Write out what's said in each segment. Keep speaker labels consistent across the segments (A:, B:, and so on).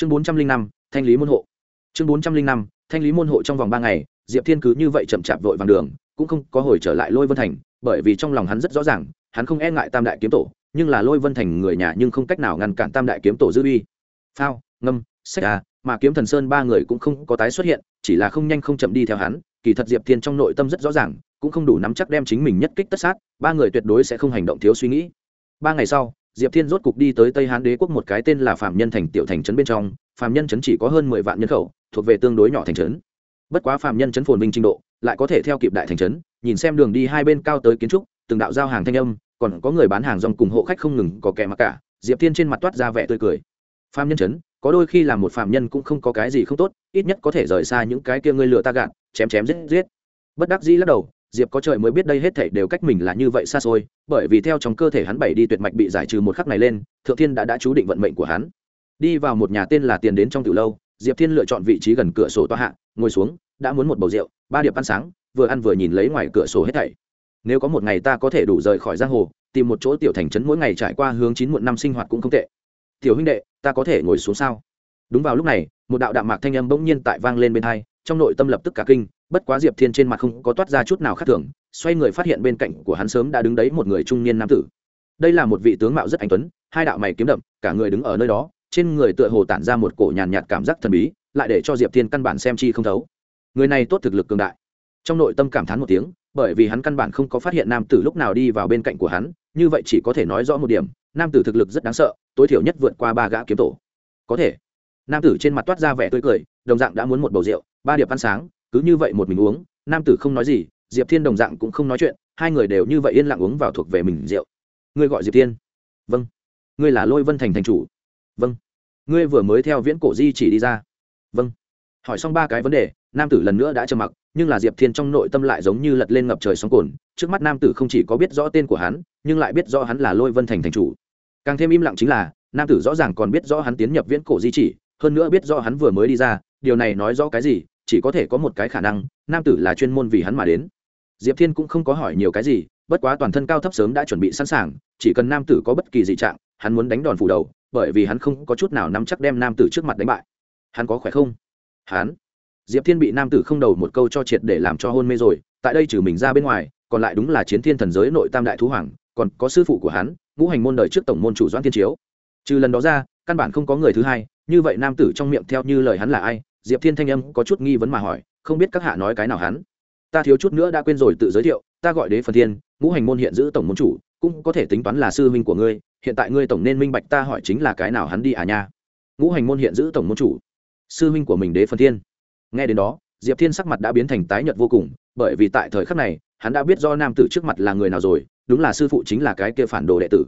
A: chương bốn trăm linh năm, thanh lý môn hộ. Chương bốn trăm linh năm, thanh lý môn hộ trong vòng ba ngày, diệp thiên cứ như vậy chậm chạp vội vàng đường, cũng không có hồi trở lại lôi vân thành, bởi vì trong lòng hắn rất rõ ràng, hắn không e ngại tam đại kiếm tổ, nhưng là lôi vân thành người nhà nhưng không cách nào ngăn cản tam đại kiếm tổ dư uy. Phao, ngâm sách à mà kiếm thần sơn ba người cũng không có tái xuất hiện, chỉ là không nhanh không chậm đi theo hắn, kỳ thật diệp thiên trong nội tâm rất rõ ràng, cũng không đủ nắm chắc đem chính mình nhất kích tất sát, ba người tuyệt đối sẽ không hành động thiếu suy nghĩ. Ba ngày sau diệp thiên rốt cục đi tới tây hán đế quốc một cái tên là phạm nhân thành tiểu thành trấn bên trong, phạm nhân trấn chỉ có hơn mười vạn nhân khẩu, thuộc về tương đối nhỏ thành trấn. Bất quá phạm nhân trấn phồn vinh trình độ, lại có thể theo kịp đại thành trấn, nhìn xem đường đi hai bên cao tới kiến trúc, từng đạo giao hàng thanh âm, còn có người bán hàng rong cùng hộ khách không ngừng có kẻ mặc cả, diệp thiên trên mặt toát ra vẻ tươi cười. Phạm nhân trấn, có đôi khi làm một phạm nhân cũng không có cái gì không tốt, ít nhất có thể rời xa những cái kia ngươi lừa ta gạt, chém chém giết giết. Bất đắc dĩ lắc đầu diệp có trời mới biết đây hết thảy đều cách mình là như vậy xa xôi, bởi vì theo trong cơ thể hắn bảy đi tuyệt mạch bị giải trừ một khắc này lên, thượng thiên đã đã chú định vận mệnh của hắn. Đi vào một nhà tên là tiền đến trong từ lâu, diệp thiên lựa chọn vị trí gần cửa sổ toa hạ, ngồi xuống, đã muốn một bầu rượu, ba điệp ăn sáng, vừa ăn vừa nhìn lấy ngoài cửa sổ hết thảy. Nếu có một ngày ta có thể đủ rời khỏi giang hồ, tìm một chỗ tiểu thành trấn mỗi ngày trải qua hướng chín muộn năm sinh hoạt cũng không tệ. Tiểu huynh đệ, ta có thể ngồi xuống sao? Đúng vào lúc này, một đạo đạm mạc thanh âm bỗng nhiên tại vang lên bên hai, trong nội tâm lập tức cả kinh bất quá diệp thiên trên mặt không có toát ra chút nào khác thường, xoay người phát hiện bên cạnh của hắn sớm đã đứng đấy một người trung niên nam tử. Đây là một vị tướng mạo rất anh tuấn, hai đạo mày kiếm đậm, cả người đứng ở nơi đó, trên người tựa hồ tản ra một cổ nhàn nhạt cảm giác thần bí, lại để cho diệp thiên căn bản xem chi không thấu. Người này tốt thực lực cường đại. Trong nội tâm cảm thán một tiếng, bởi vì hắn căn bản không có phát hiện nam tử lúc nào đi vào bên cạnh của hắn, như vậy chỉ có thể nói rõ một điểm, nam tử thực lực rất đáng sợ, tối thiểu nhất vượt qua ba gã kiếm tổ. Có thể. Nam tử trên mặt toát ra vẻ tươi cười, đồng dạng đã muốn một bầu rượu, ba điệp ăn sáng cứ như vậy một mình uống, nam tử không nói gì, diệp thiên đồng dạng cũng không nói chuyện, hai người đều như vậy yên lặng uống vào thuộc về mình rượu. Ngươi gọi diệp thiên? Vâng. Ngươi là lôi vân thành thành chủ? Vâng. Ngươi vừa mới theo viễn cổ di chỉ đi ra? Vâng. Hỏi xong ba cái vấn đề, nam tử lần nữa đã trầm mặc, nhưng là diệp thiên trong nội tâm lại giống như lật lên ngập trời sóng cồn trước mắt nam tử không chỉ có biết rõ tên của hắn, nhưng lại biết rõ hắn là lôi vân thành thành chủ. Càng thêm im lặng chính là, nam tử rõ ràng còn biết rõ hắn tiến nhập viễn cổ di chỉ, hơn nữa biết rõ hắn vừa mới đi ra, điều này nói rõ cái gì chỉ có thể có một cái khả năng, nam tử là chuyên môn vì hắn mà đến. Diệp thiên cũng không có hỏi nhiều cái gì, bất quá toàn thân cao thấp sớm đã chuẩn bị sẵn sàng, chỉ cần nam tử có bất kỳ dị trạng, hắn muốn đánh đòn phủ đầu, bởi vì hắn không có chút nào nắm chắc đem nam tử trước mặt đánh bại. Hắn có khỏe không? Hắn. Diệp thiên bị nam tử không đầu một câu cho triệt để làm cho hôn mê rồi, tại đây trừ mình ra bên ngoài, còn lại đúng là chiến thiên thần giới nội tam đại thú hoàng, còn có sư phụ của hắn, ngũ hành môn đời trước tổng môn chủ doãn thiên chiếu. Trừ lần đó ra, căn bản không có người thứ hai, như vậy nam tử trong miệng theo như lời hắn là ai diệp thiên thanh âm có chút nghi vấn mà hỏi, không biết các hạ nói cái nào hắn. Ta thiếu chút nữa đã quên rồi, tự giới thiệu, ta gọi đế phần thiên, ngũ hành môn hiện giữ tổng môn chủ, cũng có thể tính toán là sư huynh của ngươi, hiện tại ngươi tổng nên minh bạch ta hỏi chính là cái nào hắn đi à nha. Ngũ hành môn hiện giữ tổng môn chủ, sư huynh của mình đế phần thiên. Nghe đến đó, diệp thiên sắc mặt đã biến thành tái nhợt vô cùng, bởi vì tại thời khắc này, hắn đã biết do nam tử trước mặt là người nào rồi, đúng là sư phụ chính là cái kia phản đồ đệ tử.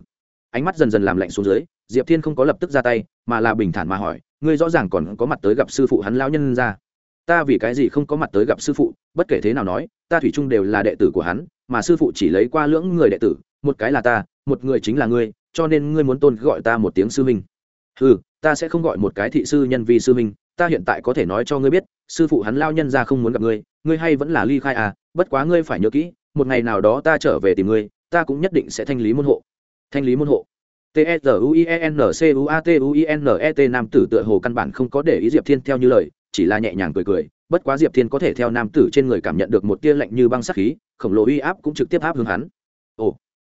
A: Ánh mắt dần dần làm lạnh xuống dưới, diệp thiên không có lập tức ra tay, mà là bình thản mà hỏi ngươi rõ ràng còn có mặt tới gặp sư phụ hắn lão nhân ra. Ta vì cái gì không có mặt tới gặp sư phụ, bất kể thế nào nói, ta thủy chung đều là đệ tử của hắn, mà sư phụ chỉ lấy qua lưỡng người đệ tử, một cái là ta, một người chính là ngươi, cho nên ngươi muốn tôn gọi ta một tiếng sư minh ừ ta sẽ không gọi một cái thị sư nhân vi sư minh ta hiện tại có thể nói cho ngươi biết, sư phụ hắn lao nhân ra không muốn gặp ngươi ngươi hay vẫn là ly khai à bất quá ngươi phải nhớ kỹ, một ngày nào đó ta trở về tìm ngươi, ta cũng nhất định sẽ thanh lý môn hộ. Thanh lý môn hộ t e z u i e n c u a t u i n e t nam tử tựa hồ căn bản không có để ý diệp thiên theo như lời, chỉ là nhẹ nhàng cười cười. Bất quá diệp thiên có thể theo nam tử trên người cảm nhận được một tia lạnh như băng sắc khí, khổng lồ uy áp cũng trực tiếp áp hướng hắn. Ồ,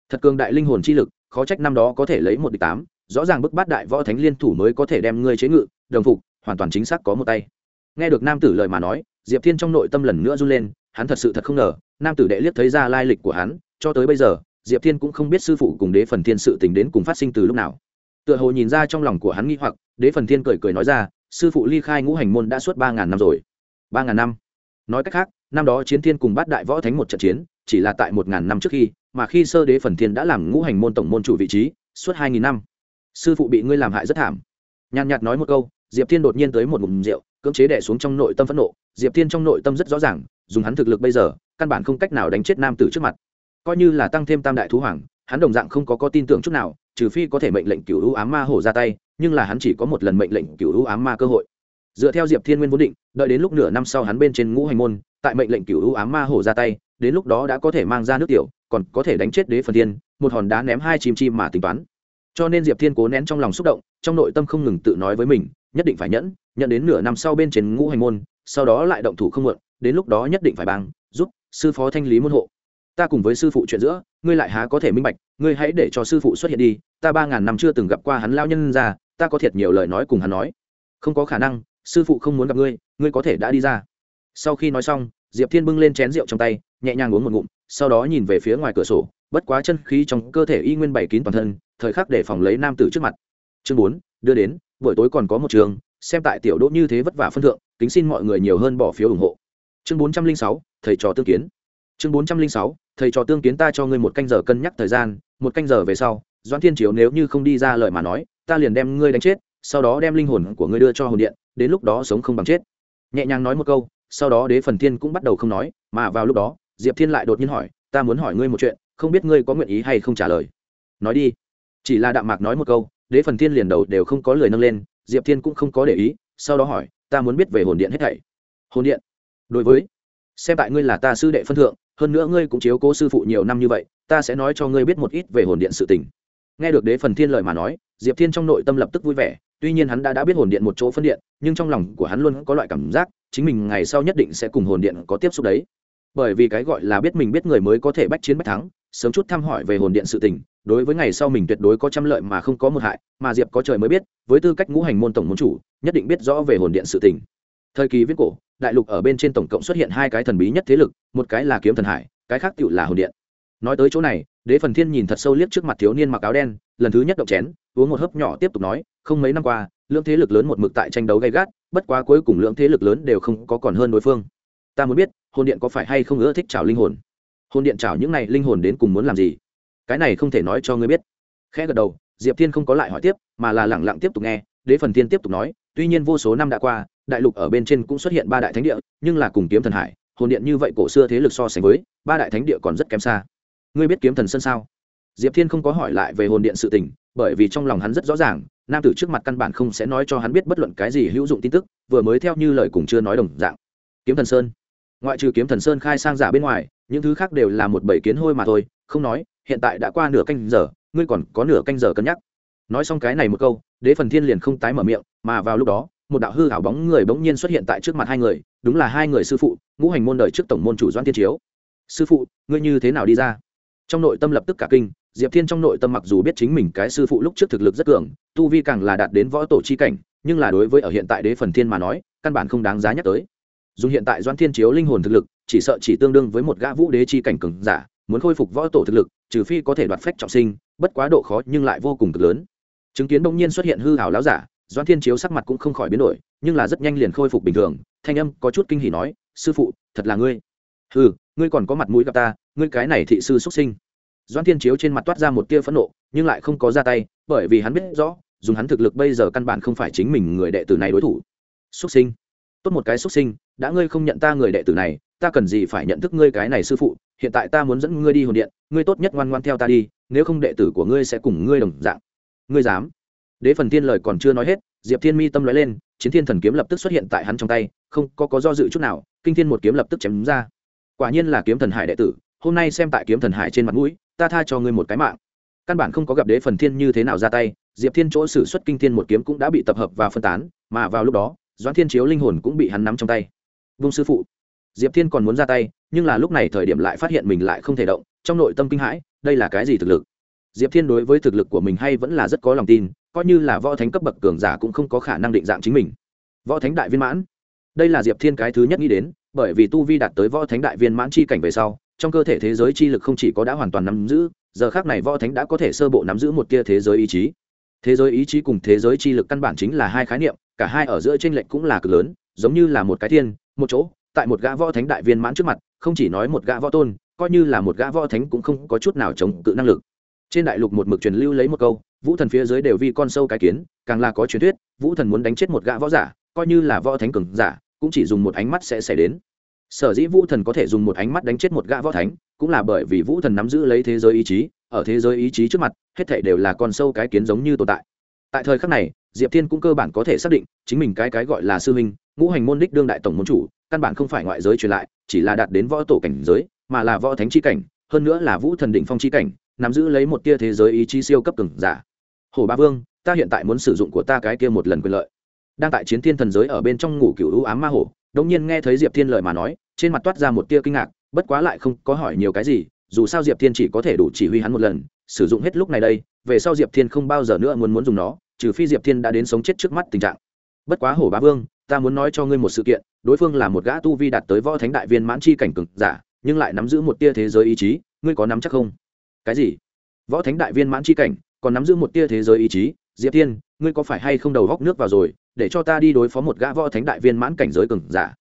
A: thật cường đại linh hồn chi lực, khó trách năm đó có thể lấy một địch tám, rõ ràng bức bát đại võ thánh liên thủ mới có thể đem ngươi chế ngự, đồng phục, hoàn toàn chính xác có một tay. Nghe được nam tử lời mà nói, diệp thiên trong nội tâm lần nữa run lên, hắn thật sự thật không ngờ, nam tử đệ liếc thấy ra lai lịch của hắn, cho tới bây giờ diệp thiên cũng không biết sư phụ cùng đế phần thiên sự tình đến cùng phát sinh từ lúc nào. Tựa hồ nhìn ra trong lòng của hắn nghi hoặc, đế phần thiên cười cười nói ra, sư phụ ly khai ngũ hành môn đã suốt ba ngàn năm rồi. Ba ngàn năm? Nói cách khác, năm đó chiến thiên cùng bát đại võ thánh một trận chiến, chỉ là tại một ngàn năm trước khi, mà khi sơ đế phần thiên đã làm ngũ hành môn tổng môn chủ vị trí, suốt hai nghìn năm. Sư phụ bị ngươi làm hại rất thảm. Nhàn nhạt nói một câu, diệp thiên đột nhiên tới một ngụm rượu, cưỡng chế đẻ xuống trong nội tâm phẫn nộ. Diệp thiên trong nội tâm rất rõ ràng, dùng hắn thực lực bây giờ, căn bản không cách nào đánh chết nam tử trước mặt coi như là tăng thêm tam đại thú hoàng, hắn đồng dạng không có có tin tưởng chút nào, trừ phi có thể mệnh lệnh cựu ưu ám ma hổ ra tay, nhưng là hắn chỉ có một lần mệnh lệnh cựu ưu ám ma cơ hội. Dựa theo diệp thiên nguyên vốn định, đợi đến lúc nửa năm sau hắn bên trên ngũ hành môn, tại mệnh lệnh cựu ưu ám ma hổ ra tay, đến lúc đó đã có thể mang ra nước tiểu, còn có thể đánh chết đế phần thiên, một hòn đá ném hai chim chim mà tính toán. Cho nên diệp thiên cố nén trong lòng xúc động, trong nội tâm không ngừng tự nói với mình, nhất định phải nhẫn, nhận đến nửa năm sau bên trên ngũ hành môn, sau đó lại động thủ không muộn, đến lúc đó nhất định phải bằng giúp sư phó thanh lý môn hộ ta cùng với sư phụ chuyện giữa, ngươi lại há có thể minh bạch, ngươi hãy để cho sư phụ xuất hiện đi, ta ba ngàn năm chưa từng gặp qua hắn lao nhân ra, ta có thiệt nhiều lời nói cùng hắn nói. Không có khả năng, sư phụ không muốn gặp ngươi ngươi có thể đã đi ra. Sau khi nói xong, diệp thiên bưng lên chén rượu trong tay, nhẹ nhàng uống một ngụm, sau đó nhìn về phía ngoài cửa sổ, bất quá chân khí trong cơ thể y nguyên bảy kín toàn thân, thời khắc để phòng lấy nam tử trước mặt. Chương bốn, đưa đến, buổi tối còn có một trường, xem tại tiểu đỗ như thế vất vả phân thượng, kính xin mọi người nhiều hơn bỏ phiếu ủng hộ. Chương bốn trăm linh sáu, thầy trò tương kiến chương bốn trăm linh sáu, thầy trò tương kiến ta cho ngươi một canh giờ cân nhắc thời gian, một canh giờ về sau, doãn thiên chiếu nếu như không đi ra lời mà nói, ta liền đem ngươi đánh chết, sau đó đem linh hồn của ngươi đưa cho hồn điện, đến lúc đó sống không bằng chết. Nhẹ nhàng nói một câu, sau đó đế phần thiên cũng bắt đầu không nói, mà vào lúc đó, diệp thiên lại đột nhiên hỏi, ta muốn hỏi ngươi một chuyện, không biết ngươi có nguyện ý hay không trả lời. Nói đi. Chỉ là đạm mạc nói một câu, đế phần thiên liền đầu đều không có lời nâng lên, diệp thiên cũng không có để ý, sau đó hỏi, ta muốn biết về hồn điện hết thảy. Hồn điện? Đối với, xem tại ngươi là ta sư đệ phân thượng hơn nữa ngươi cũng chiếu cố sư phụ nhiều năm như vậy, ta sẽ nói cho ngươi biết một ít về hồn điện sự tình. Nghe được đế phần thiên lời mà nói, diệp thiên trong nội tâm lập tức vui vẻ, tuy nhiên hắn đã đã biết hồn điện một chỗ phân điện, nhưng trong lòng của hắn luôn có loại cảm giác, chính mình ngày sau nhất định sẽ cùng hồn điện có tiếp xúc đấy. Bởi vì cái gọi là biết mình biết người mới có thể bách chiến bách thắng, sớm chút thăm hỏi về hồn điện sự tình, đối với ngày sau mình tuyệt đối có trăm lợi mà không có một hại, mà diệp có trời mới biết, với tư cách ngũ hành môn tổng môn chủ, nhất định biết rõ về hồn điện sự tình. Thời kỳ viết cổ đại lục ở bên trên tổng cộng xuất hiện hai cái thần bí nhất thế lực, một cái là kiếm thần hải, cái khác tựu là hồn điện. Nói tới chỗ này, đế phần thiên nhìn thật sâu liếc trước mặt thiếu niên mặc áo đen, lần thứ nhất động chén, uống một hớp nhỏ tiếp tục nói, không mấy năm qua, lượng thế lực lớn một mực tại tranh đấu gay gắt, bất quá cuối cùng lượng thế lực lớn đều không có còn hơn đối phương. Ta muốn biết, hồn điện có phải hay không ưa thích trào linh hồn? Hồn điện trào những này linh hồn đến cùng muốn làm gì? Cái này không thể nói cho ngươi biết. Khẽ gật đầu, diệp thiên không có lại hỏi tiếp, mà là lẳng lặng tiếp tục nghe đế phần thiên tiếp tục nói, tuy nhiên vô số năm đã qua, đại lục ở bên trên cũng xuất hiện ba đại thánh địa, nhưng là cùng kiếm thần hải, hồn điện như vậy cổ xưa thế lực so sánh với, ba đại thánh địa còn rất kém xa. Ngươi biết kiếm thần sơn sao? Diệp thiên không có hỏi lại về hồn điện sự tình, bởi vì trong lòng hắn rất rõ ràng, nam tử trước mặt căn bản không sẽ nói cho hắn biết bất luận cái gì hữu dụng tin tức, vừa mới theo như lời cùng chưa nói đồng dạng. Kiếm thần sơn. Ngoại trừ kiếm thần sơn khai sang giả bên ngoài, những thứ khác đều là một bầy kiến hôi mà thôi, không nói, hiện tại đã qua nửa canh giờ, ngươi còn có nửa canh giờ cân nhắc. Nói xong cái này một câu đế phần thiên liền không tái mở miệng, mà vào lúc đó, một đạo hư ảo bóng người bỗng nhiên xuất hiện tại trước mặt hai người, đúng là hai người sư phụ, ngũ hành môn đời trước tổng môn chủ doan tiên chiếu. Sư phụ, ngươi như thế nào đi ra? Trong nội tâm lập tức cả kinh, diệp thiên trong nội tâm mặc dù biết chính mình cái sư phụ lúc trước thực lực rất cường, tu vi càng là đạt đến võ tổ chi cảnh, nhưng là đối với ở hiện tại đế phần thiên mà nói, căn bản không đáng giá nhắc tới. Dùng hiện tại doan thiên chiếu linh hồn thực lực, chỉ sợ chỉ tương đương với một gã vũ đế chi cảnh cường giả, muốn khôi phục võ tổ thực lực, trừ phi có thể đoạt phách trọng sinh, bất quá độ khó nhưng lại vô cùng cực lớn chứng kiến bỗng nhiên xuất hiện hư hảo láo giả doan thiên chiếu sắc mặt cũng không khỏi biến đổi, nhưng là rất nhanh liền khôi phục bình thường, thanh âm có chút kinh hỉ nói, sư phụ, thật là ngươi. Ừ ngươi còn có mặt mũi gặp ta, ngươi cái này thị sư xuất sinh. Doan thiên chiếu trên mặt toát ra một tia phẫn nộ, nhưng lại không có ra tay, bởi vì hắn biết rõ, dùng hắn thực lực bây giờ căn bản không phải chính mình người đệ tử này đối thủ. Xuất sinh? Tốt một cái xuất sinh, đã ngươi không nhận ta người đệ tử này, ta cần gì phải nhận thức ngươi cái này sư phụ? Hiện tại ta muốn dẫn ngươi đi hồn điện, ngươi tốt nhất ngoan ngoan theo ta đi, nếu không đệ tử của ngươi sẽ cùng ngươi đồng dạng ngươi dám. Đế phần thiên lời còn chưa nói hết, diệp thiên mi tâm nói lên, chiến thiên thần kiếm lập tức xuất hiện tại hắn trong tay, không có có do dự chút nào, kinh thiên một kiếm lập tức chém ra. Quả nhiên là kiếm thần hải đệ tử, hôm nay xem tại kiếm thần hải trên mặt mũi, ta tha cho ngươi một cái mạng. Căn bản không có gặp đế phần thiên như thế nào ra tay, diệp thiên chỗ xử xuất kinh thiên một kiếm cũng đã bị tập hợp và phân tán, mà vào lúc đó, doãn thiên chiếu linh hồn cũng bị hắn nắm trong tay. Vung sư phụ. Diệp thiên còn muốn ra tay, nhưng là lúc này thời điểm lại phát hiện mình lại không thể động, trong nội tâm kinh hãi, đây là cái gì thực lực? Diệp thiên đối với thực lực của mình hay vẫn là rất có lòng tin, coi như là võ thánh cấp bậc cường giả cũng không có khả năng định dạng chính mình. Võ thánh đại viên mãn. Đây là diệp thiên cái thứ nhất nghĩ đến, bởi vì tu vi đạt tới võ thánh đại viên mãn chi cảnh về sau, trong cơ thể thế giới chi lực không chỉ có đã hoàn toàn nắm giữ, giờ khác này võ thánh đã có thể sơ bộ nắm giữ một tia thế giới ý chí. Thế giới ý chí cùng thế giới chi lực căn bản chính là hai khái niệm, cả hai ở giữa tranh lệch cũng là cực lớn, giống như là một cái thiên, một chỗ, tại một gã võ thánh đại viên mãn trước mặt, không chỉ nói một gã võ tôn, coi như là một gã võ thánh cũng không có chút nào chống cự năng lực trên đại lục một mực truyền lưu lấy một câu, vũ thần phía dưới đều vì con sâu cái kiến, càng là có truyền thuyết, vũ thần muốn đánh chết một gã võ giả, coi như là võ thánh cường giả, cũng chỉ dùng một ánh mắt sẽ xảy đến. Sở dĩ vũ thần có thể dùng một ánh mắt đánh chết một gã võ thánh, cũng là bởi vì vũ thần nắm giữ lấy thế giới ý chí, ở thế giới ý chí trước mặt, hết thảy đều là con sâu cái kiến giống như tồn tại. Tại thời khắc này, diệp thiên cũng cơ bản có thể xác định, chính mình cái cái gọi là sư huynh, ngũ hành môn đích đương đại tổng môn chủ, căn bản không phải ngoại giới truyền lại, chỉ là đạt đến võ tổ cảnh giới, mà là võ thánh chi cảnh, hơn nữa là vũ thần định phong chi cảnh nắm giữ lấy một tia thế giới ý chí siêu cấp cường giả. Hồ ba vương, ta hiện tại muốn sử dụng của ta cái kia một lần quyền lợi. Đang tại chiến thiên thần giới ở bên trong ngủ cựu ưu ám ma hổ đống nhiên nghe thấy diệp thiên lời mà nói, trên mặt toát ra một tia kinh ngạc, bất quá lại không có hỏi nhiều cái gì, dù sao diệp thiên chỉ có thể đủ chỉ huy hắn một lần, sử dụng hết lúc này đây, về sau diệp thiên không bao giờ nữa muốn muốn dùng nó, trừ phi diệp thiên đã đến sống chết trước mắt tình trạng. Bất quá hổ bá vương, ta muốn nói cho ngươi một sự kiện, đối phương là một gã tu vi đạt tới võ thánh đại viên mãn chi cảnh cực giả, nhưng lại nắm giữ một tia thế giới ý chí, ngươi có nắm chắc không? Cái gì? Võ thánh đại viên mãn chi cảnh, còn nắm giữ một tia thế giới ý chí. Diệp thiên, ngươi có phải hay không đầu góc nước vào rồi, để cho ta đi đối phó một gã võ thánh đại viên mãn cảnh giới cường giả?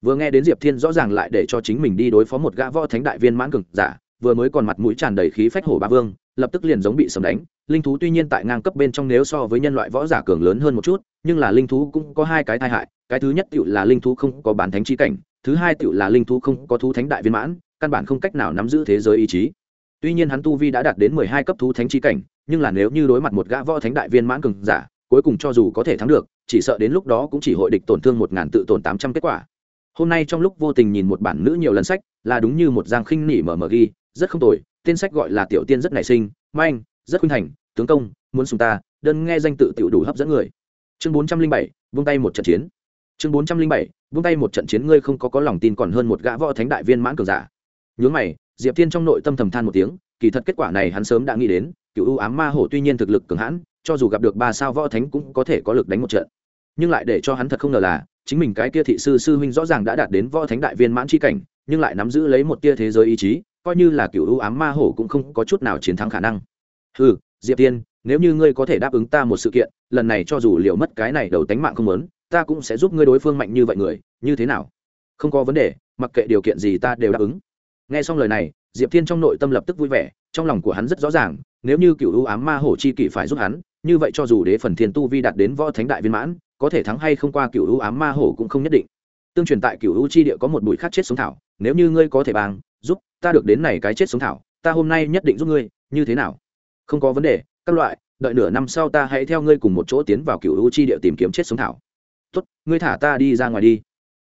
A: Vừa nghe đến diệp thiên rõ ràng lại để cho chính mình đi đối phó một gã võ thánh đại viên mãn cường giả, vừa mới còn mặt mũi tràn đầy khí phách hổ ba vương, lập tức liền giống bị sầm đánh. Linh thú tuy nhiên tại ngang cấp bên trong nếu so với nhân loại võ giả cường lớn hơn một chút, nhưng là linh thú cũng có hai cái tai hại. Cái thứ nhất tựu là linh thú không có bản thánh chi cảnh, thứ hai tựu là linh thú không có thú thánh đại viên mãn, căn bản không cách nào nắm giữ thế giới ý chí tuy nhiên hắn tu vi đã đạt đến mười hai cấp thú thánh chi cảnh, nhưng là nếu như đối mặt một gã võ thánh đại viên mãn cường giả, cuối cùng cho dù có thể thắng được, chỉ sợ đến lúc đó cũng chỉ hội địch tổn thương một ngàn tự tổn tám trăm kết quả. Hôm nay trong lúc vô tình nhìn một bản nữ nhiều lần sách, là đúng như một giang khinh nỉ mở mở ghi, rất không tồi, tên sách gọi là tiểu tiên rất nảy sinh, manh, rất khuynh thành tướng công, muốn sùng ta, đơn nghe danh tự tiểu đủ hấp dẫn người. Chương bốn trăm linh bảy, vung tay một trận chiến. Chương bốn trăm linh bảy, vung tay một trận chiến, ngươi không có có lòng tin còn hơn một gã võ thánh đại viên mãn cường giả. Nhướng mày diệp thiên trong nội tâm thầm than một tiếng, kỳ thật kết quả này hắn sớm đã nghĩ đến, cựu ưu ám ma hổ tuy nhiên thực lực cường hãn, cho dù gặp được ba sao võ thánh cũng có thể có lực đánh một trận. Nhưng lại để cho hắn thật không ngờ là, chính mình cái kia thị sư sư huynh rõ ràng đã đạt đến võ thánh đại viên mãn c h i cảnh, nhưng lại nắm giữ lấy một tia thế giới ý chí, coi như là cựu ưu ám ma hổ cũng không có chút nào chiến thắng khả năng. Ừ diệp tiên nếu như ngươi có thể đáp ứng ta một sự kiện, lần này cho dù liệu mất cái này đầu tánh mạng không lớn ta cũng sẽ giúp ngươi đối phương mạnh như vậy người, như thế nào? Không có vấn đề, mặc kệ điều kiện gì ta đều đáp ứng nghe xong lời này, diệp thiên trong nội tâm lập tức vui vẻ, trong lòng của hắn rất rõ ràng, nếu như cựu ưu ám ma hổ chi kỷ phải giúp hắn, như vậy cho dù đế phần thiên tu vi đạt đến võ thánh đại viên mãn, có thể thắng hay không qua cựu ưu ám ma hổ cũng không nhất định. Tương truyền tại cựu ưu chi địa có một bụi khát chết sống thảo, nếu như ngươi có thể bằng giúp, ta được đến này cái chết sống thảo, ta hôm nay nhất định giúp ngươi, như thế nào? Không có vấn đề, các loại, đợi nửa năm sau ta hãy theo ngươi cùng một chỗ tiến vào cựu ưu chi địa tìm kiếm chết sống thảo. Tốt, ngươi thả ta đi ra ngoài đi.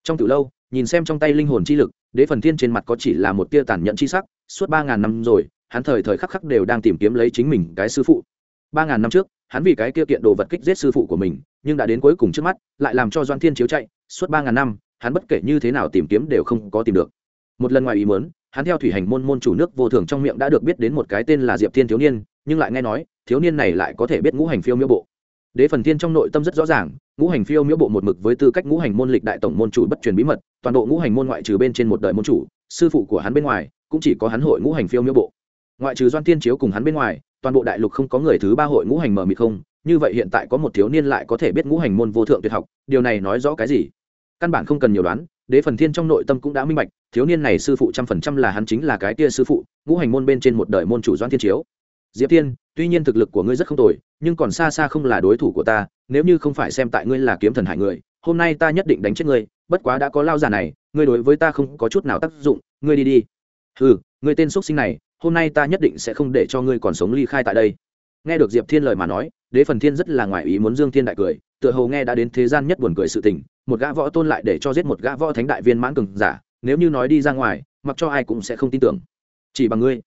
A: Trong từ lâu nhìn xem trong tay linh hồn chi lực, đế phần thiên trên mặt có chỉ là một tia tàn nhẫn chi sắc, suốt ba ngàn năm rồi, hắn thời thời khắc khắc đều đang tìm kiếm lấy chính mình cái sư phụ. Ba ngàn năm trước, hắn vì cái kia kiện đồ vật kích giết sư phụ của mình, nhưng đã đến cuối cùng trước mắt, lại làm cho doan thiên chiếu chạy, suốt ba ngàn năm, hắn bất kể như thế nào tìm kiếm đều không có tìm được. Một lần ngoài ý muốn, hắn theo thủy hành môn môn chủ nước vô thường trong miệng đã được biết đến một cái tên là diệp thiên thiếu niên, nhưng lại nghe nói, thiếu niên này lại có thể biết ngũ hành phiêu miêu bộ đế phần thiên trong nội tâm rất rõ ràng, ngũ hành phiêu miễu bộ một mực với tư cách ngũ hành môn lịch đại tổng môn chủ bất truyền bí mật, toàn bộ ngũ hành môn ngoại trừ bên trên một đời môn chủ, sư phụ của hắn bên ngoài, cũng chỉ có hắn hội ngũ hành phiêu miễu bộ. Ngoại trừ doan tiên chiếu cùng hắn bên ngoài, toàn bộ đại lục không có người thứ ba hội ngũ hành mờ mịt không, như vậy hiện tại có một thiếu niên lại có thể biết ngũ hành môn vô thượng tuyệt học, điều này nói rõ cái gì? Căn bản không cần nhiều đoán, đế phần thiên trong nội tâm cũng đã minh bạch, thiếu niên này sư phụ trăm phần trăm là hắn chính là cái tia sư phụ, ngũ hành môn bên trên một đời môn chủ doan thiên chiếu diệp Thiên, tuy nhiên thực lực của ngươi rất không tồi nhưng còn xa xa không là đối thủ của ta nếu như không phải xem tại ngươi là kiếm thần hải người hôm nay ta nhất định đánh chết ngươi bất quá đã có lao giả này ngươi đối với ta không có chút nào tác dụng ngươi đi đi. Ừ ngươi tên x sinh này hôm nay ta nhất định sẽ không để cho ngươi còn sống ly khai tại đây. Nghe được diệp thiên lời mà nói đế phần thiên rất là ngoại ý muốn dương thiên đại cười tựa hồ nghe đã đến thế gian nhất buồn cười sự tình một gã võ tôn lại để cho giết một gã võ thánh đại viên mãn cường giả nếu như nói đi ra ngoài mặc cho ai cũng sẽ không tin tưởng. Chỉ bằng ngươi.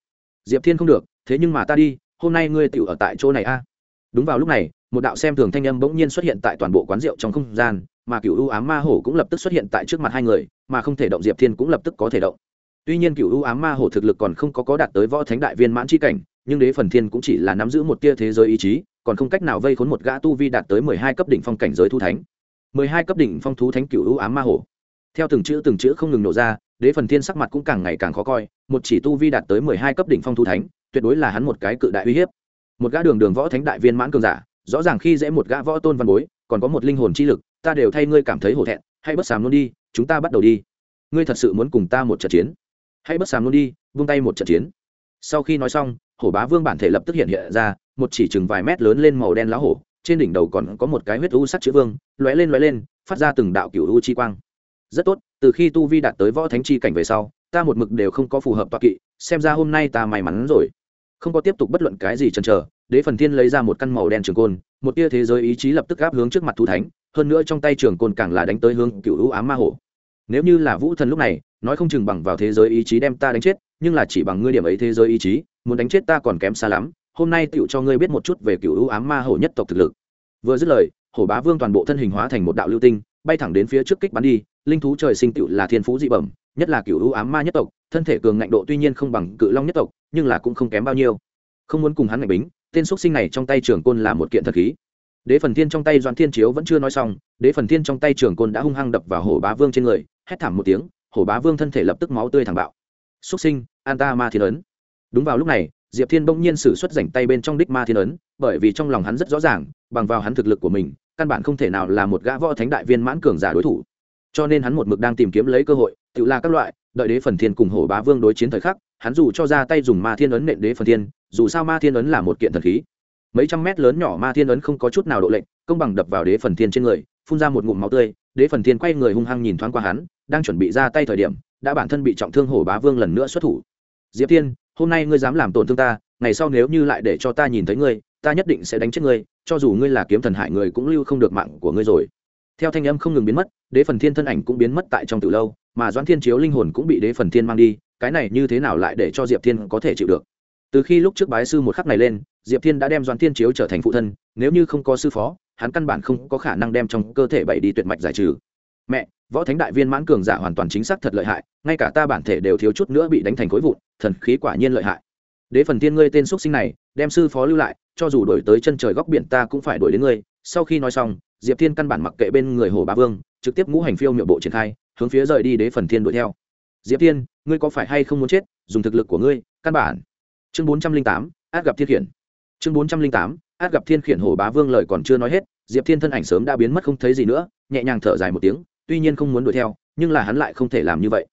A: Diệp thiên không được thế nhưng mà ta đi, hôm nay ngươi tựu ở tại chỗ này a. À? Đúng vào lúc này, một đạo xem thường thanh âm bỗng nhiên xuất hiện tại toàn bộ quán rượu trong không gian, mà cựu ưu ám ma hổ cũng lập tức xuất hiện tại trước mặt hai người, mà không thể động diệp thiên cũng lập tức có thể động. Tuy nhiên cựu ưu ám ma hổ thực lực còn không có có đạt tới võ thánh đại viên mãn c cảnh, nhưng đế phần thiên cũng chỉ là nắm giữ một tia thế giới ý chí, còn không cách nào vây khốn một gã tu vi đạt tới mười hai cấp đỉnh phong cảnh giới thu thánh. Mười hai cấp đỉnh phong thú thánh cựu ưu ám ma hổ. Theo từng chữ từng chữ không ngừng nổ ra, đế phần thiên sắc mặt cũng càng ngày càng khó coi, một chỉ tu vi đạt tới mười hai cấp đỉnh phong thu thánh tuyệt đối là hắn một cái cự đại uy hiếp. Một gã đường đường võ thánh đại viên mãn cường giả, rõ ràng khi dễ một gã võ tôn văn bối, còn có một linh hồn chi lực, ta đều thay ngươi cảm thấy hổ thẹn, hãy bất sàm luôn đi, chúng ta bắt đầu đi. Ngươi thật sự muốn cùng ta một trận chiến? Hãy bất sàm luôn đi, vung tay một trận chiến. Sau khi nói xong, hổ bá vương bản thể lập tức hiện hiện ra, một chỉ chừng vài mét lớn lên màu đen lá hổ, trên đỉnh đầu còn có một cái huyết u sắc chữ vương, lóe lên lóe lên, phát ra từng đạo cửu u chi quang. Rất tốt, từ khi tu vi đạt tới võ thánh chi cảnh về sau, ta một mực đều không có phù hợp toa kỵ, xem ra hôm nay ta may mắn rồi không có tiếp tục bất luận cái gì chần chờ, đế phần thiên lấy ra một căn màu đen trường côn, một tia thế giới ý chí lập tức gáp hướng trước mặt thú thánh, hơn nữa trong tay trường côn càng là đánh tới hướng cựu hữu ám ma hổ. Nếu như là vũ thần lúc này, nói không chừng bằng vào thế giới ý chí đem ta đánh chết, nhưng là chỉ bằng ngươi điểm ấy thế giới ý chí, muốn đánh chết ta còn kém xa lắm, hôm nay tựu cho ngươi biết một chút về cựu hữu ám ma hổ nhất tộc thực lực. Vừa dứt lời, hổ bá vương toàn bộ thân hình hóa thành một đạo lưu tinh, bay thẳng đến phía trước kích bắn đi, linh thú trời sinh tựu là thiên phú dị bẩm, nhất là cựu ưu ám ma nhất tộc, thân thể cường ngạnh độ tuy nhiên không bằng cự long nhất tộc nhưng là cũng không kém bao nhiêu. Không muốn cùng hắn ngạch bính, tên xúc sinh này trong tay trường côn là một kiện thật khí. Đế phần thiên trong tay doan thiên chiếu vẫn chưa nói xong, đế phần thiên trong tay trường côn đã hung hăng đập vào hổ bá vương trên người, hét thảm một tiếng, hổ bá vương thân thể lập tức máu tươi thẳng bạo. Xúc sinh, an ta ma thiên ấn. Đúng vào lúc này, diệp thiên bỗng nhiên sử xuất rảnh tay bên trong đích ma thiên ấn, bởi vì trong lòng hắn rất rõ ràng, bằng vào hắn thực lực của mình, căn bản không thể nào là một gã võ thánh đại viên mãn cường giả đối thủ. Cho nên hắn một mực đang tìm kiếm lấy cơ hội, tự là các loại, đợi đế phần thiên cùng hổ bá vương đối chiến thời khắc hắn dù cho ra tay dùng ma thiên ấn nện đế phần thiên, dù sao ma thiên ấn là một kiện thần khí. Mấy trăm mét lớn nhỏ ma thiên ấn không có chút nào độ lệnh, công bằng đập vào đế phần thiên trên người, phun ra một ngụm máu tươi, đế phần thiên quay người hung hăng nhìn thoáng qua hắn, đang chuẩn bị ra tay thời điểm, đã bản thân bị trọng thương hổ bá vương lần nữa xuất thủ. Diệp thiên, hôm nay ngươi dám làm tổn thương ta, ngày sau nếu như lại để cho ta nhìn thấy ngươi, ta nhất định sẽ đánh chết ngươi, cho dù ngươi là kiếm thần hại người cũng lưu không được mạng của ngươi rồi. Theo thanh âm không ngừng biến mất, đế phần thiên thân ảnh cũng biến mất tại trong từ lâu, mà doãn thiên chiếu linh hồn cũng bị đế phần thiên mang đi cái này như thế nào lại để cho diệp thiên có thể chịu được? Từ khi lúc trước bái sư một khắc này lên, diệp thiên đã đem Doan thiên chiếu trở thành phụ thân, nếu như không có sư phó, hắn căn bản không có khả năng đem trong cơ thể bảy đi tuyệt mạch giải trừ. Mẹ, võ thánh đại viên mãn cường giả hoàn toàn chính xác thật lợi hại, ngay cả ta bản thể đều thiếu chút nữa bị đánh thành khối vụn, thần khí quả nhiên lợi hại. Đế phần thiên ngươi tên x sinh này, đem sư phó lưu lại, cho dù đổi tới chân trời góc biển ta cũng phải đổi đến ngươi. Sau khi nói xong, diệp thiên căn bản mặc kệ bên người hồ ba vương, trực tiếp ngũ hành phiêu miệng bộ triển khai, hướng phía rời đi đế phần thiên đuổi theo. Diệp thiên ngươi có phải hay không muốn chết, dùng thực lực của ngươi, căn bản. Chương bốn trăm linh tám, át gặp thiên khiển. Chương bốn trăm linh tám, át gặp thiên khiển hồ bá vương lời còn chưa nói hết, diệp thiên thân ảnh sớm đã biến mất không thấy gì nữa, nhẹ nhàng thở dài một tiếng, tuy nhiên không muốn đuổi theo, nhưng là hắn lại không thể làm như vậy.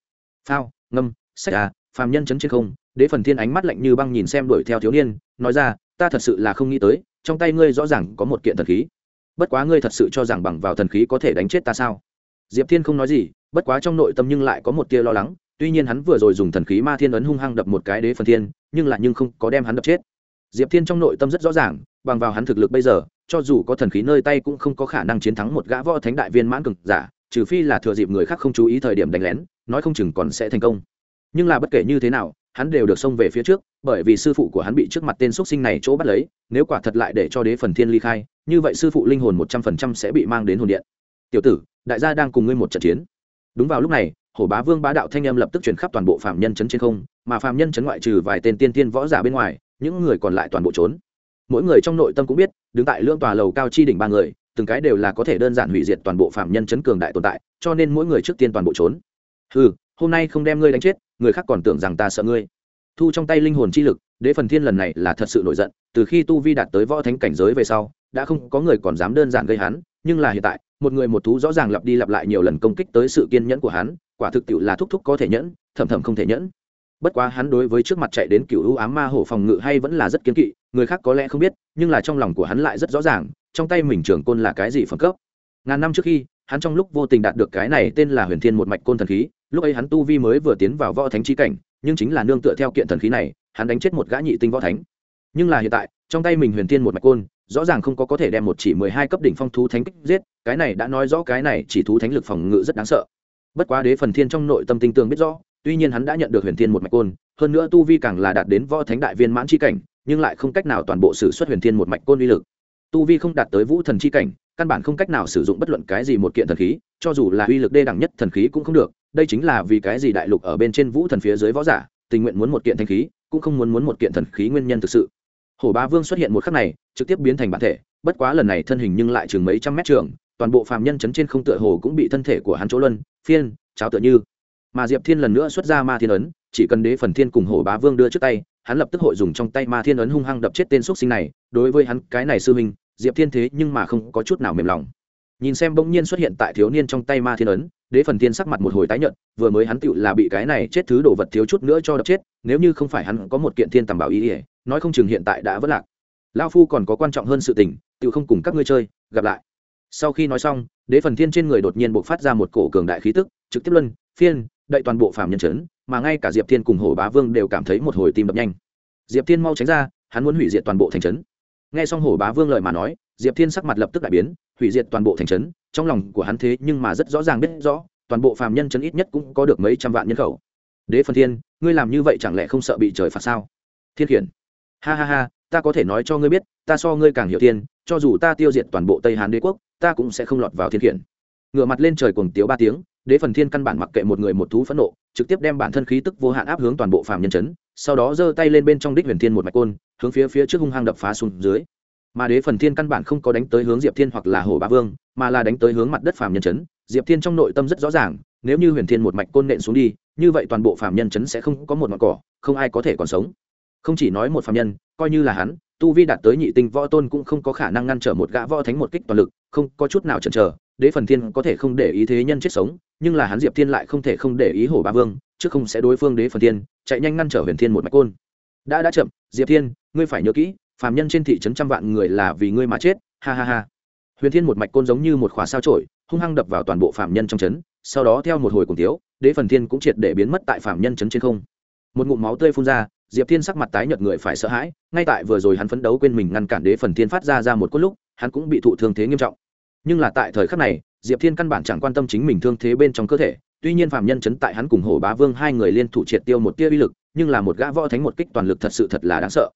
A: Phao, ngâm, sách à phàm nhân chấn trên không, đế phần thiên ánh mắt lạnh như băng nhìn xem đuổi theo thiếu niên, nói ra, ta thật sự là không nghĩ tới, trong tay ngươi rõ ràng có một kiện thần khí. Bất quá ngươi thật sự cho rằng bằng vào thần khí có thể đánh chết ta sao? Diệp thiên không nói gì, bất quá trong nội tâm nhưng lại có một tia lo lắng tuy nhiên hắn vừa rồi dùng thần khí ma thiên ấn hung hăng đập một cái đế phần thiên, nhưng lại nhưng không có đem hắn đập chết. Diệp thiên trong nội tâm rất rõ ràng, bằng vào hắn thực lực bây giờ, cho dù có thần khí nơi tay cũng không có khả năng chiến thắng một gã võ thánh đại viên mãn cực giả, trừ phi là thừa dịp người khác không chú ý thời điểm đánh lén, nói không chừng còn sẽ thành công. Nhưng là bất kể như thế nào, hắn đều được xông về phía trước, bởi vì sư phụ của hắn bị trước mặt tên x sinh này chỗ bắt lấy, nếu quả thật lại để cho đế phần thiên ly khai, như vậy sư phụ linh hồn một trăm phần trăm sẽ bị mang đến hồn điện. Tiểu tử, đại gia đang cùng ngươi một trận chiến. Đúng vào lúc này hổ bá vương bá đạo thanh âm lập tức chuyển khắp toàn bộ phạm nhân chấn trên không, mà phạm nhân chấn ngoại trừ vài tên tiên tiên võ giả bên ngoài, những người còn lại toàn bộ trốn. Mỗi người trong nội tâm cũng biết, đứng tại lương tòa lầu cao chi đỉnh ba người, từng cái đều là có thể đơn giản hủy diệt toàn bộ phạm nhân chấn cường đại tồn tại, cho nên mỗi người trước tiên toàn bộ trốn. Ừ hôm nay không đem ngươi đánh chết, người khác còn tưởng rằng ta sợ ngươi. Thu trong tay linh hồn chi lực, đế phần thiên lần này là thật sự nổi giận, từ khi tu vi đạt tới võ thánh cảnh giới về sau, đã không có người còn dám đơn giản gây hắn, nhưng là hiện tại, một người một thú rõ ràng lặp đi lặp lại nhiều lần công kích tới sự kiên nhẫn của hắn quả thực tiệu là thúc thúc có thể nhẫn, thầm thầm không thể nhẫn. Bất quá hắn đối với trước mặt chạy đến cựu ưu ám ma hổ phòng ngự hay vẫn là rất kiên kỵ, người khác có lẽ không biết, nhưng là trong lòng của hắn lại rất rõ ràng, trong tay mình trưởng côn là cái gì phẩm cấp. Ngàn năm trước khi, hắn trong lúc vô tình đạt được cái này tên là huyền thiên một mạch côn thần khí, lúc ấy hắn tu vi mới vừa tiến vào võ thánh chi cảnh, nhưng chính là nương tựa theo kiện thần khí này, hắn đánh chết một gã nhị tinh võ thánh. Nhưng là hiện tại, trong tay mình huyền thiên một mạch côn, rõ ràng không có có thể đem một chỉ mười hai cấp đỉnh phong thú thánh kích giết, cái này đã nói rõ cái này chỉ thú thánh lực phòng ngự rất đáng sợ bất quá đế phần thiên trong nội tâm tinh tường biết rõ, tuy nhiên hắn đã nhận được huyền thiên một mạch côn, hơn nữa tu vi càng là đạt đến võ thánh đại viên mãn chi cảnh, nhưng lại không cách nào toàn bộ sử xuất huyền thiên một mạch côn uy lực. Tu vi không đạt tới vũ thần chi cảnh, căn bản không cách nào sử dụng bất luận cái gì một kiện thần khí, cho dù là uy lực đê đẳng nhất thần khí cũng không được, đây chính là vì cái gì đại lục ở bên trên vũ thần phía dưới võ giả, tình nguyện muốn một kiện thanh khí, cũng không muốn muốn một kiện thần khí nguyên nhân thực sự. Hổ ba vương xuất hiện một khắc này, trực tiếp biến thành bản thể, bất quá lần này thân hình nhưng lại chừng mấy trăm mét trường toàn bộ phàm nhân chấn trên không tựa hồ cũng bị thân thể của hắn chỗ luân, phiên, cháo tựa như. Mà diệp thiên lần nữa xuất ra ma thiên ấn, chỉ cần đế phần thiên cùng hổ bá vương đưa trước tay, hắn lập tức hội dùng trong tay ma thiên ấn hung hăng đập chết tên x sinh này. Đối với hắn, cái này sư huynh, diệp thiên thế nhưng mà không có chút nào mềm lòng. Nhìn xem bỗng nhiên xuất hiện tại thiếu niên trong tay ma thiên ấn, đế phần thiên sắc mặt một hồi tái nhợt, vừa mới hắn tựu là bị cái này chết thứ đồ vật thiếu chút nữa cho đập chết, nếu như không phải hắn có một kiện thiên tầm bảo ý ỉa nói không chừng hiện tại đã vất lạc. Lao phu còn có quan trọng hơn sự tình, tựu không cùng các ngươi chơi, gặp lại sau khi nói xong, đế phần thiên trên người đột nhiên buộc phát ra một cổ cường đại khí tức, trực tiếp luân, phiên, đậy toàn bộ phạm nhân chấn, mà ngay cả diệp thiên cùng hồ bá vương đều cảm thấy một hồi tim đập nhanh. Diệp thiên mau tránh ra, hắn muốn hủy diệt toàn bộ thành trấn. E xong hồ bá vương lời mà nói, diệp thiên sắc mặt lập tức đại biến, hủy diệt toàn bộ thành trấn, trong lòng của hắn thế nhưng mà rất rõ ràng biết rõ, toàn bộ phạm nhân chấn ít nhất cũng có được mấy trăm vạn nhân khẩu. Đế phần thiên, ngươi làm như vậy chẳng lẽ không sợ bị trời phạt sao? Thiên khiển. Ha ha ha, ta có thể nói cho ngươi biết, ta so ngươi càng hiểu thiên, cho dù ta tiêu diệt toàn bộ tây hán đế quốc ta cũng sẽ không lọt vào thiên khiển. Ngửa mặt lên trời cuồng tiếu ba tiếng, đế phần thiên căn bản mặc kệ một người một thú phẫn nộ, trực tiếp đem bản thân khí tức vô hạn áp hướng toàn bộ phạm nhân chấn, sau đó giơ tay lên bên trong đích huyền thiên một mạch côn, hướng phía phía trước hung hăng đập phá xuống dưới. Mà đế phần thiên căn bản không có đánh tới hướng diệp thiên hoặc là hồ ba vương, mà là đánh tới hướng mặt đất phạm nhân chấn. Diệp thiên trong nội tâm rất rõ ràng, nếu như huyền thiên một mạch côn nện xuống đi, như vậy toàn bộ phạm nhân chấn sẽ không có một ngọn cỏ, không ai có thể còn sống. Không chỉ nói một phạm nhân, coi như là hắn tu vi đạt tới nhị tinh võ tôn cũng không có khả năng ngăn trở một gã võ thánh một kích toàn lực, không có chút nào chần chờ, đế phần thiên có thể không để ý thế nhân chết sống, nhưng là hắn diệp thiên lại không thể không để ý hổ ba vương, chứ không sẽ đối phương đế phần thiên, chạy nhanh ngăn trở huyền thiên một mạch côn. Đã đã chậm, diệp thiên, ngươi phải nhớ kỹ, phàm nhân trên thị trấn trăm vạn người là vì ngươi mà chết, ha ha ha. Huyền thiên một mạch côn giống như một quả sao trổi hung hăng đập vào toàn bộ phàm nhân trong trấn, sau đó theo một hồi cùng tiếu, đế phần thiên cũng triệt để biến mất tại phàm nhân trấn trên không. Một ngụm máu tươi phun ra diệp thiên sắc mặt tái nhợt người phải sợ hãi, ngay tại vừa rồi hắn phấn đấu quên mình ngăn cản đế phần thiên phát ra ra một cốt lúc, hắn cũng bị thụ thương thế nghiêm trọng. Nhưng là tại thời khắc này, diệp thiên căn bản chẳng quan tâm chính mình thương thế bên trong cơ thể, tuy nhiên phạm nhân chấn tại hắn cùng hổ bá vương hai người liên thủ triệt tiêu một tia uy lực, nhưng là một gã võ thánh một kích toàn lực thật sự thật là đáng sợ.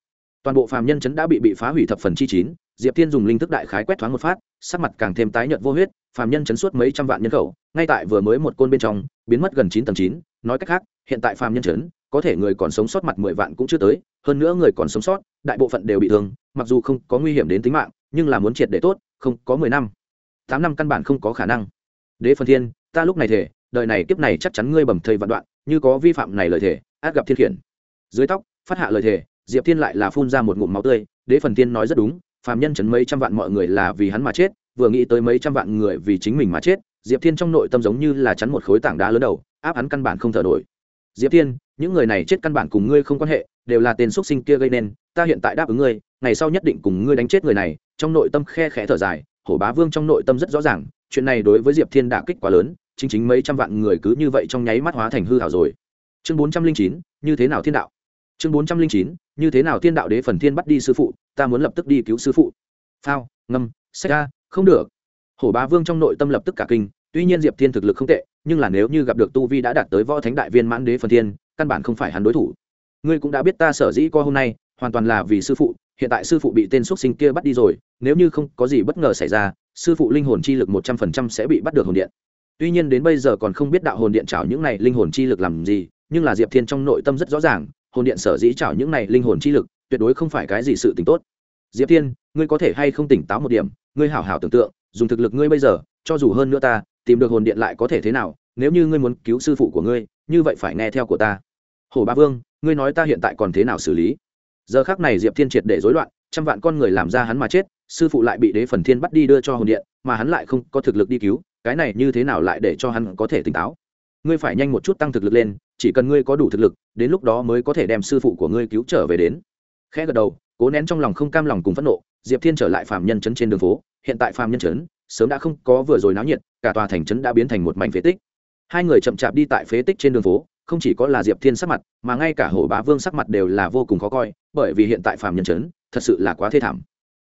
A: Toàn bộ phạm nhân chấn đã bị bị phá hủy thập phần chi chín, diệp thiên dùng linh thức đại khái quét thoáng một phát, sắc mặt càng thêm tái nhợt vô huyết phạm nhân chấn suốt mấy trăm vạn nhân khẩu, ngay tại vừa mới một côn bên trong, biến mất gần chín tầng chín, nói cách khác, hiện tại phạm nhân chấn có thể người còn sống sót mặt mười vạn cũng chưa tới, hơn nữa người còn sống sót, đại bộ phận đều bị thương, mặc dù không có nguy hiểm đến tính mạng, nhưng là muốn triệt để tốt, không có mười năm. Tám năm căn bản không có khả năng. Đế phần thiên, ta lúc này thể đời này kiếp này chắc chắn ngươi bầm thầy vạn đoạn, như có vi phạm này lời thể át gặp thiên khiển. Dưới tóc, phát hạ lời thể diệp thiên lại là phun ra một ngụm máu tươi, đế phần thiên nói rất đúng, phàm nhân chấn mấy trăm vạn mọi người là vì hắn mà chết, vừa nghĩ tới mấy trăm vạn người vì chính mình mà chết, diệp thiên trong nội tâm giống như là chắn một khối tảng đá lớn đầu, áp hắn căn bản không thở nổi diệp thiên, những người này chết căn bản cùng ngươi không quan hệ, đều là tên x sinh kia gây nên, ta hiện tại đáp ứng ngươi, ngày sau nhất định cùng ngươi đánh chết người này. Trong nội tâm khe khẽ thở dài, hổ bá vương trong nội tâm rất rõ ràng, chuyện này đối với diệp thiên đả kích quá lớn, chính chính mấy trăm vạn người cứ như vậy trong nháy mắt hóa thành hư hảo rồi. Chương bốn trăm linh chín, như thế nào thiên đạo? Chương bốn trăm linh chín, như thế nào thiên đạo đế phần thiên bắt đi sư phụ, ta muốn lập tức đi cứu sư phụ. Phao, ngâm, sách ra, không được. Hổ bá vương trong nội tâm lập tức cả kinh, tuy nhiên diệp thiên thực lực không tệ nhưng là nếu như gặp được tu vi đã đạt tới võ thánh đại viên mãn đế phần thiên, căn bản không phải hắn đối thủ. Ngươi cũng đã biết ta sở dĩ co hôm nay, hoàn toàn là vì sư phụ, hiện tại sư phụ bị tên xuất sinh kia bắt đi rồi, nếu như không có gì bất ngờ xảy ra, sư phụ linh hồn chi lực một trăm phần trăm sẽ bị bắt được hồn điện. Tuy nhiên đến bây giờ còn không biết đạo hồn điện trảo những này linh hồn chi lực làm gì, nhưng là diệp thiên trong nội tâm rất rõ ràng, hồn điện sở dĩ trảo những này linh hồn chi lực, tuyệt đối không phải cái gì sự tình tốt. Diệp thiên, ngươi có thể hay không tỉnh táo một điểm, ngươi hảo hảo tưởng tượng, dùng thực lực ngươi bây giờ, cho dù hơn nữa ta tìm được hồn điện lại có thể thế nào, nếu như ngươi muốn cứu sư phụ của ngươi, như vậy phải nghe theo của ta. Hồ ba vương, ngươi nói ta hiện tại còn thế nào xử lý? Giờ khác này diệp thiên triệt để dối loạn, trăm vạn con người làm ra hắn mà chết, sư phụ lại bị đế phần thiên bắt đi đưa cho hồn điện, mà hắn lại không có thực lực đi cứu, cái này như thế nào lại để cho hắn có thể tỉnh táo? Ngươi phải nhanh một chút tăng thực lực lên, chỉ cần ngươi có đủ thực lực, đến lúc đó mới có thể đem sư phụ của ngươi cứu trở về đến. Khẽ gật đầu, cố nén trong lòng không cam lòng cùng phẫn nộ, diệp thiên trở lại phạm nhân trấn trên đường phố, hiện tại phạm nhân trấn sớm đã không có vừa rồi náo nhiệt, cả tòa thành trấn đã biến thành một mảnh phế tích. Hai người chậm chạp đi tại phế tích trên đường phố, không chỉ có là diệp thiên sắc mặt, mà ngay cả hổ bá vương sắc mặt đều là vô cùng khó coi, bởi vì hiện tại phạm nhân trấn, thật sự là quá thê thảm.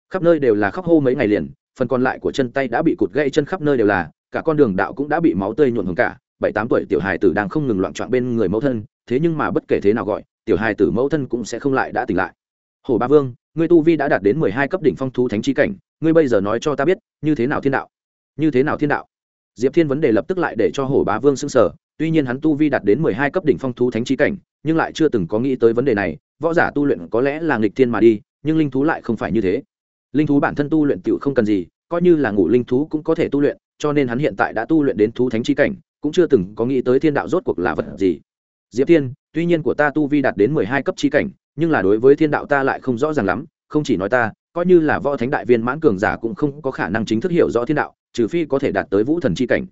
A: Khắp nơi đều là khóc hô mấy ngày liền, phần còn lại của chân tay đã bị cụt gãy chân khắp nơi đều là, cả con đường đạo cũng đã bị máu tươi nhuộm hồng cả. Bảy tám tuổi tiểu hài tử đang không ngừng loạn trọn bên người mẫu thân, thế nhưng mà bất kể thế nào gọi, tiểu hài tử mẫu thân cũng sẽ không lại đã tỉnh lại. Hồ ba vương, ngươi tu vi đã đạt đến mười hai cấp đỉnh phong thú thánh chi cảnh ngươi bây giờ nói cho ta biết, như thế nào thiên đạo? Như thế nào thiên đạo? Diệp thiên vấn đề lập tức lại để cho Hổ bá vương xưng sở tuy nhiên hắn tu vi đạt đến mười hai cấp đỉnh phong thú thánh trí cảnh, nhưng lại chưa từng có nghĩ tới vấn đề này, võ giả tu luyện có lẽ là nghịch thiên mà đi, nhưng linh thú lại không phải như thế. Linh thú bản thân tu luyện tựu không cần gì, coi như là ngủ linh thú cũng có thể tu luyện, cho nên hắn hiện tại đã tu luyện đến thú thánh trí cảnh, cũng chưa từng có nghĩ tới thiên đạo rốt cuộc là vật gì. Diệp thiên, tuy nhiên của ta tu vi đạt đến mười hai cấp trí cảnh, nhưng là đối với thiên đạo ta lại không rõ ràng lắm, không chỉ nói ta coi như là võ thánh đại viên mãn cường giả cũng không có khả năng chính thức hiểu rõ thiên đạo, trừ phi có thể đạt tới vũ thần chi cảnh.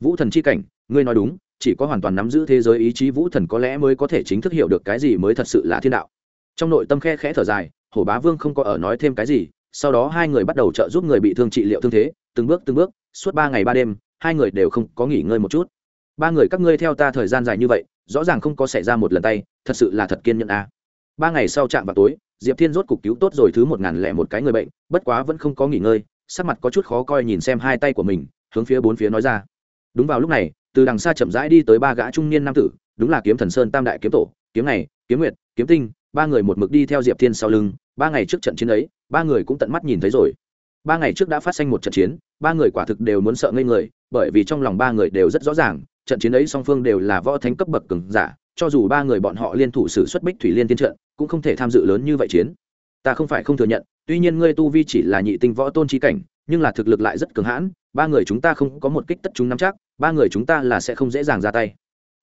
A: Vũ thần chi cảnh, ngươi nói đúng, chỉ có hoàn toàn nắm giữ thế giới ý chí vũ thần có lẽ mới có thể chính thức hiểu được cái gì mới thật sự là thiên đạo. Trong nội tâm khe khẽ thở dài, hổ bá vương không có ở nói thêm cái gì, sau đó hai người bắt đầu trợ giúp người bị thương trị liệu thương thế, từng bước từng bước, suốt ba ngày ba đêm, hai người đều không có nghỉ ngơi một chút. Ba người các ngươi theo ta thời gian dài như vậy, rõ ràng không có xảy ra một lần tay, thật sự là thật kiên nhẫn a. à ba ngày sau chạm vào tối, diệp thiên rốt cục cứu tốt rồi thứ một ngàn lẻ một cái người bệnh, bất quá vẫn không có nghỉ ngơi, sắc mặt có chút khó coi nhìn xem hai tay của mình, hướng phía bốn phía nói ra. Đúng vào lúc này, từ đằng xa chậm rãi đi tới ba gã trung niên nam tử, đúng là kiếm thần sơn tam đại kiếm tổ, kiếm này, kiếm nguyệt, kiếm tinh, ba người một mực đi theo diệp thiên sau lưng, ba ngày trước trận chiến ấy, ba người cũng tận mắt nhìn thấy rồi. Ba ngày trước đã phát sinh một trận chiến, ba người quả thực đều muốn sợ ngây người, bởi vì trong lòng ba người đều rất rõ ràng, trận chiến ấy song phương đều là võ thánh cấp bậc cường giả, cho dù ba người bọn họ liên thủ sử xuất bích thủy liên tiên trận cũng không thể tham dự lớn như vậy chiến. Ta không phải không thừa nhận, tuy nhiên ngươi tu vi chỉ là nhị tinh võ tôn trí cảnh, nhưng là thực lực lại rất cường hãn, ba người chúng ta không có một kích tất chúng nắm chắc, ba người chúng ta là sẽ không dễ dàng ra tay.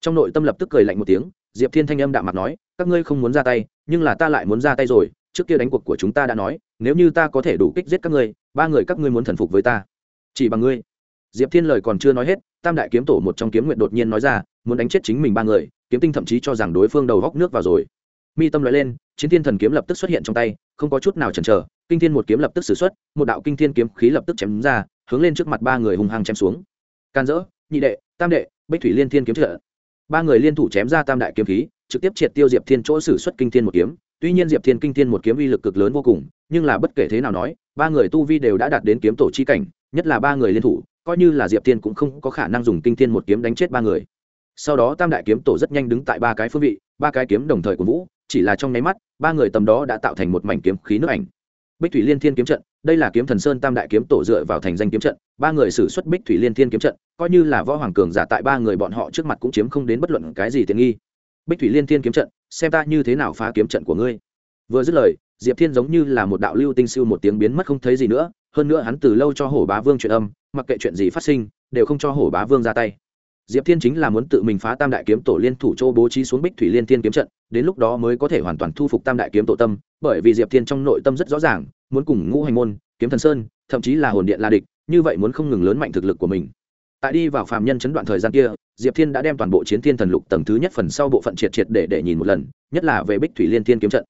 A: Trong nội tâm lập tức cười lạnh một tiếng, diệp thiên thanh âm đạm mặt nói, các ngươi không muốn ra tay, nhưng là ta lại muốn ra tay rồi, trước kia đánh cuộc của chúng ta đã nói, nếu như ta có thể đủ kích giết các ngươi, ba người các ngươi muốn thần phục với ta. Chỉ bằng ngươi. Diệp thiên lời còn chưa nói hết, tam đại kiếm tổ một trong kiếm nguyện đột nhiên nói ra, muốn đánh chết chính mình ba người, kiếm tinh thậm chí cho rằng đối phương đầu góc nước vào rồi mi tâm nói lên, chiến thiên thần kiếm lập tức xuất hiện trong tay, không có chút nào chần chờ, kinh thiên một kiếm lập tức xử xuất, một đạo kinh thiên kiếm khí lập tức chém ra, hướng lên trước mặt ba người hung hăng chém xuống. Can dỡ, nhị đệ, tam đệ, bích thủy liên thiên kiếm trợ. Ba người liên thủ chém ra tam đại kiếm khí, trực tiếp triệt tiêu diệp thiên chỗ xử xuất kinh thiên một kiếm. Tuy nhiên diệp thiên kinh thiên một kiếm uy lực cực lớn vô cùng, nhưng là bất kể thế nào nói, ba người tu vi đều đã đạt đến kiếm tổ chi cảnh, nhất là ba người liên thủ, coi như là diệp thiên cũng không có khả năng dùng kinh thiên một kiếm đánh chết ba người. Sau đó tam đại kiếm tổ rất nhanh đứng tại ba cái phương vị, ba cái kiếm đồng thời của vũ chỉ là trong nháy mắt, ba người tầm đó đã tạo thành một mảnh kiếm khí nước ảnh. Bích thủy liên thiên kiếm trận, đây là kiếm thần sơn tam đại kiếm tổ dựa vào thành danh kiếm trận, ba người xử xuất bích thủy liên thiên kiếm trận, coi như là võ hoàng cường giả tại ba người bọn họ trước mặt cũng chiếm không đến bất luận cái gì tiện nghi. Bích thủy liên thiên kiếm trận, xem ta như thế nào phá kiếm trận của ngươi. Vừa dứt lời, diệp thiên giống như là một đạo lưu tinh siêu một tiếng biến mất không thấy gì nữa, hơn nữa hắn từ lâu cho hổ bá vương chuyện âm, mặc kệ chuyện gì phát sinh, đều không cho hổ bá vương ra tay diệp thiên chính là muốn tự mình phá tam đại kiếm tổ liên thủ châu bố trí xuống bích thủy liên thiên kiếm trận, đến lúc đó mới có thể hoàn toàn thu phục tam đại kiếm tổ tâm, bởi vì diệp thiên trong nội tâm rất rõ ràng, muốn cùng ngũ hành môn, kiếm thần sơn, thậm chí là hồn điện la địch, như vậy muốn không ngừng lớn mạnh thực lực của mình. Tại đi vào phàm nhân chấn đoạn thời gian kia, diệp thiên đã đem toàn bộ chiến thiên thần lục tầng thứ nhất phần sau bộ phận triệt triệt để để nhìn một lần, nhất là về bích thủy liên thiên kiếm trận.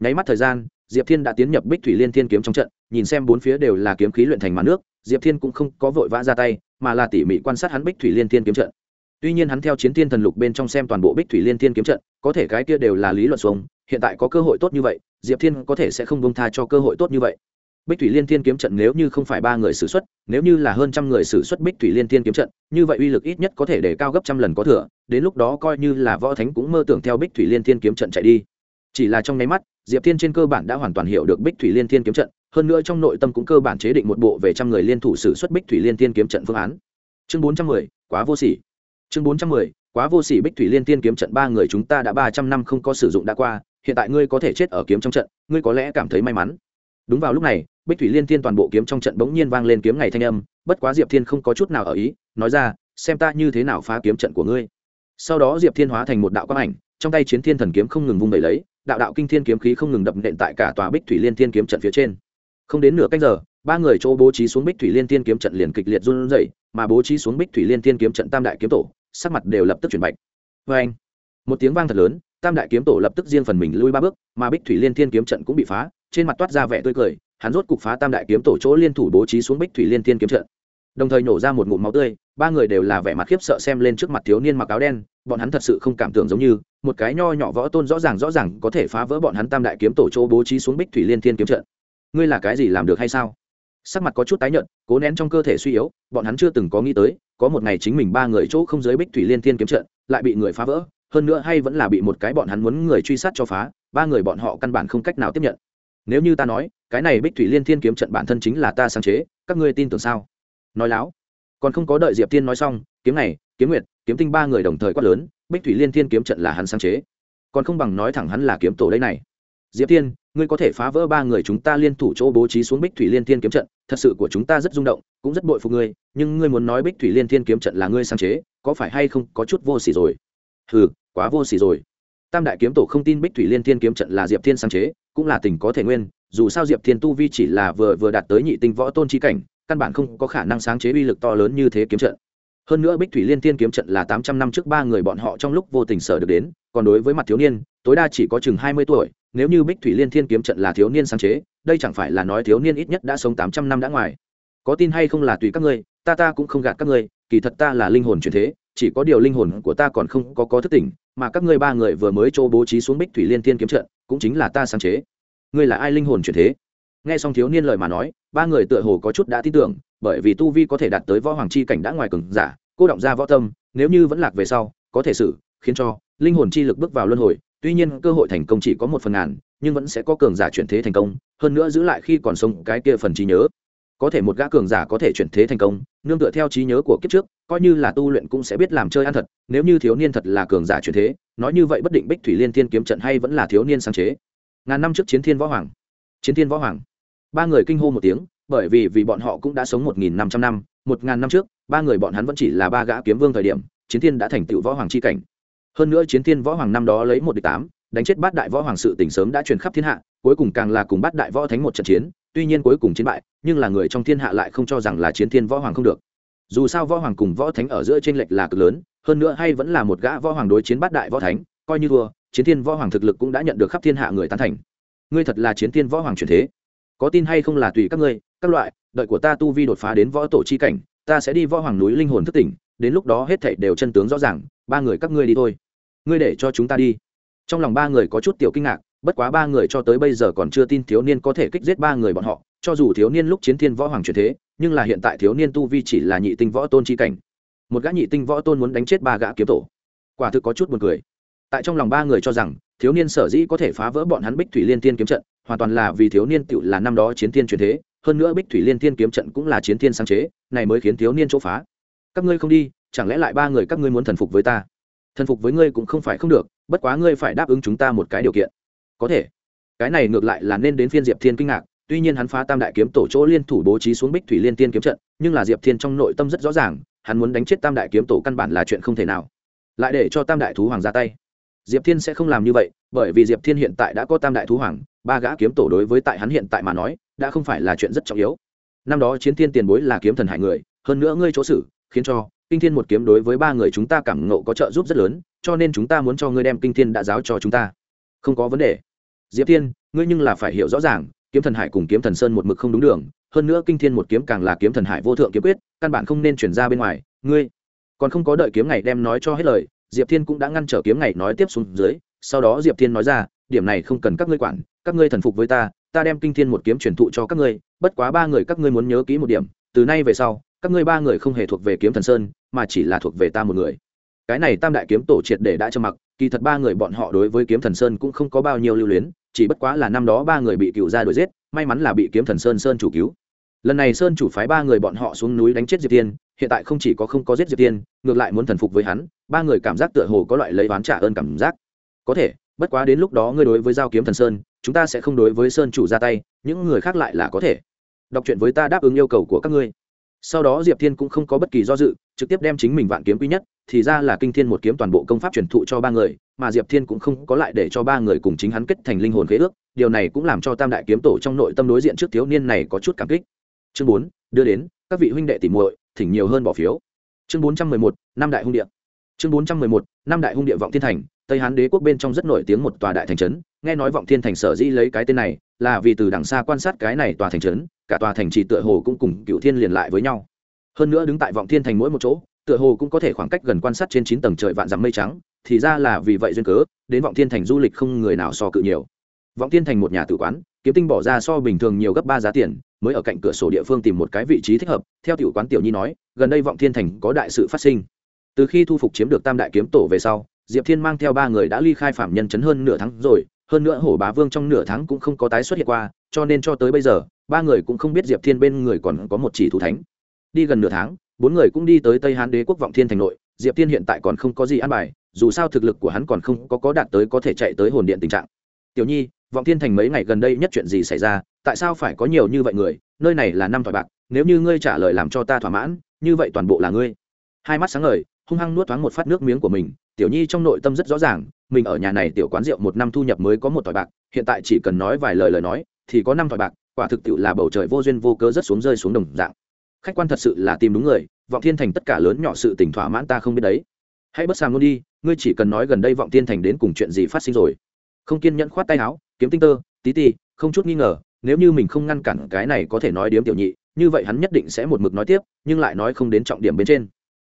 A: Nháy mắt thời gian, diệp thiên đã tiến nhập bích thủy liên thiên kiếm trong trận, nhìn xem bốn phía đều là kiếm khí luyện thành màn nước, diệp thiên cũng không có vội vã ra tay, mà là tỉ mỉ quan sát hắn bích thủy liên thiên kiếm trận tuy nhiên hắn theo chiến thiên thần lục bên trong xem toàn bộ bích thủy liên thiên kiếm trận, có thể cái kia đều là lý luận xuống, hiện tại có cơ hội tốt như vậy, diệp thiên có thể sẽ không bông tha cho cơ hội tốt như vậy. Bích thủy liên thiên kiếm trận nếu như không phải ba người xử xuất, nếu như là hơn trăm người xử xuất bích thủy liên thiên kiếm trận, như vậy uy lực ít nhất có thể để cao gấp trăm lần có thừa, đến lúc đó coi như là võ thánh cũng mơ tưởng theo bích thủy liên thiên kiếm trận chạy đi. Chỉ là trong nháy mắt, diệp thiên trên cơ bản đã hoàn toàn hiểu được bích thủy liên thiên kiếm trận, hơn nữa trong nội tâm cũng cơ bản chế định một bộ về trăm người liên thủ xử xuất bích thủy liên thiên kiếm trận phương án. Chương bốn trăm mười, quá vô sỉ chương bốn trăm mười, quá vô sỉ bích thủy liên tiên kiếm trận ba người chúng ta đã ba trăm năm không có sử dụng đã qua, hiện tại ngươi có thể chết ở kiếm trong trận, ngươi có lẽ cảm thấy may mắn. Đúng vào lúc này, bích thủy liên tiên toàn bộ kiếm trong trận bỗng nhiên vang lên kiếm ngày thanh âm, bất quá diệp thiên không có chút nào ở ý, nói ra, xem ta như thế nào phá kiếm trận của ngươi. Sau đó diệp thiên hóa thành một đạo quang ảnh, trong tay chiến thiên thần kiếm không ngừng vung đẩy lấy, đạo đạo kinh thiên kiếm khí không ngừng đập nện tại cả tòa bích thủy liên tiên kiếm trận phía trên. Không đến nửa cách giờ, ba người chỗ bố trí xuống bích thủy liên tiên kiếm trận liền kịch liệt run rẩy, mà bố trí xuống bích thủy liên tiên kiếm trận tam đại kiếm tổ sắc mặt đều lập tức chuyển bạch. Vê anh, một tiếng vang thật lớn, tam đại kiếm tổ lập tức riêng phần mình lui ba bước, mà bích thủy liên thiên kiếm trận cũng bị phá, trên mặt toát ra vẻ tươi cười, hắn rốt cục phá tam đại kiếm tổ chỗ liên thủ bố trí xuống bích thủy liên thiên kiếm trận. Đồng thời nổ ra một ngụm máu tươi, ba người đều là vẻ mặt khiếp sợ xem lên trước mặt thiếu niên mặc áo đen, bọn hắn thật sự không cảm tưởng giống như, một cái nho nhỏ võ tôn rõ ràng rõ ràng có thể phá vỡ bọn hắn tam đại kiếm tổ chỗ bố trí xuống bích thủy liên thiên kiếm trận. Ngươi là cái gì làm được hay sao? Sắc mặt có chút tái nhợt, cố nén trong cơ thể suy yếu, bọn hắn chưa từng có nghĩ tới, có một ngày chính mình ba người chỗ không giới bích thủy liên thiên kiếm trận, lại bị người phá vỡ, hơn nữa hay vẫn là bị một cái bọn hắn muốn người truy sát cho phá, ba người bọn họ căn bản không cách nào tiếp nhận. Nếu như ta nói, cái này bích thủy liên thiên kiếm trận bản thân chính là ta sáng chế, các ngươi tin tưởng sao? Nói láo. Còn không có đợi diệp tiên nói xong, kiếm này, kiếm nguyệt, kiếm tinh ba người đồng thời quát lớn, bích thủy liên thiên kiếm trận là hắn sáng chế. Còn không bằng nói thẳng hắn là kiếm tổ đây này. Diệp tiên ngươi có thể phá vỡ ba người chúng ta liên thủ chỗ bố trí xuống bích thủy liên thiên kiếm trận, thật sự của chúng ta rất rung động, cũng rất bội phục ngươi, nhưng ngươi muốn nói bích thủy liên thiên kiếm trận là ngươi sáng chế, có phải hay không có chút vô s ỉ rồi? Ừ quá vô s ỉ rồi. Tam đại kiếm tổ không tin bích thủy liên thiên kiếm trận là diệp thiên sáng chế, cũng là tình có thể nguyên, dù sao diệp thiên tu vi chỉ là vừa vừa đạt tới nhị tinh võ tôn trí cảnh, căn bản không có khả năng sáng chế uy lực to lớn như thế kiếm trận. Hơn nữa bích thủy liên thiên kiếm trận là tám trăm năm trước ba người bọn họ trong lúc vô tình sở được đến, còn đối với mặt thiếu niên, tối đa chỉ có chừng hai mươi tuổi nếu như bích thủy liên thiên kiếm trận là thiếu niên sáng chế, đây chẳng phải là nói thiếu niên ít nhất đã sống tám trăm năm đã ngoài. Có tin hay không là tùy các ngươi, ta ta cũng không gạt các ngươi, kỳ thật ta là linh hồn truyền thế, chỉ có điều linh hồn của ta còn không có có thức tỉnh, mà các ngươi ba người vừa mới chỗ bố trí xuống bích thủy liên thiên kiếm trận, cũng chính là ta sáng chế. Ngươi là ai linh hồn truyền thế? Nghe xong thiếu niên lời mà nói, ba người tựa hồ có chút đã tin tưởng, bởi vì tu vi có thể đạt tới võ hoàng chi cảnh đã ngoài cường giả, cô động ra võ tâm, nếu như vẫn lạc về sau, có thể xử, khiến cho linh hồn chi lực bước vào luân hồi tuy nhiên, cơ hội thành công chỉ có một phần ngàn, nhưng vẫn sẽ có cường giả chuyển thế thành công, hơn nữa giữ lại khi còn sống cái kia phần trí nhớ. Có thể một gã cường giả có thể chuyển thế thành công, nương tựa theo trí nhớ của kiếp trước, coi như là tu luyện cũng sẽ biết làm chơi ăn thật, nếu như thiếu niên thật là cường giả chuyển thế, nói như vậy bất định bích thủy liên thiên kiếm trận hay vẫn là thiếu niên sáng chế. Ngàn năm trước chiến thiên võ hoàng. Chiến thiên võ hoàng. Ba người kinh hô một tiếng, bởi vì vì bọn họ cũng đã sống một nghìn năm trăm năm, một ngàn năm trước, ba người bọn hắn vẫn chỉ là ba gã kiếm vương thời điểm, chiến thiên đã thành tựu võ hoàng c h i cảnh hơn nữa chiến thiên võ hoàng năm đó lấy một địch tám, đánh chết bát đại võ hoàng sự tỉnh sớm đã truyền khắp thiên hạ, cuối cùng càng là cùng bát đại võ thánh một trận chiến, tuy nhiên cuối cùng chiến bại, nhưng là người trong thiên hạ lại không cho rằng là chiến thiên võ hoàng không được. Dù sao võ hoàng cùng võ thánh ở giữa t r ê n lệch là cực lớn, hơn nữa hay vẫn là một gã võ hoàng đối chiến bát đại võ thánh, coi như thua, chiến thiên võ hoàng thực lực cũng đã nhận được khắp thiên hạ người tán thành. Ngươi thật là chiến thiên võ hoàng truyền thế. Có tin hay không là tùy các ngươi, các loại, đợi của ta tu vi đột phá đến võ tổ chi cảnh, ta sẽ đi võ hoàng núi linh hồn thức tỉnh, đến lúc đó hết thảy đều chân tướng rõ ràng, ba người các ngươi đi thôi ngươi để cho chúng ta đi. Trong lòng ba người có chút tiểu kinh ngạc, bất quá ba người cho tới bây giờ còn chưa tin thiếu niên có thể kích giết ba người bọn họ, cho dù thiếu niên lúc chiến thiên võ hoàng truyền thế, nhưng là hiện tại thiếu niên tu vi chỉ là nhị tinh võ tôn chi cảnh. Một gã nhị tinh võ tôn muốn đánh chết ba gã kiếm tổ. Quả thực có chút buồn cười. Tại trong lòng ba người cho rằng, thiếu niên sở dĩ có thể phá vỡ bọn hắn bích thủy liên tiên kiếm trận, hoàn toàn là vì thiếu niên tự là năm đó chiến thiên truyền thế, hơn nữa bích thủy liên tiên kiếm trận cũng là chiến thiên sáng chế, này mới khiến thiếu niên chỗ phá. Các ngươi không đi, chẳng lẽ lại ba người các ngươi muốn thần phục với ta? Thần phục với ngươi cũng không phải không được, bất quá ngươi phải đáp ứng chúng ta một cái điều kiện. Có thể. Cái này ngược lại là nên đến phiên diệp thiên kinh ngạc, tuy nhiên hắn phá tam đại kiếm tổ chỗ liên thủ bố trí xuống bích thủy liên tiên kiếm trận, nhưng là diệp thiên trong nội tâm rất rõ ràng, hắn muốn đánh chết tam đại kiếm tổ căn bản là chuyện không thể nào. Lại để cho tam đại thú hoàng ra tay. Diệp thiên sẽ không làm như vậy, bởi vì diệp thiên hiện tại đã có tam đại thú hoàng, ba gã kiếm tổ đối với tại hắn hiện tại mà nói, đã không phải là chuyện rất trọng yếu. Năm đó chiến thiên tiền bối là kiếm thần hải người, hơn nữa ngươi chỗ xử khiến cho kinh thiên một kiếm đối với ba người chúng ta cảm ngộ có trợ giúp rất lớn, cho nên chúng ta muốn cho ngươi đem kinh thiên đã giáo cho chúng ta. Không có vấn đề. Diệp thiên, ngươi nhưng là phải hiểu rõ ràng, kiếm thần hải cùng kiếm thần sơn một mực không đúng đường, hơn nữa kinh thiên một kiếm càng là kiếm thần hải vô thượng kiếm quyết, căn bản không nên chuyển ra bên ngoài. Ngươi còn không có đợi kiếm ngày đem nói cho hết lời, diệp thiên cũng đã ngăn trở kiếm ngày nói tiếp xuống dưới, sau đó diệp thiên nói ra, điểm này không cần các ngươi quản, các ngươi thần phục với ta ta đem kinh thiên một kiếm truyền thụ cho các ngươi, bất quá ba người các ngươi muốn nhớ kỹ một điểm, từ nay về sau các ngươi ba người không hề thuộc về kiếm thần sơn, mà chỉ là thuộc về ta một người. Cái này tam đại kiếm tổ triệt để đã cho mặc, kỳ thật ba người bọn họ đối với kiếm thần sơn cũng không có bao nhiêu lưu luyến, chỉ bất quá là năm đó ba người bị cựu gia đuổi giết, may mắn là bị kiếm thần sơn sơn chủ cứu. Lần này sơn chủ phái ba người bọn họ xuống núi đánh chết diệp tiên hiện tại không chỉ có không có giết diệp tiên ngược lại muốn thần phục với hắn, ba người cảm giác tựa hồ có loại lấy oán trả ơn cảm giác. Có thể, bất quá đến lúc đó ngươi đối với giao kiếm thần sơn, chúng ta sẽ không đối với sơn chủ ra tay, những người khác lại là có thể. Đọc truyện với ta đáp ứng yêu cầu của các ngươi sau đó diệp thiên cũng không có bất kỳ do dự, trực tiếp đem chính mình vạn kiếm quý nhất, thì ra là kinh thiên một kiếm toàn bộ công pháp truyền thụ cho ba người, mà diệp thiên cũng không có lại để cho ba người cùng chính hắn kết thành linh hồn khế ước. Điều này cũng làm cho tam đại kiếm tổ trong nội tâm đối diện trước thiếu niên này có chút cảm kích. Chương bốn, đưa đến, các vị huynh đệ tỉ muội, thỉnh nhiều hơn bỏ phiếu. Chương bốn trăm mười một năm đại hung địa. Chương bốn trăm mười một năm đại hung địa vọng thiên thành, tây hán đế quốc bên trong rất nổi tiếng một tòa đại thành trấn nghe nói vọng thiên thành sở dĩ lấy cái tên này, là vì từ đằng xa quan sát cái này tòa thành trấn, cả tòa thành trì tựa hồ cũng cùng cựu thiên liền lại với nhau. Hơn nữa đứng tại vọng thiên thành mỗi một chỗ, tựa hồ cũng có thể khoảng cách gần quan sát trên chín tầng trời vạn dặm mây trắng, thì ra là vì vậy duyên cớ, đến vọng thiên thành du lịch không người nào so cự nhiều. Vọng thiên thành một nhà tử quán, kiếm tinh bỏ ra so bình thường nhiều gấp ba giá tiền, mới ở cạnh cửa sổ địa phương tìm một cái vị trí thích hợp, theo tiểu quán tiểu nhi nói, gần đây vọng thiên thành có đại sự phát sinh. Từ khi thu phục chiếm được tam đại kiếm tổ về sau, diệp thiên mang theo ba người đã ly khai phạm nhân chấn hơn nửa tháng rồi hơn nữa hổ bá vương trong nửa tháng cũng không có tái xuất hiện qua, cho nên cho tới bây giờ, ba người cũng không biết diệp thiên bên người còn có một chỉ thủ thánh. Đi gần nửa tháng, bốn người cũng đi tới tây hán đế quốc vọng thiên thành nội, diệp thiên hiện tại còn không có gì ăn bài, dù sao thực lực của hắn còn không có có đạt tới có thể chạy tới hồn điện tình trạng. Tiểu nhi, vọng thiên thành mấy ngày gần đây nhất chuyện gì xảy ra, tại sao phải có nhiều như vậy người, nơi này là năm thỏi bạc, nếu như ngươi trả lời làm cho ta thỏa mãn, như vậy toàn bộ là ngươi. Hai mắt sáng ngời, hung hăng nuốt thoáng một phát nước miếng của mình, tiểu nhi trong nội tâm rất rõ ràng mình ở nhà này tiểu quán rượu một năm thu nhập mới có một thỏi bạc, hiện tại chỉ cần nói vài lời lời nói, thì có năm thỏi bạc, quả thực tiệu là bầu trời vô duyên vô cớ rất xuống rơi xuống đồng dạng. Khách quan thật sự là tìm đúng người, vọng thiên thành tất cả lớn nhỏ sự tỉnh thỏa mãn ta không biết đấy. Hãy bất sàng luôn đi, ngươi chỉ cần nói gần đây vọng thiên thành đến cùng chuyện gì phát sinh rồi. Không kiên nhẫn khoát tay áo, kiếm tinh tơ, tí ti, không chút nghi ngờ, nếu như mình không ngăn cản cái này có thể nói điếm tiểu nhị, như vậy hắn nhất định sẽ một mực nói tiếp, nhưng lại nói không đến trọng điểm bên trên.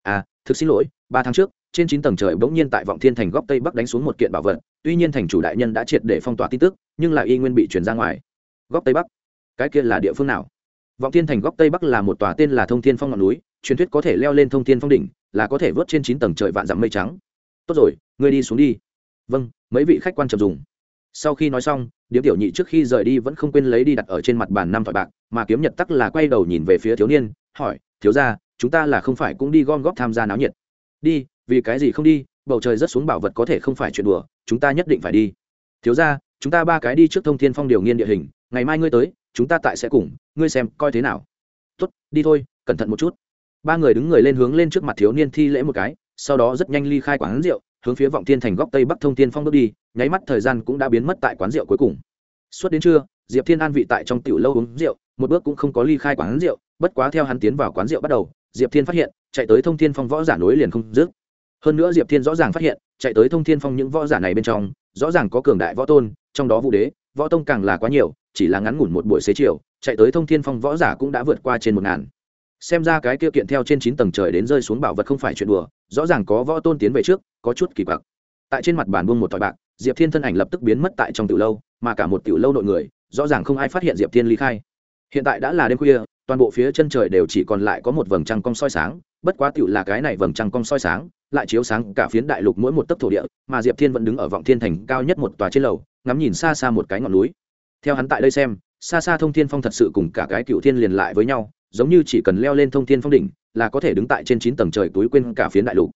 A: À thực xin lỗi, ba tháng trước trên chín tầng trời bỗng nhiên tại vọng thiên thành góc tây bắc đánh xuống một kiện bảo vật, tuy nhiên thành chủ đại nhân đã triệt để phong tỏa tin tức, nhưng lại y nguyên bị chuyển ra ngoài. Góc tây bắc? Cái kia là địa phương nào? Vọng thiên thành góc tây bắc là một tòa tên là thông thiên phong ngọn núi, truyền thuyết có thể leo lên thông thiên phong đỉnh, là có thể vớt trên chín tầng trời vạn dặm mây trắng. Tốt rồi, ngươi đi xuống đi. Vâng mấy vị khách quan trầm dùng. Sau khi nói xong, điếm tiểu nhị trước khi rời đi vẫn không quên lấy đi đặt ở trên mặt bàn năm thỏi bạc, mà kiếm nhật tắc là quay đầu nhìn về phía thiếu niên, hỏi, thiếu ra chúng ta là không phải cũng đi gom góp tham gia náo nhiệt? Đi vì cái gì không đi, bầu trời rất xuống bảo vật có thể không phải chuyện đùa, chúng ta nhất định phải đi. Thiếu ra chúng ta ba cái đi trước thông thiên phong điều nghiên địa hình, ngày mai ngươi tới, chúng ta tại sẽ cùng, ngươi xem coi thế nào. Tốt, đi thôi, cẩn thận một chút. Ba người đứng người lên hướng lên trước mặt thiếu niên thi lễ một cái, sau đó rất nhanh ly khai quán rượu, hướng phía vọng thiên thành góc tây bắc thông thiên phong bước đi, nháy mắt thời gian cũng đã biến mất tại quán rượu cuối cùng. Suốt đến trưa, diệp thiên an vị tại trong tiểu lâu uống rượu, một bước cũng không có ly khai quán rượu, bất quá theo hắn tiến vào quán rượu bắt đầu, diệp thiên phát hiện, chạy tới thông thiên phong võ giả nối liền không dứt hơn nữa diệp thiên rõ ràng phát hiện, chạy tới thông thiên phong những võ giả này bên trong, rõ ràng có cường đại võ tôn, trong đó vũ đế, võ tông càng là quá nhiều, chỉ là ngắn ngủn một buổi xế chiều, chạy tới thông thiên phong võ giả cũng đã vượt qua trên một ngàn. Xem ra cái kia kiện theo trên chín tầng trời đến rơi xuống bảo vật không phải chuyện đùa, rõ ràng có võ tôn tiến về trước, có chút kỳ quặc. Tại trên mặt bàn buông một thỏi bạc, diệp thiên thân ảnh lập tức biến mất tại trong tiểu lâu, mà cả một tiểu lâu nội người, rõ ràng không ai phát hiện diệp thiên ly khai. Hiện tại đã là đêm khuya, toàn bộ phía chân trời đều chỉ còn lại có một vầng trăng cong soi sáng, bất quá tiểu là cái này vầng trăng cong soi sáng lại chiếu sáng cả phiến đại lục mỗi một tấc thổ địa, mà diệp thiên vẫn đứng ở vọng thiên thành cao nhất một tòa trên lầu, ngắm nhìn xa xa một cái ngọn núi. Theo hắn tại đây xem, xa xa thông thiên phong thật sự cùng cả cái cựu thiên liền lại với nhau, giống như chỉ cần leo lên thông thiên phong đỉnh, là có thể đứng tại trên chín tầng trời túi quên cả phiến đại lục.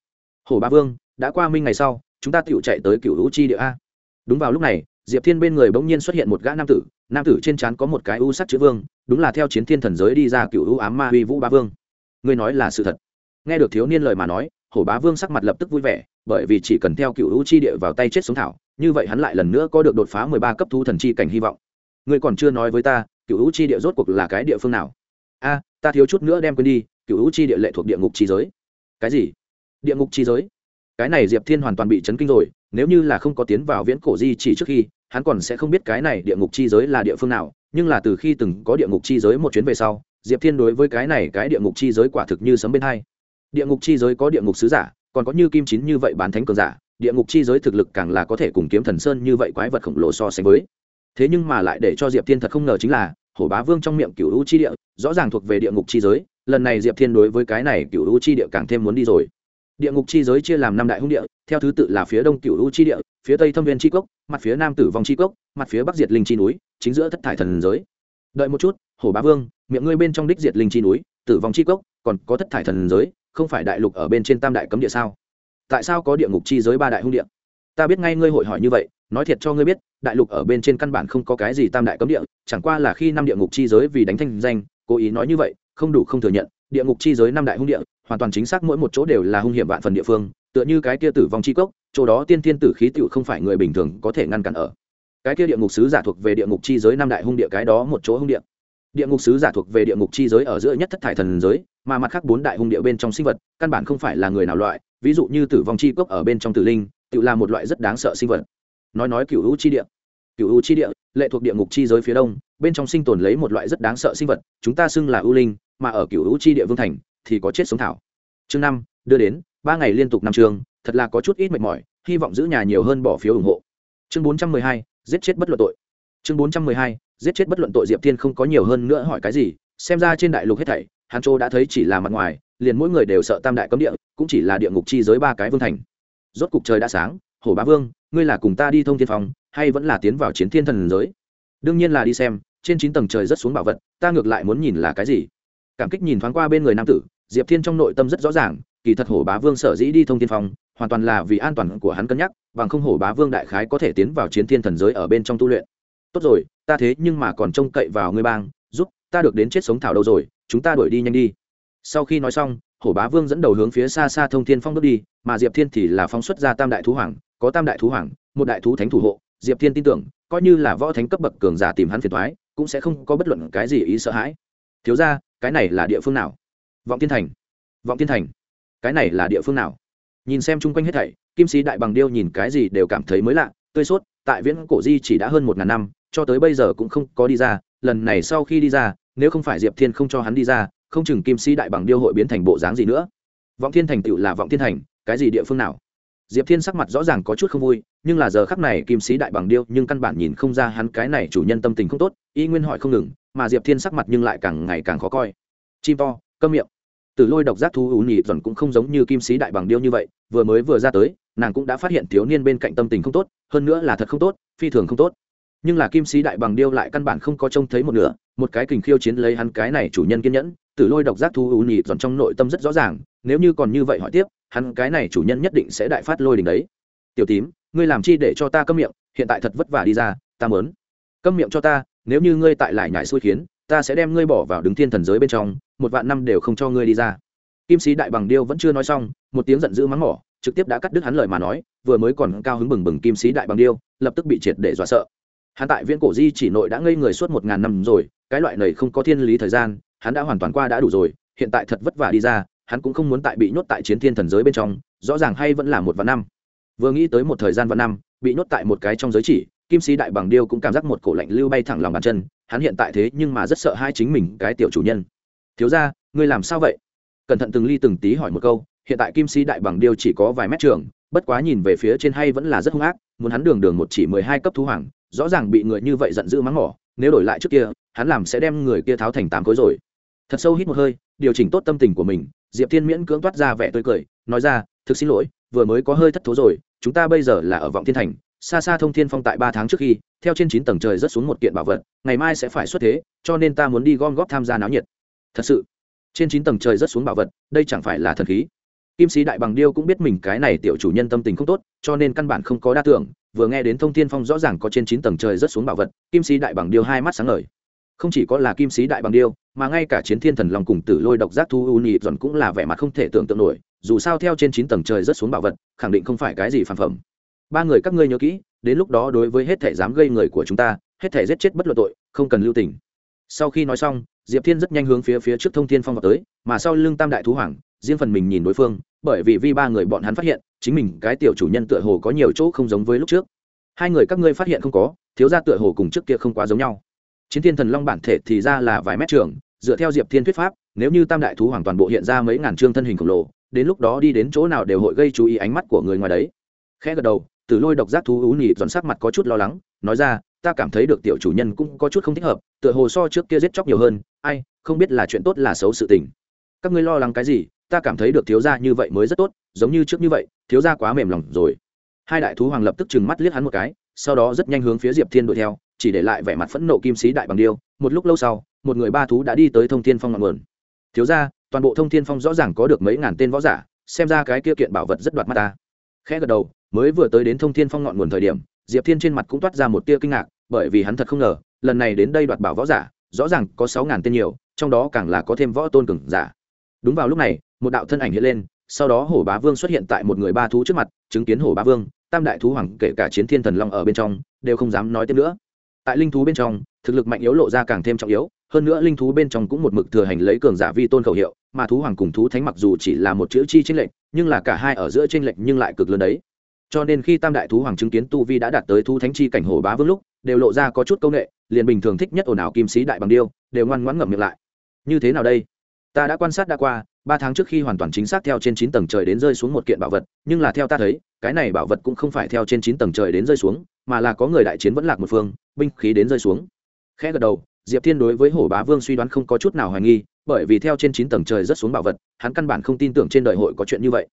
A: Hồ ba vương, đã qua minh ngày sau, chúng ta tựu chạy tới cựu hữu chi địa a. Đúng vào lúc này, diệp thiên bên người bỗng nhiên xuất hiện một gã nam tử nam tử trên trán có một cái u sắc chữ vương, đúng là theo chiến thiên thần giới đi ra cựu hữu ám ma huy vũ ba vương. Ngươi nói là sự thật nghe được thiếu niên lời mà nói, hổ bá vương sắc mặt lập tức vui vẻ, bởi vì chỉ cần theo cựu hữu chi địa vào tay chết sống thảo, như vậy hắn lại lần nữa có được đột phá mười ba cấp thu thần chi cảnh hy vọng. Ngươi còn chưa nói với ta, cựu hữu chi địa rốt cuộc là cái địa phương nào? A, ta thiếu chút nữa đem quên đi, cựu hữu chi địa lệ thuộc địa ngục chi giới. Cái gì? Địa ngục chi giới? Cái này diệp thiên hoàn toàn bị chấn kinh rồi, nếu như là không có tiến vào viễn cổ di chỉ trước khi, hắn còn sẽ không biết cái này địa ngục chi giới là địa phương nào, nhưng là từ khi từng có địa ngục chi giới một chuyến về sau, diệp thiên đối với cái này cái địa ngục chi giới quả thực như sấm bên hai địa ngục chi giới có địa ngục sứ giả, còn có như kim chín như vậy bán thánh cường giả, địa ngục chi giới thực lực càng là có thể cùng kiếm thần sơn như vậy quái vật khổng lồ so sánh với. Thế nhưng mà lại để cho diệp thiên thật không ngờ chính là, hổ bá vương trong miệng cựu u chi địa rõ ràng thuộc về địa ngục chi giới, lần này diệp thiên đối với cái này cựu u chi địa càng thêm muốn đi rồi. Địa ngục chi giới chia làm năm đại hung địa, theo thứ tự là phía đông cựu u chi địa, phía tây thâm viên chi cốc, mặt phía nam tử vong chi cốc, mặt phía bắc diệt linh chi núi, chính giữa thất thải thần giới. Đợi một chút, hổ bá vương, miệng ngươi bên trong đích diệt linh chi núi, tử vong chi cốc, còn có thất thải thần giới không phải đại lục ở bên trên tam đại cấm địa sao? Tại sao có địa ngục chi giới ba đại hung địa? Ta biết ngay ngươi hội hỏi như vậy, nói thiệt cho ngươi biết, đại lục ở bên trên căn bản không có cái gì tam đại cấm địa, chẳng qua là khi năm địa ngục chi giới vì đánh thanh danh, cố ý nói như vậy, không đủ không thừa nhận, địa ngục chi giới năm đại hung địa, hoàn toàn chính xác mỗi một chỗ đều là hung hiểm vạn phần địa phương, tựa như cái kia tử vong chi cốc, chỗ đó tiên thiên tử khí tựu không phải người bình thường có thể ngăn cản ở. Cái kia địa ngục sứ giả thuộc về địa ngục chi giới năm đại hung địa cái đó một chỗ hung địa địa ngục sứ giả thuộc về địa ngục chi giới ở giữa nhất thất thải thần giới, mà mặt khác bốn đại hung địa bên trong sinh vật, căn bản không phải là người nào loại, ví dụ như tử vong chi cốc ở bên trong tử linh, tự là một loại rất đáng sợ sinh vật. Nói nói cựu hữu chi địa. Cựu hữu chi địa, lệ thuộc địa ngục chi giới phía đông, bên trong sinh tồn lấy một loại rất đáng sợ sinh vật, chúng ta xưng là ưu linh, mà ở cựu hữu chi địa vương thành thì có chết sống thảo. Chương năm, đưa đến, ba ngày liên tục năm trường, thật là có chút ít mệt mỏi, hy vọng giữ nhà nhiều hơn bỏ phiếu ủng hộ. Chương bốn trăm mười hai, giết chết bất luận tội chương bốn trăm mười hai giết chết bất luận tội diệp thiên không có nhiều hơn nữa hỏi cái gì xem ra trên đại lục hết thảy hàn châu đã thấy chỉ là mặt ngoài liền mỗi người đều sợ tam đại cấm địa cũng chỉ là địa ngục chi giới ba cái vương thành. Rốt cục trời đã sáng hổ bá vương ngươi là cùng ta đi thông thiên phòng hay vẫn là tiến vào chiến thiên thần giới? Đương nhiên là đi xem trên chín tầng trời rất xuống bảo vật ta ngược lại muốn nhìn là cái gì. Cảm kích nhìn thoáng qua bên người nam tử diệp thiên trong nội tâm rất rõ ràng kỳ thật hổ bá vương sở dĩ đi thông thiên Phòng, hoàn toàn là vì an toàn của hắn cân nhắc bằng không hổ bá vương đại khái có thể tiến vào chiến thiên thần giới ở bên trong tu luyện tốt rồi, ta thế nhưng mà còn trông cậy vào ngươi bang, giúp, ta được đến chết sống thảo đâu rồi, chúng ta đuổi đi nhanh đi. Sau khi nói xong, hổ bá vương dẫn đầu hướng phía xa xa thông thiên phong bước đi, mà diệp thiên thì là phóng xuất ra tam đại thú hoàng, có tam đại thú hoàng, một đại thú thánh thủ hộ. Diệp thiên tin tưởng, coi như là võ thánh cấp bậc cường giả tìm hắn phiền thoái cũng sẽ không có bất luận cái gì ý sợ hãi. Thiếu ra cái này là địa phương nào? Vọng thiên thành. Vọng thiên thành. Cái này là địa phương nào? Nhìn xem chung quanh hết thảy, kim sĩ đại bằng điêu nhìn cái gì đều cảm thấy mới lạ, tươi sốt, tại viễn cổ di chỉ đã hơn một ngàn năm cho tới bây giờ cũng không có đi ra, lần này sau khi đi ra, nếu không phải diệp thiên không cho hắn đi ra, không chừng kim sĩ đại bằng điêu hội biến thành bộ dáng gì nữa. Vọng thiên thành tựu là vọng thiên thành, cái gì địa phương nào? Diệp thiên sắc mặt rõ ràng có chút không vui, nhưng là giờ khắc này kim sĩ đại bằng điêu nhưng căn bản nhìn không ra hắn cái này chủ nhân tâm tình không tốt, y nguyên hỏi không ngừng, mà diệp thiên sắc mặt nhưng lại càng ngày càng khó coi. Chim to, cơm miệng. Từ lôi độc giác thú ú nhị dần cũng không giống như kim sĩ đại bằng điêu như vậy, vừa mới vừa ra tới, nàng cũng đã phát hiện thiếu niên bên cạnh tâm tình không tốt, hơn nữa là thật không tốt, phi thường không tốt nhưng là kim sĩ đại bằng điêu lại căn bản không có trông thấy một nửa, một cái kình khiêu chiến lấy hắn cái này chủ nhân kiên nhẫn, tử lôi độc giác thu ưu nhị dọn trong nội tâm rất rõ ràng, nếu như còn như vậy hỏi tiếp, hắn cái này chủ nhân nhất định sẽ đại phát lôi đình đấy. Tiểu tím, ngươi làm chi để cho ta câm miệng, hiện tại thật vất vả đi ra, ta mớn câm miệng cho ta, nếu như ngươi tại lại nhải xui khiến, ta sẽ đem ngươi bỏ vào đứng thiên thần giới bên trong, một vạn năm đều không cho ngươi đi ra. Kim sĩ đại bằng điêu vẫn chưa nói xong, một tiếng giận dữ mắng mỏ, trực tiếp đã cắt đứt hắn lời mà nói, vừa mới còn cao hứng bừng bừng kim sĩ đại bằng điêu, lập tức bị triệt để dọa sợ hắn tại viễn cổ di chỉ nội đã ngây người suốt một ngàn năm rồi, cái loại này không có thiên lý thời gian, hắn đã hoàn toàn qua đã đủ rồi, hiện tại thật vất vả đi ra, hắn cũng không muốn tại bị nhốt tại chiến thiên thần giới bên trong, rõ ràng hay vẫn là một vạn năm. Vừa nghĩ tới một thời gian vạn năm, bị nhốt tại một cái trong giới chỉ, kim sĩ đại bằng điêu cũng cảm giác một cổ lạnh lưu bay thẳng lòng bàn chân, hắn hiện tại thế nhưng mà rất sợ hai chính mình, cái tiểu chủ nhân. Thiếu ra ngươi làm sao vậy? Cẩn thận từng ly từng tí hỏi một câu, hiện tại kim sĩ đại bằng điêu chỉ có vài mét trường, bất quá nhìn về phía trên hay vẫn là rất hung ác, muốn hắn đường đường một chỉ mười hai cấp thú hoàng rõ ràng bị người như vậy giận dữ mắng mỏ, nếu đổi lại trước kia, hắn làm sẽ đem người kia tháo thành tám khối rồi. Thật sâu hít một hơi, điều chỉnh tốt tâm tình của mình, diệp thiên miễn cưỡng toát ra vẻ tươi cười, nói ra, thực xin lỗi, vừa mới có hơi thất thố rồi, chúng ta bây giờ là ở vọng thiên thành, xa xa thông thiên phong tại ba tháng trước khi, theo trên chín tầng trời rất xuống một kiện bảo vật, ngày mai sẽ phải xuất thế, cho nên ta muốn đi gom góp tham gia náo nhiệt. Thật sự, trên chín tầng trời rất xuống bảo vật, đây chẳng phải là thần khí. Kim sĩ đại bằng điêu cũng biết mình cái này tiểu chủ nhân tâm tình không tốt, cho nên căn bản không có đa tưởng vừa nghe đến thông thiên phong rõ ràng có trên chín tầng trời rất xuống bảo vật, kim sĩ đại bằng điêu hai mắt sáng ngời. Không chỉ có là kim sĩ đại bằng điêu, mà ngay cả chiến thiên thần lòng cùng tử lôi độc giác thu u nhị dọn cũng là vẻ mặt không thể tưởng tượng nổi, dù sao theo trên chín tầng trời rất xuống bảo vật, khẳng định không phải cái gì phản phẩm. Ba người các ngươi nhớ kỹ, đến lúc đó đối với hết thể dám gây người của chúng ta, hết thể giết chết bất luận tội, không cần lưu tình. Sau khi nói xong, diệp thiên rất nhanh hướng phía phía trước thông thiên phong vào tới, mà sau lưng tam đại thú hoàng, riêng phần mình nhìn đối phương bởi vì vi ba người bọn hắn phát hiện, chính mình cái tiểu chủ nhân tựa hồ có nhiều chỗ không giống với lúc trước. Hai người các ngươi phát hiện không có, thiếu ra tựa hồ cùng trước kia không quá giống nhau. Chiến thiên thần long bản thể thì ra là vài mét trường, dựa theo diệp thiên thuyết pháp, nếu như tam đại thú hoàng toàn bộ hiện ra mấy ngàn trương thân hình khổng lồ, đến lúc đó đi đến chỗ nào đều hội gây chú ý ánh mắt của người ngoài đấy. Khẽ gật đầu từ lôi độc giác thú ú nhị dọn sắc mặt có chút lo lắng, nói ra, ta cảm thấy được tiểu chủ nhân cũng có chút không thích hợp, tựa hồ so trước kia giết chóc nhiều hơn, ai, không biết là chuyện tốt là xấu sự tình. Các ngươi lo lắng cái gì ta cảm thấy được thiếu gia như vậy mới rất tốt, giống như trước như vậy, thiếu gia quá mềm lòng rồi. Hai đại thú hoàng lập tức trừng mắt liếc hắn một cái, sau đó rất nhanh hướng phía diệp thiên đuổi theo, chỉ để lại vẻ mặt phẫn nộ kim sĩ đại bằng điêu. Một lúc lâu sau, một người ba thú đã đi tới thông thiên phong ngọn nguồn. Thiếu gia, toàn bộ thông thiên phong rõ ràng có được mấy ngàn tên võ giả, xem ra cái kia kiện bảo vật rất đoạt mắt ta. Khẽ gật đầu, mới vừa tới đến thông thiên phong ngọn nguồn thời điểm, diệp thiên trên mặt cũng toát ra một tia kinh ngạc, bởi vì hắn thật không ngờ, lần này đến đây đoạt bảo võ giả, rõ ràng có sáu ngàn tên nhiều, trong đó càng là có thêm võ tôn cường giả. Đúng vào lúc này một đạo thân ảnh hiện lên, sau đó hổ bá vương xuất hiện tại một người ba thú trước mặt, chứng kiến hổ bá vương, tam đại thú hoàng, kể cả chiến thiên thần long ở bên trong, đều không dám nói tiếp nữa. Tại linh thú bên trong, thực lực mạnh yếu lộ ra càng thêm trọng yếu, hơn nữa linh thú bên trong cũng một mực thừa hành lấy cường giả vi tôn khẩu hiệu, mà thú hoàng cùng thú thánh mặc dù chỉ là một chữ chi tranh lệch, nhưng là cả hai ở giữa tranh lệch nhưng lại cực lớn đấy. Cho nên khi tam đại thú hoàng chứng kiến tu vi đã đạt tới thú thánh chi cảnh hổ bá vương lúc, đều lộ ra có chút công nghệ, liền bình thường thích nhất ồn ào kim sĩ đại bằng điêu, đều ngoan ngoãn ngậm miệng lại. Như thế nào đây? Ta đã quan sát đã qua, ba tháng trước khi hoàn toàn chính xác theo trên chín tầng trời đến rơi xuống một kiện bảo vật, nhưng là theo ta thấy, cái này bảo vật cũng không phải theo trên chín tầng trời đến rơi xuống, mà là có người đại chiến vẫn lạc một phương, binh khí đến rơi xuống. Khẽ gật đầu, diệp thiên đối với hổ bá vương suy đoán không có chút nào hoài nghi, bởi vì theo trên chín tầng trời rất xuống bảo vật, hắn căn bản không tin tưởng trên đời hội có chuyện như vậy.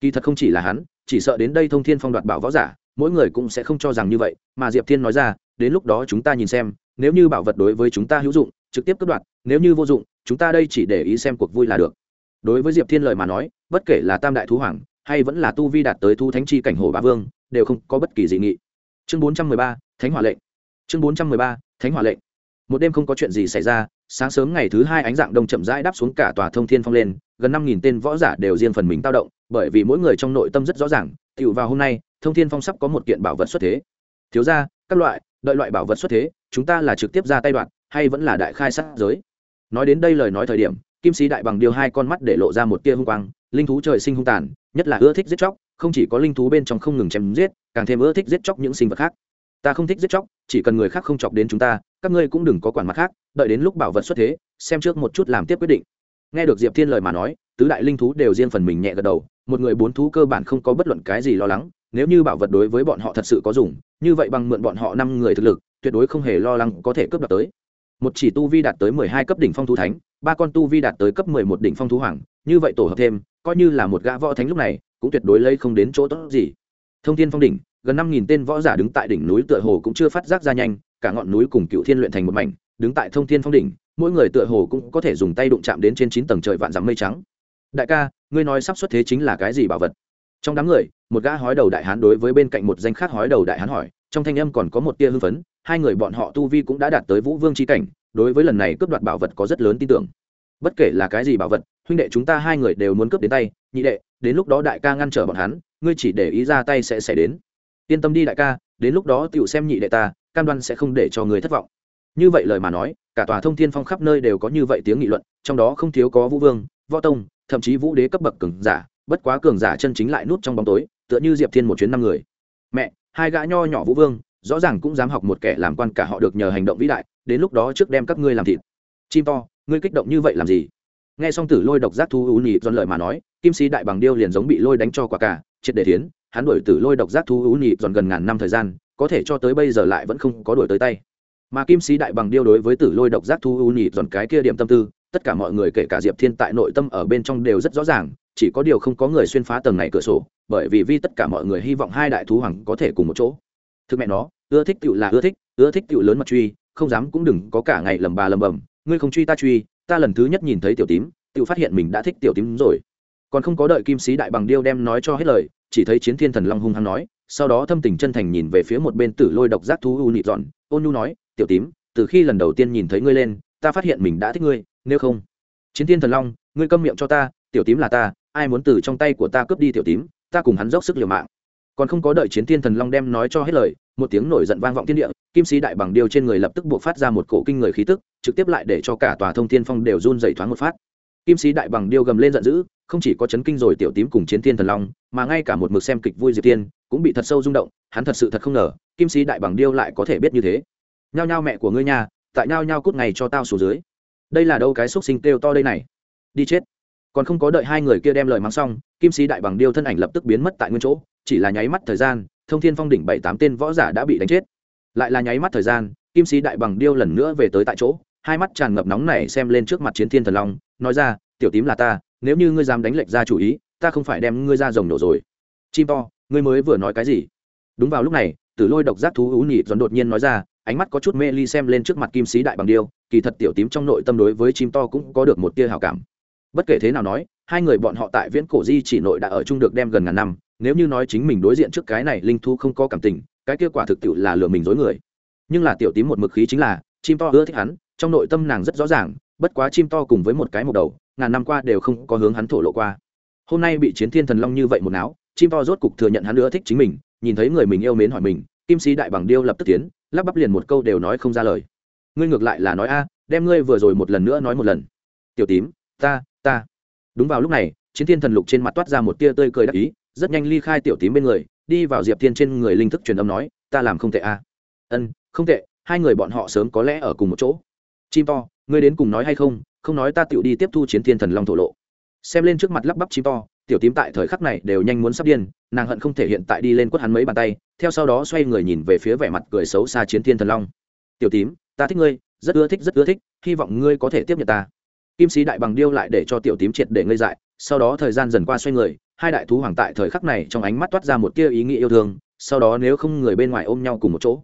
A: Kỳ thật không chỉ là hắn, chỉ sợ đến đây thông thiên phong đoạt bảo võ giả, mỗi người cũng sẽ không cho rằng như vậy, mà diệp thiên nói ra, đến lúc đó chúng ta nhìn xem, nếu như bảo vật đối với chúng ta hữu dụng, trực tiếp cướp đoạt nếu như vô dụng, chúng ta đây chỉ để ý xem cuộc vui là được. Đối với diệp thiên lời mà nói, bất kể là tam đại thú hoàng, hay vẫn là tu vi đạt tới thu thánh chi cảnh hồ bá vương, đều không có bất kỳ dị nghị. Chương bốn trăm mười ba, thánh hỏa lệnh. Chương bốn trăm mười ba, thánh hỏa lệnh. Một đêm không có chuyện gì xảy ra, sáng sớm ngày thứ hai ánh dạng đông chậm rãi đáp xuống cả tòa thông thiên phong lên, gần năm nghìn tên võ giả đều riêng phần mình tao động, bởi vì mỗi người trong nội tâm rất rõ ràng tựu vào hôm nay, thông thiên phong sắp có một kiện bảo vật xuất thế. Thiếu ra các loại, đợi loại bảo vật xuất thế, chúng ta là trực tiếp ra tay đoạn, hay vẫn là đại khai sát giới? Nói đến đây lời nói thời điểm, kim sĩ đại bằng điều hai con mắt để lộ ra một tia hung quang, linh thú trời sinh hung tàn, nhất là ưa thích giết chóc, không chỉ có linh thú bên trong không ngừng chém giết, càng thêm ưa thích giết chóc những sinh vật khác. Ta không thích giết chóc, chỉ cần người khác không chọc đến chúng ta, các ngươi cũng đừng có quản mặt khác, đợi đến lúc bảo vật xuất thế, xem trước một chút làm tiếp quyết định. Nghe được diệp thiên lời mà nói, tứ đại linh thú đều riêng phần mình nhẹ gật đầu, một người bốn thú cơ bản không có bất luận cái gì lo lắng, nếu như bảo vật đối với bọn họ thật sự có dùng, như vậy bằng mượn bọn họ năm người thực lực, tuyệt đối không hề lo lắng có thể cướp đoạt tới một chỉ tu vi đạt tới mười hai cấp đỉnh phong thú thánh, ba con tu vi đạt tới cấp mười một đỉnh phong thú hoàng, như vậy tổ hợp thêm, coi như là một gã võ thánh lúc này, cũng tuyệt đối lấy không đến chỗ tốt gì. Thông thiên phong đỉnh, gần năm nghìn tên võ giả đứng tại đỉnh núi tựa hồ cũng chưa phát giác ra nhanh, cả ngọn núi cùng cựu thiên luyện thành một mảnh, đứng tại thông thiên phong đỉnh, mỗi người tựa hồ cũng có thể dùng tay đụng chạm đến trên chín tầng trời vạn dặm mây trắng. Đại ca, ngươi nói sắp xuất thế chính là cái gì bảo vật? Trong đám người, một gã hói đầu đại hán đối với bên cạnh một danh khác hói đầu đại hán hỏi, trong thanh âm còn có một tia hưng phấn hai người bọn họ tu vi cũng đã đạt tới vũ vương c h i cảnh, đối với lần này cướp đoạt bảo vật có rất lớn tin tưởng. Bất kể là cái gì bảo vật, huynh đệ chúng ta hai người đều muốn cướp đến tay, nhị đệ, đến lúc đó đại ca ngăn trở bọn hắn, ngươi chỉ để ý ra tay sẽ xảy đến. Yên tâm đi đại ca, đến lúc đó tựu xem nhị đệ ta, cam đoan sẽ không để cho người thất vọng. Như vậy lời mà nói, cả tòa thông thiên phong khắp nơi đều có như vậy tiếng nghị luận, trong đó không thiếu có vũ vương, võ tông, thậm chí vũ đế cấp bậc cường giả, bất quá cường giả chân chính lại nút trong bóng tối, tựa như diệp thiên một chuyến năm người. Mẹ, hai gã nho nhỏ vũ vương rõ ràng cũng dám học một kẻ làm quan cả họ được nhờ hành động vĩ đại, đến lúc đó trước đem các ngươi làm thịt. Chim to, ngươi kích động như vậy làm gì? Nghe xong tử lôi độc giác thu ưu nhị dọn lợi mà nói, kim sĩ đại bằng điêu liền giống bị lôi đánh cho quả cả, triệt để thiến, hắn đuổi tử lôi độc giác thu ưu nhị dọn gần ngàn năm thời gian, có thể cho tới bây giờ lại vẫn không có đuổi tới tay. Mà kim sĩ đại bằng điêu đối với tử lôi độc giác thu ưu nhị dọn cái kia điểm tâm tư, tất cả mọi người kể cả diệp thiên tại nội tâm ở bên trong đều rất rõ ràng, chỉ có điều không có người xuyên phá tầng này cửa sổ, bởi vì vi tất cả mọi người hy vọng hai đại thú hoàng có thể cùng một chỗ. Thực mẹ nó ưa thích tựu là ưa thích ưa thích tựu lớn mặt truy, không dám cũng đừng có cả ngày lầm bà lầm bầm, ngươi không truy ta truy, ta lần thứ nhất nhìn thấy tiểu tím, tựu phát hiện mình đã thích tiểu tím rồi. Còn không có đợi kim sĩ đại bằng điêu đem nói cho hết lời, chỉ thấy chiến thiên thần long hung hăng nói, sau đó thâm tình chân thành nhìn về phía một bên tử lôi độc giác thú u nị dọn, ôn nhu nói, tiểu tím, từ khi lần đầu tiên nhìn thấy ngươi lên, ta phát hiện mình đã thích ngươi, nếu không chiến thiên thần long, ngươi câm miệng cho ta, tiểu tím là ta, ai muốn từ trong tay của ta cướp đi tiểu tím, ta cùng hắn dốc sức liều mạng. Còn không có đợi chiến thiên thần long đem nói cho hết lời một tiếng nổi giận vang vọng thiên địa, kim sĩ đại bằng điêu trên người lập tức buộc phát ra một cổ kinh người khí tức, trực tiếp lại để cho cả tòa thông thiên phong đều run dày thoáng một phát. Kim sĩ đại bằng điêu gầm lên giận dữ, không chỉ có chấn kinh rồi tiểu tím cùng chiến thiên thần long, mà ngay cả một mực xem kịch vui diệp tiên cũng bị thật sâu rung động, hắn thật sự thật không ngờ, kim sĩ đại bằng điêu lại có thể biết như thế. Nhao nhao mẹ của ngươi nhà tại nhao nhao cút ngày cho tao xuống dưới. Đây là đâu cái xúc sinh kêu to đây này? Đi chết. Còn không có đợi hai người kia đem lời mắng xong, kim sĩ đại bằng điêu thân ảnh lập tức biến mất tại nguyên chỗ, chỉ là nháy mắt thời gian thông thiên phong đỉnh bảy tám tên võ giả đã bị đánh chết. Lại là nháy mắt thời gian, kim sĩ đại bằng điêu lần nữa về tới tại chỗ, hai mắt tràn ngập nóng này xem lên trước mặt chiến thiên thần long, nói ra, tiểu tím là ta, nếu như ngươi dám đánh lệch ra chủ ý, ta không phải đem ngươi ra rồng nổ rồi. Chim to, ngươi mới vừa nói cái gì? Đúng vào lúc này, tử lôi độc giác thú ú nhị dọn đột nhiên nói ra, ánh mắt có chút mê ly xem lên trước mặt kim sĩ đại bằng điêu, kỳ thật tiểu tím trong nội tâm đối với chim to cũng có được một tia hào cảm. Bất kể thế nào nói, hai người bọn họ tại viễn cổ di chỉ nội đã ở chung được đem gần ngàn năm nếu như nói chính mình đối diện trước cái này, linh thu không có cảm tình, cái kết quả thực tiệu là lừa mình dối người. Nhưng là tiểu tím một mực khí chính là, chim to ưa thích hắn, trong nội tâm nàng rất rõ ràng, bất quá chim to cùng với một cái một đầu, ngàn năm qua đều không có hướng hắn thổ lộ qua. Hôm nay bị chiến thiên thần long như vậy một não chim to rốt cục thừa nhận hắn ưa thích chính mình, nhìn thấy người mình yêu mến hỏi mình, kim sĩ đại bằng điêu lập tức tiến, lắp bắp liền một câu đều nói không ra lời. Ngươi ngược lại là nói a, đem ngươi vừa rồi một lần nữa nói một lần. Tiểu tím, ta ta. Đúng vào lúc này, chiến thiên thần lục trên mặt toát ra một tia tươi cười đắc ý rất nhanh ly khai tiểu tím bên người, đi vào diệp thiên trên người linh thức truyền âm nói, ta làm không tệ a ân, không tệ, hai người bọn họ sớm có lẽ ở cùng một chỗ. Chim to, ngươi đến cùng nói hay không? Không nói ta tựu đi tiếp thu chiến thiên thần long thổ lộ. Xem lên trước mặt lắp bắp chim to, tiểu tím tại thời khắc này đều nhanh muốn sắp điên, nàng hận không thể hiện tại đi lên quất hắn mấy bàn tay, theo sau đó xoay người nhìn về phía vẻ mặt cười xấu xa chiến thiên thần long. Tiểu tím, ta thích ngươi, rất ưa thích, rất ưa thích, hy vọng ngươi có thể tiếp nhận ta. Kim sĩ đại bằng điêu lại để cho tiểu tím triệt để ngây dại, sau đó thời gian dần qua xoay người hai đại thú hoàng tại thời khắc này trong ánh mắt toát ra một tia ý nghĩa yêu thương, sau đó nếu không người bên ngoài ôm nhau cùng một chỗ,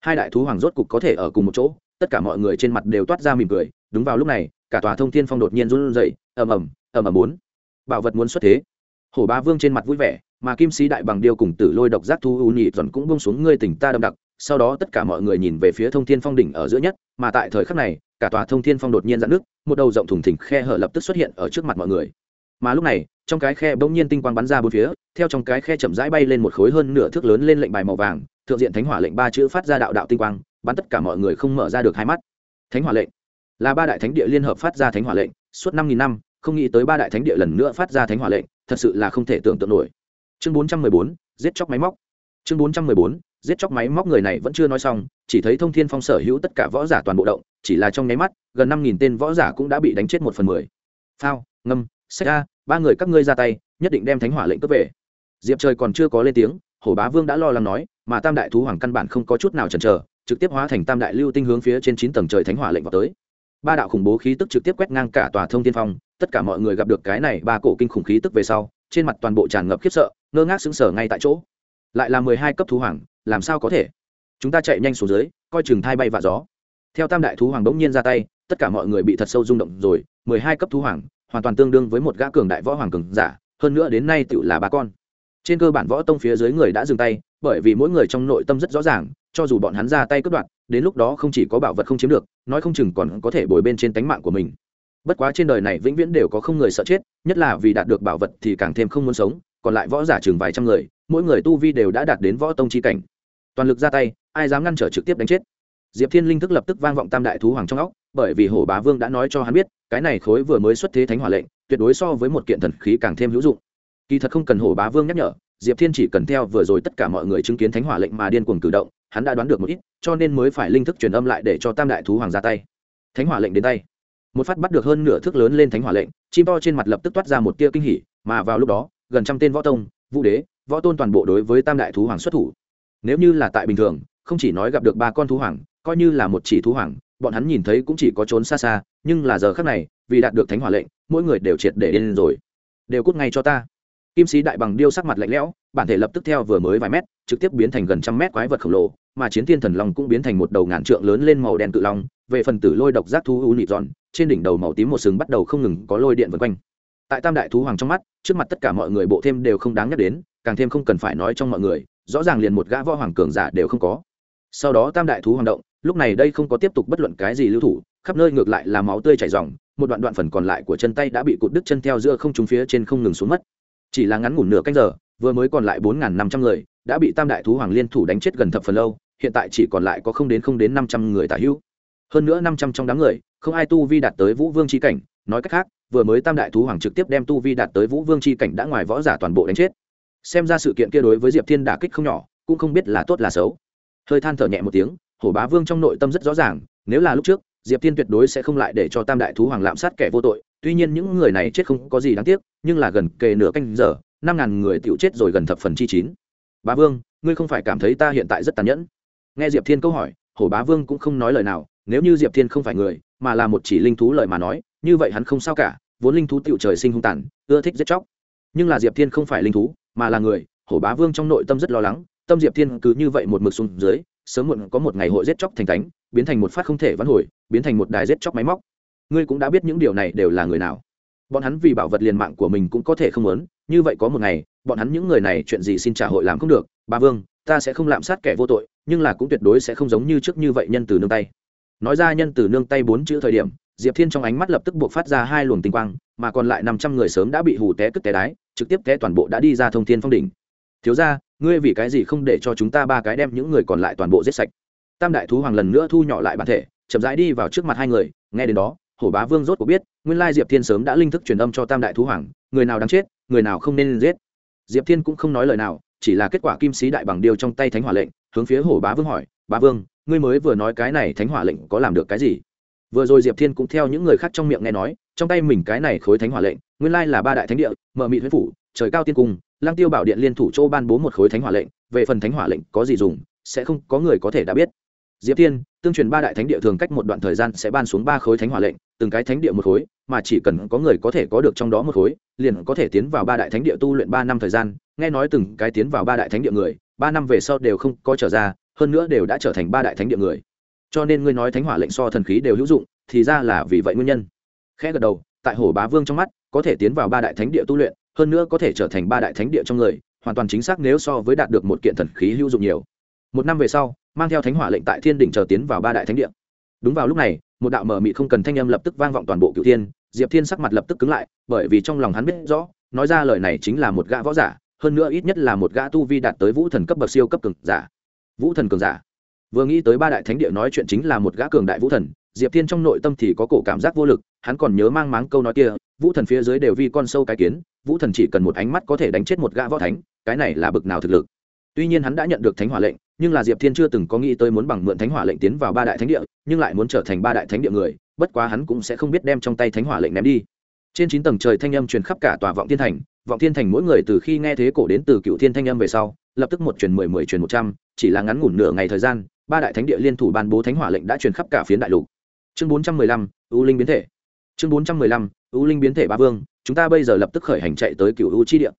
A: hai đại thú hoàng rốt cục có thể ở cùng một chỗ, tất cả mọi người trên mặt đều toát ra mỉm cười, đúng vào lúc này, cả tòa thông thiên phong đột nhiên run rẩy, ầm ầm ầm ầm muốn bảo vật muốn xuất thế. Hổ ba vương trên mặt vui vẻ, mà kim sĩ đại bằng điêu cùng tử lôi độc giác thu u nhị dần cũng bông xuống ngươi tỉnh ta đậm đặc, sau đó tất cả mọi người nhìn về phía thông thiên phong đỉnh ở giữa nhất, mà tại thời khắc này, cả tòa thông thiên phong đột nhiên dạn nước một đầu rộng thùng thỉnh khe hở lập tức xuất hiện ở trước mặt mọi người. Mà lúc này trong cái khe bỗng nhiên tinh quang bắn ra bốn phía, theo trong cái khe chậm rãi bay lên một khối hơn nửa thước lớn lên lệnh bài màu vàng, thượng diện thánh hỏa lệnh ba chữ phát ra đạo đạo tinh quang, bắn tất cả mọi người không mở ra được hai mắt. Thánh hỏa lệnh là ba đại thánh địa liên hợp phát ra thánh hỏa lệnh, suốt năm nghìn năm, không nghĩ tới ba đại thánh địa lần nữa phát ra thánh hỏa lệnh, thật sự là không thể tưởng tượng nổi. Chương bốn trăm mười bốn, giết chóc máy móc. Chương bốn trăm mười bốn, giết chóc máy móc người này vẫn chưa nói xong, chỉ thấy thông thiên phong sở hữu tất cả võ giả toàn bộ động, chỉ là trong nháy mắt, gần năm nghìn tên võ giả cũng đã bị đánh chết một phần mười. Phao, ngâm sách a, ba người các ngươi ra tay, nhất định đem thánh hỏa lệnh cướp về. Diệp trời còn chưa có lên tiếng, hổ bá vương đã lo lắng nói, mà tam đại thú hoàng căn bản không có chút nào chần chờ, trực tiếp hóa thành tam đại lưu tinh hướng phía trên chín tầng trời thánh hỏa lệnh vào tới. Ba đạo khủng bố khí tức trực tiếp quét ngang cả tòa thông thiên phong, tất cả mọi người gặp được cái này ba cổ kinh khủng khí tức về sau, trên mặt toàn bộ tràn ngập khiếp sợ, ngơ ngác sững sờ ngay tại chỗ. Lại là mười hai cấp thú hoàng, làm sao có thể? Chúng ta chạy nhanh xuống dưới, coi chừng thai bay và gió. Theo tam đại thú hoàng bỗng nhiên ra tay, tất cả mọi người bị thật sâu rung động rồi, mười hai cấp thú hoàng hoàn toàn tương đương với một gã cường đại võ hoàng cường giả, hơn nữa đến nay tự là ba con. Trên cơ bản võ tông phía dưới người đã dừng tay, bởi vì mỗi người trong nội tâm rất rõ ràng, cho dù bọn hắn ra tay cướp đoạt, đến lúc đó không chỉ có bảo vật không chiếm được, nói không chừng còn có thể bồi bên trên tánh mạng của mình. Bất quá trên đời này vĩnh viễn đều có không người sợ chết, nhất là vì đạt được bảo vật thì càng thêm không muốn sống, còn lại võ giả chừng vài trăm người, mỗi người tu vi đều đã đạt đến võ tông chi cảnh. Toàn lực ra tay, ai dám ngăn trở trực tiếp đánh chết? Diệp thiên linh thức lập tức vang vọng tam đại thú hoàng trong óc bởi vì hổ bá vương đã nói cho hắn biết, cái này khối vừa mới xuất thế thánh hỏa lệnh, tuyệt đối so với một kiện thần khí càng thêm hữu dụng. Kỳ thật không cần hổ bá vương nhắc nhở, diệp thiên chỉ cần theo vừa rồi tất cả mọi người chứng kiến thánh hỏa lệnh mà điên cuồng cử động, hắn đã đoán được một ít, cho nên mới phải linh thức truyền âm lại để cho tam đại thú hoàng ra tay. Thánh hỏa lệnh đến tay. Một phát bắt được hơn nửa thước lớn lên thánh hỏa lệnh, chim to trên mặt lập tức toát ra một tia kinh hỉ, mà vào lúc đó, gần trăm tên võ tông, vũ đế, võ tôn toàn bộ đối với tam đại thú hoàng xuất thủ. Nếu như là tại bình thường, không chỉ nói gặp được ba con thú hoàng, coi như là một chỉ thú hoàng bọn hắn nhìn thấy cũng chỉ có trốn xa xa, nhưng là giờ khác này, vì đạt được thánh hỏa lệnh, mỗi người đều triệt để điên rồi. Đều cút ngay cho ta. Kim sĩ đại bằng điêu sắc mặt lạnh lẽo, bản thể lập tức theo vừa mới vài mét, trực tiếp biến thành gần trăm mét quái vật khổng lồ, mà chiến thiên thần long cũng biến thành một đầu ngàn trượng lớn lên màu đen cự long, về phần tử lôi độc giác thú u nịt giòn trên đỉnh đầu màu tím một sừng bắt đầu không ngừng có lôi điện vân quanh. Tại tam đại thú hoàng trong mắt, trước mặt tất cả mọi người bộ thêm đều không đáng nhắc đến, càng thêm không cần phải nói trong mọi người, rõ ràng liền một gã võ hoàng cường giả đều không có. Sau đó tam đại thú hoàng động lúc này đây không có tiếp tục bất luận cái gì lưu thủ, khắp nơi ngược lại là máu tươi chảy ròng, một đoạn đoạn phần còn lại của chân tay đã bị cụt đứt chân theo giữa không trúng phía trên không ngừng xuống mất. Chỉ là ngắn ngủn nửa canh giờ, vừa mới còn lại bốn năm trăm người, đã bị tam đại thú hoàng liên thủ đánh chết gần thập phần lâu, hiện tại chỉ còn lại có không đến không đến năm trăm người tả hữu. Hơn nữa năm trăm trong đám người, không ai tu vi đạt tới vũ vương c h i cảnh, nói cách khác, vừa mới tam đại thú hoàng trực tiếp đem tu vi đạt tới vũ vương c h i cảnh đã ngoài võ giả toàn bộ đánh chết. Xem ra sự kiện kia đối với diệp thiên đả kích không nhỏ, cũng không biết là tốt là xấu. Hơi than thở nhẹ một tiếng hổ bá vương trong nội tâm rất rõ ràng, nếu là lúc trước, diệp thiên tuyệt đối sẽ không lại để cho tam đại thú hoàng lạm sát kẻ vô tội, tuy nhiên những người này chết không có gì đáng tiếc, nhưng là gần kề nửa canh giờ, năm ngàn người tựu chết rồi gần thập phần chi chín. Bá vương, ngươi không phải cảm thấy ta hiện tại rất tàn nhẫn? Nghe diệp thiên câu hỏi, hổ bá vương cũng không nói lời nào, nếu như diệp thiên không phải người, mà là một chỉ linh thú lời mà nói, như vậy hắn không sao cả, vốn linh thú tựu trời sinh hung tàn, ưa thích giết chóc. Nhưng là diệp thiên không phải linh thú, mà là người, hổ bá vương trong nội tâm rất lo lắng, tâm diệp thiên cứ như vậy một mực xuống dưới sớm muộn có một ngày hội giết chóc thành cánh biến thành một phát không thể vãn hồi, biến thành một đài giết chóc máy móc. Ngươi cũng đã biết những điều này đều là người nào. Bọn hắn vì bảo vật liền mạng của mình cũng có thể không muốn, như vậy có một ngày, bọn hắn những người này chuyện gì xin trả hội làm không được. Ba vương, ta sẽ không lạm sát kẻ vô tội, nhưng là cũng tuyệt đối sẽ không giống như trước như vậy nhân từ nương tay. Nói ra nhân từ nương tay bốn chữ thời điểm, diệp thiên trong ánh mắt lập tức buộc phát ra hai luồng tinh quang, mà còn lại năm trăm người sớm đã bị hù té cất té đái, trực tiếp té toàn bộ đã đi ra thông thiên phong đỉnh. Thiếu ra ngươi vì cái gì không để cho chúng ta ba cái đem những người còn lại toàn bộ giết sạch? Tam đại thú hoàng lần nữa thu nhỏ lại bản thể, chậm rãi đi vào trước mặt hai người, nghe đến đó, hổ bá vương rốt cuộc biết, nguyên lai diệp thiên sớm đã linh thức truyền âm cho tam đại thú hoàng, người nào đáng chết, người nào không nên giết. Diệp thiên cũng không nói lời nào, chỉ là kết quả kim sĩ đại bằng điều trong tay thánh hỏa lệnh, hướng phía hổ bá vương hỏi, bá vương, ngươi mới vừa nói cái này thánh hỏa lệnh có làm được cái gì? Vừa rồi diệp thiên cũng theo những người khác trong miệng nghe nói, trong tay mình cái này khối thánh hỏa lệnh, nguyên lai là ba đại thánh địa, mở mị huyết phủ, trời cao tiên cung lang tiêu bảo điện liên thủ châu ban bố một khối thánh hỏa lệnh, về phần thánh hỏa lệnh có gì dùng, sẽ không có người có thể đã biết. Diệp thiên, tương truyền ba đại thánh địa thường cách một đoạn thời gian sẽ ban xuống ba khối thánh hỏa lệnh, từng cái thánh địa một khối, mà chỉ cần có người có thể có được trong đó một khối, liền có thể tiến vào ba đại thánh địa tu luyện ba năm thời gian. Nghe nói từng cái tiến vào ba đại thánh địa người, ba năm về sau đều không có trở ra, hơn nữa đều đã trở thành ba đại thánh địa người. Cho nên ngươi nói thánh hỏa lệnh so thần khí đều hữu dụng, thì ra là vì vậy nguyên nhân. Khẽ gật đầu, tại hồ bá vương trong mắt, có thể tiến vào ba đại thánh địa tu luyện hơn nữa có thể trở thành ba đại thánh địa trong người, hoàn toàn chính xác nếu so với đạt được một kiện thần khí hữu dụng nhiều. Một năm về sau, mang theo thánh hỏa lệnh tại thiên đỉnh chờ tiến vào ba đại thánh địa. Đúng vào lúc này, một đạo mở mị không cần thanh âm lập tức vang vọng toàn bộ cựu thiên, diệp thiên sắc mặt lập tức cứng lại, bởi vì trong lòng hắn biết rõ, nói ra lời này chính là một gã võ giả, hơn nữa ít nhất là một gã tu vi đạt tới vũ thần cấp bậc siêu cấp cường giả. Vũ thần cường giả. Vừa nghĩ tới ba đại thánh địa nói chuyện chính là một gã cường đại vũ thần diệp thiên trong nội tâm thì có cổ cảm giác vô lực, hắn còn nhớ mang máng câu nói kia, vũ thần phía dưới đều vi con sâu cái kiến, vũ thần chỉ cần một ánh mắt có thể đánh chết một gã võ thánh, cái này là bực nào thực lực. Tuy nhiên hắn đã nhận được thánh hỏa lệnh, nhưng là diệp thiên chưa từng có nghĩ tới muốn bằng mượn thánh hỏa lệnh tiến vào ba đại thánh địa, nhưng lại muốn trở thành ba đại thánh địa người, bất quá hắn cũng sẽ không biết đem trong tay thánh hỏa lệnh ném đi. Trên chín tầng trời thanh âm truyền khắp cả tòa vọng thiên thành, vọng thiên thành mỗi người từ khi nghe thế cổ đến từ cựu thiên thanh âm về sau, lập tức một truyền mười mười truyền một trăm, chỉ là ngắn ngủn nửa ngày thời gian, ba đại thánh địa liên thủ ban bố thánh hỏa lệnh đã truyền khắp cả phiến đại lục chương bốn trăm mười lăm, u linh biến thể. Chương bốn trăm mười lăm, u linh biến thể ba vương, chúng ta bây giờ lập tức khởi hành chạy tới cựu u chi địa.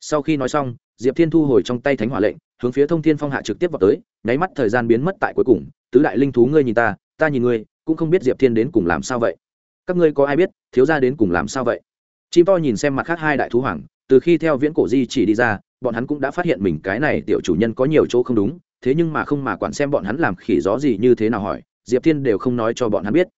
A: Sau khi nói xong, diệp thiên thu hồi trong tay thánh hỏa lệnh, hướng phía thông thiên phong hạ trực tiếp vào tới, nháy mắt thời gian biến mất tại cuối cùng. Tứ đại linh thú ngươi nhìn ta ta nhìn ngươi, cũng không biết diệp thiên đến cùng làm sao vậy. Các ngươi có ai biết, thiếu ra đến cùng làm sao vậy? Chim to nhìn xem mặt khác hai đại thú hoàng, từ khi theo viễn cổ di chỉ đi ra, bọn hắn cũng đã phát hiện mình cái này tiểu chủ nhân có nhiều chỗ không đúng, thế nhưng mà không mà quản xem bọn hắn làm khỉ gió gì như thế nào hỏi diệp thiên đều không nói cho bọn hắn biết.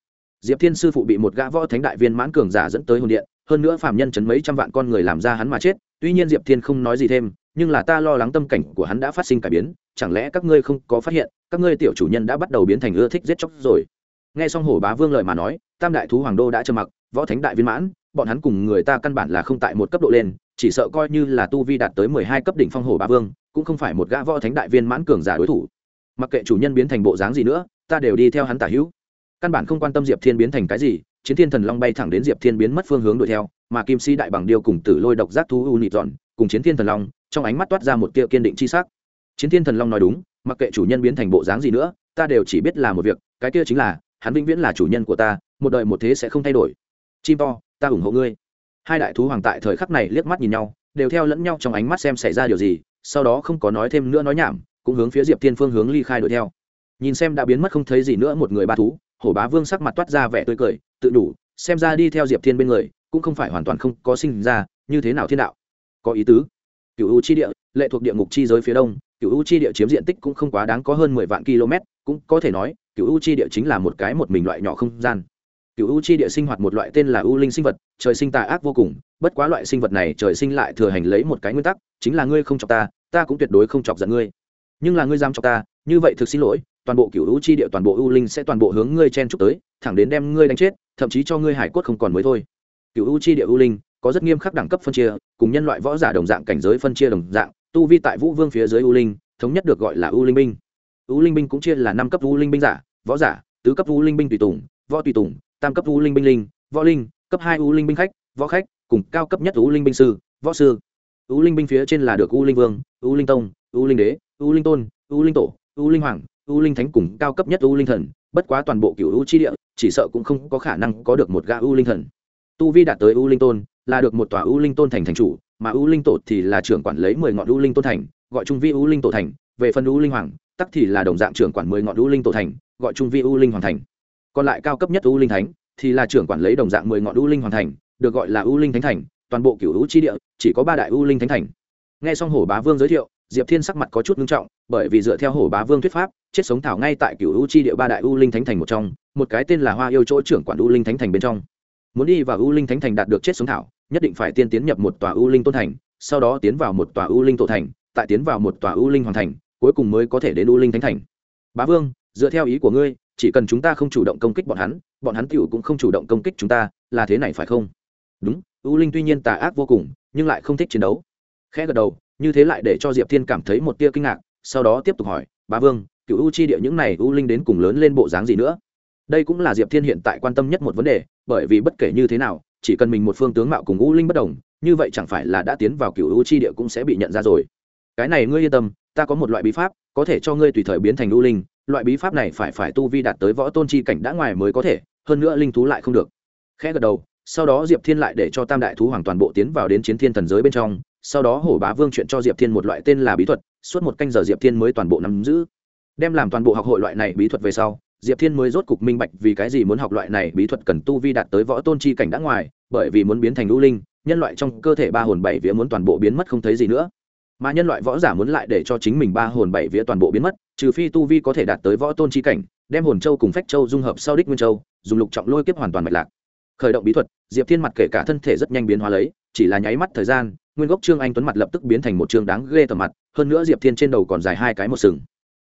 A: Diệp thiên sư phụ bị một gã võ thánh đại viên mãn cường giả dẫn tới hồn điện, hơn nữa phạm nhân chấn mấy trăm vạn con người làm ra hắn mà chết, tuy nhiên diệp thiên không nói gì thêm, nhưng là ta lo lắng tâm cảnh của hắn đã phát sinh cải biến, chẳng lẽ các ngươi không có phát hiện, các ngươi tiểu chủ nhân đã bắt đầu biến thành ưa thích giết chóc rồi. Nghe xong hổ bá vương lời mà nói, tam đại thú hoàng đô đã trơ mặc, võ thánh đại viên mãn, bọn hắn cùng người ta căn bản là không tại một cấp độ lên, chỉ sợ coi như là tu vi đạt tới mười hai cấp đỉnh phong hổ bá vương, cũng không phải một gã võ thánh đại viên mãn cường giả đối thủ. Mặc kệ chủ nhân biến thành bộ dáng gì nữa ta đều đi theo hắn tả hữu. Căn bản không quan tâm diệp thiên biến thành cái gì, chiến thiên thần long bay thẳng đến diệp thiên biến mất phương hướng đuổi theo, mà kim si đại bằng điêu cùng tử lôi độc giác thú u nịt dọn cùng chiến thiên thần long, trong ánh mắt toát ra một tia kiên định chi sắc. Chiến thiên thần long nói đúng, mặc kệ chủ nhân biến thành bộ dáng gì nữa, ta đều chỉ biết là một việc, cái kia chính là, hắn vĩnh viễn là chủ nhân của ta, một đời một thế sẽ không thay đổi. Chim to, ta ủng hộ ngươi. Hai đại thú hoàng tại thời khắc này liếc mắt nhìn nhau, đều theo lẫn nhau trong ánh mắt xem xảy ra điều gì, sau đó không có nói thêm nữa nói nhảm, cũng hướng phía diệp thiên phương hướng ly khai đuổi theo nhìn xem đã biến mất không thấy gì nữa một người ba thú, hổ bá vương sắc mặt toát ra vẻ tươi cười, tự đủ, xem ra đi theo diệp thiên bên người, cũng không phải hoàn toàn không có sinh ra, như thế nào thiên đạo? Có ý tứ. Cựu u chi địa, lệ thuộc địa ngục chi giới phía đông cựu u chi địa chiếm diện tích cũng không quá đáng có hơn mười vạn km, cũng có thể nói cựu u chi địa chính là một cái một mình loại nhỏ không gian. Cựu u chi địa sinh hoạt một loại tên là u linh sinh vật, trời sinh tà ác vô cùng, bất quá loại sinh vật này trời sinh lại thừa hành lấy một cái nguyên tắc, chính là ngươi không chọc ta ta cũng tuyệt đối không chọc giận ngươi. Nhưng là ngươi dám chọc ta, như vậy thực xin lỗi toàn bộ cựu u chi địa toàn bộ u linh sẽ toàn bộ hướng ngươi chen chúc tới thẳng đến đem ngươi đánh chết thậm chí cho ngươi hải cốt không còn mới thôi cựu u chi địa u linh có rất nghiêm khắc đẳng cấp phân chia cùng nhân loại võ giả đồng dạng cảnh giới phân chia đồng dạng tu vi tại vũ vương phía dưới u linh thống nhất được gọi là u linh binh u linh binh cũng chia là năm cấp u linh binh giả võ giả tứ cấp u linh binh tùy tùng võ tùy tùng tam cấp u linh binh linh võ linh cấp hai u linh binh khách võ khách cùng cao cấp nhất u linh binh sư võ sư u linh binh phía trên là được u linh vương u linh tông u linh đế u linh tôn u linh tổ u linh hoàng u linh thánh cùng cao cấp nhất u linh thần bất quá toàn bộ cựu u chi địa chỉ sợ cũng không có khả năng có được một gã u linh thần tu vi đạt tới u linh tôn là được một tòa u linh tôn thành thành chủ mà u linh tổ thì là trưởng quản lấy mười ngọn u linh tôn thành gọi trung vi u linh tổ thành về phần u linh hoàng tắc thì là đồng dạng trưởng quản mười ngọn u linh tổ thành gọi trung vi u linh hoàng thành còn lại cao cấp nhất u linh thánh thì là trưởng quản lấy đồng dạng mười ngọn u linh hoàng thành được gọi là u linh thánh thành toàn bộ cựu u chi địa chỉ có ba đại u linh thánh thành nghe xong hổ bá vương giới thiệu diệp thiên sắc mặt có chút nghiêm trọng, bởi vì dựa theo hổ bá vương thuyết pháp, chết sống thảo ngay tại cựu u chi địa ba đại u linh thánh thành một trong, một cái tên là hoa yêu chỗ trưởng quản u linh thánh thành bên trong. Muốn đi vào u linh thánh thành đạt được chết sống thảo, nhất định phải tiên tiến nhập một tòa u linh tôn thành, sau đó tiến vào một tòa u linh tổ thành, tại tiến vào một tòa u linh hoàng thành, cuối cùng mới có thể đến u linh thánh thành. Bá vương, dựa theo ý của ngươi, chỉ cần chúng ta không chủ động công kích bọn hắn bọn hắn tựu cũng không chủ động công kích chúng ta, là thế này phải không? Đúng, u linh tuy nhiên tà ác vô cùng, nhưng lại không thích chiến đấu. Khẽ gật đầu như thế lại để cho diệp thiên cảm thấy một tia kinh ngạc, sau đó tiếp tục hỏi, bá vương, cựu u chi địa những này u linh đến cùng lớn lên bộ dáng gì nữa? Đây cũng là diệp thiên hiện tại quan tâm nhất một vấn đề, bởi vì bất kể như thế nào, chỉ cần mình một phương tướng mạo cùng u linh bất đồng, như vậy chẳng phải là đã tiến vào cựu u chi địa cũng sẽ bị nhận ra rồi. Cái này ngươi yên tâm, ta có một loại bí pháp, có thể cho ngươi tùy thời biến thành u linh, loại bí pháp này phải phải tu vi đạt tới võ tôn chi cảnh đã ngoài mới có thể, hơn nữa linh thú lại không được. Khẽ gật đầu, sau đó diệp thiên lại để cho tam đại thú hoàng toàn bộ tiến vào đến chiến thiên thần giới bên trong sau đó hổ bá vương chuyện cho diệp thiên một loại tên là bí thuật, suốt một canh giờ diệp thiên mới toàn bộ nắm giữ. Đem làm toàn bộ học hội loại này bí thuật về sau, diệp thiên mới rốt cục minh bạch vì cái gì muốn học loại này bí thuật cần tu vi đạt tới võ tôn chi cảnh đã ngoài, bởi vì muốn biến thành lũ linh, nhân loại trong cơ thể ba hồn bảy vía muốn toàn bộ biến mất không thấy gì nữa. Mà nhân loại võ giả muốn lại để cho chính mình ba hồn bảy vía toàn bộ biến mất, trừ phi tu vi có thể đạt tới võ tôn chi cảnh, đem hồn châu cùng phách châu dung hợp sau đích nguyên châu, dùng lục trọng lôi kiếp hoàn toàn mạch lạc. Khởi động bí thuật, diệp thiên mặt kể cả thân thể rất nhanh biến hóa lấy, chỉ là nháy mắt thời gian nguyên gốc trương anh tuấn mặt lập tức biến thành một trương đáng ghê tởm mặt, hơn nữa diệp thiên trên đầu còn dài hai cái một sừng.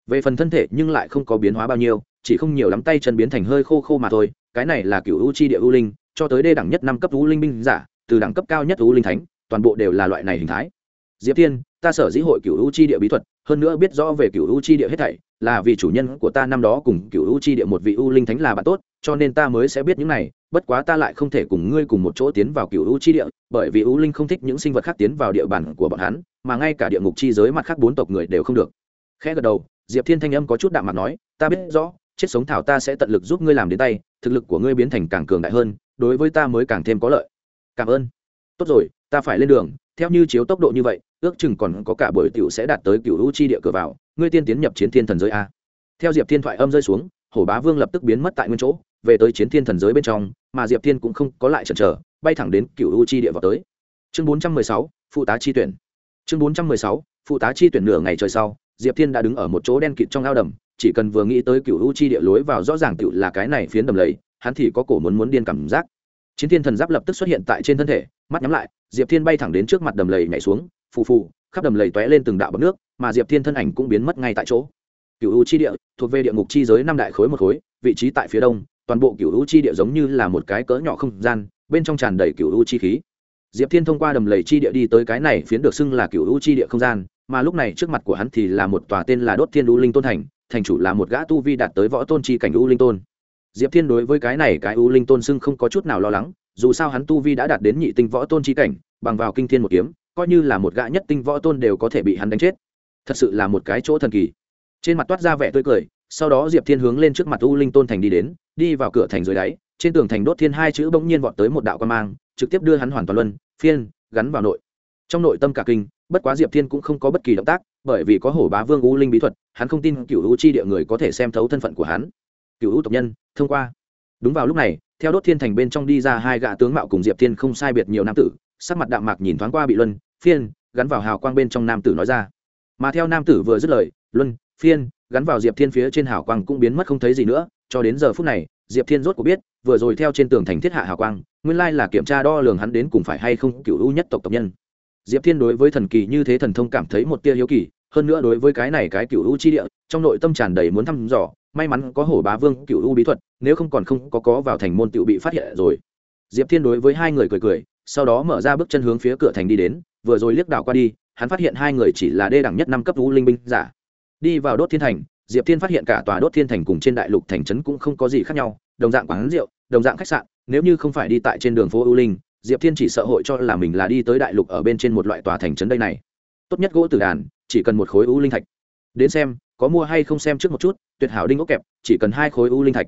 A: Về phần thân thể nhưng lại không có biến hóa bao nhiêu, chỉ không nhiều lắm tay chân biến thành hơi khô khô mà thôi, cái này là cựu u chi địa u linh, cho tới đê đẳng nhất năm cấp u linh binh giả, từ đẳng cấp cao nhất u linh thánh, toàn bộ đều là loại này hình thái. Diệp thiên, ta sở dĩ hội cựu u chi địa bí thuật, hơn nữa biết rõ về cựu u chi địa hết thảy là vì chủ nhân của ta năm đó cùng cựu u chi địa một vị u linh thánh là bạn tốt, cho nên ta mới sẽ biết những này, bất quá ta lại không thể cùng ngươi cùng một chỗ tiến vào cựu u chi địa, bởi vì u linh không thích những sinh vật khác tiến vào địa bàn của bọn hắn, mà ngay cả địa ngục chi giới mặt khác bốn tộc người đều không được. Khẽ gật đầu, diệp thiên thanh âm có chút đạm mặt nói, ta biết rõ, chết sống thảo ta sẽ tận lực giúp ngươi làm đến tay, thực lực của ngươi biến thành càng cường đại hơn, đối với ta mới càng thêm có lợi. Cảm ơn. Tốt rồi, ta phải lên đường, theo như chiếu tốc độ như vậy, ước chừng còn có cả buổi tiểu sẽ đạt tới cựu u chi địa cửa vào ngươi tiên tiến nhập chiến thiên thần giới a. Theo diệp thiên thoại âm rơi xuống, hổ bá vương lập tức biến mất tại nguyên chỗ, về tới chiến thiên thần giới bên trong, mà diệp thiên cũng không có lại chần chờ, bay thẳng đến cựu u chi địa vào tới. Chương bốn trăm mười sáu, phụ tá chi tuyển. Chương bốn trăm mười sáu, phụ tá chi tuyển nửa ngày trời sau, diệp thiên đã đứng ở một chỗ đen kịt trong ao đầm, chỉ cần vừa nghĩ tới cựu u chi địa lối vào rõ ràng cựu là cái này phiến đầm lầy, hắn thì có cổ muốn muốn điên cảm giác. Chiến thiên thần giáp lập tức xuất hiện tại trên thân thể, mắt nhắm lại, diệp thiên bay thẳng đến trước mặt đầm lầy nhảy xuống, phù phù khắp đầm lầy tóe lên từng đạo bọc nước, mà diệp thiên thân ảnh cũng biến mất ngay tại chỗ. Cựu u chi địa thuộc về địa ngục chi giới năm đại khối một khối, vị trí tại phía đông, toàn bộ cựu u chi địa giống như là một cái cỡ nhỏ không gian, bên trong tràn đầy cựu u chi khí. Diệp thiên thông qua đầm lầy chi địa đi tới cái này phiến được xưng là cựu u chi địa không gian, mà lúc này trước mặt của hắn thì là một tòa tên là đốt thiên u linh tôn thành thành chủ là một gã tu vi đạt tới võ tôn chi cảnh u linh tôn. Diệp thiên đối với cái này cái u linh tôn xưng không có chút nào lo lắng, dù sao hắn tu vi đã đạt đến nhị tinh võ tôn chi cảnh, bằng vào kinh thiên một kiếm coi như là một gã nhất tinh võ tôn đều có thể bị hắn đánh chết. Thật sự là một cái chỗ thần kỳ. Trên mặt toát ra vẻ tươi cười, sau đó diệp thiên hướng lên trước mặt u linh tôn thành đi đến, đi vào cửa thành dưới đáy, trên tường thành đốt thiên hai chữ bỗng nhiên vọt tới một đạo quan mang, trực tiếp đưa hắn hoàn toàn luân, phiên, gắn vào nội. Trong nội tâm cả kinh, bất quá diệp thiên cũng không có bất kỳ động tác, bởi vì có hổ bá vương u linh bí thuật, hắn không tin cựu u chi địa người có thể xem thấu thân phận của hắn. Cựu u tộc nhân, thông qua. Đúng vào lúc này, theo đốt thiên thành bên trong đi ra hai gã tướng mạo cùng diệp thiên không sai biệt nhiều nam tử sắc mặt đạm mạc nhìn thoáng qua bị luân, phiên, gắn vào hào quang bên trong nam tử nói ra. Mà theo nam tử vừa dứt lời, luân, phiên, gắn vào diệp thiên phía trên hào quang cũng biến mất không thấy gì nữa, cho đến giờ phút này, diệp thiên rốt cuộc biết, vừa rồi theo trên tường thành thiết hạ hào quang, nguyên lai là kiểm tra đo lường hắn đến cùng phải hay không cựu u nhất tộc tộc nhân. Diệp thiên đối với thần kỳ như thế thần thông cảm thấy một tia hiếu kỳ, hơn nữa đối với cái này cái cựu u chi địa, trong nội tâm tràn đầy muốn thăm dò, may mắn có hổ bá vương cựu u bí thuật, nếu không còn không có có vào thành môn tự bị phát hiện rồi. Diệp thiên đối với hai người cười cười sau đó mở ra bước chân hướng phía cửa thành đi đến, vừa rồi liếc đảo qua đi, hắn phát hiện hai người chỉ là đê đẳng nhất năm cấp u linh binh giả. Đi vào đốt thiên thành, diệp thiên phát hiện cả tòa đốt thiên thành cùng trên đại lục thành trấn cũng không có gì khác nhau, đồng dạng quán rượu, đồng dạng khách sạn, nếu như không phải đi tại trên đường phố u linh, diệp thiên chỉ sợ hội cho là mình là đi tới đại lục ở bên trên một loại tòa thành trấn đây này. Tốt nhất gỗ tử đàn, chỉ cần một khối u linh thạch. Đến xem, có mua hay không xem trước một chút, tuyệt hảo đinh ốc kẹp, chỉ cần hai khối u linh thạch.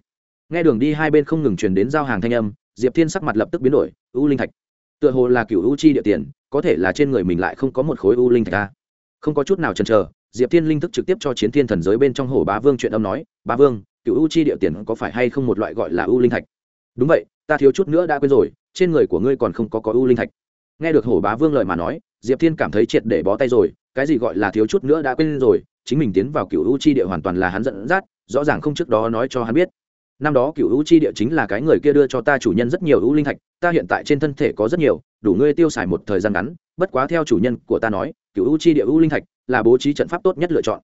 A: Nghe đường đi hai bên không ngừng truyền đến giao hàng thanh âm, diệp thiên sắc mặt lập tức biến đổi u linh thạch tựa hồ là cựu u chi địa tiền, có thể là trên người mình lại không có một khối u linh thạch ta. Không có chút nào chần chờ, diệp thiên linh thức trực tiếp cho chiến thiên thần giới bên trong hồ bá vương chuyện âm nói, bá vương cựu u chi địa tiền có phải hay không một loại gọi là u linh thạch? Đúng vậy, ta thiếu chút nữa đã quên rồi, trên người của ngươi còn không có có u linh thạch. Nghe được hổ bá vương lời mà nói, diệp thiên cảm thấy triệt để bó tay rồi, cái gì gọi là thiếu chút nữa đã quên rồi, chính mình tiến vào cựu u chi địa hoàn toàn là hắn dẫn dắt, rõ ràng không trước đó nói cho hắn biết năm đó cựu u chi địa chính là cái người kia đưa cho ta chủ nhân rất nhiều u linh thạch, ta hiện tại trên thân thể có rất nhiều, đủ ngươi tiêu xài một thời gian ngắn, bất quá theo chủ nhân của ta nói, cựu u chi địa u linh thạch là bố trí trận pháp tốt nhất lựa chọn.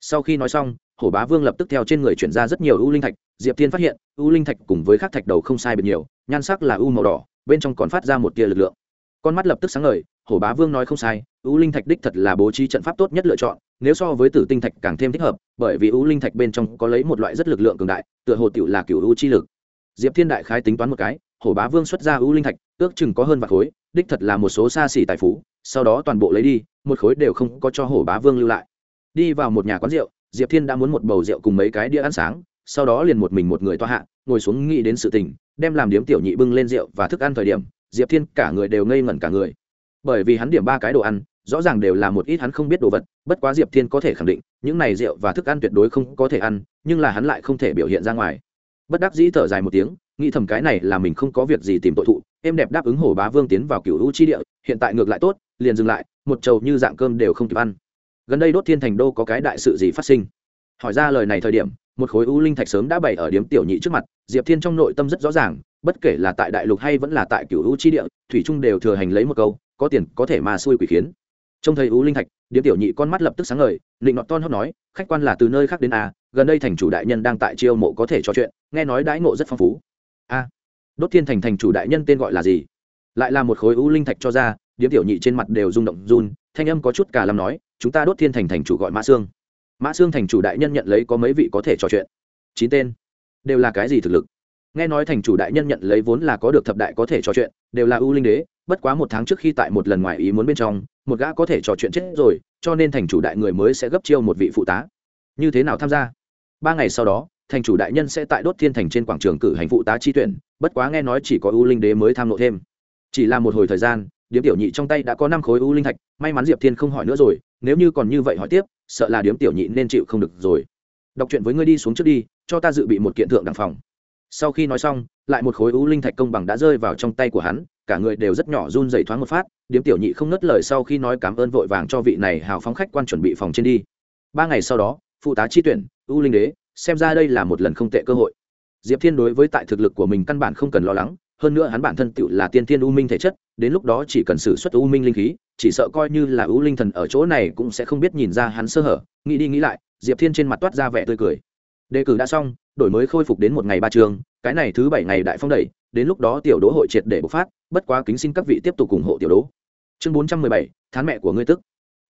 A: Sau khi nói xong, hổ bá vương lập tức theo trên người chuyển ra rất nhiều u linh thạch, diệp thiên phát hiện u linh thạch cùng với các thạch đầu không sai biệt nhiều, nhan sắc là u màu đỏ, bên trong còn phát ra một tia lực lượng. Con mắt lập tức sáng ngời, hổ bá vương nói không sai u linh thạch đích thật là bố trí trận pháp tốt nhất lựa chọn, nếu so với tử tinh thạch càng thêm thích hợp, bởi vì u linh thạch bên trong có lấy một loại rất lực lượng cường đại, tựa hồ tựu là cựu u chi lực. Diệp thiên đại khái tính toán một cái, hổ bá vương xuất ra u linh thạch, ước chừng có hơn vạn khối, đích thật là một số xa xỉ tài phú, sau đó toàn bộ lấy đi, một khối đều không có cho hổ bá vương lưu lại. Đi vào một nhà quán rượu, diệp thiên đã muốn một bầu rượu cùng mấy cái đĩa ăn sáng, sau đó liền một mình một người toa hạ, ngồi xuống nghĩ đến sự tình, đem làm điếm tiểu nhị bưng lên rượu và thức ăn thời điểm, diệp thiên cả người đều ngây ngẩn cả người. Bởi vì hắn điểm ba cái đồ ăn rõ ràng đều là một ít hắn không biết đồ vật, bất quá diệp thiên có thể khẳng định, những này rượu và thức ăn tuyệt đối không có thể ăn, nhưng là hắn lại không thể biểu hiện ra ngoài. Bất đắc dĩ thở dài một tiếng, nghĩ thầm cái này là mình không có việc gì tìm tội thụ em đẹp đáp ứng hổ bá vương tiến vào cựu hữu chi địa, hiện tại ngược lại tốt, liền dừng lại, một trầu như dạng cơm đều không kịp ăn. Gần đây đốt thiên thành đô có cái đại sự gì phát sinh? Hỏi ra lời này thời điểm, một khối u linh thạch sớm đã bày ở điếm tiểu nhị trước mặt, diệp thiên trong nội tâm rất rõ ràng, bất kể là tại đại lục hay vẫn là tại cựu u chi địa, thủy trung đều thừa hành lấy một câu, có tiền có thể mà xui quỷ khiến trông thấy ú linh thạch, điếm tiểu nhị con mắt lập tức sáng ngời định nọt ton hót nói, khách quan là từ nơi khác đến a gần đây thành chủ đại nhân đang tại chiêu mộ có thể trò chuyện, nghe nói đãi ngộ rất phong phú. A, đốt thiên thành thành chủ đại nhân tên gọi là gì? Lại là một khối ú linh thạch cho ra, điếm tiểu nhị trên mặt đều rung động run, thanh âm có chút cả làm nói, chúng ta đốt thiên thành thành chủ gọi mã xương mã xương thành chủ đại nhân nhận lấy có mấy vị có thể trò chuyện. Chín tên, đều là cái gì thực lực? Nghe nói thành chủ đại nhân nhận lấy vốn là có được thập đại có thể trò chuyện, đều là ưu linh đế bất quá một tháng trước khi tại một lần ngoài ý muốn bên trong, một gã có thể trò chuyện chết rồi, cho nên thành chủ đại người mới sẽ gấp chiêu một vị phụ tá. Như thế nào tham gia? Ba ngày sau đó, thành chủ đại nhân sẽ tại đốt thiên thành trên quảng trường cử hành phụ tá chi tuyển, bất quá nghe nói chỉ có u linh đế mới tham lộ thêm. Chỉ là một hồi thời gian, điếm tiểu nhị trong tay đã có năm khối u linh thạch, may mắn diệp thiên không hỏi nữa rồi, nếu như còn như vậy hỏi tiếp, sợ là điếm tiểu nhị nên chịu không được rồi. Đọc chuyện với ngươi đi xuống trước đi, cho ta dự bị một kiện thượng đẳng phòng sau khi nói xong, lại một khối u linh thạch công bằng đã rơi vào trong tay của hắn, cả người đều rất nhỏ run dày thoáng một phát, điếm tiểu nhị không nớt lời sau khi nói cảm ơn vội vàng cho vị này hào phóng khách quan chuẩn bị phòng trên đi. Ba ngày sau đó, phụ tá chi tuyển u linh đế, xem ra đây là một lần không tệ cơ hội. Diệp thiên đối với tại thực lực của mình căn bản không cần lo lắng, hơn nữa hắn bản thân tự là tiên thiên u minh thể chất, đến lúc đó chỉ cần sử xuất u minh linh khí, chỉ sợ coi như là u linh thần ở chỗ này cũng sẽ không biết nhìn ra hắn sơ hở. Nghĩ đi nghĩ lại, diệp thiên trên mặt toát ra vẻ tươi cười. Đề cử đã xong đổi mới khôi phục đến một ngày ba trường, cái này thứ bảy ngày đại phong đẩy, đến lúc đó tiểu đố hội triệt để bộc phát, bất quá kính xin các vị tiếp tục ủng hộ tiểu đố chương bốn trăm mười bảy, thán mẹ của ngươi tức.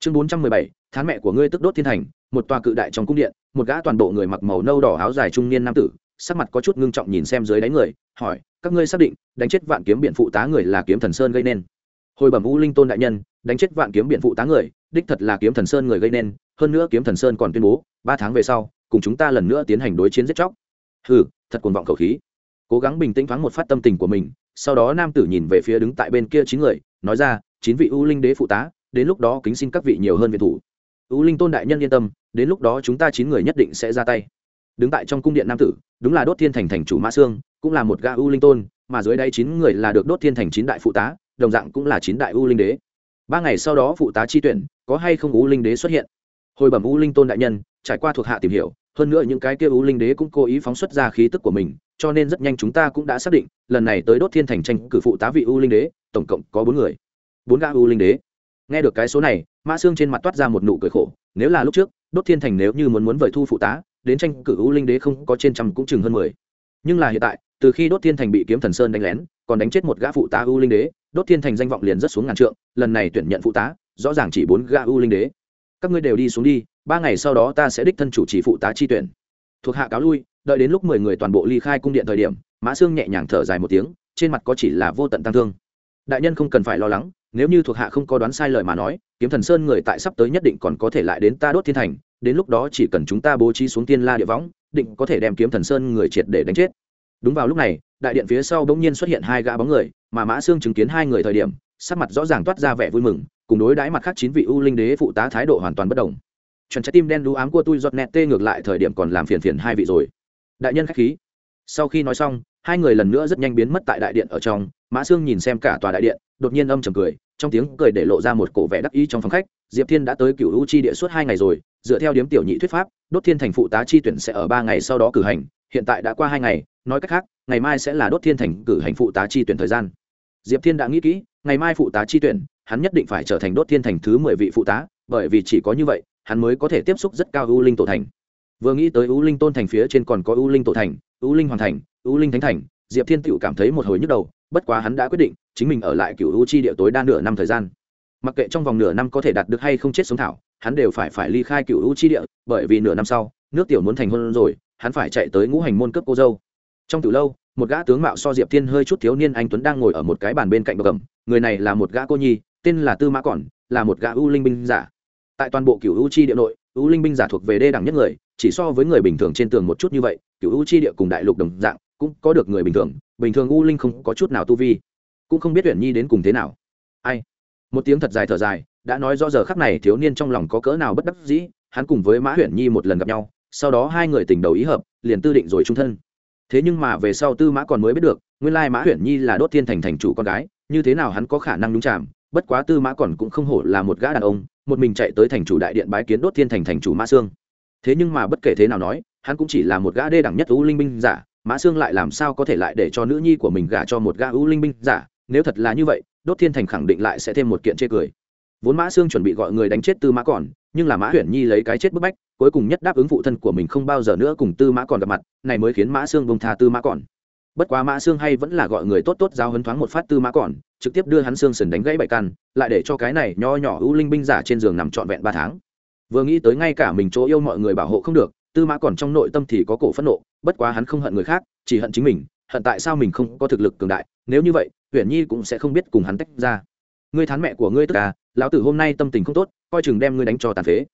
A: Chương bốn trăm mười bảy, thán mẹ của ngươi tức đốt thiên thành, một tòa cự đại trong cung điện, một gã toàn bộ người mặc màu nâu đỏ áo dài trung niên nam tử, sắc mặt có chút ngưng trọng nhìn xem dưới đáy người, hỏi, các ngươi xác định, đánh chết vạn kiếm biện phụ tá người là kiếm thần sơn gây nên? Hồi bẩm u linh tôn đại nhân, đánh chết vạn kiếm biện phụ tá người, đích thật là kiếm thần sơn người gây nên, hơn nữa kiếm thần sơn còn tuyên bố, ba tháng về sau cùng chúng ta lần nữa tiến hành đối chiến giết chóc. Hừ, thật cuồng vọng khẩu khí. Cố gắng bình tĩnh thoáng một phát tâm tình của mình, sau đó nam tử nhìn về phía đứng tại bên kia chín người, nói ra, chín vị u linh đế phụ tá, đến lúc đó kính xin các vị nhiều hơn viện thủ. U linh tôn đại nhân yên tâm, đến lúc đó chúng ta chín người nhất định sẽ ra tay. Đứng tại trong cung điện nam tử, đúng là đốt thiên thành thành chủ mã sương, cũng là một gã u linh tôn, mà dưới đây chín người là được đốt thiên thành chín đại phụ tá, đồng dạng cũng là chín đại u linh đế. Ba ngày sau đó phụ tá chi tuyển, có hay không u linh đế xuất hiện? Hồi bẩm u linh tôn đại nhân, trải qua thuộc hạ tìm hiểu hơn nữa những cái kia u linh đế cũng cố ý phóng xuất ra khí tức của mình, cho nên rất nhanh chúng ta cũng đã xác định, lần này tới đốt thiên thành tranh cử phụ tá vị u linh đế, tổng cộng có bốn người. Bốn gã u linh đế. Nghe được cái số này, mã xương trên mặt toát ra một nụ cười khổ, nếu là lúc trước, đốt thiên thành nếu như muốn muốn vời thu phụ tá, đến tranh cử u linh đế không có trên trăm cũng chừng hơn mười. Nhưng là hiện tại, từ khi đốt thiên thành bị kiếm thần sơn đánh lén, còn đánh chết một gã phụ tá u linh đế, đốt thiên thành danh vọng liền rất xuống ngàn trượng, lần này tuyển nhận phụ tá, rõ ràng chỉ bốn gã u linh đế. Các ngươi đều đi xuống đi ba ngày sau đó ta sẽ đích thân chủ trì phụ tá chi tuyển. Thuộc hạ cáo lui, đợi đến lúc mười người toàn bộ ly khai cung điện thời điểm, mã Sương nhẹ nhàng thở dài một tiếng, trên mặt có chỉ là vô tận tăng thương. Đại nhân không cần phải lo lắng, nếu như thuộc hạ không có đoán sai lời mà nói, kiếm thần sơn người tại sắp tới nhất định còn có thể lại đến ta đốt thiên thành, đến lúc đó chỉ cần chúng ta bố trí xuống tiên la địa võng, định có thể đem kiếm thần sơn người triệt để đánh chết. Đúng vào lúc này, đại điện phía sau bỗng nhiên xuất hiện hai gã bóng người, mà mã Sương chứng kiến hai người thời điểm, sắc mặt rõ ràng toát ra vẻ vui mừng, cùng đối đãi mặt khác chín vị u linh đế phụ tá thái độ hoàn toàn bất đồng chuẩn trái tim đen đú ám của tôi giọt nẹt tê ngược lại, thời điểm còn làm phiền phiền hai vị rồi. Đại nhân khách khí. Sau khi nói xong, hai người lần nữa rất nhanh biến mất tại đại điện ở trong. Mã sương nhìn xem cả tòa đại điện, đột nhiên âm trầm cười, trong tiếng cười để lộ ra một cổ vẻ đắc ý trong phòng khách. Diệp thiên đã tới cựu u chi địa suốt hai ngày rồi, dựa theo điếm tiểu nhị thuyết pháp, đốt thiên thành phụ tá chi tuyển sẽ ở ba ngày sau đó cử hành. Hiện tại đã qua hai ngày, nói cách khác, ngày mai sẽ là đốt thiên thành cử hành phụ tá chi tuyển thời gian. Diệp thiên đã nghĩ kỹ, ngày mai phụ tá chi tuyển, hắn nhất định phải trở thành đốt thiên thành thứ mười vị phụ tá, bởi vì chỉ có như vậy hắn mới có thể tiếp xúc rất cao u linh tổ thành. Vừa nghĩ tới u linh tôn thành phía trên còn có u linh tổ thành, u linh hoàn thành, u linh thánh thành, diệp thiên tựu cảm thấy một hồi nhức đầu, bất quá hắn đã quyết định, chính mình ở lại cựu u chi địa tối đa nửa năm thời gian. Mặc kệ trong vòng nửa năm có thể đạt được hay không chết sống thảo, hắn đều phải phải ly khai cựu u chi địa, bởi vì nửa năm sau, nước tiểu muốn thành hôn rồi, hắn phải chạy tới ngũ hành môn cướp cô dâu. Trong từ lâu, một gã tướng mạo so diệp thiên hơi chút thiếu niên anh tuấn đang ngồi ở một cái bàn bên cạnh bờ cầm người này là một gã cô nhi, tên là tư mã còn, là một gã u linh binh giả tại toàn bộ cựu u chi địa nội, u linh binh giả thuộc về đê đẳng nhất người, chỉ so với người bình thường trên tường một chút như vậy cựu u chi địa cùng đại lục đồng dạng, cũng có được người bình thường bình thường u linh không có chút nào tu vi. Cũng không biết tuyển nhi đến cùng thế nào. Ai? Một tiếng thật dài thở dài, đã nói rõ giờ khắc này thiếu niên trong lòng có cỡ nào bất đắc dĩ, hắn cùng với mã huyền nhi một lần gặp nhau, sau đó hai người tình đầu ý hợp, liền tư định rồi trung thân. Thế nhưng mà về sau tư mã còn mới biết được, nguyên lai mã huyền nhi là đốt thiên thành thành chủ con gái, như thế nào hắn có khả năng đúng chạm bất quá tư mã còn cũng không hổ là một gã đàn ông một mình chạy tới thành chủ đại điện bái kiến đốt thiên thành thành chủ mã sương. Thế nhưng mà bất kể thế nào nói, hắn cũng chỉ là một gã đê đẳng nhất u linh binh giả, mã sương lại làm sao có thể lại để cho nữ nhi của mình gả cho một gã u linh binh giả? Nếu thật là như vậy, đốt thiên thành khẳng định lại sẽ thêm một kiện chê cười. Vốn mã sương chuẩn bị gọi người đánh chết tư mã còn, nhưng là mã huyền nhi lấy cái chết bức bách, cuối cùng nhất đáp ứng phụ thân của mình không bao giờ nữa cùng tư mã còn gặp mặt, này mới khiến mã sương bông tha tư mã còn bất quá mã xương hay vẫn là gọi người tốt tốt giao hấn thoáng một phát tư mã còn trực tiếp đưa hắn xương sần đánh gãy bảy căn lại để cho cái này nho nhỏ ưu linh binh giả trên giường nằm trọn vẹn ba tháng. Vừa nghĩ tới ngay cả mình chỗ yêu mọi người bảo hộ không được tư mã còn trong nội tâm thì có cổ phẫn nộ bất quá hắn không hận người khác chỉ hận chính mình hận tại sao mình không có thực lực cường đại nếu như vậy huyền nhi cũng sẽ không biết cùng hắn tách ra. Ngươi thán mẹ của ngươi tất cả, à, lão tử hôm nay tâm tình không tốt coi chừng đem ngươi đánh cho tàn phế.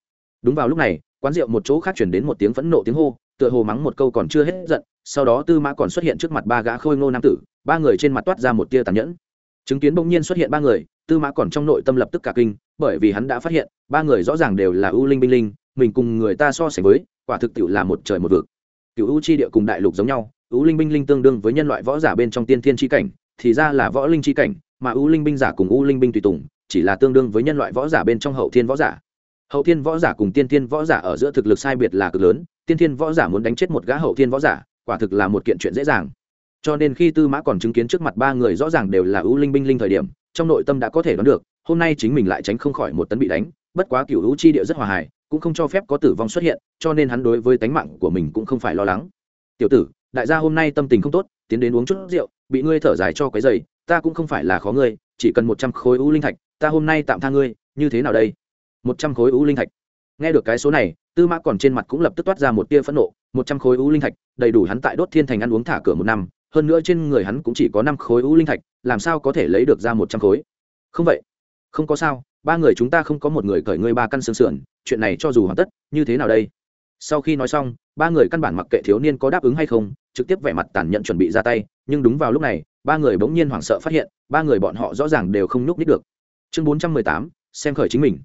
A: Đúng vào lúc này quán rượu một chỗ khác chuyển đến một tiếng phẫn nộ tiếng hô tựa hồ mắng một câu còn chưa hết giận, sau đó tư mã còn xuất hiện trước mặt ba gã khôi ngô nam tử, ba người trên mặt toát ra một tia tàn nhẫn. Chứng kiến bỗng nhiên xuất hiện ba người, tư mã còn trong nội tâm lập tức cả kinh, bởi vì hắn đã phát hiện, ba người rõ ràng đều là ưu linh binh linh, mình cùng người ta so sánh với, quả thực tiệu là một trời một vực. Cựu ưu chi địa cùng đại lục giống nhau, ưu linh binh linh tương đương với nhân loại võ giả bên trong tiên thiên chi cảnh, thì ra là võ linh chi cảnh, mà ưu linh binh giả cùng ưu linh binh tùy tùng, chỉ là tương đương với nhân loại võ giả bên trong hậu thiên võ giả. Hậu thiên võ giả cùng tiên thiên võ giả ở giữa thực lực sai biệt là cực lớn tiên thiên võ giả muốn đánh chết một gã hậu thiên võ giả, quả thực là một kiện chuyện dễ dàng. Cho nên khi tư mã còn chứng kiến trước mặt ba người rõ ràng đều là ưu linh binh linh thời điểm, trong nội tâm đã có thể đoán được, hôm nay chính mình lại tránh không khỏi một tấn bị đánh, bất quá cựu hữu chi địa rất hòa hài, cũng không cho phép có tử vong xuất hiện, cho nên hắn đối với tánh mạng của mình cũng không phải lo lắng. Tiểu tử, đại gia hôm nay tâm tình không tốt, tiến đến uống chút rượu, bị ngươi thở dài cho cái giày ta cũng không phải là khó ngươi, chỉ cần một trăm khối u linh thạch, ta hôm nay tạm tha ngươi, như thế nào đây? Một trăm khối u linh thạch nghe được cái số này, tư mã còn trên mặt cũng lập tức toát ra một tia phẫn nộ, một trăm khối u linh thạch, đầy đủ hắn tại đốt thiên thành ăn uống thả cửa một năm, hơn nữa trên người hắn cũng chỉ có năm khối u linh thạch, làm sao có thể lấy được ra một trăm khối? Không vậy. Không có sao, ba người chúng ta không có một người cởi ngươi ba căn xương sườn, chuyện này cho dù hoàn tất, như thế nào đây? Sau khi nói xong, ba người căn bản mặc kệ thiếu niên có đáp ứng hay không, trực tiếp vẻ mặt tàn nhẫn chuẩn bị ra tay, nhưng đúng vào lúc này, ba người bỗng nhiên hoảng sợ phát hiện, ba người bọn họ rõ ràng đều không nhúc nít được. Chương bốn trăm mười tám, xem khởi chính mình.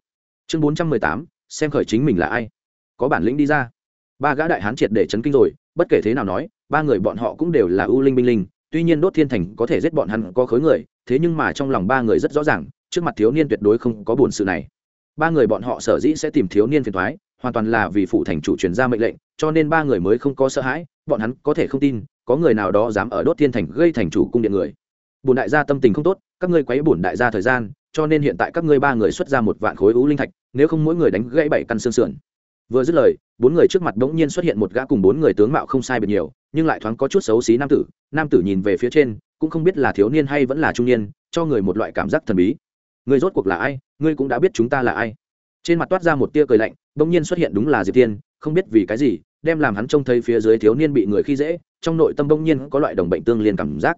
A: Chương bốn trăm mười tám xem khởi chính mình là ai. Có bản lĩnh đi ra. Ba gã đại hán triệt để chấn kinh rồi, bất kể thế nào nói, ba người bọn họ cũng đều là ưu linh binh linh, tuy nhiên đốt thiên thành có thể giết bọn hắn có khối người, thế nhưng mà trong lòng ba người rất rõ ràng, trước mặt thiếu niên tuyệt đối không có buồn sự này. Ba người bọn họ sở dĩ sẽ tìm thiếu niên phiền thoái hoàn toàn là vì phụ thành chủ truyền ra mệnh lệnh, cho nên ba người mới không có sợ hãi, bọn hắn có thể không tin, có người nào đó dám ở đốt thiên thành gây thành chủ cung điện người. Bùn đại gia tâm tình không tốt, các ngươi quấy bùn đại gia thời gian cho nên hiện tại các ngươi ba người xuất ra một vạn khối ú linh thạch, nếu không mỗi người đánh gãy bảy căn xương sườn. Vừa dứt lời, bốn người trước mặt bỗng nhiên xuất hiện một gã cùng bốn người tướng mạo không sai biệt nhiều, nhưng lại thoáng có chút xấu xí nam tử. Nam tử nhìn về phía trên, cũng không biết là thiếu niên hay vẫn là trung niên, cho người một loại cảm giác thần bí. Người rốt cuộc là ai? Ngươi cũng đã biết chúng ta là ai? Trên mặt toát ra một tia cười lạnh bỗng nhiên xuất hiện đúng là diệp tiên, không biết vì cái gì, đem làm hắn trông thấy phía dưới thiếu niên bị người khi dễ, trong nội tâm bỗng nhiên có loại đồng bệnh tương liên cảm giác.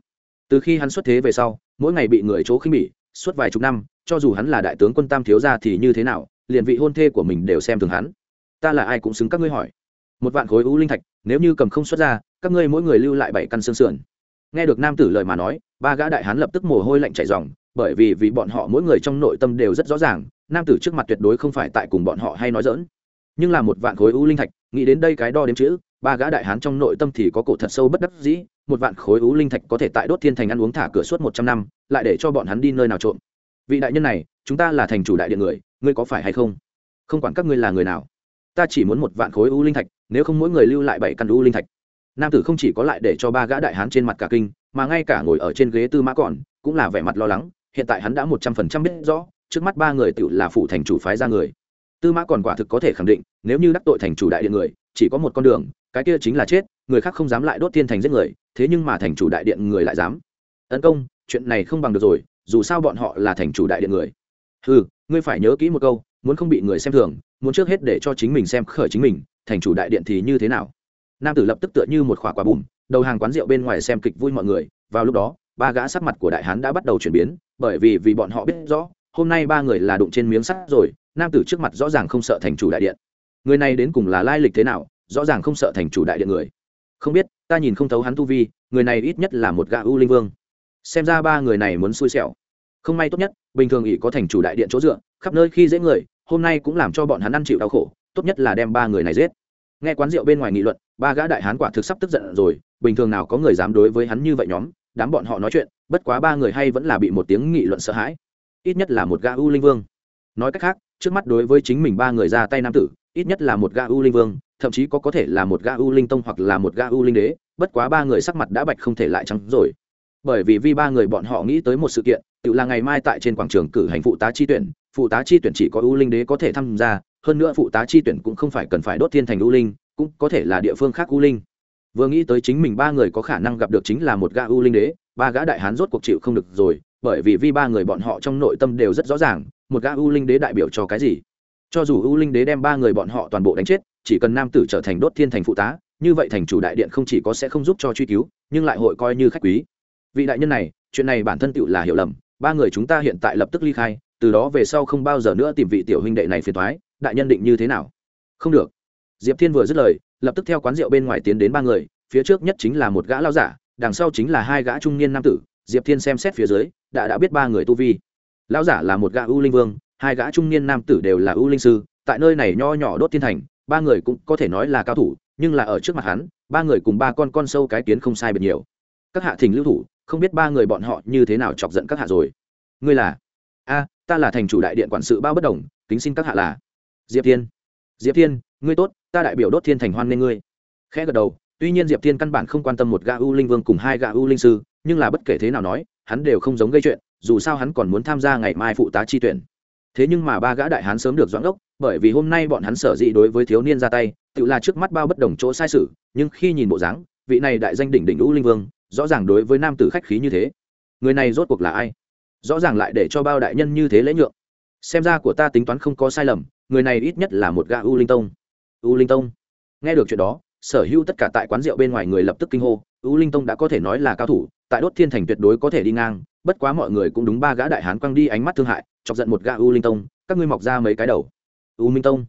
A: Từ khi hắn xuất thế về sau, mỗi ngày bị người chỗ khinh bỉ suốt vài chục năm, cho dù hắn là đại tướng quân tam thiếu gia thì như thế nào, liền vị hôn thê của mình đều xem thường hắn. Ta là ai cũng xứng các ngươi hỏi. Một vạn khối u linh thạch, nếu như cầm không xuất ra, các ngươi mỗi người lưu lại bảy căn xương sườn. Nghe được nam tử lời mà nói, ba gã đại hán lập tức mồ hôi lạnh chảy ròng, bởi vì vì bọn họ mỗi người trong nội tâm đều rất rõ ràng, nam tử trước mặt tuyệt đối không phải tại cùng bọn họ hay nói dỡn nhưng là một vạn khối u linh thạch, nghĩ đến đây cái đo đếm chữ, ba gã đại hán trong nội tâm thì có cổ thật sâu bất đắc dĩ một vạn khối u linh thạch có thể tại đốt thiên thành ăn uống thả cửa suốt một trăm năm, lại để cho bọn hắn đi nơi nào trộm. Vị đại nhân này, chúng ta là thành chủ đại điện người, ngươi có phải hay không? Không quản các ngươi là người nào. Ta chỉ muốn một vạn khối u linh thạch, nếu không mỗi người lưu lại bảy căn u linh thạch. Nam tử không chỉ có lại để cho ba gã đại hán trên mặt cả kinh, mà ngay cả ngồi ở trên ghế tư mã còn, cũng là vẻ mặt lo lắng, hiện tại hắn đã một trăm phần trăm biết rõ, trước mắt ba người tự là phụ thành chủ phái ra người. Tư mã còn quả thực có thể khẳng định, nếu như đắc tội thành chủ đại điện người, chỉ có một con đường, cái kia chính là chết người khác không dám lại đốt thiên thành giết người, thế nhưng mà thành chủ đại điện người lại dám. Tấn công, chuyện này không bằng được rồi, dù sao bọn họ là thành chủ đại điện người. Ừ ngươi phải nhớ kỹ một câu, muốn không bị người xem thường, muốn trước hết để cho chính mình xem khởi chính mình, thành chủ đại điện thì như thế nào? Nam tử lập tức tựa như một khỏa quả bùm đầu hàng quán rượu bên ngoài xem kịch vui mọi người, vào lúc đó, ba gã sắc mặt của đại hán đã bắt đầu chuyển biến, bởi vì vì bọn họ biết rõ, hôm nay ba người là đụng trên miếng sắt rồi, nam tử trước mặt rõ ràng không sợ thành chủ đại điện. Người này đến cùng là lai lịch thế nào, rõ ràng không sợ thành chủ đại điện người không biết, ta nhìn không thấu hắn tu vi, người này ít nhất là một gã u linh vương. Xem ra ba người này muốn xui xẻo. Không may tốt nhất, bình thường ỷ có thành chủ đại điện chỗ dựa, khắp nơi khi dễ người, hôm nay cũng làm cho bọn hắn ăn chịu đau khổ, tốt nhất là đem ba người này giết. Nghe quán rượu bên ngoài nghị luận, ba gã đại hán quả thực sắp tức giận rồi, bình thường nào có người dám đối với hắn như vậy nhóm, đám bọn họ nói chuyện, bất quá ba người hay vẫn là bị một tiếng nghị luận sợ hãi. Ít nhất là một gã u linh vương. Nói cách khác, trước mắt đối với chính mình ba người ra tay nam tử, ít nhất là một gã u linh vương thậm chí có có thể là một gã u linh tông hoặc là một gã u linh đế, bất quá ba người sắc mặt đã bạch không thể lại trắng rồi. Bởi vì vì ba người bọn họ nghĩ tới một sự kiện, tự là ngày mai tại trên quảng trường cử hành phụ tá chi tuyển, phụ tá chi tuyển chỉ có u linh đế có thể tham gia, hơn nữa phụ tá chi tuyển cũng không phải cần phải đốt thiên thành u linh, cũng có thể là địa phương khác u linh. Vừa nghĩ tới chính mình ba người có khả năng gặp được chính là một gã u linh đế, ba gã đại hán rốt cuộc chịu không được rồi, bởi vì vi ba người bọn họ trong nội tâm đều rất rõ ràng, một gã u linh đế đại biểu cho cái gì cho dù u linh đế đem ba người bọn họ toàn bộ đánh chết, chỉ cần nam tử trở thành đốt thiên thành phụ tá, như vậy thành chủ đại điện không chỉ có sẽ không giúp cho truy cứu, nhưng lại hội coi như khách quý. Vị đại nhân này, chuyện này bản thân tựu là hiểu lầm, ba người chúng ta hiện tại lập tức ly khai, từ đó về sau không bao giờ nữa tìm vị tiểu huynh đệ này phiền thoái đại nhân định như thế nào? Không được. Diệp thiên vừa dứt lời, lập tức theo quán rượu bên ngoài tiến đến ba người, phía trước nhất chính là một gã lao giả, đằng sau chính là hai gã trung niên nam tử. Diệp thiên xem xét phía dưới, đã đã biết ba người tu vi. Lão giả là một gã ưu linh vương hai gã trung niên nam tử đều là ưu linh sư, tại nơi này nho nhỏ đốt thiên thành, ba người cũng có thể nói là cao thủ, nhưng là ở trước mặt hắn, ba người cùng ba con con sâu cái kiến không sai biệt nhiều. Các hạ thỉnh lưu thủ, không biết ba người bọn họ như thế nào chọc giận các hạ rồi. Ngươi là? A, ta là thành chủ đại điện quản sự bao bất đồng, kính xin các hạ là. Diệp thiên. Diệp thiên, ngươi tốt, ta đại biểu đốt thiên thành hoan nên ngươi. Khẽ gật đầu, tuy nhiên diệp thiên căn bản không quan tâm một gã u linh vương cùng hai gã u linh sư, nhưng là bất kể thế nào nói, hắn đều không giống gây chuyện, dù sao hắn còn muốn tham gia ngày mai phụ tá chi tuyển thế nhưng mà ba gã đại hán sớm được doãn gốc bởi vì hôm nay bọn hắn sở dĩ đối với thiếu niên ra tay, tự là trước mắt bao bất đồng chỗ sai sự, nhưng khi nhìn bộ dáng, vị này đại danh đỉnh đỉnh u linh vương, rõ ràng đối với nam tử khách khí như thế. Người này rốt cuộc là ai? Rõ ràng lại để cho bao đại nhân như thế lễ nhượng. Xem ra của ta tính toán không có sai lầm, người này ít nhất là một gã u linh tông. U linh tông? Nghe được chuyện đó, sở hữu tất cả tại quán rượu bên ngoài người lập tức kinh hô, u linh tông đã có thể nói là cao thủ, tại đốt thiên thành tuyệt đối có thể đi ngang, bất quá mọi người cũng đúng ba gã đại hán quăng đi ánh mắt thương hại chọc giận một gã u linh tông, các ngươi mọc ra mấy cái đầu. U minh tông.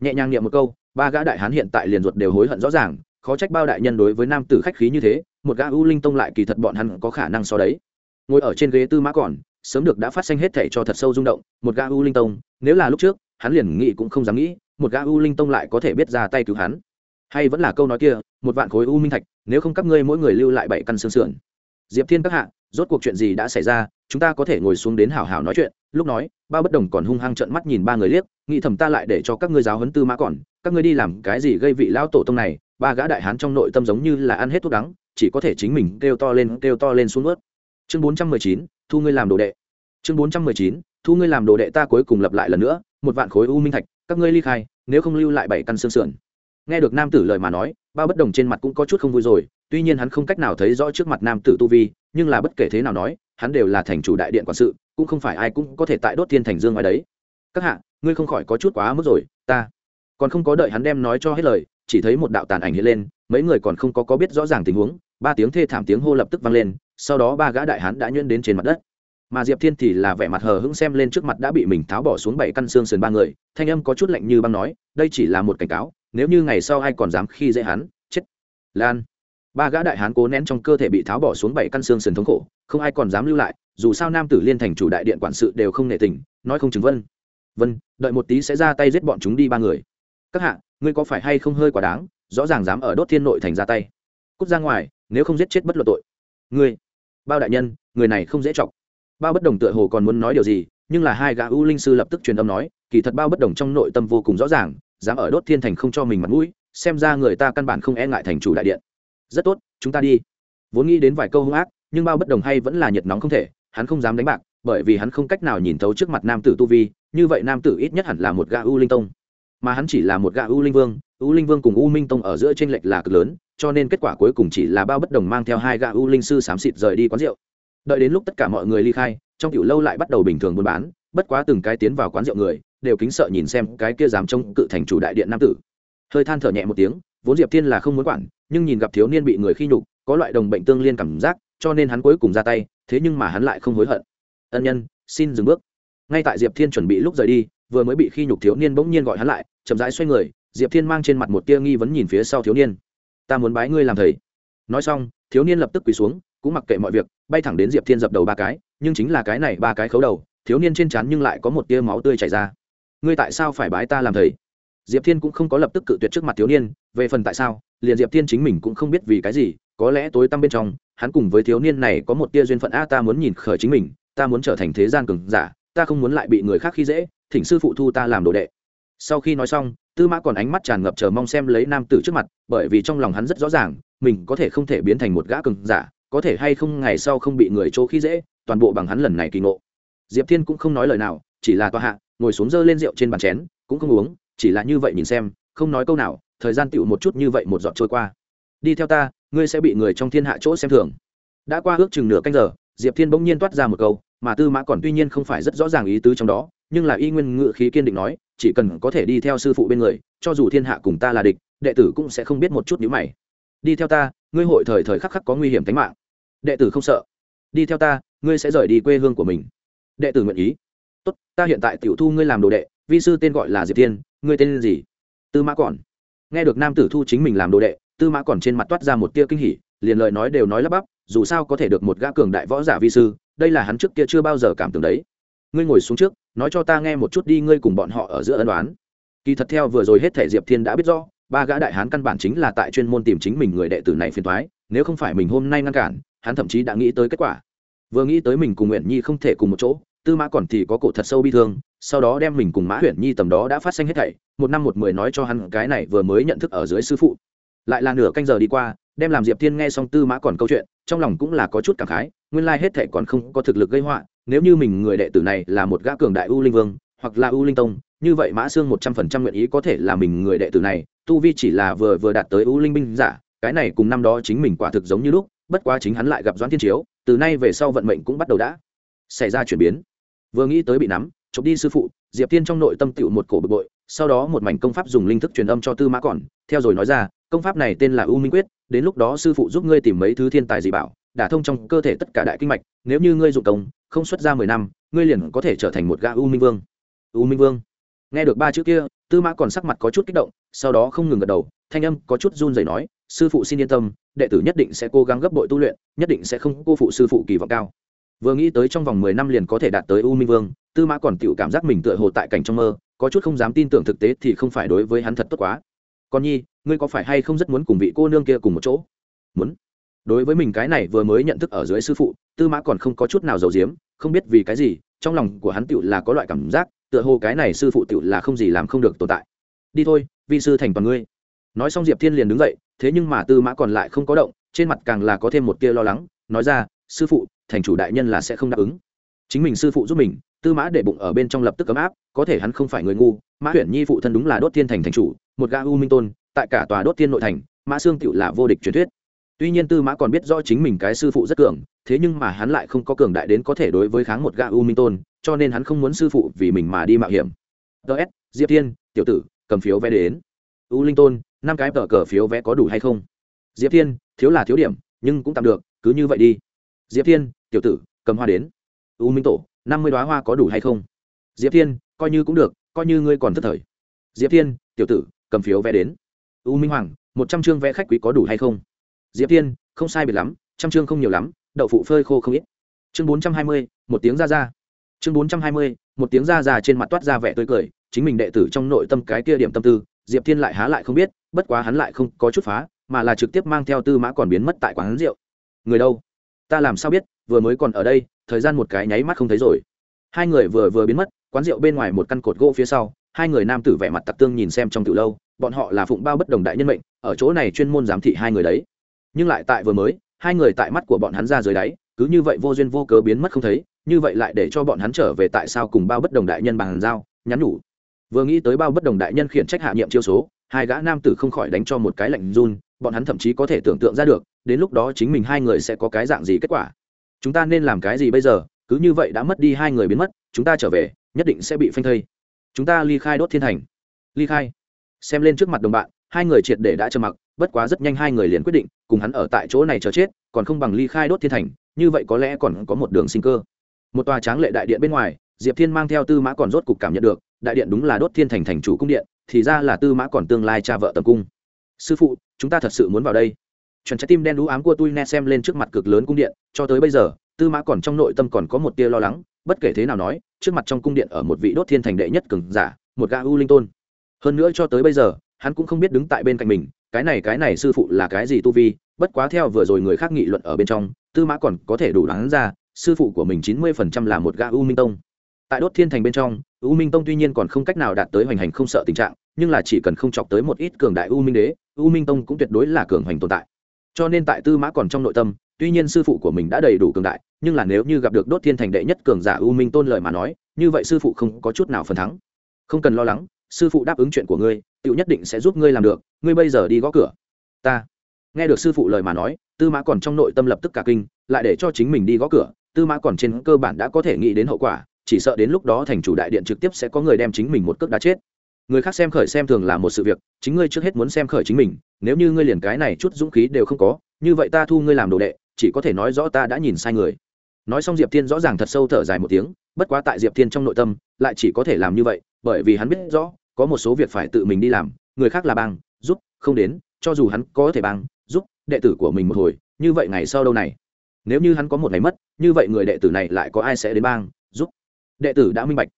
A: Nhẹ nhàng niệm một câu, ba gã đại hán hiện tại liền ruột đều hối hận rõ ràng, khó trách bao đại nhân đối với nam tử khách khí như thế, một gã u linh tông lại kỳ thật bọn hắn có khả năng so đấy. Ngồi ở trên ghế tư mã còn, sớm được đã phát sinh hết thảy cho thật sâu rung động, một gã u linh tông, nếu là lúc trước, hắn liền nghĩ cũng không dám nghĩ, một gã u linh tông lại có thể biết ra tay cứu hắn. Hay vẫn là câu nói kia, một vạn khối u minh thạch, nếu không các ngươi mỗi người lưu lại bảy căn xương sườn diệp thiên các hạ, rốt cuộc chuyện gì đã xảy ra, chúng ta có thể ngồi xuống đến hào hào nói chuyện. Lúc nói, ba bất đồng còn hung hăng trợn mắt nhìn ba người liếc nghĩ thầm ta lại để cho các ngươi giáo huấn tư mã còn, các ngươi đi làm cái gì gây vị lão tổ tông này, ba gã đại hán trong nội tâm giống như là ăn hết thuốc đắng, chỉ có thể chính mình kêu to lên, kêu to lên xuống ướt chương bốn trăm mười chín, thu ngươi làm đồ đệ. Chương bốn trăm mười chín, thu ngươi làm đồ đệ ta cuối cùng lập lại lần nữa, một vạn khối u minh thạch, các ngươi ly khai, nếu không lưu lại bảy căn xương sườn. Nghe được nam tử lời mà nói, ba bất đồng trên mặt cũng có chút không vui rồi tuy nhiên hắn không cách nào thấy rõ trước mặt nam tử tu vi, nhưng là bất kể thế nào nói, hắn đều là thành chủ đại điện quản sự, cũng không phải ai cũng có thể tại đốt thiên thành dương ngoài đấy. Các hạ, ngươi không khỏi có chút quá mức rồi, ta còn không có đợi hắn đem nói cho hết lời, chỉ thấy một đạo tàn ảnh hiện lên, mấy người còn không có có biết rõ ràng tình huống, ba tiếng thê thảm tiếng hô lập tức vang lên, sau đó ba gã đại hán đã nhuyễn đến trên mặt đất. Mà diệp thiên thì là vẻ mặt hờ hững xem lên trước mặt đã bị mình tháo bỏ xuống bảy căn xương sườn ba người, thanh âm có chút lạnh như băng nói, đây chỉ là một cảnh cáo, nếu như ngày sau ai còn dám khi dễ hắn, chết. Lan ba gã đại hán cố nén trong cơ thể bị tháo bỏ xuống bảy căn xương sườn thống khổ, không ai còn dám lưu lại, dù sao nam tử liên thành chủ đại điện quản sự đều không nể tình, nói không chứng vân. Vân, đợi một tí sẽ ra tay giết bọn chúng đi ba người. Các hạ, ngươi có phải hay không hơi quá đáng, rõ ràng dám ở đốt thiên nội thành ra tay. Cút ra ngoài, nếu không giết chết bất luận tội. Ngươi, bao đại nhân, người này không dễ chọc. Bao bất đồng tựa hồ còn muốn nói điều gì, nhưng là hai gã u linh sư lập tức truyền âm nói, kỳ thật bao bất đồng trong nội tâm vô cùng rõ ràng, dám ở đốt thiên thành không cho mình mặt mũi, xem ra người ta căn bản không e ngại thành chủ đại điện rất tốt, chúng ta đi. Vốn nghĩ đến vài câu hung ác, nhưng bao bất đồng hay vẫn là nhiệt nóng không thể, hắn không dám đánh bạc, bởi vì hắn không cách nào nhìn thấu trước mặt nam tử tu vi, như vậy nam tử ít nhất hẳn là một gã u linh tông. Mà hắn chỉ là một gã u linh vương, u linh vương cùng u minh tông ở giữa tranh lệch là cực lớn, cho nên kết quả cuối cùng chỉ là bao bất đồng mang theo hai gã u linh sư xám xịt rời đi quán rượu. Đợi đến lúc tất cả mọi người ly khai, trong kiểu lâu lại bắt đầu bình thường buôn bán, bất quá từng cái tiến vào quán rượu người, đều kính sợ nhìn xem cái kia dám trông cự thành chủ đại điện nam tử. Hơi than thở nhẹ một tiếng, vốn diệp thiên là không muốn quản nhưng nhìn gặp thiếu niên bị người khi nhục, có loại đồng bệnh tương liên cảm giác, cho nên hắn cuối cùng ra tay, thế nhưng mà hắn lại không hối hận. Ân nhân, xin dừng bước. Ngay tại diệp thiên chuẩn bị lúc rời đi, vừa mới bị khi nhục thiếu niên bỗng nhiên gọi hắn lại, chậm rãi xoay người, diệp thiên mang trên mặt một tia nghi vấn nhìn phía sau thiếu niên. Ta muốn bái ngươi làm thầy. Nói xong, thiếu niên lập tức quỳ xuống, cũng mặc kệ mọi việc, bay thẳng đến diệp thiên dập đầu ba cái, nhưng chính là cái này ba cái khấu đầu, thiếu niên trên trán nhưng lại có một tia máu tươi chảy ra. Ngươi tại sao phải bái ta làm thầy? Diệp thiên cũng không có lập tức cự tuyệt trước mặt thiếu niên, về phần tại sao? Liền diệp thiên chính mình cũng không biết vì cái gì, có lẽ tối tăm bên trong, hắn cùng với thiếu niên này có một tia duyên phận. A, ta muốn nhìn khởi chính mình, ta muốn trở thành thế gian cường giả, ta không muốn lại bị người khác khi dễ, thỉnh sư phụ thu ta làm đồ đệ. Sau khi nói xong, tư mã còn ánh mắt tràn ngập chờ mong xem lấy nam tử trước mặt, bởi vì trong lòng hắn rất rõ ràng, mình có thể không thể biến thành một gã cường giả, có thể hay không ngày sau không bị người chỗ khi dễ, toàn bộ bằng hắn lần này kỳ ngộ. Diệp thiên cũng không nói lời nào, chỉ là tòa hạ, ngồi xuống dơ lên rượu trên bàn chén, cũng không uống, chỉ là như vậy nhìn xem không nói câu nào, thời gian tựu một chút như vậy một giọt trôi qua. Đi theo ta, ngươi sẽ bị người trong thiên hạ chỗ xem thường. Đã qua ước chừng nửa canh giờ, diệp thiên bỗng nhiên toát ra một câu, mà tư mã còn tuy nhiên không phải rất rõ ràng ý tứ trong đó, nhưng là y nguyên ngự khí kiên định nói, chỉ cần có thể đi theo sư phụ bên người, cho dù thiên hạ cùng ta là địch, đệ tử cũng sẽ không biết một chút nhữ mày. Đi theo ta, ngươi hội thời thời khắc khắc có nguy hiểm tính mạng. Đệ tử không sợ. Đi theo ta, ngươi sẽ rời đi quê hương của mình. Đệ tử nguyện ý. Tốt, ta hiện tại tiểu thu ngươi làm đồ đệ, vi sư tên gọi là diệp thiên, ngươi tên gì? Tư mã còn. Nghe được nam tử thu chính mình làm đồ đệ, tư mã còn trên mặt toát ra một tia kinh hỉ, liền lời nói đều nói lắp bắp, dù sao có thể được một gã cường đại võ giả vi sư, đây là hắn trước kia chưa bao giờ cảm tưởng đấy. Ngươi ngồi xuống trước, nói cho ta nghe một chút đi, ngươi cùng bọn họ ở giữa ân đoán kỳ thật theo vừa rồi hết thể diệp thiên đã biết rõ, ba gã đại hán căn bản chính là tại chuyên môn tìm chính mình người đệ tử này phiền thoái nếu không phải mình hôm nay ngăn cản, hắn thậm chí đã nghĩ tới kết quả. Vừa nghĩ tới mình cùng nguyện nhi không thể cùng một chỗ, tư mã còn thì có cổ thật sâu bi thương sau đó đem mình cùng mã huyền nhi tầm đó đã phát sinh hết thảy, một năm một mười nói cho hắn cái này vừa mới nhận thức ở dưới sư phụ. Lại là nửa canh giờ đi qua, đem làm diệp thiên nghe xong tư mã còn câu chuyện, trong lòng cũng là có chút cảm khái, nguyên lai hết thảy còn không có thực lực gây họa, nếu như mình người đệ tử này là một gã cường đại u linh vương, hoặc là u linh tông, như vậy mã xương một trăm phần trăm nguyện ý có thể là mình người đệ tử này, tu vi chỉ là vừa vừa đạt tới u linh binh giả, cái này cùng năm đó chính mình quả thực giống như lúc, bất quá chính hắn lại gặp doãn thiên chiếu, từ nay về sau vận mệnh cũng bắt đầu đã xảy ra chuyển biến. Vừa nghĩ tới bị nắm chụp đi sư phụ, diệp Tiên trong nội tâm tựu một cổ bực bội, sau đó một mảnh công pháp dùng linh thức truyền âm cho tư mã còn, theo rồi nói ra, công pháp này tên là u minh quyết, đến lúc đó sư phụ giúp ngươi tìm mấy thứ thiên tài dị bảo, đả thông trong cơ thể tất cả đại kinh mạch, nếu như ngươi dụng công, không xuất ra mười năm, ngươi liền có thể trở thành một gã u minh vương. U minh vương. Nghe được ba chữ kia, tư mã còn sắc mặt có chút kích động, sau đó không ngừng gật đầu, thanh âm có chút run rẩy nói, sư phụ xin yên tâm, đệ tử nhất định sẽ cố gắng gấp bội tu luyện, nhất định sẽ không cô phụ sư phụ kỳ vọng cao. Vừa nghĩ tới trong vòng mười năm liền có thể đạt tới u minh vương tư mã còn tựu cảm giác mình tựa hồ tại cảnh trong mơ, có chút không dám tin tưởng thực tế thì không phải đối với hắn thật tốt quá. Con nhi, ngươi có phải hay không rất muốn cùng vị cô nương kia cùng một chỗ? Muốn. Đối với mình cái này vừa mới nhận thức ở dưới sư phụ, tư mã còn không có chút nào giàu diếm không biết vì cái gì, trong lòng của hắn tựu là có loại cảm giác, tựa hồ cái này sư phụ tựu là không gì làm không được tồn tại. Đi thôi, vi sư thành toàn ngươi. Nói xong diệp thiên liền đứng dậy, thế nhưng mà tư mã còn lại không có động, trên mặt càng là có thêm một tia lo lắng, nói ra, sư phụ, thành chủ đại nhân là sẽ không đáp ứng. Chính mình sư phụ giúp mình tư mã để bụng ở bên trong lập tức cấm áp, có thể hắn không phải người ngu, mã huyện nhi phụ thân đúng là đốt thiên thành thành chủ, một gã u minh tôn, tại cả tòa đốt thiên nội thành, mã sương tựu là vô địch truyền thuyết. Tuy nhiên tư mã còn biết rõ chính mình cái sư phụ rất cường, thế nhưng mà hắn lại không có cường đại đến có thể đối với kháng một gã u minh tôn, cho nên hắn không muốn sư phụ vì mình mà đi mạo hiểm. Ts diệp thiên, tiểu tử, cầm phiếu vé đến. U linh tôn, năm cái tờ cờ phiếu vé có đủ hay không? Diệp thiên, thiếu là thiếu điểm, nhưng cũng tạm được, cứ như vậy đi. Diệp thiên, tiểu tử, cầm hoa đến. U minh tổ năm mươi đoá hoa có đủ hay không? Diệp thiên, coi như cũng được, coi như ngươi còn thất thời. Diệp thiên, tiểu tử, cầm phiếu vé đến. U minh hoàng, một trăm chương vé khách quý có đủ hay không? Diệp thiên, không sai biệt lắm, trăm chương không nhiều lắm, đậu phụ phơi khô không ít. Chương bốn trăm hai mươi, một tiếng ra ra. Chương bốn trăm hai mươi, một tiếng ra ra trên mặt toát ra vẻ tươi cười, chính mình đệ tử trong nội tâm cái kia điểm tâm tư, diệp thiên lại há lại không biết, bất quá hắn lại không có chút phá, mà là trực tiếp mang theo tư mã còn biến mất tại quán rượu. Người đâu? Ta làm sao biết, vừa mới còn ở đây thời gian một cái nháy mắt không thấy rồi. Hai người vừa vừa biến mất, quán rượu bên ngoài một căn cột gỗ phía sau, hai người nam tử vẻ mặt tặc tương nhìn xem trong từ lâu, bọn họ là phụng bao bất đồng đại nhân mệnh, ở chỗ này chuyên môn giám thị hai người đấy. Nhưng lại tại vừa mới, hai người tại mắt của bọn hắn ra dưới đáy, cứ như vậy vô duyên vô cớ biến mất không thấy, như vậy lại để cho bọn hắn trở về tại sao cùng bao bất đồng đại nhân bằng giao, nhắn nhủ. Vừa nghĩ tới bao bất đồng đại nhân khiển trách hạ nhiệm chiêu số, hai gã nam tử không khỏi đánh cho một cái lạnh run, bọn hắn thậm chí có thể tưởng tượng ra được, đến lúc đó chính mình hai người sẽ có cái dạng gì kết quả chúng ta nên làm cái gì bây giờ? Cứ như vậy đã mất đi hai người biến mất, chúng ta trở về, nhất định sẽ bị phanh thây. Chúng ta ly khai đốt thiên thành ly khai. Xem lên trước mặt đồng bạn, hai người triệt để đã trầm mặc, bất quá rất nhanh hai người liền quyết định, cùng hắn ở tại chỗ này chờ chết, còn không bằng ly khai đốt thiên thành như vậy có lẽ còn có một đường sinh cơ. Một tòa tráng lệ đại điện bên ngoài, diệp thiên mang theo tư mã còn rốt cục cảm nhận được, đại điện đúng là đốt thiên thành thành chủ cung điện, thì ra là tư mã còn tương lai cha vợ tầm cung. Sư phụ, chúng ta thật sự muốn vào đây chuẩn trái tim đen đũ ám của tôi ne xem lên trước mặt cực lớn cung điện, cho tới bây giờ, tư mã còn trong nội tâm còn có một tia lo lắng, bất kể thế nào nói, trước mặt trong cung điện ở một vị đốt thiên thành đệ nhất cường giả, một gã u linh tôn. Hơn nữa cho tới bây giờ, hắn cũng không biết đứng tại bên cạnh mình, cái này cái này sư phụ là cái gì tu vi, bất quá theo vừa rồi người khác nghị luận ở bên trong, tư mã còn có thể đủ đoán ra, sư phụ của mình chín mươi phần trăm là một gã u minh tông. Tại đốt thiên thành bên trong, u minh tông tuy nhiên còn không cách nào đạt tới hoành hành không sợ tình trạng, nhưng là chỉ cần không chọc tới một ít cường đại u minh đế, u minh tông cũng tuyệt đối là cường hoành tồn tại cho nên tại tư mã còn trong nội tâm, tuy nhiên sư phụ của mình đã đầy đủ cường đại, nhưng là nếu như gặp được đốt thiên thành đệ nhất cường giả u minh tôn lời mà nói, như vậy sư phụ không có chút nào phần thắng. Không cần lo lắng, sư phụ đáp ứng chuyện của ngươi tựu nhất định sẽ giúp ngươi làm được, ngươi bây giờ đi gõ cửa. Ta. Nghe được sư phụ lời mà nói, tư mã còn trong nội tâm lập tức cả kinh, lại để cho chính mình đi gõ cửa, tư mã còn trên cơ bản đã có thể nghĩ đến hậu quả, chỉ sợ đến lúc đó thành chủ đại điện trực tiếp sẽ có người đem chính mình một cước đá chết người khác xem khởi xem thường là một sự việc, chính ngươi trước hết muốn xem khởi chính mình, nếu như ngươi liền cái này chút dũng khí đều không có, như vậy ta thu ngươi làm đồ đệ, chỉ có thể nói rõ ta đã nhìn sai người. Nói xong diệp thiên rõ ràng thật sâu thở dài một tiếng, bất quá tại diệp thiên trong nội tâm, lại chỉ có thể làm như vậy, bởi vì hắn biết rõ, có một số việc phải tự mình đi làm, người khác là bang, giúp, không đến, cho dù hắn có thể bang, giúp, đệ tử của mình một hồi, như vậy ngày sau đâu này? Nếu như hắn có một ngày mất, như vậy người đệ tử này lại có ai sẽ đến bang, giúp? Đệ tử đã minh bạch.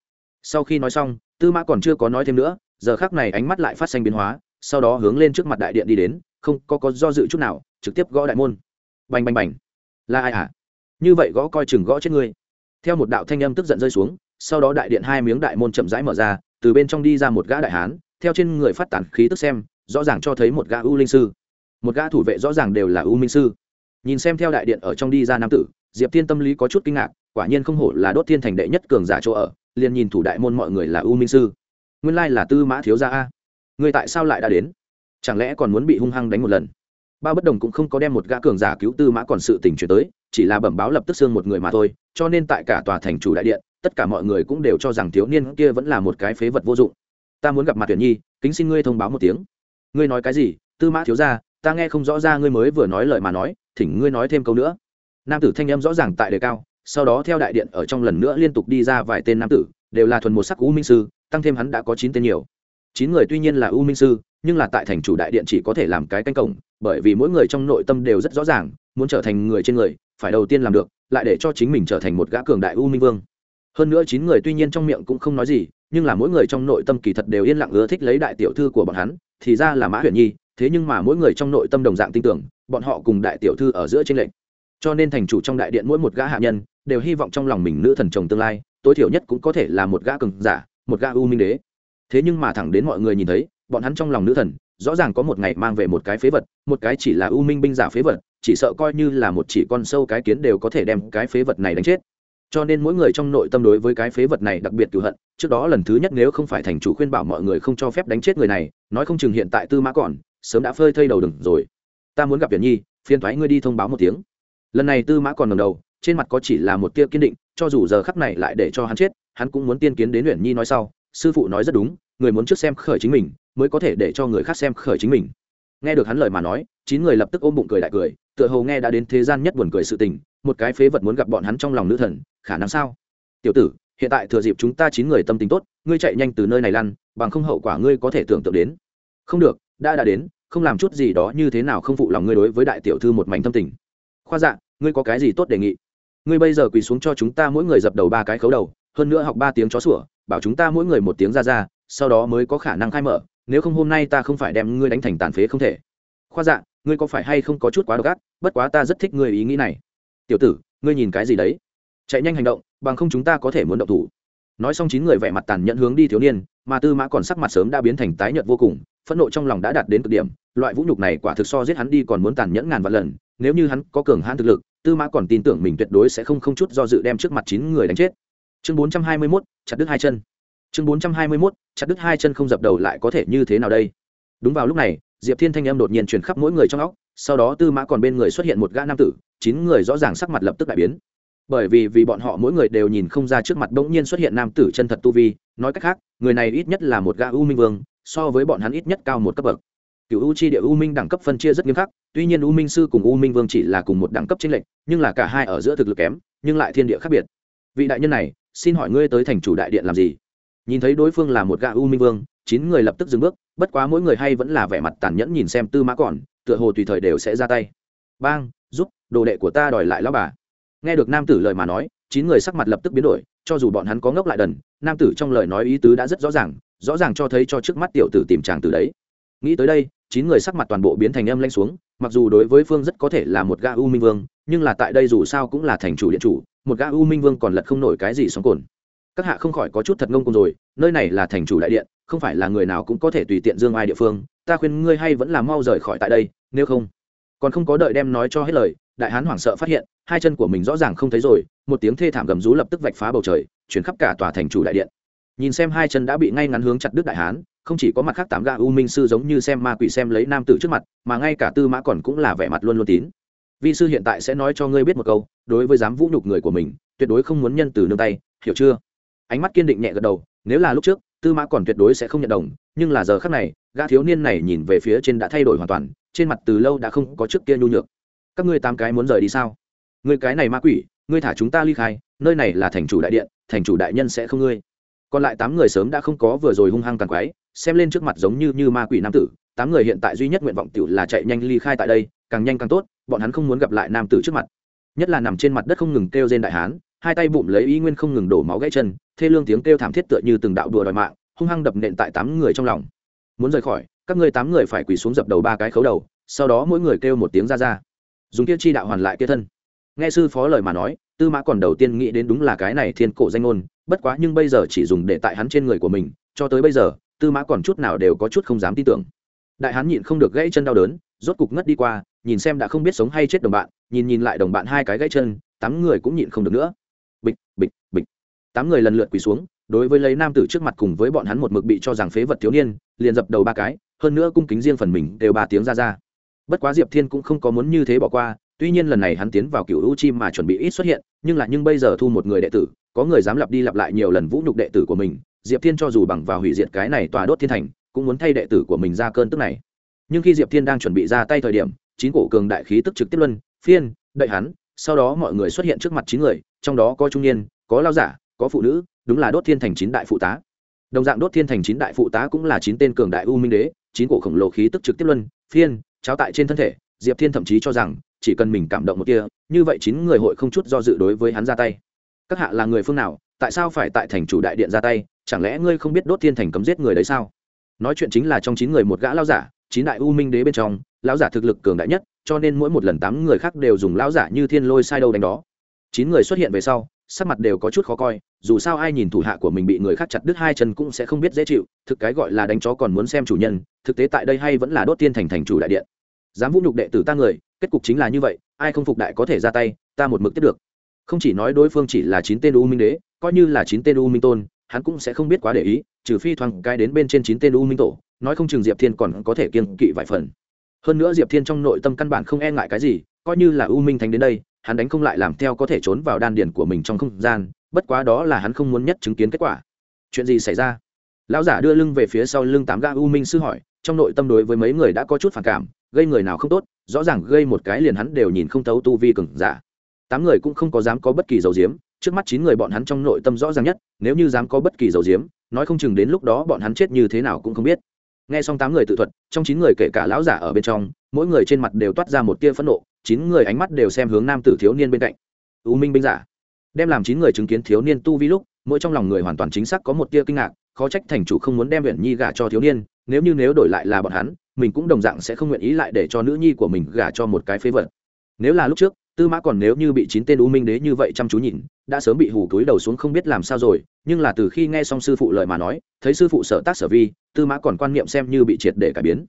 A: Sau khi nói xong tư mã còn chưa có nói thêm nữa, giờ khác này ánh mắt lại phát sinh biến hóa, sau đó hướng lên trước mặt đại điện đi đến, không có có do dự chút nào, trực tiếp gõ đại môn. Bành bành bành. Là ai hả? Như vậy gõ coi chừng gõ chết ngươi. Theo một đạo thanh âm tức giận rơi xuống, sau đó đại điện hai miếng đại môn chậm rãi mở ra, từ bên trong đi ra một gã đại hán, theo trên người phát tán khí tức xem, rõ ràng cho thấy một gã ưu linh sư. Một gã thủ vệ rõ ràng đều là ưu minh sư. Nhìn xem theo đại điện ở trong đi ra nam tử, diệp thiên tâm lý có chút kinh ngạc, quả nhiên không hổ là đốt thiên thành đệ nhất cường giả chỗ ở liền nhìn thủ đại môn mọi người là u minh sư. Nguyên lai là tư mã thiếu gia a. Người tại sao lại đã đến? Chẳng lẽ còn muốn bị hung hăng đánh một lần? Ba bất đồng cũng không có đem một gã cường giả cứu tư mã còn sự tình chuyển tới, chỉ là bẩm báo lập tức xương một người mà thôi, cho nên tại cả tòa thành chủ đại điện, tất cả mọi người cũng đều cho rằng thiếu niên kia vẫn là một cái phế vật vô dụng. Ta muốn gặp mặt tuyển nhi, kính xin ngươi thông báo một tiếng. Ngươi nói cái gì? Tư mã thiếu gia, ta nghe không rõ ra ngươi mới vừa nói lời mà nói, thỉnh ngươi nói thêm câu nữa. Nam tử thanh âm rõ ràng tại đề cao sau đó theo đại điện ở trong lần nữa liên tục đi ra vài tên nam tử, đều là thuần một sắc u minh sư, tăng thêm hắn đã có chín tên nhiều. Chín người tuy nhiên là u minh sư, nhưng là tại thành chủ đại điện chỉ có thể làm cái canh cổng, bởi vì mỗi người trong nội tâm đều rất rõ ràng, muốn trở thành người trên người, phải đầu tiên làm được, lại để cho chính mình trở thành một gã cường đại u minh vương. Hơn nữa chín người tuy nhiên trong miệng cũng không nói gì, nhưng là mỗi người trong nội tâm kỳ thật đều yên lặng ưa thích lấy đại tiểu thư của bọn hắn, thì ra là mã huyền nhi, thế nhưng mà mỗi người trong nội tâm đồng dạng tin tưởng, bọn họ cùng đại tiểu thư ở giữa trên lệnh cho nên thành chủ trong đại điện mỗi một gã hạ nhân đều hy vọng trong lòng mình nữ thần chồng tương lai, tối thiểu nhất cũng có thể là một gã cường giả, một gã u minh đế. Thế nhưng mà thẳng đến mọi người nhìn thấy, bọn hắn trong lòng nữ thần, rõ ràng có một ngày mang về một cái phế vật, một cái chỉ là u minh binh giả phế vật, chỉ sợ coi như là một chỉ con sâu cái kiến đều có thể đem cái phế vật này đánh chết. Cho nên mỗi người trong nội tâm đối với cái phế vật này đặc biệt cựu hận, trước đó lần thứ nhất nếu không phải thành chủ khuyên bảo mọi người không cho phép đánh chết người này, nói không chừng hiện tại tư mã còn, sớm đã phơi thây đầu đừng rồi. Ta muốn gặp viện nhi phiên thoái ngươi đi thông báo một tiếng. Lần này tư mã còn ngầm đầu trên mặt có chỉ là một tia kiên định, cho dù giờ khắc này lại để cho hắn chết, hắn cũng muốn tiên kiến đến luyện nhi nói sau. Sư phụ nói rất đúng, người muốn trước xem khởi chính mình, mới có thể để cho người khác xem khởi chính mình. Nghe được hắn lời mà nói, chín người lập tức ôm bụng cười đại cười, tựa hồ nghe đã đến thế gian nhất buồn cười sự tình, một cái phế vật muốn gặp bọn hắn trong lòng nữ thần, khả năng sao? Tiểu tử, hiện tại thừa dịp chúng ta chín người tâm tình tốt, ngươi chạy nhanh từ nơi này lăn, bằng không hậu quả ngươi có thể tưởng tượng đến. Không được, đã đã đến, không làm chút gì đó như thế nào không phụ lòng ngươi đối với đại tiểu thư một mảnh tâm tình. Khoa dạ ngươi có cái gì tốt đề nghị? Ngươi bây giờ quỳ xuống cho chúng ta mỗi người dập đầu ba cái khấu đầu, hơn nữa học ba tiếng chó sủa, bảo chúng ta mỗi người một tiếng ra ra, sau đó mới có khả năng khai mở, nếu không hôm nay ta không phải đem ngươi đánh thành tàn phế không thể. Khoa dạ ngươi có phải hay không có chút quá độc ác, bất quá ta rất thích ngươi ý nghĩ này. Tiểu tử, ngươi nhìn cái gì đấy? Chạy nhanh hành động, bằng không chúng ta có thể muốn động thủ. Nói xong chín người vẻ mặt tàn nhẫn hướng đi thiếu niên, mà tư mã còn sắc mặt sớm đã biến thành tái nhợt vô cùng, phẫn nộ trong lòng đã đạt đến cực điểm. Loại vũ nhục này quả thực so giết hắn đi còn muốn tàn nhẫn ngàn vạn lần, nếu như hắn có cường hãn thực lực tư mã còn tin tưởng mình tuyệt đối sẽ không không chút do dự đem trước mặt chín người đánh chết. Chương bốn trăm hai mươi 421, chặt đứt hai chân. Chương bốn trăm hai mươi 421, chặt đứt hai chân không dập đầu lại có thể như thế nào đây? Đúng vào lúc này diệp thiên thanh âm đột nhiên truyền khắp mỗi người trong óc sau đó tư mã còn bên người xuất hiện một gã nam tử chín người rõ ràng sắc mặt lập tức đại biến. Bởi vì vì bọn họ mỗi người đều nhìn không ra trước mặt bỗng nhiên xuất hiện nam tử chân thật tu vi nói cách khác người này ít nhất là một gã u minh vương so với bọn hắn ít nhất cao một cấp bậc cựu u chi địa u minh đẳng cấp phân chia rất nghiêm khắc, tuy nhiên u minh sư cùng u minh vương chỉ là cùng một đẳng cấp chính lệnh nhưng là cả hai ở giữa thực lực kém, nhưng lại thiên địa khác biệt. Vị đại nhân này, xin hỏi ngươi tới thành chủ đại điện làm gì? Nhìn thấy đối phương là một gã u minh vương, chín người lập tức dừng bước, bất quá mỗi người hay vẫn là vẻ mặt tàn nhẫn nhìn xem tư mã còn, tựa hồ tùy thời đều sẽ ra tay. Bang, giúp, đồ đệ của ta đòi lại lao bà. Nghe được nam tử lời mà nói, chín người sắc mặt lập tức biến đổi, cho dù bọn hắn có ngốc lại đần, nam tử trong lời nói ý tứ đã rất rõ ràng rõ ràng cho thấy cho trước mắt tiểu tử tìm chàng từ đấy nghĩ tới đây, chín người sắc mặt toàn bộ biến thành âm lanh xuống, mặc dù đối với phương rất có thể là một gã u minh vương, nhưng là tại đây dù sao cũng là thành chủ điện chủ, một gã u minh vương còn lật không nổi cái gì sóng cồn. Các hạ không khỏi có chút thật ngông cùng rồi, nơi này là thành chủ đại điện, không phải là người nào cũng có thể tùy tiện dương ai địa phương, ta khuyên ngươi hay vẫn là mau rời khỏi tại đây, nếu không. Còn không có đợi đem nói cho hết lời, đại hán hoảng sợ phát hiện, hai chân của mình rõ ràng không thấy rồi, một tiếng thê thảm gầm rú lập tức vạch phá bầu trời, chuyển khắp cả tòa thành chủ đại điện. Nhìn xem hai chân đã bị ngay ngắn hướng chặt đứt đại hán không chỉ có mặt khác tám gã u minh sư giống như xem ma quỷ xem lấy nam tử trước mặt, mà ngay cả tư mã còn cũng là vẻ mặt luôn luôn tín. Vi sư hiện tại sẽ nói cho ngươi biết một câu, đối với dám vũ nhục người của mình, tuyệt đối không muốn nhân từ nương tay, hiểu chưa? Ánh mắt kiên định nhẹ gật đầu, nếu là lúc trước, tư mã còn tuyệt đối sẽ không nhận đồng, nhưng là giờ khác này, gã thiếu niên này nhìn về phía trên đã thay đổi hoàn toàn, trên mặt từ lâu đã không có trước kia nhu nhược. Các ngươi tám cái muốn rời đi sao? Ngươi cái này ma quỷ, ngươi thả chúng ta ly khai, nơi này là thành chủ đại điện, thành chủ đại nhân sẽ không ngươi. Còn lại tám người sớm đã không có vừa rồi hung hăng càng quái xem lên trước mặt giống như như ma quỷ nam tử, tám người hiện tại duy nhất nguyện vọng tiểu là chạy nhanh ly khai tại đây, càng nhanh càng tốt, bọn hắn không muốn gặp lại nam tử trước mặt. Nhất là nằm trên mặt đất không ngừng kêu trên đại hán, hai tay bụng lấy y nguyên không ngừng đổ máu gãy chân, thê lương tiếng kêu thảm thiết tựa như từng đạo đùa đòi mạng, hung hăng đập nện tại tám người trong lòng. Muốn rời khỏi, các ngươi tám người phải quỳ xuống dập đầu ba cái khấu đầu, sau đó mỗi người kêu một tiếng ra ra. Dùng kia chi đạo hoàn lại kia thân. Nghe sư phó lời mà nói, tư mã còn đầu tiên nghĩ đến đúng là cái này thiên cổ danh ngôn, bất quá nhưng bây giờ chỉ dùng để tại hắn trên người của mình, cho tới bây giờ tư mã còn chút nào đều có chút không dám tin tưởng. Đại hán nhịn không được gãy chân đau đớn, rốt cục ngất đi qua, nhìn xem đã không biết sống hay chết đồng bạn, nhìn nhìn lại đồng bạn hai cái gãy chân, tám người cũng nhịn không được nữa. Bịch bịch bịch. Tám người lần lượt quỳ xuống, đối với lấy nam tử trước mặt cùng với bọn hắn một mực bị cho rằng phế vật thiếu niên, liền dập đầu ba cái, hơn nữa cung kính riêng phần mình đều ba tiếng ra ra. Bất quá diệp thiên cũng không có muốn như thế bỏ qua, tuy nhiên lần này hắn tiến vào cựu u chi mà chuẩn bị ít xuất hiện, nhưng là nhưng bây giờ thu một người đệ tử, có người dám lặp đi lặp lại nhiều lần vũ nhục đệ tử của mình diệp thiên cho dù bằng vào hủy diệt cái này tòa đốt thiên thành, cũng muốn thay đệ tử của mình ra cơn tức này. Nhưng khi diệp thiên đang chuẩn bị ra tay thời điểm, chín cổ cường đại khí tức trực tiếp luân, phiên đợi hắn, sau đó mọi người xuất hiện trước mặt chín người, trong đó có trung niên, có lao giả, có phụ nữ, đúng là đốt thiên thành chín đại phụ tá. Đồng dạng đốt thiên thành chín đại phụ tá cũng là chín tên cường đại u minh đế, chín cổ khổng lồ khí tức trực tiếp luân, phiên, cháo tại trên thân thể, diệp thiên thậm chí cho rằng, chỉ cần mình cảm động một kia như vậy chín người hội không chút do dự đối với hắn ra tay. Các hạ là người phương nào tại sao phải tại thành chủ đại điện ra tay? Chẳng lẽ ngươi không biết đốt thiên thành cấm giết người đấy sao? Nói chuyện chính là trong chín người một gã lao giả, chín đại u minh đế bên trong, lão giả thực lực cường đại nhất, cho nên mỗi một lần tám người khác đều dùng lão giả như thiên lôi sai đâu đánh đó. Chín người xuất hiện về sau, sắc mặt đều có chút khó coi, dù sao ai nhìn thủ hạ của mình bị người khác chặt đứt hai chân cũng sẽ không biết dễ chịu, thực cái gọi là đánh chó còn muốn xem chủ nhân, thực tế tại đây hay vẫn là đốt tiên thành thành chủ đại điện. Dám vũ nhục đệ tử ta người, kết cục chính là như vậy, ai không phục đại có thể ra tay, ta một mực tiếp được. Không chỉ nói đối phương chỉ là chín tên u minh đế coi như là chín tên u minh tôn, hắn cũng sẽ không biết quá để ý, trừ phi thoáng cái đến bên trên chín tên u minh tổ, nói không chừng diệp thiên còn có thể kiên kỵ vài phần. Hơn nữa diệp thiên trong nội tâm căn bản không e ngại cái gì, coi như là u minh thánh đến đây, hắn đánh không lại làm theo có thể trốn vào đan điền của mình trong không gian, bất quá đó là hắn không muốn nhất chứng kiến kết quả. Chuyện gì xảy ra? Lão giả đưa lưng về phía sau lưng tám ga u minh sư hỏi, trong nội tâm đối với mấy người đã có chút phản cảm, gây người nào không tốt, rõ ràng gây một cái liền hắn đều nhìn không thấu tu vi cừng giả. Tám người cũng không có dám có bất kỳ dầu diếm trước mắt chín người bọn hắn trong nội tâm rõ ràng nhất, nếu như dám có bất kỳ dầu diếm, nói không chừng đến lúc đó bọn hắn chết như thế nào cũng không biết. Nghe xong tám người tự thuật, trong chín người kể cả lão giả ở bên trong, mỗi người trên mặt đều toát ra một tia phẫn nộ, chín người ánh mắt đều xem hướng nam tử thiếu niên bên cạnh. U minh binh giả. Đem làm chín người chứng kiến thiếu niên tu vi lúc, mỗi trong lòng người hoàn toàn chính xác có một tia kinh ngạc, khó trách thành chủ không muốn đem huyện nhi gả cho thiếu niên, nếu như nếu đổi lại là bọn hắn, mình cũng đồng dạng sẽ không nguyện ý lại để cho nữ nhi của mình gả cho một cái phế vật. Nếu là lúc trước, tư mã còn nếu như bị chín tên u minh đế như vậy chăm chú nhìn đã sớm bị hù túi đầu xuống không biết làm sao rồi, nhưng là từ khi nghe xong sư phụ lời mà nói, thấy sư phụ sở tác sở vi, tư mã còn quan niệm xem như bị triệt để cải biến.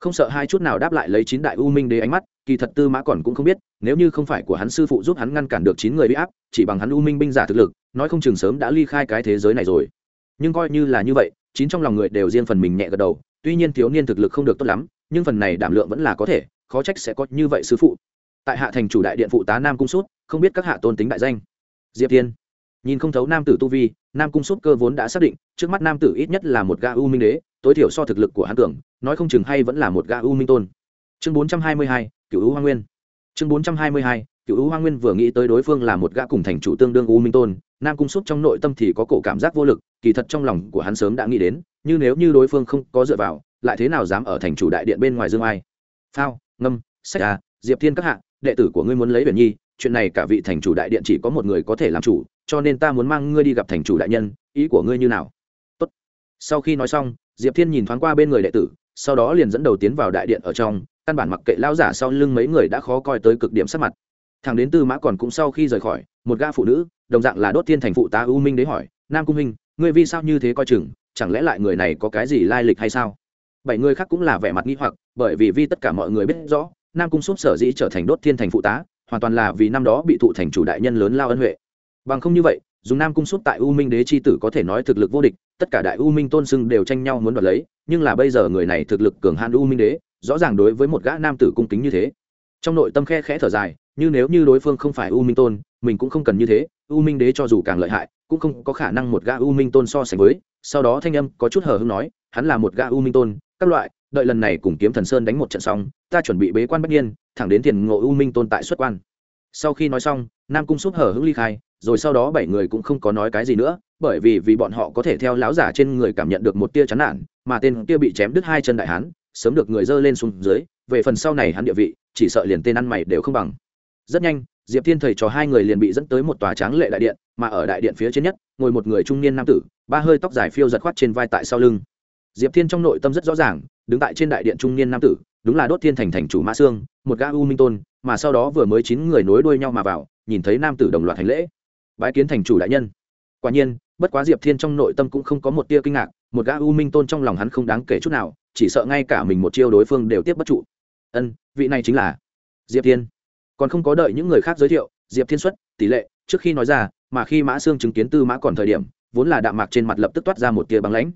A: Không sợ hai chút nào đáp lại lấy chín đại u minh đế ánh mắt, kỳ thật tư mã còn cũng không biết, nếu như không phải của hắn sư phụ giúp hắn ngăn cản được chín người bị áp, chỉ bằng hắn u minh binh giả thực lực, nói không chừng sớm đã ly khai cái thế giới này rồi. Nhưng coi như là như vậy, chín trong lòng người đều riêng phần mình nhẹ gật đầu, tuy nhiên thiếu niên thực lực không được tốt lắm, nhưng phần này đảm lượng vẫn là có thể, khó trách sẽ có như vậy sư phụ. Tại hạ thành chủ đại điện phụ tá nam cung sút, không biết các hạ tôn tính đại danh diệp thiên. Nhìn không thấu nam tử tu vi, nam cung súp cơ vốn đã xác định, trước mắt nam tử ít nhất là một ga u minh đế, tối thiểu so thực lực của hắn tưởng nói không chừng hay vẫn là một ga u minh tôn. Chương bốn trăm hai mươi hai cựu u hoa nguyên. Chương bốn trăm hai mươi hai cựu u hoa nguyên vừa nghĩ tới đối phương là một gã cùng thành chủ tương đương u minh tôn, nam cung súp trong nội tâm thì có cổ cảm giác vô lực, kỳ thật trong lòng của hắn sớm đã nghĩ đến nhưng nếu như đối phương không có dựa vào, lại thế nào dám ở thành chủ đại điện bên ngoài dương ai? Phao, ngâm, sách à diệp thiên các hạ, đệ tử của ngươi muốn lấy biển nhi chuyện này cả vị thành chủ đại điện chỉ có một người có thể làm chủ, cho nên ta muốn mang ngươi đi gặp thành chủ đại nhân, ý của ngươi như nào? Tốt. sau khi nói xong, diệp thiên nhìn thoáng qua bên người đệ tử, sau đó liền dẫn đầu tiến vào đại điện ở trong, căn bản mặc kệ lao giả sau lưng mấy người đã khó coi tới cực điểm sắc mặt. Thằng đến tư mã còn cũng sau khi rời khỏi, một ga phụ nữ, đồng dạng là đốt thiên thành phụ tá u minh đấy hỏi, nam cung minh ngươi vì sao như thế coi chừng, chẳng lẽ lại người này có cái gì lai lịch hay sao? Bảy người khác cũng là vẻ mặt nghi hoặc, bởi vì vì tất cả mọi người biết rõ, nam cung súp sở dĩ trở thành đốt thiên thành phụ tá hoàn toàn là vì năm đó bị thụ thành chủ đại nhân lớn lao ân huệ. Bằng không như vậy, dùng nam cung sút tại u minh đế c h i tử có thể nói thực lực vô địch, tất cả đại u minh tôn sưng đều tranh nhau muốn đoạt lấy, nhưng là bây giờ người này thực lực cường han u minh đế, rõ ràng đối với một gã nam tử cung kính như thế. Trong nội tâm khe khẽ thở dài, như nếu như đối phương không phải u minh tôn, mình cũng không cần như thế, u minh đế cho dù càng lợi hại, cũng không có khả năng một gã u minh tôn so sánh với. Sau đó thanh âm có chút hờ hưng nói, hắn là một gã u minh tôn, các loại đợi lần này cùng kiếm thần sơn đánh một trận xong, ta chuẩn bị bế quan bất nhiên thẳng đến tiền ngộ u minh tồn tại xuất quan. Sau khi nói xong, nam cung xúc hở hững ly khai, rồi sau đó bảy người cũng không có nói cái gì nữa, bởi vì vì bọn họ có thể theo láo giả trên người cảm nhận được một tia chán nản, mà tên kia bị chém đứt hai chân đại hán, sớm được người dơ lên xuống dưới, về phần sau này hắn địa vị, chỉ sợ liền tên ăn mày đều không bằng. Rất nhanh, diệp thiên thầy trò hai người liền bị dẫn tới một tòa tráng lệ đại điện, mà ở đại điện phía trên nhất, ngồi một người trung niên nam tử, ba hơi tóc dài phiêu giật khoát trên vai tại sau lưng. Diệp thiên trong nội tâm rất rõ ràng đứng tại trên đại điện trung niên nam tử, đúng là đốt thiên thành thành chủ mã sương, một gã u minh tôn, mà sau đó vừa mới chín người nối đuôi nhau mà vào, nhìn thấy nam tử đồng loạt hành lễ. Bái kiến thành chủ đại nhân. Quả nhiên, bất quá diệp thiên trong nội tâm cũng không có một tia kinh ngạc, một gã u minh tôn trong lòng hắn không đáng kể chút nào, chỉ sợ ngay cả mình một chiêu đối phương đều tiếp bất trụ. Ân, vị này chính là diệp thiên. Còn không có đợi những người khác giới thiệu, diệp thiên xuất, tỷ lệ, trước khi nói ra, mà khi mã sương chứng kiến tư mã còn thời điểm, vốn là đạm mạc trên mặt lập tức toát ra một tia băng lãnh.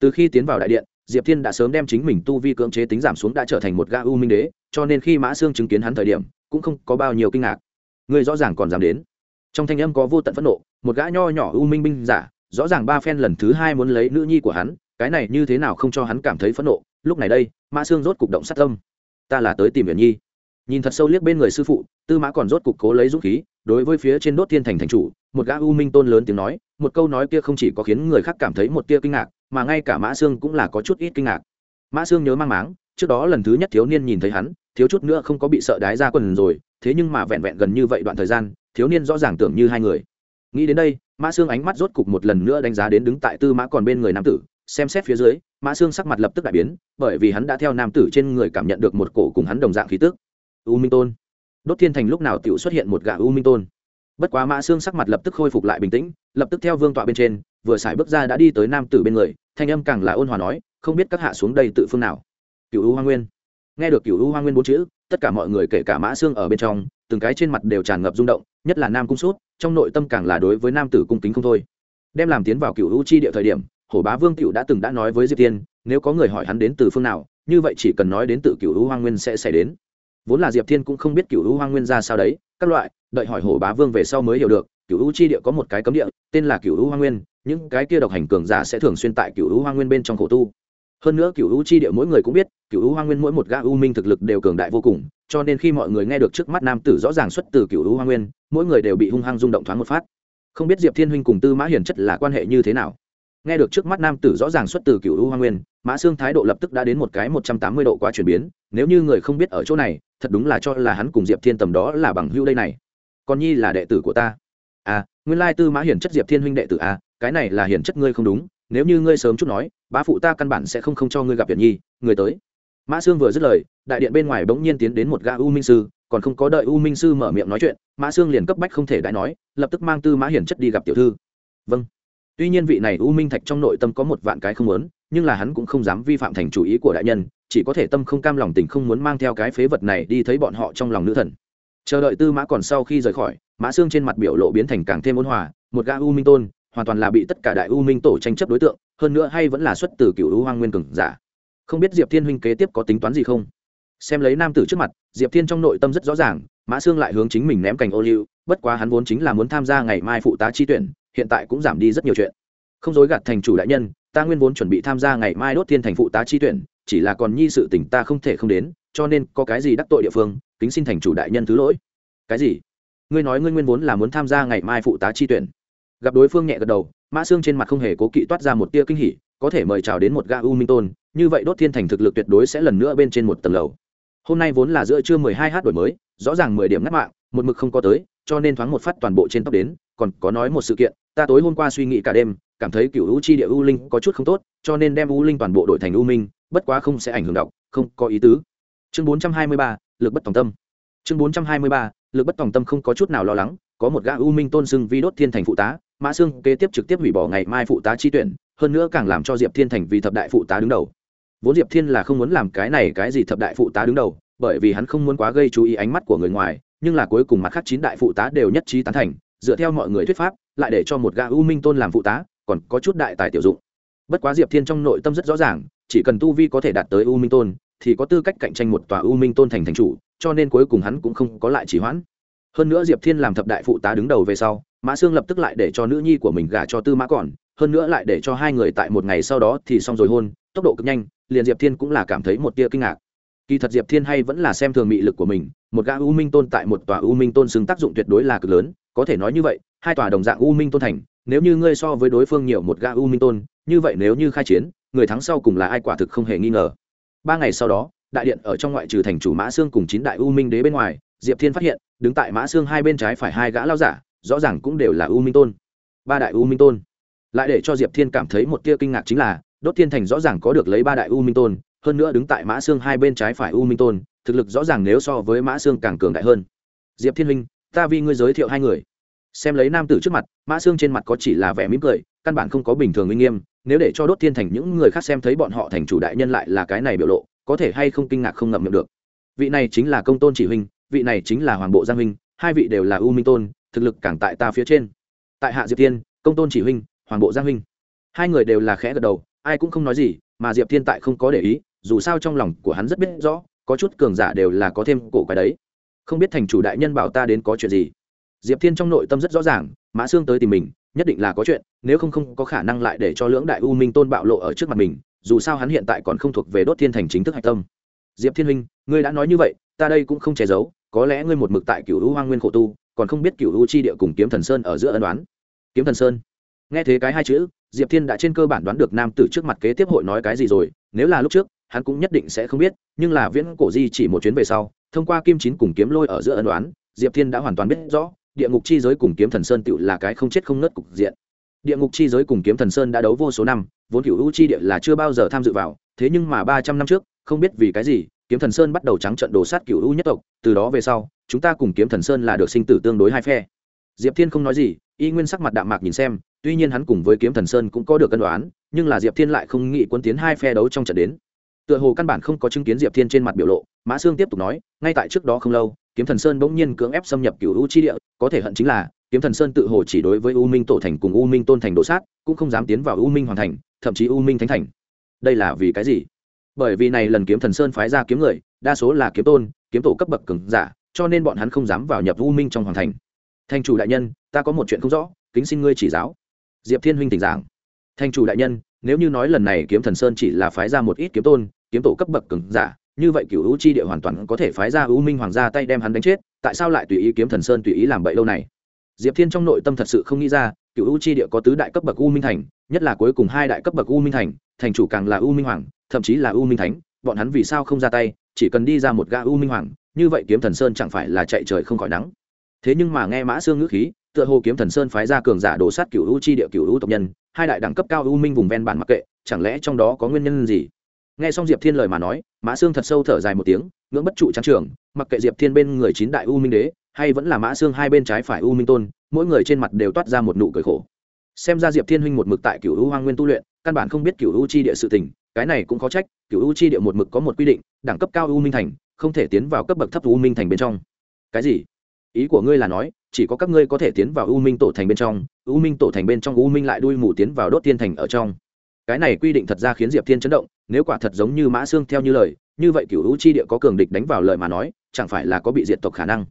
A: Từ khi tiến vào đại điện diệp thiên đã sớm đem chính mình tu vi cưỡng chế tính giảm xuống đã trở thành một gã u minh đế, cho nên khi mã sương chứng kiến hắn thời điểm, cũng không có bao nhiêu kinh ngạc. Người rõ ràng còn dám đến. Trong thanh âm có vô tận phẫn nộ, một gã nho nhỏ u minh binh giả, rõ ràng ba phen lần thứ hai muốn lấy nữ nhi của hắn, cái này như thế nào không cho hắn cảm thấy phẫn nộ. Lúc này đây, mã sương rốt cục động sát tâm. Ta là tới tìm viện nhi. Nhìn thật sâu liếc bên người sư phụ, tư mã còn rốt cục cố lấy dũng khí, đối với phía trên đốt thiên thành thành chủ, một gã u minh tôn lớn tiếng nói, một câu nói kia không chỉ có khiến người khác cảm thấy một tia kinh ngạc mà ngay cả mã sương cũng là có chút ít kinh ngạc. Mã sương nhớ mang máng, trước đó lần thứ nhất thiếu niên nhìn thấy hắn, thiếu chút nữa không có bị sợ đái ra quần rồi, thế nhưng mà vẹn vẹn gần như vậy đoạn thời gian, thiếu niên rõ ràng tưởng như hai người. Nghĩ đến đây, mã sương ánh mắt rốt cục một lần nữa đánh giá đến đứng tại tư mã còn bên người nam tử, xem xét phía dưới, mã sương sắc mặt lập tức đại biến, bởi vì hắn đã theo nam tử trên người cảm nhận được một cổ cùng hắn đồng dạng khí tức. U minh tôn. Đốt thiên thành lúc nào t xuất hiện một gã u minh tôn. Bất quá mã xương sắc mặt lập tức khôi phục lại bình tĩnh, lập tức theo vương tọa bên trên, vừa xài bước ra đã đi tới nam tử bên người thanh âm càng là ôn hòa nói, không biết các hạ xuống đây tự phương nào. Cựu u hoa nguyên. Nghe được cựu u hoa nguyên bốn chữ, tất cả mọi người kể cả mã xương ở bên trong, từng cái trên mặt đều tràn ngập rung động, nhất là nam cung sút, trong nội tâm càng là đối với nam tử cung kính không thôi. Đem làm tiến vào cựu u chi địa thời điểm, hổ bá vương cựu đã từng đã nói với diệp tiên, nếu có người hỏi hắn đến từ phương nào, như vậy chỉ cần nói đến từ cựu u hoa nguyên sẽ xảy đến. Vốn là diệp thiên cũng không biết cựu u hoa nguyên ra sao đấy, các loại, đợi hỏi hổ bá vương về sau mới hiểu được cựu u chi địa có một cái cấm địa, tên là cựu u hoa nguyên, những cái kia độc hành cường giả sẽ thường xuyên tại cựu u hoa nguyên bên trong khổ tu. Hơn nữa cựu u chi địa mỗi người cũng biết cựu u hoa nguyên mỗi một gã u minh thực lực đều cường đại vô cùng, cho nên khi mọi người nghe được trước mắt nam tử rõ ràng xuất từ cựu u hoa nguyên, mỗi người đều bị hung hăng rung động thoáng một phát. Không biết diệp thiên huynh cùng tư mã hiền chất là quan hệ như thế nào? Nghe được trước mắt nam tử rõ ràng xuất từ cựu u hoa nguyên, mã xương thái độ lập tức đã đến một cái một trăm tám mươi độ quá chuyển biến, nếu như người không biết ở chỗ này, thật đúng là cho là hắn cùng diệp thiên tầm đó là bằng hưu đây này. Còn nhi là đệ tử của ta à nguyên lai tư mã hiển chất diệp thiên huynh đệ tử à cái này là hiển chất ngươi không đúng, nếu như ngươi sớm chút nói, bá phụ ta căn bản sẽ không không cho ngươi gặp hiển nhi, người tới. Mã sương vừa dứt lời, đại điện bên ngoài bỗng nhiên tiến đến một gã u minh sư, còn không có đợi u minh sư mở miệng nói chuyện, mã sương liền cấp bách không thể đại nói, lập tức mang tư mã hiển chất đi gặp tiểu thư. Vâng. Tuy nhiên vị này u minh thạch trong nội tâm có một vạn cái không muốn, nhưng là hắn cũng không dám vi phạm thành chủ ý của đại nhân, chỉ có thể tâm không cam lòng tình không muốn mang theo cái phế vật này đi thấy bọn họ trong lòng nữ thần. Chờ đợi tư mã còn sau khi rời khỏi mã xương trên mặt biểu lộ biến thành càng thêm ôn hòa, một gã u minh tôn, hoàn toàn là bị tất cả đại u minh tổ tranh chấp đối tượng, hơn nữa hay vẫn là xuất từ cựu u hoang nguyên cường giả. Không biết diệp thiên huynh kế tiếp có tính toán gì không? Xem lấy nam tử trước mặt, diệp thiên trong nội tâm rất rõ ràng, mã xương lại hướng chính mình ném cành ô liu, bất quá hắn vốn chính là muốn tham gia ngày mai phụ tá chi tuyển, hiện tại cũng giảm đi rất nhiều chuyện. Không dối gạt thành chủ đại nhân, ta nguyên vốn chuẩn bị tham gia ngày mai đốt thiên thành phụ tá chi tuyển, chỉ là còn nhi sự tỉnh ta không thể không đến, cho nên có cái gì đắc tội địa phương, kính xin thành chủ đại nhân thứ lỗi. Cái gì? Ngươi nói ngươi nguyên vốn là muốn tham gia ngày mai phụ tá chi tuyển. Gặp đối phương nhẹ gật đầu, mã xương trên mặt không hề cố kỵ toát ra một tia kinh hỉ, có thể mời chào đến một ga u minh tôn như vậy đốt thiên thành thực lực tuyệt đối sẽ lần nữa bên trên một tầng lầu. Hôm nay vốn là giữa trưa mười hai h đổi mới, rõ ràng mười điểm ngắt mạng, một mực không có tới, cho nên thoáng một phát toàn bộ trên tóc đến, còn có nói một sự kiện, ta tối hôm qua suy nghĩ cả đêm, cảm thấy cựu u chi địa u linh có chút không tốt, cho nên đem u linh toàn bộ đổi thành u minh, bất quá không sẽ ảnh hưởng đọc, không có ý tứ. Chương bốn trăm hai mươi ba, lực bất tòng tâm. Chương bốn trăm hai mươi ba lực bất tòng tâm không có chút nào lo lắng, có một gã u minh tôn xưng vi đốt thiên thành phụ tá, mã xương kế tiếp trực tiếp hủy bỏ ngày mai phụ tá chi tuyển, hơn nữa càng làm cho diệp thiên thành vì thập đại phụ tá đứng đầu. Vốn diệp thiên là không muốn làm cái này cái gì thập đại phụ tá đứng đầu, bởi vì hắn không muốn quá gây chú ý ánh mắt của người ngoài, nhưng là cuối cùng mặt khác chín đại phụ tá đều nhất trí tán thành, dựa theo mọi người thuyết pháp, lại để cho một gã u minh tôn làm phụ tá, còn có chút đại tài tiểu dụng. Bất quá diệp thiên trong nội tâm rất rõ ràng, chỉ cần tu vi có thể đạt tới u minh tôn thì có tư cách cạnh tranh một tòa u minh tôn thành thành chủ, cho nên cuối cùng hắn cũng không có lại chỉ hoãn. Hơn nữa diệp thiên làm thập đại phụ tá đứng đầu về sau, mã sương lập tức lại để cho nữ nhi của mình gả cho tư mã còn, hơn nữa lại để cho hai người tại một ngày sau đó thì xong rồi hôn, tốc độ cực nhanh, liền diệp thiên cũng là cảm thấy một tia kinh ngạc. Kỳ thật diệp thiên hay vẫn là xem thường mị lực của mình, một gã u minh tôn tại một tòa u minh tôn xứng tác dụng tuyệt đối là cực lớn, có thể nói như vậy, hai tòa đồng dạng u minh tôn thành, nếu như ngươi so với đối phương nhiều một gã u minh tôn, như vậy nếu như khai chiến, người thắng sau cùng là ai quả thực không hề nghi ngờ ba ngày sau đó, đại điện ở trong ngoại trừ thành chủ mã xương cùng chín đại u minh đế bên ngoài, diệp thiên phát hiện, đứng tại mã xương hai bên trái phải hai gã lao giả, rõ ràng cũng đều là u minh tôn. Ba đại u minh tôn. Lại để cho diệp thiên cảm thấy một tia kinh ngạc chính là, đốt thiên thành rõ ràng có được lấy ba đại u minh tôn, hơn nữa đứng tại mã xương hai bên trái phải u minh tôn, thực lực rõ ràng nếu so với mã xương càng cường đại hơn. Diệp thiên huynh, ta vì ngươi giới thiệu hai người. Xem lấy nam tử trước mặt, mã xương trên mặt có chỉ là vẻ mỉm cười căn bản không có bình thường uy nghiêm, nếu để cho đốt thiên thành những người khác xem thấy bọn họ thành chủ đại nhân lại là cái này biểu lộ, có thể hay không kinh ngạc không ngậm miệng được. Vị này chính là công tôn chỉ huynh, vị này chính là hoàng bộ giang huynh, hai vị đều là u minh tôn, thực lực càng tại ta phía trên. Tại hạ diệp thiên, công tôn chỉ huynh, hoàng bộ giang huynh. Hai người đều là khẽ gật đầu, ai cũng không nói gì, mà diệp thiên tại không có để ý, dù sao trong lòng của hắn rất biết rõ, có chút cường giả đều là có thêm cổ cái đấy. Không biết thành chủ đại nhân bảo ta đến có chuyện gì. Diệp thiên trong nội tâm rất rõ ràng, mã xương tới tìm mình nhất định là có chuyện, nếu không không có khả năng lại để cho lưỡng đại u minh tôn bạo lộ ở trước mặt mình, dù sao hắn hiện tại còn không thuộc về đốt thiên thành chính thức hạch tâm. Diệp thiên huynh, ngươi đã nói như vậy, ta đây cũng không che giấu, có lẽ ngươi một mực tại cựu u hoang nguyên khổ tu, còn không biết cựu u chi địa cùng kiếm thần sơn ở giữa ân đoán kiếm thần sơn. Nghe thế cái hai chữ, diệp thiên đã trên cơ bản đoán được nam tử trước mặt kế tiếp hội nói cái gì rồi, nếu là lúc trước, hắn cũng nhất định sẽ không biết, nhưng là viễn cổ di chỉ một chuyến về sau, thông qua kim chín cùng kiếm lôi ở giữa ân đoán diệp thiên đã hoàn toàn biết rõ địa ngục chi giới cùng kiếm thần sơn tựu là cái không chết không nớt cục diện. Địa ngục chi giới cùng kiếm thần sơn đã đấu vô số năm, vốn cựu u chi địa là chưa bao giờ tham dự vào, thế nhưng mà ba trăm năm trước, không biết vì cái gì, kiếm thần sơn bắt đầu trắng trận đồ sát cựu u nhất tộc, từ đó về sau, chúng ta cùng kiếm thần sơn là được sinh tử tương đối hai phe. Diệp thiên không nói gì, y nguyên sắc mặt đạm mạc nhìn xem, tuy nhiên hắn cùng với kiếm thần sơn cũng có được cân đoán, nhưng là diệp thiên lại không nghĩ quân tiến hai phe đấu trong trận đến. Tựa hồ căn bản không có chứng kiến diệp thiên trên mặt biểu lộ, mã sương tiếp tục nói, ngay tại trước đó không lâu kiếm thần sơn bỗng nhiên cưỡng ép xâm nhập cựu u chi địa, có thể hận chính là, kiếm thần sơn tự hồ chỉ đối với u minh tổ thành cùng u minh tôn thành đồ sát, cũng không dám tiến vào u minh hoàn thành, thậm chí u minh thánh thành. Đây là vì cái gì? Bởi vì này lần kiếm thần sơn phái ra kiếm người, đa số là kiếm tôn, kiếm tổ cấp bậc cường giả, cho nên bọn hắn không dám vào nhập u minh trong hoàng thành. Thành chủ đại nhân, ta có một chuyện không rõ, kính xin ngươi chỉ giáo. Diệp thiên huynh tỉnh giảng. Thành chủ đại nhân, nếu như nói lần này kiếm thần sơn chỉ là phái ra một ít kiếm tôn, kiếm tổ cấp bậc cường giả như vậy cựu u chi địa hoàn toàn có thể phái ra u minh hoàng gia tay đem hắn đánh chết, tại sao lại tùy ý kiếm thần sơn tùy ý làm bậy lâu này? Diệp thiên trong nội tâm thật sự không nghĩ ra cựu u chi địa có tứ đại cấp bậc u minh thành, nhất là cuối cùng hai đại cấp bậc u minh thành thành chủ càng là u minh hoàng, thậm chí là u minh thánh, bọn hắn vì sao không ra tay, chỉ cần đi ra một gã u minh hoàng, như vậy kiếm thần sơn chẳng phải là chạy trời không khỏi nắng. Thế nhưng mà nghe mã xương ngữ khí, tựa hồ kiếm thần sơn phái ra cường giả đổ sát cựu u chi địa cựu u tộc nhân, hai đại đẳng cấp cao u minh vùng ven bản mặc kệ, chẳng lẽ trong đó có nguyên nhân gì? Nghe xong diệp thiên lời mà nói, mã xương thật sâu thở dài một tiếng, ngưỡng bất trụ trắng trường, mặc kệ diệp thiên bên người chín đại u minh đế, hay vẫn là mã xương hai bên trái phải u minh tôn, mỗi người trên mặt đều toát ra một nụ cười khổ. Xem ra diệp thiên huynh một mực tại cựu u hoang nguyên tu luyện, căn bản không biết cựu u chi địa sự tình, cái này cũng có trách cựu u chi địa một mực có một quy định, đẳng cấp cao u minh thành, không thể tiến vào cấp bậc thấp u minh thành bên trong. Cái gì? Ý của ngươi là nói, chỉ có các ngươi có thể tiến vào u minh tổ thành bên trong, u minh tổ thành bên trong u minh lại đuôi mù tiến vào đốt thiên thành ở trong cái này quy định thật ra khiến diệp thiên chấn động, nếu quả thật giống như mã xương theo như lời, như vậy cựu u chi địa có cường địch đánh vào lời mà nói, chẳng phải là có bị diệt tộc khả năng.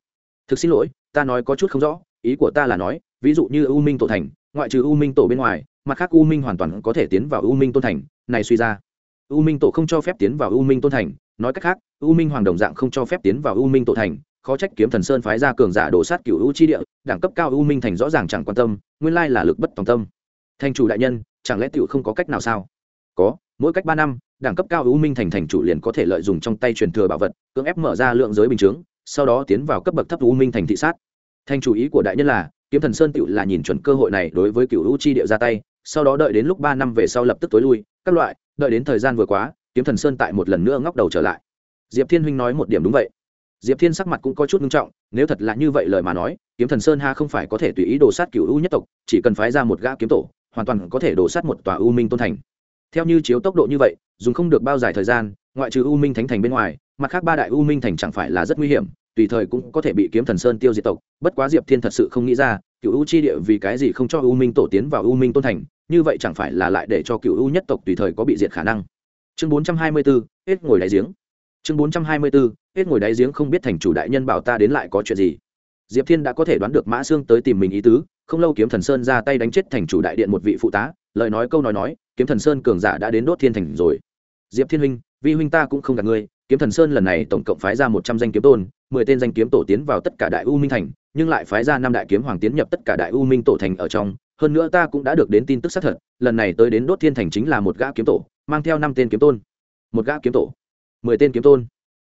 A: Thực xin lỗi, ta nói có chút không rõ, ý của ta là nói, ví dụ như u minh tổ thành, ngoại trừ u minh tổ bên ngoài, mặt khác u minh hoàn toàn có thể tiến vào u minh tôn thành, này suy ra. U minh tổ không cho phép tiến vào u minh tôn thành, nói cách khác, u minh hoàng đồng dạng không cho phép tiến vào u minh tổ thành, khó trách kiếm thần sơn phái ra cường giả đổ sát cựu u chi địa, đẳng cấp cao u minh thành rõ ràng chẳng quan tâm, nguyên lai là lực bất tòng tâm. Thành chủ đại nhân chẳng lẽ tiểu không có cách nào sao? Có mỗi cách ba năm đẳng cấp cao u minh thành thành chủ liền có thể lợi dụng trong tay truyền thừa bảo vật cưỡng ép mở ra lượng giới bình chứng, sau đó tiến vào cấp bậc thấp u minh thành thị sát. Thành chủ ý của đại nhân là kiếm thần sơn Tiểu là nhìn chuẩn cơ hội này đối với cựu u chi địa ra tay sau đó đợi đến lúc ba năm về sau lập tức tối lui các loại đợi đến thời gian vừa quá kiếm thần sơn tại một lần nữa ngóc đầu trở lại. Diệp thiên huynh nói một điểm đúng vậy. Diệp thiên sắc mặt cũng có chút nghiêm trọng nếu thật là như vậy lời mà nói kiếm thần sơn ha không phải có thể tùy ý đồ sát cựu u nhất tộc chỉ cần phái ra một gã kiếm tổ hoàn toàn có thể đổ sát một tòa u minh tôn thành. Theo như chiếu tốc độ như vậy, dùng không được bao dài thời gian, ngoại trừ u minh thánh thành bên ngoài, mặt khác ba đại u minh thành chẳng phải là rất nguy hiểm, tùy thời cũng có thể bị kiếm thần sơn tiêu diệt tộc. Bất quá diệp thiên thật sự không nghĩ ra cựu u chi địa vì cái gì không cho u minh tổ tiến vào u minh tôn thành, như vậy chẳng phải là lại để cho cựu u nhất tộc tùy thời có bị diệt khả năng. Chương bốn trăm hai mươi bốn hết ngồi đáy giếng. Chương bốn trăm hai mươi bốn hết ngồi đáy giếng không biết thành chủ đại nhân bảo ta đến lại có chuyện gì diệp thiên đã có thể đoán được mã sương tới tìm mình ý tứ, không lâu kiếm thần sơn ra tay đánh chết thành chủ đại điện một vị phụ tá, lời nói câu nói nói, kiếm thần sơn cường giả đã đến đốt thiên thành rồi. Diệp thiên huynh, vi huynh ta cũng không gạt ngươi, kiếm thần sơn lần này tổng cộng phái ra một trăm danh kiếm tôn, mười tên danh kiếm tổ tiến vào tất cả đại u minh thành, nhưng lại phái ra năm đại kiếm hoàng tiến nhập tất cả đại u minh tổ thành ở trong. Hơn nữa ta cũng đã được đến tin tức xác thật, lần này tới đến đốt thiên thành chính là một gã kiếm tổ, mang theo năm tên kiếm tôn. Một gã kiếm tổ, mười tên kiếm tôn.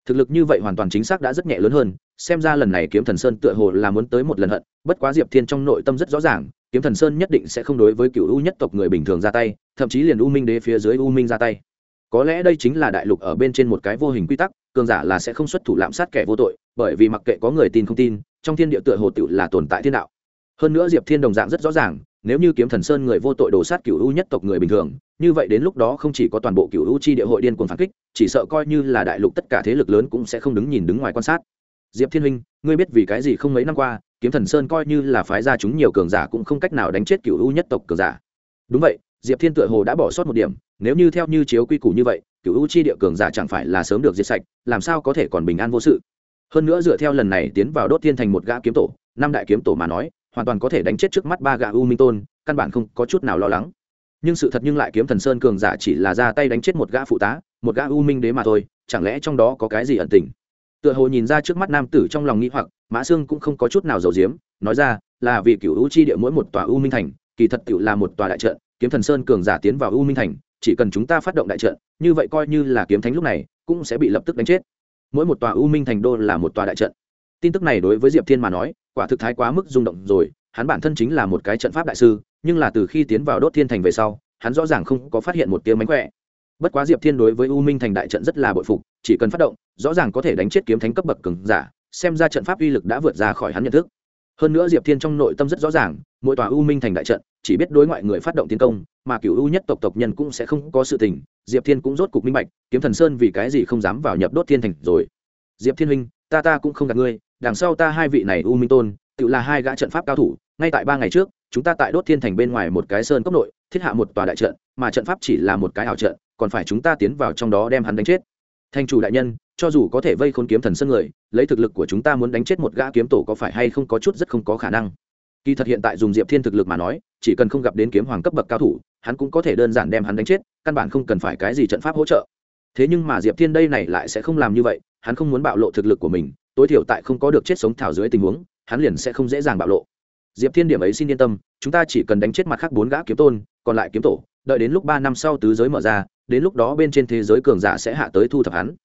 A: Thực lực như vậy hoàn toàn chính xác đã rất nhẹ lớn hơn xem ra lần này kiếm thần sơn tựa hồ là muốn tới một lần hận, bất quá diệp thiên trong nội tâm rất rõ ràng, kiếm thần sơn nhất định sẽ không đối với cựu u nhất tộc người bình thường ra tay, thậm chí liền u minh đế phía dưới u minh ra tay. Có lẽ đây chính là đại lục ở bên trên một cái vô hình quy tắc, cường giả là sẽ không xuất thủ lạm sát kẻ vô tội, bởi vì mặc kệ có người tin không tin, trong thiên địa tựa hồ tựu là tồn tại thiên đạo. Hơn nữa diệp thiên đồng dạng rất rõ ràng, nếu như kiếm thần sơn người vô tội đổ sát cựu u nhất tộc người bình thường, như vậy đến lúc đó không chỉ có toàn bộ cựu u chi địa hội điên cuồng phản kích, chỉ sợ coi như là đại lục tất cả thế lực lớn cũng sẽ không đứng nhìn đứng ngoài quan sát diệp thiên huynh, ngươi biết vì cái gì không mấy năm qua, kiếm thần sơn coi như là phái ra chúng nhiều cường giả cũng không cách nào đánh chết cựu u nhất tộc cường giả. Đúng vậy, diệp thiên tựa hồ đã bỏ sót một điểm, nếu như theo như chiếu quy củ như vậy, cựu u chi địa cường giả chẳng phải là sớm được diệt sạch, làm sao có thể còn bình an vô sự? Hơn nữa dựa theo lần này tiến vào đốt thiên thành một gã kiếm tổ, năm đại kiếm tổ mà nói, hoàn toàn có thể đánh chết trước mắt ba gã u minh tôn, căn bản không có chút nào lo lắng. Nhưng sự thật nhưng lại kiếm thần sơn cường giả chỉ là ra tay đánh chết một gã phụ tá, một gã u minh đế mà thôi, chẳng lẽ trong đó có cái gì ẩn tình? Tựa hồ nhìn ra trước mắt nam tử trong lòng nghĩ hoặc, mã sương cũng không có chút nào giàu diếm nói ra, là vì cựu u chi địa mỗi một tòa u minh thành, kỳ thật cựu là một tòa đại trận, kiếm thần sơn cường giả tiến vào u minh thành, chỉ cần chúng ta phát động đại trận, như vậy coi như là kiếm thánh lúc này, cũng sẽ bị lập tức đánh chết. Mỗi một tòa u minh thành đô là một tòa đại trận. Tin tức này đối với diệp thiên mà nói, quả thực thái quá mức rung động rồi, hắn bản thân chính là một cái trận pháp đại sư, nhưng là từ khi tiến vào đốt thiên thành về sau, hắn rõ ràng không có phát hiện một tiếng mánh khỏe. Bất quá diệp thiên đối với u minh thành đại trận rất là bội phục chỉ cần phát động, rõ ràng có thể đánh chết kiếm thánh cấp bậc cường giả, xem ra trận pháp uy lực đã vượt ra khỏi hắn nhận thức. Hơn nữa diệp thiên trong nội tâm rất rõ ràng, mỗi tòa u minh thành đại trận, chỉ biết đối ngoại người phát động tiến công, mà cựu u nhất tộc tộc nhân cũng sẽ không có sự tình, diệp thiên cũng rốt cục minh bạch, kiếm thần sơn vì cái gì không dám vào nhập đốt thiên thành rồi. Diệp thiên huynh, ta ta cũng không gạt ngươi, đằng sau ta hai vị này u minh tôn, tự là hai gã trận pháp cao thủ, ngay tại ba ngày trước, chúng ta tại đốt thiên thành bên ngoài một cái sơn cốc nội, thiết hạ một tòa đại trận, mà trận pháp chỉ là một cái ảo trận, còn phải chúng ta tiến vào trong đó đem hắn đánh chết thành chủ đại nhân, cho dù có thể vây khốn kiếm thần sân người, lấy thực lực của chúng ta muốn đánh chết một gã kiếm tổ có phải hay không có chút rất không có khả năng? Kỳ thật hiện tại dùng diệp thiên thực lực mà nói, chỉ cần không gặp đến kiếm hoàng cấp bậc cao thủ, hắn cũng có thể đơn giản đem hắn đánh chết, căn bản không cần phải cái gì trận pháp hỗ trợ. Thế nhưng mà diệp thiên đây này lại sẽ không làm như vậy, hắn không muốn bạo lộ thực lực của mình, tối thiểu tại không có được chết sống thảo dưới tình huống, hắn liền sẽ không dễ dàng bạo lộ. Diệp thiên điểm ấy xin yên tâm, chúng ta chỉ cần đánh chết mặt khác bốn gã kiếm tôn, còn lại kiếm tổ, đợi đến lúc ba năm sau tứ giới mở ra đến lúc đó bên trên thế giới cường giả sẽ hạ tới thu thập hắn.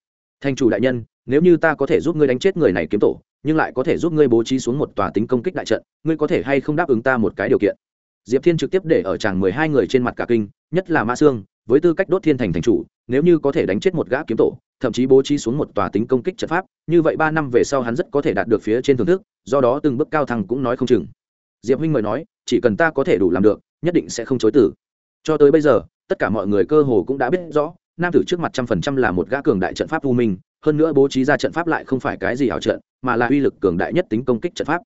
A: Thành chủ đại nhân, nếu như ta có thể giúp ngươi đánh chết người này kiếm tổ, nhưng lại có thể giúp ngươi bố trí xuống một tòa tính công kích đại trận, ngươi có thể hay không đáp ứng ta một cái điều kiện? Diệp thiên trực tiếp để ở chàng mười hai người trên mặt cả kinh, nhất là ma sương, với tư cách đốt thiên thành thành chủ, nếu như có thể đánh chết một gã kiếm tổ, thậm chí bố trí xuống một tòa tính công kích trận pháp, như vậy ba năm về sau hắn rất có thể đạt được phía trên thưởng thức, do đó từng bước cao thăng cũng nói không chừng. Diệp huynh mời nói, chỉ cần ta có thể đủ làm được, nhất định sẽ không chối tử cho tới bây giờ tất cả mọi người cơ hồ cũng đã biết rõ, nam tử trước mặt trăm phần trăm là một gã cường đại trận pháp u minh, hơn nữa bố trí ra trận pháp lại không phải cái gì ảo trận, mà là uy lực cường đại nhất tính công kích trận pháp.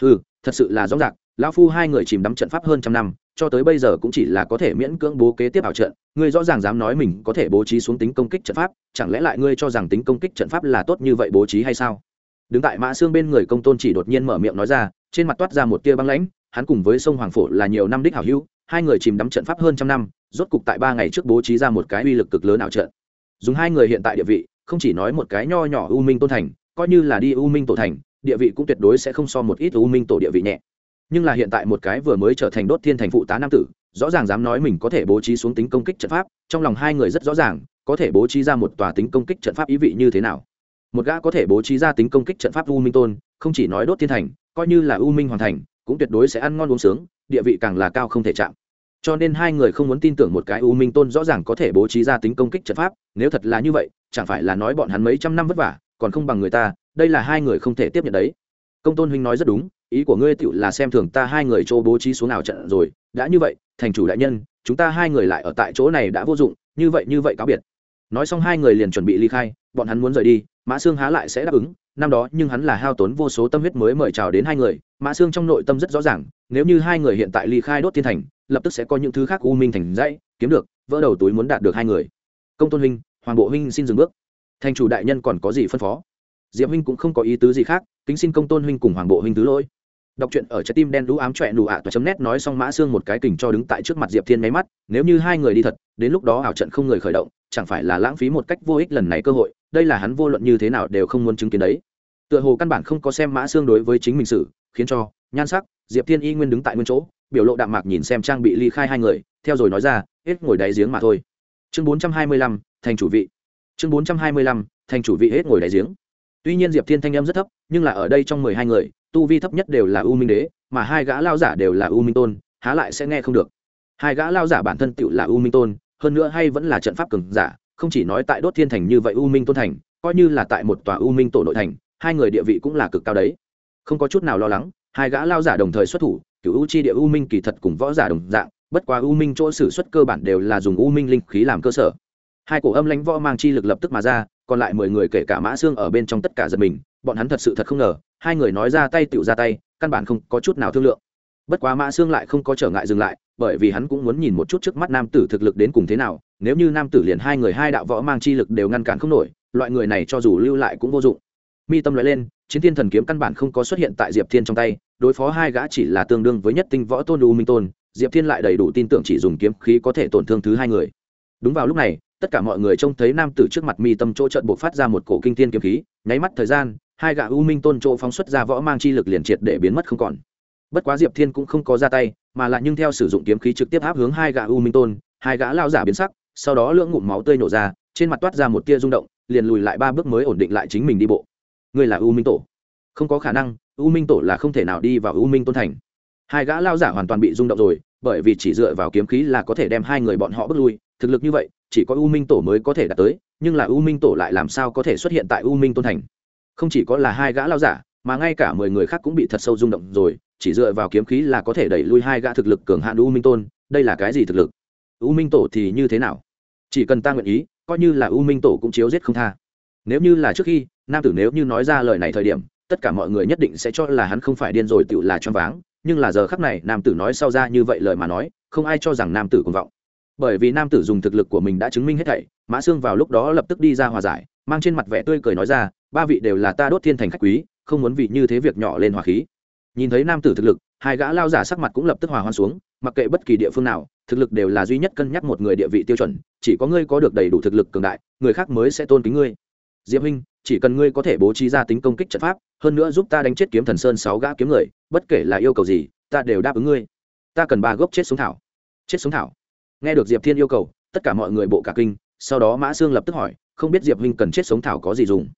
A: Ừ thật sự là rõ ràng, lão phu hai người chìm đắm trận pháp hơn trăm năm, cho tới bây giờ cũng chỉ là có thể miễn cưỡng bố kế tiếp ảo trận, ngươi rõ ràng dám nói mình có thể bố trí xuống tính công kích trận pháp, chẳng lẽ lại ngươi cho rằng tính công kích trận pháp là tốt như vậy bố trí hay sao? Đứng tại mã xương bên người công tôn chỉ đột nhiên mở miệng nói ra, trên mặt toát ra một tia băng lãnh, hắn cùng với sông hoàng phổ là nhiều năm đích hảo hữu, hai người chìm đắm trận pháp hơn trăm năm rốt cục tại ba ngày trước bố trí ra một cái uy lực cực lớn ảo trận. Dùng hai người hiện tại địa vị, không chỉ nói một cái nho nhỏ u minh tôn thành, coi như là đi u minh tổ thành, địa vị cũng tuyệt đối sẽ không so một ít u minh tổ địa vị nhẹ. Nhưng là hiện tại một cái vừa mới trở thành đốt thiên thành phụ tá nam tử, rõ ràng dám nói mình có thể bố trí xuống tính công kích trận pháp, trong lòng hai người rất rõ ràng, có thể bố trí ra một tòa tính công kích trận pháp ý vị như thế nào. Một gã có thể bố trí ra tính công kích trận pháp u minh tôn, không chỉ nói đốt thiên thành, coi như là u minh hoàn thành, cũng tuyệt đối sẽ ăn ngon uống sướng, địa vị càng là cao không thể chạm cho nên hai người không muốn tin tưởng một cái u minh tôn rõ ràng có thể bố trí ra tính công kích trận pháp, nếu thật là như vậy, chẳng phải là nói bọn hắn mấy trăm năm vất vả, còn không bằng người ta, đây là hai người không thể tiếp nhận đấy. Công tôn huynh nói rất đúng, ý của ngươi tựu là xem thường ta hai người chỗ bố trí xuống nào trận rồi, đã như vậy, thành chủ đại nhân, chúng ta hai người lại ở tại chỗ này đã vô dụng, như vậy như vậy cáo biệt. Nói xong hai người liền chuẩn bị ly khai, bọn hắn muốn rời đi, mã Sương há lại sẽ đáp ứng, năm đó nhưng hắn là hao tốn vô số tâm huyết mới mời chào đến hai người, mã Sương trong nội tâm rất rõ ràng, nếu như hai người hiện tại ly khai đốt thiên thành lập tức sẽ có những thứ khác u minh thành dãy, kiếm được, vỡ đầu túi muốn đạt được hai người. Công tôn huynh, hoàng bộ huynh xin dừng bước. Thành chủ đại nhân còn có gì phân phó? Diệp huynh cũng không có ý tứ gì khác, kính xin công tôn huynh cùng hoàng bộ huynh thứ lỗi. Đọc truyện ở trái tim đen đũ ám trọe nụ ạ toa chấm nét nói xong mã xương một cái kình cho đứng tại trước mặt diệp thiên máy mắt, nếu như hai người đi thật, đến lúc đó ảo trận không người khởi động, chẳng phải là lãng phí một cách vô ích lần này cơ hội, đây là hắn vô luận như thế nào đều không muốn chứng kiến đấy. Tựa hồ căn bản không có xem mã xương đối với chính mình sự, khiến cho, nhan sắc, diệp thiên y nguyên đứng tại nguyên chỗ biểu lộ đạm mạc nhìn xem trang bị ly khai hai người, theo rồi nói ra, hết ngồi đáy giếng mà thôi. Chương bốn trăm hai mươi lăm, thành chủ vị. Chương bốn trăm hai mươi lăm, thành chủ vị hết ngồi đáy giếng. Tuy nhiên diệp thiên thanh âm rất thấp, nhưng là ở đây trong mười hai người, tu vi thấp nhất đều là u minh đế, mà hai gã lao giả đều là u minh tôn, há lại sẽ nghe không được. Hai gã lao giả bản thân tựu là u minh tôn, hơn nữa hay vẫn là trận pháp cường giả, không chỉ nói tại đốt thiên thành như vậy u minh tôn thành, coi như là tại một tòa u minh tổ nội thành, hai người địa vị cũng là cực cao đấy. Không có chút nào lo lắng hai gã lao giả đồng thời xuất thủ, cựu u chi địa u minh kỳ thật cùng võ giả đồng dạng, bất quá u minh chỗ xử xuất cơ bản đều là dùng u minh linh khí làm cơ sở. Hai cổ âm lãnh võ mang chi lực lập tức mà ra, còn lại mười người kể cả mã xương ở bên trong tất cả giật mình, bọn hắn thật sự thật không ngờ, hai người nói ra tay tựu ra tay, căn bản không có chút nào thương lượng. Bất quá mã xương lại không có trở ngại dừng lại, bởi vì hắn cũng muốn nhìn một chút trước mắt nam tử thực lực đến cùng thế nào, nếu như nam tử liền hai người hai đạo võ mang chi lực đều ngăn cản không nổi, loại người này cho dù lưu lại cũng vô dụng. Mi tâm loại lên chiến thiên thần kiếm căn bản không có xuất hiện tại diệp thiên trong tay, đối phó hai gã chỉ là tương đương với nhất tinh võ tôn u minh tôn, diệp thiên lại đầy đủ tin tưởng chỉ dùng kiếm khí có thể tổn thương thứ hai người. Đúng vào lúc này, tất cả mọi người trông thấy nam tử trước mặt mi tâm chỗ trận buộc phát ra một cổ kinh thiên kiếm khí, nháy mắt thời gian, hai gã u minh tôn chỗ phóng xuất ra võ mang chi lực liền triệt để biến mất không còn. Bất quá diệp thiên cũng không có ra tay, mà lại nhưng theo sử dụng kiếm khí trực tiếp áp hướng hai gã u minh tôn, hai gã lao giả biến sắc, sau đó lưỡng ngụm máu tươi nổ ra, trên mặt toát ra một tia rung động, liền lùi lại ba bước mới ổn định lại chính mình đi bộ ngươi là u minh tổ. Không có khả năng, u minh tổ là không thể nào đi vào u minh tôn thành. Hai gã lao giả hoàn toàn bị rung động rồi, bởi vì chỉ dựa vào kiếm khí là có thể đem hai người bọn họ bước lui. Thực lực như vậy, chỉ có u minh tổ mới có thể đạt tới, nhưng là u minh tổ lại làm sao có thể xuất hiện tại u minh tôn thành? Không chỉ có là hai gã lao giả, mà ngay cả mười người khác cũng bị thật sâu rung động rồi, chỉ dựa vào kiếm khí là có thể đẩy lui hai gã thực lực cường hạn u minh tôn. Đây là cái gì thực lực? U minh tổ thì như thế nào? Chỉ cần ta nguyện ý, coi như là u minh tổ cũng chiếu giết không tha nếu như là trước khi, nam tử nếu như nói ra lời này thời điểm, tất cả mọi người nhất định sẽ cho là hắn không phải điên rồi tự là choáng váng. Nhưng là giờ khắc này, nam tử nói sau ra như vậy lời mà nói, không ai cho rằng nam tử cuồng vọng. Bởi vì nam tử dùng thực lực của mình đã chứng minh hết thảy, mã xương vào lúc đó lập tức đi ra hòa giải, mang trên mặt vẻ tươi cười nói ra, ba vị đều là ta đốt thiên thành khách quý, không muốn vì như thế việc nhỏ lên hòa khí. Nhìn thấy nam tử thực lực, hai gã lao giả sắc mặt cũng lập tức hòa hoan xuống, mặc kệ bất kỳ địa phương nào, thực lực đều là duy nhất cân nhắc một người địa vị tiêu chuẩn, chỉ có ngươi có được đầy đủ thực lực cường đại, người khác mới sẽ tôn kính ngươi diệp huynh, chỉ cần ngươi có thể bố trí ra tính công kích trận pháp, hơn nữa giúp ta đánh chết kiếm thần sơn sáu gã kiếm người, bất kể là yêu cầu gì, ta đều đáp ứng ngươi. Ta cần ba gốc chết sống thảo. Chết sống thảo. Nghe được diệp thiên yêu cầu, tất cả mọi người bộ cả kinh, sau đó mã sương lập tức hỏi, không biết diệp huynh cần chết sống thảo có gì dùng?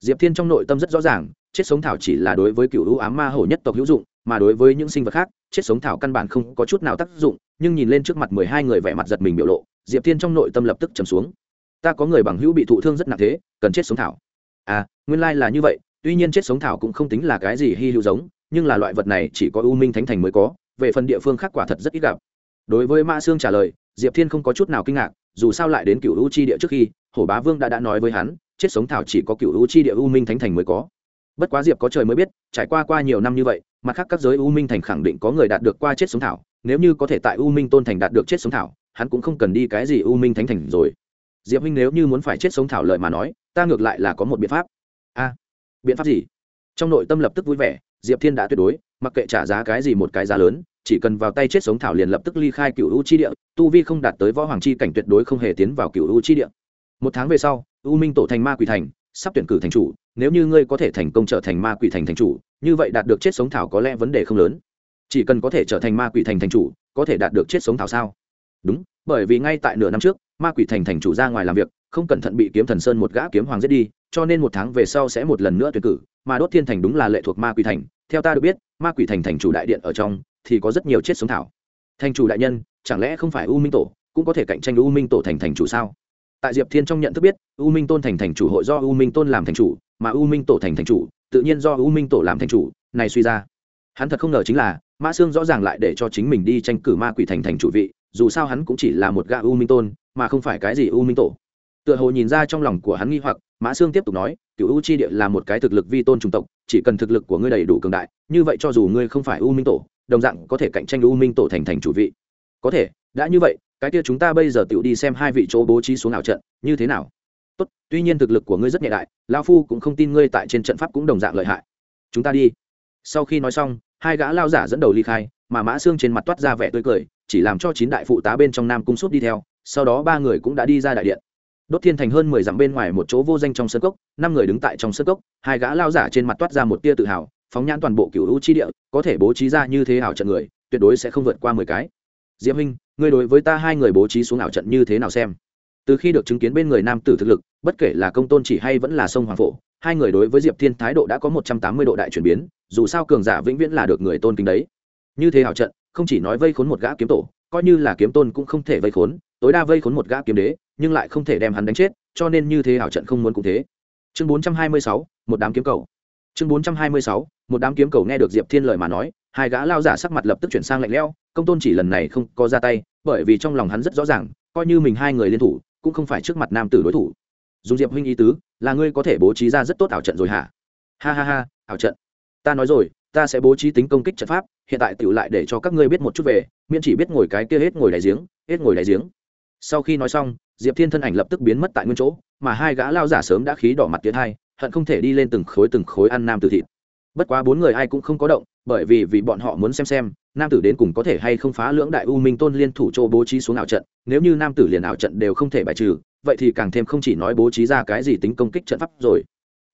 A: Diệp thiên trong nội tâm rất rõ ràng, chết sống thảo chỉ là đối với cựu hữu ám ma hổ nhất tộc hữu dụng, mà đối với những sinh vật khác, chết sống thảo căn bản không có chút nào tác dụng, nhưng nhìn lên trước mặt mười hai người vẻ mặt giật mình biểu lộ, diệp thiên trong nội tâm lập tức trầm xuống ta có người bằng hữu bị thụ thương rất nặng thế, cần chết sống thảo. À nguyên lai、like、là như vậy, tuy nhiên chết sống thảo cũng không tính là cái gì hy hữu giống, nhưng là loại vật này chỉ có u minh thánh thành mới có, về phần địa phương khác quả thật rất ít gặp. Đối với mã sương trả lời, diệp thiên không có chút nào kinh ngạc, dù sao lại đến cựu u chi địa trước khi, hổ bá vương đã đã nói với hắn, chết sống thảo chỉ có cựu u chi địa u minh thánh thành mới có. Bất quá diệp có trời mới biết, trải qua qua nhiều năm như vậy, mặt khác các giới u minh thành khẳng định có người đạt được qua chết sống thảo, nếu như có thể tại u minh tôn thành đạt được chết sống thảo, hắn cũng không cần đi cái gì u minh thánh thành rồi diệp huynh nếu như muốn phải chết sống thảo lợi mà nói, ta ngược lại là có một biện pháp. A, biện pháp gì? Trong nội tâm lập tức vui vẻ, diệp thiên đã tuyệt đối, mặc kệ trả giá cái gì một cái giá lớn, chỉ cần vào tay chết sống thảo liền lập tức ly khai cựu u chi địa, tu vi không đạt tới võ hoàng chi cảnh tuyệt đối không hề tiến vào cựu u chi địa. Một tháng về sau, u minh tổ thành ma quỷ thành, sắp tuyển cử thành chủ, nếu như ngươi có thể thành công trở thành ma quỷ thành thành chủ, như vậy đạt được chết sống thảo có lẽ vấn đề không lớn. Chỉ cần có thể trở thành ma quỷ thành thành chủ, có thể đạt được chết sống thảo sao? Đúng, bởi vì ngay tại nửa năm trước ma quỷ thành thành chủ ra ngoài làm việc, không cẩn thận bị kiếm thần sơn một gã kiếm hoàng giết đi, cho nên một tháng về sau sẽ một lần nữa tuyển cử, mà đốt thiên thành đúng là lệ thuộc ma quỷ thành. Theo ta được biết, ma quỷ thành thành chủ đại điện ở trong thì có rất nhiều chết sống thảo. Thành chủ đại nhân, chẳng lẽ không phải u minh tổ, cũng có thể cạnh tranh u minh tổ thành thành chủ sao? Tại diệp thiên trong nhận thức biết, u minh tôn thành thành chủ hội do u minh tôn làm thành chủ, mà u minh tổ thành thành chủ, tự nhiên do u minh tổ làm thành chủ, này suy ra. Hắn thật không ngờ chính là mã sương rõ ràng lại để cho chính mình đi tranh cử ma quỷ thành thành chủ vị, dù sao hắn cũng chỉ là một gã u minh tôn mà không phải cái gì u minh tổ. Tựa hồ nhìn ra trong lòng của hắn nghi hoặc, mã sương tiếp tục nói cựu u chi địa là một cái thực lực vi tôn chủng tộc, chỉ cần thực lực của ngươi đầy đủ cường đại, như vậy cho dù ngươi không phải u minh tổ, đồng dạng có thể cạnh tranh u minh tổ thành thành chủ vị. Có thể, đã như vậy, cái kia chúng ta bây giờ tự đi xem hai vị chỗ bố trí xuống nào trận, như thế nào? Tốt, tuy nhiên thực lực của ngươi rất nhẹ đại lao phu cũng không tin ngươi tại trên trận pháp cũng đồng dạng lợi hại. Chúng ta đi. Sau khi nói xong, hai gã lao giả dẫn đầu ly khai, mà mã xương trên mặt toát ra vẻ tươi cười, chỉ làm cho chín đại phụ tá bên trong nam cung sút đi theo sau đó ba người cũng đã đi ra đại điện. Đốt thiên thành hơn mười dặm bên ngoài một chỗ vô danh trong sân cốc, năm người đứng tại trong sân cốc, hai gã lao giả trên mặt toát ra một tia tự hào, phóng nhãn toàn bộ cựu hữu chi địa, có thể bố trí ra như thế ảo trận người, tuyệt đối sẽ không vượt qua mười cái. Diễm hinh ngươi đối với ta hai người bố trí xuống ảo trận như thế nào xem? Từ khi được chứng kiến bên người nam tử thực lực, bất kể là công tôn chỉ hay vẫn là sông hoàng phổ, hai người đối với diệp thiên thái độ đã có một trăm tám mươi độ đại chuyển biến, dù sao cường giả vĩnh viễn là được người tôn kính đấy. Như thế hảo trận, không chỉ nói vây khốn một gã kiếm tổ coi như là kiếm tôn cũng không thể vây khốn, tối đa vây khốn một gã kiếm đế, nhưng lại không thể đem hắn đánh chết, cho nên như thế hảo trận không muốn cũng thế. Chương bốn trăm hai mươi sáu, một đám kiếm cầu. Chương bốn trăm hai mươi sáu, một đám kiếm cầu nghe được diệp thiên lời mà nói, hai gã lao giả sắc mặt lập tức chuyển sang lạnh lẽo, công tôn chỉ lần này không có ra tay, bởi vì trong lòng hắn rất rõ ràng, coi như mình hai người liên thủ, cũng không phải trước mặt nam tử đối thủ. Dùng diệp huynh ý tứ, là ngươi có thể bố trí ra rất tốt ảo trận rồi hả? Ha ha ha, ảo trận. Ta nói rồi ta sẽ bố trí tính công kích trận pháp, hiện tại tựu lại để cho các ngươi biết một chút về, miễn chỉ biết ngồi cái kia hết ngồi đại giếng, hết ngồi đại giếng. Sau khi nói xong, diệp thiên thân ảnh lập tức biến mất tại nguyên chỗ, mà hai gã lao giả sớm đã khí đỏ mặt tiến hai, hận không thể đi lên từng khối từng khối ăn nam tử thịt. Bất quá bốn người ai cũng không có động, bởi vì vì bọn họ muốn xem xem, nam tử đến cùng có thể hay không phá lưỡng đại u minh tôn liên thủ châu bố trí xuống ảo trận, nếu như nam tử liền ảo trận đều không thể bài trừ, vậy thì càng thêm không chỉ nói bố trí ra cái gì tính công kích trận pháp rồi.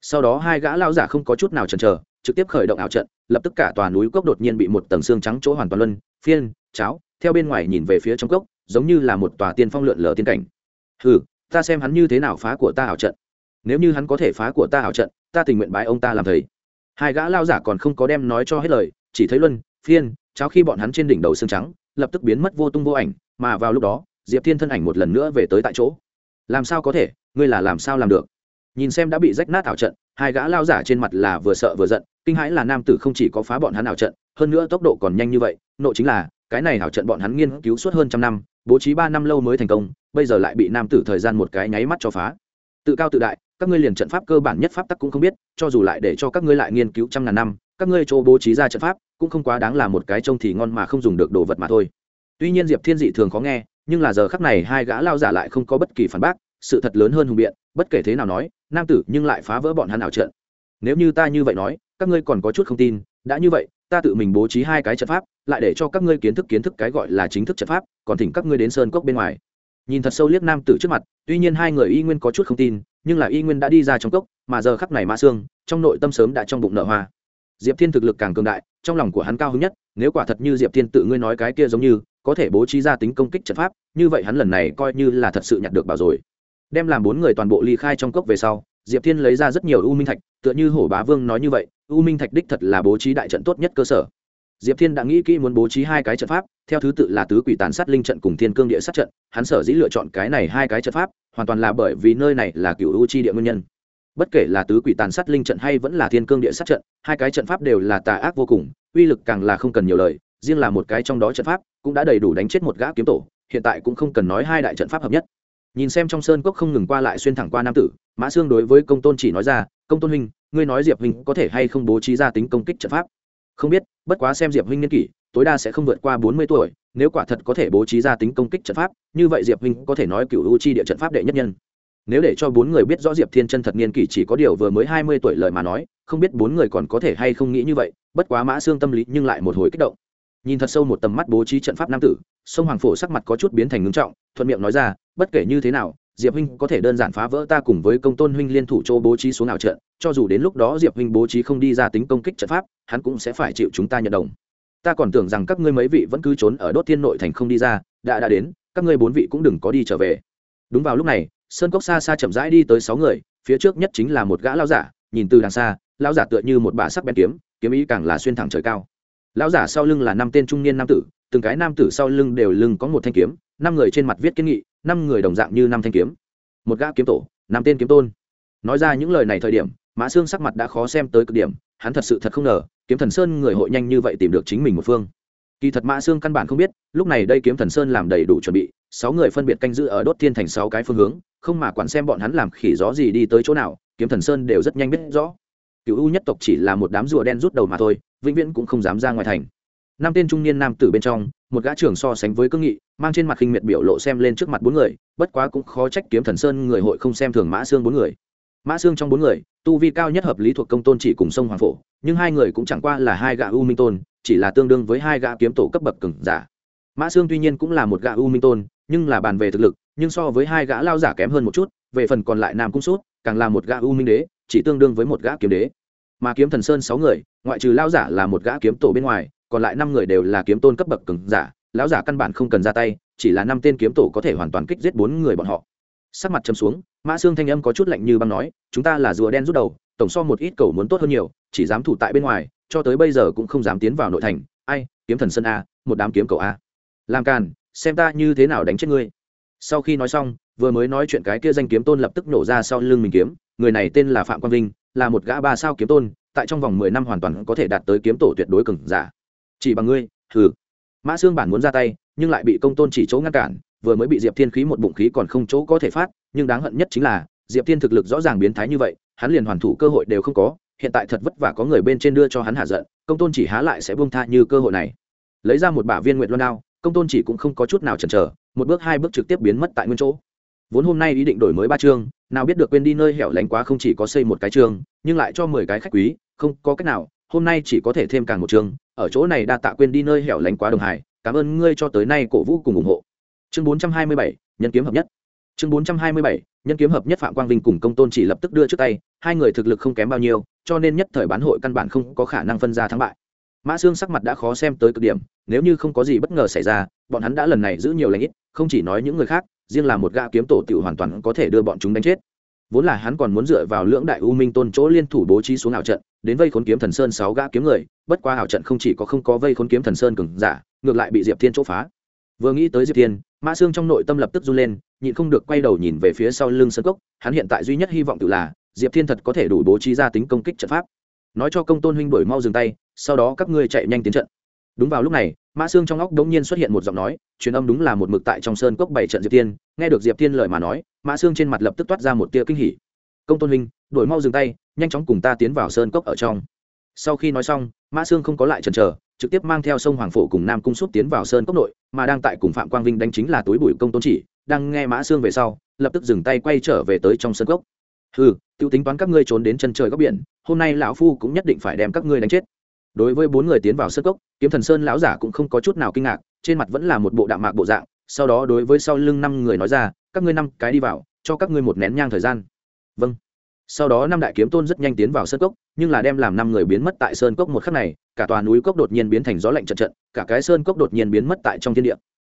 A: Sau đó hai gã lao giả không có chút nào chần chờ, trực tiếp khởi động ảo trận lập tức cả tòa núi cốc đột nhiên bị một tầng xương trắng chỗ hoàn toàn luân, phiên, cháo, theo bên ngoài nhìn về phía trong cốc, giống như là một tòa tiên phong lượn lờ tiên cảnh. Hừ, ta xem hắn như thế nào phá của ta ảo trận. Nếu như hắn có thể phá của ta ảo trận, ta tình nguyện bái ông ta làm thầy. Hai gã lao giả còn không có đem nói cho hết lời, chỉ thấy luân, phiên, cháo khi bọn hắn trên đỉnh đầu xương trắng, lập tức biến mất vô tung vô ảnh, mà vào lúc đó, diệp thiên thân ảnh một lần nữa về tới tại chỗ. Làm sao có thể? Ngươi là làm sao làm được? Nhìn xem đã bị rách nát ảo trận, hai gã lao giả trên mặt là vừa sợ vừa giận, kinh hãi là nam tử không chỉ có phá bọn hắn ảo trận, hơn nữa tốc độ còn nhanh như vậy, nộ chính là, cái này ảo trận bọn hắn nghiên cứu suốt hơn trăm năm, bố trí ba năm lâu mới thành công, bây giờ lại bị nam tử thời gian một cái nháy mắt cho phá. Tự cao tự đại, các ngươi liền trận pháp cơ bản nhất pháp tắc cũng không biết, cho dù lại để cho các ngươi lại nghiên cứu trăm ngàn năm, các ngươi chỗ bố trí ra trận pháp, cũng không quá đáng là một cái trông thì ngon mà không dùng được đồ vật mà thôi. Tuy nhiên diệp thiên dị thường khó nghe, nhưng là giờ khắc này hai gã lao giả lại không có bất kỳ phản bác, sự thật lớn hơn hùng biện, bất kể thế nào nói nam tử nhưng lại phá vỡ bọn hắn ảo trận. Nếu như ta như vậy nói, các ngươi còn có chút không tin, đã như vậy, ta tự mình bố trí hai cái trận pháp, lại để cho các ngươi kiến thức kiến thức cái gọi là chính thức trận pháp, còn thỉnh các ngươi đến sơn cốc bên ngoài. Nhìn thật sâu liếc nam tử trước mặt, tuy nhiên hai người y nguyên có chút không tin, nhưng là y nguyên đã đi ra trong cốc, mà giờ khắc này mã xương, trong nội tâm sớm đã trong bụng nở hoa. Diệp thiên thực lực càng cường đại, trong lòng của hắn cao hứng nhất, nếu quả thật như diệp thiên tự ngươi nói cái kia giống như, có thể bố trí ra tính công kích trận pháp, như vậy hắn lần này coi như là thật sự nhặt được bảo rồi đem làm bốn người toàn bộ ly khai trong cốc về sau, diệp thiên lấy ra rất nhiều u minh thạch, tựa như hổ bá vương nói như vậy, u minh thạch đích thật là bố trí đại trận tốt nhất cơ sở. Diệp thiên đã nghĩ kỹ muốn bố trí hai cái trận pháp, theo thứ tự là tứ quỷ tàn sát linh trận cùng thiên cương địa sát trận, hắn sở dĩ lựa chọn cái này hai cái trận pháp, hoàn toàn là bởi vì nơi này là cựu u chi địa nguyên nhân. Bất kể là tứ quỷ tàn sát linh trận hay vẫn là thiên cương địa sát trận, hai cái trận pháp đều là tà ác vô cùng, uy lực càng là không cần nhiều lời, riêng là một cái trong đó trận pháp cũng đã đầy đủ đánh chết một gã kiếm tổ, hiện tại cũng không cần nói hai đại trận pháp hợp nhất nhìn xem trong sơn cốc không ngừng qua lại xuyên thẳng qua nam tử, mã sương đối với công tôn chỉ nói ra, công tôn huynh, ngươi nói diệp huynh có thể hay không bố trí ra tính công kích trận pháp? Không biết, bất quá xem diệp huynh niên kỷ, tối đa sẽ không vượt qua bốn mươi tuổi, nếu quả thật có thể bố trí ra tính công kích trận pháp, như vậy diệp huynh có thể nói cựu u chi địa trận pháp đệ nhất nhân. Nếu để cho bốn người biết rõ diệp thiên chân thật niên kỷ chỉ có điều vừa mới hai mươi tuổi lời mà nói, không biết bốn người còn có thể hay không nghĩ như vậy, bất quá mã xương tâm lý nhưng lại một hồi kích động nhìn thật sâu một tầm mắt bố trí trận pháp nam tử, sông hoàng phổ sắc mặt có chút biến thành ngưng trọng, thuận miệng nói ra, bất kể như thế nào, diệp huynh có thể đơn giản phá vỡ ta cùng với công tôn huynh liên thủ chỗ bố trí xuống nào trận, cho dù đến lúc đó diệp huynh bố trí không đi ra tính công kích trận pháp, hắn cũng sẽ phải chịu chúng ta nhận đồng. Ta còn tưởng rằng các ngươi mấy vị vẫn cứ trốn ở đốt thiên nội thành không đi ra, đã đã đến, các ngươi bốn vị cũng đừng có đi trở về. Đúng vào lúc này, sơn cốc xa xa chậm rãi đi tới sáu người, phía trước nhất chính là một gã lao giả, nhìn từ đằng xa lao giả tựa như một bà sắc bén kiếm kiếm ý càng là xuyên thẳng trời cao lão giả sau lưng là năm tên trung niên nam tử, từng cái nam tử sau lưng đều lưng có một thanh kiếm, năm người trên mặt viết kiến nghị, năm người đồng dạng như năm thanh kiếm. Một gã kiếm tổ, năm tên kiếm tôn. Nói ra những lời này thời điểm, mã xương sắc mặt đã khó xem tới cực điểm, hắn thật sự thật không ngờ, kiếm thần sơn người hội nhanh như vậy tìm được chính mình một phương. Kỳ thật mã xương căn bản không biết, lúc này đây kiếm thần sơn làm đầy đủ chuẩn bị, sáu người phân biệt canh giữ ở đốt thiên thành sáu cái phương hướng, không mà quản xem bọn hắn làm khỉ gió gì đi tới chỗ nào, kiếm thần sơn đều rất nhanh biết rõ cựu u nhất tộc chỉ là một đám rùa đen rút đầu mà thôi, vĩnh viễn cũng không dám ra ngoài thành. Năm tên trung niên nam tử bên trong, một gã trưởng so sánh với cương nghị, mang trên mặt khinh miệt biểu lộ xem lên trước mặt bốn người, bất quá cũng khó trách kiếm thần sơn người hội không xem thường mã xương bốn người. Mã xương trong bốn người, tu vi cao nhất hợp lý thuộc công tôn chỉ cùng sông hoàng phổ, nhưng hai người cũng chẳng qua là hai gã u minh tôn, chỉ là tương đương với hai gã kiếm tổ cấp bậc cừng giả. Mã xương tuy nhiên cũng là một gã u minh tôn, nhưng là bàn về thực lực, nhưng so với hai gã lao giả kém hơn một chút, về phần còn lại nam cung sút, càng là một gã u minh đế chỉ tương đương với một gã kiếm đế. Mà kiếm thần sơn sáu người, ngoại trừ lao giả là một gã kiếm tổ bên ngoài, còn lại năm người đều là kiếm tôn cấp bậc cứng giả, lão giả căn bản không cần ra tay, chỉ là năm tên kiếm tổ có thể hoàn toàn kích giết bốn người bọn họ. Sắc mặt châm xuống, mã xương thanh âm có chút lạnh như băng nói, chúng ta là rùa đen rút đầu, tổng so một ít cầu muốn tốt hơn nhiều, chỉ dám thủ tại bên ngoài, cho tới bây giờ cũng không dám tiến vào nội thành. Ai, kiếm thần sơn a, một đám kiếm cầu a. Làm càn, xem ta như thế nào đánh chết ngươi. Sau khi nói xong, vừa mới nói chuyện cái kia danh kiếm tôn lập tức nổ ra sau lưng mình kiếm người này tên là phạm quang vinh, là một gã ba sao kiếm tôn, tại trong vòng mười năm hoàn toàn có thể đạt tới kiếm tổ tuyệt đối cường giả. Chỉ bằng ngươi thử mã xương bản muốn ra tay, nhưng lại bị công tôn chỉ chỗ ngăn cản, vừa mới bị diệp thiên khí một bụng khí còn không chỗ có thể phát, nhưng đáng hận nhất chính là, diệp thiên thực lực rõ ràng biến thái như vậy, hắn liền hoàn thủ cơ hội đều không có, hiện tại thật vất vả có người bên trên đưa cho hắn hạ giận, công tôn chỉ há lại sẽ buông tha như cơ hội này. Lấy ra một bả viên nguyện loan đao, công tôn chỉ cũng không có chút nào chần chờ, một bước hai bước trực tiếp biến mất tại nguyên chỗ vốn hôm nay ý định đổi mới ba chương, nào biết được quên đi nơi hẻo lánh quá không chỉ có xây một cái chương, nhưng lại cho mười cái khách quý, không có cách nào, hôm nay chỉ có thể thêm càng một chương, ở chỗ này đa tạ quên đi nơi hẻo lánh quá đồng hải cảm ơn ngươi cho tới nay cổ vũ cùng ủng hộ. Chương bốn trăm hai mươi bảy, nhân kiếm hợp nhất. Chương bốn trăm hai mươi bảy, nhân kiếm hợp nhất phạm quang vinh cùng công tôn chỉ lập tức đưa trước tay, hai người thực lực không kém bao nhiêu, cho nên nhất thời bán hội căn bản không có khả năng phân ra thắng bại. Mã xương sắc mặt đã khó xem tới cực điểm, nếu như không có gì bất ngờ xảy ra, bọn hắn đã lần này giữ nhiều lãnh ít, không chỉ nói những người khác riêng là một gã kiếm tổ tiểu hoàn toàn có thể đưa bọn chúng đánh chết. Vốn là hắn còn muốn dựa vào lưỡng đại u minh tôn chỗ liên thủ bố trí xuống ảo trận, đến vây khốn kiếm thần sơn sáu gã kiếm người, bất qua ảo trận không chỉ có không có vây khốn kiếm thần sơn cường giả, ngược lại bị diệp thiên chỗ phá. Vừa nghĩ tới diệp thiên mã xương trong nội tâm lập tức run lên, nhịn không được quay đầu nhìn về phía sau lưng sân cốc, hắn hiện tại duy nhất hy vọng tự là, diệp thiên thật có thể đủ bố trí ra tính công kích trận pháp. Nói cho công tôn huynh đổi mau dừng tay, sau đó các ngươi chạy nhanh tiến trận đúng vào lúc này, mã xương trong óc đống nhiên xuất hiện một giọng nói, truyền âm đúng là một mực tại trong sơn cốc bảy trận diệp tiên. Nghe được diệp tiên lời mà nói, mã xương trên mặt lập tức toát ra một tia kinh hỉ. Công tôn huynh đổi mau dừng tay, nhanh chóng cùng ta tiến vào sơn cốc ở trong. Sau khi nói xong, mã xương không có lại chần chờ, trực tiếp mang theo sông hoàng phổ cùng nam cung xúc tiến vào sơn cốc nội, mà đang tại cùng phạm quang vinh đánh chính là túi bụi công tôn chỉ, đang nghe mã xương về sau, lập tức dừng tay quay trở về tới trong sơn cốc. Ừ tự tính toán các ngươi trốn đến chân trời góc biển, hôm nay lão phu cũng nhất định phải đem các ngươi đánh chết đối với bốn người tiến vào sơn cốc, kiếm thần sơn lão giả cũng không có chút nào kinh ngạc, trên mặt vẫn là một bộ đạm mạc bộ dạng, sau đó đối với sau lưng năm người nói ra, các ngươi năm cái đi vào, cho các ngươi một nén nhang thời gian. Vâng. Sau đó năm đại kiếm tôn rất nhanh tiến vào sơn cốc, nhưng là đem làm năm người biến mất tại sơn cốc một khắc này, cả tòa núi cốc đột nhiên biến thành gió lạnh trận trận, cả cái sơn cốc đột nhiên biến mất tại trong thiên địa.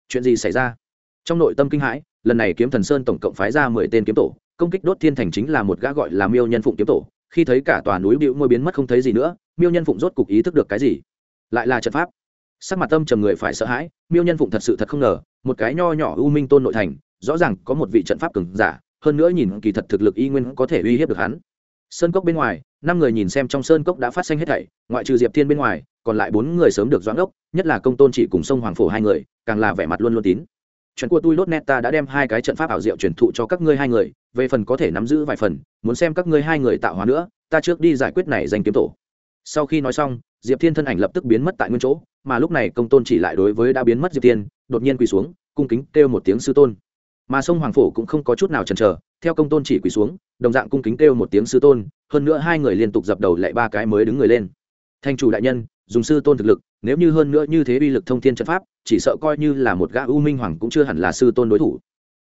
A: Chuyện gì xảy ra? Trong nội tâm kinh hãi, lần này kiếm thần sơn tổng cộng phái ra mười tên kiếm tổ, công kích đốt thiên thành chính là một gã gọi là miêu nhân phụng kiếm tổ khi thấy cả tòa núi bịu môi biến mất không thấy gì nữa, miêu nhân phụng rốt cục ý thức được cái gì? Lại là trận pháp. Sắc mặt tâm trầm người phải sợ hãi, miêu nhân phụng thật sự thật không ngờ, một cái nho nhỏ u minh tôn nội thành, rõ ràng có một vị trận pháp cường giả, hơn nữa nhìn kỳ thật thực lực y nguyên có thể uy hiếp được hắn. Sơn cốc bên ngoài, năm người nhìn xem trong sơn cốc đã phát sinh hết thảy, ngoại trừ diệp thiên bên ngoài, còn lại bốn người sớm được doãn ốc nhất là công tôn chỉ cùng sông hoàng phổ hai người, càng là vẻ mặt luôn luôn tín chuyện của tôi. lốt net ta đã đem hai cái trận pháp ảo diệu truyền thụ cho các ngươi hai người, về phần có thể nắm giữ vài phần, muốn xem các ngươi hai người tạo hóa nữa, ta trước đi giải quyết này danh kiếm tổ. Sau khi nói xong, diệp thiên thân ảnh lập tức biến mất tại nguyên chỗ, mà lúc này công tôn chỉ lại đối với đã biến mất diệp thiên, đột nhiên quỳ xuống, cung kính kêu một tiếng sư tôn. Mà sông hoàng phổ cũng không có chút nào chần chờ, theo công tôn chỉ quỳ xuống, đồng dạng cung kính kêu một tiếng sư tôn, hơn nữa hai người liên tục dập đầu lại ba cái mới đứng người lên. Thanh chủ đại nhân dùng sư tôn thực lực, nếu như hơn nữa như thế uy lực thông thiên trận pháp, chỉ sợ coi như là một gã u minh hoàng cũng chưa hẳn là sư tôn đối thủ.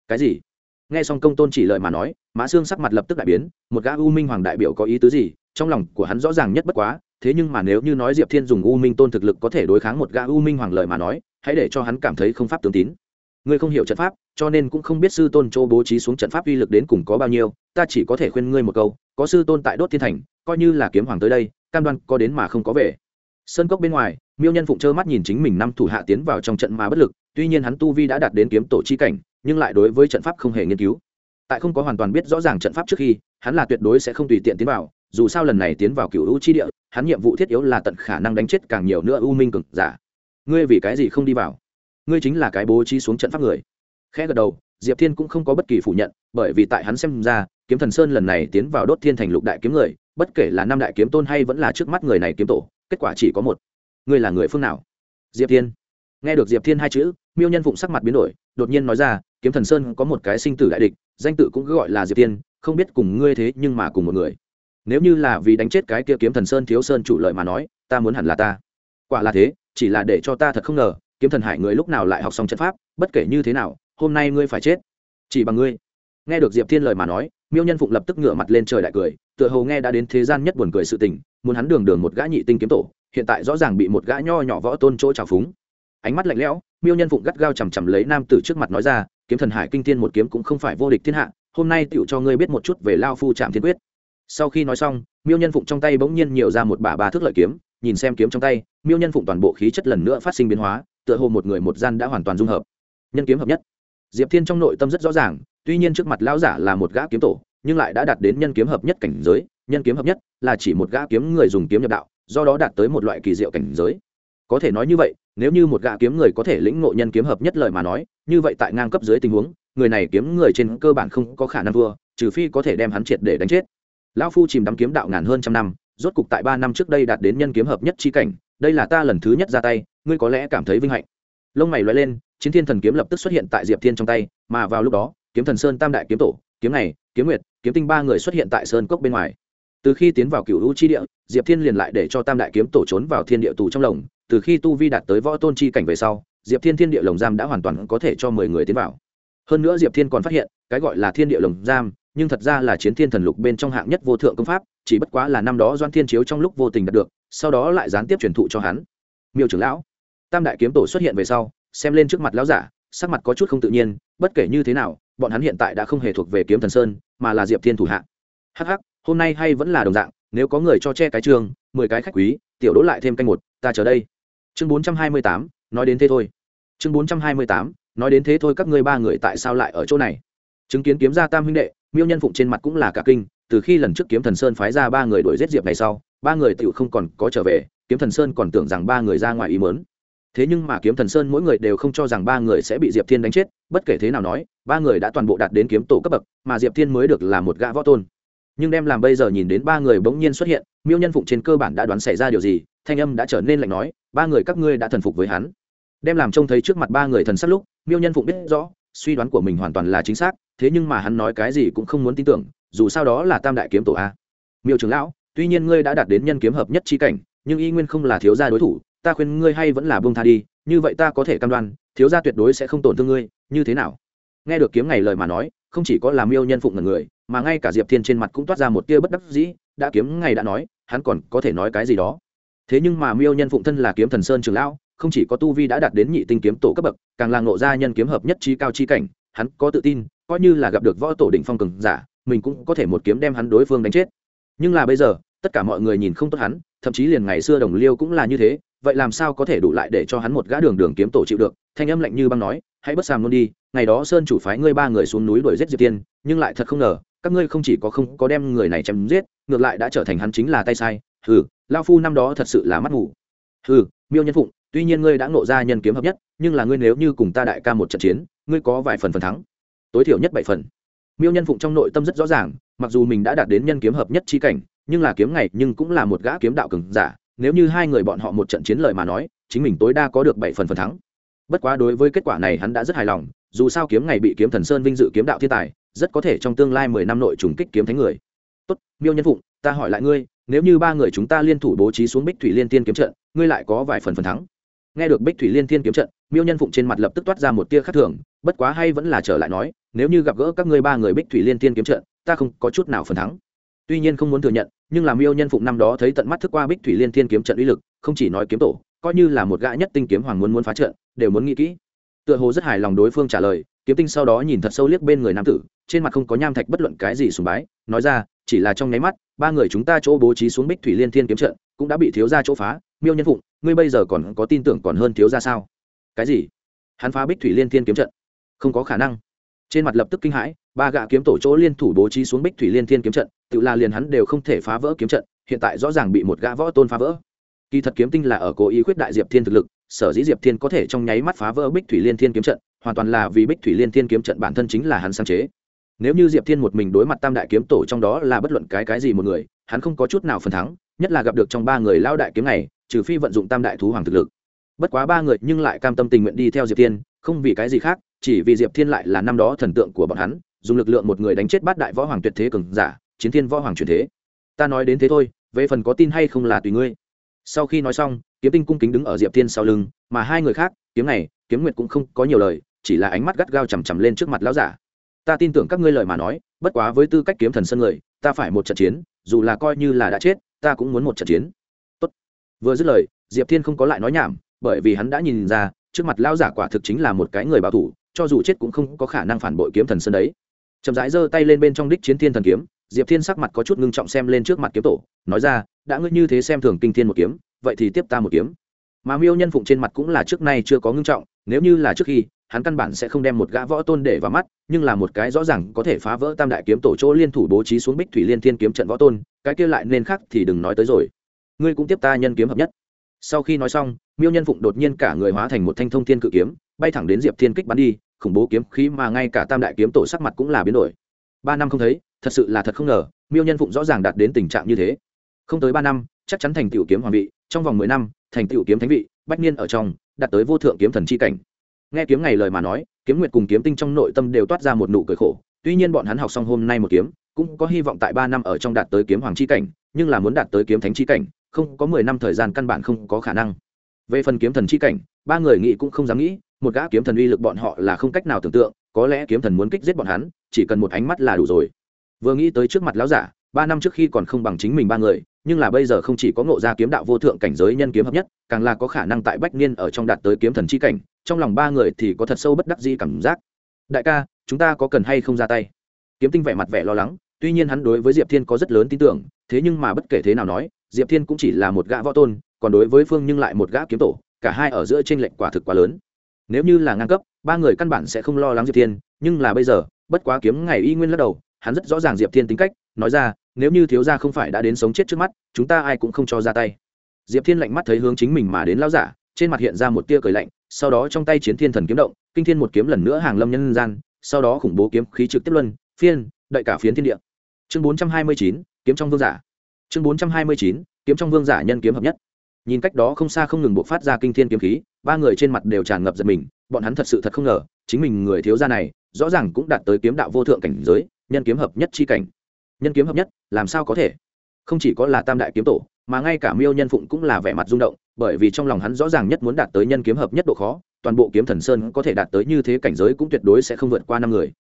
A: Cái gì? Nghe xong công tôn chỉ lời mà nói, mã xương sắc mặt lập tức đại biến, một gã u minh hoàng đại biểu có ý tứ gì? Trong lòng của hắn rõ ràng nhất bất quá, thế nhưng mà nếu như nói diệp thiên dùng u minh tôn thực lực có thể đối kháng một gã u minh hoàng lời mà nói, hãy để cho hắn cảm thấy không pháp tướng tín. Ngươi không hiểu trận pháp, cho nên cũng không biết sư tôn châu bố trí xuống trận pháp uy lực đến cùng có bao nhiêu, ta chỉ có thể khuyên ngươi một câu, có sư tôn tại đốt thiên thành, coi như là kiếm hoàng tới đây, cam đoan có đến mà không có về sơn cốc bên ngoài, miêu nhân phụng trơ mắt nhìn chính mình năm thủ hạ tiến vào trong trận mà bất lực, tuy nhiên hắn tu vi đã đạt đến kiếm tổ chi cảnh, nhưng lại đối với trận pháp không hề nghiên cứu. Tại không có hoàn toàn biết rõ ràng trận pháp trước khi, hắn là tuyệt đối sẽ không tùy tiện tiến vào, dù sao lần này tiến vào cựu u chi địa, hắn nhiệm vụ thiết yếu là tận khả năng đánh chết càng nhiều nữa u minh cực giả. Ngươi vì cái gì không đi vào? Ngươi chính là cái bố trí xuống trận pháp người. Khẽ gật đầu, diệp thiên cũng không có bất kỳ phủ nhận, bởi vì tại hắn xem ra, kiếm thần sơn lần này tiến vào đốt thiên thành lục đại kiếm người bất kể là năm đại kiếm tôn hay vẫn là trước mắt người này kiếm tổ, kết quả chỉ có một. Ngươi là người phương nào? Diệp thiên. Nghe được diệp thiên hai chữ, miêu nhân phụng sắc mặt biến đổi, đột nhiên nói ra, kiếm thần sơn có một cái sinh tử đại địch, danh tự cũng gọi là diệp thiên, không biết cùng ngươi thế nhưng mà cùng một người. Nếu như là vì đánh chết cái kia kiếm thần sơn thiếu sơn chủ lợi mà nói, ta muốn hẳn là ta. Quả là thế, chỉ là để cho ta thật không ngờ, kiếm thần hải người lúc nào lại học xong trận pháp, bất kể như thế nào, hôm nay ngươi phải chết. Chỉ bằng ngươi. Nghe được diệp thiên lời mà nói, miêu nhân phụng lập tức ngửa mặt lên trời đại cười tựa hồ nghe đã đến thế gian nhất buồn cười sự tình, muốn hắn đường đường một gã nhị tinh kiếm tổ, hiện tại rõ ràng bị một gã nho nhỏ võ tôn chỗ trào phúng. Ánh mắt lạnh lẽo, miêu nhân phụng gắt gao chằm chằm lấy nam tử trước mặt nói ra, kiếm thần hải kinh thiên một kiếm cũng không phải vô địch thiên hạ, hôm nay tựu cho ngươi biết một chút về lao phu trạm thiên quyết. Sau khi nói xong, miêu nhân phụng trong tay bỗng nhiên nhiều ra một bả ba thước lợi kiếm, nhìn xem kiếm trong tay, miêu nhân phụng toàn bộ khí chất lần nữa phát sinh biến hóa, tựa hồ một người một gian đã hoàn toàn dung hợp. Nhân kiếm hợp nhất. Diệp thiên trong nội tâm rất rõ ràng, tuy nhiên trước mặt lão giả là một gã kiếm tổ nhưng lại đã đạt đến nhân kiếm hợp nhất cảnh giới, nhân kiếm hợp nhất là chỉ một gã kiếm người dùng kiếm nhập đạo, do đó đạt tới một loại kỳ diệu cảnh giới. Có thể nói như vậy, nếu như một gã kiếm người có thể lĩnh ngộ nhân kiếm hợp nhất lời mà nói, như vậy tại ngang cấp dưới tình huống, người này kiếm người trên cơ bản không có khả năng thua, trừ phi có thể đem hắn triệt để đánh chết. Lão phu chìm đắm kiếm đạo ngàn hơn trăm năm, rốt cục tại ba năm trước đây đạt đến nhân kiếm hợp nhất chi cảnh, đây là ta lần thứ nhất ra tay, ngươi có lẽ cảm thấy vinh hạnh. Lông mày loay lên, chiến thiên thần kiếm lập tức xuất hiện tại diệp thiên trong tay, mà vào lúc đó, kiếm thần sơn tam đại kiếm tổ kiếm này, kiếm nguyệt, kiếm tinh ba người xuất hiện tại sơn cốc bên ngoài. Từ khi tiến vào cựu u chi địa, diệp thiên liền lại để cho tam đại kiếm tổ trốn vào thiên địa tù trong lồng. Từ khi tu vi đạt tới võ tôn chi cảnh về sau, diệp thiên thiên địa lồng giam đã hoàn toàn có thể cho mười người tiến vào. Hơn nữa diệp thiên còn phát hiện, cái gọi là thiên địa lồng giam, nhưng thật ra là chiến thiên thần lục bên trong hạng nhất vô thượng công pháp, chỉ bất quá là năm đó doan thiên chiếu trong lúc vô tình đạt được, sau đó lại gián tiếp truyền thụ cho hắn. Miêu trưởng lão, tam đại kiếm tổ xuất hiện về sau, xem lên trước mặt lão giả, sắc mặt có chút không tự nhiên, bất kể như thế nào bọn hắn hiện tại đã không hề thuộc về kiếm thần sơn, mà là diệp thiên thủ hạ. Hh hôm nay hay vẫn là đồng dạng, nếu có người cho che cái trường, mười cái khách quý, tiểu đỗ lại thêm canh một, ta chờ đây. Chương bốn trăm hai mươi tám, nói đến thế thôi. Chương bốn trăm hai mươi tám, nói đến thế thôi các ngươi ba người tại sao lại ở chỗ này? Chứng kiến kiếm gia tam huynh đệ, miêu nhân phụng trên mặt cũng là cả kinh, từ khi lần trước kiếm thần sơn phái ra ba người đuổi giết diệp này sau, ba người tựu không còn có trở về, kiếm thần sơn còn tưởng rằng ba người ra ngoài ý mớn thế nhưng mà kiếm thần sơn mỗi người đều không cho rằng ba người sẽ bị diệp thiên đánh chết, bất kể thế nào nói, ba người đã toàn bộ đạt đến kiếm tổ cấp bậc, mà diệp thiên mới được là một gã võ tôn. Nhưng đem làm bây giờ nhìn đến ba người bỗng nhiên xuất hiện, miêu nhân phụng trên cơ bản đã đoán xảy ra điều gì, thanh âm đã trở nên lạnh nói, ba người các ngươi đã thần phục với hắn. Đem làm trông thấy trước mặt ba người thần sắc lúc, miêu nhân phụng biết rõ, suy đoán của mình hoàn toàn là chính xác, thế nhưng mà hắn nói cái gì cũng không muốn tin tưởng, dù sao đó là tam đại kiếm tổ a. Miêu trưởng lão, tuy nhiên ngươi đã đạt đến nhân kiếm hợp nhất chi cảnh, nhưng y nguyên không là thiếu gia đối thủ ta khuyên ngươi hay vẫn là buông tha đi, như vậy ta có thể cam đoan, thiếu gia tuyệt đối sẽ không tổn thương ngươi, như thế nào? Nghe được kiếm ngày lời mà nói, không chỉ có làm miêu nhân phụng ngần người, mà ngay cả diệp thiên trên mặt cũng toát ra một tia bất đắc dĩ, đã kiếm ngày đã nói, hắn còn có thể nói cái gì đó. Thế nhưng mà miêu nhân phụng thân là kiếm thần sơn trường lão, không chỉ có tu vi đã đạt đến nhị tinh kiếm tổ cấp bậc, càng là ngộ ra nhân kiếm hợp nhất trí cao chi cảnh, hắn có tự tin, coi như là gặp được võ tổ đỉnh phong cường giả, mình cũng có thể một kiếm đem hắn đối phương đánh chết. Nhưng là bây giờ, tất cả mọi người nhìn không tốt hắn, thậm chí liền ngày xưa đồng liêu cũng là như thế vậy làm sao có thể đủ lại để cho hắn một gã đường đường kiếm tổ chịu được? Thanh âm lạnh như băng nói, hãy bất sàm luôn đi, ngày đó sơn chủ phái ngươi ba người xuống núi đuổi giết diệp tiên, nhưng lại thật không ngờ, các ngươi không chỉ có không có đem người này chém giết, ngược lại đã trở thành hắn chính là tay sai. Hừ, lao phu năm đó thật sự là mắt ngủ hừ, miêu nhân phụng, tuy nhiên ngươi đã ngộ ra nhân kiếm hợp nhất, nhưng là ngươi nếu như cùng ta đại ca một trận chiến, ngươi có vài phần phần thắng. Tối thiểu nhất bảy phần. Miêu nhân phụng trong nội tâm rất rõ ràng, mặc dù mình đã đạt đến nhân kiếm hợp nhất chi cảnh, nhưng là kiếm ngày nhưng cũng là một gã kiếm đạo cường giả nếu như hai người bọn họ một trận chiến lợi mà nói, chính mình tối đa có được bảy phần phần thắng. Bất quá đối với kết quả này hắn đã rất hài lòng, dù sao kiếm ngày bị kiếm thần sơn vinh dự kiếm đạo thiên tài, rất có thể trong tương lai mười năm nội trùng kích kiếm thánh người. Tốt, miêu nhân phụng, ta hỏi lại ngươi, nếu như ba người chúng ta liên thủ bố trí xuống bích thủy liên tiên kiếm trận, ngươi lại có vài phần phần thắng? Nghe được bích thủy liên tiên kiếm trận, miêu nhân phụng trên mặt lập tức toát ra một tia khác thường, bất quá hay vẫn là trở lại nói, nếu như gặp gỡ các ngươi ba người bích thủy liên tiên kiếm trận, ta không có chút nào phần thắng tuy nhiên không muốn thừa nhận, nhưng làm miêu nhân phụng năm đó thấy tận mắt thức qua bích thủy liên thiên kiếm trận uy lực, không chỉ nói kiếm tổ, coi như là một gã nhất tinh kiếm hoàng muốn muốn phá trận, đều muốn nghĩ kỹ. Tựa hồ rất hài lòng đối phương trả lời, kiếm tinh sau đó nhìn thật sâu liếc bên người nam tử, trên mặt không có nham thạch bất luận cái gì sùng bái, nói ra, chỉ là trong nháy mắt, ba người chúng ta chỗ bố trí xuống bích thủy liên thiên kiếm trận, cũng đã bị thiếu ra chỗ phá, miêu nhân phụng, ngươi bây giờ còn có tin tưởng còn hơn thiếu ra sao? Cái gì? Hắn phá bích thủy liên thiên kiếm trận? Không có khả năng trên mặt lập tức kinh hãi, ba gã kiếm tổ chỗ liên thủ bố trí xuống bích thủy liên thiên kiếm trận, tự là liền hắn đều không thể phá vỡ kiếm trận, hiện tại rõ ràng bị một gã võ tôn phá vỡ. Kỳ thật kiếm tinh là ở cố ý khuyết đại diệp thiên thực lực, sở dĩ diệp thiên có thể trong nháy mắt phá vỡ bích thủy liên thiên kiếm trận, hoàn toàn là vì bích thủy liên thiên kiếm trận bản thân chính là hắn sáng chế. Nếu như diệp thiên một mình đối mặt tam đại kiếm tổ trong đó là bất luận cái cái gì một người, hắn không có chút nào phần thắng, nhất là gặp được trong ba người lao đại kiếm này, trừ phi vận dụng tam đại thú hoàng thực lực. Bất quá ba người nhưng lại cam tâm tình nguyện đi theo diệp thiên không vì cái gì khác, chỉ vì diệp thiên lại là năm đó thần tượng của bọn hắn, dùng lực lượng một người đánh chết bát đại võ hoàng tuyệt thế cường giả, chiến thiên võ hoàng truyền thế. Ta nói đến thế thôi, về phần có tin hay không là tùy ngươi. Sau khi nói xong, kiếm tinh cung kính đứng ở diệp thiên sau lưng, mà hai người khác, kiếm này, kiếm nguyệt cũng không có nhiều lời, chỉ là ánh mắt gắt gao chằm chằm lên trước mặt lão giả. Ta tin tưởng các ngươi lời mà nói, bất quá với tư cách kiếm thần sân người, ta phải một trận chiến, dù là coi như là đã chết, ta cũng muốn một trận chiến. Tốt. vừa dứt lời, diệp thiên không có lại nói nhảm, bởi vì hắn đã nhìn ra trước mặt lão giả quả thực chính là một cái người bảo thủ, cho dù chết cũng không có khả năng phản bội kiếm thần sân đấy. Chậm rãi giơ tay lên bên trong đích chiến thiên thần kiếm, diệp thiên sắc mặt có chút ngưng trọng xem lên trước mặt kiếm tổ, nói ra, đã ngươi như thế xem thường kinh thiên một kiếm, vậy thì tiếp ta một kiếm. Mà miêu nhân phụng trên mặt cũng là trước nay chưa có ngưng trọng, nếu như là trước khi, hắn căn bản sẽ không đem một gã võ tôn để vào mắt, nhưng là một cái rõ ràng có thể phá vỡ tam đại kiếm tổ chỗ liên thủ bố trí xuống bích thủy liên thiên kiếm trận võ tôn, cái kia lại nên khác thì đừng nói tới rồi. Ngươi cũng tiếp ta nhân kiếm hợp nhất sau khi nói xong, miêu nhân phụng đột nhiên cả người hóa thành một thanh thông thiên cự kiếm, bay thẳng đến diệp thiên kích bắn đi, khủng bố kiếm khí mà ngay cả tam đại kiếm tổ sắc mặt cũng là biến đổi. Ba năm không thấy, thật sự là thật không ngờ, miêu nhân phụng rõ ràng đạt đến tình trạng như thế. Không tới ba năm, chắc chắn thành tựu kiếm hoàng vị, trong vòng mười năm, thành tựu kiếm thánh vị, bách niên ở trong, đạt tới vô thượng kiếm thần c h i cảnh. Nghe kiếm ngày lời mà nói, kiếm nguyệt cùng kiếm tinh trong nội tâm đều toát ra một nụ cười khổ, tuy nhiên bọn hắn học xong hôm nay một kiếm, cũng có hy vọng tại ba năm ở trong đạt tới kiếm hoàng c h i cảnh, nhưng là muốn đạt tới kiếm thánh c h i cảnh không có mười năm thời gian căn bản không có khả năng. Về phần kiếm thần chi cảnh, ba người nghĩ cũng không dám nghĩ, một gã kiếm thần uy lực bọn họ là không cách nào tưởng tượng, có lẽ kiếm thần muốn kích giết bọn hắn, chỉ cần một ánh mắt là đủ rồi. Vừa nghĩ tới trước mặt lão giả, ba năm trước khi còn không bằng chính mình ba người, nhưng là bây giờ không chỉ có ngộ ra kiếm đạo vô thượng cảnh giới nhân kiếm hợp nhất, càng là có khả năng tại bách niên ở trong đạt tới kiếm thần chi cảnh, trong lòng ba người thì có thật sâu bất đắc dĩ cảm giác. Đại ca, chúng ta có cần hay không ra tay? Kiếm tinh vẻ mặt vẻ lo lắng, tuy nhiên hắn đối với diệp thiên có rất lớn tin tưởng, thế nhưng mà bất kể thế nào nói diệp thiên cũng chỉ là một gã võ tôn, còn đối với phương nhưng lại một gã kiếm tổ, cả hai ở giữa t r ê n lệch quả thực quá lớn. Nếu như là ngang cấp, ba người căn bản sẽ không lo lắng diệp thiên, nhưng là bây giờ, bất quá kiếm ngày y nguyên lắc đầu, hắn rất rõ ràng diệp thiên tính cách, nói ra, nếu như thiếu gia không phải đã đến sống chết trước mắt, chúng ta ai cũng không cho ra tay. Diệp thiên lạnh mắt thấy hướng chính mình mà đến lao giả, trên mặt hiện ra một tia cười lạnh, sau đó trong tay chiến thiên thần kiếm động, kinh thiên một kiếm lần nữa hàng lâm nhân gian, sau đó khủng bố kiếm khí trực tiếp luân, phiên, đợi cả phiến thiên địa. Chương bốn trăm hai mươi chín, kiếm trong vương giả chương bốn trăm hai mươi chín, kiếm trong vương giả nhân kiếm hợp nhất. Nhìn cách đó không xa không ngừng buộc phát ra kinh thiên kiếm khí, ba người trên mặt đều tràn ngập giật mình, bọn hắn thật sự thật không ngờ, chính mình người thiếu gia này, rõ ràng cũng đạt tới kiếm đạo vô thượng cảnh giới, nhân kiếm hợp nhất chi cảnh. Nhân kiếm hợp nhất, làm sao có thể? Không chỉ có là tam đại kiếm tổ, mà ngay cả miêu nhân phụng cũng là vẻ mặt rung động, bởi vì trong lòng hắn rõ ràng nhất muốn đạt tới nhân kiếm hợp nhất độ khó, toàn bộ kiếm thần sơn có thể đạt tới như thế cảnh giới cũng tuyệt đối sẽ không vượt qua năm người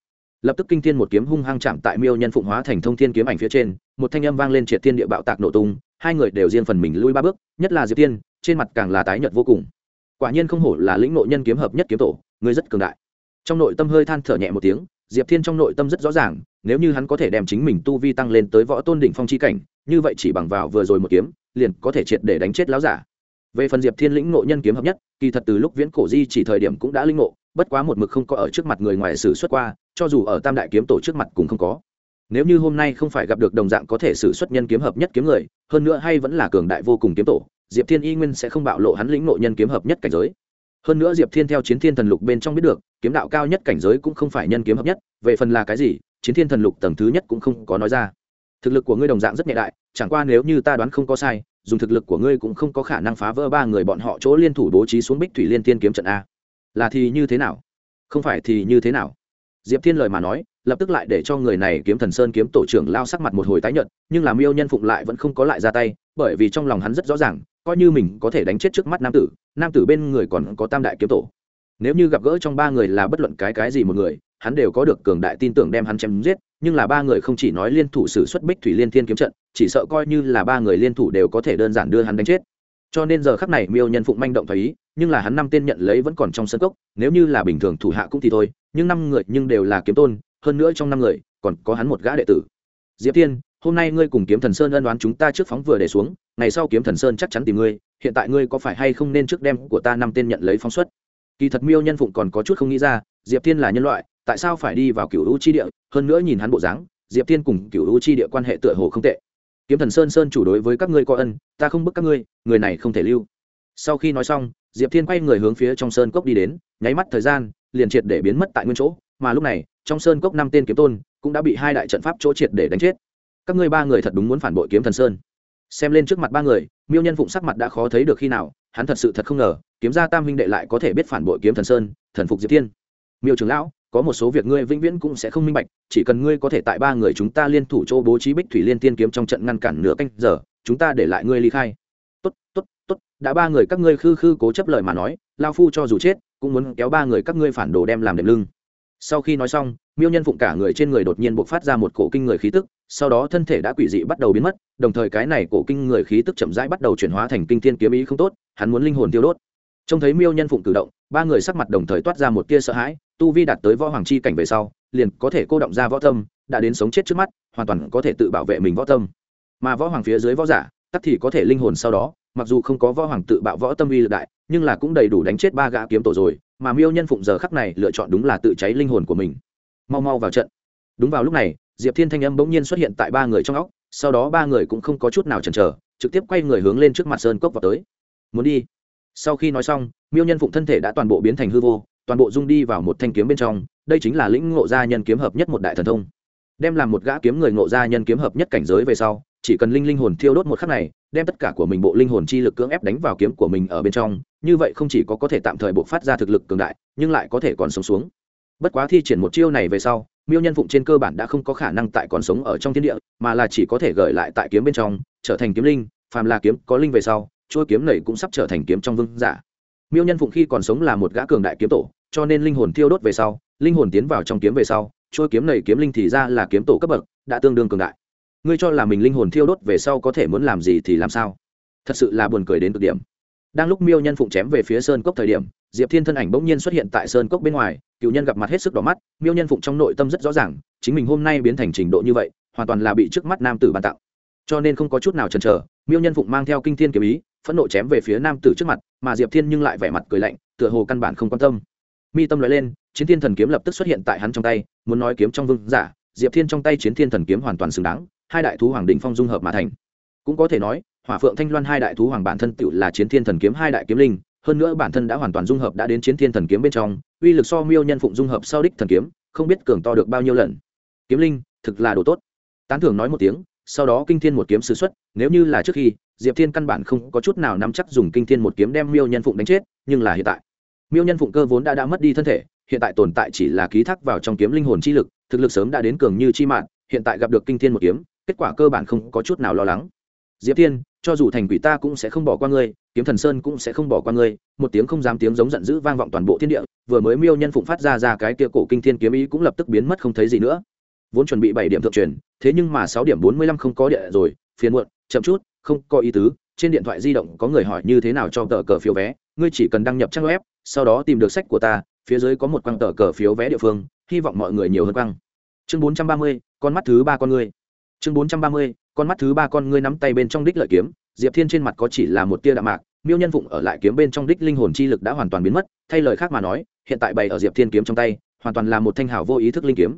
A: lập tức kinh thiên một kiếm hung hăng chạm tại miêu nhân phụng hóa thành thông thiên kiếm ảnh phía trên, một thanh âm vang lên triệt thiên địa bạo tạc nổ tung, hai người đều riêng phần mình lui ba bước, nhất là diệp tiên, trên mặt càng là tái nhợt vô cùng. Quả nhiên không hổ là lĩnh nội nhân kiếm hợp nhất kiếm tổ, người rất cường đại. Trong nội tâm hơi than thở nhẹ một tiếng, diệp thiên trong nội tâm rất rõ ràng, nếu như hắn có thể đem chính mình tu vi tăng lên tới võ tôn đỉnh phong chi cảnh, như vậy chỉ bằng vào vừa rồi một kiếm, liền có thể triệt để đánh chết láo giả. Về phần diệp thiên lĩnh nội nhân kiếm hợp nhất, kỳ thật từ lúc viễn cổ di chỉ thời điểm cũng đã lĩnh ngộ bất quá một mực không có ở trước mặt người ngoài xử xuất qua, cho dù ở tam đại kiếm tổ trước mặt cũng không có. Nếu như hôm nay không phải gặp được đồng dạng có thể xử xuất nhân kiếm hợp nhất kiếm người, hơn nữa hay vẫn là cường đại vô cùng kiếm tổ, diệp thiên y nguyên sẽ không bạo lộ hắn lĩnh ngộ nhân kiếm hợp nhất cảnh giới. Hơn nữa diệp thiên theo chiến thiên thần lục bên trong biết được, kiếm đạo cao nhất cảnh giới cũng không phải nhân kiếm hợp nhất, về phần là cái gì, chiến thiên thần lục tầng thứ nhất cũng không có nói ra. Thực lực của ngươi đồng dạng rất nhẹ đại, chẳng qua nếu như ta đoán không có sai, dùng thực lực của ngươi cũng không có khả năng phá vỡ ba người bọn họ chỗ liên thủ bố trí xuống bích thủy liên tiên kiếm trận a là thì như thế nào? Không phải thì như thế nào? Diệp thiên lời mà nói, lập tức lại để cho người này kiếm thần sơn kiếm tổ trưởng lao sắc mặt một hồi tái nhợt, nhưng làm yêu nhân phụng lại vẫn không có lại ra tay, bởi vì trong lòng hắn rất rõ ràng, coi như mình có thể đánh chết trước mắt nam tử nam tử bên người còn có tam đại kiếm tổ. Nếu như gặp gỡ trong ba người là bất luận cái cái gì một người, hắn đều có được cường đại tin tưởng đem hắn chém giết, nhưng là ba người không chỉ nói liên thủ sử xuất bích thủy liên thiên kiếm trận, chỉ sợ coi như là ba người liên thủ đều có thể đơn giản đưa hắn đánh chết cho nên giờ khắc này miêu nhân phụng manh động thấy nhưng là hắn năm tên nhận lấy vẫn còn trong sân cốc, nếu như là bình thường thủ hạ cũng thì thôi, nhưng năm người nhưng đều là kiếm tôn, hơn nữa trong năm người, còn có hắn một gã đệ tử. Diệp thiên, hôm nay ngươi cùng kiếm thần sơn ân đoán chúng ta trước phóng vừa để xuống, ngày sau kiếm thần sơn chắc chắn tìm ngươi, hiện tại ngươi có phải hay không nên trước đem của ta năm tên nhận lấy phóng xuất? Kỳ thật miêu nhân phụng còn có chút không nghĩ ra, diệp thiên là nhân loại, tại sao phải đi vào cựu u chi địa, hơn nữa nhìn hắn bộ dáng, diệp thiên cùng cựu u chi địa quan hệ tựa hồ không tệ kiếm thần sơn sơn chủ đối với các ngươi có ân, ta không bức các ngươi, người này không thể lưu. Sau khi nói xong, diệp thiên quay người hướng phía trong sơn cốc đi đến, nháy mắt thời gian, liền triệt để biến mất tại nguyên chỗ, mà lúc này, trong sơn cốc năm tên kiếm tôn cũng đã bị hai đại trận pháp chỗ triệt để đánh chết. Các ngươi ba người thật đúng muốn phản bội kiếm thần sơn. Xem lên trước mặt ba người, miêu nhân phụng sắc mặt đã khó thấy được khi nào, hắn thật sự thật không ngờ, kiếm gia tam huynh đệ lại có thể biết phản bội kiếm thần sơn, thần phục diệp thiên. Miêu trưởng lão có một số việc ngươi vĩnh viễn cũng sẽ không minh bạch, chỉ cần ngươi có thể tại ba người chúng ta liên thủ chỗ bố trí bích thủy liên tiên kiếm trong trận ngăn cản nửa canh giờ, chúng ta để lại ngươi ly khai. Tốt tốt tốt, đã ba người các ngươi khư khư cố chấp lời mà nói, lao phu cho dù chết, cũng muốn kéo ba người các ngươi phản đồ đem làm đệm lưng. Sau khi nói xong, miêu nhân phụng cả người trên người đột nhiên buộc phát ra một cổ kinh người khí tức, sau đó thân thể đã quỷ dị bắt đầu biến mất, đồng thời cái này cổ kinh người khí tức chậm rãi bắt đầu chuyển hóa thành kinh thiên kiếm ý không tốt, hắn muốn linh hồn tiêu đốt. Trông thấy miêu nhân phụng cử động, ba người sắc mặt đồng thời toát ra một tia sợ hãi tu vi đạt tới võ hoàng chi cảnh về sau, liền có thể cô động ra võ tâm, đã đến sống chết trước mắt, hoàn toàn có thể tự bảo vệ mình võ tâm. Mà võ hoàng phía dưới võ giả tắc thì có thể linh hồn sau đó, mặc dù không có võ hoàng tự bạo võ tâm uy lực đại, nhưng là cũng đầy đủ đánh chết ba gã kiếm tổ rồi, mà miêu nhân phụng giờ khắc này lựa chọn đúng là tự cháy linh hồn của mình. Mau mau vào trận. Đúng vào lúc này, diệp thiên thanh âm bỗng nhiên xuất hiện tại ba người trong óc, sau đó ba người cũng không có chút nào chần chờ, trực tiếp quay người hướng lên trước mặt sơn cốc vào tới. Muốn đi. Sau khi nói xong, miêu nhân phụng thân thể đã toàn bộ biến thành hư vô toàn bộ dung đi vào một thanh kiếm bên trong, đây chính là lĩnh ngộ gia nhân kiếm hợp nhất một đại thần thông. Đem làm một gã kiếm người ngộ gia nhân kiếm hợp nhất cảnh giới về sau, chỉ cần linh linh hồn thiêu đốt một khắc này, đem tất cả của mình bộ linh hồn chi lực cưỡng ép đánh vào kiếm của mình ở bên trong, như vậy không chỉ có có thể tạm thời buộc phát ra thực lực cường đại, nhưng lại có thể còn sống xuống. Bất quá thi triển một chiêu này về sau, miêu nhân phụng trên cơ bản đã không có khả năng tại còn sống ở trong thiên địa, mà là chỉ có thể gợi lại tại kiếm bên trong, trở thành kiếm linh, phàm là kiếm có linh về sau, chuôi kiếm này cũng sắp trở thành kiếm trong vương giả miêu nhân phụng khi còn sống là một gã cường đại kiếm tổ, cho nên linh hồn thiêu đốt về sau, linh hồn tiến vào trong kiếm về sau, trôi kiếm này kiếm linh thì ra là kiếm tổ cấp bậc, đã tương đương cường đại. Ngươi cho là mình linh hồn thiêu đốt về sau có thể muốn làm gì thì làm sao? Thật sự là buồn cười đến cực điểm. Đang lúc miêu nhân phụng chém về phía sơn cốc thời điểm, diệp thiên thân ảnh bỗng nhiên xuất hiện tại sơn cốc bên ngoài, cựu nhân gặp mặt hết sức đỏ mắt, miêu nhân phụng trong nội tâm rất rõ ràng, chính mình hôm nay biến thành trình độ như vậy, hoàn toàn là bị trước mắt nam tử bàn tặng cho nên không có chút nào chần chờ, miêu nhân phụng mang theo kinh thiên kiếm ý, phẫn nộ chém về phía nam tử trước mặt, mà diệp thiên nhưng lại vẻ mặt cười lạnh, tựa hồ căn bản không quan tâm. Mi tâm nói lên, chiến thiên thần kiếm lập tức xuất hiện tại hắn trong tay, muốn nói kiếm trong vương giả, diệp thiên trong tay chiến thiên thần kiếm hoàn toàn xứng đáng, hai đại thú hoàng đình phong dung hợp mà thành. Cũng có thể nói, hỏa phượng thanh loan hai đại thú hoàng bản thân tự là chiến thiên thần kiếm hai đại kiếm linh, hơn nữa bản thân đã hoàn toàn dung hợp đã đến chiến thiên thần kiếm bên trong, uy lực so miêu nhân phụng dung hợp sau đích thần kiếm, không biết cường to được bao nhiêu lần. Kiếm linh, thực là đồ tốt. Tán thưởng nói một tiếng sau đó kinh thiên một kiếm sử xuất, nếu như là trước khi, diệp thiên căn bản không có chút nào nắm chắc dùng kinh thiên một kiếm đem miêu nhân phụng đánh chết, nhưng là hiện tại, miêu nhân phụng cơ vốn đã đã mất đi thân thể, hiện tại tồn tại chỉ là ký thác vào trong kiếm linh hồn chi lực, thực lực sớm đã đến cường như chi mạng hiện tại gặp được kinh thiên một kiếm, kết quả cơ bản không có chút nào lo lắng. Diệp thiên, cho dù thành quỷ ta cũng sẽ không bỏ qua ngươi, kiếm thần sơn cũng sẽ không bỏ qua ngươi, một tiếng không dám tiếng giống giận dữ vang vọng toàn bộ thiên địa, vừa mới miêu nhân phụng phát ra ra cái kia cổ kinh thiên kiếm ý cũng lập tức biến mất không thấy gì nữa vốn chuẩn bị bảy điểm thượng truyền, thế nhưng mà sáu điểm bốn mươi lăm không có địa rồi, phiền muộn, chậm chút, không có ý tứ, trên điện thoại di động có người hỏi như thế nào cho tờ cờ phiếu vé, ngươi chỉ cần đăng nhập trang web, sau đó tìm được sách của ta, phía dưới có một quăng tờ cờ phiếu vé địa phương, hy vọng mọi người nhiều hơn quăng chương bốn trăm ba mươi, con mắt thứ ba con ngươi. Chương bốn trăm ba mươi, con mắt thứ ba con ngươi nắm tay bên trong đích lợi kiếm, diệp thiên trên mặt có chỉ là một tia đạm mạc, miêu nhân phụng ở lại kiếm bên trong đích linh hồn chi lực đã hoàn toàn biến mất, thay lời khác mà nói, hiện tại bày ở diệp thiên kiếm trong tay, hoàn toàn là một thanh hảo vô ý thức linh kiếm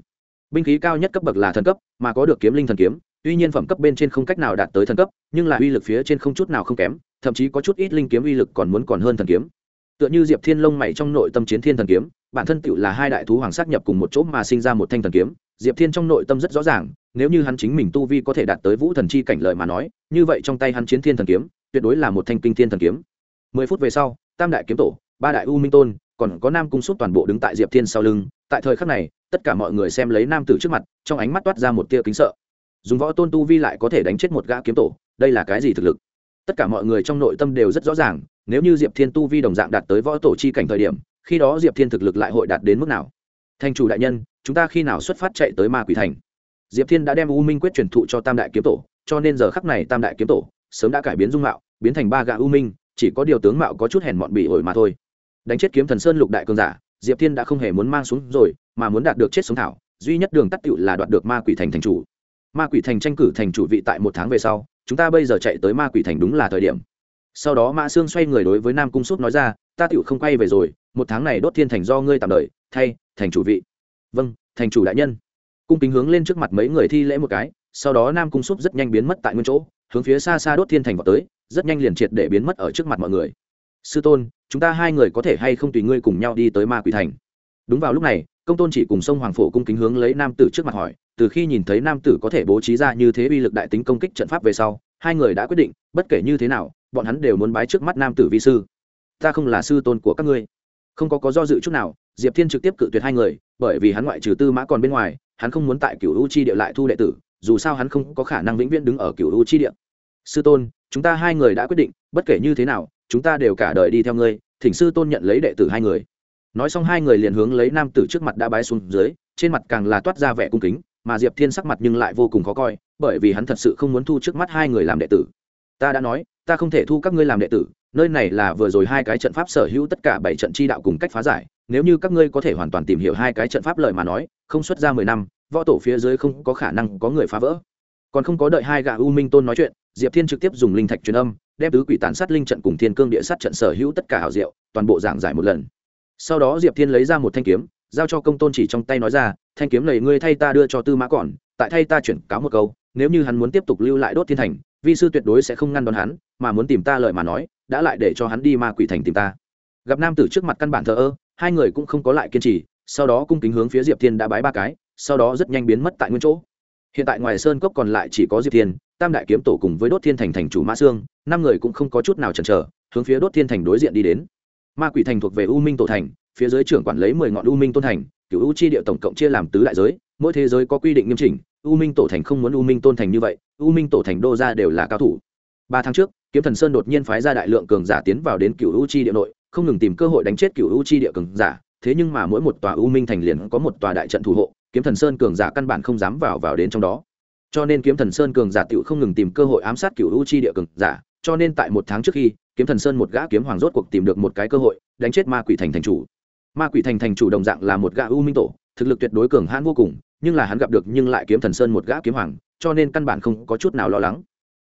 A: binh khí cao nhất cấp bậc là thần cấp, mà có được kiếm linh thần kiếm, tuy nhiên phẩm cấp bên trên không cách nào đạt tới thần cấp, nhưng là uy lực phía trên không chút nào không kém, thậm chí có chút ít linh kiếm uy lực còn muốn còn hơn thần kiếm. Tựa như diệp thiên lông mày trong nội tâm chiến thiên thần kiếm, bản thân tựu là hai đại thú hoàng sắc nhập cùng một chỗ mà sinh ra một thanh thần kiếm, diệp thiên trong nội tâm rất rõ ràng, nếu như hắn chính mình tu vi có thể đạt tới vũ thần chi cảnh lợi mà nói, như vậy trong tay hắn chiến thiên thần kiếm, tuyệt đối là một thanh kinh thiên thần kiếm. Mười phút về sau, tam đại kiếm tổ, ba đại u minh tôn, còn có nam cung suốt toàn bộ đứng tại diệp thiên sau lưng, tại thời khắc này tất cả mọi người xem lấy nam tử trước mặt, trong ánh mắt toát ra một tia kính sợ. Dùng võ tôn tu vi lại có thể đánh chết một gã kiếm tổ, đây là cái gì thực lực? Tất cả mọi người trong nội tâm đều rất rõ ràng, nếu như diệp thiên tu vi đồng dạng đạt tới võ tổ chi cảnh thời điểm, khi đó diệp thiên thực lực lại hội đạt đến mức nào? Thành chủ đại nhân, chúng ta khi nào xuất phát chạy tới ma quỷ thành? Diệp thiên đã đem u minh quyết truyền thụ cho tam đại kiếm tổ, cho nên giờ khắc này tam đại kiếm tổ sớm đã cải biến dung mạo, biến thành ba gã u minh, chỉ có điều tướng mạo có chút hèn mọn bị ổi mà thôi. Đánh chết kiếm thần sơn lục đại cường giả diệp thiên đã không hề muốn mang xuống rồi, mà muốn đạt được chết sống thảo, duy nhất đường tắt tựu là đoạt được ma quỷ thành thành chủ. Ma quỷ thành tranh cử thành chủ vị tại một tháng về sau, chúng ta bây giờ chạy tới ma quỷ thành đúng là thời điểm. Sau đó mã sương xoay người đối với nam cung súc nói ra, ta tựu không quay về rồi, một tháng này đốt thiên thành do ngươi tạm đời, thay, thành chủ vị. Vâng thành chủ đại nhân. Cung kính hướng lên trước mặt mấy người thi lễ một cái, sau đó nam cung súc rất nhanh biến mất tại nguyên chỗ, hướng phía xa xa đốt thiên thành vào tới, rất nhanh liền triệt để biến mất ở trước mặt mọi người. Sư tôn chúng ta hai người có thể hay không tùy ngươi cùng nhau đi tới ma quỷ thành. Đúng vào lúc này, công tôn chỉ cùng sông hoàng phổ cung kính hướng lấy nam tử trước mặt hỏi, từ khi nhìn thấy nam tử có thể bố trí ra như thế uy lực đại tính công kích trận pháp về sau, hai người đã quyết định, bất kể như thế nào, bọn hắn đều muốn bái trước mắt nam tử vi sư. Ta không là sư tôn của các ngươi. Không có có do dự chút nào, diệp thiên trực tiếp cự tuyệt hai người, bởi vì hắn ngoại trừ tư mã còn bên ngoài, hắn không muốn tại cựu u chi địa lại thu đệ tử, dù sao hắn không có khả năng vĩnh viễn đứng ở cựu u chi địa. Sư tôn, chúng ta hai người đã quyết định, bất kể như thế nào, chúng ta đều cả đời đi theo ngươi thỉnh sư tôn nhận lấy đệ tử hai người. Nói xong hai người liền hướng lấy nam tử trước mặt đã bái xuống dưới, trên mặt càng là toát ra vẻ cung kính, mà diệp thiên sắc mặt nhưng lại vô cùng khó coi, bởi vì hắn thật sự không muốn thu trước mắt hai người làm đệ tử. Ta đã nói, ta không thể thu các ngươi làm đệ tử, nơi này là vừa rồi hai cái trận pháp sở hữu tất cả bảy trận chi đạo cùng cách phá giải, nếu như các ngươi có thể hoàn toàn tìm hiểu hai cái trận pháp lời mà nói, không xuất ra mười năm, võ tổ phía dưới không có khả năng có người phá vỡ. Còn không có đợi hai gã u minh tôn nói chuyện diệp thiên trực tiếp dùng linh thạch truyền âm, đem tứ quỷ tàn sát linh trận cùng thiên cương địa sát trận sở hữu tất cả hảo diệu, toàn bộ giảng giải một lần. Sau đó diệp thiên lấy ra một thanh kiếm, giao cho công tôn chỉ trong tay nói ra, thanh kiếm này ngươi thay ta đưa cho tư mã còn, tại thay ta chuyển cáo một câu, nếu như hắn muốn tiếp tục lưu lại đốt thiên thành, vi sư tuyệt đối sẽ không ngăn đón hắn, mà muốn tìm ta lời mà nói, đã lại để cho hắn đi ma quỷ thành tìm ta. Gặp nam tử trước mặt căn bản thờ ơ, hai người cũng không có lại kiên trì, sau đó cung kính hướng phía diệp thiên đã bái ba cái, sau đó rất nhanh biến mất tại nguyên chỗ. Hiện tại ngoài sơn cốc còn lại chỉ có diệp thiên tam đại kiếm tổ cùng với đốt thiên thành thành chủ mã sương, năm người cũng không có chút nào chần chờ, hướng phía đốt thiên thành đối diện đi đến. Ma quỷ thành thuộc về u minh tổ thành, phía dưới trưởng quản lấy mười ngọn u minh tôn thành cựu u chi địa tổng cộng chia làm tứ đại giới, mỗi thế giới có quy định nghiêm chỉnh, u minh tổ thành không muốn u minh tôn thành như vậy, u minh tổ thành đô ra đều là cao thủ. Ba tháng trước, kiếm thần sơn đột nhiên phái ra đại lượng cường giả tiến vào đến cựu u chi địa nội, không ngừng tìm cơ hội đánh chết cựu u chi địa cường giả, thế nhưng mà mỗi một tòa u minh thành liền có một tòa đại trận thủ hộ, kiếm thần sơn cường giả căn bản không dám vào vào đến trong đó cho nên kiếm thần sơn cường giả tiểu không ngừng tìm cơ hội ám sát cựu u chi địa cường giả, cho nên tại một tháng trước khi, kiếm thần sơn một gã kiếm hoàng rốt cuộc tìm được một cái cơ hội, đánh chết ma quỷ thành thành chủ. Ma quỷ thành thành chủ đồng dạng là một gã u minh tổ, thực lực tuyệt đối cường hãn vô cùng, nhưng là hắn gặp được nhưng lại kiếm thần sơn một gã kiếm hoàng, cho nên căn bản không có chút nào lo lắng.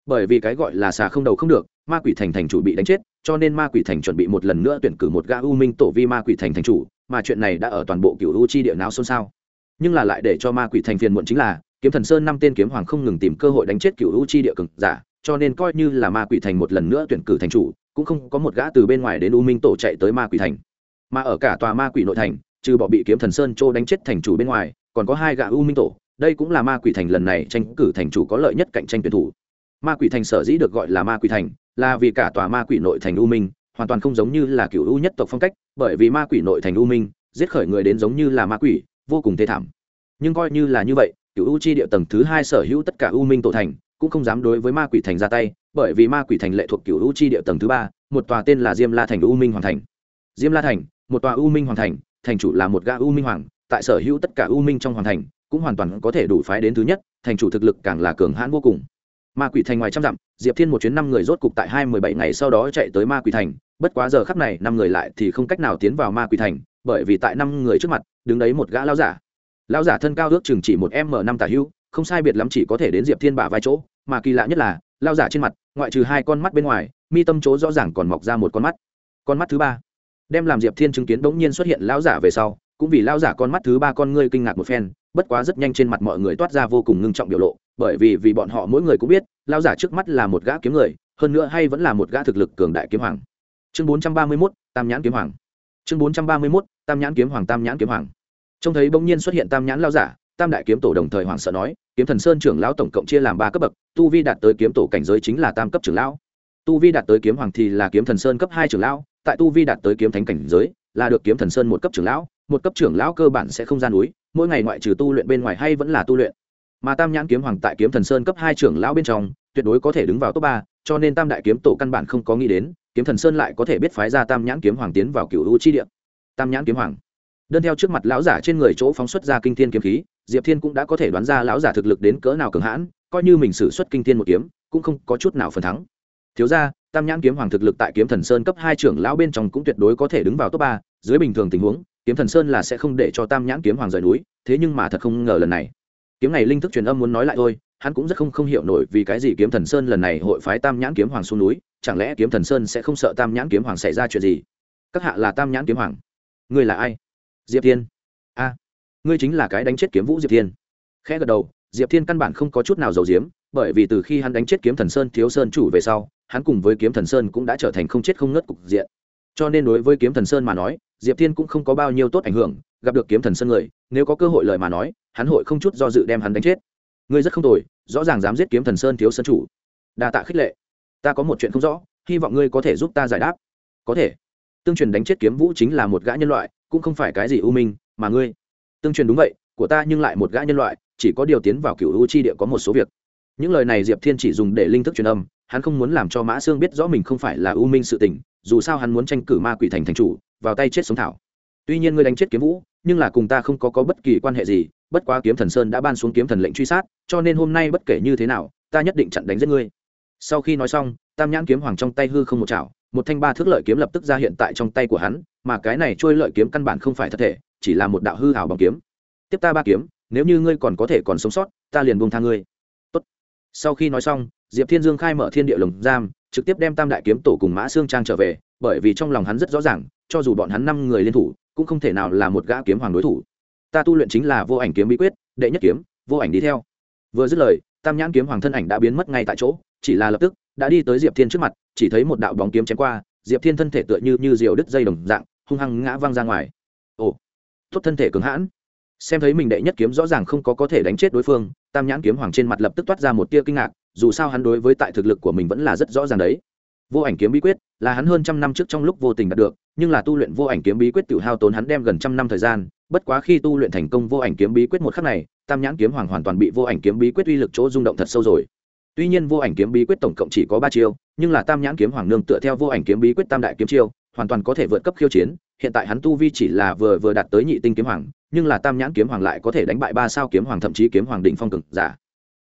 A: Bởi vì cái gọi là xà không đầu không được, ma quỷ thành thành chủ bị đánh chết, cho nên ma quỷ thành chuẩn bị một lần nữa tuyển cử một gã u minh tổ vi ma quỷ thành thành chủ, mà chuyện này đã ở toàn bộ cựu u chi địa não xôn xao. Nhưng là lại để cho ma quỷ thành phiền muộn chính là kiếm thần sơn năm tên kiếm hoàng không ngừng tìm cơ hội đánh chết cựu u chi địa cực giả, cho nên coi như là ma quỷ thành một lần nữa tuyển cử thành chủ, cũng không có một gã từ bên ngoài đến u minh tổ chạy tới ma quỷ thành. Mà ở cả tòa ma quỷ nội thành, trừ bỏ bị kiếm thần sơn trô đánh chết thành chủ bên ngoài, còn có hai gã u minh tổ. Đây cũng là ma quỷ thành lần này tranh cử thành chủ có lợi nhất cạnh tranh tuyển thủ. Ma quỷ thành sở dĩ được gọi là ma quỷ thành, là vì cả tòa ma quỷ nội thành u minh hoàn toàn không giống như là cựu u nhất tộc phong cách, bởi vì ma quỷ nội thành u minh, giết khởi người đến giống như là ma quỷ, vô cùng thê thảm. Nhưng coi như là như vậy cựu u chi địa tầng thứ hai sở hữu tất cả u minh tổ thành, cũng không dám đối với ma quỷ thành ra tay, bởi vì ma quỷ thành lệ thuộc cựu u chi địa tầng thứ ba, một tòa tên là diêm la thành u minh hoàng thành. Diêm la thành, một tòa u minh hoàng thành thành chủ là một gã u minh hoàng, tại sở hữu tất cả u minh trong hoàng thành, cũng hoàn toàn có thể đủ phái đến thứ nhất, thành chủ thực lực càng là cường hãn vô cùng. Ma quỷ thành ngoài trăm dặm, diệp thiên một chuyến năm người rốt cục tại hai mười bảy ngày sau đó chạy tới ma quỷ thành, bất quá giờ khắp này năm người lại thì không cách nào tiến vào ma quỷ thành, bởi vì tại năm người trước mặt, đứng đấy một gã lao giả. Lão giả thân cao ước chừng chỉ một m năm tả hưu không sai biệt lắm chỉ có thể đến diệp thiên bả vai chỗ, mà kỳ lạ nhất là lao giả trên mặt, ngoại trừ hai con mắt bên ngoài, mi tâm chỗ rõ ràng còn mọc ra một con mắt. Con mắt thứ ba. Đem làm diệp thiên chứng kiến bỗng nhiên xuất hiện lão giả về sau, cũng vì lao giả con mắt thứ ba con ngươi kinh ngạc một phen, bất quá rất nhanh trên mặt mọi người toát ra vô cùng ngưng trọng biểu lộ, bởi vì vì bọn họ mỗi người cũng biết lao giả trước mắt là một gã kiếm người, hơn nữa hay vẫn là một gã thực lực cường đại kiếm hoàng. Chương bốn trăm ba mươi mốt, tam nhãn kiếm hoàng. Chương bốn trăm ba mươi mốt, tam nhãn kiếm hoàng, tam nhãn kiếm hoàng trông thấy bỗng nhiên xuất hiện tam nhãn lao giả, tam đại kiếm tổ đồng thời hoảng sợ nói, kiếm thần sơn trưởng lão tổng cộng chia làm ba cấp bậc, tu vi đạt tới kiếm tổ cảnh giới chính là tam cấp trưởng lão. Tu vi đạt tới kiếm hoàng thì là kiếm thần sơn cấp hai trưởng lão, tại tu vi đạt tới kiếm thánh cảnh giới là được kiếm thần sơn một cấp trưởng lão, một cấp trưởng lão cơ bản sẽ không gian núi, mỗi ngày ngoại trừ tu luyện bên ngoài hay vẫn là tu luyện. Mà tam nhãn kiếm hoàng tại kiếm thần sơn cấp hai trưởng lão bên trong, tuyệt đối có thể đứng vào top ba, cho nên tam đại kiếm tổ căn bản không có nghĩ đến, kiếm thần sơn lại có thể biết phái ra tam nhãn kiếm hoàng tiến vào cựu u chi địa. Tam nhãn kiếm hoàng đơn theo trước mặt lão giả trên người chỗ phóng xuất ra kinh thiên kiếm khí, diệp thiên cũng đã có thể đoán ra lão giả thực lực đến cỡ nào cường hãn, coi như mình xử xuất kinh thiên một kiếm, cũng không có chút nào phần thắng. Thiếu ra tam nhãn kiếm hoàng thực lực tại kiếm thần sơn cấp hai trưởng lão bên trong cũng tuyệt đối có thể đứng vào top ba, dưới bình thường tình huống, kiếm thần sơn là sẽ không để cho tam nhãn kiếm hoàng rời núi, thế nhưng mà thật không ngờ lần này. Kiếm này linh thức truyền âm muốn nói lại thôi, hắn cũng rất không không hiểu nổi vì cái gì kiếm thần sơn lần này hội phái tam nhãn kiếm hoàng xuống núi, chẳng lẽ kiếm thần sơn sẽ không sợ tam nhãn kiếm hoàng xảy ra chuyện gì? Các hạ là tam nhãn kiếm hoàng. Ngươi là ai? Diệp thiên. A, ngươi chính là cái đánh chết kiếm vũ diệp thiên. Khẽ gật đầu, diệp thiên căn bản không có chút nào giàu diếm bởi vì từ khi hắn đánh chết kiếm thần sơn thiếu sơn chủ về sau, hắn cùng với kiếm thần sơn cũng đã trở thành không chết không ngất cục diện. Cho nên đối với kiếm thần sơn mà nói, diệp thiên cũng không có bao nhiêu tốt ảnh hưởng, gặp được kiếm thần sơn người, nếu có cơ hội lời mà nói, hắn hội không chút do dự đem hắn đánh chết. Ngươi rất không tồi, rõ ràng dám giết kiếm thần sơn thiếu sơn chủ. Đa tạ khích lệ. Ta có một chuyện không rõ, hy vọng ngươi có thể giúp ta giải đáp. Có thể. Tương truyền đánh chết kiếm vũ chính là một gã nhân loại cũng không phải cái gì ưu minh mà ngươi. Tương truyền đúng vậy của ta nhưng lại một gã nhân loại chỉ có điều tiến vào cựu u chi địa có một số việc. Những lời này diệp thiên chỉ dùng để linh thức truyền âm hắn không muốn làm cho mã sương biết rõ mình không phải là ưu minh sự tình dù sao hắn muốn tranh cử ma quỷ thành thành chủ vào tay chết sống thảo. Tuy nhiên ngươi đánh chết kiếm vũ nhưng là cùng ta không có, có bất kỳ quan hệ gì bất quá kiếm thần sơn đã ban xuống kiếm thần lệnh truy sát cho nên hôm nay bất kể như thế nào ta nhất định chặn đánh giết ngươi. Sau khi nói xong tam nhãn kiếm hoàng trong tay hư không một chảo một thanh ba thước lợi kiếm lập tức ra hiện tại trong tay của hắn, mà cái này trôi lợi kiếm căn bản không phải thật thể, chỉ là một đạo hư hảo bằng kiếm. Tiếp ta ba kiếm, nếu như ngươi còn có thể còn sống sót, ta liền buông tha ngươi. Tốt. sau khi nói xong, diệp thiên dương khai mở thiên địa lồng giam, trực tiếp đem tam đại kiếm tổ cùng mã xương trang trở về, bởi vì trong lòng hắn rất rõ ràng, cho dù bọn hắn năm người liên thủ, cũng không thể nào là một gã kiếm hoàng đối thủ. Ta tu luyện chính là vô ảnh kiếm bí quyết, đệ nhất kiếm, vô ảnh đi theo. Vừa dứt lời, tam nhãn kiếm hoàng thân ảnh đã biến mất ngay tại chỗ, chỉ là lập tức đã đi tới diệp thiên trước mặt, chỉ thấy một đạo bóng kiếm chém qua, diệp thiên thân thể tựa như như diều đứt dây đồng dạng, hung hăng ngã văng ra ngoài. Ồ, tốt thân thể cứng hãn. Xem thấy mình đệ nhất kiếm rõ ràng không có có thể đánh chết đối phương, tam nhãn kiếm hoàng trên mặt lập tức toát ra một tia kinh ngạc, dù sao hắn đối với tại thực lực của mình vẫn là rất rõ ràng đấy. Vô ảnh kiếm bí quyết, là hắn hơn trăm năm trước trong lúc vô tình đạt được, nhưng là tu luyện vô ảnh kiếm bí quyết tự hao tốn hắn đem gần trăm năm thời gian, bất quá khi tu luyện thành công vô ảnh kiếm bí quyết một khắc này, tam nhãn kiếm hoàng hoàn toàn bị vô ảnh kiếm bí quyết uy lực chỗ rung động thật sâu rồi tuy nhiên vô ảnh kiếm bí quyết tổng cộng chỉ có ba chiêu, nhưng là tam nhãn kiếm hoàng nương tựa theo vô ảnh kiếm bí quyết tam đại kiếm chiêu, hoàn toàn có thể vượt cấp khiêu chiến. Hiện tại hắn tu vi chỉ là vừa vừa đạt tới nhị tinh kiếm hoàng, nhưng là tam nhãn kiếm hoàng lại có thể đánh bại ba sao kiếm hoàng, thậm chí kiếm hoàng đỉnh phong cực giả.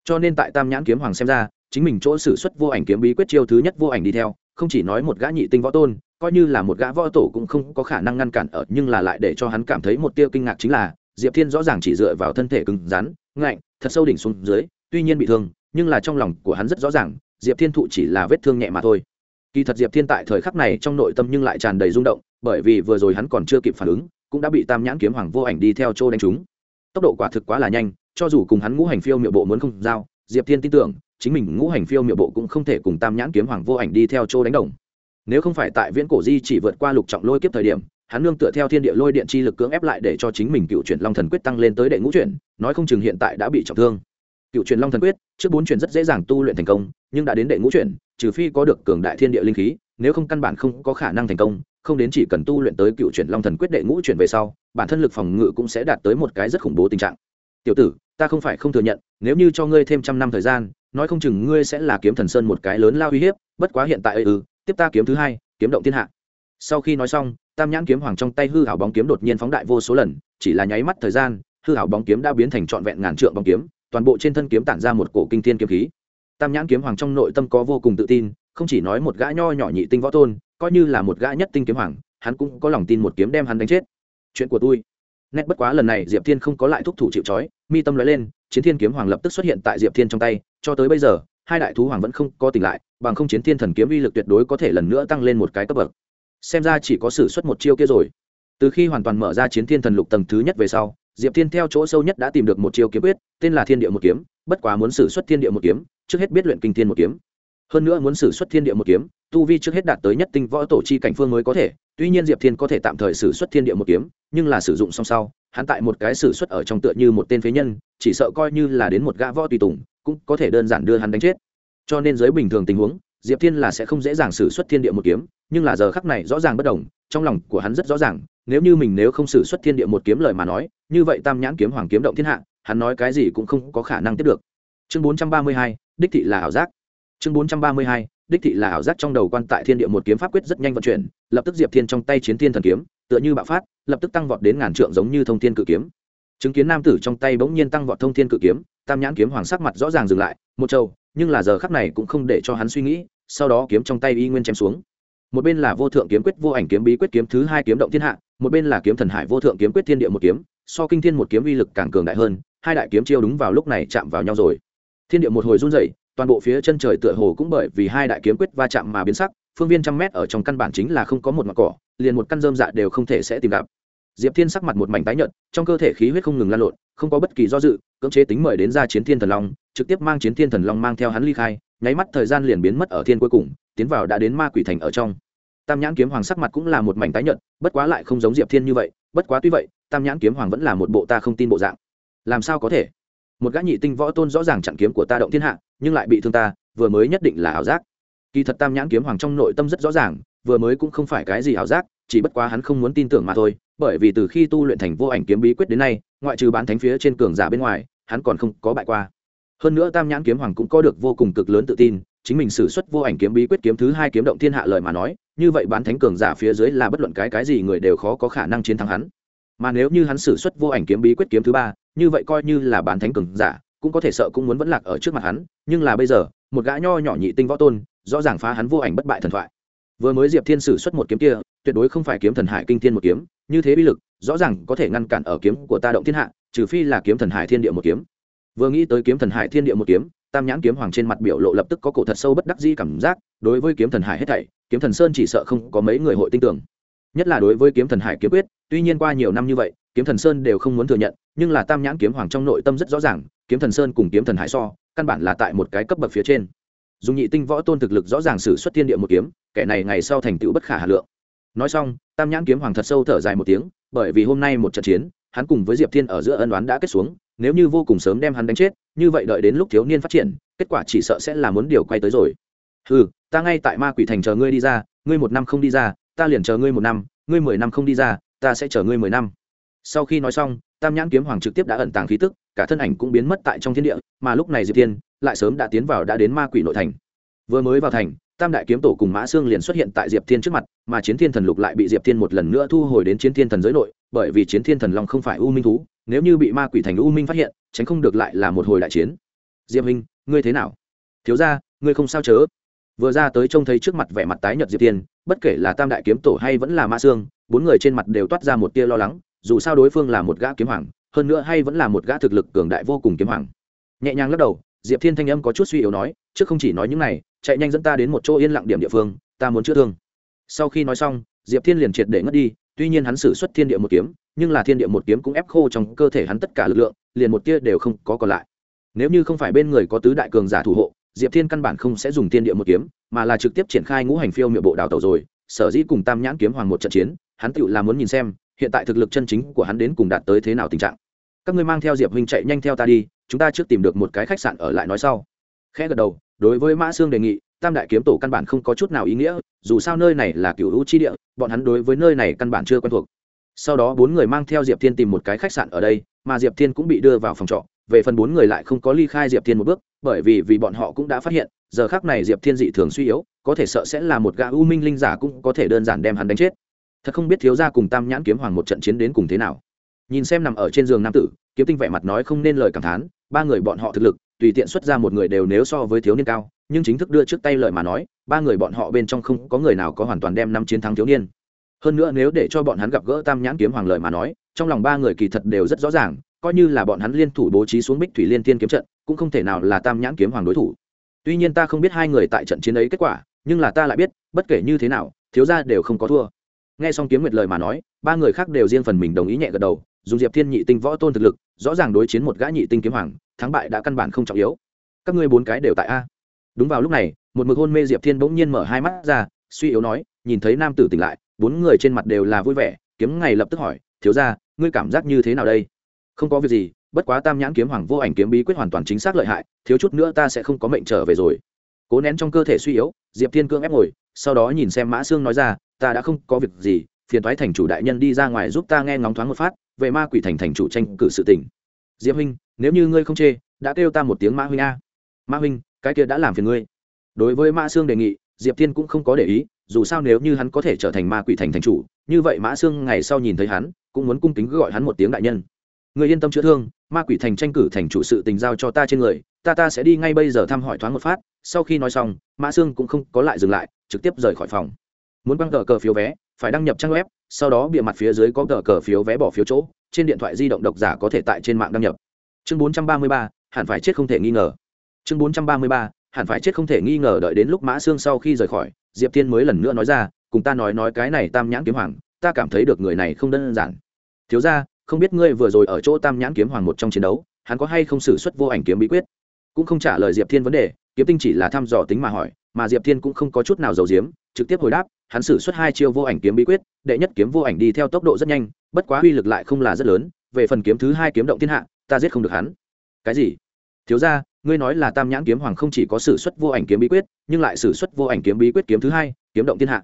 A: Cho nên tại tam nhãn kiếm hoàng xem ra, chính mình chỗ xử suất vô ảnh kiếm bí quyết chiêu thứ nhất vô ảnh đi theo, không chỉ nói một gã nhị tinh võ tôn, coi như là một gã võ tổ cũng không có khả năng ngăn cản ở, nhưng là lại để cho hắn cảm thấy một tiêu kinh ngạc chính là, diệp thiên rõ ràng chỉ dựa vào thân thể cứng rắn, ngạnh, thật sâu đỉnh xuống dưới, tuy nhiên bị thương nhưng là trong lòng của hắn rất rõ ràng, diệp thiên thụ chỉ là vết thương nhẹ mà thôi. Kỳ thật diệp thiên tại thời khắc này trong nội tâm nhưng lại tràn đầy rung động, bởi vì vừa rồi hắn còn chưa kịp phản ứng, cũng đã bị tam nhãn kiếm hoàng vô ảnh đi theo chỗ đánh trúng. Tốc độ quả thực quá là nhanh, cho dù cùng hắn ngũ hành phiêu miệu bộ muốn không giao, diệp thiên tin tưởng, chính mình ngũ hành phiêu miệu bộ cũng không thể cùng tam nhãn kiếm hoàng vô ảnh đi theo chỗ đánh đồng. Nếu không phải tại viễn cổ di chỉ vượt qua lục trọng lôi kiếp thời điểm, hắn nương tựa theo thiên địa lôi điện chi lực cưỡng ép lại để cho chính mình cựu chuyển long thần quyết tăng lên tới đệ ngũ chuyển, nói không chừng hiện tại đã bị trọng thương cựu truyền long thần quyết trước bốn truyền rất dễ dàng tu luyện thành công nhưng đã đến đệ ngũ truyền, trừ phi có được cường đại thiên địa linh khí nếu không căn bản không có khả năng thành công không đến chỉ cần tu luyện tới cựu truyền long thần quyết đệ ngũ truyền về sau bản thân lực phòng ngự cũng sẽ đạt tới một cái rất khủng bố tình trạng. Tiểu tử ta không phải không thừa nhận nếu như cho ngươi thêm trăm năm thời gian nói không chừng ngươi sẽ là kiếm thần sơn một cái lớn lao uy hiếp bất quá hiện tại ư ừ, tiếp ta kiếm thứ hai kiếm động thiên hạ. Sau khi nói xong tam nhãn kiếm hoàng trong tay hư hảo bóng kiếm đột nhiên phóng đại vô số lần chỉ là nháy mắt thời gian hư hảo bóng kiếm đã biến thành trọn vẹn ngàn trượng bóng kiếm toàn bộ trên thân kiếm tản ra một cổ kinh thiên kiếm khí. Tam nhãn kiếm hoàng trong nội tâm có vô cùng tự tin, không chỉ nói một gã nho nhỏ nhị tinh võ tôn, coi như là một gã nhất tinh kiếm hoàng, hắn cũng có lòng tin một kiếm đem hắn đánh chết. Chuyện của tôi. Nét bất quá lần này diệp thiên không có lại thúc thủ chịu trói, mi tâm nói lên, chiến thiên kiếm hoàng lập tức xuất hiện tại diệp thiên trong tay, cho tới bây giờ, hai đại thú hoàng vẫn không có tỉnh lại, bằng không chiến thiên thần kiếm uy lực tuyệt đối có thể lần nữa tăng lên một cái cấp bậc. Xem ra chỉ có sử xuất một chiêu kia rồi. Từ khi hoàn toàn mở ra chiến thiên thần lục tầng thứ nhất về sau diệp thiên theo chỗ sâu nhất đã tìm được một chiêu kiếm quyết, tên là thiên địa một kiếm, bất quá muốn sử xuất thiên địa một kiếm, trước hết biết luyện kinh thiên một kiếm. Hơn nữa muốn sử xuất thiên địa một kiếm, tu vi trước hết đạt tới nhất tinh võ tổ chi cảnh phương mới có thể, tuy nhiên diệp thiên có thể tạm thời sử xuất thiên địa một kiếm, nhưng là sử dụng song sau, hắn tại một cái sử xuất ở trong tựa như một tên phế nhân, chỉ sợ coi như là đến một gã võ tùy tùng, cũng có thể đơn giản đưa hắn đánh chết. Cho nên dưới bình thường tình huống, diệp thiên là sẽ không dễ dàng xử xuất thiên địa một kiếm, nhưng là giờ khắc này rõ ràng bất đồng trong lòng của hắn rất rõ ràng, nếu như mình nếu không xử xuất thiên địa một kiếm lời mà nói, như vậy tam nhãn kiếm, hoàng kiếm động thiên hạ, hắn nói cái gì cũng không có khả năng tiếp được. Chương bốn trăm ba mươi hai, đích thị là ảo giác. Chương bốn trăm ba mươi hai, đích thị là ảo giác trong đầu quan tại thiên địa một kiếm pháp quyết rất nhanh vận chuyển, lập tức diệp thiên trong tay chiến thiên thần kiếm, tựa như bạo phát, lập tức tăng vọt đến ngàn trượng giống như thông thiên cự kiếm. Chứng kiến nam tử trong tay bỗng nhiên tăng vọt thông thiên cự kiếm, tam nhãn kiếm hoàng sắc mặt rõ ràng dừng lại, một châu nhưng là giờ khắc này cũng không để cho hắn suy nghĩ, sau đó kiếm trong tay y nguyên chém xuống một bên là vô thượng kiếm quyết, vô ảnh kiếm, bí quyết kiếm thứ hai kiếm động thiên hạ, một bên là kiếm thần hải, vô thượng kiếm quyết thiên địa một kiếm, so kinh thiên một kiếm uy lực càng cường đại hơn, hai đại kiếm chiêu đúng vào lúc này chạm vào nhau rồi. Thiên địa một hồi run rẩy, toàn bộ phía chân trời tựa hồ cũng bởi vì hai đại kiếm quyết va chạm mà biến sắc, phương viên trăm mét ở trong căn bản chính là không có một mặt cỏ, liền một căn dơm dạ đều không thể sẽ tìm gặp. Diệp thiên sắc mặt một mảnh tái nhợt, trong cơ thể khí huyết không ngừng lan lộn, không có bất kỳ do dự, cưỡng chế tính mời đến ra chiến thiên thần long, trực tiếp mang chiến thiên thần long mang theo hắn ly khai, nháy mắt thời gian liền biến mất ở thiên cuối cùng, tiến vào đã đến ma quỷ thành ở trong tam nhãn kiếm hoàng sắc mặt cũng là một mảnh tái nhợt, bất quá lại không giống diệp thiên như vậy, bất quá tuy vậy, tam nhãn kiếm hoàng vẫn là một bộ ta không tin bộ dạng. Làm sao có thể? Một gã nhị tinh võ tôn rõ ràng chặn kiếm của ta động thiên hạ, nhưng lại bị thương ta, vừa mới nhất định là ảo giác. Kỳ thật tam nhãn kiếm hoàng trong nội tâm rất rõ ràng, vừa mới cũng không phải cái gì ảo giác, chỉ bất quá hắn không muốn tin tưởng mà thôi, bởi vì từ khi tu luyện thành vô ảnh kiếm bí quyết đến nay, ngoại trừ bán thánh phía trên cường giả bên ngoài, hắn còn không có bại qua. Hơn nữa tam nhãn kiếm hoàng cũng có được vô cùng cực lớn tự tin, chính mình xử suất vô ảnh kiếm bí quyết kiếm thứ hai kiếm động thiên hạ lời mà nói như vậy bán thánh cường giả phía dưới là bất luận cái cái gì người đều khó có khả năng chiến thắng hắn. Mà nếu như hắn xử xuất vô ảnh kiếm bí quyết kiếm thứ ba, như vậy coi như là bán thánh cường giả, cũng có thể sợ cũng muốn vẫn lạc ở trước mặt hắn, nhưng là bây giờ, một gã nho nhỏ nhị tinh võ tôn, rõ ràng phá hắn vô ảnh bất bại thần thoại. Vừa mới diệp thiên sử xuất một kiếm kia, tuyệt đối không phải kiếm thần hải kinh thiên một kiếm, như thế bi lực, rõ ràng có thể ngăn cản ở kiếm của ta động thiên hạ, trừ phi là kiếm thần hải thiên địa một kiếm. Vừa nghĩ tới kiếm thần hải thiên địa một kiếm, tam nhãn kiếm hoàng trên mặt biểu lộ lập tức có cổ thật sâu bất đắc di cảm giác, đối với kiếm thần hải hết thảy kiếm thần sơn chỉ sợ không có mấy người hội tin tưởng. Nhất là đối với kiếm thần hải kiếm quyết, tuy nhiên qua nhiều năm như vậy, kiếm thần sơn đều không muốn thừa nhận, nhưng là tam nhãn kiếm hoàng trong nội tâm rất rõ ràng, kiếm thần sơn cùng kiếm thần hải so, căn bản là tại một cái cấp bậc phía trên. Dùng nhị tinh võ tôn thực lực rõ ràng sử xuất thiên địa một kiếm, kẻ này ngày sau thành tựu bất khả hà lượng. Nói xong, tam nhãn kiếm hoàng thật sâu thở dài một tiếng, bởi vì hôm nay một trận chiến, hắn cùng với diệp thiên ở giữa ân đoán đã kết xuống, nếu như vô cùng sớm đem hắn đánh chết, như vậy đợi đến lúc thiếu niên phát triển, kết quả chỉ sợ sẽ là muốn điều quay tới rồi. Ừ ta ngay tại ma quỷ thành chờ ngươi đi ra, ngươi một năm không đi ra, ta liền chờ ngươi một năm, ngươi mười năm không đi ra, ta sẽ chờ ngươi mười năm. Sau khi nói xong, tam nhãn kiếm hoàng trực tiếp đã ẩn tàng khí tức, cả thân ảnh cũng biến mất tại trong thiên địa, mà lúc này diệp thiên lại sớm đã tiến vào đã đến ma quỷ nội thành. Vừa mới vào thành, tam đại kiếm tổ cùng mã xương liền xuất hiện tại diệp thiên trước mặt, mà chiến thiên thần lục lại bị diệp thiên một lần nữa thu hồi đến chiến thiên thần giới nội, bởi vì chiến thiên thần long không phải u minh thú, nếu như bị ma quỷ thành u minh phát hiện, tránh không được lại là một hồi đại chiến. Diệp minh ngươi thế nào? Thiếu ra ngươi không sao chớ? Vừa ra tới trông thấy trước mặt vẻ mặt tái nhợt diệp thiên, bất kể là tam đại kiếm tổ hay vẫn là ma xương bốn người trên mặt đều toát ra một tia lo lắng, dù sao đối phương là một gã kiếm hoàng, hơn nữa hay vẫn là một gã thực lực cường đại vô cùng kiếm hoàng. Nhẹ nhàng lắc đầu, diệp thiên thanh âm có chút suy yếu nói trước không chỉ nói những này, chạy nhanh dẫn ta đến một chỗ yên lặng điểm địa phương, ta muốn chữa thương. Sau khi nói xong, diệp thiên liền triệt để ngất đi, tuy nhiên hắn xử xuất thiên địa một kiếm, nhưng là thiên địa một kiếm cũng ép khô trong cơ thể hắn tất cả lực lượng, liền một tia đều không có còn lại. Nếu như không phải bên người có tứ đại cường giả thủ hộ diệp thiên căn bản không sẽ dùng thiên địa một kiếm, mà là trực tiếp triển khai ngũ hành phiêu miệng bộ đào tẩu rồi. Sở dĩ cùng tam nhãn kiếm hoàng một trận chiến, hắn tự là muốn nhìn xem, hiện tại thực lực chân chính của hắn đến cùng đạt tới thế nào tình trạng. Các ngươi mang theo diệp huynh chạy nhanh theo ta đi, chúng ta trước tìm được một cái khách sạn ở lại nói sau. Khẽ gật đầu, đối với mã sương đề nghị, tam đại kiếm tổ căn bản không có chút nào ý nghĩa, dù sao nơi này là cựu hữu chi địa, bọn hắn đối với nơi này căn bản chưa quen thuộc. Sau đó bốn người mang theo diệp thiên tìm một cái khách sạn ở đây, mà diệp thiên cũng bị đưa vào phòng trọ về phần bốn người lại không có ly khai diệp thiên một bước, bởi vì vì bọn họ cũng đã phát hiện, giờ khác này diệp thiên dị thường suy yếu, có thể sợ sẽ là một gã u minh linh giả cũng có thể đơn giản đem hắn đánh chết. Thật không biết thiếu gia cùng tam nhãn kiếm hoàng một trận chiến đến cùng thế nào. Nhìn xem nằm ở trên giường nam tử, kiếm tinh vẻ mặt nói không nên lời cảm thán, ba người bọn họ thực lực, tùy tiện xuất ra một người đều nếu so với thiếu niên cao, nhưng chính thức đưa trước tay lời mà nói, ba người bọn họ bên trong không có người nào có hoàn toàn đem năm chiến thắng thiếu niên. Hơn nữa nếu để cho bọn hắn gặp gỡ tam nhãn kiếm hoàng lời mà nói, trong lòng ba người kỳ thật đều rất rõ ràng coi như là bọn hắn liên thủ bố trí xuống bích thủy liên tiên kiếm trận, cũng không thể nào là tam nhãn kiếm hoàng đối thủ. Tuy nhiên ta không biết hai người tại trận chiến ấy kết quả, nhưng là ta lại biết, bất kể như thế nào, thiếu gia đều không có thua. Nghe xong kiếm nguyệt lời mà nói, ba người khác đều riêng phần mình đồng ý nhẹ gật đầu, dùng diệp thiên nhị tinh võ tôn thực lực, rõ ràng đối chiến một gã nhị tinh kiếm hoàng, thắng bại đã căn bản không trọng yếu. Các ngươi bốn cái đều tại a. Đúng vào lúc này, một mực hôn mê diệp thiên bỗng nhiên mở hai mắt ra, suy yếu nói, nhìn thấy nam tử tỉnh lại, bốn người trên mặt đều là vui vẻ, kiếm ngày lập tức hỏi, thiếu ra ngươi cảm giác như thế nào đây? Không có việc gì, bất quá tam nhãn kiếm hoàng vô ảnh kiếm bí quyết hoàn toàn chính xác lợi hại, thiếu chút nữa ta sẽ không có mệnh trở về rồi. Cố nén trong cơ thể suy yếu, diệp thiên cương ép ngồi, sau đó nhìn xem mã sương nói ra, ta đã không có việc gì, phiền thoái thành chủ đại nhân đi ra ngoài giúp ta nghe ngóng thoáng một phát, về ma quỷ thành thành chủ tranh cử sự tỉnh diệp huynh, nếu như ngươi không chê, đã kêu ta một tiếng mã huynh a. Mã huynh, cái kia đã làm phiền ngươi. Đối với mã sương đề nghị, diệp thiên cũng không có để ý, dù sao nếu như hắn có thể trở thành ma quỷ thành thành chủ, như vậy mã sương ngày sau nhìn thấy hắn, cũng muốn cung kính gọi hắn một tiếng đại nhân người yên tâm chữa thương, ma quỷ thành tranh cử thành chủ sự tình giao cho ta trên người, ta ta sẽ đi ngay bây giờ thăm hỏi thoáng một phát, sau khi nói xong, mã sương cũng không có lại dừng lại, trực tiếp rời khỏi phòng. Muốn băng cờ cờ phiếu vé, phải đăng nhập trang web, sau đó bịa mặt phía dưới có cờ cờ phiếu vé bỏ phiếu chỗ, trên điện thoại di động độc giả có thể tại trên mạng đăng nhập. Chương bốn trăm ba mươi ba, hẳn phải chết không thể nghi ngờ. Chương bốn trăm ba mươi ba, hẳn phải chết không thể nghi ngờ đợi đến lúc mã Sương sau khi rời khỏi, diệp thiên mới lần nữa nói ra, cùng ta nói nói cái này tam nhãn kiếm hoàng, ta cảm thấy được người này không đơn giản. Thiếu ra không biết ngươi vừa rồi ở chỗ tam nhãn kiếm hoàng một trong chiến đấu, hắn có hay không xử suất vô ảnh kiếm bí quyết? Cũng không trả lời diệp thiên vấn đề, kiếm tinh chỉ là thăm dò tính mà hỏi, mà diệp thiên cũng không có chút nào giàu diếm trực tiếp hồi đáp, hắn xử suất hai chiêu vô ảnh kiếm bí quyết, đệ nhất kiếm vô ảnh đi theo tốc độ rất nhanh, bất quá uy lực lại không là rất lớn, về phần kiếm thứ hai kiếm động thiên hạ, ta giết không được hắn. Cái gì? Thiếu ra ngươi nói là tam nhãn kiếm hoàng không chỉ có s ử suất vô ảnh kiếm bí quyết, nhưng lại s ử suất vô ảnh kiếm bí quyết kiếm thứ hai, kiếm động thiên hạ.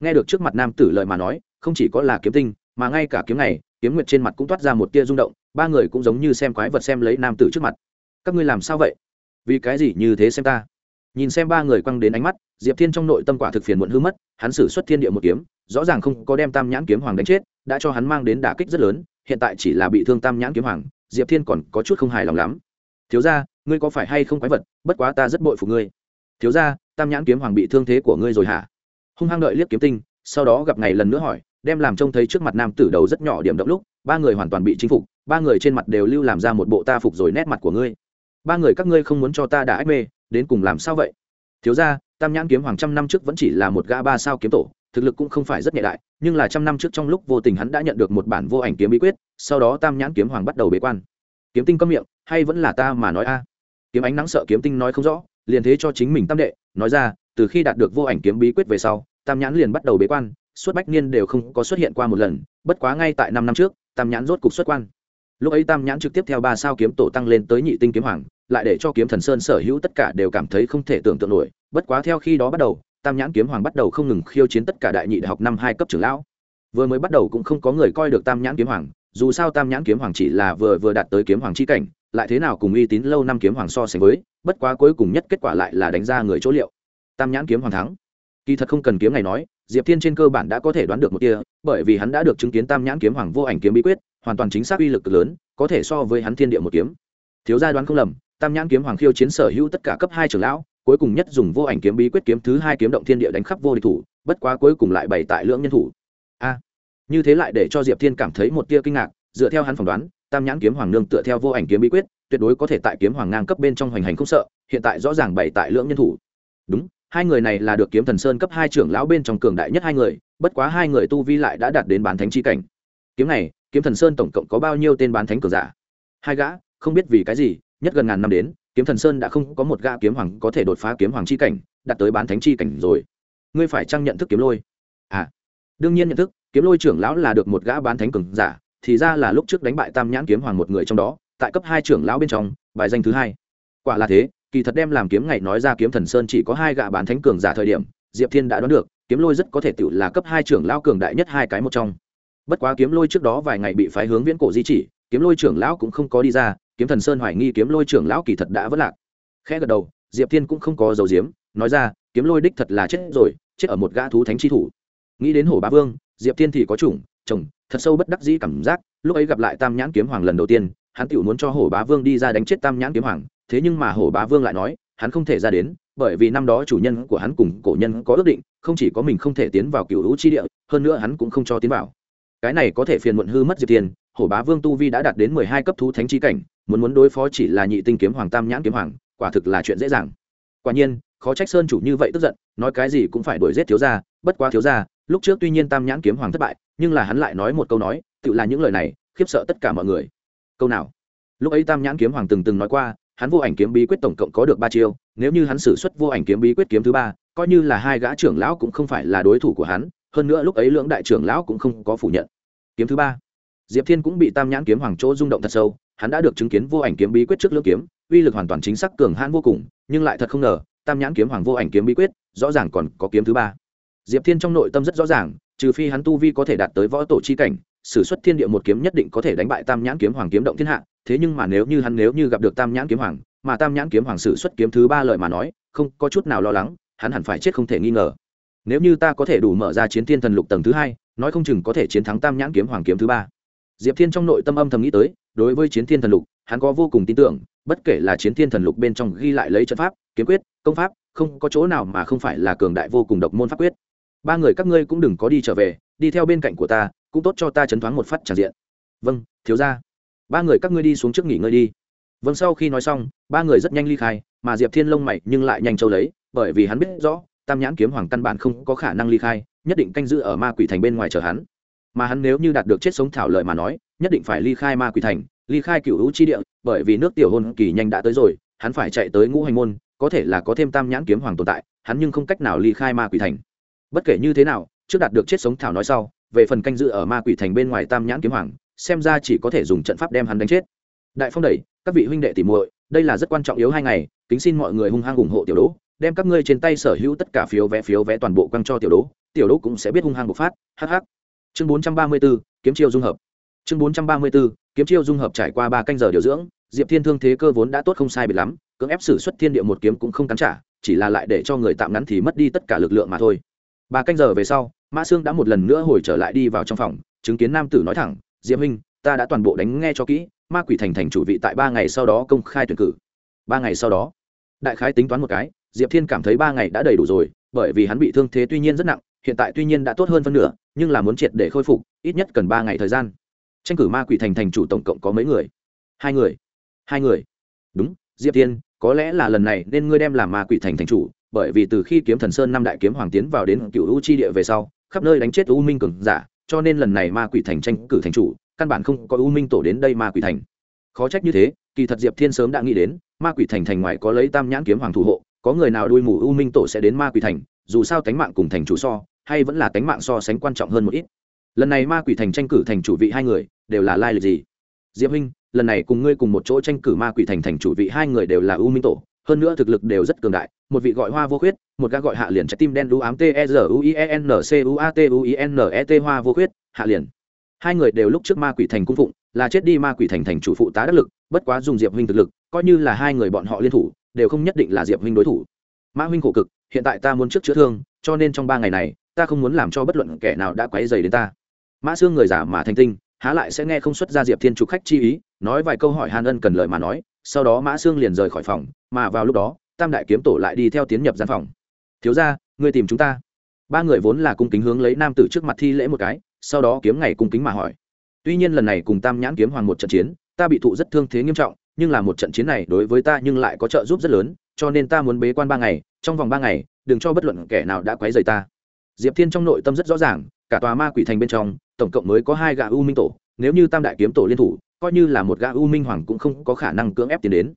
A: Nghe được trước mặt nam tử lời mà nói, không chỉ có là kiếm tinh, mà ngay cả kiếm này kiếm nguyệt trên mặt cũng toát ra một tia rung động, ba người cũng giống như xem quái vật xem lấy nam tử trước mặt. Các ngươi làm sao vậy? Vì cái gì như thế xem ta? Nhìn xem ba người quăng đến ánh mắt, diệp thiên trong nội tâm quả thực phiền muộn hư mất, hắn xử xuất thiên địa một kiếm, rõ ràng không có đem tam nhãn kiếm hoàng đánh chết, đã cho hắn mang đến đả kích rất lớn, hiện tại chỉ là bị thương tam nhãn kiếm hoàng, diệp thiên còn có chút không hài lòng lắm. Thiếu ra ngươi có phải hay không quái vật? Bất quá ta rất bội phục ngươi. Thiếu ra tam nhãn kiếm hoàng bị thương thế của ngươi rồi hả? Hung hăng đợi liếc kiếm tinh, sau đó gặp ngày lần nữa hỏi đem làm trông thấy trước mặt nam tử đầu rất nhỏ điểm động lúc, ba người hoàn toàn bị chinh phục, ba người trên mặt đều lưu làm ra một bộ ta phục rồi nét mặt của ngươi. Ba người các ngươi không muốn cho ta đã ách mê, đến cùng làm sao vậy? Thiếu ra tam nhãn kiếm hoàng trăm năm trước vẫn chỉ là một gã ba sao kiếm tổ, thực lực cũng không phải rất nhẹ đại, nhưng là trăm năm trước trong lúc vô tình hắn đã nhận được một bản vô ảnh kiếm bí quyết, sau đó tam nhãn kiếm hoàng bắt đầu bế quan. Kiếm tinh câm miệng, hay vẫn là ta mà nói a? Kiếm ánh nắng sợ kiếm tinh nói không rõ, liền thế cho chính mình tam đệ, nói ra, từ khi đạt được vô ảnh kiếm bí quyết về sau, tam nhãn liền bắt đầu bế quan suốt bách niên đều không có xuất hiện qua một lần, bất quá ngay tại năm năm trước, tam nhãn rốt cục xuất quan. Lúc ấy tam nhãn trực tiếp theo ba sao kiếm tổ tăng lên tới nhị tinh kiếm hoàng, lại để cho kiếm thần sơn sở hữu tất cả đều cảm thấy không thể tưởng tượng nổi, bất quá theo khi đó bắt đầu, tam nhãn kiếm hoàng bắt đầu không ngừng khiêu chiến tất cả đại nhị đại học năm hai cấp trưởng lão. Vừa mới bắt đầu cũng không có người coi được tam nhãn kiếm hoàng, dù sao tam nhãn kiếm hoàng chỉ là vừa vừa đạt tới kiếm hoàng chi cảnh, lại thế nào cùng uy tín lâu năm kiếm hoàng so sánh với, bất quá cuối cùng nhất kết quả lại là đánh ra người chỗ liệu. Tam nhãn kiếm hoàng thắng. Kỳ thật không cần kiếm này nói diệp thiên trên cơ bản đã có thể đoán được một kia, bởi vì hắn đã được chứng kiến tam nhãn kiếm hoàng vô ảnh kiếm bí quyết, hoàn toàn chính xác uy lực lớn, có thể so với hắn thiên địa một kiếm. Thiếu gia đoán không lầm, tam nhãn kiếm hoàng khiêu chiến sở hữu tất cả cấp hai trưởng lão, cuối cùng nhất dùng vô ảnh kiếm bí quyết kiếm thứ hai kiếm động thiên địa đánh khắp vô địch thủ, bất quá cuối cùng lại bày tại lưỡng nhân thủ. A! Như thế lại để cho diệp thiên cảm thấy một tia kinh ngạc, dựa theo hắn phỏng đoán, tam nhãn kiếm hoàng nương tựa theo vô ảnh kiếm bí quyết, tuyệt đối có thể tại kiếm hoàng ngang cấp bên trong hoành hành không sợ, hiện tại rõ ràng bày tại lưỡng nhân thủ. Đúng hai người này là được kiếm thần sơn cấp hai trưởng lão bên trong cường đại nhất hai người, bất quá hai người tu vi lại đã đạt đến bán thánh chi cảnh. Kiếm này, kiếm thần sơn tổng cộng có bao nhiêu tên bán thánh cường giả? Hai gã, không biết vì cái gì, nhất gần ngàn năm đến, kiếm thần sơn đã không có một gã kiếm hoàng có thể đột phá kiếm hoàng chi cảnh, đạt tới bán thánh chi cảnh rồi. Ngươi phải chăng nhận thức kiếm lôi? À đương nhiên nhận thức, kiếm lôi trưởng lão là được một gã bán thánh cường giả, thì ra là lúc trước đánh bại tam nhãn kiếm hoàng một người trong đó, tại cấp hai trưởng lão bên trong, bài danh thứ hai. Quả là thế kỳ thật đem làm kiếm ngày nói ra kiếm thần sơn chỉ có hai gã bán thánh cường giả thời điểm, diệp thiên đã đoán được, kiếm lôi rất có thể tự là cấp hai trưởng lão cường đại nhất hai cái một trong. Bất quá kiếm lôi trước đó vài ngày bị phái hướng viễn cổ di chỉ, kiếm lôi trưởng lão cũng không có đi ra, kiếm thần sơn hoài nghi kiếm lôi trưởng lão kỳ thật đã vất lạc. Khẽ gật đầu, diệp thiên cũng không có dầu diếm nói ra, kiếm lôi đích thật là chết rồi, chết ở một gã thú thánh chi thủ. Nghĩ đến hổ bá vương, diệp thiên thì có chủng, chồng, thật sâu bất đắc dĩ cảm giác, lúc ấy gặp lại tam nhãn kiếm hoàng lần đầu tiên hắn tiểu muốn cho hổ bá vương đi ra đánh chết tam nhãn kiếm hoàng, thế nhưng mà hổ bá vương lại nói, hắn không thể ra đến, bởi vì năm đó chủ nhân của hắn cùng cổ nhân có ước định, không chỉ có mình không thể tiến vào cựu hữu chi địa, hơn nữa hắn cũng không cho tiến vào. Cái này có thể phiền muộn hư mất diệp tiền hổ bá vương tu vi đã đạt đến mười hai cấp thú thánh chi cảnh, muốn muốn đối phó chỉ là nhị tinh kiếm hoàng, tam nhãn kiếm hoàng, quả thực là chuyện dễ dàng. Quả nhiên, khó trách sơn chủ như vậy tức giận, nói cái gì cũng phải đuổi giết thiếu gia, bất quá thiếu gia, lúc trước tuy nhiên tam nhãn kiếm hoàng thất bại, nhưng là hắn lại nói một câu nói, tự là những lời này, khiếp sợ tất cả mọi người câu nào. Lúc ấy tam nhãn kiếm hoàng từng từng nói qua, hắn vô ảnh kiếm bí quyết tổng cộng có được ba chiêu, nếu như hắn xử xuất vô ảnh kiếm bí quyết kiếm thứ ba, coi như là hai gã trưởng lão cũng không phải là đối thủ của hắn, hơn nữa lúc ấy lưỡng đại trưởng lão cũng không có phủ nhận. Kiếm thứ ba. Diệp thiên cũng bị tam nhãn kiếm hoàng chỗ rung động thật sâu, hắn đã được chứng kiến vô ảnh kiếm bí quyết trước lưỡng kiếm, uy lực hoàn toàn chính xác cường hãn vô cùng, nhưng lại thật không ngờ, tam nhãn kiếm hoàng vô ảnh kiếm bí quyết, rõ ràng còn có kiếm thứ ba. Diệp thiên trong nội tâm rất rõ ràng, trừ phi hắn tu vi có thể đạt tới võ tổ chi cảnh s ử suất thiên địa một kiếm nhất định có thể đánh bại tam nhãn kiếm hoàng kiếm động thiên hạ, thế nhưng mà nếu như hắn nếu như gặp được tam nhãn kiếm hoàng, mà tam nhãn kiếm hoàng s ử suất kiếm thứ ba lời mà nói, không có chút nào lo lắng, hắn hẳn phải chết không thể nghi ngờ. Nếu như ta có thể đủ mở ra chiến thiên thần lục tầng thứ hai, nói không chừng có thể chiến thắng tam nhãn kiếm hoàng kiếm thứ ba. Diệp thiên trong nội tâm âm thầm nghĩ tới, đối với chiến thiên thần lục, hắn có vô cùng tin tưởng, bất kể là chiến thiên thần lục bên trong ghi lại lấy trận pháp, kiếm quyết, công pháp, không có chỗ nào mà không phải là cường đại vô cùng độc môn pháp quyết. Ba người các ngươi cũng đừng có đi trở về, đi theo bên cạnh của ta cũng tốt cho ta chấn thoáng một phát tràn diện. Vâng thiếu ra ba người các ngươi đi xuống trước nghỉ ngơi đi. Vâng sau khi nói xong, ba người rất nhanh ly khai, mà diệp thiên lông mày nhưng lại nhanh châu lấy, bởi vì hắn biết rõ, tam nhãn kiếm hoàng căn bản không có khả năng ly khai, nhất định canh giữ ở ma quỷ thành bên ngoài chờ hắn. Mà hắn nếu như đạt được chết sống thảo lợi mà nói, nhất định phải ly khai ma quỷ thành, ly khai cựu hữu chi địa, bởi vì nước tiểu hôn kỳ nhanh đã tới rồi, hắn phải chạy tới ngũ hành môn, có thể là có thêm tam nhãn kiếm hoàng tồn tại, hắn nhưng không cách nào ly khai ma quỷ thành. Bất kể như thế nào, trước đạt được chết sống thảo nói sau về phần canh dự ở ma quỷ thành bên ngoài tam nhãn kiếm hoàng xem ra chỉ có thể dùng trận pháp đem hắn đánh chết. Đại phong đẩy các vị huynh đệ tỉ muội đây là rất quan trọng yếu hai ngày kính xin mọi người hung hăng ủng hộ tiểu đỗ đem các ngươi trên tay sở hữu tất cả phiếu vé phiếu vé toàn bộ quăng cho tiểu đỗ tiểu đỗ cũng sẽ biết hung hăng bộc phát hh chương bốn trăm ba mươi 434, kiếm chiêu dung hợp. Chương bốn trăm ba mươi 434, kiếm chiêu dung hợp trải qua ba canh giờ điều dưỡng diệp thiên thương thế cơ vốn đã tốt không sai biệt lắm cưỡng ép xử xuất thiên địa một kiếm cũng không cắn trả chỉ là lại để cho người tạm ngắn thì mất đi tất cả lực lượng mà thôi. Ba canh giờ về sau mã sương đã một lần nữa hồi trở lại đi vào trong phòng, chứng kiến nam tử nói thẳng, diệp huynh, ta đã toàn bộ đánh nghe cho kỹ, ma quỷ thành thành chủ vị tại ba ngày sau đó công khai tuyển cử. Ba ngày sau đó, đại khái tính toán một cái, diệp thiên cảm thấy ba ngày đã đầy đủ rồi, bởi vì hắn bị thương thế tuy nhiên rất nặng, hiện tại tuy nhiên đã tốt hơn phân nửa, nhưng là muốn triệt để khôi phục, ít nhất cần ba ngày thời gian. Tranh cử ma quỷ thành thành chủ tổng cộng có mấy người? Hai người. Hai người. Đúng, diệp thiên, có lẽ là lần này nên ngươi đem làm ma quỷ thành thành chủ, bởi vì từ khi kiếm thần sơn năm đại kiếm hoàng tiến vào đến cựu u chi địa về sau khắp nơi đánh chết u minh cường giả, cho nên lần này ma quỷ thành tranh cử thành chủ, căn bản không có u minh tổ đến đây ma quỷ thành. Khó trách như thế, kỳ thật diệp thiên sớm đã nghĩ đến, ma quỷ thành thành ngoài có lấy tam nhãn kiếm hoàng thủ hộ, có người nào đuôi mù u minh tổ sẽ đến ma quỷ thành, dù sao tánh mạng cùng thành chủ so, hay vẫn là tánh mạng so sánh quan trọng hơn một ít. Lần này ma quỷ thành tranh cử thành chủ vị hai người, đều là lai lịch gì? Diệp huynh, lần này cùng ngươi cùng một chỗ tranh cử ma quỷ thành thành chủ vị hai người đều là u minh tổ hơn nữa thực lực đều rất cường đại, một vị gọi hoa vô khuyết, một gã gọi hạ liền trái tim đen đu ám t e r u i e n c u a t u i n e t hoa vô khuyết, hạ liền. Hai người đều lúc trước ma quỷ thành cung phụng, là chết đi ma quỷ thành thành chủ phụ tá đắc lực, bất quá dùng diệp huynh thực lực, coi như là hai người bọn họ liên thủ, đều không nhất định là diệp huynh đối thủ. Mã huynh khổ cực, hiện tại ta muốn trước chữa thương, cho nên trong ba ngày này, ta không muốn làm cho bất luận kẻ nào đã quấy dày đến ta. Mã xương người giả mà thành tinh, há lại sẽ nghe không xuất ra diệp thiên trục khách chi ý, nói vài câu hỏi hàn ân cần lời mà nói sau đó mã xương liền rời khỏi phòng, mà vào lúc đó, tam đại kiếm tổ lại đi theo tiến nhập gian phòng. Thiếu ra ngươi tìm chúng ta. Ba người vốn là cung kính hướng lấy nam tử trước mặt thi lễ một cái, sau đó kiếm ngày cung kính mà hỏi. Tuy nhiên lần này cùng tam nhãn kiếm hoàng một trận chiến, ta bị thụ rất thương thế nghiêm trọng, nhưng là một trận chiến này đối với ta nhưng lại có trợ giúp rất lớn, cho nên ta muốn bế quan ba ngày, trong vòng ba ngày, đừng cho bất luận kẻ nào đã quấy rầy ta. Diệp thiên trong nội tâm rất rõ ràng, cả tòa ma quỷ thành bên trong, tổng cộng mới có hai gã u minh tổ, nếu như tam đại kiếm tổ liên thủ coi như là một gã u minh hoàng cũng không có khả năng cưỡng ép tiến đến.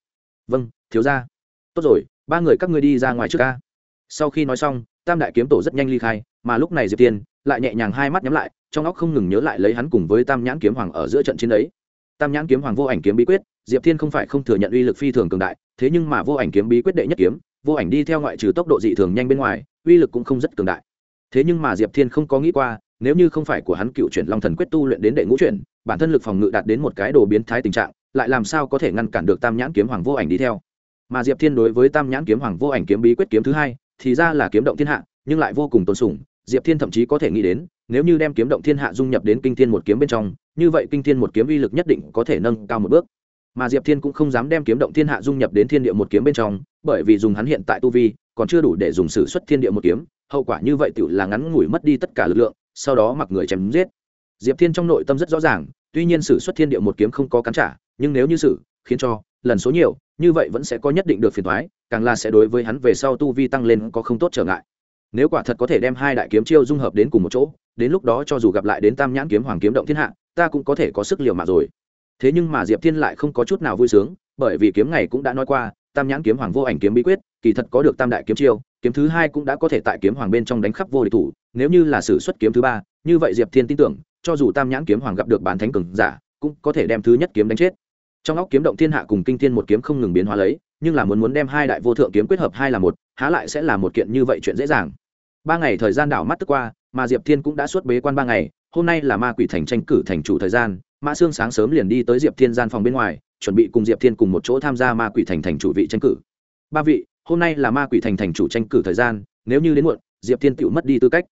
A: Vâng thiếu ra tốt rồi, ba người các ngươi đi ra ngoài trước ca. Sau khi nói xong, tam đại kiếm tổ rất nhanh ly khai, mà lúc này diệp tiên lại nhẹ nhàng hai mắt nhắm lại, trong óc không ngừng nhớ lại lấy hắn cùng với tam nhãn kiếm hoàng ở giữa trận chiến ấy. Tam nhãn kiếm hoàng vô ảnh kiếm bí quyết, diệp thiên không phải không thừa nhận uy lực phi thường cường đại, thế nhưng mà vô ảnh kiếm bí quyết đệ nhất kiếm, vô ảnh đi theo ngoại trừ tốc độ dị thường nhanh bên ngoài, uy lực cũng không rất cường đại. Thế nhưng mà diệp thiên không có nghĩ qua nếu như không phải của hắn cựu chuyển long thần quyết tu luyện đến đệ ngũ chuyển, bản thân lực phòng ngự đạt đến một cái đồ biến thái tình trạng, lại làm sao có thể ngăn cản được tam nhãn kiếm hoàng vô ảnh đi theo? Mà diệp thiên đối với tam nhãn kiếm hoàng vô ảnh kiếm bí quyết kiếm thứ hai, thì ra là kiếm động thiên hạ, nhưng lại vô cùng tôn sùng, diệp thiên thậm chí có thể nghĩ đến, nếu như đem kiếm động thiên hạ dung nhập đến kinh thiên một kiếm bên trong, như vậy kinh thiên một kiếm uy lực nhất định có thể nâng cao một bước. Mà diệp thiên cũng không dám đem kiếm động thiên hạ dung nhập đến thiên địa một kiếm bên trong, bởi vì dùng hắn hiện tại tu vi, còn chưa đủ để dùng sử xuất thiên địa một kiếm, hậu quả như vậy tự là ngắn ngủi mất đi tất cả lực lượng sau đó mặc người chém giết. Diệp thiên trong nội tâm rất rõ ràng, tuy nhiên sử xuất thiên địa một kiếm không có cắn trả, nhưng nếu như sử, khiến cho lần số nhiều, như vậy vẫn sẽ có nhất định được phiền thoái càng là sẽ đối với hắn về sau tu vi tăng lên có không tốt trở ngại. Nếu quả thật có thể đem hai đại kiếm chiêu dung hợp đến cùng một chỗ, đến lúc đó cho dù gặp lại đến tam nhãn kiếm, hoàng kiếm động thiên hạ, ta cũng có thể có sức liều mà rồi. Thế nhưng mà diệp thiên lại không có chút nào vui sướng, bởi vì kiếm này cũng đã nói qua, tam nhãn kiếm, hoàng vô ảnh kiếm bí quyết, kỳ thật có được tam đại kiếm chiêu kiếm thứ hai cũng đã có thể tại kiếm hoàng bên trong đánh khắp vô địch thủ, nếu như là sử xuất kiếm thứ ba, như vậy diệp thiên tin tưởng, cho dù tam nhãn kiếm hoàng gặp được bản thánh cường giả, cũng có thể đem thứ nhất kiếm đánh chết. Trong óc kiếm động thiên hạ cùng kinh thiên một kiếm không ngừng biến hóa lấy, nhưng là muốn muốn đem hai đại vô thượng kiếm quyết hợp hai là một, há lại sẽ là một kiện như vậy chuyện dễ dàng. Ba ngày thời gian đảo mắt tức qua, mà diệp thiên cũng đã xuất bế quan ba ngày, hôm nay là ma quỷ thành tranh cử thành chủ thời gian, mã sương sáng sớm liền đi tới diệp thiên gian phòng bên ngoài, chuẩn bị cùng diệp thiên cùng một chỗ tham gia ma quỷ thành thành chủ vị tranh cử ba vị, hôm nay là ma quỷ thành thành chủ tranh cử thời gian, nếu như đến muộn, diệp thiên tựu mất đi tư cách.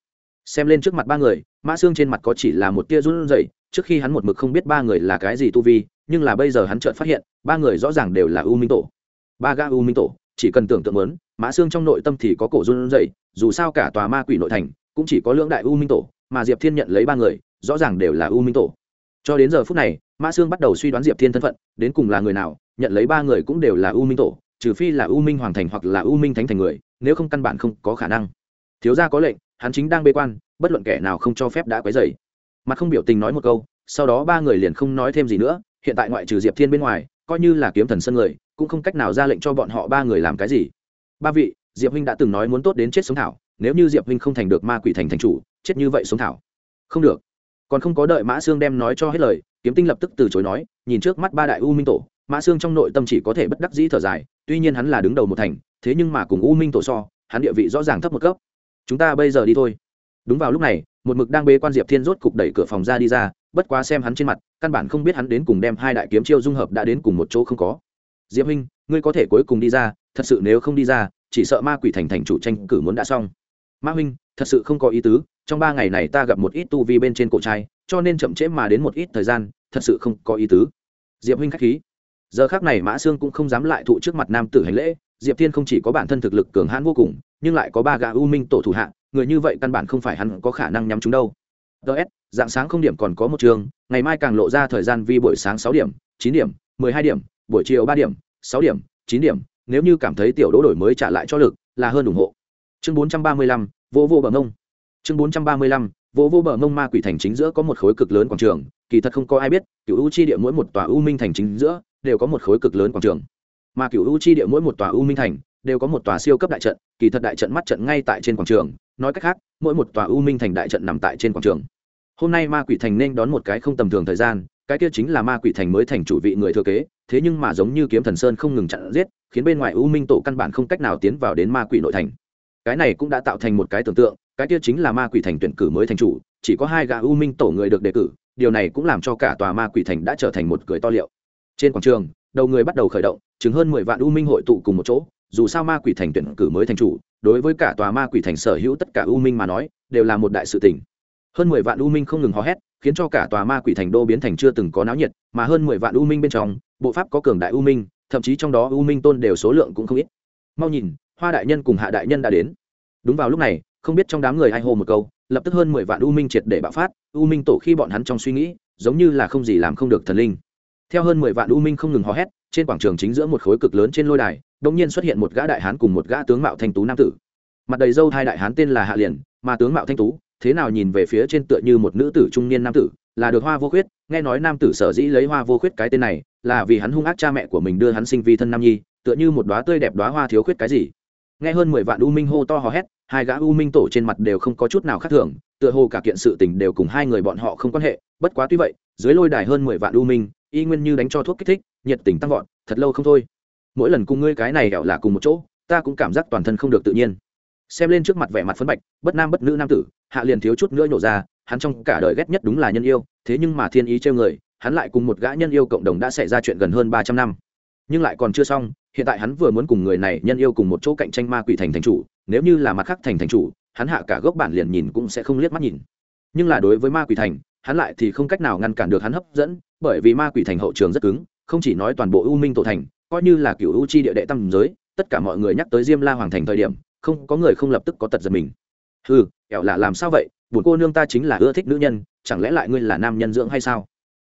A: Xem lên trước mặt ba người, mã xương trên mặt có chỉ là một tia run rẩy, trước khi hắn một mực không biết ba người là cái gì tu vi, nhưng là bây giờ hắn chợt phát hiện, ba người rõ ràng đều là u minh tổ. Ba gã u minh tổ, chỉ cần tưởng tượng lớn mã xương trong nội tâm thì có cổ run rẩy, dù sao cả tòa ma quỷ nội thành cũng chỉ có lưỡng đại u minh tổ, mà diệp thiên nhận lấy ba người, rõ ràng đều là u minh tổ. Cho đến giờ phút này, mã sương bắt đầu suy đoán diệp thiên thân phận, đến cùng là người nào, nhận lấy ba người cũng đều là u minh tổ trừ phi là u minh hoàng thành hoặc là u minh thánh thành người, nếu không căn bản không có khả năng. Thiếu gia có lệnh, hắn chính đang bế quan, bất luận kẻ nào không cho phép đã quấy dày mặt không biểu tình nói một câu, sau đó ba người liền không nói thêm gì nữa, hiện tại ngoại trừ diệp thiên bên ngoài, coi như là kiếm thần sân người, cũng không cách nào ra lệnh cho bọn họ ba người làm cái gì. Ba vị, diệp huynh đã từng nói muốn tốt đến chết sống thảo, nếu như diệp huynh không thành được ma quỷ thành thành chủ, chết như vậy sống thảo. Không được. Còn không có đợi mã sương đem nói cho hết lời, kiếm tinh lập tức từ chối nói, nhìn trước mắt ba đại u minh tổ mã xương trong nội tâm chỉ có thể bất đắc dĩ thở dài, tuy nhiên hắn là đứng đầu một thành, thế nhưng mà cùng u minh tổ so, hắn địa vị rõ ràng thấp một cấp. Chúng ta bây giờ đi thôi. Đúng vào lúc này, một mực đang bế quan diệp thiên rốt cục đẩy cửa phòng ra đi ra, bất quá xem hắn trên mặt, căn bản không biết hắn đến cùng đem hai đại kiếm chiêu dung hợp đã đến cùng một chỗ không có. Diệp huynh, ngươi có thể cuối cùng đi ra, thật sự nếu không đi ra, chỉ sợ ma quỷ thành thành chủ tranh cử muốn đã xong. Ma huynh, thật sự không có ý tứ, trong ba ngày này ta gặp một ít tu vi bên trên cổ trai, cho nên chậm trễ mà đến một ít thời gian, thật sự không có ý tứ. Diệp huynh k h á c h khí giờ khác này mã sương cũng không dám lại thụ trước mặt nam tử hành lễ, diệp thiên không chỉ có bản thân thực lực cường hãn vô cùng, nhưng lại có ba gã u minh tổ thủ hạ, người như vậy căn bản không phải hắn có khả năng nhắm chúng đâu. Ts dạng sáng không điểm còn có một trường, ngày mai càng lộ ra thời gian vi buổi sáng sáu điểm, chín điểm, mười hai điểm, buổi chiều ba điểm, sáu điểm, chín điểm, nếu như cảm thấy tiểu đỗ đổi mới trả lại cho lực, là hơn ủng hộ. Chương bốn trăm ba mươi lăm vô vô bờ ngông chương bốn trăm ba mươi lăm vô vô bờ ngông ma quỷ thành chính giữa có một khối cực lớn quảng trường, kỳ thật không có ai biết, cựu u chi địa mỗi một tòa u minh thành chính giữa đều có một khối cực lớn quảng trường. Mà cựu u chi địa mỗi một tòa u minh thành đều có một tòa siêu cấp đại trận, kỳ thật đại trận mắt trận ngay tại trên quảng trường. Nói cách khác, mỗi một tòa u minh thành đại trận nằm tại trên quảng trường. Hôm nay ma quỷ thành nên đón một cái không tầm thường thời gian, cái kia chính là ma quỷ thành mới thành chủ vị người thừa kế, thế nhưng mà giống như kiếm thần sơn không ngừng chặn giết, khiến bên ngoài u minh tổ căn bản không cách nào tiến vào đến ma quỷ nội thành. Cái này cũng đã tạo thành một cái tưởng tượng, cái kia chính là ma quỷ thành tuyển cử mới thành chủ, chỉ có hai gã u minh tổ người được đề cử, điều này cũng làm cho cả tòa ma quỷ thành đã trở thành một cười to liệu trên quảng trường, đầu người bắt đầu khởi động chứng hơn mười vạn u minh hội tụ cùng một chỗ, dù sao ma quỷ thành tuyển cử mới thành chủ, đối với cả tòa ma quỷ thành sở hữu tất cả u minh mà nói, đều là một đại sự tình. Hơn mười vạn u minh không ngừng hò hét, khiến cho cả tòa ma quỷ thành đô biến thành chưa từng có náo nhiệt, mà hơn mười vạn u minh bên trong, bộ pháp có cường đại u minh, thậm chí trong đó u minh tôn đều số lượng cũng không ít. Mau nhìn, hoa đại nhân cùng hạ đại nhân đã đến. Đúng vào lúc này, không biết trong đám người ai hô một câu, lập tức hơn mười vạn u minh triệt để bạo phát, u minh tổ khi bọn hắn trong suy nghĩ, giống như là không gì làm không được thần linh theo hơn mười vạn u minh không ngừng hò hét, trên quảng trường chính giữa một khối cực lớn trên lôi đài đông nhiên xuất hiện một gã đại hán cùng một gã tướng mạo thanh tú nam tử. Mặt đầy dâu hai đại hán tên là hạ liền, mà tướng mạo thanh tú, thế nào nhìn về phía trên tựa như một nữ tử trung niên nam tử, là được hoa vô khuyết. Nghe nói nam tử sở dĩ lấy hoa vô khuyết cái tên này, là vì hắn hung ác cha mẹ của mình đưa hắn sinh vi thân nam nhi, tựa như một đoá tươi đẹp đoá hoa thiếu khuyết cái gì. Nghe hơn mười vạn u minh hô to hò hét, hai gã u minh tổ trên mặt đều không có chút nào khác thường, tựa hồ cả kiện sự tình đều cùng hai người bọn họ không quan hệ. Bất quá tuy vậy, dưới lôi đài hơn mười vạn u minh y nguyên như đánh cho thuốc kích thích, nhiệt tình tăng vọt, thật lâu không thôi. Mỗi lần cùng ngươi cái này hẹo là cùng một chỗ, ta cũng cảm giác toàn thân không được tự nhiên. Xem lên trước mặt vẻ mặt phấn bạch, bất nam bất nữ nam tử, hạ liền thiếu chút nữa nhổ ra, hắn trong cả đời ghét nhất đúng là nhân yêu, thế nhưng mà thiên ý trêu người, hắn lại cùng một gã nhân yêu cộng đồng đã xảy ra chuyện gần hơn ba trăm năm. Nhưng lại còn chưa xong, hiện tại hắn vừa muốn cùng người này nhân yêu cùng một chỗ cạnh tranh ma quỷ thành thành chủ, nếu như là mặt khác thành thành chủ, hắn hạ cả gốc bản liền nhìn cũng sẽ không liếc mắt nhìn. Nhưng là đối với ma quỷ thành hắn lại thì không cách nào ngăn cản được hắn hấp dẫn, bởi vì ma quỷ thành hậu trường rất cứng, không chỉ nói toàn bộ u minh tổ thành, coi như là cựu u chi địa đệ tam giới, tất cả mọi người nhắc tới diêm la hoàng thành thời điểm, không, có người không lập tức có tật giật mình. Ừ kẻo là làm sao vậy? Buồn cô nương ta chính là ưa thích nữ nhân, chẳng lẽ lại ngươi là nam nhân dưỡng hay sao?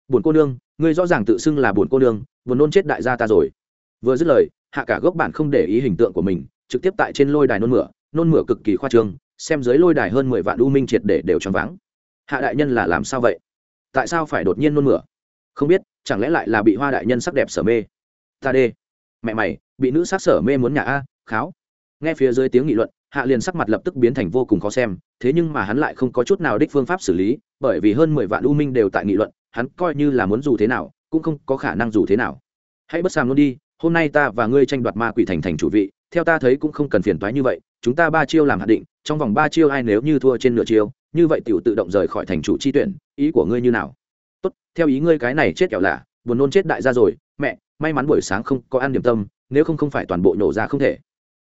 A: Buồn cô nương, ngươi rõ ràng tự xưng là buồn cô nương, buồn nôn chết đại gia ta rồi. Vừa dứt lời, hạ cả gốc bản không để ý hình tượng của mình, trực tiếp tại trên lôi đài nôn mửa nôn mửa cực kỳ khoa trương, xem dưới lôi đài hơn mười vạn u minh triệt để đều choáng váng hạ đại nhân là làm sao vậy? Tại sao phải đột nhiên nôn mửa? Không biết, chẳng lẽ lại là bị hoa đại nhân sắc đẹp sở mê? Ta đê. Mẹ mày, bị nữ sắc sở mê muốn nhà a, kháo. Nghe phía dưới tiếng nghị luận, hạ liền sắc mặt lập tức biến thành vô cùng khó xem, thế nhưng mà hắn lại không có chút nào đích phương pháp xử lý, bởi vì hơn mười vạn u minh đều tại nghị luận, hắn coi như là muốn dù thế nào, cũng không có khả năng dù thế nào. Hãy bất sàng luôn đi, hôm nay ta và ngươi tranh đoạt ma quỷ thành thành chủ vị, theo ta thấy cũng không cần phiền toái như vậy, chúng ta ba chiêu làm hạ định, trong vòng ba chiêu ai nếu như thua trên nửa chiêu như vậy tiểu tự động rời khỏi thành chủ chi tuyển, ý của ngươi như nào? Tốt, theo ý ngươi cái này chết kẹo lạ, buồn nôn chết đại gia rồi, mẹ, may mắn buổi sáng không có ăn điểm tâm, nếu không không phải toàn bộ nhổ ra không thể.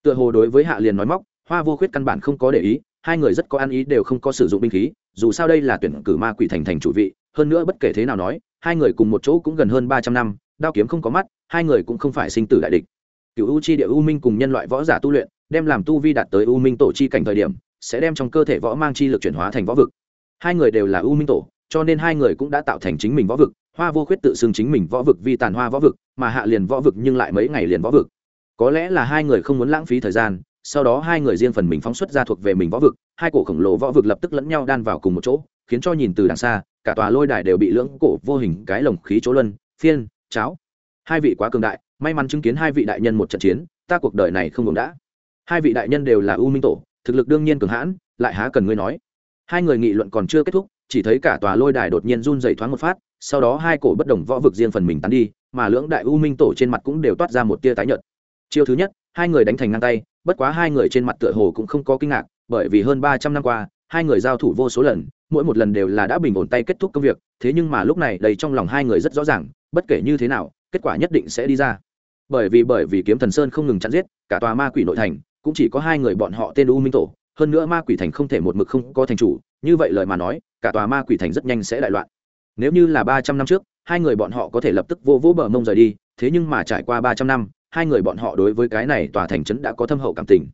A: Tựa hồ đối với hạ liền nói móc, hoa vô khuyết căn bản không có để ý, hai người rất có ăn ý đều không có sử dụng binh khí, dù sao đây là tuyển cử ma quỷ thành thành chủ vị, hơn nữa bất kể thế nào nói, hai người cùng một chỗ cũng gần hơn ba trăm năm, đao kiếm không có mắt, hai người cũng không phải sinh tử đại địch. Cựu u chi địa u minh cùng nhân loại võ giả tu luyện, đem làm tu vi đạt tới u minh tổ chi cảnh thời điểm sẽ đem trong cơ thể võ mang chi lực chuyển hóa thành võ vực. Hai người đều là u minh tổ, cho nên hai người cũng đã tạo thành chính mình võ vực. Hoa vô khuyết tự xưng chính mình võ vực vi tàn hoa võ vực, mà hạ liền võ vực nhưng lại mấy ngày liền võ vực. Có lẽ là hai người không muốn lãng phí thời gian, sau đó hai người riêng phần mình phóng xuất ra thuộc về mình võ vực, hai cổ khổng lồ võ vực lập tức lẫn nhau đan vào cùng một chỗ, khiến cho nhìn từ đằng xa, cả tòa lôi đài đều bị lưỡng cổ vô hình cái lồng khí chỗ luân, phiên, cháo. Hai vị quá cường đại, may mắn chứng kiến hai vị đại nhân một trận chiến, ta cuộc đời này không đúng đã. Hai vị đại nhân đều là u minh tổ thực lực đương nhiên cường hãn, lại há cần ngươi nói. Hai người nghị luận còn chưa kết thúc, chỉ thấy cả tòa lôi đài đột nhiên run dày thoáng một phát, sau đó hai cổ bất đồng võ vực riêng phần mình tán đi, mà lưỡng đại u minh tổ trên mặt cũng đều toát ra một tia tái nhợt. Chiêu thứ nhất, hai người đánh thành ngang tay, bất quá hai người trên mặt tựa hồ cũng không có kinh ngạc, bởi vì hơn ba trăm năm qua, hai người giao thủ vô số lần, mỗi một lần đều là đã bình ổn tay kết thúc công việc, thế nhưng mà lúc này đầy trong lòng hai người rất rõ ràng, bất kể như thế nào, kết quả nhất định sẽ đi ra. Bởi vì bởi vì kiếm thần sơn không ngừng chặn giết, cả tòa ma quỷ nội thành cũng chỉ có hai người bọn họ tên u minh tổ, hơn nữa ma quỷ thành không thể một mực không có thành chủ, như vậy lời mà nói, cả tòa ma quỷ thành rất nhanh sẽ đại loạn. Nếu như là ba trăm năm trước, hai người bọn họ có thể lập tức vô vỗ bờ mông rời đi, thế nhưng mà trải qua ba trăm năm, hai người bọn họ đối với cái này tòa thành trấn đã có thâm hậu cảm tình.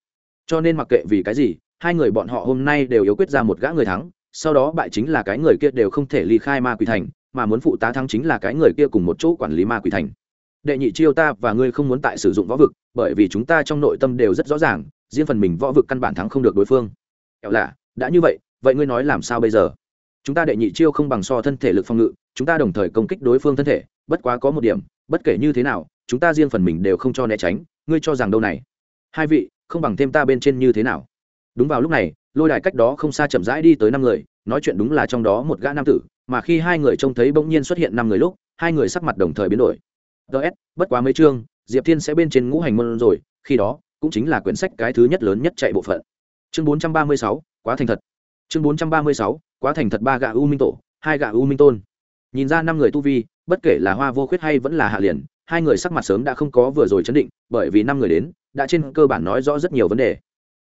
A: Cho nên mặc kệ vì cái gì, hai người bọn họ hôm nay đều yếu quyết ra một gã người thắng, sau đó bại chính là cái người kia đều không thể ly khai ma quỷ thành, mà muốn phụ tá thắng chính là cái người kia cùng một chỗ quản lý ma quỷ thành đệ nhị chiêu ta và ngươi không muốn tại sử dụng võ vực, bởi vì chúng ta trong nội tâm đều rất rõ ràng, riêng phần mình võ vực căn bản thắng không được đối phương. Kẹo lạ, đã như vậy vậy ngươi nói làm sao bây giờ? Chúng ta đệ nhị chiêu không bằng so thân thể lực phòng ngự, chúng ta đồng thời công kích đối phương thân thể, bất quá có một điểm, bất kể như thế nào, chúng ta riêng phần mình đều không cho né tránh, ngươi cho rằng đâu này? Hai vị, không bằng thêm ta bên trên như thế nào? Đúng vào lúc này, lôi đài cách đó không xa chậm rãi đi tới năm người, nói chuyện đúng là trong đó một gã nam tử, mà khi hai người trông thấy bỗng nhiên xuất hiện năm người lúc, hai người sắc mặt đồng thời biến đổi ts bất quá mấy chương, diệp thiên sẽ bên trên ngũ hành môn rồi, khi đó, cũng chính là quyển sách cái thứ nhất lớn nhất chạy bộ phận. Chương bốn trăm ba mươi sáu, quá thành thật. Chương bốn trăm ba mươi sáu, quá thành thật ba gạ u minh tổ, hai gạ u minh tôn. Nhìn ra năm người tu vi, bất kể là hoa vô khuyết hay vẫn là hạ liền, hai người sắc mặt sớm đã không có vừa rồi chấn định, bởi vì năm người đến, đã trên cơ bản nói rõ rất nhiều vấn đề.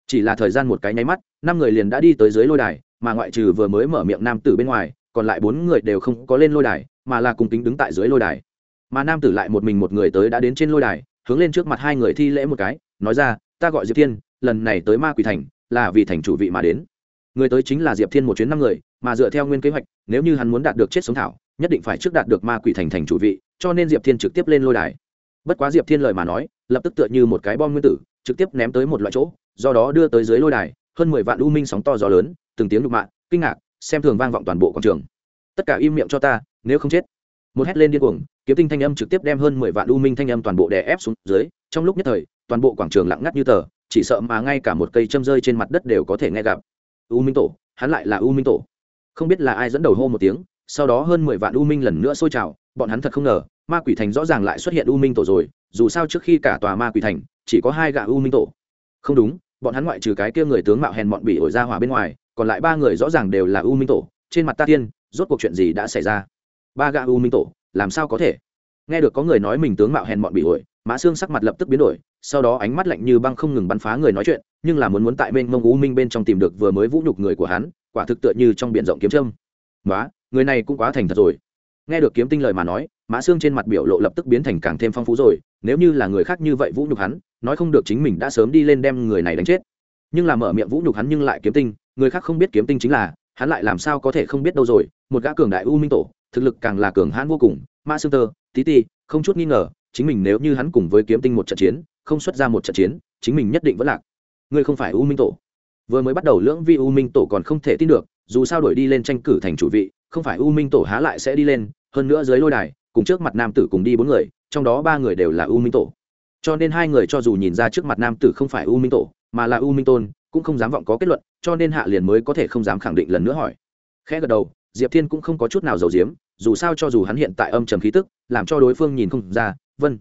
A: Chỉ là thời gian một cái nháy mắt, năm người liền đã đi tới dưới lôi đài, mà ngoại trừ vừa mới mở miệng nam tử bên ngoài, còn lại bốn người đều không có lên lôi đài, mà là cùng kính đứng tại dưới lôi đài mà nam tử lại một mình một người tới đã đến trên lôi đài, hướng lên trước mặt hai người thi lễ một cái, nói ra, ta gọi diệp thiên, lần này tới ma quỷ thành, là vì thành chủ vị mà đến. Người tới chính là diệp thiên một chuyến năm người, mà dựa theo nguyên kế hoạch, nếu như hắn muốn đạt được chết sống thảo, nhất định phải trước đạt được ma quỷ thành thành chủ vị, cho nên diệp thiên trực tiếp lên lôi đài. Bất quá diệp thiên lời mà nói, lập tức tựa như một cái bom nguyên tử, trực tiếp ném tới một loại chỗ, do đó đưa tới dưới lôi đài, hơn mười vạn u minh sóng to gió lớn, từng tiếng đục mạng kinh ngạc, xem thường vang vọng toàn bộ quảng trường. Tất cả im miệng cho ta, nếu không chết một hét lên điên cuồng, kiếm tinh thanh âm trực tiếp đem hơn mười vạn u minh thanh âm toàn bộ đè ép xuống dưới, trong lúc nhất thời, toàn bộ quảng trường lặng ngắt như tờ, chỉ sợ mà ngay cả một cây châm rơi trên mặt đất đều có thể nghe gặp. U minh tổ, hắn lại là u minh tổ. Không biết là ai dẫn đầu hô một tiếng, sau đó hơn mười vạn u minh lần nữa sôi trào, bọn hắn thật không ngờ, ma quỷ thành rõ ràng lại xuất hiện u minh tổ rồi, dù sao trước khi cả tòa ma quỷ thành, chỉ có hai gã u minh tổ. Không đúng, bọn hắn ngoại trừ cái kia người tướng mạo hèn bọn bị ổi ra hỏa bên ngoài, còn lại ba người rõ ràng đều là u minh tổ. Trên mặt ta tiên rốt cuộc chuyện gì đã xảy ra? Ba gã u minh tổ, làm sao có thể? Nghe được có người nói mình tướng mạo hèn mọn bị ổi, mã xương sắc mặt lập tức biến đổi, sau đó ánh mắt lạnh như băng không ngừng bắn phá người nói chuyện, nhưng là muốn muốn tại bên mông u minh bên trong tìm được vừa mới vũ nhục người của hắn, quả thực tựa như trong b i ể n rộng kiếm trâm quá người này cũng quá thành thật rồi. Nghe được kiếm tinh lời mà nói, mã xương trên mặt biểu lộ lập tức biến thành càng thêm phong phú rồi, nếu như là người khác như vậy vũ nhục hắn, nói không được chính mình đã sớm đi lên đem người này đánh chết. Nhưng là mở miệng vũ nhục hắn nhưng lại kiếm tinh, người khác không biết kiếm tinh chính là, hắn lại làm sao có thể không biết đâu rồi, một gã cường đại u minh tổ thực lực càng là cường hãn vô cùng. Mã xương tơ, tí ti, không chút nghi ngờ, chính mình nếu như hắn cùng với kiếm tinh một trận chiến, không xuất ra một trận chiến, chính mình nhất định vẫn lạc. Ngươi không phải u minh tổ. Vừa mới bắt đầu lưỡng vi u minh tổ còn không thể tin được, dù sao đổi đi lên tranh cử thành chủ vị, không phải u minh tổ há lại sẽ đi lên, hơn nữa dưới lôi đài, cùng trước mặt nam tử cùng đi bốn người, trong đó ba người đều là u minh tổ. Cho nên hai người cho dù nhìn ra trước mặt nam tử không phải u minh tổ, mà là u minh tôn, cũng không dám vọng có kết luận, cho nên hạ liền mới có thể không dám khẳng định lần nữa hỏi. Khẽ gật đầu, diệp thiên cũng không có chút nào giàu diếm dù sao cho dù hắn hiện tại âm trầm khí tức, làm cho đối phương nhìn không ra, vân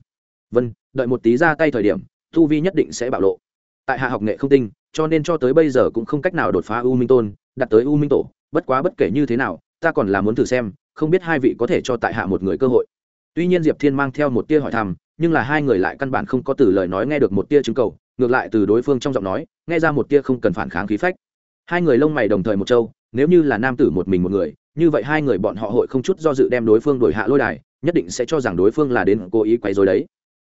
A: vân, đợi một tí ra tay thời điểm, tu vi nhất định sẽ bạo lộ. Tại hạ học nghệ không tinh, cho nên cho tới bây giờ cũng không cách nào đột phá u minh tôn đặt tới u minh tổ, bất quá bất kể như thế nào, ta còn là muốn thử xem, không biết hai vị có thể cho tại hạ một người cơ hội. Tuy nhiên diệp thiên mang theo một tia hỏi thăm, nhưng là hai người lại căn bản không có từ lời nói nghe được một tia chứng cầu, ngược lại từ đối phương trong giọng nói, nghe ra một tia không cần phản kháng khí phách. Hai người lông mày đồng thời một châu nếu như là nam tử một mình một người như vậy hai người bọn họ hội không chút do dự đem đối phương đổi hạ lôi đài, nhất định sẽ cho rằng đối phương là đến cố ý quấy rối đấy.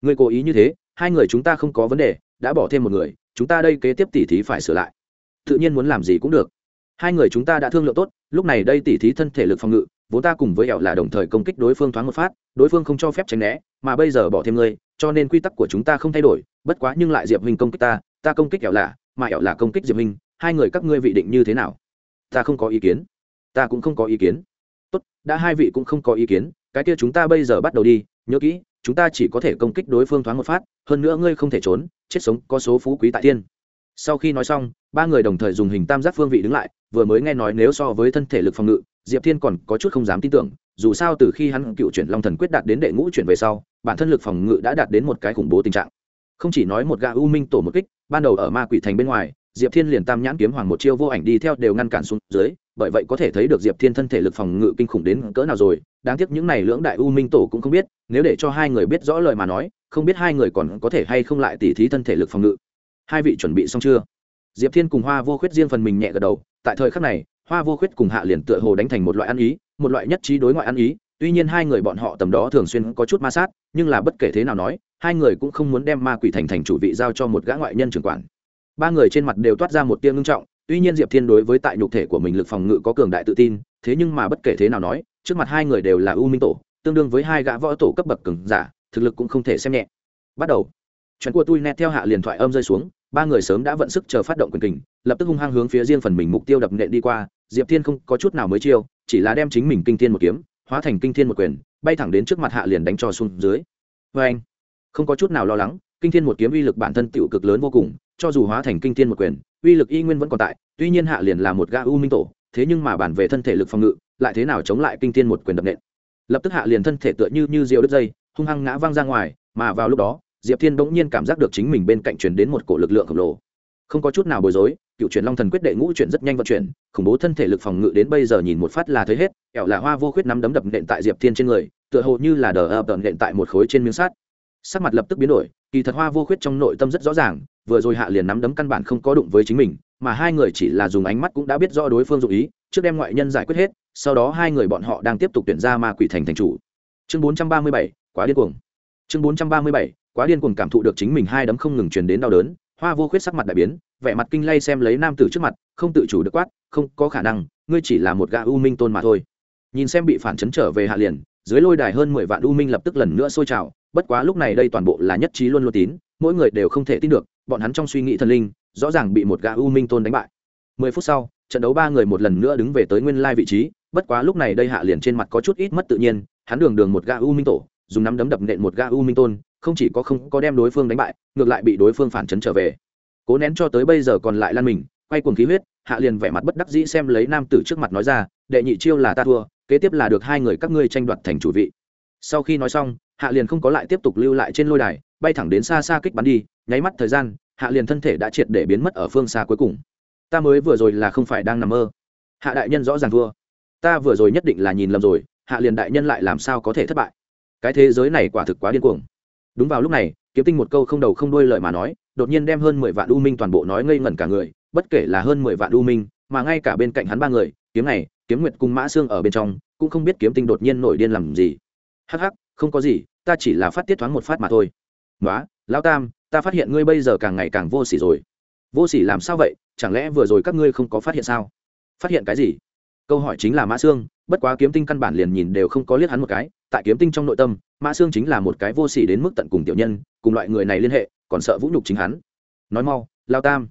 A: Người cố ý như thế, hai người chúng ta không có vấn đề, đã bỏ thêm một người, chúng ta đây kế tiếp tỉ thí phải sửa lại. Tự nhiên muốn làm gì cũng được. Hai người chúng ta đã thương lượng tốt, lúc này đây tỉ thí thân thể lực phòng ngự, vốn ta cùng với ẻo là đồng thời công kích đối phương thoáng một phát, đối phương không cho phép tránh né, mà bây giờ bỏ thêm ngươi cho nên quy tắc của chúng ta không thay đổi, bất quá nhưng lại diệp minh công kích ta ta công kích ẻo là, mà ẻo là công kích diệp minh hai người các ngươi vị định như thế nào? Ta không có ý kiến ta cũng không có ý kiến. Tốt, đã hai vị cũng không có ý kiến, cái kia chúng ta bây giờ bắt đầu đi, nhớ kỹ, chúng ta chỉ có thể công kích đối phương thoáng một phát, hơn nữa ngươi không thể trốn, chết sống có số phú quý tại thiên. Sau khi nói xong, ba người đồng thời dùng hình tam giác phương vị đứng lại, vừa mới nghe nói nếu so với thân thể lực phòng ngự, diệp thiên còn có chút không dám tin tưởng, dù sao từ khi hắn cựu chuyển long thần quyết đạt đến đệ ngũ chuyển về sau, bản thân lực phòng ngự đã đạt đến một cái khủng bố tình trạng. Không chỉ nói một gã u minh tổ một kích, ban đầu ở ma quỷ thành bên ngoài diệp thiên liền tam nhãn kiếm hoàng một chiêu vô ảnh đi theo đều ngăn cản xuống dưới, bởi vậy có thể thấy được diệp thiên thân thể lực phòng ngự kinh khủng đến cỡ nào rồi. Đáng tiếc những này lưỡng đại u minh tổ cũng không biết, nếu để cho hai người biết rõ lời mà nói, không biết hai người còn có thể hay không lại tỉ thí thân thể lực phòng ngự. Hai vị chuẩn bị xong chưa? Diệp thiên cùng hoa vô khuyết riêng phần mình nhẹ gật đầu, tại thời khắc này, hoa vô khuyết cùng hạ liền tựa hồ đánh thành một loại ăn ý, một loại nhất trí đối ngoại ăn ý, tuy nhiên hai người bọn họ tầm đó thường xuyên có chút ma sát, nhưng là bất kể thế nào nói, hai người cũng không muốn đem ma quỷ thành thành chủ vị giao cho một gã ngoại nhân trưởng quản ba người trên mặt đều toát ra một tia ngưng trọng, tuy nhiên diệp thiên đối với tại nhục thể của mình lực phòng ngự có cường đại tự tin, thế nhưng mà bất kể thế nào nói, trước mặt hai người đều là u minh tổ, tương đương với hai gã võ tổ cấp bậc cường giả, thực lực cũng không thể xem nhẹ. Bắt đầu. Chuyện của tôi net theo hạ liền thoại âm rơi xuống, ba người sớm đã vận sức chờ phát động quyền kình, lập tức hung hăng hướng phía riêng phần mình mục tiêu đập nện đi qua, diệp thiên không có chút nào mới chiêu, chỉ là đem chính mình kinh thiên một kiếm, hóa thành kinh thiên một quyền, bay thẳng đến trước mặt hạ liền đánh cho xuống dưới. Vê anh không có chút nào lo lắng kinh thiên một kiếm uy lực bản thân tiểu cực lớn vô cùng, cho dù hóa thành kinh thiên một quyền, uy lực y nguyên vẫn còn tại, tuy nhiên hạ liền là một gã u minh tổ, thế nhưng mà bản về thân thể lực phòng ngự, lại thế nào chống lại kinh thiên một quyền đập nện? Lập tức hạ liền thân thể tựa như như diều đứt dây, hung hăng ngã văng ra ngoài, mà vào lúc đó, diệp thiên bỗng nhiên cảm giác được chính mình bên cạnh truyền đến một cổ lực lượng khổng lồ. Không có chút nào bối rối, cựu truyền long thần quyết đệ ngũ chuyển rất nhanh vận chuyển, khủng bố thân thể lực phòng ngự đến bây giờ nhìn một phát là thấy hết kẻo là hoa vô khuyết nắm đấm đập nện tại diệp thiên trên người, tựa hồ như là đờ ập đợn nện tại một khối trên miếng sắt sắc mặt lập tức biến đổi, kỳ thật hoa vô khuyết trong nội tâm rất rõ ràng, vừa rồi hạ liền nắm đấm căn bản không có đụng với chính mình, mà hai người chỉ là dùng ánh mắt cũng đã biết rõ đối phương dụng ý, trước đem ngoại nhân giải quyết hết, sau đó hai người bọn họ đang tiếp tục tuyển ra ma quỷ thành thành chủ. Chương bốn trăm ba mươi bảy, quá điên cuồng. Chương bốn trăm ba mươi bảy, quá điên cuồng cảm thụ được chính mình hai đấm không ngừng truyền đến đau đớn, hoa vô khuyết sắc mặt đại biến, vẻ mặt kinh lay xem lấy nam tử trước mặt, không tự chủ được quát, không có khả năng, ngươi chỉ là một gã u minh tôn mà thôi. Nhìn xem bị phản chấn trở về hạ liền dưới lôi đài hơn mười vạn u minh lập tức lần nữa sôi trào, bất quá lúc này đây toàn bộ là nhất trí luôn luôn tín, mỗi người đều không thể tin được, bọn hắn trong suy nghĩ thần linh, rõ ràng bị một gã u minh tôn đánh bại. Mười phút sau, trận đấu ba người một lần nữa đứng về tới nguyên lai vị trí, bất quá lúc này đây hạ liền trên mặt có chút ít mất tự nhiên, hắn đường đường một gã u minh tổ, dùng nắm đấm đập nện một gã u minh tôn, không chỉ có không có đem đối phương đánh bại, ngược lại bị đối phương phản chấn trở về. Cố nén cho tới bây giờ còn lại lan mình, quay cuồng khí huyết, hạ liền vẻ mặt bất đắc dĩ xem lấy nam tử trước mặt nói ra, đệ nhị chiêu là ta thua kế tiếp là được hai người các ngươi tranh đoạt thành chủ vị. Sau khi nói xong, hạ liền không có lại tiếp tục lưu lại trên lôi đài, bay thẳng đến xa xa kích bắn đi, nháy mắt thời gian, hạ liền thân thể đã triệt để biến mất ở phương xa cuối cùng. Ta mới vừa rồi là không phải đang nằm mơ. Hạ đại nhân rõ ràng thua. Ta vừa rồi nhất định là nhìn lầm rồi, hạ liền đại nhân lại làm sao có thể thất bại? Cái thế giới này quả thực quá điên cuồng. Đúng vào lúc này, kiếm tinh một câu không đầu không đuôi lời mà nói, đột nhiên đem hơn mười vạn u minh toàn bộ nói ngây ngẩn cả người, bất kể là hơn mười vạn u minh, mà ngay cả bên cạnh hắn ba người, kiếm này kiếm nguyệt cùng mã xương ở bên trong, cũng không biết kiếm tinh đột nhiên nổi điên làm gì. Hắc hắc, không có gì, ta chỉ là phát tiết thoáng một phát mà thôi. Nói lão tam, ta phát hiện ngươi bây giờ càng ngày càng vô sỉ rồi. Vô sỉ làm sao vậy? Chẳng lẽ vừa rồi các ngươi không có phát hiện sao? Phát hiện cái gì? Câu hỏi chính là mã xương, bất quá kiếm tinh căn bản liền nhìn đều không có liếc hắn một cái. Tại kiếm tinh trong nội tâm, mã xương chính là một cái vô sỉ đến mức tận cùng tiểu nhân, cùng loại người này liên hệ, còn sợ vũ nhục chính hắn. Nói mau lao tam.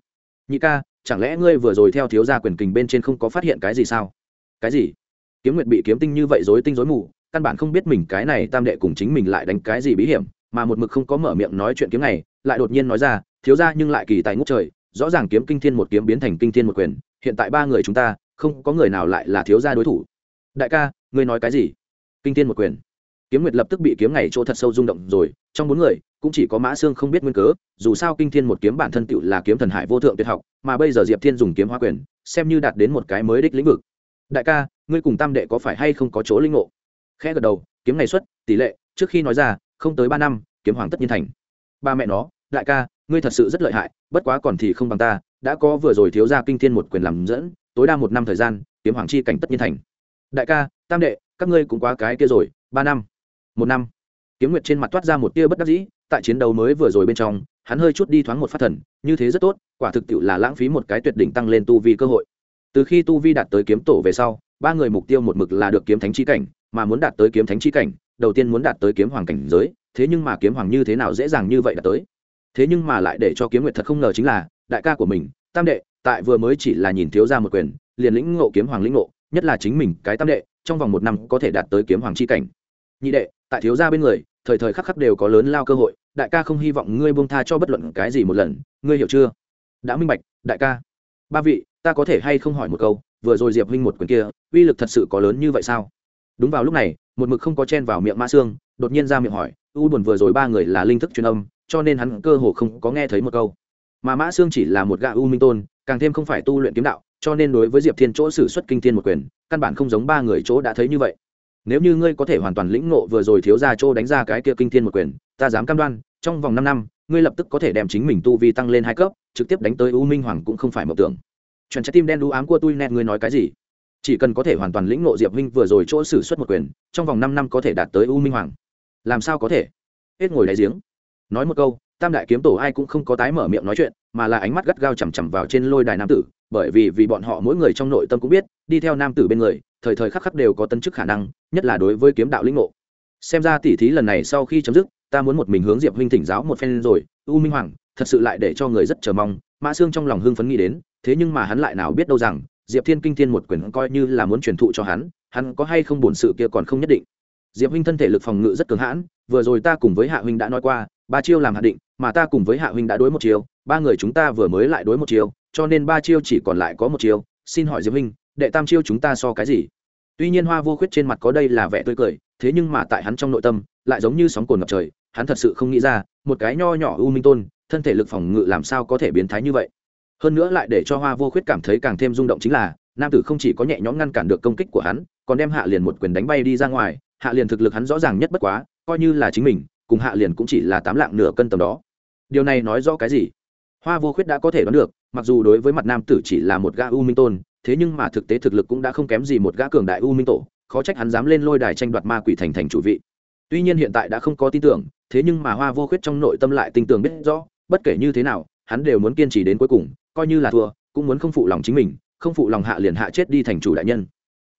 A: Nhị ca, chẳng lẽ ngươi vừa rồi theo thiếu gia quyền kình bên trên không có phát hiện cái gì sao? Cái gì? Kiếm nguyệt bị kiếm tinh như vậy dối tinh dối mù, căn bản không biết mình cái này tam đệ cùng chính mình lại đánh cái gì bí hiểm, mà một mực không có mở miệng nói chuyện kiếm này, lại đột nhiên nói ra, thiếu gia nhưng lại kỳ tài ngút trời, rõ ràng kiếm kinh thiên một kiếm biến thành kinh thiên một quyền, hiện tại ba người chúng ta, không có người nào lại là thiếu gia đối thủ. Đại ca, ngươi nói cái gì? Kinh thiên một quyền. Kiếm nguyệt lập tức bị kiếm này chỗ thật sâu rung động rồi, trong bốn người, cũng chỉ có mã xương không biết nguyên cớ, dù sao kinh thiên một kiếm bản thân tựu là kiếm thần hải vô thượng tuyệt học, mà bây giờ diệp thiên dùng kiếm hoa quyền, xem như đạt đến một cái mới đích lĩnh vực đại ca, ngươi cùng tam đệ có phải hay không có chỗ linh ngộ? Khẽ gật đầu, kiếm ngày xuất, tỷ lệ, trước khi nói ra, không tới ba năm, kiếm hoàng tất nhiên thành. Ba mẹ nó, đại ca, ngươi thật sự rất lợi hại, bất quá còn thì không bằng ta, đã có vừa rồi thiếu ra kinh thiên một quyền làm dẫn, tối đa một năm thời gian, kiếm hoàng chi cảnh tất nhiên thành. Đại ca, tam đệ, các ngươi cũng quá cái kia rồi, ba năm, một năm. Kiếm nguyệt trên mặt toát ra một tia bất đắc dĩ, tại chiến đấu mới vừa rồi bên trong, hắn hơi chút đi thoáng một phát thần, như thế rất tốt, quả thực tiệu là lãng phí một cái tuyệt đỉnh tăng lên tu vi cơ hội từ khi tu vi đạt tới kiếm tổ về sau, ba người mục tiêu một mực là được kiếm thánh chi cảnh, mà muốn đạt tới kiếm thánh chi cảnh, đầu tiên muốn đạt tới kiếm hoàng cảnh giới, thế nhưng mà kiếm hoàng như thế nào dễ dàng như vậy đạt tới? Thế nhưng mà lại để cho kiếm nguyệt thật không ngờ chính là, đại ca của mình, tam đệ, tại vừa mới chỉ là nhìn thiếu ra một quyền, liền lĩnh ngộ kiếm hoàng lĩnh ngộ, nhất là chính mình cái tam đệ, trong vòng một năm có thể đạt tới kiếm hoàng chi cảnh. Nhị đệ, tại thiếu gia bên người, thời thời khắc khắc đều có lớn lao cơ hội, đại ca không hy vọng ngươi buông tha cho bất luận cái gì một lần, ngươi hiểu chưa? Đã minh bạch, đại ca ba vị, ta có thể hay không hỏi một câu, vừa rồi diệp huynh một quyền kia, uy lực thật sự có lớn như vậy sao? Đúng vào lúc này, một mực không có chen vào miệng mã xương đột nhiên ra miệng hỏi, u buồn vừa rồi ba người là linh thức truyền âm, cho nên hắn cơ hồ không có nghe thấy một câu. Mà mã xương chỉ là một gã u minh tôn, càng thêm không phải tu luyện kiếm đạo, cho nên đối với diệp thiên chỗ xử xuất kinh thiên một quyền, căn bản không giống ba người chỗ đã thấy như vậy. Nếu như ngươi có thể hoàn toàn lĩnh ngộ vừa rồi thiếu ra chỗ đánh ra cái kia kinh thiên một quyền, ta dám cam đoan, trong vòng năm năm ngươi lập tức có thể đem chính mình tu vi tăng lên hai cấp, trực tiếp đánh tới u minh hoàng cũng không phải mộng tưởng. Chuẩn trái tim đen đu ám của tôi nẹt ngươi nói cái gì? Chỉ cần có thể hoàn toàn lĩnh ngộ diệp Vinh vừa rồi chỗ xử suất một quyền, trong vòng năm năm có thể đạt tới u minh hoàng. Làm sao có thể? Hết ngồi đáy giếng. Nói một câu, tam đại kiếm tổ ai cũng không có tái mở miệng nói chuyện, mà là ánh mắt gắt gao chằm chằm vào trên lôi đài nam tử, bởi vì vì bọn họ mỗi người trong nội tâm cũng biết, đi theo nam tử bên người, thời thời khắc khắc đều có tân chức khả năng, nhất là đối với kiếm đạo lĩnh ngộ. Xem ra tỉ thí lần này sau khi chấm dứt ta muốn một mình hướng diệp huynh thỉnh giáo một phen rồi, u minh hoàng, thật sự lại để cho người rất chờ mong, mã xương trong lòng hưng phấn nghĩ đến, thế nhưng mà hắn lại nào biết đâu rằng, diệp thiên kinh thiên một quyền coi như là muốn truyền thụ cho hắn hắn có hay không bổn sự kia còn không nhất định. Diệp huynh thân thể lực phòng ngự rất cường hãn, vừa rồi ta cùng với hạ huynh đã nói qua, ba chiêu làm hạ định, mà ta cùng với hạ huynh đã đối một chiêu, ba người chúng ta vừa mới lại đối một chiêu, cho nên ba chiêu chỉ còn lại có một chiêu, xin hỏi diệp huynh, đệ tam chiêu chúng ta so cái gì? Tuy nhiên hoa vô khuyết trên mặt có đây là vẻ tươi cười, thế nhưng mà tại hắn trong nội tâm, lại giống như sóng cồn ngập trời hắn thật sự không nghĩ ra, một cái nho nhỏ u minh tôn, thân thể lực phòng ngự làm sao có thể biến thái như vậy. Hơn nữa lại để cho hoa vô khuyết cảm thấy càng thêm rung động chính là, nam tử không chỉ có nhẹ nhõm ngăn cản được công kích của hắn, còn đem hạ liền một quyền đánh bay đi ra ngoài. Hạ liền thực lực hắn rõ ràng nhất bất quá, coi như là chính mình, cùng hạ liền cũng chỉ là tám lạng nửa cân tầm đó. Điều này nói rõ cái gì? Hoa vô khuyết đã có thể đoán được, mặc dù đối với mặt nam tử chỉ là một gã u minh tôn, thế nhưng mà thực tế thực lực cũng đã không kém gì một gã cường đại u minh tổ, khó trách hắn dám lên lôi đài tranh đoạt ma quỷ thành thành chủ vị tuy nhiên hiện tại đã không có tin tưởng, thế nhưng mà hoa vô khuyết trong nội tâm lại tin tưởng biết rõ, bất kể như thế nào, hắn đều muốn kiên trì đến cuối cùng, coi như là thua, cũng muốn không phụ lòng chính mình, không phụ lòng hạ liền hạ chết đi thành chủ đại nhân.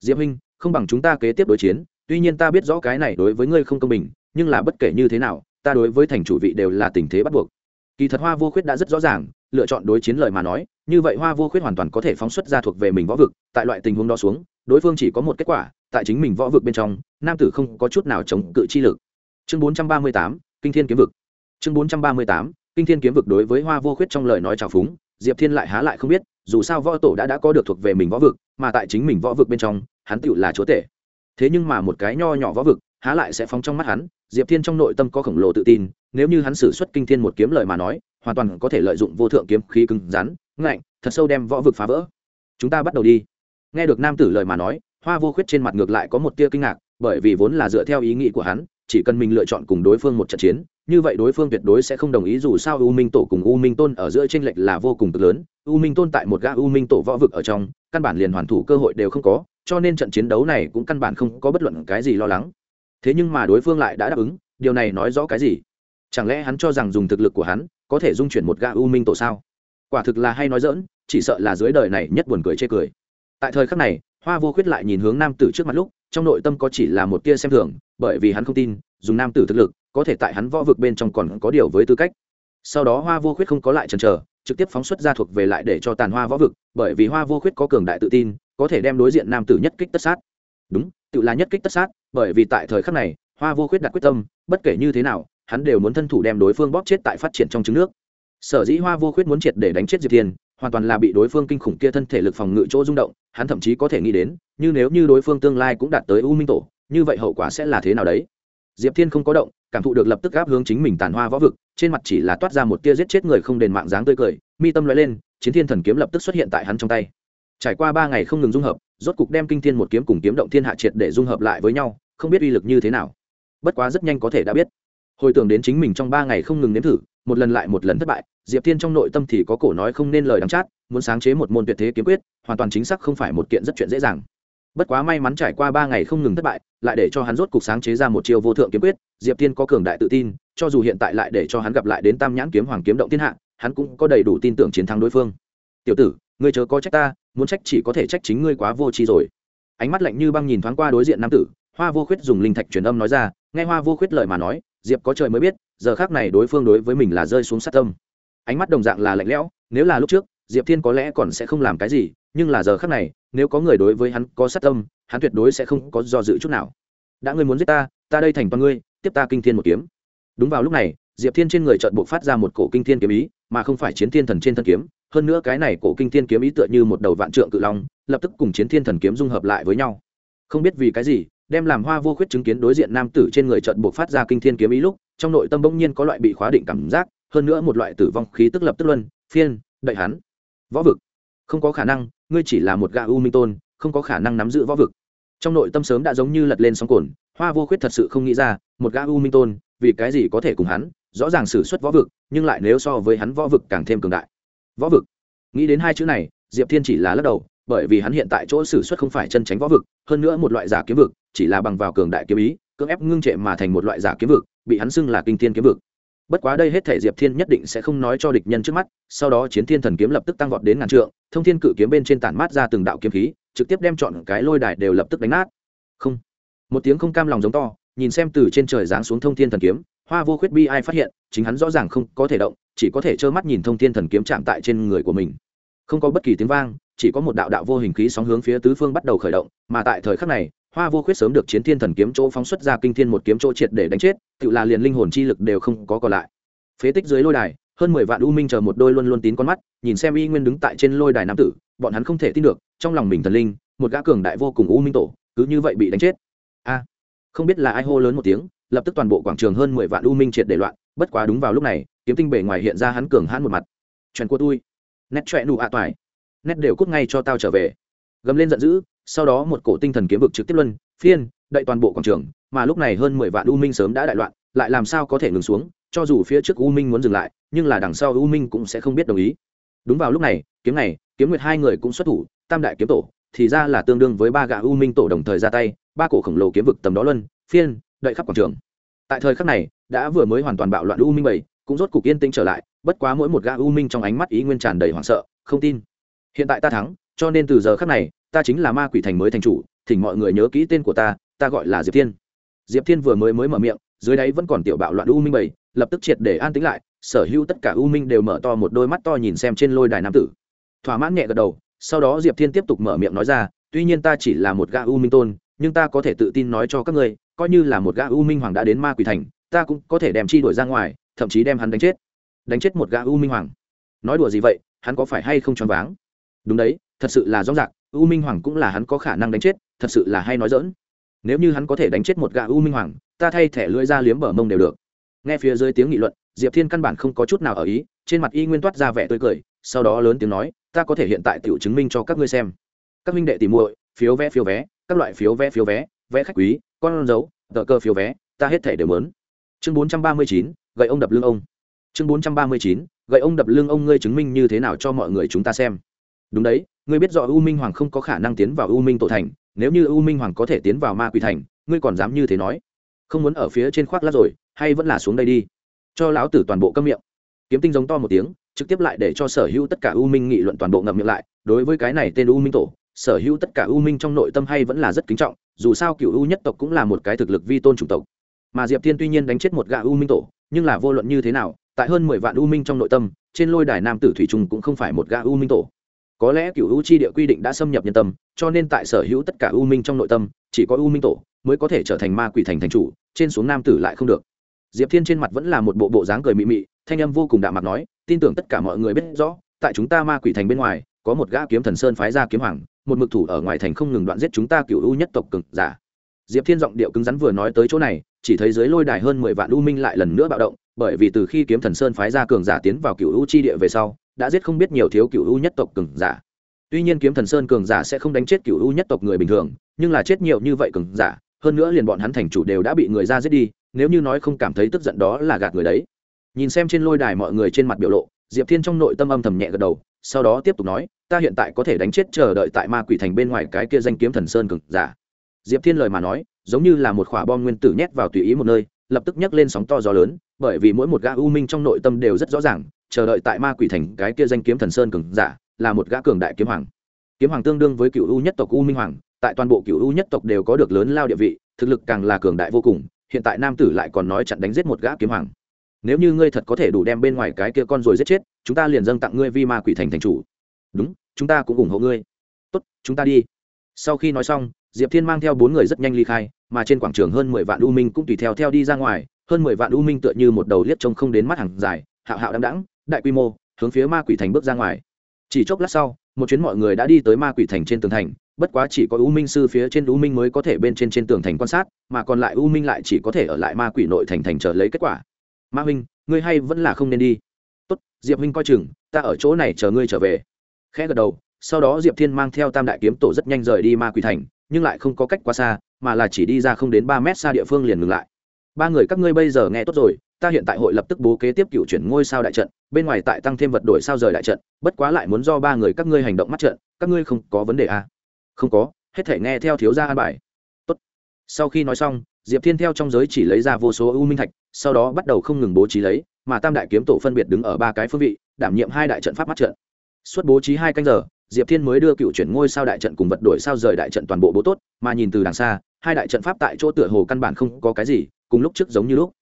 A: Diệp huynh, không bằng chúng ta kế tiếp đối chiến, tuy nhiên ta biết rõ cái này đối với ngươi không công bình, nhưng là bất kể như thế nào, ta đối với thành chủ vị đều là tình thế bắt buộc. Kỳ thật hoa vô khuyết đã rất rõ ràng, lựa chọn đối chiến lời mà nói, như vậy hoa vô khuyết hoàn toàn có thể phóng xuất ra thuộc về mình võ vực, tại loại tình huống đó xuống, đối phương chỉ có một kết quả tại chính mình võ vực bên trong, nam tử không có chút nào chống cự chi lực. Chương bốn trăm ba mươi tám, kinh thiên kiếm vực. Chương bốn trăm ba mươi tám, kinh thiên kiếm vực đối với hoa vô khuyết trong lời nói trào phúng, diệp thiên lại há lại không biết, dù sao võ tổ đã đã có được thuộc về mình võ vực, mà tại chính mình võ vực bên trong, hắn tựu là chúa tể. Thế nhưng mà một cái nho nhỏ võ vực, há lại sẽ phóng trong mắt hắn, diệp thiên trong nội tâm có khổng lồ tự tin, nếu như hắn xử xuất kinh thiên một kiếm lời mà nói, hoàn toàn có thể lợi dụng vô thượng kiếm khí cứng rắn, ngạnh, thật sâu đem võ vực phá vỡ. Chúng ta bắt đầu đi. Nghe được nam tử lời mà nói hoa vô khuyết trên mặt ngược lại có một tia kinh ngạc, bởi vì vốn là dựa theo ý nghĩ của hắn, chỉ cần mình lựa chọn cùng đối phương một trận chiến, như vậy đối phương tuyệt đối sẽ không đồng ý dù sao u minh tổ cùng u minh tôn ở giữa tranh lệch là vô cùng cực lớn. U minh tôn tại một gã u minh tổ võ vực ở trong, căn bản liền hoàn thủ cơ hội đều không có, cho nên trận chiến đấu này cũng căn bản không có bất luận cái gì lo lắng. Thế nhưng mà đối phương lại đã đáp ứng, điều này nói rõ cái gì? Chẳng lẽ hắn cho rằng dùng thực lực của hắn có thể dung chuyển một gã u minh tổ sao? Quả thực là hay nói dỡn chỉ sợ là dưới đời này nhất buồn cười chê cười. Tại thời khắc này hoa vô khuyết lại nhìn hướng nam tử trước mặt lúc, trong nội tâm có chỉ là một tia xem thường, bởi vì hắn không tin, dùng nam tử thực lực, có thể tại hắn võ vực bên trong còn có điều với tư cách. Sau đó hoa vô khuyết không có lại chần chờ, trực tiếp phóng xuất ra thuộc về lại để cho tàn hoa võ vực, bởi vì hoa vô khuyết có cường đại tự tin, có thể đem đối diện nam tử nhất kích tất sát. Đúng, tự là nhất kích tất sát, bởi vì tại thời khắc này, hoa vô khuyết đặt quyết tâm, bất kể như thế nào, hắn đều muốn thân thủ đem đối phương bóp chết tại phát triển trong trứng nước. Sở dĩ hoa vô khuyết muốn triệt để đánh chết diệp thiên hoàn toàn là bị đối phương kinh khủng kia thân thể lực phòng ngự chỗ rung động, hắn thậm chí có thể nghĩ đến, như nếu như đối phương tương lai cũng đạt tới u minh tổ, như vậy hậu quả sẽ là thế nào đấy? Diệp thiên không có động, cảm thụ được lập tức gáp hướng chính mình tàn hoa võ vực, trên mặt chỉ là toát ra một tia giết chết người không đền mạng dáng tươi cười, mi tâm loại lên, chiến thiên thần kiếm lập tức xuất hiện tại hắn trong tay. Trải qua ba ngày không ngừng dung hợp, rốt cục đem kinh thiên một kiếm cùng kiếm động thiên hạ triệt để dung hợp lại với nhau, không biết uy lực như thế nào. Bất quá rất nhanh có thể đã biết. Hồi tưởng đến chính mình trong ba ngày không ngừng nếm thử, một lần lại một lần thất bại diệp thiên trong nội tâm thì có cổ nói không nên lời đắng chát, muốn sáng chế một môn tuyệt thế kiếm quyết, hoàn toàn chính xác không phải một kiện rất chuyện dễ dàng. Bất quá may mắn trải qua ba ngày không ngừng thất bại, lại để cho hắn rốt cục sáng chế ra một chiêu vô thượng kiếm quyết, diệp thiên có cường đại tự tin, cho dù hiện tại lại để cho hắn gặp lại đến tam nhãn kiếm hoàng kiếm động thiên hạ, hắn cũng có đầy đủ tin tưởng chiến thắng đối phương. Tiểu tử, ngươi chớ có trách ta, muốn trách chỉ có thể trách chính ngươi quá vô tri rồi. Ánh mắt lạnh như băng nhìn thoáng qua đối diện nam tử, hoa vô khuyết dùng linh thạch truyền âm nói ra, nghe hoa vô khuyết lời mà nói, diệp có trời mới biết, giờ khác này đối phương đối với mình là rơi xuống sát tâm ánh mắt đồng dạng là lạnh lẽo, nếu là lúc trước, diệp thiên có lẽ còn sẽ không làm cái gì, nhưng là giờ khác này, nếu có người đối với hắn có sát tâm, hắn tuyệt đối sẽ không có do dự chút nào. Đã ngươi muốn giết ta ta đây thành toàn ngươi, tiếp ta kinh thiên một kiếm. Đúng vào lúc này, diệp thiên trên người trợn buộc phát ra một cổ kinh thiên kiếm ý, mà không phải chiến thiên thần trên thân kiếm. Hơn nữa cái này cổ kinh thiên kiếm ý tựa như một đầu vạn trượng cự long, lập tức cùng chiến thiên thần kiếm dung hợp lại với nhau. Không biết vì cái gì, đem làm hoa vô khuyết chứng kiến đối diện nam tử trên người trận buộc phát ra kinh thiên kiếm ý lúc, trong nội tâm bỗng nhiên có loại bị khóa định cảm giác hơn nữa một loại tử vong khí tức lập tức luân, phiên đợi hắn. Võ vực. Không có khả năng, ngươi chỉ là một gã u minh tôn, không có khả năng nắm giữ võ vực. Trong nội tâm sớm đã giống như lật lên sóng cồn, hoa vô khuyết thật sự không nghĩ ra, một gã u minh tôn, vì cái gì có thể cùng hắn, rõ ràng xử suất võ vực, nhưng lại nếu so với hắn võ vực càng thêm cường đại. Võ vực. Nghĩ đến hai chữ này, diệp thiên chỉ là lắc đầu, bởi vì hắn hiện tại chỗ xử suất không phải chân tránh võ vực, hơn nữa một loại giả kiếm vực, chỉ là bằng vào cường đại kiếm ý, cưỡng ép ngưng trệ mà thành một loại giả kiếm vực, bị hắn xưng là kinh thiên kiếm vực bất quá đây hết thể diệp thiên nhất định sẽ không nói cho địch nhân trước mắt, sau đó chiến thiên thần kiếm lập tức tăng vọt đến ngàn trượng, thông thiên cự kiếm bên trên tản mát ra từng đạo kiếm khí, trực tiếp đem chọn cái lôi đài đều lập tức đánh nát. Không. Một tiếng không cam lòng giống to, nhìn xem từ trên trời giáng xuống thông thiên thần kiếm, hoa vô khuyết bi ai phát hiện, chính hắn rõ ràng không có thể động, chỉ có thể trơ mắt nhìn thông thiên thần kiếm chạm tại trên người của mình. Không có bất kỳ tiếng vang, chỉ có một đạo đạo vô hình khí sóng hướng phía tứ phương bắt đầu khởi động, mà tại thời khắc này, hoa vô khuyết sớm được chiến thiên thần kiếm chỗ phóng xuất ra kinh thiên một kiếm chỗ triệt để đánh chết tự là liền linh hồn chi lực đều không có còn lại. Phế tích dưới lôi đài, hơn mười vạn u minh chờ một đôi luôn luôn tín con mắt, nhìn xem y nguyên đứng tại trên lôi đài nam tử, bọn hắn không thể tin được, trong lòng mình thần linh, một gã cường đại vô cùng u minh tổ, cứ như vậy bị đánh chết. A, không biết là ai hô lớn một tiếng, lập tức toàn bộ quảng trường hơn mười vạn u minh triệt để loạn, bất quá đúng vào lúc này, kiếm tinh bể ngoài hiện ra hắn cường hãn một mặt. Chuyện của tôi. Nét trọe nụ ạ toài. Nét đều cút ngay cho tao trở về. Gầm lên giận dữ, sau đó một cổ tinh thần kiếm vực trực tiếp luân, phiên, đậy toàn bộ quảng trường mà lúc này hơn mười vạn u minh sớm đã đại loạn, lại làm sao có thể ngừng xuống, cho dù phía trước u minh muốn dừng lại, nhưng là đằng sau u minh cũng sẽ không biết đồng ý. Đúng vào lúc này, kiếm này, kiếm nguyệt hai người cũng xuất thủ, tam đại kiếm tổ, thì ra là tương đương với ba gã u minh tổ đồng thời ra tay, ba cổ khổng lồ kiếm vực tầm đó luân, phiên, đợi khắp quảng trường. Tại thời khắc này, đã vừa mới hoàn toàn bạo loạn u minh bảy, cũng rốt cục yên tĩnh trở lại, bất quá mỗi một gã u minh trong ánh mắt ý nguyên tràn đầy hoảng sợ, không tin. Hiện tại ta thắng, cho nên từ giờ khắc này, ta chính là ma quỷ thành mới thành chủ, thỉnh mọi người nhớ kỹ tên của ta ta gọi là diệp thiên diệp thiên vừa mới mới mở miệng, dưới đáy vẫn còn tiểu bạo loạn u minh bảy, lập tức triệt để an tĩnh lại, sở hữu tất cả u minh đều mở to một đôi mắt to nhìn xem trên lôi đài nam tử. Thỏa mãn nhẹ gật đầu, sau đó diệp thiên tiếp tục mở miệng nói ra, tuy nhiên ta chỉ là một gã u minh tôn, nhưng ta có thể tự tin nói cho các ngươi, coi như là một gã u minh hoàng đã đến ma quỷ thành, ta cũng có thể đem chi đuổi ra ngoài, thậm chí đem hắn đánh chết. Đánh chết một gã u minh hoàng. Nói đùa gì vậy, hắn có phải hay không choáng váng? Đúng đấy, thật sự là rõ ràng, u minh hoàng cũng là hắn có khả năng đánh chết, thật sự là hay nói dỡn nếu như hắn có thể đánh chết một gã u minh hoàng, ta thay thẻ lưỡi ra liếm bờ mông đều được. Nghe phía dưới tiếng nghị luận, diệp thiên căn bản không có chút nào ở ý, trên mặt y nguyên toát ra vẻ tươi cười, sau đó lớn tiếng nói, ta có thể hiện tại tự chứng minh cho các ngươi xem. Các minh đệ tìm muội, phiếu vé phiếu vé, các loại phiếu vé phiếu vé vé khách quý, con dấu, tờ cơ phiếu vé, ta hết thẻ đều mớn chương bốn trăm ba mươi chín, gậy ông đập lưng ông. Chương bốn trăm ba mươi chín, gậy ông đập lưng ông, ngươi chứng minh như thế nào cho mọi người chúng ta xem? Đúng đấy, ngươi biết rõ u minh hoàng không có khả năng tiến vào u minh tổ thành nếu như u minh hoàng có thể tiến vào ma quỷ thành, ngươi còn dám như thế nói? Không muốn ở phía trên khoác lát rồi, hay vẫn là xuống đây đi? Cho lão tử toàn bộ câm miệng. Kiếm tinh giống to một tiếng, trực tiếp lại để cho sở hữu tất cả u minh nghị luận toàn bộ ngậm miệng lại, đối với cái này tên u minh tổ, sở hữu tất cả u minh trong nội tâm hay vẫn là rất kính trọng, dù sao cựu u nhất tộc cũng là một cái thực lực vi tôn chủng tộc. Mà diệp thiên tuy nhiên đánh chết một gã u minh tổ, nhưng là vô luận như thế nào, tại hơn mười vạn u minh trong nội tâm, trên lôi đài nam tử thủy trung cũng không phải một gã u minh tổ có lẽ cựu u chi địa quy định đã xâm nhập nhân tâm, cho nên tại sở hữu tất cả u minh trong nội tâm, chỉ có u minh tổ mới có thể trở thành ma quỷ thành thành chủ, trên xuống nam tử lại không được. Diệp thiên trên mặt vẫn là một bộ bộ dáng cười mị mị, thanh âm vô cùng đạm mặt nói, tin tưởng tất cả mọi người biết rõ, tại chúng ta ma quỷ thành bên ngoài, có một gã kiếm thần sơn phái ra kiếm hoàng, một mực thủ ở ngoài thành không ngừng đoạn giết chúng ta cựu u nhất tộc cực giả. Diệp thiên giọng điệu cứng rắn vừa nói tới chỗ này, chỉ thấy dưới lôi đài hơn mười vạn u minh lại lần nữa bạo động, bởi vì từ khi kiếm thần sơn phái ra cường giả tiến vào cựu u chi địa về sau đã giết không biết nhiều thiếu cựu u nhất tộc cường giả. Tuy nhiên kiếm thần sơn cường giả sẽ không đánh chết cựu u nhất tộc người bình thường, nhưng là chết nhiều như vậy cường giả, hơn nữa liền bọn hắn thành chủ đều đã bị người ra giết đi, nếu như nói không cảm thấy tức giận đó là gạt người đấy. Nhìn xem trên lôi đài mọi người trên mặt biểu lộ, diệp thiên trong nội tâm âm thầm nhẹ gật đầu, sau đó tiếp tục nói, ta hiện tại có thể đánh chết chờ đợi tại ma quỷ thành bên ngoài cái kia danh kiếm thần sơn cường giả. Diệp thiên lời mà nói, giống như là một quả bom nguyên tử nhét vào tùy ý một nơi, lập tức nhấc lên sóng to gió lớn, bởi vì mỗi một gã u minh trong nội tâm đều rất rõ ràng chờ đợi tại ma quỷ thành cái kia danh kiếm thần sơn cường giả, là một gã cường đại kiếm hoàng. Kiếm hoàng tương đương với cựu u nhất tộc u minh hoàng, tại toàn bộ cựu u nhất tộc đều có được lớn lao địa vị, thực lực càng là cường đại vô cùng, hiện tại nam tử lại còn nói chặn đánh giết một gã kiếm hoàng. Nếu như ngươi thật có thể đủ đem bên ngoài cái kia con rồi giết chết, chúng ta liền dâng tặng ngươi vi ma quỷ thành thành chủ. Đúng, chúng ta cũng ủng hộ ngươi. Tốt, chúng ta đi. Sau khi nói xong, diệp thiên mang theo bốn người rất nhanh ly khai, mà trên quảng trường hơn mười vạn u minh cũng tùy theo theo đi ra ngoài, hơn mười vạn u minh tựa như một đầu liếc trông không đến mắt hàng dài, hạo hạo đăng đẳng đại quy mô, hướng phía ma quỷ thành bước ra ngoài. Chỉ chốc lát sau, một chuyến mọi người đã đi tới ma quỷ thành trên tường thành, bất quá chỉ có u minh sư phía trên u minh mới có thể bên trên trên tường thành quan sát, mà còn lại u minh lại chỉ có thể ở lại ma quỷ nội thành thành chờ lấy kết quả. Ma huynh, ngươi hay vẫn là không nên đi. Tốt, diệp huynh coi chừng, ta ở chỗ này chờ ngươi trở về. Khẽ gật đầu, sau đó diệp thiên mang theo tam đại kiếm tổ rất nhanh rời đi ma quỷ thành, nhưng lại không có cách quá xa, mà là chỉ đi ra không đến ba mét xa địa phương liền ngừng lại. Ba người các ngươi bây giờ nghe tốt rồi ta hiện tại hội lập tức bố kế tiếp cựu chuyển ngôi sao đại trận, bên ngoài tại tăng thêm vật đổi sao rời đại trận, bất quá lại muốn do ba người các ngươi hành động mắt trận, các ngươi không có vấn đề à? không có, hết thể nghe theo thiếu gia an bài Tốt. sau khi nói xong, diệp thiên theo trong giới chỉ lấy ra vô số u minh thạch, sau đó bắt đầu không ngừng bố trí lấy, mà tam đại kiếm tổ phân biệt đứng ở ba cái phương vị, đảm nhiệm hai đại trận pháp mắt trận suốt bố trí hai canh giờ, diệp thiên mới đưa cựu chuyển ngôi sao đại trận cùng vật đổi sao rời đại trận toàn bộ bố tốt, mà nhìn từ đằng xa, hai đại trận pháp tại chỗ tựa hồ căn bản không có cái gì, cùng lúc trước giống như lúc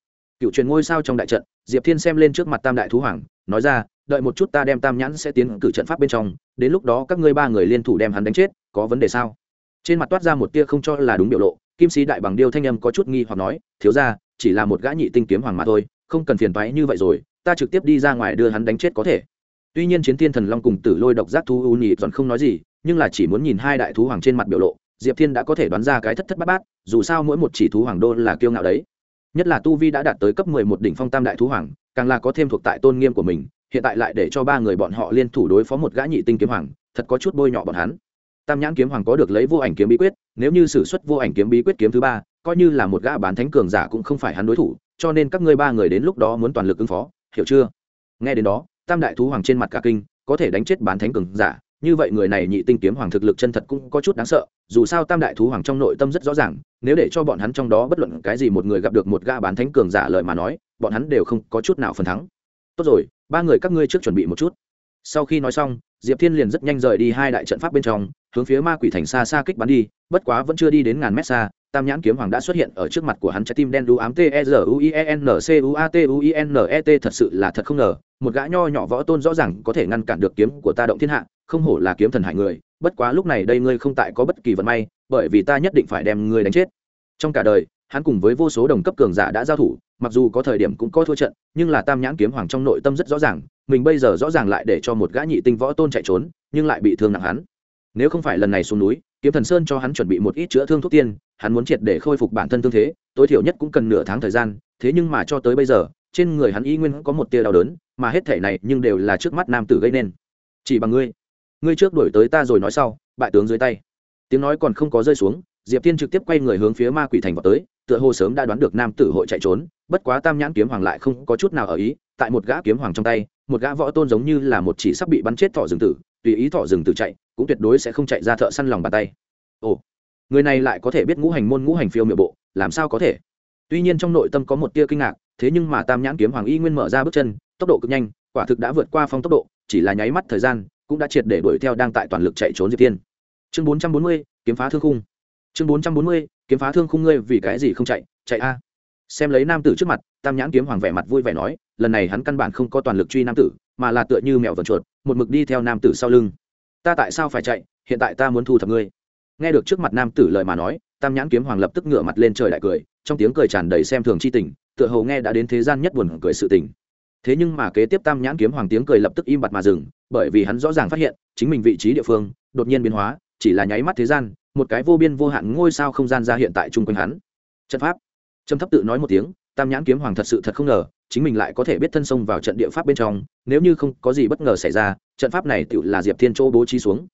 A: cựu truyền ngôi sao trong đại trận, diệp thiên xem lên trước mặt tam đại thú hoàng, nói ra, đợi một chút ta đem tam nhãn sẽ tiến cử trận pháp bên trong, đến lúc đó các ngươi ba người liên thủ đem hắn đánh chết, có vấn đề sao? Trên mặt toát ra một tia không cho là đúng biểu lộ, kim sĩ đại bằng điêu thanh âm có chút nghi hoặc nói, thiếu ra chỉ là một gã nhị tinh kiếm hoàng mà thôi, không cần phiền váy như vậy rồi, ta trực tiếp đi ra ngoài đưa hắn đánh chết có thể. Tuy nhiên chiến thiên thần long cùng tử lôi độc giác thú u nhị dọn không nói gì, nhưng là chỉ muốn nhìn hai đại thú hoàng trên mặt biểu lộ, diệp thiên đã có thể đoán ra cái thất thất bát bát, dù sao mỗi một chỉ thú hoàng đô là kiêu ngạo đấy nhất là tu vi đã đạt tới cấp mười một đỉnh phong tam đại thú hoàng, càng là có thêm thuộc tại tôn nghiêm của mình, hiện tại lại để cho ba người bọn họ liên thủ đối phó một gã nhị tinh kiếm hoàng, thật có chút bôi nhọ bọn hắn. Tam nhãn kiếm hoàng có được lấy vô ảnh kiếm bí quyết, nếu như sử xuất vô ảnh kiếm bí quyết kiếm thứ ba, coi như là một gã bán thánh cường giả cũng không phải hắn đối thủ, cho nên các ngươi ba người đến lúc đó muốn toàn lực ứng phó, hiểu chưa? Nghe đến đó, tam đại thú hoàng trên mặt cả kinh, có thể đánh chết bán thánh cường giả như vậy người này nhị tinh kiếm hoàng thực lực chân thật cũng có chút đáng sợ, dù sao tam đại thú hoàng trong nội tâm rất rõ ràng, nếu để cho bọn hắn trong đó bất luận cái gì một người gặp được một gã bán thánh cường giả lời mà nói, bọn hắn đều không có chút nào phần thắng. Tốt rồi, ba người các ngươi trước chuẩn bị một chút. Sau khi nói xong, diệp thiên liền rất nhanh rời đi hai đại trận pháp bên trong, hướng phía ma quỷ thành xa xa kích bắn đi, bất quá vẫn chưa đi đến ngàn mét xa tam nhãn kiếm hoàng đã xuất hiện ở trước mặt của hắn, trái tim đen đu ám, t e r u i e n c u a t u i n e t, thật sự là thật không ngờ, một gã nho nhỏ võ tôn rõ ràng có thể ngăn cản được kiếm của ta động thiên hạ, không hổ là kiếm thần hải người, bất quá lúc này đây ngươi không tại có bất kỳ vận may, bởi vì ta nhất định phải đem ngươi đánh chết. Trong cả đời, hắn cùng với vô số đồng cấp cường giả đã giao thủ, mặc dù có thời điểm cũng có thua trận, nhưng là tam nhãn kiếm hoàng trong nội tâm rất rõ ràng, mình bây giờ rõ ràng lại để cho một gã nhị tinh võ tôn chạy trốn, nhưng lại bị thương nặng hắn. Nếu không phải lần này xuống núi kiếm thần sơn cho hắn chuẩn bị một ít chữa thương thuốc tiên, hắn muốn triệt để khôi phục bản thân thương thế, tối thiểu nhất cũng cần nửa tháng thời gian, thế nhưng mà cho tới bây giờ, trên người hắn y nguyên có một tia đau đớn, mà hết thể này nhưng đều là trước mắt nam tử gây nên. Chỉ bằng ngươi ngươi trước đuổi tới ta rồi nói sau, bại tướng dưới tay. Tiếng nói còn không có rơi xuống, diệp tiên trực tiếp quay người hướng phía ma quỷ thành vào tới, tựa hồ sớm đã đoán được nam tử hội chạy trốn, bất quá tam nhãn kiếm hoàng lại không có chút nào ở ý, tại một gã kiếm hoàng trong tay, một gã võ tôn giống như là một chỉ sắp bị bắn chết thỏ rừng tử, tùy ý thỏ rừng tử chạy cũng tuyệt đối sẽ không chạy ra thợ săn lòng bàn tay. Ồ, người này lại có thể biết ngũ hành môn, ngũ hành phiêu miệng bộ, làm sao có thể? Tuy nhiên trong nội tâm có một tia kinh ngạc, thế nhưng mà tam nhãn kiếm hoàng y nguyên mở ra bước chân, tốc độ cực nhanh, quả thực đã vượt qua phong tốc độ, chỉ là nháy mắt thời gian, cũng đã triệt để đuổi theo đang tại toàn lực chạy trốn diệp tiên. Chương bốn trăm bốn mươi, kiếm phá thương khung. Chương bốn trăm bốn mươi, kiếm phá thương khung ngươi vì cái gì không chạy chạy a? Xem lấy nam tử trước mặt, tam nhãn kiếm hoàng vẻ mặt vui vẻ nói, lần này hắn căn bản không có toàn lực truy nam tử, mà là tựa như mèo vần chuột, một mực đi theo nam tử sau lưng ta tại sao phải chạy, hiện tại ta muốn thu thập ngươi. Nghe được trước mặt nam tử lời mà nói, tam nhãn kiếm hoàng lập tức ngửa mặt lên trời đại cười, trong tiếng cười tràn đầy xem thường chi tình, tựa hồ nghe đã đến thế gian nhất buồn cười sự tình. Thế nhưng mà kế tiếp tam nhãn kiếm hoàng tiếng cười lập tức im bặt mà dừng, bởi vì hắn rõ ràng phát hiện, chính mình vị trí địa phương đột nhiên biến hóa, chỉ là nháy mắt thế gian, một cái vô biên vô hạn ngôi sao không gian ra hiện tại chung quanh hắn. Trận pháp. Trầm thấp tự nói một tiếng, tam nhãn kiếm hoàng thật sự thật không ngờ chính mình lại có thể biết thân sông vào trận địa pháp bên trong, nếu như không có gì bất ngờ xảy ra, trận pháp này tự là diệp thiên châu bố trí xuống.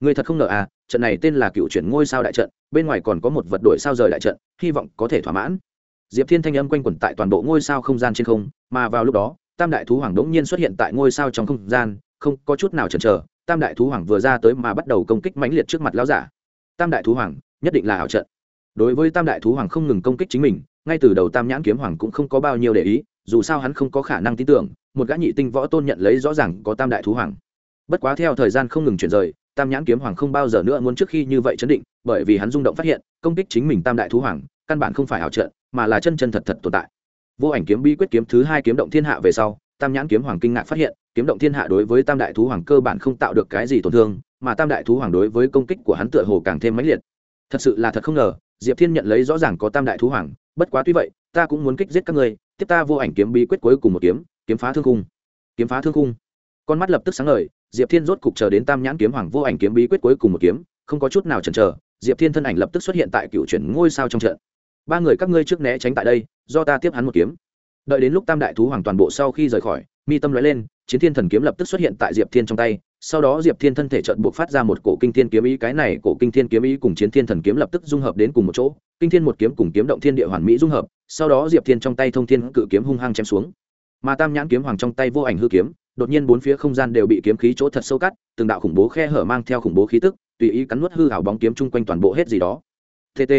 A: Người thật không ngờ à trận này tên là cựu chuyển ngôi sao đại trận, bên ngoài còn có một vật đổi sao rời đại trận, hy vọng có thể thỏa mãn. Diệp thiên thanh âm quanh quẩn tại toàn bộ ngôi sao không gian trên không, mà vào lúc đó, tam đại thú hoàng đống nhiên xuất hiện tại ngôi sao trong không gian, không có chút nào chần chờ, tam đại thú hoàng vừa ra tới mà bắt đầu công kích mãnh liệt trước mặt lão giả. Tam đại thú hoàng, nhất định là ảo trận. Đối với tam đại thú hoàng không ngừng công kích chính mình, ngay từ đầu tam nhãn kiếm hoàng cũng không có bao nhiêu để ý dù sao hắn không có khả năng tin tưởng, một gã nhị tinh võ tôn nhận lấy rõ ràng có tam đại thú hoàng. Bất quá theo thời gian không ngừng chuyển rời, tam nhãn kiếm hoàng không bao giờ nữa muốn trước khi như vậy chấn định, bởi vì hắn rung động phát hiện, công kích chính mình tam đại thú hoàng, căn bản không phải ảo trận, mà là chân chân thật thật tồn tại. Vô ảnh kiếm bí quyết kiếm thứ hai kiếm động thiên hạ về sau, tam nhãn kiếm hoàng kinh ngạc phát hiện, kiếm động thiên hạ đối với tam đại thú hoàng cơ bản không tạo được cái gì tổn thương, mà tam đại thú hoàng đối với công kích của hắn tựa hồ càng thêm mãnh liệt. Thật sự là thật không ngờ, diệp thiên nhận lấy rõ ràng có tam đại thú hoàng, bất quá tuy vậy, ta cũng muốn kích giết các ngươi tiếp ta vô ảnh kiếm bí quyết cuối cùng một kiếm kiếm phá thương khung. Kiếm phá thương khung. Con mắt lập tức sáng ngời, diệp thiên rốt cục chờ đến tam nhãn kiếm hoàng vô ảnh kiếm bí quyết cuối cùng một kiếm, không có chút nào chần chờ, diệp thiên thân ảnh lập tức xuất hiện tại cựu chuyển ngôi sao trong trận. Ba người các ngươi trước né tránh tại đây, do ta tiếp hắn một kiếm. Đợi đến lúc tam đại thú hoàng toàn bộ sau khi rời khỏi, mi tâm lóe lên, chiến thiên thần kiếm lập tức xuất hiện tại diệp thiên trong tay sau đó diệp thiên thân thể trận buộc phát ra một cổ kinh thiên kiếm ý, cái này cổ kinh thiên kiếm ý cùng chiến thiên thần kiếm lập tức dung hợp đến cùng một chỗ, kinh thiên một kiếm cùng kiếm động thiên địa hoàn mỹ dung hợp, sau đó diệp thiên trong tay thông thiên cự kiếm hung hăng chém xuống. Mà tam nhãn kiếm hoàng trong tay vô ảnh hư kiếm, đột nhiên bốn phía không gian đều bị kiếm khí chỗ thật sâu cắt, từng đạo khủng bố khe hở mang theo khủng bố khí tức, tùy ý cắn nuốt hư hảo bóng kiếm chung quanh toàn bộ hết gì đó. Tt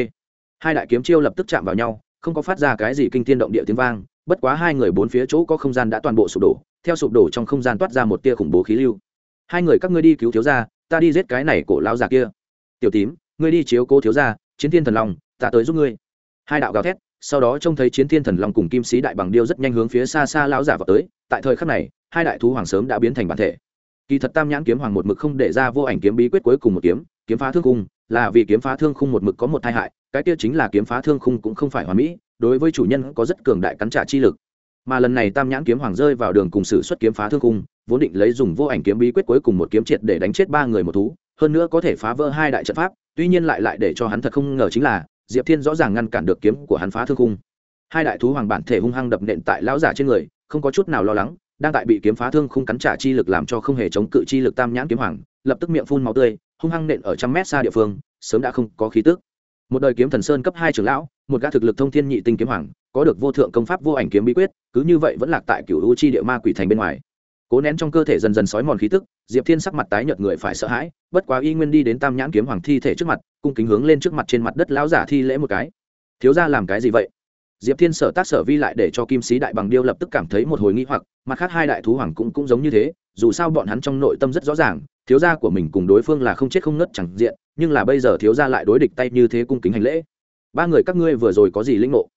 A: hai đại kiếm chiêu lập tức chạm vào nhau, không có phát ra cái gì kinh thiên động địa tiếng vang, bất quá hai người bốn phía chỗ có không gian đã toàn bộ sụp đổ, theo sụp đổ trong không gian toát ra một tia khủng bố khí lưu hai người các ngươi đi cứu thiếu gia, ta đi giết cái này cổ lão già kia. Tiểu tím, ngươi đi chiếu cố thiếu gia, chiến thiên thần long, ta tới giúp ngươi. Hai đạo gào thét, sau đó trông thấy chiến thiên thần long cùng kim sĩ đại bằng điêu rất nhanh hướng phía xa xa lão giả vào tới. Tại thời khắc này, hai đại thú hoàng sớm đã biến thành bản thể. Kỳ thật tam nhãn kiếm hoàng một mực không để ra vô ảnh kiếm bí quyết cuối cùng một kiếm kiếm phá thương khung, là vì kiếm phá thương khung một mực có một tai hại, cái kia chính là kiếm phá thương khung cũng không phải hoàn mỹ, đối với chủ nhân có rất cường đại cắn trả chi lực. Mà lần này tam nhãn kiếm hoàng rơi vào đường cùng sử xuất kiếm phá thương khung vốn định lấy dùng vô ảnh kiếm bí quyết cuối cùng một kiếm triệt để đánh chết ba người một thú, hơn nữa có thể phá vỡ hai đại trận pháp, tuy nhiên lại lại để cho hắn thật không ngờ chính là, diệp thiên rõ ràng ngăn cản được kiếm của hắn phá thương khung. Hai đại thú hoàng bản thể hung hăng đập nện tại lão giả trên người, không có chút nào lo lắng, đang tại bị kiếm phá thương khung cắn trả chi lực làm cho không hề chống cự chi lực tam nhãn kiếm hoàng, lập tức miệng phun máu tươi, hung hăng nện ở trăm mét xa địa phương, sớm đã không có khí tức. Một đời kiếm thần sơn cấp hai trưởng lão, một gã thực lực thông thiên nhị tinh kiếm hoàng, có được vô thượng công pháp vô ảnh kiếm bí quyết, cứ như vậy vẫn lạc tại cửu u chi địa ma quỷ thành bên ngoài cố nén trong cơ thể dần dần sói mòn khí tức, diệp thiên sắc mặt tái nhợt người phải sợ hãi, bất quá y nguyên đi đến tam nhãn kiếm hoàng thi thể trước mặt, cung kính hướng lên trước mặt trên mặt đất lão giả thi lễ một cái. Thiếu ra làm cái gì vậy? Diệp thiên sở tác sở vi lại để cho kim sĩ đại bằng điêu lập tức cảm thấy một hồi nghi hoặc, mặt khác hai đại thú hoàng cũng cũng giống như thế, dù sao bọn hắn trong nội tâm rất rõ ràng, thiếu gia của mình cùng đối phương là không chết không ngất chẳng diện, nhưng là bây giờ thiếu gia lại đối địch tay như thế cung kính hành lễ. Ba người các ngươi vừa rồi có gì linh ngộ?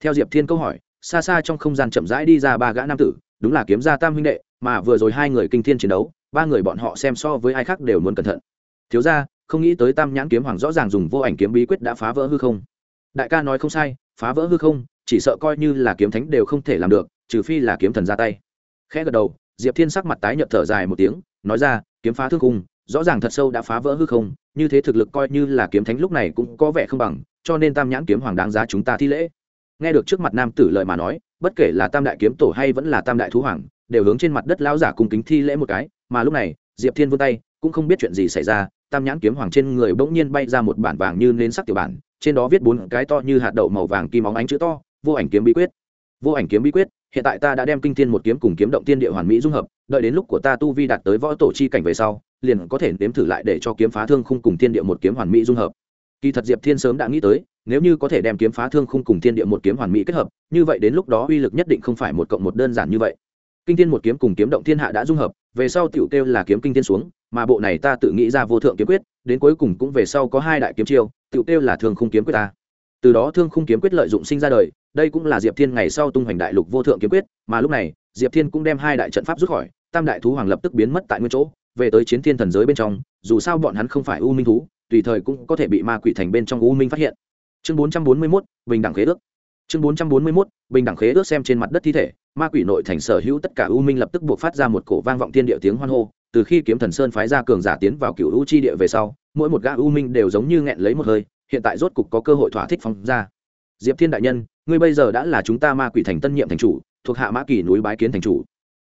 A: Theo diệp thiên câu hỏi, xa xa trong không gian chậm rãi đi ra ba gã nam tử đúng là kiếm gia tam huynh đệ, mà vừa rồi hai người kinh thiên chiến đấu, ba người bọn họ xem so với ai khác đều muốn cẩn thận. Thiếu gia, không nghĩ tới tam nhãn kiếm hoàng rõ ràng dùng vô ảnh kiếm bí quyết đã phá vỡ hư không. Đại ca nói không sai, phá vỡ hư không, chỉ sợ coi như là kiếm thánh đều không thể làm được, trừ phi là kiếm thần ra tay. Khẽ gật đầu, diệp thiên sắc mặt tái nhợt thở dài một tiếng, nói ra, kiếm phá thương cung rõ ràng thật sâu đã phá vỡ hư không, như thế thực lực coi như là kiếm thánh lúc này cũng có vẻ không bằng, cho nên tam nhãn kiếm hoàng đáng giá chúng ta thi lễ. Nghe được trước mặt nam tử lợi mà nói bất kể là tam đại kiếm tổ hay vẫn là tam đại thú hoàng, đều hướng trên mặt đất lão giả cùng kính thi lễ một cái, mà lúc này, diệp thiên vươn tay, cũng không biết chuyện gì xảy ra, tam nhãn kiếm hoàng trên người bỗng nhiên bay ra một bản vàng như nến sắc tiểu bản, trên đó viết bốn cái to như hạt đậu màu vàng kim óng ánh chữ to, vô ảnh kiếm bí quyết. Vô ảnh kiếm bí quyết, hiện tại ta đã đem kinh thiên một kiếm cùng kiếm động tiên địa hoàn mỹ dung hợp, đợi đến lúc của ta tu vi đạt tới võ tổ chi cảnh về sau, liền có thể nếm thử lại để cho kiếm phá thương khung cùng thiên địa một kiếm hoàn mỹ dung hợp. Kỳ thật diệp thiên sớm đã nghĩ tới nếu như có thể đem kiếm phá thương khung cùng thiên địa một kiếm hoàn mỹ kết hợp, như vậy đến lúc đó uy lực nhất định không phải một cộng một đơn giản như vậy. Kinh thiên một kiếm cùng kiếm động thiên hạ đã dung hợp, về sau tiểu kêu là kiếm kinh thiên xuống, mà bộ này ta tự nghĩ ra vô thượng kiếm quyết, đến cuối cùng cũng về sau có hai đại kiếm chiêu, tiểu kêu là thương khung kiếm quyết ta. Từ đó thương khung kiếm quyết lợi dụng sinh ra đời, đây cũng là diệp thiên ngày sau tung hoành đại lục vô thượng kiếm quyết, mà lúc này, diệp thiên cũng đem hai đại trận pháp rút khỏi, tam đại thú hoàng lập tức biến mất tại nguyên chỗ, về tới chiến thiên thần giới bên trong, dù sao bọn hắn không phải u minh thú, tùy thời cũng có thể bị ma quỷ thành bên trong u minh phát hiện chương bốn trăm bốn mươi mốt, bình đẳng khế ước. Chương bốn trăm bốn mươi mốt, bình đẳng khế ước xem trên mặt đất thi thể, ma quỷ nội thành sở hữu tất cả u minh lập tức buộc phát ra một cổ vang vọng thiên địa tiếng hoan hô. Từ khi kiếm thần sơn phái ra cường giả tiến vào cựu u chi địa về sau, mỗi một gã u minh đều giống như nghẹn lấy một hơi, hiện tại rốt cục có cơ hội thỏa thích phóng ra. Diệp thiên đại nhân, ngươi bây giờ đã là chúng ta ma quỷ thành tân nhiệm thành chủ, thuộc hạ mã kỳ núi bái kiến thành chủ.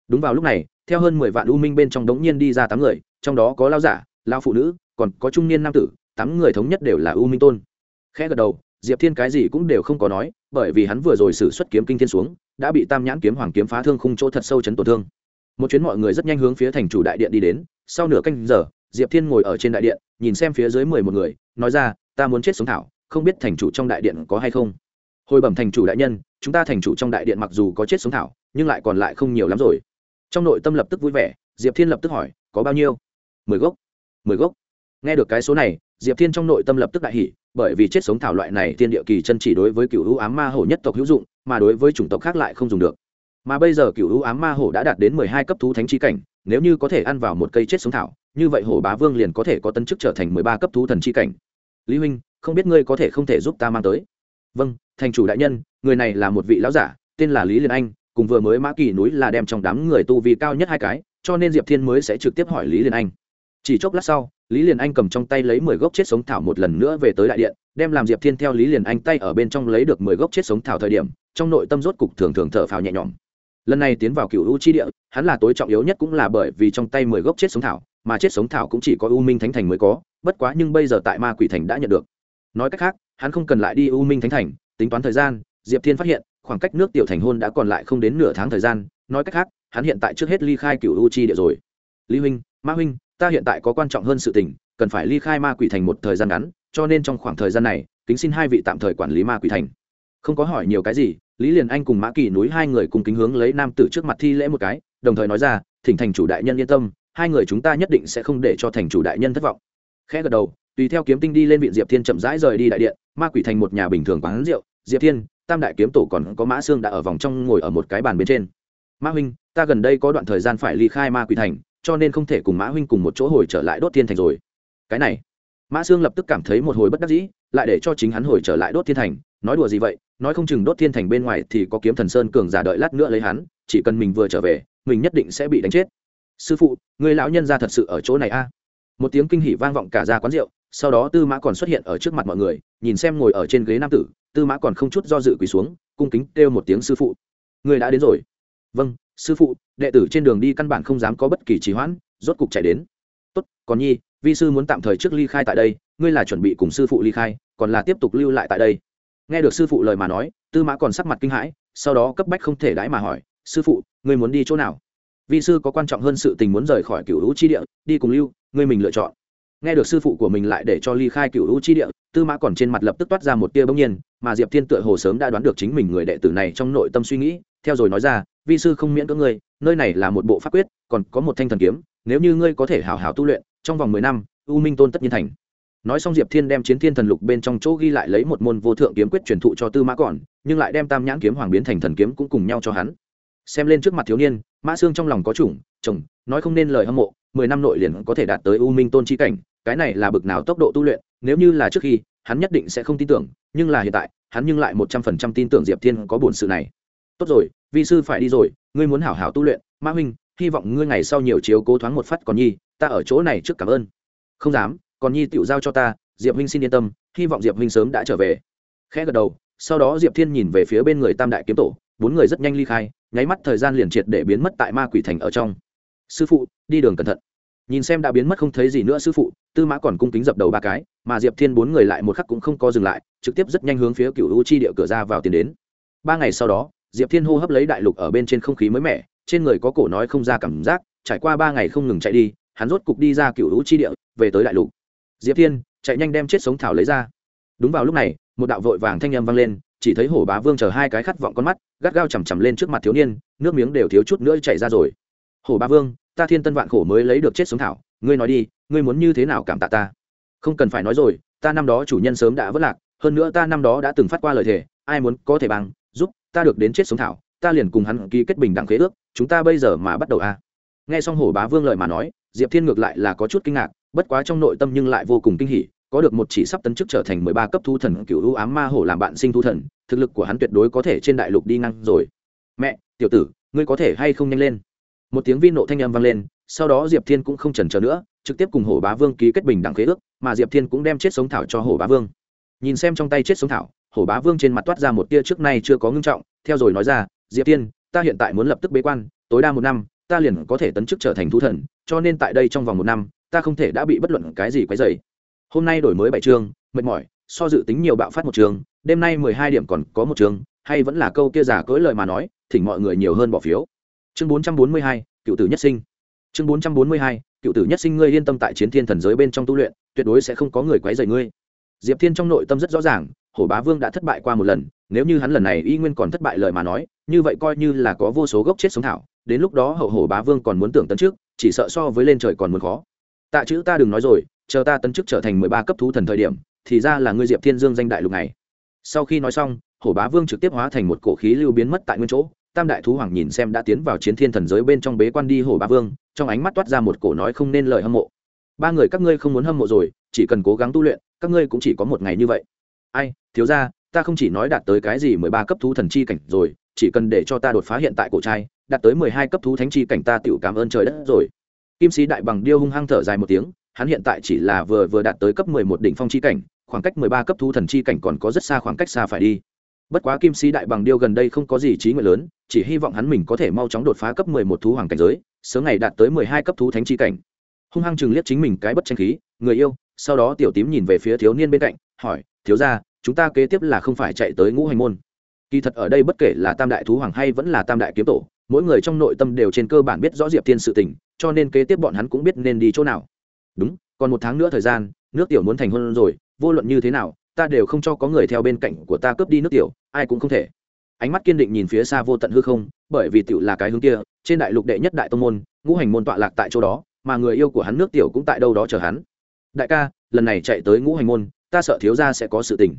A: Đúng vào lúc này, theo hơn mười vạn u minh bên trong đống nhiên đi ra tám người, trong đó có lao giả lao phụ nữ, còn có trung niên nam tử, tám người thống nhất đều là u minh tôn. Khẽ gật đầu diệp thiên cái gì cũng đều không có nói, bởi vì hắn vừa rồi xử xuất kiếm kinh thiên xuống, đã bị tam nhãn kiếm hoàng kiếm phá thương khung chỗ thật sâu chấn tổn thương. Một chuyến mọi người rất nhanh hướng phía thành chủ đại điện đi đến, sau nửa canh giờ, diệp thiên ngồi ở trên đại điện, nhìn xem phía dưới mười một người, nói ra, ta muốn chết sống thảo, không biết thành chủ trong đại điện có hay không? Hồi bẩm thành chủ đại nhân, chúng ta thành chủ trong đại điện mặc dù có chết sống thảo, nhưng lại còn lại không nhiều lắm rồi. Trong nội tâm lập tức vui vẻ, diệp thiên lập tức hỏi, có bao nhiêu? Mười gốc. Mười gốc? Nghe được cái số này, diệp thiên trong nội tâm lập tức đại hỷ bởi vì chết sống thảo loại này tiên địa kỳ chân chỉ đối với cựu hữu ám ma hổ nhất tộc hữu dụng, mà đối với chủng tộc khác lại không dùng được. Mà bây giờ cựu hữu ám ma hổ đã đạt đến mười hai cấp thú thánh chi cảnh, nếu như có thể ăn vào một cây chết sống thảo, như vậy hổ bá vương liền có thể có tân chức trở thành mười ba cấp thú thần chi cảnh. Lý huynh, không biết ngươi có thể không thể giúp ta mang tới? Vâng thành chủ đại nhân, người này là một vị lão giả, tên là lý liên anh, cùng vừa mới mã kỳ núi là đem trong đám người tu vi cao nhất hai cái, cho nên diệp thiên mới sẽ trực tiếp hỏi lý liên anh chỉ chốc lát sau, lý liền anh cầm trong tay lấy mười gốc chết sống thảo một lần nữa về tới đại điện, đem làm diệp thiên theo lý liền anh tay ở bên trong lấy được mười gốc chết sống thảo thời điểm, trong nội tâm rốt cục thường thường thở phào nhẹ nhõm. Lần này tiến vào cựu u chi địa, hắn là tối trọng yếu nhất cũng là bởi vì trong tay mười gốc chết sống thảo, mà chết sống thảo cũng chỉ có u minh thánh thành mới có, bất quá nhưng bây giờ tại ma quỷ thành đã nhận được. Nói cách khác, hắn không cần lại đi u minh thánh thành, tính toán thời gian, diệp thiên phát hiện, khoảng cách nước tiểu thành hôn đã còn lại không đến nửa tháng thời gian, nói cách khác, hắn hiện tại trước hết ly khai cựu u chi địa rồi. Lý huynh, ma huynh ta hiện tại có quan trọng hơn sự tình, cần phải ly khai ma quỷ thành một thời gian ngắn, cho nên trong khoảng thời gian này, kính xin hai vị tạm thời quản lý ma quỷ thành. Không có hỏi nhiều cái gì, lý liền anh cùng mã kỳ núi hai người cùng kính hướng lấy nam tử trước mặt thi lễ một cái, đồng thời nói ra, thỉnh thành chủ đại nhân yên tâm, hai người chúng ta nhất định sẽ không để cho thành chủ đại nhân thất vọng. Khẽ gật đầu, tùy theo kiếm tinh đi lên viện diệp thiên chậm rãi rời đi đại điện, ma quỷ thành một nhà bình thường quán rượu, diệp thiên, tam đại kiếm tổ còn có mã xương đã ở vòng trong ngồi ở một cái bàn bên trên. Mã huynh, ta gần đây có đoạn thời gian phải ly khai ma quỷ thành cho nên không thể cùng mã huynh cùng một chỗ hồi trở lại đốt thiên thành rồi. Cái này, mã sương lập tức cảm thấy một hồi bất đắc dĩ, lại để cho chính hắn hồi trở lại đốt thiên thành. Nói đùa gì vậy, nói không chừng đốt thiên thành bên ngoài thì có kiếm thần sơn cường giả đợi lát nữa lấy hắn, chỉ cần mình vừa trở về, mình nhất định sẽ bị đánh chết. Sư phụ, người lão nhân ra thật sự ở chỗ này a? À? một tiếng kinh hỉ vang vọng cả ra quán rượu, sau đó tư mã còn xuất hiện ở trước mặt mọi người, nhìn xem ngồi ở trên ghế nam tử, tư mã còn không chút do dự quỳ xuống, cung kính kêu một tiếng sư phụ. Người đã đến rồi. Vâng sư phụ, đệ tử trên đường đi căn bản không dám có bất kỳ trì hoãn, rốt cục chạy đến. Tốt, còn nhi, vi sư muốn tạm thời trước ly khai tại đây, ngươi là chuẩn bị cùng sư phụ ly khai, còn là tiếp tục lưu lại tại đây. Nghe được sư phụ lời mà nói, tư mã còn sắc mặt kinh hãi, sau đó cấp bách không thể đãi mà hỏi, sư phụ, ngươi muốn đi chỗ nào? Vi sư có quan trọng hơn sự tình muốn rời khỏi cựu hữu chi địa, đi cùng lưu, ngươi mình lựa chọn. Nghe được sư phụ của mình lại để cho ly khai cựu hữu chi địa, tư mã còn trên mặt lập tức toát ra một tia bỗng nhiên, mà diệp thiên tựa hồ sớm đã đoán được chính mình người đệ tử này trong nội tâm suy nghĩ, theo rồi nói ra vi sư không miễn cưỡng ngươi, nơi này là một bộ pháp quyết, còn có một thanh thần kiếm, nếu như ngươi có thể hảo hảo tu luyện, trong vòng mười năm, u minh tôn tất nhiên thành. Nói xong diệp thiên đem chiến thiên thần lục bên trong chỗ ghi lại lấy một môn vô thượng kiếm quyết truyền thụ cho tư mã còn, nhưng lại đem tam nhãn kiếm hoàng biến thành thần kiếm cũng cùng nhau cho hắn. Xem lên trước mặt thiếu niên, mã xương trong lòng có chủng, chồng, nói không nên lời hâm mộ, mười năm nội liền có thể đạt tới u minh tôn chi cảnh, cái này là bực nào tốc độ tu luyện, nếu như là trước khi, hắn nhất định sẽ không tin tưởng, nhưng là hiện tại, hắn nhưng lại một trăm phần trăm tin tưởng diệp thiên có bổn sự này. Tốt rồi vi sư phải đi rồi, ngươi muốn hảo hảo tu luyện, mã huynh, hy vọng ngươi ngày sau nhiều chiếu cố thoáng một phát còn nhi, ta ở chỗ này trước cảm ơn. Không dám, còn nhi tựu giao cho ta, diệp huynh xin yên tâm, hy vọng diệp huynh sớm đã trở về. Khẽ gật đầu, sau đó diệp thiên nhìn về phía bên người tam đại kiếm tổ, bốn người rất nhanh ly khai, nháy mắt thời gian liền triệt để biến mất tại ma quỷ thành ở trong. Sư phụ, đi đường cẩn thận. Nhìn xem đã biến mất không thấy gì nữa sư phụ, tư mã còn cung kính dập đầu ba cái, mà diệp thiên bốn người lại một khắc cũng không có dừng lại, trực tiếp rất nhanh hướng phía cựu u chi địa cửa ra vào tiến đến. Ba ngày sau đó diệp thiên hô hấp lấy đại lục ở bên trên không khí mới mẻ, trên người có cổ nói không ra cảm giác, trải qua ba ngày không ngừng chạy đi, hắn rốt cục đi ra cựu u chi địa, về tới đại lục. Diệp thiên, chạy nhanh đem chết sống thảo lấy ra. Đúng vào lúc này, một đạo vội vàng thanh â m vang lên, chỉ thấy hổ bá vương chờ hai cái khát vọng con mắt, gắt gao chằm chằm lên trước mặt thiếu niên, nước miếng đều thiếu chút nữa chạy ra rồi. Hổ bá vương, ta thiên tân vạn khổ mới lấy được chết sống thảo, ngươi nói đi, ngươi muốn như thế nào cảm tạ ta? Không cần phải nói rồi, ta năm đó chủ nhân sớm đã vất lạc, hơn nữa ta năm đó đã từng phát qua lời thề, ai muốn có thể bằng ta được đến chết sống thảo, ta liền cùng hắn ký kết bình đẳng khế ước, chúng ta bây giờ mà bắt đầu a à. nghe xong hổ bá vương lời mà nói, diệp thiên ngược lại là có chút kinh ngạc, bất quá trong nội tâm nhưng lại vô cùng kinh hỉ, có được một chỉ sắp tấn chức trở thành mười ba cấp thu thần cựu ưu ám ma hổ làm bạn sinh thu thần, thực lực của hắn tuyệt đối có thể trên đại lục đi ngang rồi. Mẹ, tiểu tử, ngươi có thể hay không nhanh lên? Một tiếng vi nộ thanh âm vang lên, sau đó diệp thiên cũng không chần chờ nữa, trực tiếp cùng hổ bá vương ký kết bình đẳng khế ước, mà diệp thiên cũng đem chết sống thảo cho hổ bá vương. Nhìn xem trong tay chết sống thảo hổ bá vương trên mặt toát ra một tia trước nay chưa có ngưng trọng, theo rồi nói ra, diệp thiên ta hiện tại muốn lập tức bế quan, tối đa một năm, ta liền có thể tấn chức trở thành thú thần, cho nên tại đây trong vòng một năm, ta không thể đã bị bất luận cái gì quấy dày hôm nay đổi mới bảy chương, mệt mỏi, so dự tính nhiều bạo phát một chương, đêm nay mười hai điểm còn có một chương, hay vẫn là câu kia giả cỗi lời mà nói, thỉnh mọi người nhiều hơn bỏ phiếu. Chương bốn trăm bốn mươi hai, cựu tử nhất sinh. Chương bốn trăm bốn mươi hai, cựu tử nhất sinh, ngươi yên tâm tại chiến thiên thần giới bên trong tu luyện, tuyệt đối sẽ không có người quấy rầy ngươi. Diệp thiên trong nội tâm rất rõ ràng hổ bá vương đã thất bại qua một lần, nếu như hắn lần này y nguyên còn thất bại lời mà nói, như vậy coi như là có vô số gốc chết sống thảo, đến lúc đó hậu hổ bá vương còn muốn tưởng tấn trước, chỉ sợ so với lên trời còn muốn khó. Tạ chữ ta đừng nói rồi, chờ ta tấn chức trở thành mười ba cấp thú thần thời điểm, thì ra là ngươi diệp thiên dương danh đại lục này. Sau khi nói xong, hổ bá vương trực tiếp hóa thành một cổ khí lưu biến mất tại nguyên chỗ, tam đại thú hoàng nhìn xem đã tiến vào chiến thiên thần giới bên trong bế quan đi hổ bá vương, trong ánh mắt toát ra một cổ nói không nên lời hâm mộ. Ba người các ngươi không muốn hâm mộ rồi, chỉ cần cố gắng tu luyện, các ngươi cũng chỉ có một ngày như vậy. Ai? Thiếu ra, ta không chỉ nói đạt tới cái gì mười ba cấp thú thần chi cảnh rồi, chỉ cần để cho ta đột phá hiện tại cổ trai, đạt tới mười hai cấp thú thánh chi cảnh ta tựu cảm ơn trời đất rồi. Kim sĩ đại bằng điêu hung hăng thở dài một tiếng, hắn hiện tại chỉ là vừa vừa đạt tới cấp mười một đỉnh phong chi cảnh, khoảng cách mười ba cấp thú thần chi cảnh còn có rất xa khoảng cách xa phải đi. Bất quá kim sĩ đại bằng điêu gần đây không có gì trí nguyện lớn, chỉ hy vọng hắn mình có thể mau chóng đột phá cấp mười một thú hoàng cảnh giới, sớm ngày đạt tới mười hai cấp thú thánh chi cảnh. Hung hăng chừng liếc chính mình cái bất tranh khí, người yêu. Sau đó tiểu tím nhìn về phía thiếu niên bên cạnh, hỏi, thiếu ra chúng ta kế tiếp là không phải chạy tới ngũ hành môn. Kỳ thật ở đây bất kể là tam đại thú hoàng hay vẫn là tam đại kiếm tổ, mỗi người trong nội tâm đều trên cơ bản biết rõ diệp thiên sự tình, cho nên kế tiếp bọn hắn cũng biết nên đi chỗ nào. Đúng, còn một tháng nữa thời gian, nước tiểu muốn thành hôn rồi, vô luận như thế nào, ta đều không cho có người theo bên cạnh của ta cướp đi nước tiểu, ai cũng không thể. Ánh mắt kiên định nhìn phía xa vô tận hư không, bởi vì tiểu là cái hướng kia, trên đại lục đệ nhất đại tông môn, ngũ hành môn tọa lạc tại chỗ đó, mà người yêu của hắn nước tiểu cũng tại đâu đó chờ hắn. Đại ca, lần này chạy tới ngũ hành môn, ta sợ thiếu gia sẽ có sự tình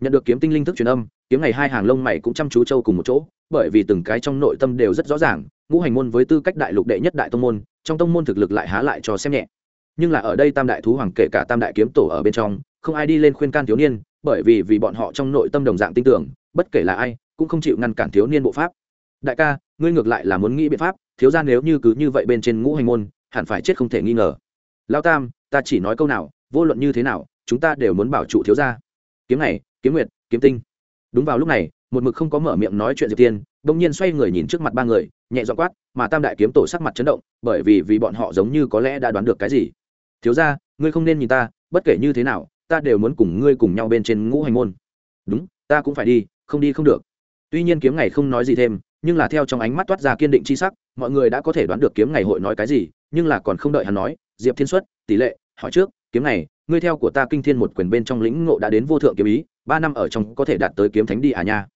A: nhận được kiếm tinh linh thức truyền âm, kiếm ngày hai hàng lông mày cũng chăm chú châu cùng một chỗ, bởi vì từng cái trong nội tâm đều rất rõ ràng, ngũ hành môn với tư cách đại lục đệ nhất đại tông môn, trong tông môn thực lực lại há lại cho xem nhẹ. Nhưng là ở đây tam đại thú hoàng kể cả tam đại kiếm tổ ở bên trong, không ai đi lên khuyên can thiếu niên, bởi vì vì bọn họ trong nội tâm đồng dạng tin tưởng, bất kể là ai, cũng không chịu ngăn cản thiếu niên bộ pháp. Đại ca, ngươi ngược lại là muốn nghĩ biện pháp, thiếu ra nếu như cứ như vậy bên trên ngũ hành môn, hẳn phải chết không thể nghi ngờ. Lao tam, ta chỉ nói câu nào, vô luận như thế nào, chúng ta đều muốn bảo trụ thiếu gia. Kiếm này kiếm nguyệt, kiếm tinh. Đúng vào lúc này, một mực không có mở miệng nói chuyện diệp tiên bỗng nhiên xoay người nhìn trước mặt ba người, nhẹ dọ quát, mà tam đại kiếm tổ sắc mặt chấn động, bởi vì vì bọn họ giống như có lẽ đã đoán được cái gì. Thiếu ra ngươi không nên nhìn ta, bất kể như thế nào, ta đều muốn cùng ngươi cùng nhau bên trên ngũ hành môn. Đúng, ta cũng phải đi, không đi không được. Tuy nhiên kiếm ngày không nói gì thêm, nhưng là theo trong ánh mắt toát ra kiên định c h i sắc, mọi người đã có thể đoán được kiếm ngày hội nói cái gì, nhưng là còn không đợi hắn nói, diệp thiên xuất, tỷ lệ, hỏi trước, kiếm này ngươi theo của ta kinh thiên một quyền bên trong lĩnh ngộ đã đến vô thượng kiếm ý ba năm ở trong có thể đạt tới kiếm thánh đi à nha.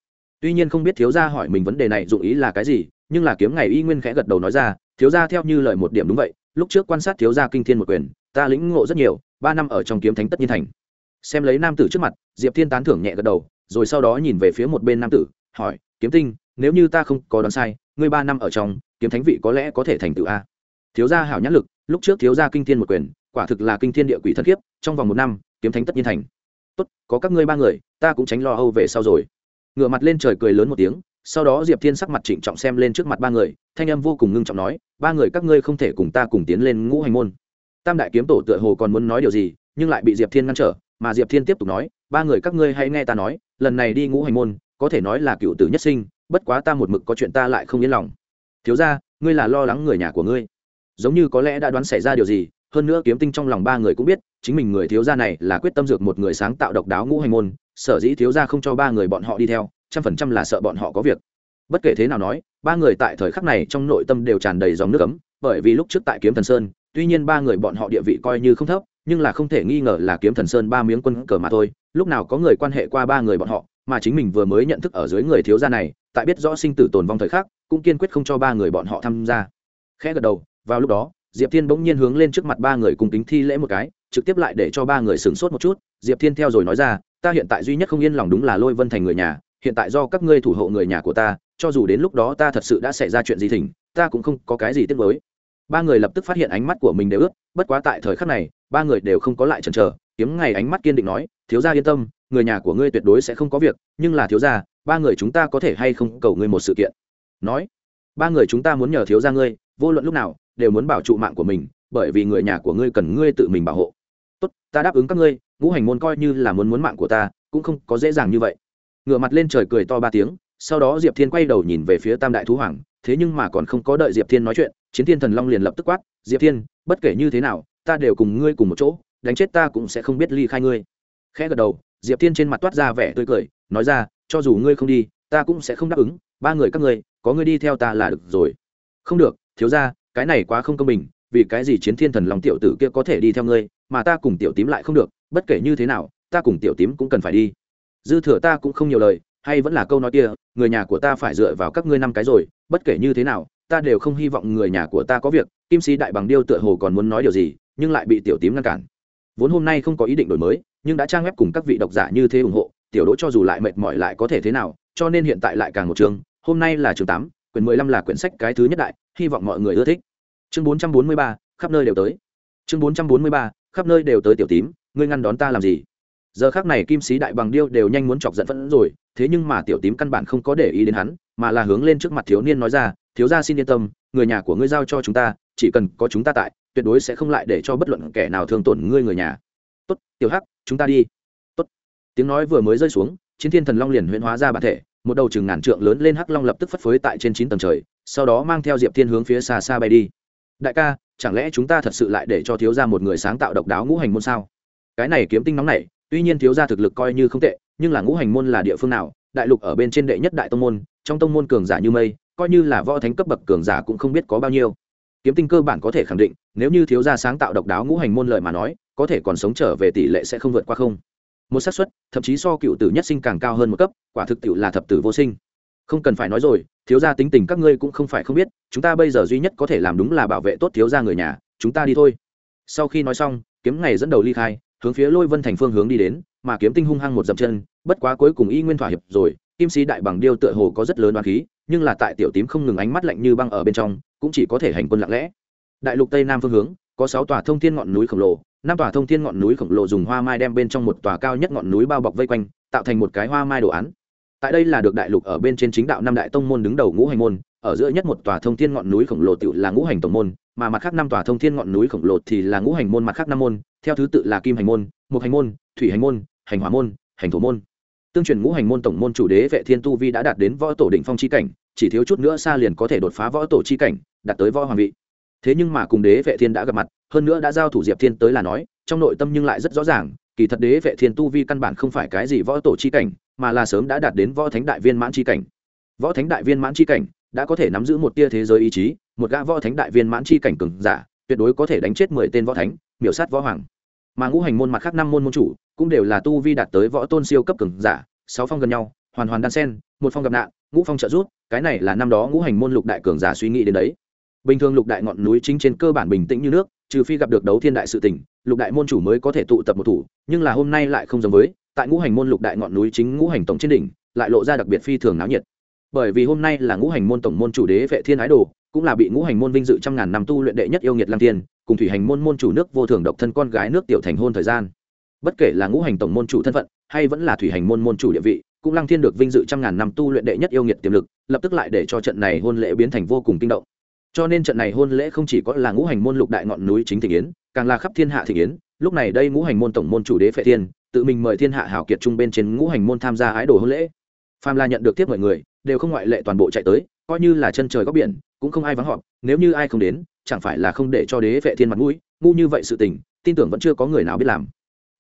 A: Tuy nhiên không biết thiếu gia hỏi mình vấn đề này dụng ý là cái gì, nhưng là kiếm ngày y nguyên khẽ gật đầu nói ra, thiếu gia theo như lời một điểm đúng vậy, lúc trước quan sát thiếu gia kinh thiên một quyền, ta lĩnh ngộ rất nhiều, ba năm ở trong kiếm thánh tất nhiên thành. Xem lấy nam tử trước mặt, diệp thiên tán thưởng nhẹ gật đầu, rồi sau đó nhìn về phía một bên nam tử, hỏi, kiếm tinh, nếu như ta không có đoán sai, ngươi ba năm ở trong, kiếm thánh vị có lẽ có thể thành tựu a? Thiếu gia hảo nhãn lực, lúc trước thiếu gia kinh thiên một quyền, quả thực là kinh thiên địa quỷ thất kiếp trong vòng một năm, kiếm thánh tất nhiên thành tốt, có các ngươi ba người, ta cũng tránh lo âu về sau rồi. Ngửa mặt lên trời cười lớn một tiếng, sau đó diệp thiên sắc mặt trịnh trọng xem lên trước mặt ba người, thanh âm vô cùng ngưng trọng nói, ba người các ngươi không thể cùng ta cùng tiến lên ngũ hành môn. Tam đại kiếm tổ tựa hồ còn muốn nói điều gì, nhưng lại bị diệp thiên ngăn trở, mà diệp thiên tiếp tục nói, ba người các ngươi hãy nghe ta nói, lần này đi ngũ hành môn, có thể nói là cựu tử nhất sinh, bất quá ta một mực có chuyện ta lại không yên lòng. Thiếu ra ngươi là lo lắng người nhà của ngươi. Giống như có lẽ đã đoán xảy ra điều gì hơn nữa kiếm tinh trong lòng ba người cũng biết, chính mình người thiếu gia này là quyết tâm dược một người sáng tạo độc đáo ngũ hành môn, sở dĩ thiếu gia không cho ba người bọn họ đi theo, trăm phần trăm là sợ bọn họ có việc. Bất kể thế nào nói, ba người tại thời khắc này trong nội tâm đều tràn đầy dòng nước ấm, bởi vì lúc trước tại kiếm thần sơn, tuy nhiên ba người bọn họ địa vị coi như không thấp, nhưng là không thể nghi ngờ là kiếm thần sơn ba miếng quân cờ mà thôi, lúc nào có người quan hệ qua ba người bọn họ, mà chính mình vừa mới nhận thức ở dưới người thiếu gia này, tại biết rõ sinh tử tồn vong thời khắc, cũng kiên quyết không cho ba người bọn họ tham gia. Khẽ gật đầu, vào lúc đó diệp thiên bỗng nhiên hướng lên trước mặt ba người cùng kính thi lễ một cái, trực tiếp lại để cho ba người sửng sốt một chút. Diệp thiên theo rồi nói ra, ta hiện tại duy nhất không yên lòng đúng là lôi vân thành người nhà, hiện tại do các ngươi thủ hộ người nhà của ta, cho dù đến lúc đó ta thật sự đã xảy ra chuyện gì thỉnh, ta cũng không có cái gì tiếc mới ba người lập tức phát hiện ánh mắt của mình đều ướt, bất quá tại thời khắc này, ba người đều không có lại chần chờ. Kiếm ngày ánh mắt kiên định nói, thiếu gia yên tâm, người nhà của ngươi tuyệt đối sẽ không có việc, nhưng là thiếu gia, ba người chúng ta có thể hay không cầu ngươi một sự kiện? Nói, ba người chúng ta muốn nhờ thiếu gia ngươi, vô luận lúc nào đều muốn bảo trụ mạng của mình, bởi vì người nhà của ngươi cần ngươi tự mình bảo hộ. Tốt, ta đáp ứng các ngươi, ngũ hành môn coi như là muốn muốn mạng của ta, cũng không có dễ dàng như vậy. Ngửa mặt lên trời cười to ba tiếng, sau đó diệp thiên quay đầu nhìn về phía tam đại thú hoàng, thế nhưng mà còn không có đợi diệp thiên nói chuyện, chiến thiên thần long liền lập tức quát, diệp thiên, bất kể như thế nào, ta đều cùng ngươi cùng một chỗ, đánh chết ta cũng sẽ không biết ly khai ngươi. Khẽ gật đầu, diệp thiên trên mặt toát ra vẻ tươi cười, nói ra, cho dù ngươi không đi, ta cũng sẽ không đáp ứng, ba người các ngươi, có ngươi đi theo ta là được rồi. Không được, thiếu ra cái này quá không công bình, vì cái gì chiến thiên thần long tiểu tử kia có thể đi theo ngươi, mà ta cùng tiểu tím lại không được, bất kể như thế nào, ta cùng tiểu tím cũng cần phải đi dư thừa ta cũng không nhiều lời, hay vẫn là câu nói kia, người nhà của ta phải dựa vào các ngươi năm cái rồi, bất kể như thế nào, ta đều không hy vọng người nhà của ta có việc, kim sĩ đại bằng điêu tựa hồ còn muốn nói điều gì, nhưng lại bị tiểu tím ngăn cản vốn hôm nay không có ý định đổi mới, nhưng đã trang web cùng các vị độc giả như thế ủng hộ, tiểu đỗ cho dù lại mệt mỏi lại có thể thế nào, cho nên hiện tại lại càng một trường. hôm nay là chương tám, quyển mười lăm là quyển sách cái thứ nhất đại hy vọng mọi người ưa thích. Chương bốn trăm bốn mươi ba, khắp nơi đều tới. Chương bốn trăm bốn mươi ba, khắp nơi đều tới tiểu tím, ngươi ngăn đón ta làm gì? Giờ khác này kim sĩ đại bằng điêu đều nhanh muốn chọc giận phẫn rồi, thế nhưng mà tiểu tím căn bản không có để ý đến hắn, mà là hướng lên trước mặt thiếu niên nói ra, thiếu gia xin yên tâm, người nhà của ngươi giao cho chúng ta, chỉ cần có chúng ta tại, tuyệt đối sẽ không lại để cho bất luận kẻ nào thương tổn ngươi người nhà. Tốt, tiểu hắc, chúng ta đi. Tốt. Tiếng nói vừa mới rơi xuống, chiến thiên thần long liền huyễn hóa ra bản thể, một đầu chừng ngàn trượng lớn lên hắc long lập tức phất phới tại trên chín tầng trời sau đó mang theo diệp thiên hướng phía xa xa bay đi. Đại ca, chẳng lẽ chúng ta thật sự lại để cho thiếu gia một người sáng tạo độc đáo ngũ hành môn sao? Cái này kiếm tinh nóng này tuy nhiên thiếu gia thực lực coi như không tệ, nhưng là ngũ hành môn là địa phương nào? Đại lục ở bên trên đệ nhất đại tông môn, trong tông môn cường giả như mây, coi như là võ thánh cấp bậc cường giả cũng không biết có bao nhiêu. Kiếm tinh cơ bản có thể khẳng định, nếu như thiếu gia sáng tạo độc đáo ngũ hành môn lợi mà nói, có thể còn sống trở về tỷ lệ sẽ không vượt qua không. Một xác suất, thậm chí so cựu tử nhất sinh càng cao hơn một cấp, quả thực tiệu là thập tử vô sinh không cần phải nói rồi, thiếu gia tính tình các ngươi cũng không phải không biết, chúng ta bây giờ duy nhất có thể làm đúng là bảo vệ tốt thiếu gia người nhà, chúng ta đi thôi. Sau khi nói xong, kiếm ngày dẫn đầu ly khai, hướng phía lôi vân thành phương hướng đi đến, mà kiếm tinh hung hăng một dậm chân, bất quá cuối cùng y nguyên thỏa hiệp rồi, kim sĩ đại bằng điêu tựa hồ có rất lớn đoán khí, nhưng là tại tiểu tím không ngừng ánh mắt lạnh như băng ở bên trong, cũng chỉ có thể hành quân lặng lẽ. Đại lục tây nam phương hướng, có sáu tòa thông thiên ngọn núi khổng lồ, năm tòa thông thiên ngọn núi khổng lồ dùng hoa mai đem bên trong một tòa cao nhất ngọn núi bao bọc vây quanh, tạo thành một cái hoa mai đồ án tại đây là được đại lục ở bên trên chính đạo năm đại tông môn đứng đầu ngũ hành môn, ở giữa nhất một tòa thông thiên ngọn núi khổng lồ tự là ngũ hành tổng môn, mà mặt khác năm tòa thông thiên ngọn núi khổng lồ thì là ngũ hành môn mặt khác năm môn, theo thứ tự là kim hành môn, mục hành môn, thủy hành môn, hành hỏa môn, hành thổ môn. Tương truyền ngũ hành môn tổng môn chủ đế vệ thiên tu vi đã đạt đến võ tổ đỉnh phong chi cảnh, chỉ thiếu chút nữa xa liền có thể đột phá võ tổ chi cảnh, đạt tới võ hoàng vị. Thế nhưng mà cùng đế vệ thiên đã gặp mặt, hơn nữa đã giao thủ diệp thiên tới là nói, trong nội tâm nhưng lại rất rõ ràng, kỳ thật đế vệ thiên tu vi căn bản không phải cái gì võ tổ chi cảnh mà là sớm đã đạt đến võ thánh đại viên mãn chi cảnh. Võ thánh đại viên mãn chi cảnh đã có thể nắm giữ một tia thế giới ý chí, một gã võ thánh đại viên mãn chi cảnh cường giả, tuyệt đối có thể đánh chết mười tên võ thánh, miểu sát võ hoàng. Mà ngũ hành môn mặt khác năm môn môn chủ cũng đều là tu vi đạt tới võ tôn siêu cấp cường giả, sáu phong gần nhau, hoàn hoàn đan sen, một phong gặp nạn, ngũ phong trợ rút cái này là năm đó ngũ hành môn lục đại cường giả suy nghĩ đến đấy. Bình thường lục đại ngọn núi chính trên cơ bản bình tĩnh như nước, trừ phi gặp được đấu thiên đại sự tỉnh lục đại môn chủ mới có thể tụ tập một thủ, nhưng là hôm nay lại không giống với tại ngũ hành môn lục đại ngọn núi chính ngũ hành tổng trên đỉnh, lại lộ ra đặc biệt phi thường náo nhiệt. Bởi vì hôm nay là ngũ hành môn tổng môn chủ đế vệ thiên ái đồ, cũng là bị ngũ hành môn vinh dự trăm ngàn năm tu luyện đệ nhất yêu nghiệt lang tiên cùng thủy hành môn môn chủ nước vô thường độc thân con gái nước tiểu thành hôn thời gian. Bất kể là ngũ hành tổng môn chủ thân phận, hay vẫn là thủy hành môn môn chủ địa vị, cũng lăng thiên được vinh dự trăm ngàn năm tu luyện đệ nhất yêu nghiệt tiềm lực, lập tức lại để cho trận này hôn lễ biến thành vô cùng kinh động. Cho nên trận này hôn lễ không chỉ có là ngũ hành môn lục đại ngọn núi chính thị yến, càng là khắp thiên hạ thị yến, lúc này đây ngũ hành môn tổng môn chủ đế phệ thiên tự mình mời thiên hạ hảo kiệt trung bên trên ngũ hành môn tham gia ái đồ hôn lễ. Phàm là nhận được tiếp mọi người, đều không ngoại lệ toàn bộ chạy tới, coi như là chân trời góc biển, cũng không ai vắng họp, nếu như ai không đến, chẳng phải là không để cho đế vệ thiên mặt mũi, ngu như vậy sự tình, tin tưởng vẫn chưa có người nào biết làm.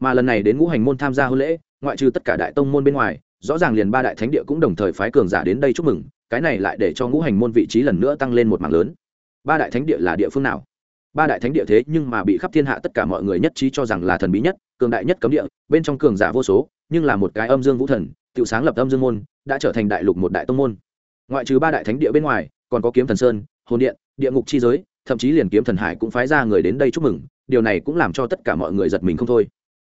A: Mà lần này đến ngũ hành môn tham gia hôn lễ, ngoại trừ tất cả đại tông môn bên ngoài, rõ ràng liền ba đại thánh địa cũng đồng thời phái cường giả đến đây chúc mừng, cái này lại để cho ngũ hành môn vị trí lần nữa tăng lên một mảng lớn. Ba đại thánh địa là địa phương nào? Ba đại thánh địa thế nhưng mà bị khắp thiên hạ tất cả mọi người nhất trí cho rằng là thần bí nhất, cường đại nhất cấm địa, bên trong cường giả vô số, nhưng là một cái âm dương vũ thần, tự sáng lập âm dương môn, đã trở thành đại lục một đại tông môn. Ngoại trừ ba đại thánh địa bên ngoài, còn có kiếm thần sơn, hồn điện, địa ngục chi giới, thậm chí liền kiếm thần hải cũng phái ra người đến đây chúc mừng, điều này cũng làm cho tất cả mọi người giật mình không thôi.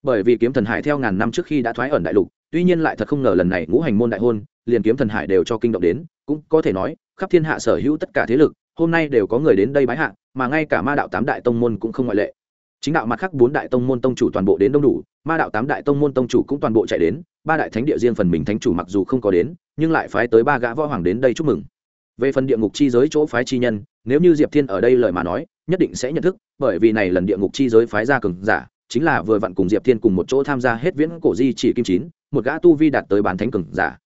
A: Bởi vì kiếm thần hải theo ngàn năm trước khi đã thoái ẩn đại lục, tuy nhiên lại thật không ngờ lần này ngũ hành môn đại hôn, liền kiếm thần hải đều cho kinh động đến, cũng có thể nói, khắp thiên hạ sở hữu tất cả thế lực hôm nay đều có người đến đây bái hạ, mà ngay cả ma đạo tám đại tông môn cũng không ngoại lệ. Chính đạo mặt khác bốn đại tông môn tông chủ toàn bộ đến đông đủ, ma đạo tám đại tông môn tông chủ cũng toàn bộ chạy đến, ba đại thánh địa riêng phần mình thánh chủ mặc dù không có đến, nhưng lại phái tới ba gã võ hoàng đến đây chúc mừng. Về phần địa ngục chi giới chỗ phái chi nhân, nếu như diệp thiên ở đây lời mà nói, nhất định sẽ nhận thức, bởi vì này lần địa ngục chi giới phái ra cường giả, chính là vừa vặn cùng diệp thiên cùng một chỗ tham gia hết viễn cổ di chỉ kim chín, một gã tu vi đạt tới bán thánh cường giả.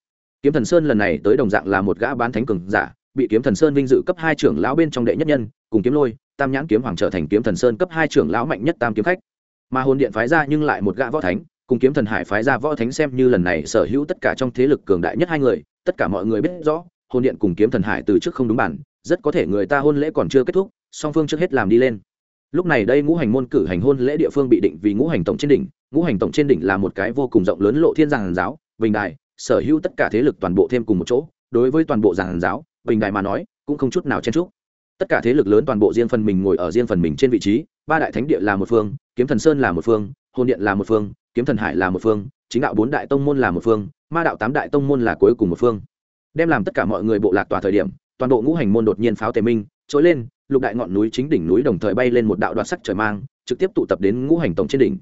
A: Kiếm thần sơn lần này tới đồng dạng là một gã bán thánh cường giả bị kiếm thần sơn vinh dự cấp hai trưởng lão bên trong đệ nhất nhân, cùng kiếm lôi, tam nhãn kiếm hoàng trở thành kiếm thần sơn cấp hai trưởng lão mạnh nhất tam kiếm khách. Mà hồn điện phái ra nhưng lại một gã võ thánh, cùng kiếm thần hải phái ra võ thánh xem như lần này sở hữu tất cả trong thế lực cường đại nhất hai người, tất cả mọi người biết rõ, hồn điện cùng kiếm thần hải từ trước không đúng bản, rất có thể người ta hôn lễ còn chưa kết thúc, song phương trước hết làm đi lên. Lúc này đây ngũ hành môn cử hành hôn lễ địa phương bị định vì ngũ hành tổng trên đỉnh, ngũ hành tổng trên đỉnh là một cái vô cùng rộng lớn lộ thiên giàn giáo, bình đài sở hữu tất cả thế lực toàn bộ thêm cùng một chỗ, đối với toàn bộ giàn giáo bình đại mà nói, cũng không chút nào chen trúc tất cả thế lực lớn toàn bộ riêng phần mình ngồi ở riêng phần mình trên vị trí, ba đại thánh địa là một phương, kiếm thần sơn là một phương, hồn điện là một phương, kiếm thần hải là một phương, chính đạo bốn đại tông môn là một phương, ma đạo tám đại tông môn là cuối cùng một phương. Đem làm tất cả mọi người bộ lạc tòa thời điểm, toàn bộ ngũ hành môn đột nhiên pháo tề minh, trỗi lên, lục đại ngọn núi chính đỉnh núi đồng thời bay lên một đạo đoạt sắc trời mang, trực tiếp tụ tập đến ngũ hành tổng trên đỉnh.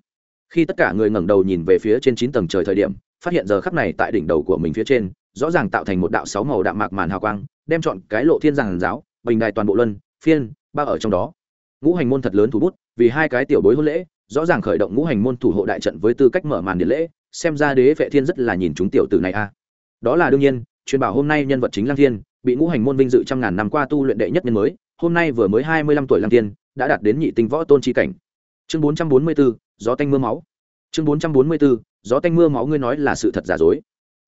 A: Khi tất cả người ngẩng đầu nhìn về phía trên chín tầng trời thời điểm, phát hiện giờ khắp này tại đỉnh đầu của mình phía trên rõ ràng tạo thành một đạo sáu màu đạm mạc màn hào quang, đem chọn cái lộ thiên giàn giáo, bình đài toàn bộ luân, phiên ba ở trong đó. Ngũ hành môn thật lớn thủ bút, vì hai cái tiểu bối hôn lễ, rõ ràng khởi động ngũ hành môn thủ hộ đại trận với tư cách mở màn điện lễ, xem ra đế vệ thiên rất là nhìn chúng tiểu tử này a. À. Đó là đương nhiên, truyền bảo hôm nay nhân vật chính lang thiên, bị ngũ hành môn vinh dự trăm ngàn năm qua tu luyện đệ nhất nhân mới, hôm nay vừa mới hai mươi lăm tuổi lang thiên, đã đạt đến nhị tinh võ tôn chi cảnh. Chương bốn trăm bốn mươi bốn gió tanh mưa máu. Chương bốn trăm bốn mươi bốn gió tanh mưa máu ngươi nói là sự thật giả dối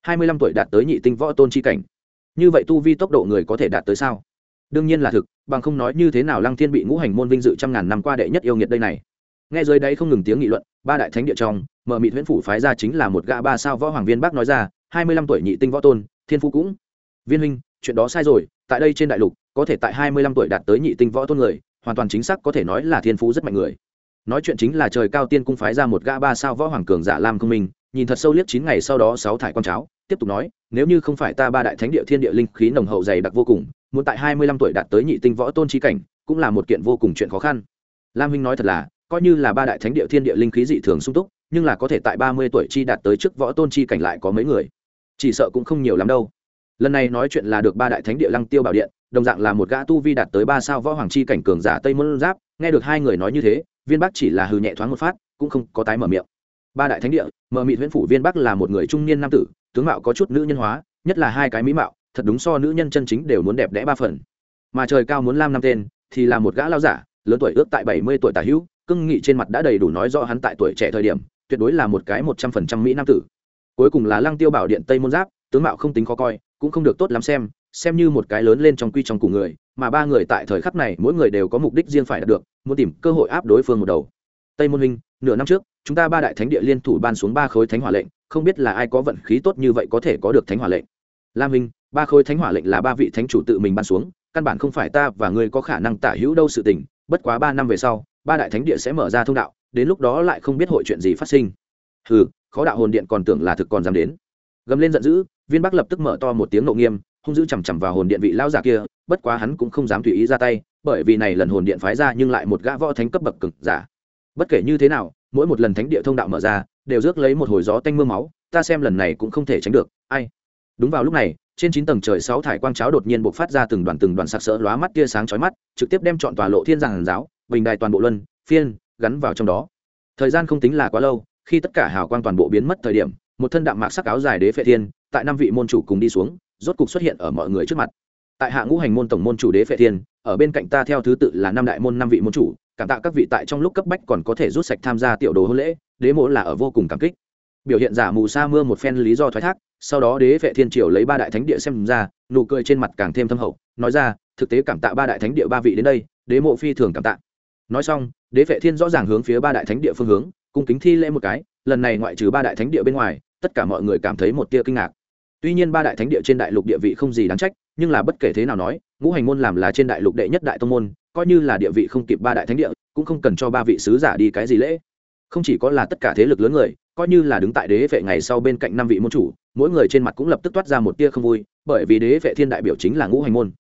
A: hai mươi lăm tuổi đạt tới nhị tinh võ tôn chi cảnh. Như vậy tu vi tốc độ người có thể đạt tới sao? Đương nhiên là thực, bằng không nói như thế nào lăng thiên bị ngũ hành môn vinh dự trăm ngàn năm qua đệ nhất yêu nghiệt đây này. Nghe dưới đây không ngừng tiếng nghị luận, ba đại thánh địa trong, mở mị huyễn phủ phái ra chính là một gã ba sao võ hoàng viên bác nói ra, hai mươi lăm tuổi nhị tinh võ tôn, thiên phú cũng. Viên huynh, chuyện đó sai rồi, tại đây trên đại lục, có thể tại hai mươi lăm tuổi đạt tới nhị tinh võ tôn người, hoàn toàn chính xác có thể nói là thiên phú rất mạnh người. Nói chuyện chính là trời cao tiên cung phái ra một gã ba sao võ hoàng cường giả lam công minh, nhìn thật sâu liếc chín ngày sau đó sáu thải con cháo tiếp tục nói, nếu như không phải ta ba đại thánh địa thiên địa linh khí nồng hậu dày đặc vô cùng, muốn tại hai mươi lăm tuổi đạt tới nhị tinh võ tôn trí cảnh, cũng là một kiện vô cùng chuyện khó khăn. Lam huynh nói thật là, coi như là ba đại thánh địa thiên địa linh khí dị thường sung túc, nhưng là có thể tại ba mươi tuổi chi đạt tới trước võ tôn chi cảnh lại có mấy người. Chỉ sợ cũng không nhiều lắm đâu. Lần này nói chuyện là được ba đại thánh địa lăng tiêu bảo điện, đồng dạng là một gã tu vi đạt tới ba sao võ hoàng chi cảnh cường giả tây môn giáp, nghe được hai người nói như thế, viên bắc chỉ là hừ nhẹ thoáng một phát, cũng không có tái mở miệng. Ba đại thánh địa, mờ mịt huyễn phủ viên bắc là một người trung niên nam tử tướng mạo có chút nữ nhân hóa, nhất là hai cái mỹ mạo, thật đúng so nữ nhân chân chính đều muốn đẹp đẽ ba phần. Mà trời cao muốn lam năm tên, thì là một gã lao giả, lớn tuổi ước tại bảy mươi tuổi tả hữu cưng nghị trên mặt đã đầy đủ nói rõ hắn tại tuổi trẻ thời điểm, tuyệt đối là một cái một trăm phần trăm mỹ nam tử. Cuối cùng là lăng tiêu bảo điện tây môn giáp, tướng mạo không tính khó coi, cũng không được tốt lắm xem xem như một cái lớn lên trong quy trong cùng người, mà ba người tại thời khắc này mỗi người đều có mục đích riêng phải đạt được, muốn tìm cơ hội áp đối phương một đầu. Tây môn huynh, nửa năm trước, chúng ta ba đại thánh địa liên thủ ban xuống ba khối thánh hỏa lệnh không biết là ai có vận khí tốt như vậy có thể có được thánh hỏa lệnh. Lam Minh, ba khối thánh hỏa lệnh là ba vị thánh chủ tự mình ban xuống căn bản không phải ta và ngươi có khả năng tả hữu đâu sự tình bất quá ba năm về sau ba đại thánh địa sẽ mở ra thông đạo đến lúc đó lại không biết hội chuyện gì phát sinh. Hừ khó đạo hồn điện còn tưởng là thực còn dám đến. Gầm lên giận dữ viên bắc lập tức mở to một tiếng nộ nghiêm hung dữ chằm chằm vào hồn điện vị lão giả kia bất quá hắn cũng không dám tùy ý ra tay bởi vì này lần hồn điện phái ra nhưng lại một gã võ thánh cấp bậc cực giả. Bất kể như thế nào mỗi một lần thánh địa thông đạo mở ra đều rước lấy một hồi gió tanh mưa máu, ta xem lần này cũng không thể tránh được, ai? Đúng vào lúc này, trên chín tầng trời sáu thải quang cháo đột nhiên bộc phát ra từng đoàn từng đoàn sặc sỡ lóa mắt tia sáng chói mắt, trực tiếp đem chọn tòa lộ thiên giảng giáo, bình đài toàn bộ luân, phiên, gắn vào trong đó. Thời gian không tính là quá lâu, khi tất cả hào quang toàn bộ biến mất thời điểm, một thân đạm mạc sắc áo dài đế phệ thiên, tại năm vị môn chủ cùng đi xuống, rốt cục xuất hiện ở mọi người trước mặt. Tại hạ ngũ hành môn tổng môn chủ đế phệ thiên, ở bên cạnh ta theo thứ tự là năm đại môn năm vị môn chủ, cảm tạ các vị tại trong lúc cấp bách còn có thể rút sạch tham gia tiểu đồ hôn lễ đế mộ là ở vô cùng cảm kích. Biểu hiện giả mù sa mưa một phen lý do thoái thác, sau đó đế vệ thiên triều lấy ba đại thánh địa xem ra, nụ cười trên mặt càng thêm thâm hậu, nói ra, thực tế cảm tạ ba đại thánh địa ba vị đến đây, đế mộ phi thường cảm tạ. Nói xong, đế vệ thiên rõ ràng hướng phía ba đại thánh địa phương hướng, cung kính thi lễ một cái, lần này ngoại trừ ba đại thánh địa bên ngoài, tất cả mọi người cảm thấy một tia kinh ngạc. Tuy nhiên ba đại thánh địa trên đại lục địa vị không gì đáng trách, nhưng là bất kể thế nào nói, ngũ hành môn làm là trên đại lục đệ nhất đại tông môn, coi như là địa vị không kịp ba đại thánh địa, cũng không cần cho ba vị sứ giả đi cái gì lễ không chỉ có là tất cả thế lực lớn người, coi như là đứng tại đế vệ ngày sau bên cạnh năm vị môn chủ, mỗi người trên mặt cũng lập tức toát ra một tia không vui, bởi vì đế vệ thiên đại biểu chính là ngũ hành môn.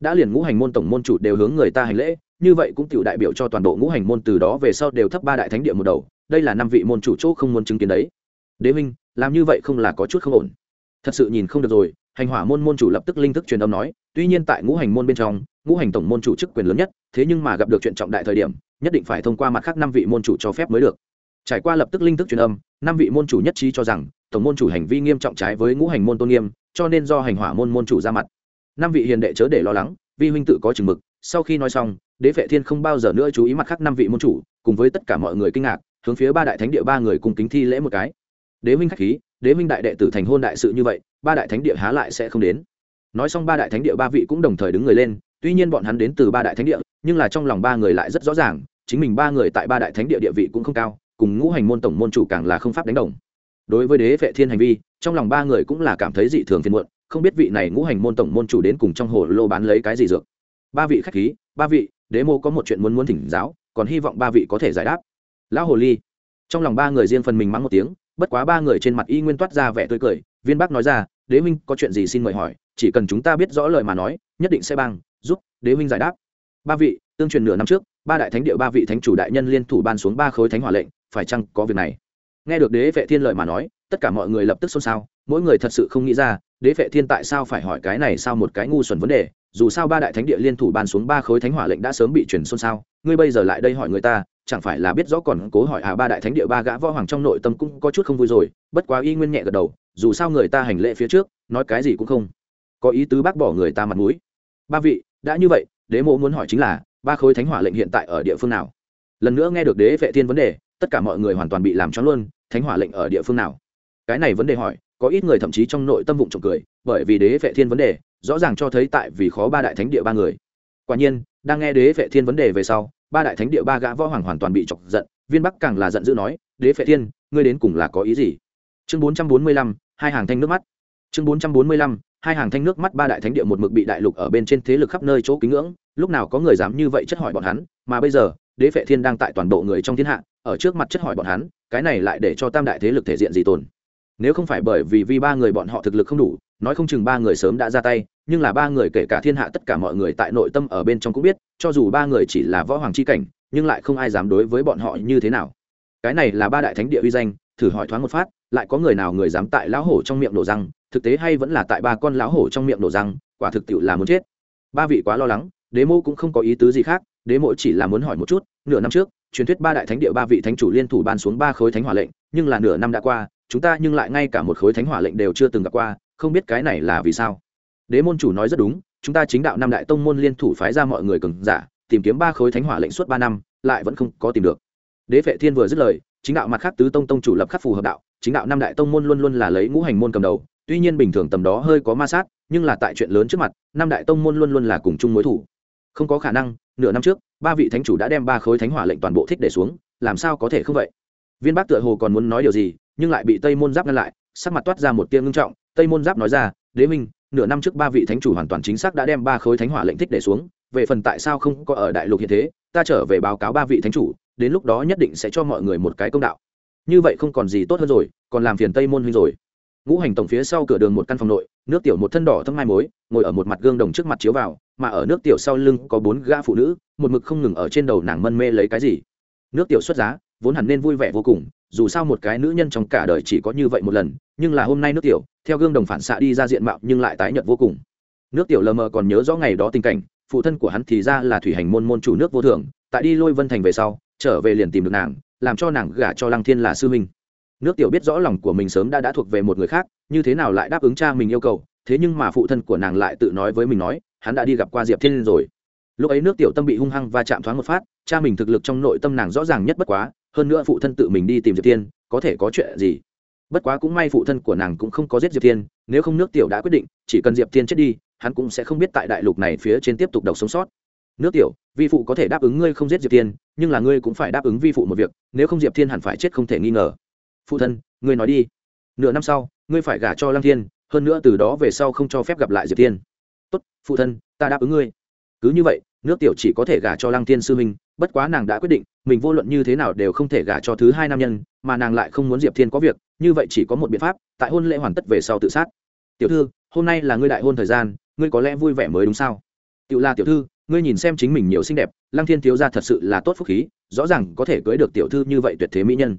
A: Đã liền ngũ hành môn tổng môn chủ đều hướng người ta hành lễ, như vậy cũng tiểu đại biểu cho toàn bộ ngũ hành môn từ đó về sau đều thấp ba đại thánh địa một đầu, đây là năm vị môn chủ chỗ không muốn chứng kiến đấy. Đế minh làm như vậy không là có chút không ổn. Thật sự nhìn không được rồi, hành hỏa môn môn chủ lập tức linh thức truyền âm nói, tuy nhiên tại ngũ hành môn bên trong, ngũ hành tổng môn chủ chức quyền lớn nhất, thế nhưng mà gặp được chuyện trọng đại thời điểm, nhất định phải thông qua mặt khác năm vị môn chủ cho phép mới được trải qua lập tức linh thức truyền âm, năm vị môn chủ nhất trí cho rằng, tổng môn chủ hành vi nghiêm trọng trái với ngũ hành môn tôn nghiêm, cho nên do hành hỏa môn môn chủ ra mặt. Năm vị hiền đệ chớ để lo lắng, vi huynh tự có chừng mực, sau khi nói xong, đế vệ thiên không bao giờ nữa chú ý mặt khác năm vị môn chủ, cùng với tất cả mọi người kinh ngạc, hướng phía ba đại thánh địa ba người cùng kính thi lễ một cái. Đế huynh khách khí, đế huynh đại đệ tử thành hôn đại sự như vậy, ba đại thánh địa há lại sẽ không đến. Nói xong ba đại thánh địa ba vị cũng đồng thời đứng người lên, tuy nhiên bọn hắn đến từ ba đại thánh địa, nhưng là trong lòng ba người lại rất rõ ràng, chính mình ba người tại ba đại thánh địa địa vị cũng không cao cùng ngũ hành môn tổng môn chủ càng là không pháp đánh đồng. Đối với đế vệ thiên hành vi, trong lòng ba người cũng là cảm thấy dị thường phiền muộn, không biết vị này ngũ hành môn tổng môn chủ đến cùng trong hồ lô bán lấy cái gì dược. Ba vị khách khí, ba vị, đế mô có một chuyện muốn muốn thỉnh giáo, còn hy vọng ba vị có thể giải đáp. Lão hồ ly. Trong lòng ba người riêng phần mình mắng một tiếng, bất quá ba người trên mặt y nguyên toát ra vẻ tươi cười, viên bác nói ra, đế minh có chuyện gì xin mời hỏi, chỉ cần chúng ta biết rõ lời mà nói, nhất định sẽ bang, giúp đế minh giải đáp. Ba vị, tương truyền nửa năm trước, ba đại thánh địa, ba vị thánh chủ đại nhân liên thủ ban xuống ba khối thánh hỏa lệnh phải chăng có việc này? Nghe được đế vệ thiên lợi mà nói, tất cả mọi người lập tức xôn xao, mỗi người thật sự không nghĩ ra, đế vệ thiên tại sao phải hỏi cái này sao một cái ngu xuẩn vấn đề, dù sao ba đại thánh địa liên thủ ban xuống ba khối thánh hỏa lệnh đã sớm bị truyền xôn xao, ngươi bây giờ lại đây hỏi người ta, chẳng phải là biết rõ còn cố hỏi à ba đại thánh địa ba gã võ hoàng trong nội tâm cũng có chút không vui rồi, bất quá y nguyên nhẹ gật đầu, dù sao người ta hành lễ phía trước, nói cái gì cũng không có ý tứ bác bỏ người ta mặt mũi. Ba vị, đã như vậy, đế mộ muốn hỏi chính là, ba khối thánh hỏa lệnh hiện tại ở địa phương nào? Lần nữa nghe được đế vệ thiên vấn đề tất cả mọi người hoàn toàn bị làm cho luôn, thánh hỏa lệnh ở địa phương nào? Cái này vấn đề hỏi, có ít người thậm chí trong nội tâm vụng trộm cười, bởi vì đế vệ thiên vấn đề, rõ ràng cho thấy tại vì khó ba đại thánh địa ba người. Quả nhiên, đang nghe đế vệ thiên vấn đề về sau, ba đại thánh địa ba gã võ hoàng hoàn toàn bị chọc giận, viên bắc càng là giận dữ nói, đế vệ thiên, ngươi đến cùng là có ý gì? Chương bốn trăm bốn mươi lăm, hai hàng thanh nước mắt. Chương bốn trăm bốn mươi lăm, hai hàng thanh nước mắt ba đại thánh địa một mực bị đại lục ở bên trên thế lực khắp nơi chỗ kính ngưỡng, lúc nào có người dám như vậy chất hỏi bọn hắn, mà bây giờ đế phệ thiên đang tại toàn bộ người trong thiên hạ, ở trước mặt chất hỏi bọn hắn, cái này lại để cho tam đại thế lực thể diện gì tồn. Nếu không phải bởi vì vì ba người bọn họ thực lực không đủ, nói không chừng ba người sớm đã ra tay, nhưng là ba người kể cả thiên hạ tất cả mọi người tại nội tâm ở bên trong cũng biết, cho dù ba người chỉ là võ hoàng c h i cảnh, nhưng lại không ai dám đối với bọn họ như thế nào. Cái này là ba đại thánh địa uy danh, thử hỏi thoáng một phát, lại có người nào người dám tại lão hổ trong miệng nổ răng, thực tế hay vẫn là tại ba con lão hổ trong miệng nổ răng, quả thực tiệu là muốn chết. Ba vị quá lo lắng, đế mô cũng không có ý tứ gì khác, đế mộ chỉ là muốn hỏi một chút nửa năm trước, truyền thuyết ba đại thánh địa ba vị thánh chủ liên thủ ban xuống ba khối thánh hỏa lệnh, nhưng là nửa năm đã qua, chúng ta nhưng lại ngay cả một khối thánh hỏa lệnh đều chưa từng gặp qua, không biết cái này là vì sao. Đế môn chủ nói rất đúng, chúng ta chính đạo năm đại tông môn liên thủ phái ra mọi người cường giả, tìm kiếm ba khối thánh hỏa lệnh suốt ba năm, lại vẫn không có tìm được. Đế vệ thiên vừa dứt lời, chính đạo mặt khác tứ tông tông chủ lập khắc phù hợp đạo, chính đạo năm đại tông môn luôn luôn là lấy ngũ hành môn cầm đầu, tuy nhiên bình thường tầm đó hơi có ma sát, nhưng là tại chuyện lớn trước mặt, năm đại tông môn luôn luôn là cùng chung mối thủ. Không có khả năng, nửa năm trước ba vị thánh chủ đã đem ba khối thánh hỏa lệnh toàn bộ thích để xuống, làm sao có thể không vậy? Viên bác tựa hồ còn muốn nói điều gì, nhưng lại bị tây môn giáp ngăn lại, sắc mặt toát ra một tiếng ngưng trọng. Tây môn giáp nói ra, đế minh, nửa năm trước ba vị thánh chủ hoàn toàn chính xác đã đem ba khối thánh hỏa lệnh thích để xuống, về phần tại sao không có ở đại lục hiện thế, ta trở về báo cáo ba vị thánh chủ, đến lúc đó nhất định sẽ cho mọi người một cái công đạo. Như vậy không còn gì tốt hơn rồi, còn làm phiền tây môn huynh rồi ngũ hành tổng phía sau cửa đường một căn phòng nội, nước tiểu một thân đỏ thâm mai mối, ngồi ở một mặt gương đồng trước mặt chiếu vào, mà ở nước tiểu sau lưng có bốn gã phụ nữ, một mực không ngừng ở trên đầu nàng mân mê lấy cái gì. Nước tiểu xuất giá, vốn hẳn nên vui vẻ vô cùng, dù sao một cái nữ nhân trong cả đời chỉ có như vậy một lần, nhưng là hôm nay nước tiểu, theo gương đồng phản xạ đi ra diện mạo nhưng lại tái nhợt vô cùng. Nước tiểu lờ mờ còn nhớ rõ ngày đó tình cảnh, phụ thân của hắn thì ra là thủy hành môn môn chủ nước vô thường, tại đi lôi vân thành về sau, trở về liền tìm được nàng, làm cho nàng gả cho lăng thiên là sư minh nước tiểu biết rõ lòng của mình sớm đã đã thuộc về một người khác, như thế nào lại đáp ứng cha mình yêu cầu? Thế nhưng mà phụ thân của nàng lại tự nói với mình nói, hắn đã đi gặp qua diệp thiên rồi. Lúc ấy nước tiểu tâm bị hung hăng và chạm thoáng một phát, cha mình thực lực trong nội tâm nàng rõ ràng nhất bất quá, hơn nữa phụ thân tự mình đi tìm diệp thiên, có thể có chuyện gì? Bất quá cũng may phụ thân của nàng cũng không có giết diệp thiên, nếu không nước tiểu đã quyết định, chỉ cần diệp thiên chết đi, hắn cũng sẽ không biết tại đại lục này phía trên tiếp tục độc sống sót. Nước tiểu, vi phụ có thể đáp ứng ngươi không giết diệp thiên, nhưng là ngươi cũng phải đáp ứng vi phụ một việc, nếu không diệp thiên hẳn phải chết không thể nghi ngờ phụ thân, ngươi nói đi. Nửa năm sau, ngươi phải gả cho lăng thiên, hơn nữa từ đó về sau không cho phép gặp lại diệp thiên. Tốt, phụ thân, ta đáp ứng ngươi. Cứ như vậy, nước tiểu chỉ có thể gả cho lăng thiên sư huynh, bất quá nàng đã quyết định, mình vô luận như thế nào đều không thể gả cho thứ hai nam nhân, mà nàng lại không muốn diệp thiên có việc, như vậy chỉ có một biện pháp, tại hôn lễ hoàn tất về sau tự sát. Tiểu thư, hôm nay là ngươi đại hôn thời gian, ngươi có lẽ vui vẻ mới đúng sao? Tiểu la tiểu thư, ngươi nhìn xem chính mình nhiều xinh đẹp, lăng thiên thiếu gia thật sự là tốt phúc khí, rõ ràng có thể cưới được tiểu thư như vậy tuyệt thế mỹ nhân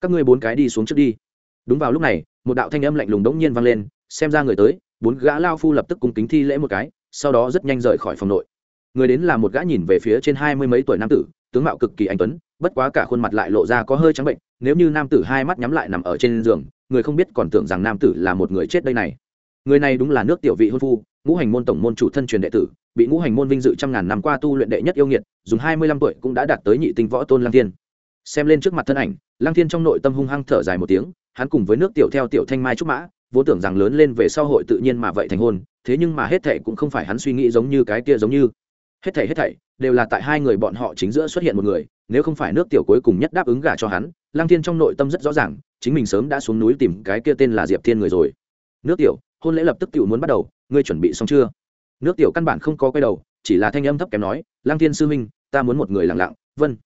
A: các ngươi bốn cái đi xuống trước đi. Đúng vào lúc này, một đạo thanh âm lạnh lùng đống nhiên vang lên, xem ra người tới, bốn gã lao phu lập tức cung kính thi lễ một cái, sau đó rất nhanh rời khỏi phòng nội. Người đến là một gã nhìn về phía trên hai mươi mấy tuổi nam tử, tướng mạo cực kỳ anh tuấn, bất quá cả khuôn mặt lại lộ ra có hơi trắng bệnh, nếu như nam tử hai mắt nhắm lại nằm ở trên giường, người không biết còn tưởng rằng nam tử là một người chết đây này. Người này đúng là nước tiểu vị hôn phu, ngũ hành môn tổng môn chủ thân truyền đệ tử, bị ngũ hành môn vinh dự trăm ngàn năm qua tu luyện đệ nhất yêu nghiệt, dùng hai mươi lăm tuổi cũng đã đạt tới nhị tinh võ tôn lăng thiên. Xem lên trước mặt thân ảnh lăng thiên trong nội tâm hung hăng thở dài một tiếng, hắn cùng với nước tiểu theo tiểu thanh mai trúc mã, vốn tưởng rằng lớn lên về sau hội tự nhiên mà vậy thành hôn, thế nhưng mà hết thệ cũng không phải hắn suy nghĩ giống như cái kia giống như. Hết thảy hết thảy, đều là tại hai người bọn họ chính giữa xuất hiện một người, nếu không phải nước tiểu cuối cùng nhất đáp ứng gả cho hắn, lăng thiên trong nội tâm rất rõ ràng, chính mình sớm đã xuống núi tìm cái kia tên là diệp thiên người rồi. Nước tiểu, hôn lễ lập tức tiểu muốn bắt đầu, ngươi chuẩn bị xong chưa? Nước tiểu căn bản không có quay đầu, chỉ là thanh âm thấp kém nói, lăng thiên sư huynh, ta muốn một người lặng lặng vân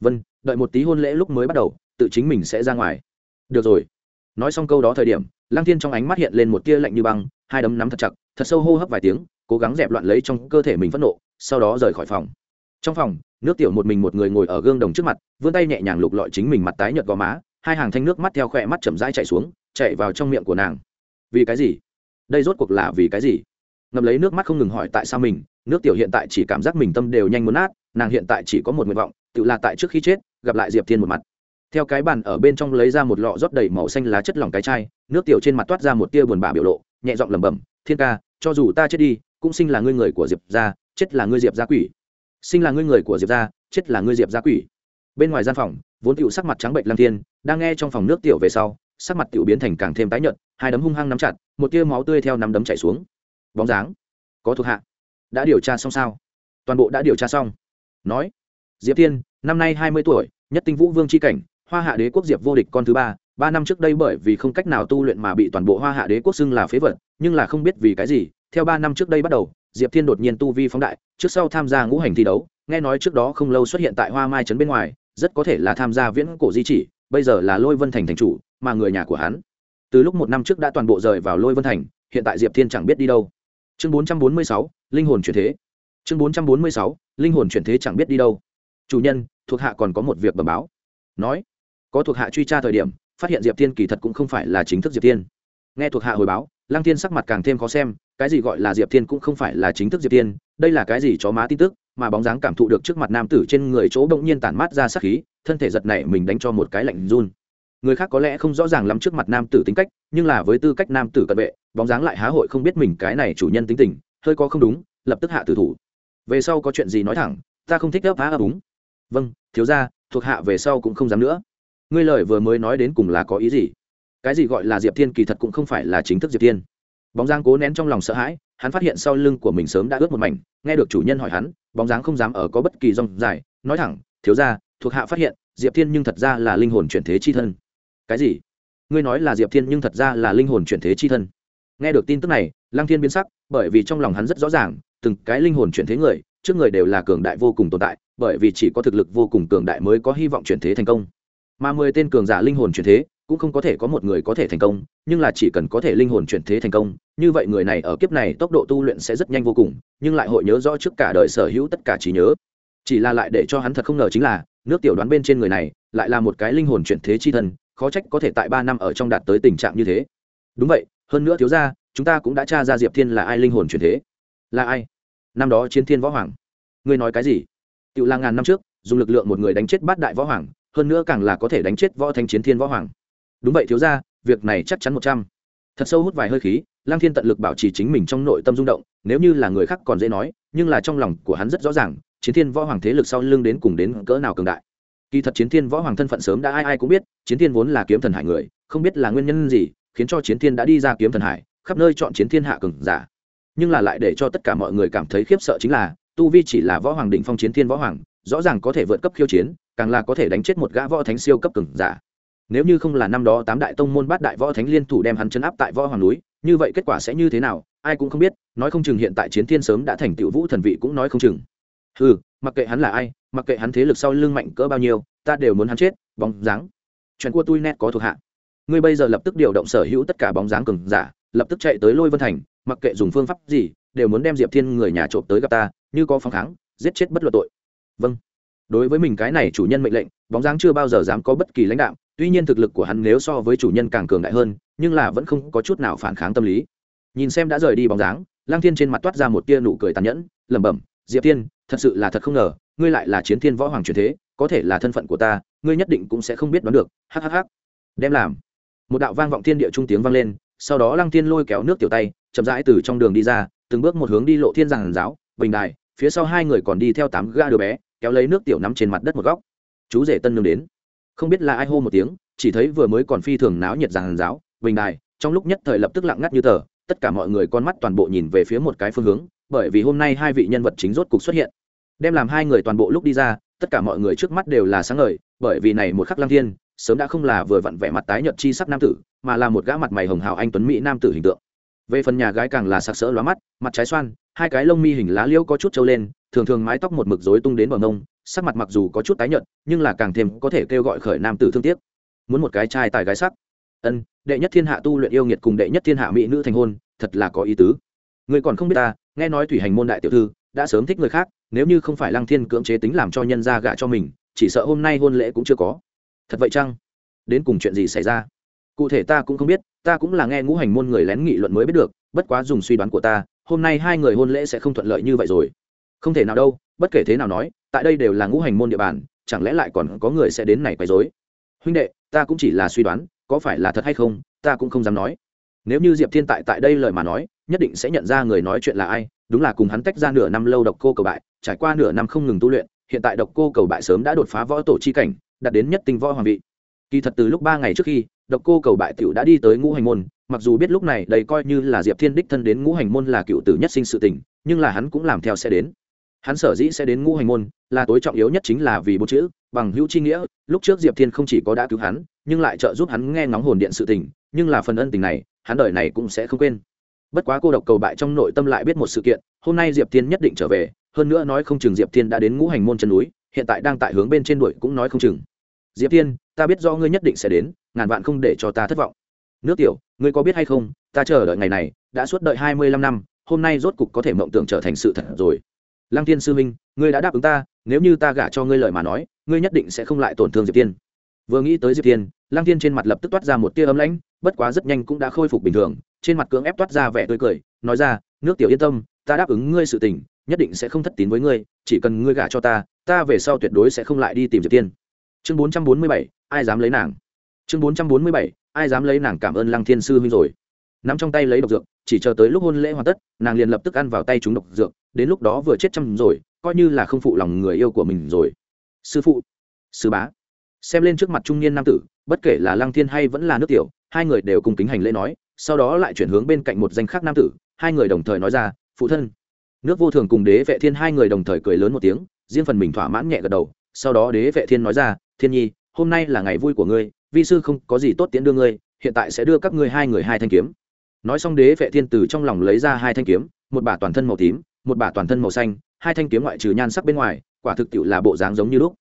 A: vân đợi một tí hôn lễ lúc mới bắt đầu tự chính mình sẽ ra ngoài. Được rồi. Nói xong câu đó thời điểm, lăng thiên trong ánh mắt hiện lên một tia lạnh như băng, hai đấm nắm thật chặt, thật sâu hô hấp vài tiếng, cố gắng dẹp loạn lấy trong cơ thể mình phẫn nộ, sau đó rời khỏi phòng. Trong phòng, nước tiểu một mình một người ngồi ở gương đồng trước mặt, vươn tay nhẹ nhàng lục lọi chính mình mặt tái nhợt gò má, hai hàng thanh nước mắt theo khỏe mắt chậm rãi chạy xuống chạy vào trong miệng của nàng. Vì cái gì? Đây rốt cuộc là vì cái gì? Ngậm lấy nước mắt không ngừng hỏi tại sao mình, nước tiểu hiện tại chỉ cảm giác mình tâm đều nhanh muốn nát, nàng hiện tại chỉ có một nguyện vọng, tự là tại trước khi chết, gặp lại diệp thiên một mặt theo cái bàn ở bên trong lấy ra một lọ rót đầy màu xanh lá chất lỏng cái chai, nước tiểu trên mặt toát ra một tia buồn bã biểu lộ, nhẹ giọng lẩm bẩm, thiên ca, cho dù ta chết đi, cũng sinh là ngươi người của diệp gia, chết là ngươi diệp gia quỷ. Sinh là ngươi người của diệp gia, chết là ngươi diệp gia quỷ. Bên ngoài gian phòng, vốn tiểu sắc mặt trắng bệnh lăng thiên, đang nghe trong phòng nước tiểu về sau, sắc mặt tiểu biến thành càng thêm tái nhợt, hai đấm hung hăng nắm chặt, một tia máu tươi theo nắm đấm chảy xuống. Bóng dáng, có thuộc hạ. Đã điều tra xong sao? Toàn bộ đã điều tra xong. Nói, diệp thiên, năm nay hai mươi tuổi, nhất tinh vũ vương c h i cảnh hoa hạ đế quốc diệp vô địch con thứ ba ba năm trước đây bởi vì không cách nào tu luyện mà bị toàn bộ hoa hạ đế quốc xưng là phế vật, nhưng là không biết vì cái gì, theo ba năm trước đây bắt đầu, diệp thiên đột nhiên tu vi phóng đại, trước sau tham gia ngũ hành thi đấu, nghe nói trước đó không lâu xuất hiện tại hoa mai trấn bên ngoài, rất có thể là tham gia viễn cổ di chỉ, bây giờ là lôi vân thành thành chủ, mà người nhà của hắn. Từ lúc một năm trước đã toàn bộ rời vào lôi vân thành, hiện tại diệp thiên chẳng biết đi đâu. Chương bốn trăm bốn mươi sáu, linh hồn chuyển thế. Chương bốn trăm bốn mươi sáu, linh hồn chuyển thế chẳng biết đi đâu. Chủ nhân, thuộc hạ còn có một việc bẩm báo. Nói có thuộc hạ truy tra thời điểm, phát hiện diệp thiên kỳ thật cũng không phải là chính thức diệp thiên. Nghe thuộc hạ hồi báo, lăng thiên sắc mặt càng thêm khó xem, cái gì gọi là diệp thiên cũng không phải là chính thức diệp thiên, đây là cái gì chó má tin tức, mà bóng dáng cảm thụ được trước mặt nam tử trên người chỗ bỗng nhiên tản mát ra sắc khí, thân thể giật này mình đánh cho một cái lạnh run. Người khác có lẽ không rõ ràng lắm trước mặt nam tử tính cách, nhưng là với tư cách nam tử cận vệ, bóng dáng lại há hội không biết mình cái này chủ nhân tính tình, hơi có không đúng, lập tức hạ tử thủ. Về sau có chuyện gì nói thẳng, ta không thích ấp há ấp úng. Vâng thiếu ra thuộc hạ về sau cũng không dám nữa ngươi lời vừa mới nói đến cùng là có ý gì? Cái gì gọi là diệp thiên kỳ thật cũng không phải là chính thức diệp thiên. Bóng dáng cố nén trong lòng sợ hãi, hắn phát hiện sau lưng của mình sớm đã ướt một mảnh, nghe được chủ nhân hỏi hắn, bóng dáng không dám ở có bất kỳ dòng dài, nói thẳng, thiếu ra thuộc hạ phát hiện, diệp thiên nhưng thật ra là linh hồn chuyển thế chi thân. Cái gì? Ngươi nói là diệp thiên nhưng thật ra là linh hồn chuyển thế chi thân? Nghe được tin tức này, lăng thiên biến sắc, bởi vì trong lòng hắn rất rõ ràng, từng cái linh hồn chuyển thế người, trước người đều là cường đại vô cùng tồn tại, bởi vì chỉ có thực lực vô cùng cường đại mới có hy vọng chuyển thế thành công mà mười tên cường giả linh hồn chuyển thế cũng không có thể có một người có thể thành công, nhưng là chỉ cần có thể linh hồn chuyển thế thành công, như vậy người này ở kiếp này tốc độ tu luyện sẽ rất nhanh vô cùng, nhưng lại hội nhớ rõ trước cả đời sở hữu tất cả trí nhớ. Chỉ là lại để cho hắn thật không ngờ chính là, nước tiểu đoán bên trên người này lại là một cái linh hồn chuyển thế chi thân khó trách có thể tại ba năm ở trong đạt tới tình trạng như thế. Đúng vậy, hơn nữa thiếu ra chúng ta cũng đã tra ra diệp thiên là ai linh hồn chuyển thế. Là ai? Năm đó chiến thiên võ hoàng. Ngươi nói cái gì? Tự là ngàn năm trước, dùng lực lượng một người đánh chết bát đại võ hoàng hơn nữa càng là có thể đánh chết võ thanh chiến thiên võ hoàng. Đúng vậy, thiếu ra việc này chắc chắn một trăm. Thật sâu hút vài hơi khí lang thiên tận lực bảo trì chính mình trong nội tâm rung động, nếu như là người khác còn dễ nói, nhưng là trong lòng của hắn rất rõ ràng, chiến thiên võ hoàng thế lực sau lưng đến cùng đến cỡ nào cường đại. Kỳ thật chiến thiên võ hoàng thân phận sớm đã ai ai cũng biết, chiến thiên vốn là kiếm thần hải người, không biết là nguyên nhân gì, khiến cho chiến thiên đã đi ra kiếm thần hải, khắp nơi chọn chiến thiên hạ cường giả. Nhưng là lại để cho tất cả mọi người cảm thấy khiếp sợ chính là, tu vi chỉ là võ hoàng định phong chiến thiên võ hoàng rõ ràng có thể vượt cấp khiêu chiến, càng là có thể đánh chết một gã võ thánh siêu cấp cường giả. Nếu như không là năm đó tám đại tông môn bát đại võ thánh liên thủ đem hắn chấn áp tại võ hoàng núi, như vậy kết quả sẽ như thế nào, ai cũng không biết, nói không chừng hiện tại chiến thiên sớm đã thành tựu vũ thần vị cũng nói không chừng. Ừ mặc kệ hắn là ai, mặc kệ hắn thế lực sau lưng mạnh cỡ bao nhiêu, ta đều muốn hắn chết, bóng dáng. Chuyện của tôi net có thuộc hạ. Ngươi bây giờ lập tức điều động sở hữu tất cả bóng dáng cường giả, lập tức chạy tới lôi vân thành, mặc kệ dùng phương pháp gì, đều muốn đem diệp thiên người nhà trộm tới gặp ta, như có phong kháng, giết chết bất luận tội vâng. Đối với mình cái này chủ nhân mệnh lệnh, bóng dáng chưa bao giờ dám có bất kỳ lãnh đạo tuy nhiên thực lực của hắn nếu so với chủ nhân càng cường đại hơn, nhưng là vẫn không có chút nào phản kháng tâm lý. Nhìn xem đã rời đi bóng dáng lang thiên trên mặt toát ra một tia nụ cười tàn nhẫn, lẩm bẩm, diệp thiên, thật sự là thật không ngờ, ngươi lại là chiến thiên võ hoàng truyền thế, có thể là thân phận của ta, ngươi nhất định cũng sẽ không biết đoán được. Hhh đem làm. Một đạo vang vọng thiên địa trung tiếng vang lên, sau đó lăng thiên lôi kéo nước tiểu tay, chậm rãi từ trong đường đi ra, từng bước một hướng đi lộ thiên giàn giáo, bình đài, phía sau hai người còn đi theo tám ga đứa bé kéo lấy nước tiểu nắm trên mặt đất một góc. Chú rể tân nương đến. Không biết là ai hô một tiếng, chỉ thấy vừa mới còn phi thường náo nhiệt giàn giáo, bình đài, trong lúc nhất thời lập tức lặng ngắt như tờ, tất cả mọi người con mắt toàn bộ nhìn về phía một cái phương hướng, bởi vì hôm nay hai vị nhân vật chính rốt cục xuất hiện. Đem làm hai người toàn bộ lúc đi ra, tất cả mọi người trước mắt đều là sáng ngời, bởi vì này một khắc lang thiên, sớm đã không là vừa vặn vẻ mặt tái nhợt chi sắc nam tử, mà là một gã mặt mày hồng hào anh tuấn mỹ nam tử hình tượng. Về phần nhà gái càng là sặc sỡ lóa mắt, mặt trái xoan hai cái lông mi hình lá liễu có chút trâu lên, thường thường mái tóc một mực rối tung đến bờ ngông sắc mặt mặc dù có chút tái nhợt, nhưng là càng thêm có thể kêu gọi khởi nam tử thương tiếc. Muốn một cái trai tài gái sắc. Ân, đệ nhất thiên hạ tu luyện yêu nghiệt cùng đệ nhất thiên hạ mỹ nữ thành hôn, thật là có ý tứ. Người còn không biết ta, nghe nói thủy hành môn đại tiểu thư, đã sớm thích người khác, nếu như không phải lăng thiên cưỡng chế tính làm cho nhân ra gạ cho mình, chỉ sợ hôm nay hôn lễ cũng chưa có. Thật vậy chăng? Đến cùng chuyện gì xảy ra? Cụ thể ta cũng không biết, ta cũng là nghe ngũ hành môn người lén nghị luận mới biết được, bất quá dùng suy đoán của ta hôm nay hai người hôn lễ sẽ không thuận lợi như vậy rồi. Không thể nào đâu, bất kể thế nào nói, tại đây đều là ngũ hành môn địa bàn, chẳng lẽ lại còn có người sẽ đến này quấy rối? Huynh đệ, ta cũng chỉ là suy đoán, có phải là thật hay không, ta cũng không dám nói. Nếu như diệp thiên tại tại đây lời mà nói, nhất định sẽ nhận ra người nói chuyện là ai, đúng là cùng hắn tách ra nửa năm lâu độc cô cầu bại, trải qua nửa năm không ngừng tu luyện, hiện tại độc cô cầu bại sớm đã đột phá võ tổ chi cảnh, đạt đến nhất tinh võ hoàng vị. Kỳ thật từ lúc ba ngày trước khi, độc cô cầu bại tiểu đã đi tới ngũ hành môn mặc dù biết lúc này đây coi như là diệp thiên đích thân đến ngũ hành môn là cựu tử nhất sinh sự tình, nhưng là hắn cũng làm theo sẽ đến. Hắn sở dĩ sẽ đến ngũ hành môn, là tối trọng yếu nhất chính là vì bốn chữ, bằng hữu chi nghĩa. Lúc trước diệp thiên không chỉ có đã cứu hắn, nhưng lại trợ giúp hắn nghe ngóng hồn điện sự tình, nhưng là phần ân tình này, hắn đời này cũng sẽ không quên. Bất quá cô độc cầu bại trong nội tâm lại biết một sự kiện, hôm nay diệp thiên nhất định trở về, hơn nữa nói không chừng diệp thiên đã đến ngũ hành môn chân núi, hiện tại đang tại hướng bên trên đuổi cũng nói không chừng. Diệp thiên, ta biết do ngươi nhất định sẽ đến, ngàn vạn không để cho ta thất vọng nước tiểu, ngươi có biết hay không, ta chờ đợi ngày này, đã suốt đợi hai mươi lăm năm, hôm nay rốt cục có thể mộng tưởng trở thành sự thật rồi. Lăng tiên sư minh ngươi đã đáp ứng ta, nếu như ta gả cho ngươi lời mà nói, ngươi nhất định sẽ không lại tổn thương diệp tiên vừa nghĩ tới diệp tiên lăng tiên trên mặt lập tức toát ra một tia ấm lãnh, bất quá rất nhanh cũng đã khôi phục bình thường, trên mặt cưỡng ép toát ra vẻ tươi cười, nói ra, nước tiểu yên tâm, ta đáp ứng ngươi sự tình, nhất định sẽ không thất tín với ngươi, chỉ cần ngươi gả cho ta ta về sau tuyệt đối sẽ không lại đi tìm diệp tiên chương bốn trăm bốn mươi bảy, ai dám lấy nàng? Chương bốn trăm bốn mươi bảy ai dám lấy nàng cảm ơn lăng thiên sư huynh rồi? Nắm trong tay lấy độc dược, chỉ chờ tới lúc hôn lễ hoàn tất, nàng liền lập tức ăn vào tay chúng độc dược, đến lúc đó vừa chết chăm rồi, coi như là không phụ lòng người yêu của mình rồi. Sư phụ, sư bá, xem lên trước mặt trung niên nam tử, bất kể là lăng thiên hay vẫn là nước tiểu, hai người đều cùng kính hành lễ nói, sau đó lại chuyển hướng bên cạnh một danh khác nam tử, hai người đồng thời nói ra, phụ thân. Nước vô thường cùng đế vệ thiên hai người đồng thời cười lớn một tiếng, riêng phần mình thỏa mãn nhẹ gật đầu, sau đó đế vệ thiên nói ra, thiên nhi, hôm nay là ngày vui của ngươi vi sư không có gì tốt tiễn đưa ngươi, hiện tại sẽ đưa các ngươi hai người hai thanh kiếm. Nói xong đế vệ thiên từ trong lòng lấy ra hai thanh kiếm, một bả toàn thân màu tím, một bả toàn thân màu xanh, hai thanh kiếm ngoại trừ nhan sắc bên ngoài, quả thực tiệu là bộ dáng giống như lúc.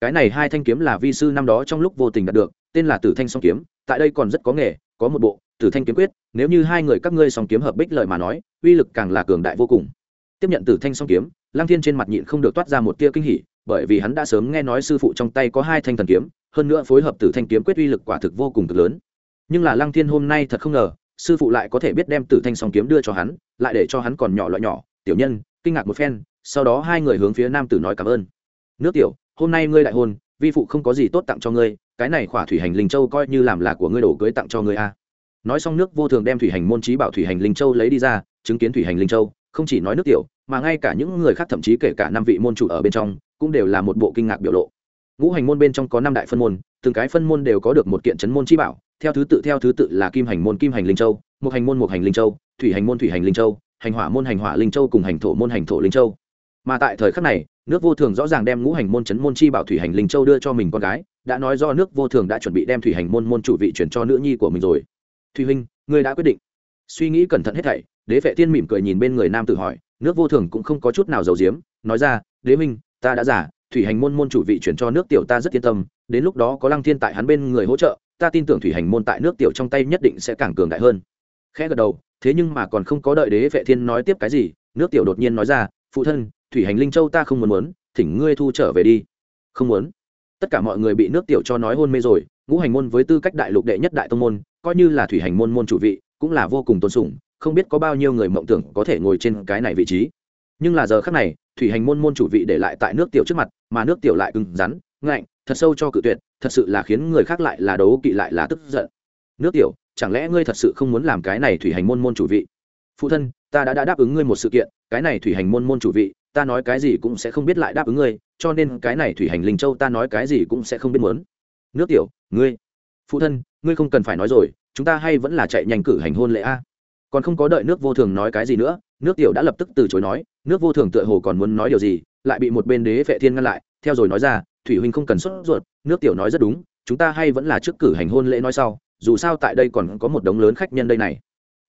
A: Cái này hai thanh kiếm là vi sư năm đó trong lúc vô tình đạt được, tên là tử thanh song kiếm, tại đây còn rất có nghề, có một bộ, tử thanh kiếm quyết, nếu như hai người các ngươi song kiếm hợp bích lợi mà nói, uy lực càng là cường đại vô cùng. Tiếp nhận tử thanh song kiếm lang thiên trên mặt nhịn không được toát ra một tia kinh hỉ bởi vì hắn đã sớm nghe nói sư phụ trong tay có hai thanh thần kiếm, hơn nữa phối hợp tử thanh kiếm quyết uy lực quả thực vô cùng cực lớn. Nhưng là lăng thiên hôm nay thật không ngờ, sư phụ lại có thể biết đem tử thanh song kiếm đưa cho hắn, lại để cho hắn còn nhỏ loại nhỏ. Tiểu nhân, kinh ngạc một phen, sau đó hai người hướng phía nam tử nói cảm ơn. Nước tiểu, hôm nay ngươi đại hôn, vi phụ không có gì tốt tặng cho ngươi, cái này khỏa thủy hành linh châu coi như làm là của ngươi đổ cưới tặng cho ngươi a. Nói xong nước vô thường đem thủy hành môn trí bảo thủy hành linh châu lấy đi ra, chứng kiến thủy hành linh châu, không chỉ nói nước tiểu, mà ngay cả những người khác thậm chí kể cả năm vị môn chủ ở bên trong cũng đều là một bộ kinh ngạc biểu lộ. Ngũ hành môn bên trong có năm đại phân môn, từng cái phân môn đều có được một kiện chấn môn chi bảo, theo thứ tự, theo thứ tự là kim hành môn, kim hành linh châu một hành môn một hành linh châu, thủy hành môn, thủy hành linh châu, hành hỏa môn, hành hỏa linh châu cùng hành thổ môn, hành thổ linh châu. Mà tại thời khắc này, nước vô thường rõ ràng đem ngũ hành môn chấn môn chi bảo thủy hành linh châu đưa cho mình con gái, đã nói do nước vô thường đã chuẩn bị đem thủy hành môn môn chủ vị chuyển cho nữ nhi của mình rồi. Thùy huynh, ngươi đã quyết định. Suy nghĩ cẩn thận hết thảy, đế vệ tiên mỉm cười nhìn bên người nam tử hỏi, nước vô thường cũng không có chút nào giàu diếm nói ra, đế huynh ta đã giả thủy hành môn môn chủ vị chuyển cho nước tiểu ta rất yên tâm, đến lúc đó có lăng thiên tại hắn bên người hỗ trợ, ta tin tưởng thủy hành môn tại nước tiểu trong tay nhất định sẽ càng cường đại hơn. Khẽ gật đầu, thế nhưng mà còn không có đợi đế vệ thiên nói tiếp cái gì, nước tiểu đột nhiên nói ra, phụ thân, thủy hành linh châu ta không muốn muốn, thỉnh ngươi thu trở về đi. Không muốn. Tất cả mọi người bị nước tiểu cho nói hôn mê rồi, ngũ hành môn với tư cách đại lục đệ nhất đại tông môn, coi như là thủy hành môn môn chủ vị, cũng là vô cùng tôn sùng, không biết có bao nhiêu người mộng tưởng có thể ngồi trên cái này vị trí. Nhưng là giờ khác này thủy hành môn môn chủ vị để lại tại nước tiểu trước mặt mà nước tiểu lại cứng rắn ngạnh thật sâu cho cự tuyệt thật sự là khiến người khác lại là đấu kỵ lại là tức giận. Nước tiểu chẳng lẽ ngươi thật sự không muốn làm cái này thủy hành môn môn chủ vị? Phụ thân ta đã, đã đáp ứng ngươi một sự kiện cái này thủy hành môn môn chủ vị ta nói cái gì cũng sẽ không biết lại đáp ứng ngươi cho nên cái này thủy hành linh châu ta nói cái gì cũng sẽ không biết muốn. Nước tiểu ngươi phụ thân ngươi không cần phải nói rồi chúng ta hay vẫn là chạy nhanh cử hành hôn lễ a còn không có đợi nước vô thường nói cái gì nữa, nước tiểu đã lập tức từ chối nói, nước vô thường tựa hồ còn muốn nói điều gì, lại bị một bên đế vệ thiên ngăn lại, theo rồi nói ra, thủy huynh không cần sốt ruột, nước tiểu nói rất đúng, chúng ta hay vẫn là trước cử hành hôn lễ nói sau, dù sao tại đây còn có một đống lớn khách nhân đây này.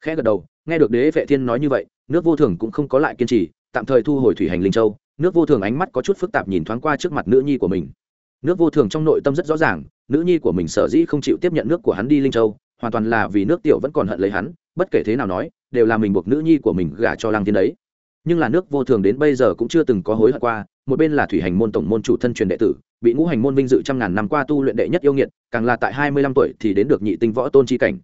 A: Khẽ gật đầu, nghe được đế vệ thiên nói như vậy, nước vô thường cũng không có lại kiên trì, tạm thời thu hồi thủy hành linh châu, nước vô thường ánh mắt có chút phức tạp nhìn thoáng qua trước mặt nữ nhi của mình. Nước vô thường trong nội tâm rất rõ ràng, nữ nhi của mình sở dĩ không chịu tiếp nhận nước của hắn đi linh châu, hoàn toàn là vì nước tiểu vẫn còn hận lấy hắn bất kể thế nào nói, đều là mình buộc nữ nhi của mình gả cho lăng thiên đấy. Nhưng là nước vô thường đến bây giờ cũng chưa từng có hối hận qua, một bên là thủy hành môn tổng môn chủ thân truyền đệ tử, bị ngũ hành môn vinh dự trăm ngàn năm qua tu luyện đệ nhất yêu nghiệt, càng là tại hai mươi lăm tuổi thì đến được nhị tinh võ tôn chi cảnh.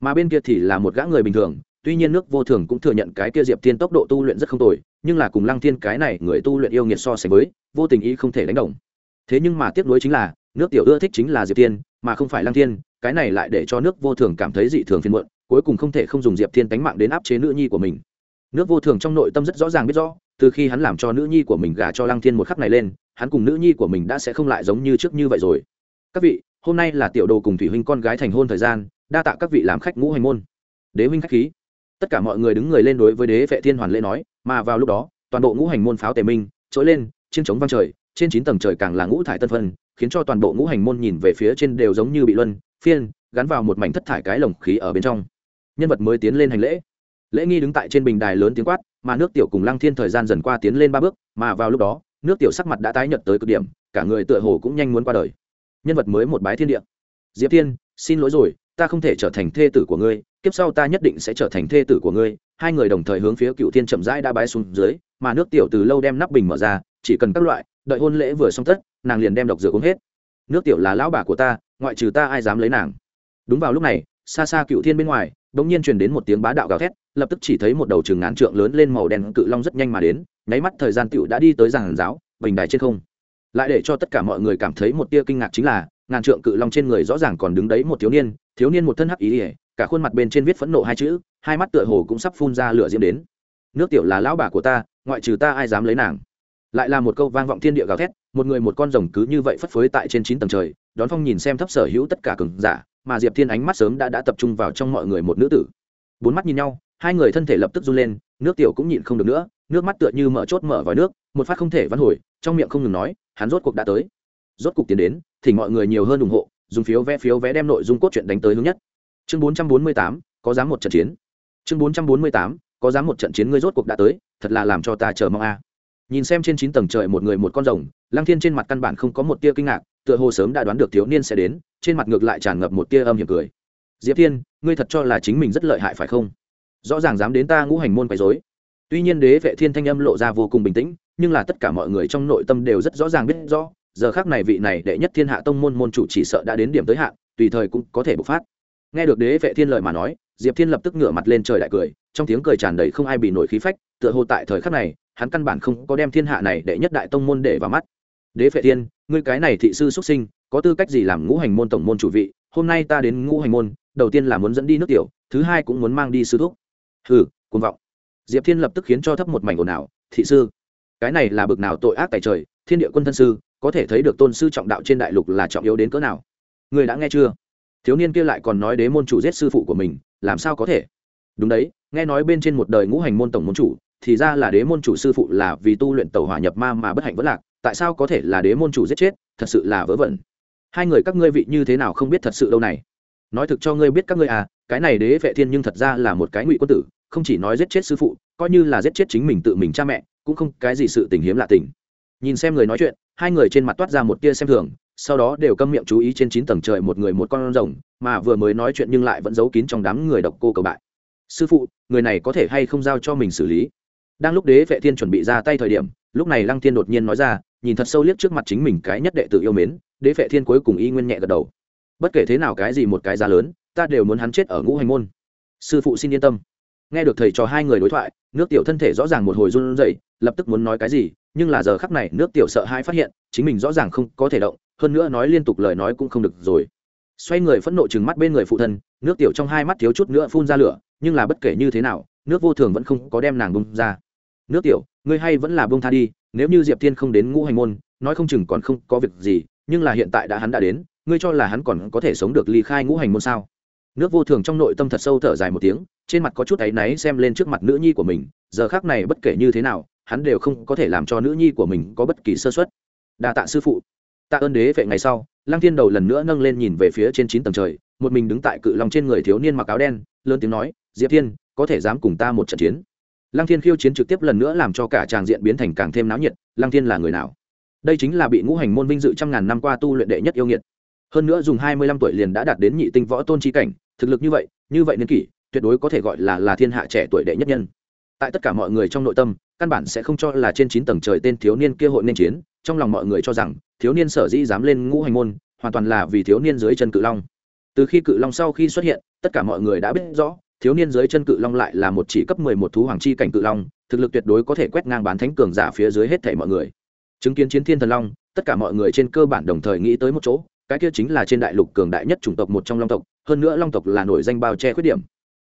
A: Mà bên kia thì là một gã người bình thường, tuy nhiên nước vô thường cũng thừa nhận cái kia diệp thiên tốc độ tu luyện rất không tồi, nhưng là cùng lăng thiên cái này người tu luyện yêu nghiệt so sánh với, vô tình ý không thể đánh đồng. Thế nhưng mà tiếc nuối chính là, nước tiểu ưa thích chính là diệp thiên, mà không phải lăng thiên, cái này lại để cho nước vô thường cảm thấy dị thường phiền muộn cuối cùng không thể không dùng diệp thiên tánh mạng đến áp chế nữ nhi của mình. Nước vô thường trong nội tâm rất rõ ràng biết rõ, từ khi hắn làm cho nữ nhi của mình gả cho lăng thiên một khắc này lên, hắn cùng nữ nhi của mình đã sẽ không lại giống như trước như vậy rồi. Các vị, hôm nay là tiểu đồ cùng thủy huynh con gái thành hôn thời gian, đa tạ các vị làm khách ngũ hành môn. Đế huynh khách khí. Tất cả mọi người đứng người lên đối với đế vệ thiên hoàn lễ nói, mà vào lúc đó, toàn bộ ngũ hành môn pháo tề minh, trỗi lên trên trống vang trời, trên chín tầng trời càng là ngũ thải tân phân, khiến cho toàn bộ ngũ hành môn nhìn về phía trên đều giống như bị luân, phiên, gắn vào một mảnh thất thải cái lồng khí ở bên trong nhân vật mới tiến lên hành lễ. Lễ nghi đứng tại trên bình đài lớn tiếng quát, mà nước tiểu cùng lăng thiên thời gian dần qua tiến lên ba bước, mà vào lúc đó, nước tiểu sắc mặt đã tái nhợt tới cực điểm, cả người tựa hồ cũng nhanh muốn qua đời. Nhân vật mới một bái thiên địa. Diệp thiên, xin lỗi rồi, ta không thể trở thành thê tử của ngươi, kiếp sau ta nhất định sẽ trở thành thê tử của ngươi. Hai người đồng thời hướng phía cựu thiên chậm rãi đã bái xuống dưới, mà nước tiểu từ lâu đem nắp bình mở ra, chỉ cần các loại, đợi hôn lễ vừa xong tất, nàng liền đem độc dược uống hết. Nước tiểu là lão bà của ta, ngoại trừ ta ai dám lấy nàng. Đúng vào lúc này, xa xa cựu thiên bên ngoài bỗng nhiên truyền đến một tiếng bá đạo gào thét, lập tức chỉ thấy một đầu trường ngán trượng lớn lên màu đen cự long rất nhanh mà đến, nháy mắt thời gian tiểu đã đi tới giàn giáo, bình đài trên không. Lại để cho tất cả mọi người cảm thấy một tia kinh ngạc chính là, ngàn trượng cự long trên người rõ ràng còn đứng đấy một thiếu niên thiếu niên một thân hắc ý ỉa cả khuôn mặt bên trên viết phẫn nộ hai chữ, hai mắt tựa hồ cũng sắp phun ra lửa diễm đến. Nước tiểu là lão bà của ta, ngoại trừ ta ai dám lấy nàng? Lại là một câu vang vọng thiên địa gào thét, một người một con rồng cứ như vậy phất phới tại trên chín tầng trời, đón phong nhìn xem thấp sở hữu tất cả cường giả mà diệp thiên ánh mắt sớm đã đã tập trung vào trong mọi người một nữ tử. Bốn mắt nhìn nhau, hai người thân thể lập tức run lên, nước tiểu cũng nhịn không được nữa, nước mắt tựa như mở chốt mở vòi nước, một phát không thể văn hồi, trong miệng không ngừng nói, hắn rốt cuộc đã tới. Rốt cuộc tiến đến, thì mọi người nhiều hơn ủng hộ, dùng phiếu vé phiếu vé đem nội dung cốt truyện đánh tới hướng nhất. Chương bốn trăm bốn mươi tám, có dám một trận chiến. Chương bốn trăm bốn mươi tám, có dám một trận chiến ngươi rốt cuộc đã tới, thật là làm cho ta chờ mong a. Nhìn xem trên chín tầng trời một người một con rồng, lăng thiên trên mặt căn bản không có một tia kinh ngạc tựa hồ sớm đã đoán được thiếu niên sẽ đến, trên mặt ngược lại tràn ngập một tia âm hiểm cười. Diệp thiên, ngươi thật cho là chính mình rất lợi hại phải không? Rõ ràng dám đến ta ngũ hành môn quấy dối tuy nhiên đế vệ thiên thanh âm lộ ra vô cùng bình tĩnh, nhưng là tất cả mọi người trong nội tâm đều rất rõ ràng biết rõ, giờ khác này vị này đệ nhất thiên hạ tông môn môn chủ chỉ sợ đã đến điểm tới hạn, tùy thời cũng có thể bộc phát. Nghe được đế vệ thiên lời mà nói, diệp thiên lập tức ngửa mặt lên trời đại cười, trong tiếng cười tràn đầy không ai bị nổi khí phách, tựa hồ tại thời khắc này, hắn căn bản không có đem thiên hạ này đệ nhất đại tông môn để vào mắt đế phệ thiên, ngươi cái này thị sư xuất sinh, có tư cách gì làm ngũ hành môn tổng môn chủ vị? Hôm nay ta đến ngũ hành môn, đầu tiên là muốn dẫn đi nước tiểu, thứ hai cũng muốn mang đi sư thúc. Hừ, cuồng vọng. Diệp thiên lập tức khiến cho thấp một mảnh ồn ào, thị sư, cái này là bực nào tội ác tại trời, thiên địa quân thân sư, có thể thấy được tôn sư trọng đạo trên đại lục là trọng yếu đến cỡ nào? Người đã nghe chưa? Thiếu niên kia lại còn nói đế môn chủ giết sư phụ của mình, làm sao có thể? Đúng đấy, nghe nói bên trên một đời ngũ hành môn tổng môn chủ, thì ra là đế môn chủ sư phụ là vì tu luyện tàu hỏa nhập ma mà bất hạnh vất lạc tại sao có thể là đế môn chủ giết chết, thật sự là vớ vẩn. Hai người các ngươi vị như thế nào không biết thật sự đâu này. Nói thực cho ngươi biết các ngươi à cái này đế vệ thiên nhưng thật ra là một cái ngụy quân tử, không chỉ nói giết chết sư phụ, coi như là giết chết chính mình tự mình cha mẹ, cũng không cái gì sự tình hiếm lạ tình. Nhìn xem người nói chuyện, hai người trên mặt toát ra một tia xem thường, sau đó đều câm miệng chú ý trên chín tầng trời một người một con rồng, mà vừa mới nói chuyện nhưng lại vẫn giấu kín trong đám người độc cô cầu bại. Sư phụ, người này có thể hay không giao cho mình xử lý? Đang lúc đế vệ thiên chuẩn bị ra tay thời điểm lúc này lăng thiên đột nhiên nói ra, nhìn thật sâu liếc trước mặt chính mình cái nhất đệ tử yêu mến, đế vệ thiên cuối cùng y nguyên nhẹ gật đầu. Bất kể thế nào cái gì một cái giá lớn, ta đều muốn hắn chết ở ngũ hành môn. Sư phụ xin yên tâm. Nghe được thầy trò hai người đối thoại, nước tiểu thân thể rõ ràng một hồi run rẩy, lập tức muốn nói cái gì, nhưng là giờ khắc này nước tiểu sợ hai phát hiện, chính mình rõ ràng không có thể động, hơn nữa nói liên tục lời nói cũng không được rồi. Xoay người phẫn nộ chừng mắt bên người phụ thân, nước tiểu trong hai mắt thiếu chút nữa phun ra lửa, nhưng là bất kể như thế nào, nước vô thường vẫn không có đem nàng bung ra nước tiểu, ngươi hay vẫn là bông tha đi, nếu như diệp thiên không đến ngũ hành môn, nói không chừng còn không có việc gì, nhưng là hiện tại đã hắn đã đến, ngươi cho là hắn còn có thể sống được ly khai ngũ hành môn sao? Nước vô thường trong nội tâm thật sâu thở dài một tiếng, trên mặt có chút áy náy xem lên trước mặt nữ nhi của mình, giờ khác này bất kể như thế nào, hắn đều không có thể làm cho nữ nhi của mình có bất kỳ sơ xuất đa tạ sư phụ. Tạ ơn đế vệ ngày sau, lăng thiên đầu lần nữa nâng lên nhìn về phía trên chín tầng trời, một mình đứng tại cự lòng trên người thiếu niên mặc áo đen, lớn tiếng nói, diệp thiên, có thể dám cùng ta một trận chiến? Lăng thiên khiêu chiến trực tiếp lần nữa làm cho cả tràng diện biến thành càng thêm náo nhiệt, lăng thiên là người nào? Đây chính là bị ngũ hành môn vinh dự trăm ngàn năm qua tu luyện đệ nhất yêu nghiệt. Hơn nữa dùng hai mươi lăm tuổi liền đã đạt đến nhị tinh võ tôn trí cảnh, thực lực như vậy như vậy niên kỷ, tuyệt đối có thể gọi là là thiên hạ trẻ tuổi đệ nhất nhân. Tại tất cả mọi người trong nội tâm, căn bản sẽ không cho là trên chín tầng trời tên thiếu niên kia hội nên chiến, trong lòng mọi người cho rằng, thiếu niên sở dĩ dám lên ngũ hành môn, hoàn toàn là vì thiếu niên dưới chân cự long. Từ khi cự long sau khi xuất hiện, tất cả mọi người đã biết rõ thiếu niên dưới chân cự long lại là một chỉ cấp mười một thú hoàng chi cảnh cự long, thực lực tuyệt đối có thể quét ngang bán thánh cường giả phía dưới hết thảy mọi người. Chứng kiến chiến thiên thần long, tất cả mọi người trên cơ bản đồng thời nghĩ tới một chỗ, cái kia chính là trên đại lục cường đại nhất chủng tộc một trong long tộc, hơn nữa long tộc là nổi danh bao che khuyết điểm.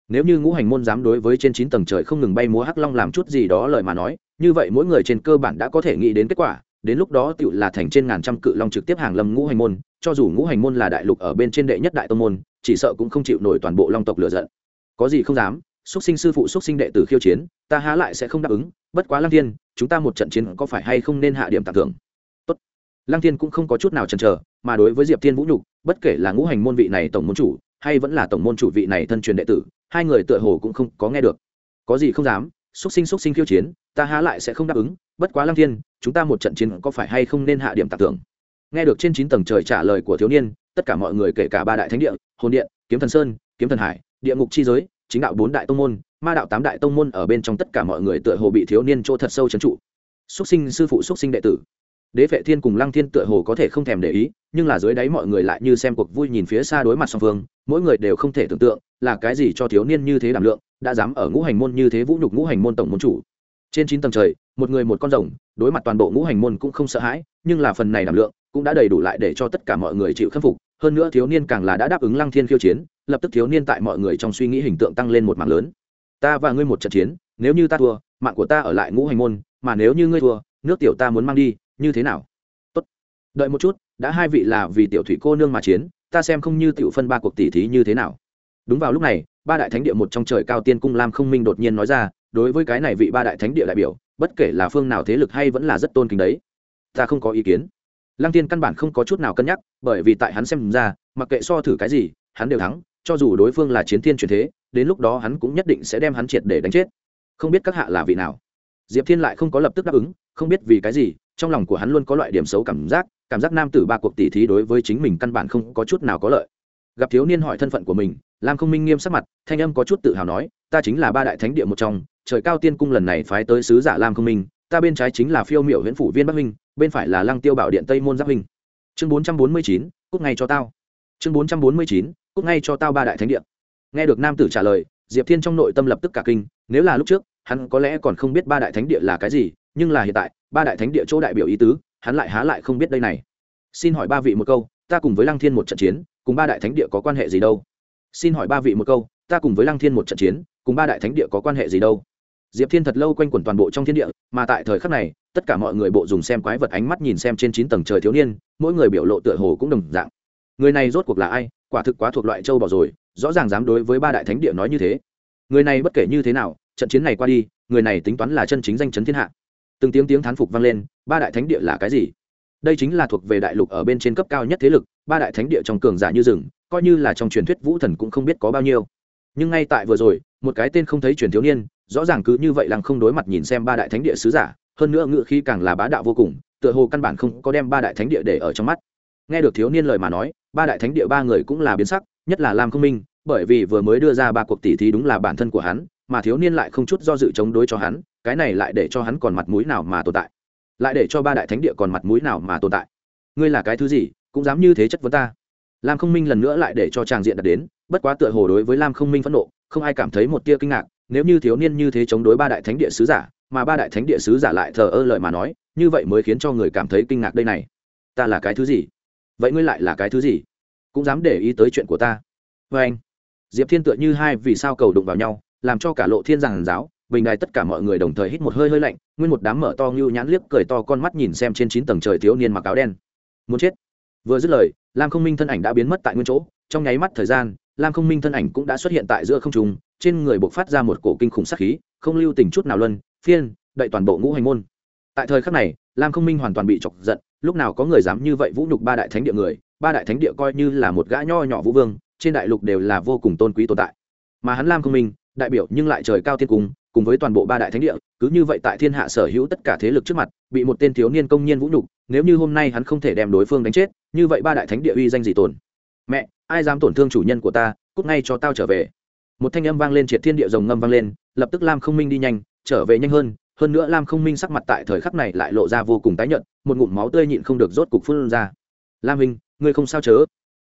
A: Nếu như ngũ hành môn dám đối với trên chín tầng trời không ngừng bay múa hắc long làm chút gì đó lời mà nói, như vậy mỗi người trên cơ bản đã có thể nghĩ đến kết quả, đến lúc đó tựu là thành trên ngàn trăm cự long trực tiếp hàng lâm ngũ hành môn, cho dù ngũ hành môn là đại lục ở bên trên đệ nhất đại tông môn, chỉ sợ cũng không chịu nổi toàn bộ long tộc lửa giận có gì không dám, xuất sinh sư phụ xuất sinh đệ tử khiêu chiến, ta há lại sẽ không đáp ứng, bất quá lăng thiên, chúng ta một trận chiến có phải hay không nên hạ điểm tặng thưởng? Tốt. Lăng thiên cũng không có chút nào chần chờ, mà đối với diệp thiên vũ nhục, bất kể là ngũ hành môn vị này tổng môn chủ, hay vẫn là tổng môn chủ vị này thân truyền đệ tử, hai người tựa hồ cũng không có nghe được. Có gì không dám xúc sinh xúc sinh khiêu chiến, ta há lại sẽ không đáp ứng, bất quá lăng thiên, chúng ta một trận chiến có phải hay không nên hạ điểm tặng thưởng? Nghe được trên chín tầng trời trả lời của thiếu niên, tất cả mọi người kể cả ba đại thánh địa, hồn điện, kiếm thần sơn, kiếm thần hải địa ngục chi giới, chính đạo bốn đại tông môn, ma đạo tám đại tông môn ở bên trong tất cả mọi người tựa hồ bị thiếu niên chỗ thật sâu trấn trụ. Xúc sinh, sư phụ xúc sinh đệ tử. Đế vệ thiên cùng lăng thiên tựa hồ có thể không thèm để ý, nhưng là dưới đáy mọi người lại như xem cuộc vui nhìn phía xa đối mặt song phương, mỗi người đều không thể tưởng tượng là cái gì cho thiếu niên như thế đảm lượng, đã dám ở ngũ hành môn như thế vũ nhục ngũ hành môn tổng môn chủ. Trên chín tầng trời, một người một con rồng, đối mặt toàn bộ ngũ hành môn cũng không sợ hãi, nhưng là phần này đảm lượng cũng đã đầy đủ lại để cho tất cả mọi người chịu khâm phục hơn nữa thiếu niên càng là đã đáp ứng lăng thiên khiêu chiến, lập tức thiếu niên tại mọi người trong suy nghĩ hình tượng tăng lên một mạng lớn. Ta và ngươi một trận chiến, nếu như ta thua, mạng của ta ở lại ngũ hành môn, mà nếu như ngươi thua, nước tiểu ta muốn mang đi, như thế nào? Tốt. Đợi một chút, đã hai vị là vì tiểu thủy cô nương mà chiến, ta xem không như tiểu phân ba cuộc tỷ thí như thế nào. Đúng vào lúc này, ba đại thánh địa một trong trời cao tiên cung lam không minh đột nhiên nói ra, đối với cái này vị ba đại thánh địa đại biểu, bất kể là phương nào thế lực hay vẫn là rất tôn kính đấy. Ta không có ý kiến lăng tiên căn bản không có chút nào cân nhắc, bởi vì tại hắn xem ra, mặc kệ so thử cái gì, hắn đều thắng, cho dù đối phương là chiến thiên truyền thế, đến lúc đó hắn cũng nhất định sẽ đem hắn triệt để đánh chết. Không biết các hạ là vị nào. Diệp thiên lại không có lập tức đáp ứng, không biết vì cái gì, trong lòng của hắn luôn có loại điểm xấu cảm giác cảm giác nam tử ba cuộc tỷ thí đối với chính mình căn bản không có chút nào có lợi. Gặp thiếu niên hỏi thân phận của mình, lam không minh nghiêm sắc mặt, thanh âm có chút tự hào nói, ta chính là ba đại thánh địa một trong, trời cao tiên cung lần này phái tới sứ giả lam không minh ta bên trái chính là phiêu miểu huyện phủ viên bắc minh, bên phải là lăng tiêu bảo điện tây môn giáp minh. Chương bốn trăm bốn mươi chín cúc ngay cho tao. Chương bốn trăm bốn mươi chín cúc ngay cho tao ba đại thánh địa. Nghe được nam tử trả lời, diệp thiên trong nội tâm lập tức cả kinh, nếu là lúc trước, hắn có lẽ còn không biết ba đại thánh địa là cái gì, nhưng là hiện tại, ba đại thánh địa chỗ đại biểu ý tứ, hắn lại há lại không biết đây này. Xin hỏi ba vị một câu, ta cùng với lăng thiên một trận chiến, cùng ba đại thánh địa có quan hệ gì đâu? Xin hỏi ba vị một câu, ta cùng với lăng thiên một trận chiến, cùng ba đại thánh địa có quan hệ gì đâu? Diệp thiên thật lâu quanh quẩn toàn bộ trong thiên địa, mà tại thời khắc này, tất cả mọi người bộ dùng xem quái vật ánh mắt nhìn xem trên chín tầng trời thiếu niên, mỗi người biểu lộ tựa hồ cũng đồng dạng. Người này rốt cuộc là ai? Quả thực quá thuộc loại châu bỏ rồi, rõ ràng dám đối với ba đại thánh địa nói như thế. Người này bất kể như thế nào, trận chiến này qua đi, người này tính toán là chân chính danh chấn thiên hạ. Từng tiếng tiếng thán phục vang lên, ba đại thánh địa là cái gì? Đây chính là thuộc về đại lục ở bên trên cấp cao nhất thế lực, ba đại thánh địa trong cường giả như rừng, coi như là trong truyền thuyết vũ thần cũng không biết có bao nhiêu nhưng ngay tại vừa rồi, một cái tên không thấy truyền thiếu niên, rõ ràng cứ như vậy lăng không đối mặt nhìn xem ba đại thánh địa sứ giả, hơn nữa ngự khi càng là bá đạo vô cùng, tựa hồ căn bản không có đem ba đại thánh địa để ở trong mắt. Nghe được thiếu niên lời mà nói, ba đại thánh địa ba người cũng là biến sắc, nhất là lam không minh, bởi vì vừa mới đưa ra ba cuộc tỷ thí đúng là bản thân của hắn, mà thiếu niên lại không chút do dự chống đối cho hắn, cái này lại để cho hắn còn mặt mũi nào mà tồn tại? Lại để cho ba đại thánh địa còn mặt mũi nào mà tồn tại? Ngươi là cái thứ gì, cũng dám như thế chất vấn ta? Lam không minh lần nữa lại để cho tràng diện đặt đến bất quá tựa hồ đối với lam không minh phẫn nộ, không ai cảm thấy một tia kinh ngạc, nếu như thiếu niên như thế chống đối ba đại thánh địa sứ giả, mà ba đại thánh địa sứ giả lại thờ ơ lời mà nói, như vậy mới khiến cho người cảm thấy kinh ngạc đây này. Ta là cái thứ gì? Vậy ngươi lại là cái thứ gì? Cũng dám để ý tới chuyện của ta. Vê anh, diệp thiên tựa như hai vì sao cầu đụng vào nhau, làm cho cả lộ thiên giảng giáo, bình đài tất cả mọi người đồng thời hít một hơi hơi lạnh, nguyên một đám mở to ngưu nhãn liếc cười to con mắt nhìn xem trên chín tầng trời thiếu niên mặc áo đen. Muốn chết. Vừa dứt lời, lam không minh thân ảnh đã biến mất tại nguyên chỗ, trong nháy mắt thời gian lam không minh thân ảnh cũng đã xuất hiện tại giữa không trung, trên người buộc phát ra một cổ kinh khủng sát khí, không lưu tình chút nào luân phiên, đậy toàn bộ ngũ hành môn. Tại thời khắc này, lam không minh hoàn toàn bị chọc giận, lúc nào có người dám như vậy vũ nhục ba đại thánh địa người, ba đại thánh địa coi như là một gã nho nhỏ vũ vương, trên đại lục đều là vô cùng tôn quý tồn tại. Mà hắn lam không minh, đại biểu nhưng lại trời cao thiên cung, cùng với toàn bộ ba đại thánh địa, cứ như vậy tại thiên hạ sở hữu tất cả thế lực trước mặt, bị một tên thiếu niên công nhiên vũ nhục, nếu như hôm nay hắn không thể đem đối phương đánh chết, như vậy ba đại thánh địa uy danh gì tồn. Mẹ ai dám tổn thương chủ nhân của ta, cút ngay cho tao trở về. Một thanh âm vang lên, triệt thiên địa rồng ngâm vang lên, lập tức lam không minh đi nhanh, trở về nhanh hơn hơn nữa lam không minh sắc mặt tại thời khắc này lại lộ ra vô cùng tái nhợt, một ngụm máu tươi nhịn không được rốt cục phun ra. Lam minh, ngươi không sao chớ?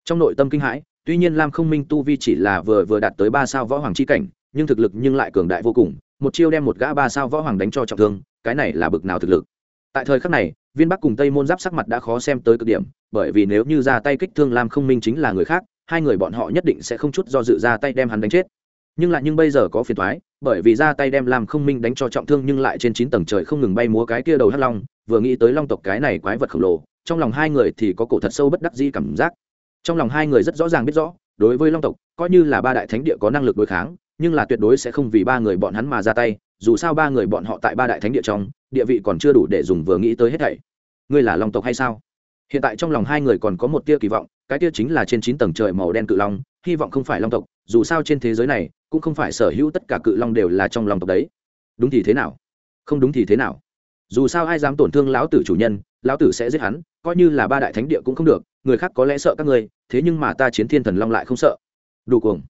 A: Trong nội tâm kinh hãi, tuy nhiên lam không minh tu vi chỉ là vừa vừa đạt tới ba sao võ hoàng c h i cảnh, nhưng thực lực nhưng lại cường đại vô cùng, một chiêu đem một gã ba sao võ hoàng đánh cho trọng thương, cái này là bực nào thực lực. Tại thời khắc này viên bắc cùng tây môn giáp sắc mặt đã khó xem tới cực điểm bởi vì nếu như ra tay kích thương lam không minh chính là người khác hai người bọn họ nhất định sẽ không chút do dự ra tay đem hắn đánh chết. Nhưng lại nhưng bây giờ có phiền toái, bởi vì ra tay đem lam không minh đánh cho trọng thương nhưng lại trên chín tầng trời không ngừng bay múa cái kia đầu hắc long vừa nghĩ tới long tộc cái này quái vật khổng lồ trong lòng hai người thì có cổ thật sâu bất đắc di cảm giác. Trong lòng hai người rất rõ ràng biết rõ đối với long tộc coi như là ba đại thánh địa có năng lực đối kháng nhưng là tuyệt đối sẽ không vì ba người bọn hắn mà ra tay dù sao ba người bọn họ tại ba đại thánh địa trong, địa vị còn chưa đủ để dùng vừa nghĩ tới hết thảy. Ngươi là long tộc hay sao? Hiện tại trong lòng hai người còn có một tia kỳ vọng, cái tia chính là trên chín tầng trời màu đen cự long, hy vọng không phải long tộc, dù sao trên thế giới này, cũng không phải sở hữu tất cả cự long đều là trong lòng tộc đấy. Đúng thì thế nào? Không đúng thì thế nào? Dù sao ai dám tổn thương lão tử chủ nhân, lão tử sẽ giết hắn, coi như là ba đại thánh địa cũng không được, người khác có lẽ sợ các ngươi, thế nhưng mà ta chiến thiên thần long lại không sợ. Đủ cuồng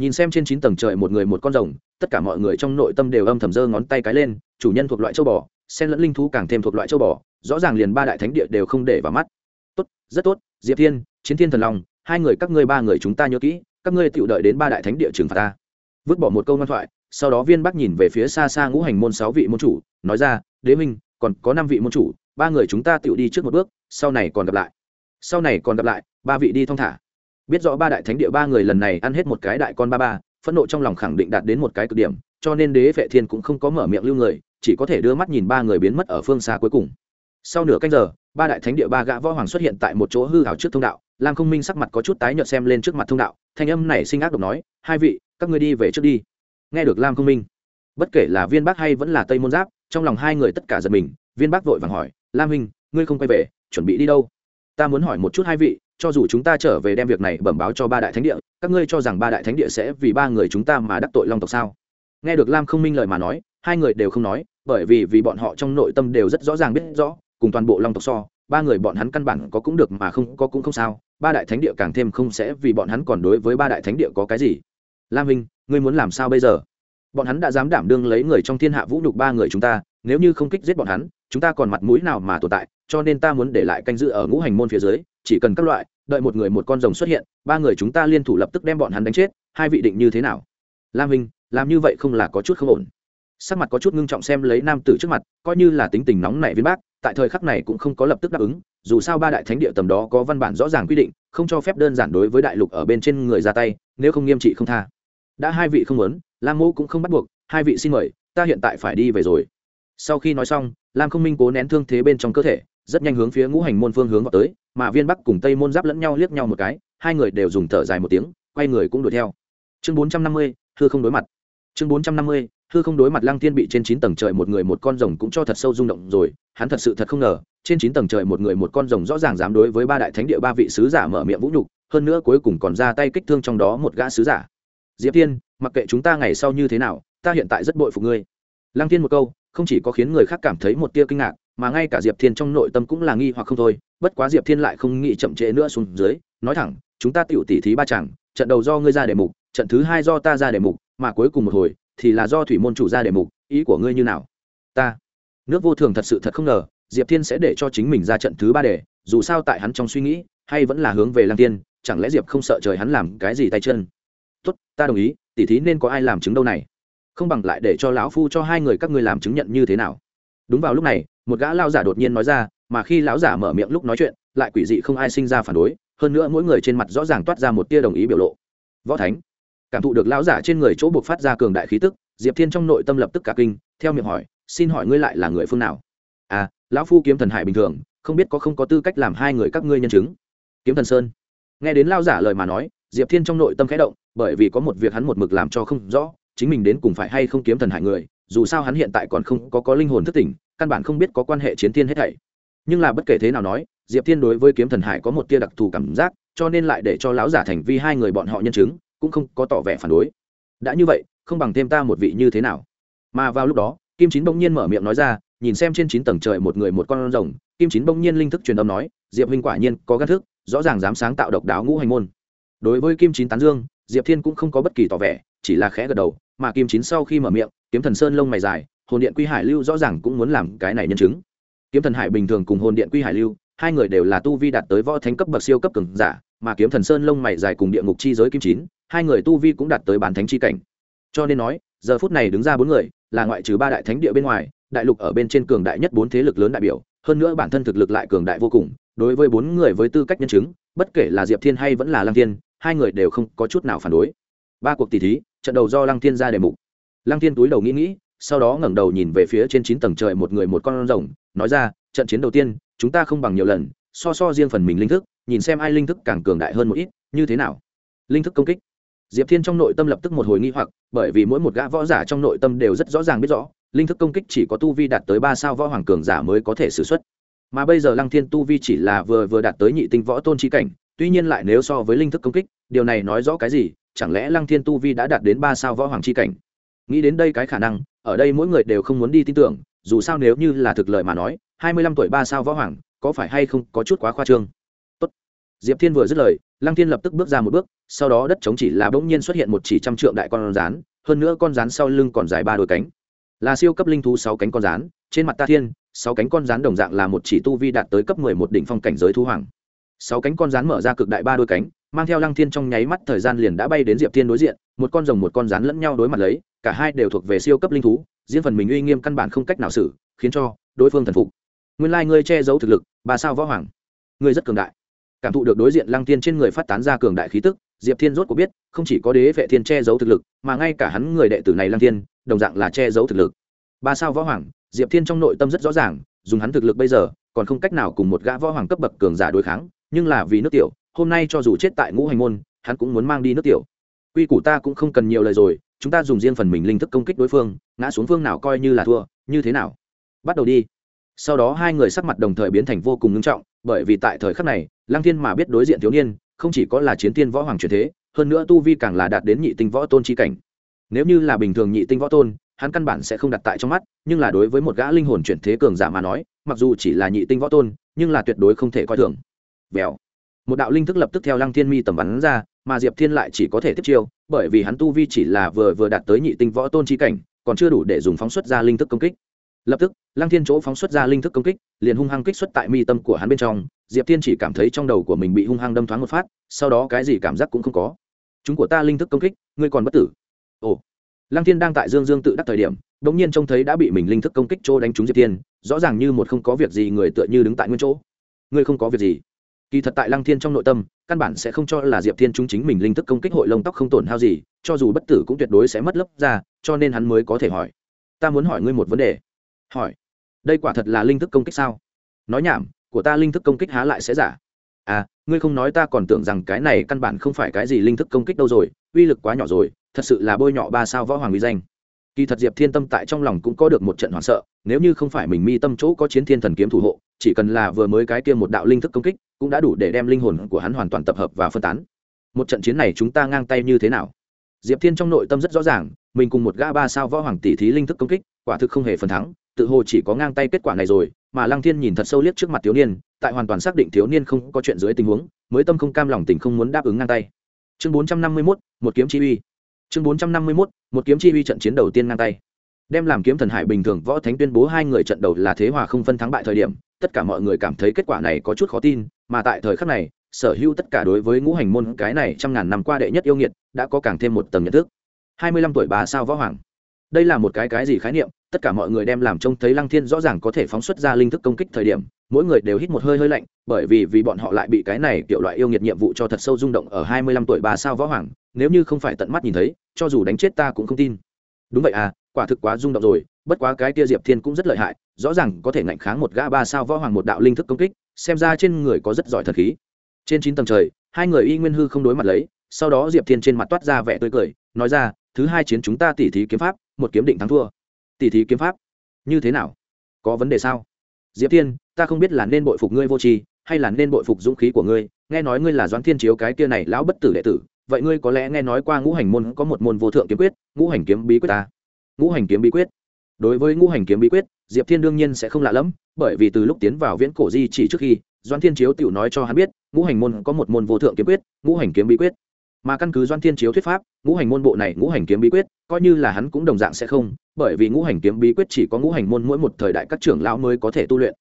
A: nhìn xem trên chín tầng trời một người một con rồng, tất cả mọi người trong nội tâm đều âm thầm giơ ngón tay cái lên, chủ nhân thuộc loại châu bò sen lẫn linh thú càng thêm thuộc loại châu bò, rõ ràng liền ba đại thánh địa đều không để vào mắt. Tốt, rất tốt, diệp thiên, chiến thiên thần long, hai người các ngươi ba người chúng ta nhớ kỹ, các ngươi tự đợi đến ba đại thánh địa trường phạt ta. Vứt bỏ một câu ngoan thoại, sau đó viên bắc nhìn về phía xa xa ngũ hành môn sáu vị môn chủ, nói ra, đế minh còn có năm vị môn chủ, ba người chúng ta tự đi trước một bước, sau này còn gặp lại. Sau này còn gặp lại, ba vị đi thong thả biết rõ ba đại thánh địa ba người lần này ăn hết một cái đại con ba ba, phẫn nộ trong lòng khẳng định đạt đến một cái cực điểm, cho nên đế vệ thiên cũng không có mở miệng lưu người, chỉ có thể đưa mắt nhìn ba người biến mất ở phương xa cuối cùng. Sau nửa canh giờ, ba đại thánh địa ba gã võ hoàng xuất hiện tại một chỗ hư hào trước thông đạo, lam không minh sắc mặt có chút tái nhợt xem lên trước mặt thông đạo, thanh âm này sinh ác độc nói, hai vị, các ngươi đi về trước đi. Nghe được lam không minh, bất kể là viên bắc hay vẫn là tây môn giáp, trong lòng hai người tất cả giật mình, viên bắc vội vàng hỏi, lam minh ngươi không quay về, chuẩn bị đi đâu? Ta muốn hỏi một chút hai vị cho dù chúng ta trở về đem việc này bẩm báo cho ba đại thánh địa, các ngươi cho rằng ba đại thánh địa sẽ vì ba người chúng ta mà đắc tội long tộc sao? Nghe được lam không minh lời mà nói, hai người đều không nói, bởi vì vì bọn họ trong nội tâm đều rất rõ ràng biết rõ, cùng toàn bộ long tộc so, ba người bọn hắn căn bản có cũng được mà không có cũng không sao, ba đại thánh địa càng thêm không sẽ vì bọn hắn còn đối với ba đại thánh địa có cái gì. Lam minh, ngươi muốn làm sao bây giờ? Bọn hắn đã dám đảm đương lấy người trong thiên hạ vũ nhục ba người chúng ta, nếu như không kích giết bọn hắn, chúng ta còn mặt mũi nào mà tồn tại? Cho nên ta muốn để lại canh giữ ở ngũ hành môn phía dưới, chỉ cần các loại, đợi một người một con rồng xuất hiện, ba người chúng ta liên thủ lập tức đem bọn hắn đánh chết, hai vị định như thế nào? Lam minh làm như vậy không là có chút không ổn. Sắc mặt có chút ngưng trọng xem lấy nam tử trước mặt, coi như là tính tình nóng nảy viên bác, tại thời khắc này cũng không có lập tức đáp ứng, dù sao ba đại thánh địa tầm đó có văn bản rõ ràng quy định, không cho phép đơn giản đối với đại lục ở bên trên người ra tay, nếu không nghiêm trị không tha. Đã hai vị không muốn, lam mô cũng không bắt buộc, hai vị xin mời, ta hiện tại phải đi về rồi. Sau khi nói xong, lam không minh cố nén thương thế bên trong cơ thể rất nhanh hướng phía ngũ hành môn phương hướng vào tới, mà viên bắc cùng tây môn giáp lẫn nhau liếc nhau một cái, hai người đều dùng thở dài một tiếng, quay người cũng đuổi theo. Chương bốn trăm năm mươi, hư không đối mặt. Chương bốn trăm năm mươi, hư không đối mặt lăng thiên bị trên chín tầng trời một người một con rồng cũng cho thật sâu rung động rồi, hắn thật sự thật không ngờ, trên chín tầng trời một người một con rồng rõ ràng dám đối với ba đại thánh địa ba vị sứ giả mở miệng vũ nhục, hơn nữa cuối cùng còn ra tay kích thương trong đó một gã sứ giả. Diệp thiên, mặc kệ chúng ta ngày sau như thế nào, ta hiện tại rất bội phục ngươi. Lăng thiên một câu, không chỉ có khiến người khác cảm thấy một tia kinh ngạc mà ngay cả diệp thiên trong nội tâm cũng là nghi hoặc không thôi, bất quá diệp thiên lại không nghĩ chậm trễ nữa xuống dưới, nói thẳng, chúng ta tiểu tỷ thí ba chẳng trận đầu do ngươi ra đề mục, trận thứ hai do ta ra đề mục, mà cuối cùng một hồi thì là do thủy môn chủ ra đề mục, ý của ngươi như nào? Ta. Nước vô thường thật sự thật không ngờ, diệp thiên sẽ để cho chính mình ra trận thứ ba đề, dù sao tại hắn trong suy nghĩ, hay vẫn là hướng về lăng tiên, chẳng lẽ diệp không sợ trời hắn làm cái gì tay chân? Tốt, ta đồng ý tỉ thí nên có ai làm chứng đâu này? Không bằng lại để cho lão phu cho hai người các ngươi làm chứng nhận như thế nào? Đúng vào lúc này, một gã lao giả đột nhiên nói ra, mà khi lão giả mở miệng lúc nói chuyện, lại quỷ dị không ai sinh ra phản đối, hơn nữa mỗi người trên mặt rõ ràng toát ra một tia đồng ý biểu lộ. Võ thánh, cảm thụ được lão giả trên người chỗ buộc phát ra cường đại khí tức, diệp thiên trong nội tâm lập tức cả kinh, theo miệng hỏi, xin hỏi ngươi lại là người phương nào? À lão phu kiếm thần hải bình thường, không biết có không có tư cách làm hai người các ngươi nhân chứng. Kiếm thần sơn. Nghe đến lao giả lời mà nói, diệp thiên trong nội tâm khẽ động, bởi vì có một việc hắn một mực làm cho không rõ, chính mình đến cùng phải hay không kiếm thần hải người dù sao hắn hiện tại còn không có có linh hồn thức tỉnh, căn bản không biết có quan hệ chiến thiên hết thảy. Nhưng là bất kể thế nào nói, diệp thiên đối với kiếm thần hải có một tia đặc thù cảm giác, cho nên lại để cho lão giả thành vi hai người bọn họ nhân chứng, cũng không có tỏ vẻ phản đối. Đã như vậy, không bằng thêm ta một vị như thế nào? Mà vào lúc đó, kim chín bỗng nhiên mở miệng nói ra, nhìn xem trên chín tầng trời một người một con rồng, kim chín bỗng nhiên linh thức truyền âm nói, diệp huynh quả nhiên có gắt thức, rõ ràng dám sáng tạo độc đáo ngũ hành môn. Đối với kim chín tán dương, diệp thiên cũng không có bất kỳ tỏ vẻ, chỉ là khẽ gật đầu, mà kim chín sau khi mở miệng kiếm thần sơn lông mày dài, hồn điện quy hải lưu rõ ràng cũng muốn làm cái này nhân chứng. Kiếm thần hải bình thường cùng hồn điện quy hải lưu, hai người đều là tu vi đạt tới võ thánh cấp bậc siêu cấp cường giả, mà kiếm thần sơn lông mày dài cùng địa ngục chi giới kim chín, hai người tu vi cũng đạt tới bán thánh chi cảnh. Cho nên nói, giờ phút này đứng ra bốn người, là ngoại trừ ba đại thánh địa bên ngoài, đại lục ở bên trên cường đại nhất bốn thế lực lớn đại biểu, hơn nữa bản thân thực lực lại cường đại vô cùng, đối với bốn người với tư cách nhân chứng, bất kể là diệp thiên hay vẫn là lăng thiên, hai người đều không có chút nào phản đối. Ba cuộc tỷ thí, trận đầu do lăng thiên ra đề mục lăng thiên túi đầu nghĩ nghĩ, sau đó ngẩng đầu nhìn về phía trên chín tầng trời một người một con rồng, nói ra, trận chiến đầu tiên, chúng ta không bằng nhiều lần, so so riêng phần mình linh thức, nhìn xem ai linh thức càng cường đại hơn một ít, như thế nào? Linh thức công kích. Diệp thiên trong nội tâm lập tức một hồi nghi hoặc, bởi vì mỗi một gã võ giả trong nội tâm đều rất rõ ràng biết rõ, linh thức công kích chỉ có tu vi đạt tới ba sao võ hoàng cường giả mới có thể xử x mà bây giờ lăng thiên tu vi chỉ là vừa vừa đạt tới nhị tinh võ tôn chi cảnh, tuy nhiên lại nếu so với linh thức công kích, điều này nói rõ cái gì? Chẳng lẽ lăng thiên tu vi đã đạt đến ba sao võ hoàng chi cảnh? Nghĩ đến đây cái khả năng, ở đây mỗi người đều không muốn đi tin tưởng, dù sao nếu như là thực lợi mà nói, hai mươi lăm tuổi ba sao võ hoàng, có phải hay không có chút quá khoa trương? Tốt. diệp thiên vừa dứt lời, lăng thiên lập tức bước ra một bước, sau đó đất chống chỉ là bỗng nhiên xuất hiện một chỉ trăm trượng đại con rán, hơn nữa con rán sau lưng còn dài ba đôi cánh. Là siêu cấp linh thú sáu cánh con rán, trên mặt ta thiên, sáu cánh con rán đồng dạng là một chỉ tu vi đạt tới cấp mười một đỉnh phong cảnh giới thú hoàng. Sáu cánh con rán mở ra cực đại ba đôi cánh mang theo lăng thiên trong nháy mắt thời gian liền đã bay đến diệp thiên đối diện, một con rồng một con rán lẫn nhau đối mặt lấy, cả hai đều thuộc về siêu cấp linh thú, riêng phần mình uy nghiêm căn bản không cách nào xử, khiến cho đối phương thần phục. Nguyên lai ngươi che giấu thực lực, bà sao võ hoàng? Ngươi rất cường đại. Cảm thụ được đối diện lăng thiên trên người phát tán ra cường đại khí tức, diệp thiên rốt cuộc biết, không chỉ có đế vệ thiên che giấu thực lực, mà ngay cả hắn người đệ tử này lăng thiên, đồng dạng là che giấu thực lực. Ba sao võ hoàng? Diệp thiên trong nội tâm rất rõ ràng, dùng hắn thực lực bây giờ, còn không cách nào cùng một gã võ hoàng cấp bậc cường giả đối kháng, nhưng là vì nước tiểu hôm nay cho dù chết tại ngũ hành môn, hắn cũng muốn mang đi nước tiểu. Quy củ ta cũng không cần nhiều lời rồi, chúng ta dùng riêng phần mình linh thức công kích đối phương, ngã xuống phương nào coi như là thua, như thế nào? Bắt đầu đi. Sau đó hai người sắc mặt đồng thời biến thành vô cùng ngưng trọng, bởi vì tại thời khắc này, lăng thiên mà biết đối diện thiếu niên, không chỉ có là chiến tiên võ hoàng truyền thế, hơn nữa tu vi càng là đạt đến nhị tinh võ tôn chi cảnh. Nếu như là bình thường nhị tinh võ tôn, hắn căn bản sẽ không đặt tại trong mắt, nhưng là đối với một gã linh hồn chuyển thế cường giả mà nói, mặc dù chỉ là nhị tinh võ tôn, nhưng là tuyệt đối không thể coi thường. Vèo một đạo linh thức lập tức theo lăng thiên mi tầm bắn ra, mà diệp thiên lại chỉ có thể tiếp chiêu, bởi vì hắn tu vi chỉ là vừa vừa đạt tới nhị tinh võ tôn chi cảnh, còn chưa đủ để dùng phóng xuất ra linh thức công kích. Lập tức, lăng thiên chỗ phóng xuất ra linh thức công kích, liền hung hăng kích xuất tại mi tâm của hắn bên trong, diệp thiên chỉ cảm thấy trong đầu của mình bị hung hăng đâm thoáng một phát, sau đó cái gì cảm giác cũng không có. Chúng của ta linh thức công kích, ngươi còn bất tử. Ồ. Lăng thiên đang tại dương dương tự đắc thời điểm đ ỗ n g nhiên trông thấy đã bị mình linh thức công kích chỗ đánh trúng diệp thiên, rõ ràng như một không có việc gì người tựa như đứng tại nguyên chỗ. Ngươi không có việc gì kỳ thật tại lăng thiên trong nội tâm, căn bản sẽ không cho là diệp thiên chúng chính mình linh thức công kích hội lông tóc không tổn hao gì, cho dù bất tử cũng tuyệt đối sẽ mất lớp ra cho nên hắn mới có thể hỏi. Ta muốn hỏi ngươi một vấn đề. Hỏi? Đây quả thật là linh thức công kích sao? Nói nhảm, của ta linh thức công kích há lại sẽ giả. À ngươi không nói ta còn tưởng rằng cái này căn bản không phải cái gì linh thức công kích đâu rồi, uy lực quá nhỏ rồi, thật sự là bôi nhọ ba sao võ hoàng uy danh kỳ thật diệp thiên tâm tại trong lòng cũng có được một trận hoảng sợ, nếu như không phải mình mi tâm chỗ có chiến thiên thần kiếm thủ hộ, chỉ cần là vừa mới cái kia một đạo linh thức công kích, cũng đã đủ để đem linh hồn của hắn hoàn toàn tập hợp và phân tán. Một trận chiến này chúng ta ngang tay như thế nào? Diệp thiên trong nội tâm rất rõ ràng, mình cùng một gã ba sao võ hoàng tỷ thí linh thức công kích, quả thực không hề phần thắng, tự hồ chỉ có ngang tay kết quả này rồi, mà lăng thiên nhìn thật sâu liếc trước mặt thiếu niên, tại hoàn toàn xác định thiếu niên không có chuyện dưới tình huống, mới tâm không cam lòng tình không muốn đáp ứng ngang tay. Chương bốn trăm năm mươi mốt, một kiếm chi uy chương bốn trăm năm mươi mốt, một kiếm chi uy trận chiến đầu tiên ngang tay. Đem làm kiếm thần hải bình thường võ thánh tuyên bố hai người trận đầu là thế hòa không phân thắng bại thời điểm, tất cả mọi người cảm thấy kết quả này có chút khó tin, mà tại thời khắc này, sở hữu tất cả đối với ngũ hành môn cái này trăm ngàn năm qua đệ nhất yêu nghiệt, đã có càng thêm một tầng nhận thức. Hai mươi lăm tuổi bà sao võ hoàng. Đây là một cái cái gì khái niệm, tất cả mọi người đem làm trông thấy lăng thiên rõ ràng có thể phóng xuất ra linh thức công kích thời điểm mỗi người đều hít một hơi hơi lạnh, bởi vì vì bọn họ lại bị cái này kiểu loại yêu nghiệt nhiệm vụ cho thật sâu rung động ở hai mươi lăm tuổi bà sao võ hoàng, nếu như không phải tận mắt nhìn thấy, cho dù đánh chết ta cũng không tin. Đúng vậy à quả thực quá rung động rồi, bất quá cái tia diệp thiên cũng rất lợi hại, rõ ràng có thể ngạnh kháng một gã ba sao võ hoàng một đạo linh thức công kích, xem ra trên người có rất giỏi thật khí. Trên chín tầng trời, hai người y nguyên hư không đối mặt lấy, sau đó diệp thiên trên mặt toát ra vẻ tươi cười, nói ra, thứ hai chiến chúng ta tỉ thí kiếm pháp, một kiếm định thắng thua. Tỉ thí kiếm pháp? Như thế nào? Có vấn đề sao? Diệp thiên ta không biết là nên bội phục ngươi vô tri, hay là nên bội phục dũng khí của ngươi, nghe nói ngươi là doãn thiên chiếu cái kia này lão bất tử đệ tử, vậy ngươi có lẽ nghe nói qua ngũ hành môn có một môn vô thượng kiếm quyết, ngũ hành kiếm bí quyết ta. Ngũ hành kiếm bí quyết. Đối với ngũ hành kiếm bí quyết, diệp thiên đương nhiên sẽ không lạ lẫm, bởi vì từ lúc tiến vào viễn cổ di chỉ trước khi doan thiên chiếu tự nói cho hắn biết, ngũ hành môn có một môn vô thượng kiếm quyết, ngũ hành kiếm bí quyết. Mà căn cứ doan thiên chiếu thuyết pháp, ngũ hành môn bộ này ngũ hành kiếm bí quyết, coi như là hắn cũng đồng dạng sẽ không, bởi vì ngũ hành kiếm bí quyết chỉ có ngũ hành môn mỗi một thời đại các trưởng lão mới có thể tu luyện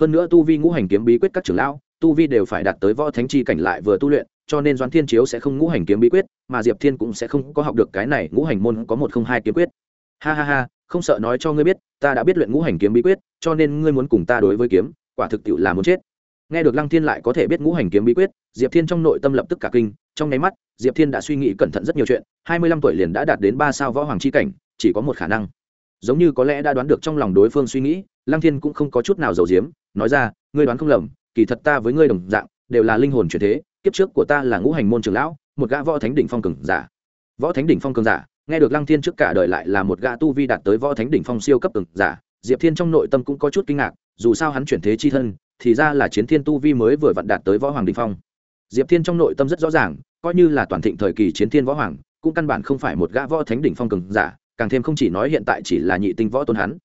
A: hơn nữa tu vi ngũ hành kiếm bí quyết các trưởng lão, tu vi đều phải đạt tới võ thánh chi cảnh lại vừa tu luyện, cho nên doan thiên chiếu sẽ không ngũ hành kiếm bí quyết, mà diệp thiên cũng sẽ không có học được cái này ngũ hành môn có một không hai kiếm quyết. Ha ha ha, không sợ nói cho ngươi biết, ta đã biết luyện ngũ hành kiếm bí quyết, cho nên ngươi muốn cùng ta đối với kiếm, quả thực tiệu là muốn chết. Nghe được lăng thiên lại có thể biết ngũ hành kiếm bí quyết, diệp thiên trong nội tâm lập tức cả kinh, trong nháy mắt, diệp thiên đã suy nghĩ cẩn thận rất nhiều chuyện, hai mươi lăm tuổi liền đã đạt đến ba sao võ hoàng c h i cảnh, chỉ có một khả năng. Giống như có lẽ đã đoán được trong lòng đối phương suy nghĩ lăng thiên cũng không có chút nào giàu diếm nói ra, ngươi đoán không lầm, kỳ thật ta với ngươi đồng dạng, đều là linh hồn chuyển thế, kiếp trước của ta là ngũ hành môn trường lão, một gã võ thánh đỉnh phong cường giả. Võ thánh đỉnh phong cường giả, nghe được lăng thiên trước cả đời lại là một gã tu vi đạt tới võ thánh đỉnh phong siêu cấp cường giả, diệp thiên trong nội tâm cũng có chút kinh ngạc, dù sao hắn chuyển thế chi thân, thì ra là chiến thiên tu vi mới vừa vặn đạt tới võ hoàng đỉnh phong. Diệp thiên trong nội tâm rất rõ ràng, coi như là toàn thịnh thời kỳ chiến thiên võ hoàng, cũng căn bản không phải một gã võ thánh đỉnh phong cường giả, càng thêm không chỉ nói hiện tại chỉ là nhị tinh võ tôn hắn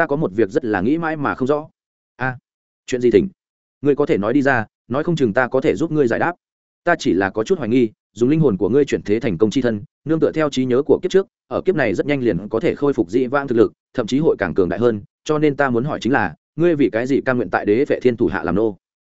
A: ta có một việc rất là nghĩ mãi mà không rõ. A, chuyện gì thỉnh? Ngươi có thể nói đi ra, nói không chừng ta có thể giúp ngươi giải đáp. Ta chỉ là có chút hoài nghi, dùng linh hồn của ngươi chuyển thế thành công chi thân, nương tựa theo trí nhớ của kiếp trước, ở kiếp này rất nhanh liền có thể khôi phục dị vang thực lực, thậm chí hội càng cường đại hơn, cho nên ta muốn hỏi chính là, ngươi vì cái gì cam nguyện tại đế vệ thiên thủ hạ làm nô?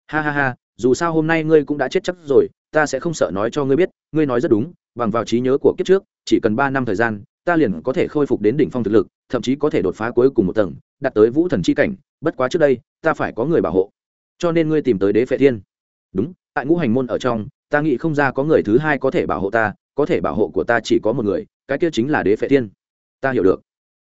A: Ha ha ha, dù sao hôm nay ngươi cũng đã chết chắc rồi, ta sẽ không sợ nói cho ngươi biết, ngươi nói rất đúng, bằng vào trí nhớ của kiếp trước, chỉ cần ba năm thời gian ta liền có thể khôi phục đến đỉnh phong thực lực, thậm chí có thể đột phá cuối cùng một tầng, đạt tới vũ thần chi cảnh, bất quá trước đây, ta phải có người bảo hộ. Cho nên ngươi tìm tới đế phệ thiên. Đúng, tại ngũ hành môn ở trong, ta nghĩ không ra có người thứ hai có thể bảo hộ ta, có thể bảo hộ của ta chỉ có một người, cái kia chính là đế phệ thiên. Ta hiểu được.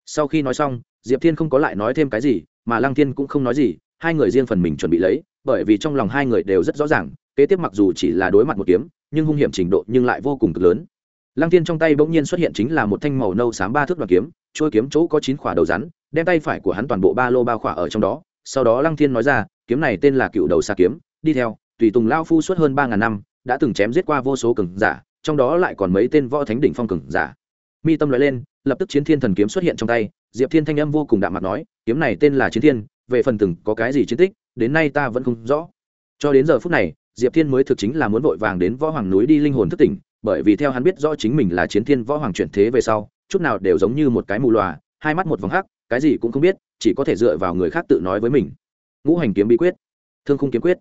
A: Sau khi nói xong, diệp thiên không có lại nói thêm cái gì, mà lăng thiên cũng không nói gì, hai người riêng phần mình chuẩn bị lấy, bởi vì trong lòng hai người đều rất rõ ràng, kế tiếp mặc dù chỉ là đối mặt một kiếm, nhưng hung hiểm trình độ nhưng lại vô cùng cực lớn lăng thiên trong tay bỗng nhiên xuất hiện chính là một thanh màu nâu xám ba thước đoàn kiếm trôi kiếm chỗ có chín khỏa đầu rắn, đem tay phải của hắn toàn bộ ba lô ba khỏa ở trong đó. Sau đó lăng thiên nói ra, kiếm này tên là cựu đầu xa kiếm, đi theo, tùy tùng lao phu suốt hơn ba ngàn năm, đã từng chém giết qua vô số cường giả, trong đó lại còn mấy tên võ thánh đỉnh phong cường giả. Mi tâm nói lên, lập tức chiến thiên thần kiếm xuất hiện trong tay, diệp thiên thanh âm vô cùng đạm mặt nói, kiếm này tên là chiến thiên, về phần từng có cái gì chiến tích, đến nay ta vẫn không rõ. Cho đến giờ phút này, diệp thiên mới thực chính là muốn vội vàng đến võ hoàng núi đi linh hồn thức tỉnh bởi vì theo hắn biết rõ chính mình là chiến thiên võ hoàng chuyển thế về sau, chút nào đều giống như một cái mù loà, hai mắt một vòng hắc, cái gì cũng không biết, chỉ có thể dựa vào người khác tự nói với mình. Ngũ hành kiếm bí quyết, thương khung kiếm quyết.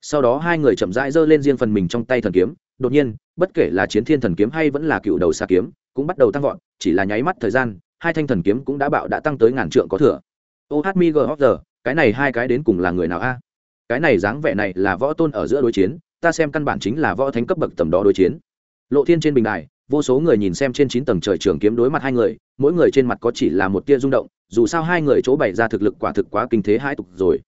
A: Sau đó hai người chậm rãi giơ lên riêng phần mình trong tay thần kiếm, đột nhiên, bất kể là chiến thiên thần kiếm hay vẫn là cựu đầu xa kiếm, cũng bắt đầu tăng vọt, chỉ là nháy mắt thời gian, hai thanh thần kiếm cũng đã bạo đã tăng tới ngàn trượng có thừa. Ô hát mi gờ cái này hai cái đến cùng là người nào a? Cái này dáng vẻ này là võ tôn ở giữa đối chiến, ta xem căn bản chính là võ thánh cấp bậc tầm đó đối chiến lộ thiên trên bình đài, vô số người nhìn xem trên chín tầng trời trường kiếm đối mặt hai người, mỗi người trên mặt có chỉ là một tia rung động, dù sao hai người chỗ bày ra thực lực quả thực quá kinh thế hai tục rồi.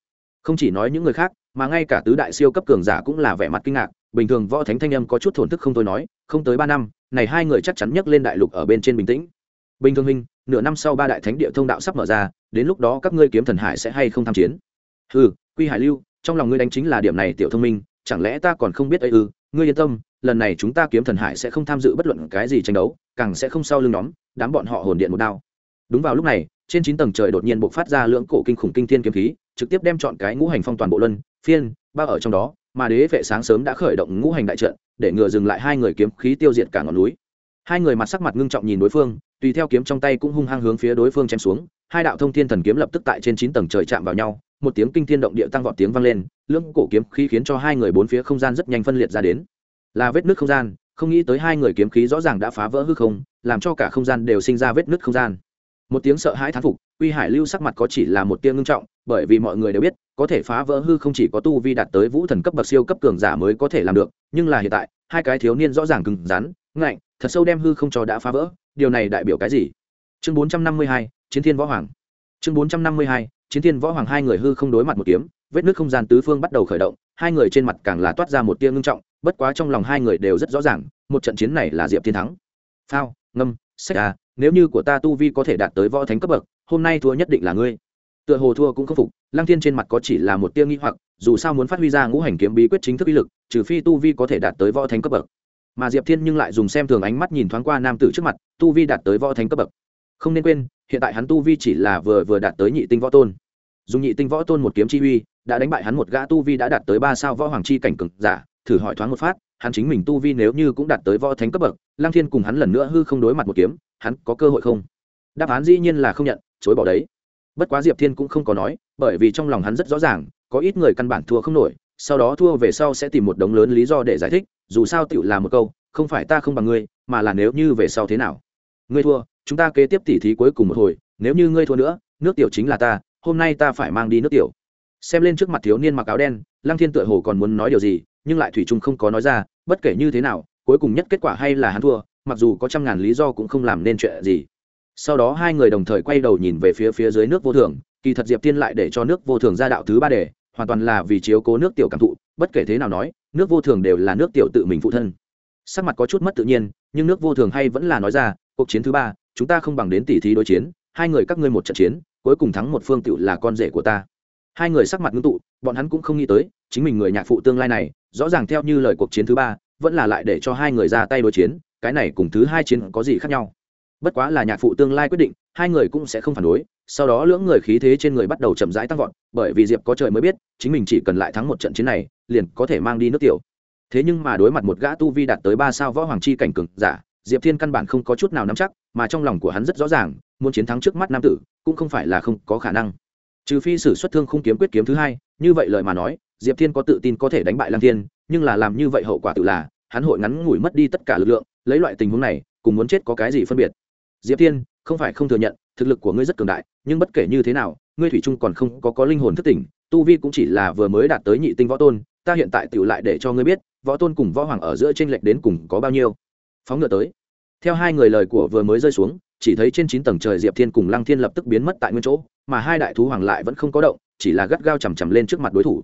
A: Không chỉ nói những người khác, mà ngay cả tứ đại siêu cấp cường giả cũng là vẻ mặt kinh ngạc, bình thường võ thánh thanh âm có chút thổn thức không tôi nói, không tới ba năm, này hai người chắc chắn nhấc lên đại lục ở bên trên bình tĩnh. Bình thường hình, nửa năm sau ba đại thánh địa thông đạo sắp mở ra, đến lúc đó các ngươi kiếm thần hải sẽ hay không tham chiến? Ừ quy hải lưu, trong lòng ngươi đánh chính là điểm này tiểu thông minh, chẳng lẽ ta còn không biết ấy ư? Ngươi yên tâm, lần này chúng ta kiếm thần hải sẽ không tham dự bất luận cái gì tranh đấu, càng sẽ không sau lưng nhóm, đám bọn họ hồn điện một đao. Đúng vào lúc này, trên chín tầng trời đột nhiên bộc phát ra lưỡng cổ kinh khủng kinh thiên kiếm khí, trực tiếp đem chọn cái ngũ hành phong toàn bộ luân, phiên, bao ở trong đó, mà đế vệ sáng sớm đã khởi động ngũ hành đại trận, để ngừa dừng lại hai người kiếm khí tiêu diệt cả ngọn núi. Hai người mặt sắc mặt ngưng trọng nhìn đối phương, tùy theo kiếm trong tay cũng hung hăng hướng phía đối phương chém xuống, hai đạo thông thiên thần kiếm lập tức tại trên chín tầng trời chạm vào nhau một tiếng kinh thiên động địa tăng vọt tiếng vang lên lưỡng cổ kiếm khí khiến cho hai người bốn phía không gian rất nhanh phân liệt ra đến. Là vết nứt không gian không nghĩ tới hai người kiếm khí rõ ràng đã phá vỡ hư không làm cho cả không gian đều sinh ra vết nứt không gian. Một tiếng sợ hãi thán phục uy hải lưu sắc mặt có chỉ là một tiếng ngưng trọng bởi vì mọi người đều biết có thể phá vỡ hư không chỉ có tu vi đạt tới vũ thần cấp bậc siêu cấp cường giả mới có thể làm được nhưng là hiện tại hai cái thiếu niên rõ ràng cứng rắn ngạnh thật sâu đem hư không cho đã phá vỡ điều này đại biểu cái gì? Chương 452, chiến thiên võ hoàng. Chương 452, chiến thiên võ hoàng hai người hư không đối mặt một kiếm, vết nước không gian tứ phương bắt đầu khởi động, hai người trên mặt càng là toát ra một tia ngưng trọng, bất quá trong lòng hai người đều rất rõ ràng, một trận chiến này là diệp thiên thắng. Phao, ngâm, sách à nếu như của ta tu vi có thể đạt tới võ thánh cấp bậc, hôm nay thua nhất định là ngươi. Tựa hồ thua cũng không phục, lăng thiên trên mặt có chỉ là một tia nghi hoặc, dù sao muốn phát huy ra ngũ hành kiếm bí quyết chính thức uy lực, trừ phi tu vi có thể đạt tới võ thánh cấp bậc. Mà diệp thiên nhưng lại dùng xem thường ánh mắt nhìn thoáng qua nam tử trước mặt, tu vi đạt tới võ thánh cấp bậc không nên quên, hiện tại hắn tu vi chỉ là vừa vừa đạt tới nhị tinh võ tôn. Dùng nhị tinh võ tôn một kiếm chi uy, đã đánh bại hắn một gã tu vi đã đạt tới ba sao võ hoàng chi cảnh cực giả, thử hỏi thoáng một phát, hắn chính mình tu vi nếu như cũng đạt tới võ thánh cấp bậc lang thiên cùng hắn lần nữa hư không đối mặt một kiếm, hắn có cơ hội không? Đáp án dĩ nhiên là không nhận, chối bỏ đấy. Bất quá diệp thiên cũng không có nói, bởi vì trong lòng hắn rất rõ ràng, có ít người căn bản thua không nổi, sau đó thua về sau sẽ tìm một đống lớn lý do để giải thích, dù sao tựu là một câu, không phải ta không bằng ngươi, mà là nếu như về sau thế nào? Ngươi thua chúng ta kế tiếp tỉ thí cuối cùng một hồi, nếu như ngươi thua nữa, nước tiểu chính là ta, hôm nay ta phải mang đi nước tiểu. Xem lên trước mặt thiếu niên mặc áo đen, lăng thiên tựa hồ còn muốn nói điều gì, nhưng lại thủy trung không có nói ra, bất kể như thế nào, cuối cùng nhất kết quả hay là hắn thua, mặc dù có trăm ngàn lý do cũng không làm nên chuyện gì. Sau đó hai người đồng thời quay đầu nhìn về phía phía dưới nước vô thường, kỳ thật diệp tiên lại để cho nước vô thường ra đạo thứ ba đề, hoàn toàn là vì chiếu cố nước tiểu cảm thụ, bất kể thế nào nói, nước vô thường đều là nước tiểu tự mình phụ thân. Sắc mặt có chút mất tự nhiên, nhưng nước vô thường hay vẫn là nói ra, cuộc chiến thứ ba chúng ta không bằng đến tỉ thí đối chiến, hai người các ngươi một trận chiến, cuối cùng thắng một phương tựu là con rể của ta. Hai người sắc mặt ngưng tụ, bọn hắn cũng không nghĩ tới, chính mình người nhạc phụ tương lai này, rõ ràng theo như lời cuộc chiến thứ ba, vẫn là lại để cho hai người ra tay đối chiến, cái này cùng thứ hai chiến có gì khác nhau. Bất quá là nhạc phụ tương lai quyết định, hai người cũng sẽ không phản đối, sau đó lưỡng người khí thế trên người bắt đầu chậm rãi tăng vọt, bởi vì diệp có trời mới biết, chính mình chỉ cần lại thắng một trận chiến này, liền có thể mang đi nước tiểu. Thế nhưng mà đối mặt một gã tu vi đạt tới ba sao võ hoàng chi cảnh cường giả diệp thiên căn bản không có chút nào nắm chắc, mà trong lòng của hắn rất rõ ràng, muốn chiến thắng trước mắt nam tử, cũng không phải là không có khả năng. Trừ phi sử xuất thương không kiếm quyết kiếm thứ hai, như vậy lời mà nói, diệp thiên có tự tin có thể đánh bại lang thiên, nhưng là làm như vậy hậu quả tự là, hắn hội ngắn ngủi mất đi tất cả lực lượng, lấy loại tình huống này, cùng muốn chết có cái gì phân biệt? Diệp thiên, không phải không thừa nhận, thực lực của ngươi rất cường đại, nhưng bất kể như thế nào, ngươi thủy trung còn không có có linh hồn thức tỉnh, tu vi cũng chỉ là vừa mới đạt tới nhị tinh võ tôn, ta hiện tại tựu lại để cho ngươi biết, võ tôn cùng võ hoàng ở giữa tranh lệch đến cùng có bao nhiêu phóng ngựa tới. Theo hai người lời của vừa mới rơi xuống, chỉ thấy trên chín tầng trời diệp thiên cùng lăng thiên lập tức biến mất tại nguyên chỗ, mà hai đại thú hoàng lại vẫn không có động, chỉ là gắt gao chằm chằm lên trước mặt đối thủ.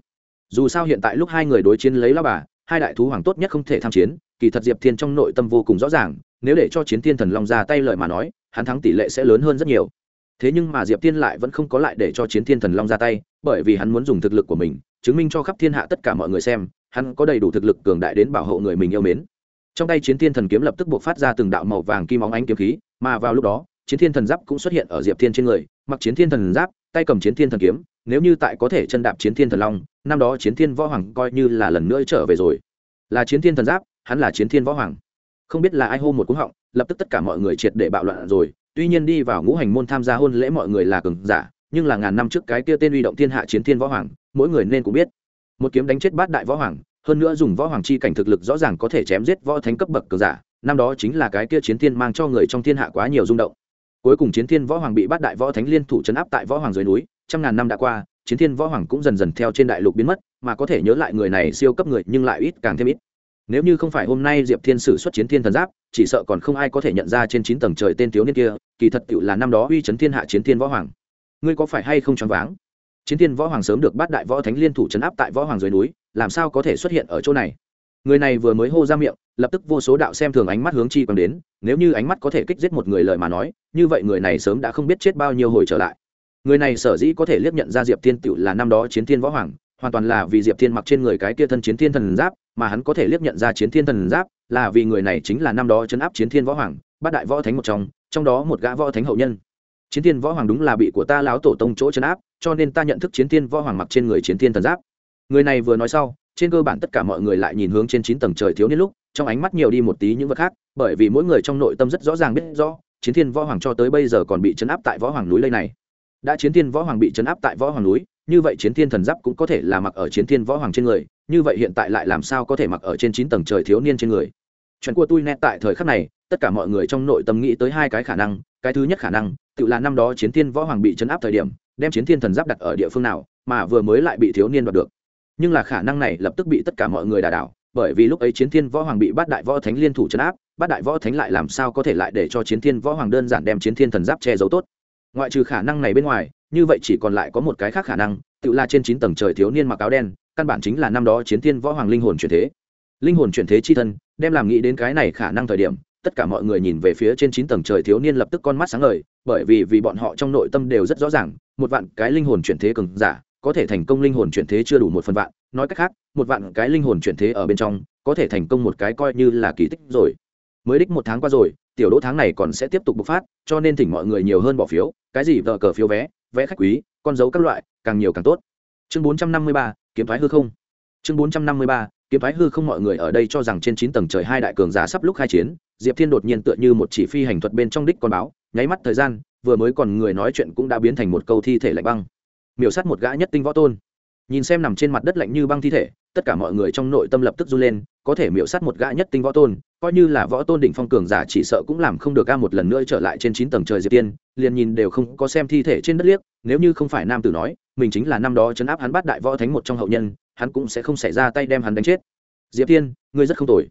A: Dù sao hiện tại lúc hai người đối chiến lấy lao bà, hai đại thú hoàng tốt nhất không thể tham chiến, kỳ thật diệp thiên trong nội tâm vô cùng rõ ràng, nếu để cho chiến thiên thần long ra tay lời mà nói, hắn thắng tỷ lệ sẽ lớn hơn rất nhiều. Thế nhưng mà diệp thiên lại vẫn không có lại để cho chiến thiên thần long ra tay, bởi vì hắn muốn dùng thực lực của mình, chứng minh cho khắp thiên hạ tất cả mọi người xem, hắn có đầy đủ thực lực cường đại đến bảo hộ người mình yêu mến trong tay chiến thiên thần kiếm lập tức buộc phát ra từng đạo màu vàng kim óng ánh kiếm khí, mà vào lúc đó, chiến thiên thần giáp cũng xuất hiện ở diệp thiên trên người, mặc chiến thiên thần giáp, tay cầm chiến thiên thần kiếm, nếu như tại có thể chân đạp chiến thiên thần long, năm đó chiến thiên võ hoàng coi như là lần nữa trở về rồi. Là chiến thiên thần giáp, hắn là chiến thiên võ hoàng. Không biết là ai hô một cú họng, lập tức tất cả mọi người triệt để bạo loạn rồi. Tuy nhiên đi vào ngũ hành môn tham gia hôn lễ mọi người là cường giả, nhưng là ngàn năm trước cái kia tên uy động thiên hạ chiến thiên võ hoàng, mỗi người nên cũng biết. Một kiếm đánh chết bát đại võ hoàng hơn nữa dùng võ hoàng chi cảnh thực lực rõ ràng có thể chém giết võ thánh cấp bậc cường giả, năm đó chính là cái kia chiến thiên mang cho người trong thiên hạ quá nhiều rung động. Cuối cùng chiến thiên võ hoàng bị bắt đại võ thánh liên thủ chấn áp tại võ hoàng dưới núi, trăm ngàn năm đã qua, chiến thiên võ hoàng cũng dần dần theo trên đại lục biến mất, mà có thể nhớ lại người này siêu cấp người nhưng lại ít càng thêm ít. Nếu như không phải hôm nay diệp thiên sử xuất chiến thiên thần giáp, chỉ sợ còn không ai có thể nhận ra trên chín tầng trời tên thiếu niên kia, kỳ thật cựu là năm đó uy chấn thiên hạ chiến thiên võ hoàng. Ngươi có phải hay không choáng váng? Chiến thiên võ hoàng sớm được Bát đại võ thánh liên thủ chấn áp tại võ hoàng dưới núi, làm sao có thể xuất hiện ở chỗ này? Người này vừa mới hô ra miệng, lập tức vô số đạo xem thường ánh mắt hướng chi quang đến, nếu như ánh mắt có thể kích giết một người lời mà nói, như vậy người này sớm đã không biết chết bao nhiêu hồi trở lại. Người này sở dĩ có thể liếc nhận ra diệp thiên tựu là năm đó chiến thiên võ hoàng, hoàn toàn là vì diệp thiên mặc trên người cái kia thân chiến thiên thần giáp, mà hắn có thể liếc nhận ra chiến thiên thần giáp là vì người này chính là năm đó chấn áp chiến thiên võ hoàng, bát đại võ thánh một trong trong đó một gã võ thánh hậu nhân chiến thiên võ hoàng đúng là bị của ta láo tổ tông chỗ chấn áp, cho nên ta nhận thức chiến thiên võ hoàng mặc trên người chiến thiên thần giáp. Người này vừa nói sau, trên cơ bản tất cả mọi người lại nhìn hướng trên chín tầng trời thiếu niên lúc, trong ánh mắt nhiều đi một tí những vật khác, bởi vì mỗi người trong nội tâm rất rõ ràng biết rõ, chiến thiên võ hoàng cho tới bây giờ còn bị chấn áp tại võ hoàng núi lây này. Đã chiến thiên võ hoàng bị chấn áp tại võ hoàng núi, như vậy chiến thiên thần giáp cũng có thể là mặc ở chiến thiên võ hoàng trên người, như vậy hiện tại lại làm sao có thể mặc ở trên chín tầng trời thiếu niên trên người? Chuyện của tôi nét tại thời khắc này, tất cả mọi người trong nội tâm nghĩ tới hai cái khả năng, cái thứ nhất khả năng tự là năm đó chiến thiên võ hoàng bị chấn áp thời điểm, đem chiến thiên thần giáp đặt ở địa phương nào mà vừa mới lại bị thiếu niên đoạt được. Nhưng là khả năng này lập tức bị tất cả mọi người đà đảo, bởi vì lúc ấy chiến thiên võ hoàng bị bắt đại võ thánh liên thủ chấn áp bắt đại võ thánh lại làm sao có thể lại để cho chiến thiên võ hoàng đơn giản đem chiến thiên thần giáp che giấu tốt? Ngoại trừ khả năng này bên ngoài, như vậy chỉ còn lại có một cái khác khả năng, tự là trên chín tầng trời thiếu niên mặc áo đen, căn bản chính là năm đó chiến thiên võ hoàng linh hồn chuyển thế. Linh hồn chuyển thế chi thân, đem làm nghĩ đến cái này khả năng thời điểm tất cả mọi người nhìn về phía trên chín tầng trời thiếu niên lập tức con mắt sáng ngời, bởi vì vì bọn họ trong nội tâm đều rất rõ ràng, một vạn cái linh hồn chuyển thế cường giả, có thể thành công linh hồn chuyển thế chưa đủ một phần vạn. Nói cách khác, một vạn cái linh hồn chuyển thế ở bên trong, có thể thành công một cái coi như là kỳ tích rồi. Mới đích một tháng qua rồi, tiểu đỗ tháng này còn sẽ tiếp tục bộc phát, cho nên thỉnh mọi người nhiều hơn bỏ phiếu, cái gì vợ cờ phiếu vé vé khách quý, con dấu các loại, càng nhiều càng tốt. Chương bốn trăm năm mươi ba, kiếm thoái hư không. Chương bốn trăm năm mươi ba kiếm Phái hư không mọi người ở đây cho rằng trên chín tầng trời hai đại cường giả sắp lúc khai chiến, diệp thiên đột nhiên tựa như một chỉ phi hành thuật bên trong đích con báo, nháy mắt thời gian, vừa mới còn người nói chuyện cũng đã biến thành một câu thi thể lạnh băng. Miểu sát một gã nhất tinh võ tôn. Nhìn xem nằm trên mặt đất lạnh như băng thi thể, tất cả mọi người trong nội tâm lập tức run lên, có thể miểu sát một gã nhất tinh võ tôn, coi như là võ tôn đỉnh phong cường giả chỉ sợ cũng làm không được ca một lần nữa trở lại trên chín tầng trời diệp tiên liền nhìn đều không có xem thi thể trên đất liếc, nếu như không phải nam tử nói, mình chính là năm đó chấn áp hắn bắt đại võ thánh một trong hậu nhân hắn cũng sẽ không xảy ra tay đem hắn đánh chết. Diệp Thiên, ngươi rất không tồi.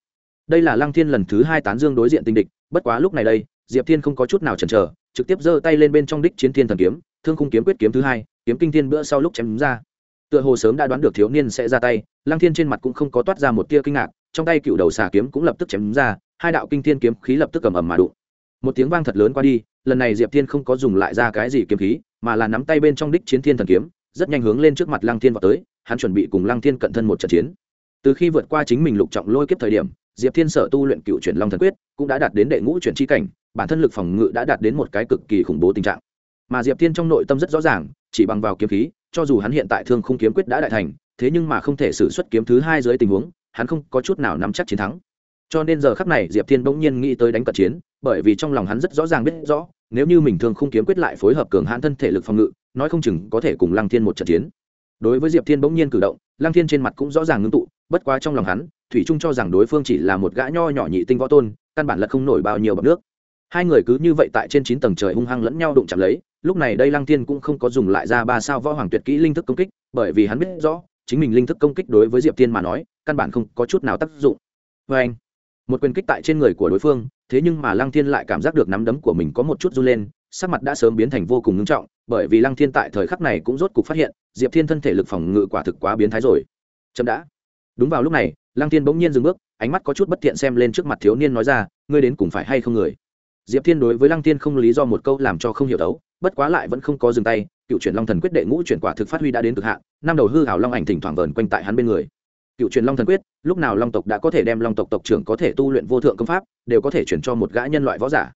A: Đây là lăng thiên lần thứ hai tán dương đối diện tình địch bất quá lúc này đây diệp thiên không có chút nào chần chờ trực tiếp giơ tay lên bên trong đích chiến thiên thần kiếm thương khung kiếm quyết kiếm thứ hai kiếm kinh thiên bữa sau lúc chém ra. Tựa hồ sớm đã đoán được thiếu niên sẽ ra tay lăng thiên trên mặt cũng không có toát ra một tia kinh ngạc trong tay cựu đầu xà kiếm cũng lập tức chém ra hai đạo kinh thiên kiếm khí lập tức cầm ầm mà đụng. Một tiếng vang thật lớn qua đi lần này diệp thiên không có dùng lại ra cái gì kiếm khí mà là nắm tay bên trong đích chiến thiên thần kiếm rất nhanh hướng lên trước mặt lăng thiên vào tới, hắn chuẩn bị cùng lăng thiên cận thân một trận chiến. Từ khi vượt qua chính mình lục trọng lôi kiếp thời điểm, diệp thiên sở tu luyện cựu chuyển long thần quyết, cũng đã đạt đến đệ ngũ chuyển tri cảnh, bản thân lực phòng ngự đã đạt đến một cái cực kỳ khủng bố tình trạng. Mà diệp thiên trong nội tâm rất rõ ràng, chỉ bằng vào kiếm khí, cho dù hắn hiện tại thương không kiếm quyết đã đại thành, thế nhưng mà không thể xử xuất kiếm thứ hai dưới tình huống, hắn không có chút nào nắm chắc chiến thắng. Cho nên giờ khắc này, diệp thiên bỗng nhiên nghĩ tới đánh cận chiến, bởi vì trong lòng hắn rất rõ ràng biết rõ, nếu như mình thương không kiếm quyết lại phối hợp cường hãn thân thể lực phòng ngự nói không chừng có thể cùng lăng thiên một trận chiến. Đối với diệp thiên bỗng nhiên cử động, lăng thiên trên mặt cũng rõ ràng ngưng tụ, bất quá trong lòng hắn, thủy trung cho rằng đối phương chỉ là một gã nho nhỏ nhị tinh võ tôn, căn bản là không nổi bao nhiêu bọc nước. Hai người cứ như vậy tại trên chín tầng trời hung hăng lẫn nhau đụng chạm lấy, lúc này đây lăng thiên cũng không có dùng lại ra ba sao võ hoàng tuyệt kỹ linh thức công kích, bởi vì hắn biết rõ, chính mình linh thức công kích đối với diệp thiên mà nói, căn bản không có chút nào tác dụng. Vê anh, một quyền kích tại trên người của đối phương, thế nhưng mà lăng thiên lại cảm giác được nắm đấm của mình có một chút run lên, sắc mặt đã sớm biến thành vô cùng ngưng trọng bởi vì lăng thiên tại thời khắc này cũng rốt cục phát hiện, diệp thiên thân thể lực phòng ngự quả thực quá biến thái rồi. Chậm đã. Đúng vào lúc này, lăng thiên bỗng nhiên dừng bước, ánh mắt có chút bất thiện xem lên trước mặt thiếu niên nói ra, ngươi đến cùng phải hay không người? Diệp thiên đối với lăng thiên không lý do một câu làm cho không hiểu đấu, bất quá lại vẫn không có dừng tay, cựu chuyển long thần quyết đệ ngũ chuyển quả thực phát huy đã đến cực hạn, năm đầu hư hảo long ảnh thỉnh thoảng vờn quanh tại hắn bên người. Cựu truyền long thần quyết, lúc nào long tộc đã có thể đem long tộc tộc trưởng có thể tu luyện vô thượng công pháp, đều có thể chuyển cho một gã nhân loại võ giả.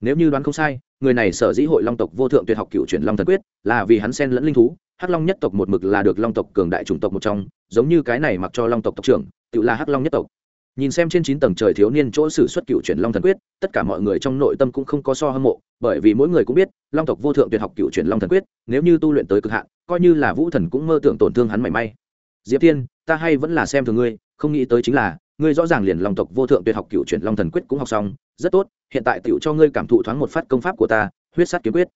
A: Nếu như đoán không sai người này sở dĩ hội long tộc vô thượng tuyệt học cựu truyền long thần quyết, là vì hắn xen lẫn linh thú, hắc long nhất tộc một mực là được long tộc cường đại chủng tộc một trong, giống như cái này mặc cho long tộc tộc trưởng, tự là hắc long nhất tộc. Nhìn xem trên chín tầng trời thiếu niên chỗ sử xuất cựu truyền long thần quyết, tất cả mọi người trong nội tâm cũng không có so hâm mộ, bởi vì mỗi người cũng biết, long tộc vô thượng tuyệt học cựu truyền long thần quyết, nếu như tu luyện tới cực hạn, coi như là vũ thần cũng mơ tưởng tổn thương hắn mảy may. Diệp thiên, ta hay vẫn là xem thường ngươi, không nghĩ tới chính là ngươi rõ ràng liền long tộc vô thượng tuyệt học cựu truyền long thần quyết cũng học xong, rất tốt, hiện tại tựu cho ngươi cảm thụ thoáng một phát công pháp của ta, huyết sát kiếm quyết.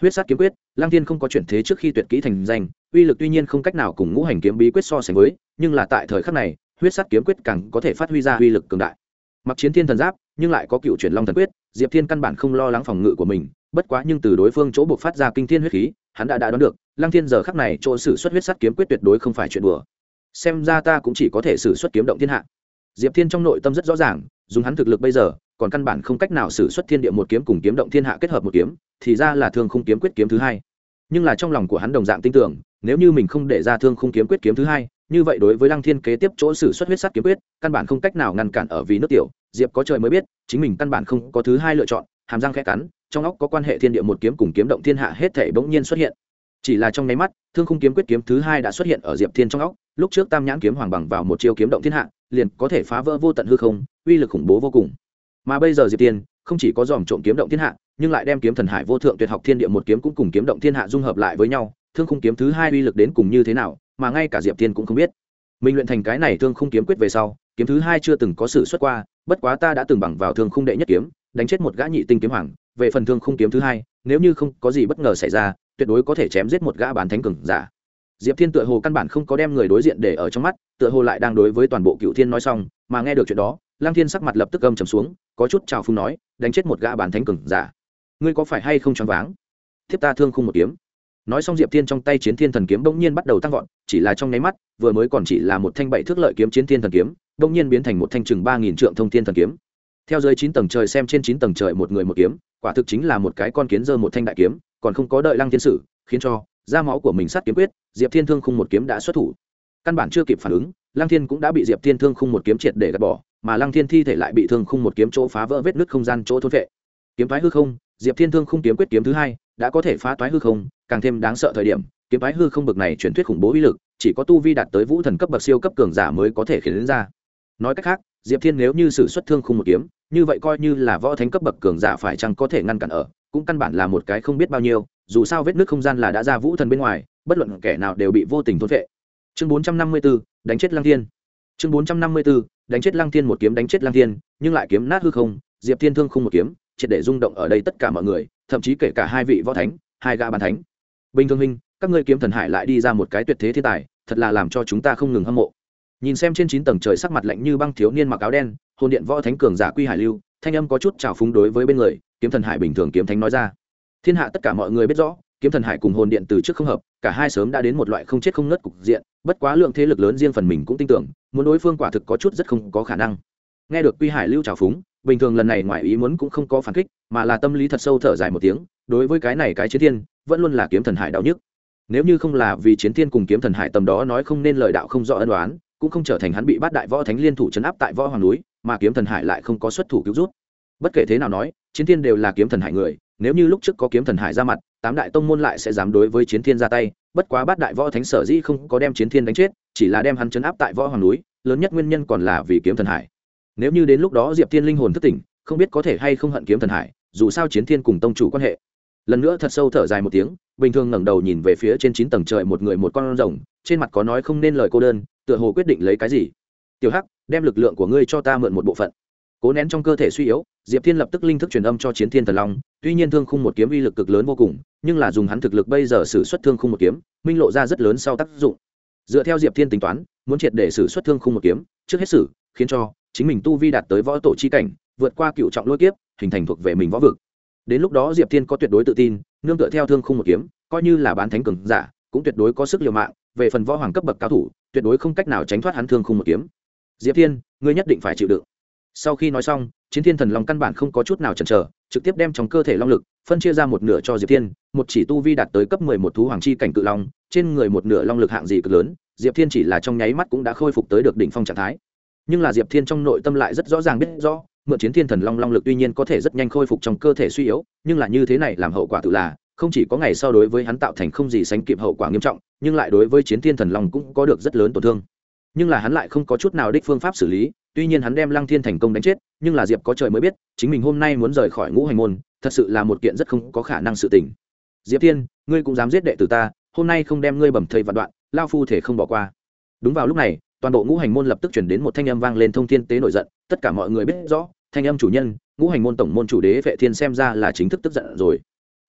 A: Huyết sát kiếm quyết lang thiên không có chuyển thế trước khi tuyệt kỹ thành danh, uy lực tuy nhiên không cách nào cùng ngũ hành kiếm bí quyết so sánh với, nhưng là tại thời khắc này, huyết sát kiếm quyết càng có thể phát huy ra uy lực cường đại. Mặc chiến thiên thần giáp, nhưng lại có cựu chuyển long thần quyết, diệp thiên căn bản không lo lắng phòng ngự của mình, bất quá nhưng từ đối phương chỗ buộc phát ra kinh thiên huyết khí, hắn đã đã đoán được, lăng thiên giờ khắc này chỗ xử xuất huyết sắt kiếm quyết tuyệt đối không phải chuyện đùa. Xem ra ta cũng chỉ có thể xử xuất kiếm động thiên hạ diệp thiên trong nội tâm rất rõ ràng, dùng hắn thực lực bây giờ, còn căn bản không cách nào xử xuất thiên địa một kiếm cùng kiếm động thiên hạ kết hợp một kiếm, thì ra là thương khung kiếm quyết kiếm thứ hai. Nhưng là trong lòng của hắn đồng dạng tin tưởng, nếu như mình không để ra thương khung kiếm quyết kiếm thứ hai, như vậy đối với lăng thiên kế tiếp chỗ xử xuất huyết sắt kiếm quyết, căn bản không cách nào ngăn cản ở vì nước tiểu. Diệp có trời mới biết, chính mình căn bản không có thứ hai lựa chọn, hàm răng khẽ cắn, trong óc có quan hệ thiên địa một kiếm cùng kiếm động thiên hạ hết thể bỗng nhiên xuất hiện. Chỉ là trong nháy mắt, thương khung kiếm quyết kiếm thứ hai đã xuất hiện ở diệp thiên trong óc lúc trước tam nhãn kiếm hoàng bằng vào một chiêu kiếm động thiên hạ, liền có thể phá vỡ vô tận hư không, uy lực khủng bố vô cùng. Mà bây giờ diệp thiên không chỉ có dòm trộm kiếm động thiên hạ, nhưng lại đem kiếm thần hải vô thượng tuyệt học thiên địa một kiếm cũng cùng kiếm động thiên hạ dung hợp lại với nhau, thương khung kiếm thứ hai uy lực đến cùng như thế nào, mà ngay cả diệp thiên cũng không biết. Mình luyện thành cái này thương khung kiếm quyết về sau, kiếm thứ hai chưa từng có sự xuất qua, bất quá ta đã từng bằng vào thương khung đệ nhất kiếm, đánh chết một gã nhị tinh kiếm hoàng, về phần thương khung kiếm thứ hai, nếu như không có gì bất ngờ xảy ra, tuyệt đối có thể chém giết một gã bán thánh cường giả diệp thiên tựa hồ căn bản không có đem người đối diện để ở trong mắt, tựa hồ lại đang đối với toàn bộ cựu thiên nói xong, mà nghe được chuyện đó lang thiên sắc mặt lập tức gầm trầm xuống, có chút trào phung nói, đánh chết một gã bản thánh cường giả. Ngươi có phải hay không choáng váng? Thiếp ta thương khung một kiếm. Nói xong diệp thiên trong tay chiến thiên thần kiếm bỗng nhiên bắt đầu tăng vọt, chỉ là trong nháy mắt, vừa mới còn chỉ là một thanh bảy thước lợi kiếm chiến thiên thần kiếm, bỗng nhiên biến thành một thanh chừng ba nghìn trượng thông thiên thần kiếm. Theo dưới chín tầng trời xem trên chín tầng trời một người một kiếm, quả thực chính là một cái con kiến dơ một thanh đại kiếm, còn không có đợi lăng thiên sử khiến cho da máu của mình sát kiếm quyết, diệp thiên thương khung một kiếm đã xuất thủ. Căn bản chưa kịp phản ứng, lăng thiên cũng đã bị diệp thiên thương khung một kiếm triệt để gạt bỏ, mà lăng thiên thi thể lại bị thương khung một kiếm chỗ phá vỡ vết nứt không gian chỗ thôn vệ. Kiếm thoái hư không, diệp thiên thương khung kiếm quyết kiếm thứ hai đã có thể phá toái hư không, càng thêm đáng sợ thời điểm, kiếm phái hư không bực này truyền thuyết khủng bố uy lực, chỉ có tu vi đạt tới vũ thần cấp bậc siêu cấp cường giả mới có thể khiến đến ra. Nói cách khác, diệp thiên nếu như sử xuất thương khung một kiếm, như vậy coi như là võ thánh cấp bậc cường giả phải chăng có thể ngăn cản ở, cũng căn bản là một cái không biết bao nhiêu dù sao vết nước không gian là đã ra vũ thần bên ngoài bất luận kẻ nào đều bị vô tình thôn vệ chương bốn trăm năm mươi 454, đánh chết lăng thiên. Chương bốn trăm năm mươi 454, đánh chết lăng thiên một kiếm đánh chết lăng thiên nhưng lại kiếm nát hư không diệp thiên thương không một kiếm triệt để rung động ở đây tất cả mọi người thậm chí kể cả hai vị võ thánh hai gã bàn thánh. Bình thường minh các ngươi kiếm thần hải lại đi ra một cái tuyệt thế thiên tài thật là làm cho chúng ta không ngừng hâm mộ. Nhìn xem trên chín tầng trời sắc mặt lạnh như băng thiếu niên mặc áo đen hồn điện võ thánh cường giả quy hải lưu thanh âm có chút trào phúng đối với bên người kiếm thần hải bình thường kiếm thánh nói ra thiên hạ tất cả mọi người biết rõ, kiếm thần hải cùng hồn điện từ trước không hợp, cả hai sớm đã đến một loại không chết không nứt cục diện, bất quá lượng thế lực lớn riêng phần mình cũng tin tưởng, muốn đối phương quả thực có chút rất không có khả năng. Nghe được quy hải lưu trào phúng, bình thường lần này ngoài ý muốn cũng không có phản kích, mà là tâm lý thật sâu thở dài một tiếng, đối với cái này cái chiến thiên, vẫn luôn là kiếm thần hải đau nhức. Nếu như không là vì chiến thiên cùng kiếm thần hải tầm đó nói không nên lời đạo không rõ ân đoán cũng không trở thành hắn bị bắt đại võ thánh liên thủ chấn áp tại võ hoàng núi, mà kiếm thần hải lại không có xuất thủ cứu rút bất kể thế nào nói, chiến thiên đều là kiếm thần hải người nếu như lúc trước có kiếm thần hải ra mặt, tám đại tông môn lại sẽ dám đối với chiến thiên ra tay, bất quá bát đại võ thánh sở dĩ không có đem chiến thiên đánh chết, chỉ là đem hắn chấn áp tại võ hoàng núi, lớn nhất nguyên nhân còn là vì kiếm thần hải. Nếu như đến lúc đó diệp thiên linh hồn thất tỉnh, không biết có thể hay không hận kiếm thần hải, dù sao chiến thiên cùng tông chủ quan hệ. Lần nữa thật sâu thở dài một tiếng, bình thường ngẩng đầu nhìn về phía trên chín tầng trời một người một con rồng, trên mặt có nói không nên lời cô đơn, tựa hồ quyết định lấy cái gì. Tiểu hắc, đem lực lượng của ngươi cho ta mượn một bộ phận cố nén trong cơ thể suy yếu, diệp thiên lập tức linh thức truyền âm cho chiến thiên thần long, tuy nhiên thương khung một kiếm uy lực cực lớn vô cùng, nhưng là dùng hắn thực lực bây giờ xử xuất thương khung một kiếm, minh lộ ra rất lớn sau tác dụng. Dựa theo diệp thiên tính toán, muốn triệt để xử xuất thương khung một kiếm, trước hết xử, khiến cho chính mình tu vi đạt tới võ tổ chi cảnh, vượt qua cựu trọng lôi kiếp, hình thành thuộc về mình võ vực. Đến lúc đó diệp thiên có tuyệt đối tự tin, nương tựa theo thương khung một kiếm, coi như là bán thánh cường giả, cũng tuyệt đối có sức liều mạng, về phần võ hoàng cấp bậc cao thủ, tuyệt đối không cách nào tránh thoát hắn thương khung một kiếm. Diệp thiên, ngươi nhất định phải chịu đựng sau khi nói xong, chiến thiên thần long căn bản không có chút nào chần chờ, trực tiếp đem trong cơ thể long lực phân chia ra một nửa cho diệp thiên, một chỉ tu vi đạt tới cấp mười một thú hoàng chi cảnh cự long, trên người một nửa long lực hạng gì cực lớn, diệp thiên chỉ là trong nháy mắt cũng đã khôi phục tới được đỉnh phong trạng thái. Nhưng là diệp thiên trong nội tâm lại rất rõ ràng biết rõ, mượn chiến thiên thần long long lực tuy nhiên có thể rất nhanh khôi phục trong cơ thể suy yếu, nhưng là như thế này làm hậu quả tự là, không chỉ có ngày sau đối với hắn tạo thành không gì sánh kịp hậu quả nghiêm trọng, nhưng lại đối với chiến thiên thần long cũng có được rất lớn tổn thương. Nhưng là hắn lại không có chút nào đích phương pháp xử lý tuy nhiên hắn đem lăng thiên thành công đánh chết, nhưng là diệp có trời mới biết, chính mình hôm nay muốn rời khỏi ngũ hành môn, thật sự là một kiện rất không có khả năng sự tình. Diệp thiên, ngươi cũng dám giết đệ tử ta, hôm nay không đem ngươi bầm thây vạn đoạn, lao phu thể không bỏ qua. Đúng vào lúc này, toàn bộ ngũ hành môn lập tức chuyển đến một thanh âm vang lên thông thiên tế nổi giận, tất cả mọi người biết rõ, thanh âm chủ nhân, ngũ hành môn tổng môn chủ đế vệ thiên xem ra là chính thức tức giận rồi.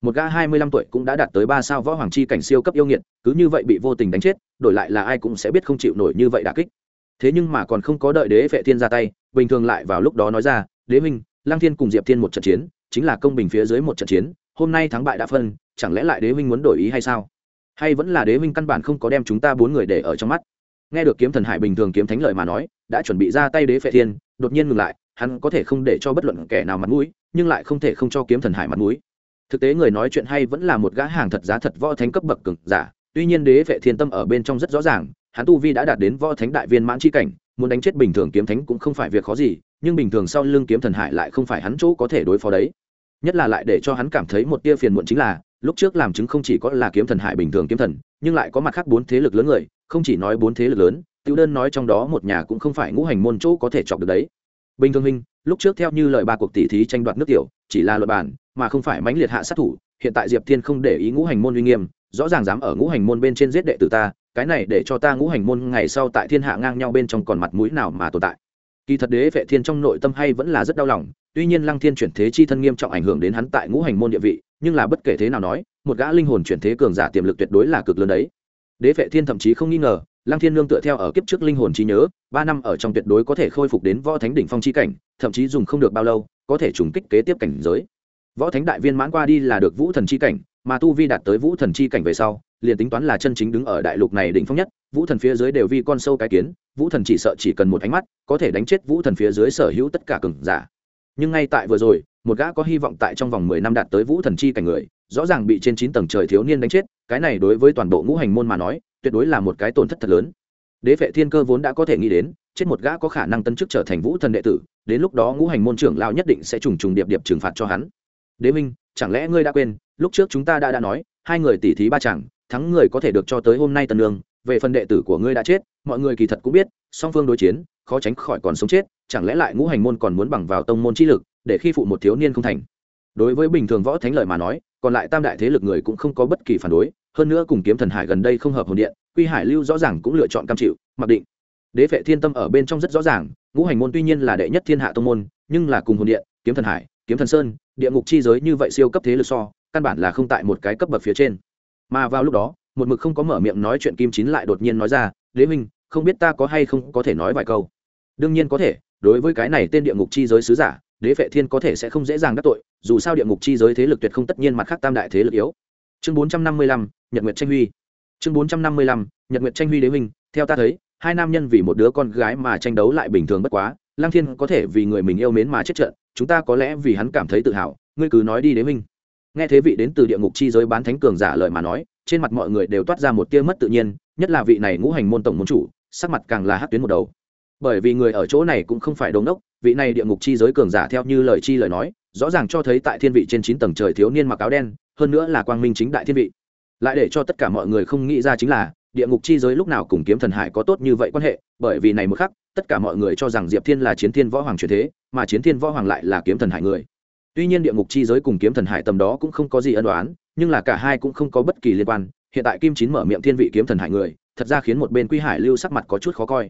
A: Một gã hai mươi lăm tuổi cũng đã đạt tới ba sao võ hoàng chi cảnh siêu cấp yêu nghiệt, cứ như vậy bị vô tình đánh chết, đổi lại là ai cũng sẽ biết không chịu nổi như vậy đả kích thế nhưng mà còn không có đợi đế vệ thiên ra tay, bình thường lại vào lúc đó nói ra, đế minh lăng thiên cùng diệp thiên một trận chiến, chính là công bình phía dưới một trận chiến, hôm nay thắng bại đã phân, chẳng lẽ lại đế minh muốn đổi ý hay sao? Hay vẫn là đế minh căn bản không có đem chúng ta bốn người để ở trong mắt? Nghe được kiếm thần hải bình thường kiếm thánh lợi mà nói, đã chuẩn bị ra tay đế phệ thiên, đột nhiên ngừng lại, hắn có thể không để cho bất luận kẻ nào mặt mũi, nhưng lại không thể không cho kiếm thần hải mặt mũi. Thực tế người nói chuyện hay vẫn là một gã hàng thật giá thật võ thánh cấp bậc cực giả, tuy nhiên đế vệ thiên tâm ở bên trong rất rõ ràng hắn tu vi đã đạt đến võ thánh đại viên mãn chi cảnh, muốn đánh chết bình thường kiếm thánh cũng không phải việc khó gì, nhưng bình thường sau lưng kiếm thần hải lại không phải hắn chỗ có thể đối phó đấy. Nhất là lại để cho hắn cảm thấy một tia phiền muộn chính là, lúc trước làm chứng không chỉ có là kiếm thần hải bình thường kiếm thần, nhưng lại có mặt khác bốn thế lực lớn người, không chỉ nói bốn thế lực lớn, tiểu đơn nói trong đó một nhà cũng không phải ngũ hành môn chỗ có thể chọc được đấy. Bình thường minh lúc trước theo như lời ba cuộc tỷ thí tranh đoạt nước tiểu, chỉ là luật bản mà không phải mãnh liệt hạ sát thủ, hiện tại diệp thiên không để ý ngũ hành môn uy nghiêm, rõ ràng dám ở ngũ hành môn bên trên giết đệ tử ta cái này để cho ta ngũ hành môn ngày sau tại thiên hạ ngang nhau bên trong còn mặt mũi nào mà tồn tại. Kỳ thật đế vệ thiên trong nội tâm hay vẫn là rất đau lòng, tuy nhiên lăng thiên chuyển thế chi thân nghiêm trọng ảnh hưởng đến hắn tại ngũ hành môn địa vị, nhưng là bất kể thế nào nói, một gã linh hồn chuyển thế cường giả tiềm lực tuyệt đối là cực lớn đấy. Đế vệ thiên thậm chí không nghi ngờ, lăng thiên nương tựa theo ở kiếp trước linh hồn trí nhớ, ba năm ở trong tuyệt đối có thể khôi phục đến võ thánh đỉnh phong chi cảnh, thậm chí dùng không được bao lâu, có thể trùng kích kế tiếp cảnh giới. Võ thánh đại viên mãn qua đi là được vũ thần chi cảnh, mà tu vi đạt tới vũ thần chi cảnh về sau liền tính toán là chân chính đứng ở đại lục này đỉnh phong nhất, vũ thần phía dưới đều vi con sâu cái kiến, vũ thần chỉ sợ chỉ cần một ánh mắt, có thể đánh chết vũ thần phía dưới sở hữu tất cả cường giả. Nhưng ngay tại vừa rồi, một gã có hy vọng tại trong vòng mười năm đạt tới vũ thần chi cảnh người, rõ ràng bị trên chín tầng trời thiếu niên đánh chết, cái này đối với toàn bộ ngũ hành môn mà nói, tuyệt đối là một cái tổn thất thật lớn. Đế vệ thiên cơ vốn đã có thể nghĩ đến, chết một gã có khả năng tân chức trở thành vũ thần đệ tử, đến lúc đó ngũ hành môn trưởng lao nhất định sẽ trùng trùng điệp điệp trừng phạt cho hắn. Đế minh chẳng lẽ ngươi đã quên, lúc trước chúng ta đã đã nói, hai người tỉ thí ba chẳng thắng người có thể được cho tới hôm nay tần nương về phần đệ tử của ngươi đã chết, mọi người kỳ thật cũng biết, song phương đối chiến, khó tránh khỏi còn sống chết, chẳng lẽ lại ngũ hành môn còn muốn bằng vào tông môn chi lực, để khi phụ một thiếu niên không thành? Đối với bình thường võ thánh lợi mà nói, còn lại tam đại thế lực người cũng không có bất kỳ phản đối, hơn nữa cùng kiếm thần hải gần đây không hợp hồn điện, quy hải lưu rõ ràng cũng lựa chọn cam chịu, mặc định. Đế phệ thiên tâm ở bên trong rất rõ ràng, ngũ hành môn tuy nhiên là đệ nhất thiên hạ tông môn, nhưng là cùng hồn điện, kiếm thần hải, kiếm thần sơn, địa ngục chi giới như vậy siêu cấp thế lực so, căn bản là không tại một cái cấp bậc phía trên mà vào lúc đó, một mực không có mở miệng nói chuyện kim chín lại đột nhiên nói ra, đế minh không biết ta có hay không có thể nói vài câu? Đương nhiên có thể, đối với cái này tên địa ngục chi giới sứ giả, đế vệ thiên có thể sẽ không dễ dàng đắc tội, dù sao địa ngục chi giới thế lực tuyệt không tất nhiên mặt khác tam đại thế lực yếu. Chương bốn trăm năm mươi lăm, nhật nguyệt tranh huy. Chương bốn trăm năm mươi lăm, nhật nguyệt tranh huy đế minh theo ta thấy, hai nam nhân vì một đứa con gái mà tranh đấu lại bình thường bất quá lang thiên có thể vì người mình yêu mến mà chết trận, chúng ta có lẽ vì hắn cảm thấy tự hào, ngươi cứ nói đi đế minh nghe thế vị đến từ địa ngục chi giới bán thánh cường giả lời mà nói, trên mặt mọi người đều toát ra một tia mất tự nhiên, nhất là vị này ngũ hành môn tổng môn chủ, sắc mặt càng là hát tuyến một đầu. Bởi vì người ở chỗ này cũng không phải đống đốc, vị này địa ngục chi giới cường giả theo như lời chi lời nói, rõ ràng cho thấy tại thiên vị trên chín tầng trời thiếu niên mặc áo đen, hơn nữa là quang minh chính đại thiên vị. Lại để cho tất cả mọi người không nghĩ ra chính là, địa ngục chi giới lúc nào cùng kiếm thần hải có tốt như vậy quan hệ, bởi vì này một khắc, tất cả mọi người cho rằng diệp thiên là chiến thiên võ hoàng truyền thế, mà chiến thiên võ hoàng lại là kiếm thần hải người tuy nhiên địa ngục chi giới cùng kiếm thần hải tầm đó cũng không có gì ân đoán nhưng là cả hai cũng không có bất kỳ liên quan. Hiện tại kim chín mở miệng thiên vị kiếm thần hải người, thật ra khiến một bên quy hải lưu sắc mặt có chút khó coi.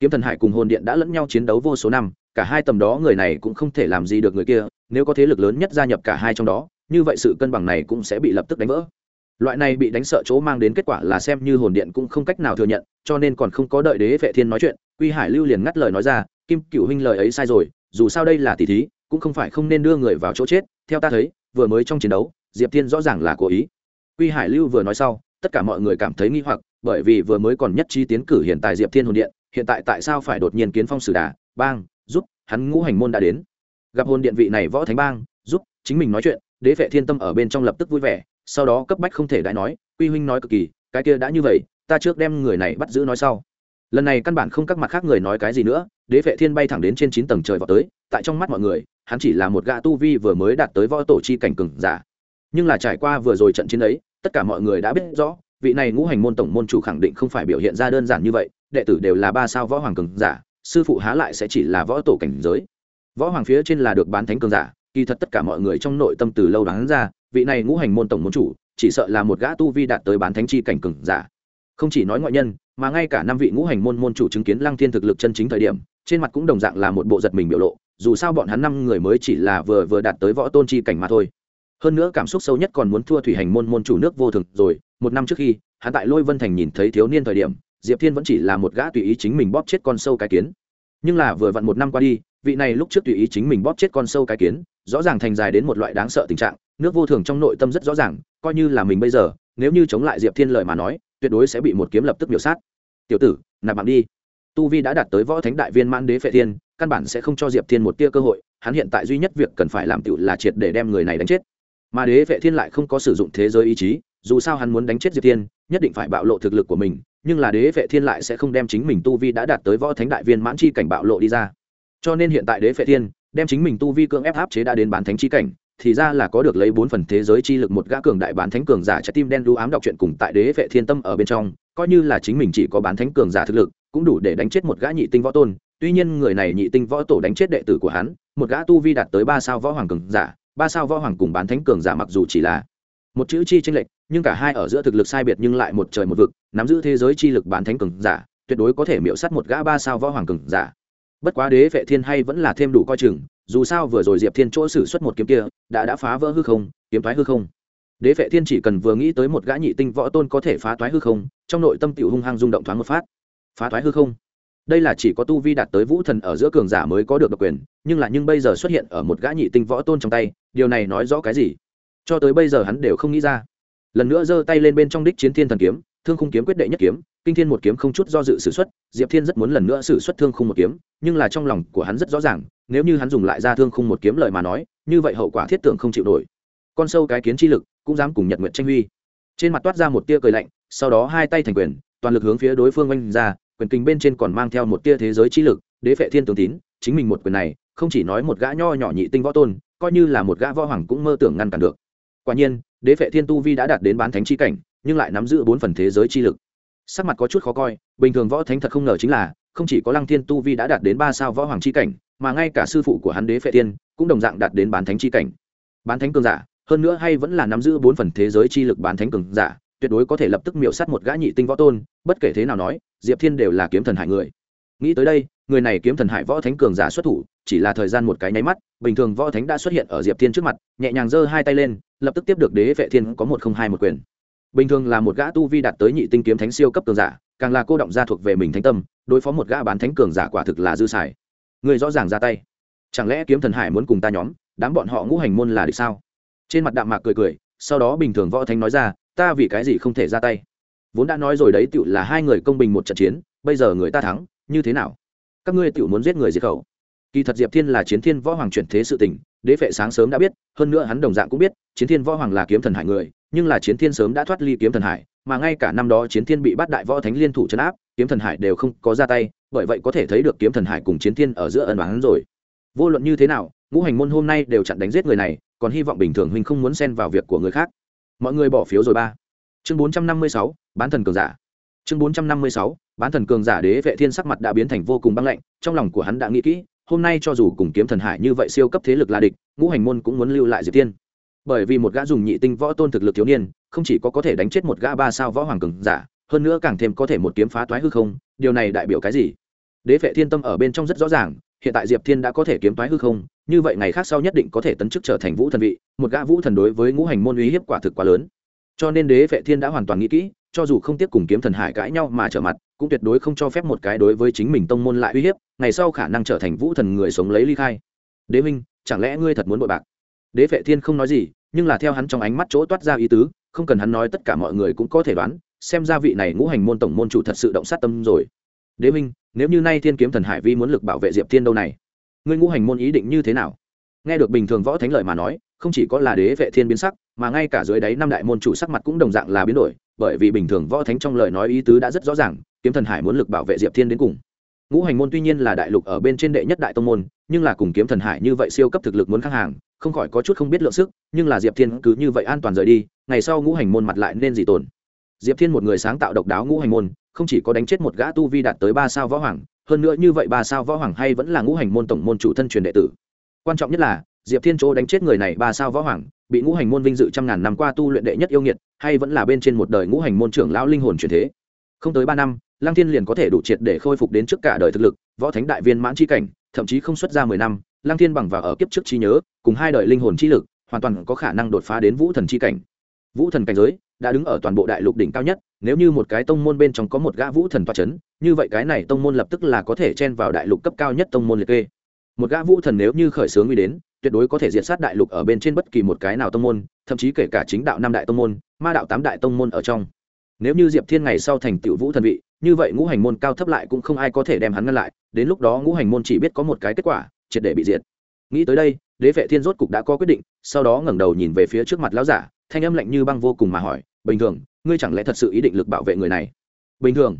A: Kiếm thần hải cùng hồn điện đã lẫn nhau chiến đấu vô số năm, cả hai tầm đó người này cũng không thể làm gì được người kia, nếu có thế lực lớn nhất gia nhập cả hai trong đó, như vậy sự cân bằng này cũng sẽ bị lập tức đánh vỡ. Loại này bị đánh sợ chỗ mang đến kết quả là xem như hồn điện cũng không cách nào thừa nhận, cho nên còn không có đợi đế vệ thiên nói chuyện, quy hải lưu liền ngắt lời nói ra, kim cựu huynh lời ấy sai rồi, dù sao đây là tỷ thí cũng không phải không nên đưa người vào chỗ chết, theo ta thấy, vừa mới trong chiến đấu, diệp thiên rõ ràng là cố ý. Quy hải lưu vừa nói sau, tất cả mọi người cảm thấy nghi hoặc, bởi vì vừa mới còn nhất trí tiến cử hiện tại diệp thiên hồn điện, hiện tại tại sao phải đột nhiên kiến phong sử đà, bang, giúp, hắn ngũ hành môn đã đến. Gặp hồn điện vị này võ thánh bang, giúp, chính mình nói chuyện, đế vệ thiên tâm ở bên trong lập tức vui vẻ, sau đó cấp bách không thể đại nói, quy huynh nói cực kỳ, cái kia đã như vậy, ta trước đem người này bắt giữ nói sau lần này căn bản không các mặt khác người nói cái gì nữa, đế vệ thiên bay thẳng đến trên chín tầng trời vào tới, tại trong mắt mọi người, hắn chỉ là một gã tu vi vừa mới đạt tới võ tổ chi cảnh cừng giả. Nhưng là trải qua vừa rồi trận chiến ấy, tất cả mọi người đã biết rõ, vị này ngũ hành môn tổng môn chủ khẳng định không phải biểu hiện ra đơn giản như vậy, đệ tử đều là ba sao võ hoàng cường giả, sư phụ há lại sẽ chỉ là võ tổ cảnh giới. Võ hoàng phía trên là được bán thánh cường giả, kỳ thật tất cả mọi người trong nội tâm từ lâu đoán ra, vị này ngũ hành môn tổng môn chủ, chỉ sợ là một gã tu vi đạt tới bán thánh chi cảnh cường giả không chỉ nói ngoại nhân, mà ngay cả năm vị ngũ hành môn môn chủ chứng kiến lăng thiên thực lực chân chính thời điểm, trên mặt cũng đồng dạng là một bộ giật mình biểu lộ, dù sao bọn hắn năm người mới chỉ là vừa vừa đạt tới võ tôn chi cảnh mà thôi. Hơn nữa cảm xúc sâu nhất còn muốn thua thủy hành môn môn chủ nước vô thường rồi, một năm trước khi, hắn tại lôi vân thành nhìn thấy thiếu niên thời điểm, diệp thiên vẫn chỉ là một gã tùy ý chính mình bóp chết con sâu cái kiến. Nhưng là vừa vặn một năm qua đi, vị này lúc trước tùy ý chính mình bóp chết con sâu cái kiến, rõ ràng thành dài đến một loại đáng sợ tình trạng, nước vô thường trong nội tâm rất rõ ràng, coi như là mình bây giờ, nếu như chống lại diệp thiên lời mà nói tuyệt đối sẽ bị một kiếm lập tức miểu sát. Tiểu tử, nạp mạng đi. Tu vi đã đạt tới võ thánh đại viên mãn đế phệ thiên, căn bản sẽ không cho diệp thiên một tia cơ hội, hắn hiện tại duy nhất việc cần phải làm tựu là triệt để đem người này đánh chết. Mà đế phệ thiên lại không có sử dụng thế giới ý chí, dù sao hắn muốn đánh chết diệp thiên, nhất định phải bạo lộ thực lực của mình, nhưng là đế phệ thiên lại sẽ không đem chính mình tu vi đã đạt tới võ thánh đại viên mãn chi cảnh bạo lộ đi ra. Cho nên hiện tại đế phệ thiên, đem chính mình tu vi cưỡng ép áp chế đã đến bán thánh chi cảnh thì ra là có được lấy bốn phần thế giới chi lực một gã cường đại bán thánh cường giả trái tim đen đu ám đọc truyện cùng tại đế vệ thiên tâm ở bên trong, coi như là chính mình chỉ có bán thánh cường giả thực lực, cũng đủ để đánh chết một gã nhị tinh võ tôn. Tuy nhiên người này nhị tinh võ tổ đánh chết đệ tử của hắn, một gã tu vi đạt tới ba sao võ hoàng cường giả, ba sao võ hoàng cùng bán thánh cường giả mặc dù chỉ là một chữ chi tranh lệch, nhưng cả hai ở giữa thực lực sai biệt nhưng lại một trời một vực, nắm giữ thế giới chi lực bán thánh cường giả, tuyệt đối có thể miễu sát một gã ba sao võ hoàng cường giả bất quá đế vệ thiên hay vẫn là thêm đủ coi chừng, dù sao vừa rồi diệp thiên chỗ xử suất một kiếm kia, đã đã phá vỡ hư không, kiếm thoái hư không. Đế vệ thiên chỉ cần vừa nghĩ tới một gã nhị tinh võ tôn có thể phá thoái hư không, trong nội tâm tiểu hung hăng rung động thoáng một phát. Phá thoái hư không? Đây là chỉ có tu vi đạt tới vũ thần ở giữa cường giả mới có được độc quyền, nhưng là nhưng bây giờ xuất hiện ở một gã nhị tinh võ tôn trong tay, điều này nói rõ cái gì? Cho tới bây giờ hắn đều không nghĩ ra. Lần nữa giơ tay lên bên trong đích chiến thiên thần kiếm thương khung kiếm quyết đệ nhất kiếm, kinh thiên một kiếm không chút do dự s ử x u ấ t diệp thiên rất muốn lần nữa s ử x u ấ t thương khung một kiếm, nhưng là trong lòng của hắn rất rõ ràng, nếu như hắn dùng lại ra thương khung một kiếm lời mà nói, như vậy hậu quả thiết tưởng không chịu nổi. Con sâu cái kiến chi lực, cũng dám cùng nhật nguyện tranh huy. Trên mặt toát ra một tia cười lạnh, sau đó hai tay thành quyền, toàn lực hướng phía đối phương oanh ra, quyền kinh bên trên còn mang theo một tia thế giới chi lực, đế phệ thiên tướng tín, chính mình một quyền này, không chỉ nói một gã nho nhỏ nhị tinh võ tôn, coi như là một gã võ hoàng cũng mơ tưởng ngăn cản được. Quả nhiên, đế phệ thiên tu vi đã đạt đến bán thánh chi cảnh nhưng lại nắm giữ bốn phần thế giới chi lực. Sắc mặt có chút khó coi, bình thường võ thánh thật không ngờ chính là, không chỉ có lăng thiên tu vi đã đạt đến ba sao võ hoàng chi cảnh, mà ngay cả sư phụ của hắn đế phệ tiên cũng đồng dạng đạt đến bán thánh chi cảnh. Bán thánh cường giả, hơn nữa hay vẫn là nắm giữ bốn phần thế giới chi lực bán thánh cường giả, tuyệt đối có thể lập tức miểu sát một gã nhị tinh võ tôn, bất kể thế nào nói, diệp thiên đều là kiếm thần hải người. Nghĩ tới đây, người này kiếm thần hải võ thánh cường giả xuất thủ, chỉ là thời gian một cái nháy mắt, bình thường võ thánh đã xuất hiện ở diệp thiên trước mặt, nhẹ nhàng giơ hai tay lên, lập tức tiếp được đế vệ thiên có một không hai một quyền bình thường là một gã tu vi đạt tới nhị tinh kiếm thánh siêu cấp cường giả, càng là cô động gia thuộc về mình thánh tâm, đối phó một gã bán thánh cường giả quả thực là dư xài. Người rõ ràng ra tay. Chẳng lẽ kiếm thần hải muốn cùng ta nhóm, đám bọn họ ngũ hành môn là địch sao? Trên mặt đạm mạc cười cười, sau đó bình thường võ thánh nói ra, ta vì cái gì không thể ra tay? Vốn đã nói rồi đấy, tựu là hai người công bình một trận chiến, bây giờ người ta thắng, như thế nào? Các ngươi tựu muốn giết người diệt khẩu. Kỳ thật diệp thiên là chiến thiên võ hoàng chuyển thế sự tình, đế phệ sáng sớm đã biết, hơn nữa hắn đồng dạng cũng biết, chiến thiên võ hoàng là kiếm thần hải người nhưng là chiến thiên sớm đã thoát ly kiếm thần hải, mà ngay cả năm đó chiến thiên bị bắt đại võ thánh liên thủ chấn áp, kiếm thần hải đều không có ra tay, bởi vậy có thể thấy được kiếm thần hải cùng chiến thiên ở giữa ẩn bán rồi. Vô luận như thế nào, ngũ hành môn hôm nay đều chặn đánh giết người này, còn hy vọng bình thường huynh không muốn xen vào việc của người khác. Mọi người bỏ phiếu rồi ba. Chương bốn trăm năm mươi sáu, bán thần cường giả. Chương bốn trăm năm mươi sáu, bán thần cường giả đế vệ thiên sắc mặt đã biến thành vô cùng băng lạnh, trong lòng của hắn đã nghĩ kỹ, hôm nay cho dù cùng kiếm thần hải như vậy siêu cấp thế lực là địch, ngũ hành môn cũng muốn lưu lại diệp tiên bởi vì một gã dùng nhị tinh võ tôn thực lực thiếu niên, không chỉ có có thể đánh chết một gã ba sao võ hoàng cường giả, hơn nữa càng thêm có thể một kiếm phá toái hư không, điều này đại biểu cái gì? Đế vệ thiên tâm ở bên trong rất rõ ràng, hiện tại diệp thiên đã có thể kiếm toái hư không, như vậy ngày khác sau nhất định có thể tấn chức trở thành vũ thần vị, một gã vũ thần đối với ngũ hành môn uy hiếp quả thực quá lớn. Cho nên đế vệ thiên đã hoàn toàn nghĩ kỹ, cho dù không tiếp cùng kiếm thần hải cãi nhau mà trở mặt, cũng tuyệt đối không cho phép một cái đối với chính mình tông môn lại uy hiếp, ngày sau khả năng trở thành vũ thần người sống lấy ly khai. Đế minh chẳng lẽ ngươi thật muốn bội bạc? Đế vệ thiên không nói gì, nhưng là theo hắn trong ánh mắt chỗ toát ra ý tứ, không cần hắn nói tất cả mọi người cũng có thể đoán, xem ra vị này ngũ hành môn tổng môn chủ thật sự động sát tâm rồi. Đế minh nếu như nay thiên kiếm thần hải vi muốn lực bảo vệ diệp thiên đâu này? Ngươi ngũ hành môn ý định như thế nào? Nghe được bình thường võ thánh lợi mà nói, không chỉ có là đế vệ thiên biến sắc, mà ngay cả dưới đáy năm đại môn chủ sắc mặt cũng đồng dạng là biến đổi, bởi vì bình thường võ thánh trong lời nói ý tứ đã rất rõ ràng, kiếm thần hải muốn lực bảo vệ diệp thiên đến cùng. Ngũ hành môn tuy nhiên là đại lục ở bên trên đệ nhất đại tông môn nhưng là cùng kiếm thần hải như vậy siêu cấp thực lực muốn khang hàng, không khỏi có chút không biết lượng sức, nhưng là diệp thiên cứ như vậy an toàn rời đi, ngày sau ngũ hành môn mặt lại nên gì tồn. Diệp thiên một người sáng tạo độc đáo ngũ hành môn, không chỉ có đánh chết một gã tu vi đạt tới ba sao võ hoàng, hơn nữa như vậy ba sao võ hoàng hay vẫn là ngũ hành môn tổng môn chủ thân truyền đệ tử. Quan trọng nhất là, diệp thiên chỗ đánh chết người này ba sao võ hoàng, bị ngũ hành môn vinh dự trăm ngàn năm qua tu luyện đệ nhất yêu nghiệt, hay vẫn là bên trên một đời ngũ hành môn trưởng lão linh hồn truyền thế. Không tới ba năm, lăng thiên liền có thể đủ triệt để khôi phục đến trước cả đời thực lực, võ thánh đại viên mãn c h i cảnh thậm chí không xuất ra mười năm, lăng thiên bằng vào ở kiếp trước trí nhớ, cùng hai đời linh hồn chi lực, hoàn toàn có khả năng đột phá đến vũ thần chi cảnh. Vũ thần cảnh giới đã đứng ở toàn bộ đại lục đỉnh cao nhất, nếu như một cái tông môn bên trong có một gã vũ thần toa c h ấ n như vậy cái này tông môn lập tức là có thể chen vào đại lục cấp cao nhất tông môn liệt kê. Một gã vũ thần nếu như khởi xướng uy đến, tuyệt đối có thể diệt sát đại lục ở bên trên bất kỳ một cái nào tông môn, thậm chí kể cả chính đạo năm đại tông môn, ma đạo tám đại tông môn ở trong nếu như diệp thiên ngày sau thành tựu vũ thần vị, như vậy ngũ hành môn cao thấp lại cũng không ai có thể đem hắn ngăn lại, đến lúc đó ngũ hành môn chỉ biết có một cái kết quả, triệt để bị diệt. Nghĩ tới đây, đế vệ thiên rốt cục đã có quyết định, sau đó ngẩng đầu nhìn về phía trước mặt lão giả, thanh âm lạnh như băng vô cùng mà hỏi, bình thường, ngươi chẳng lẽ thật sự ý định lực bảo vệ người này? Bình thường.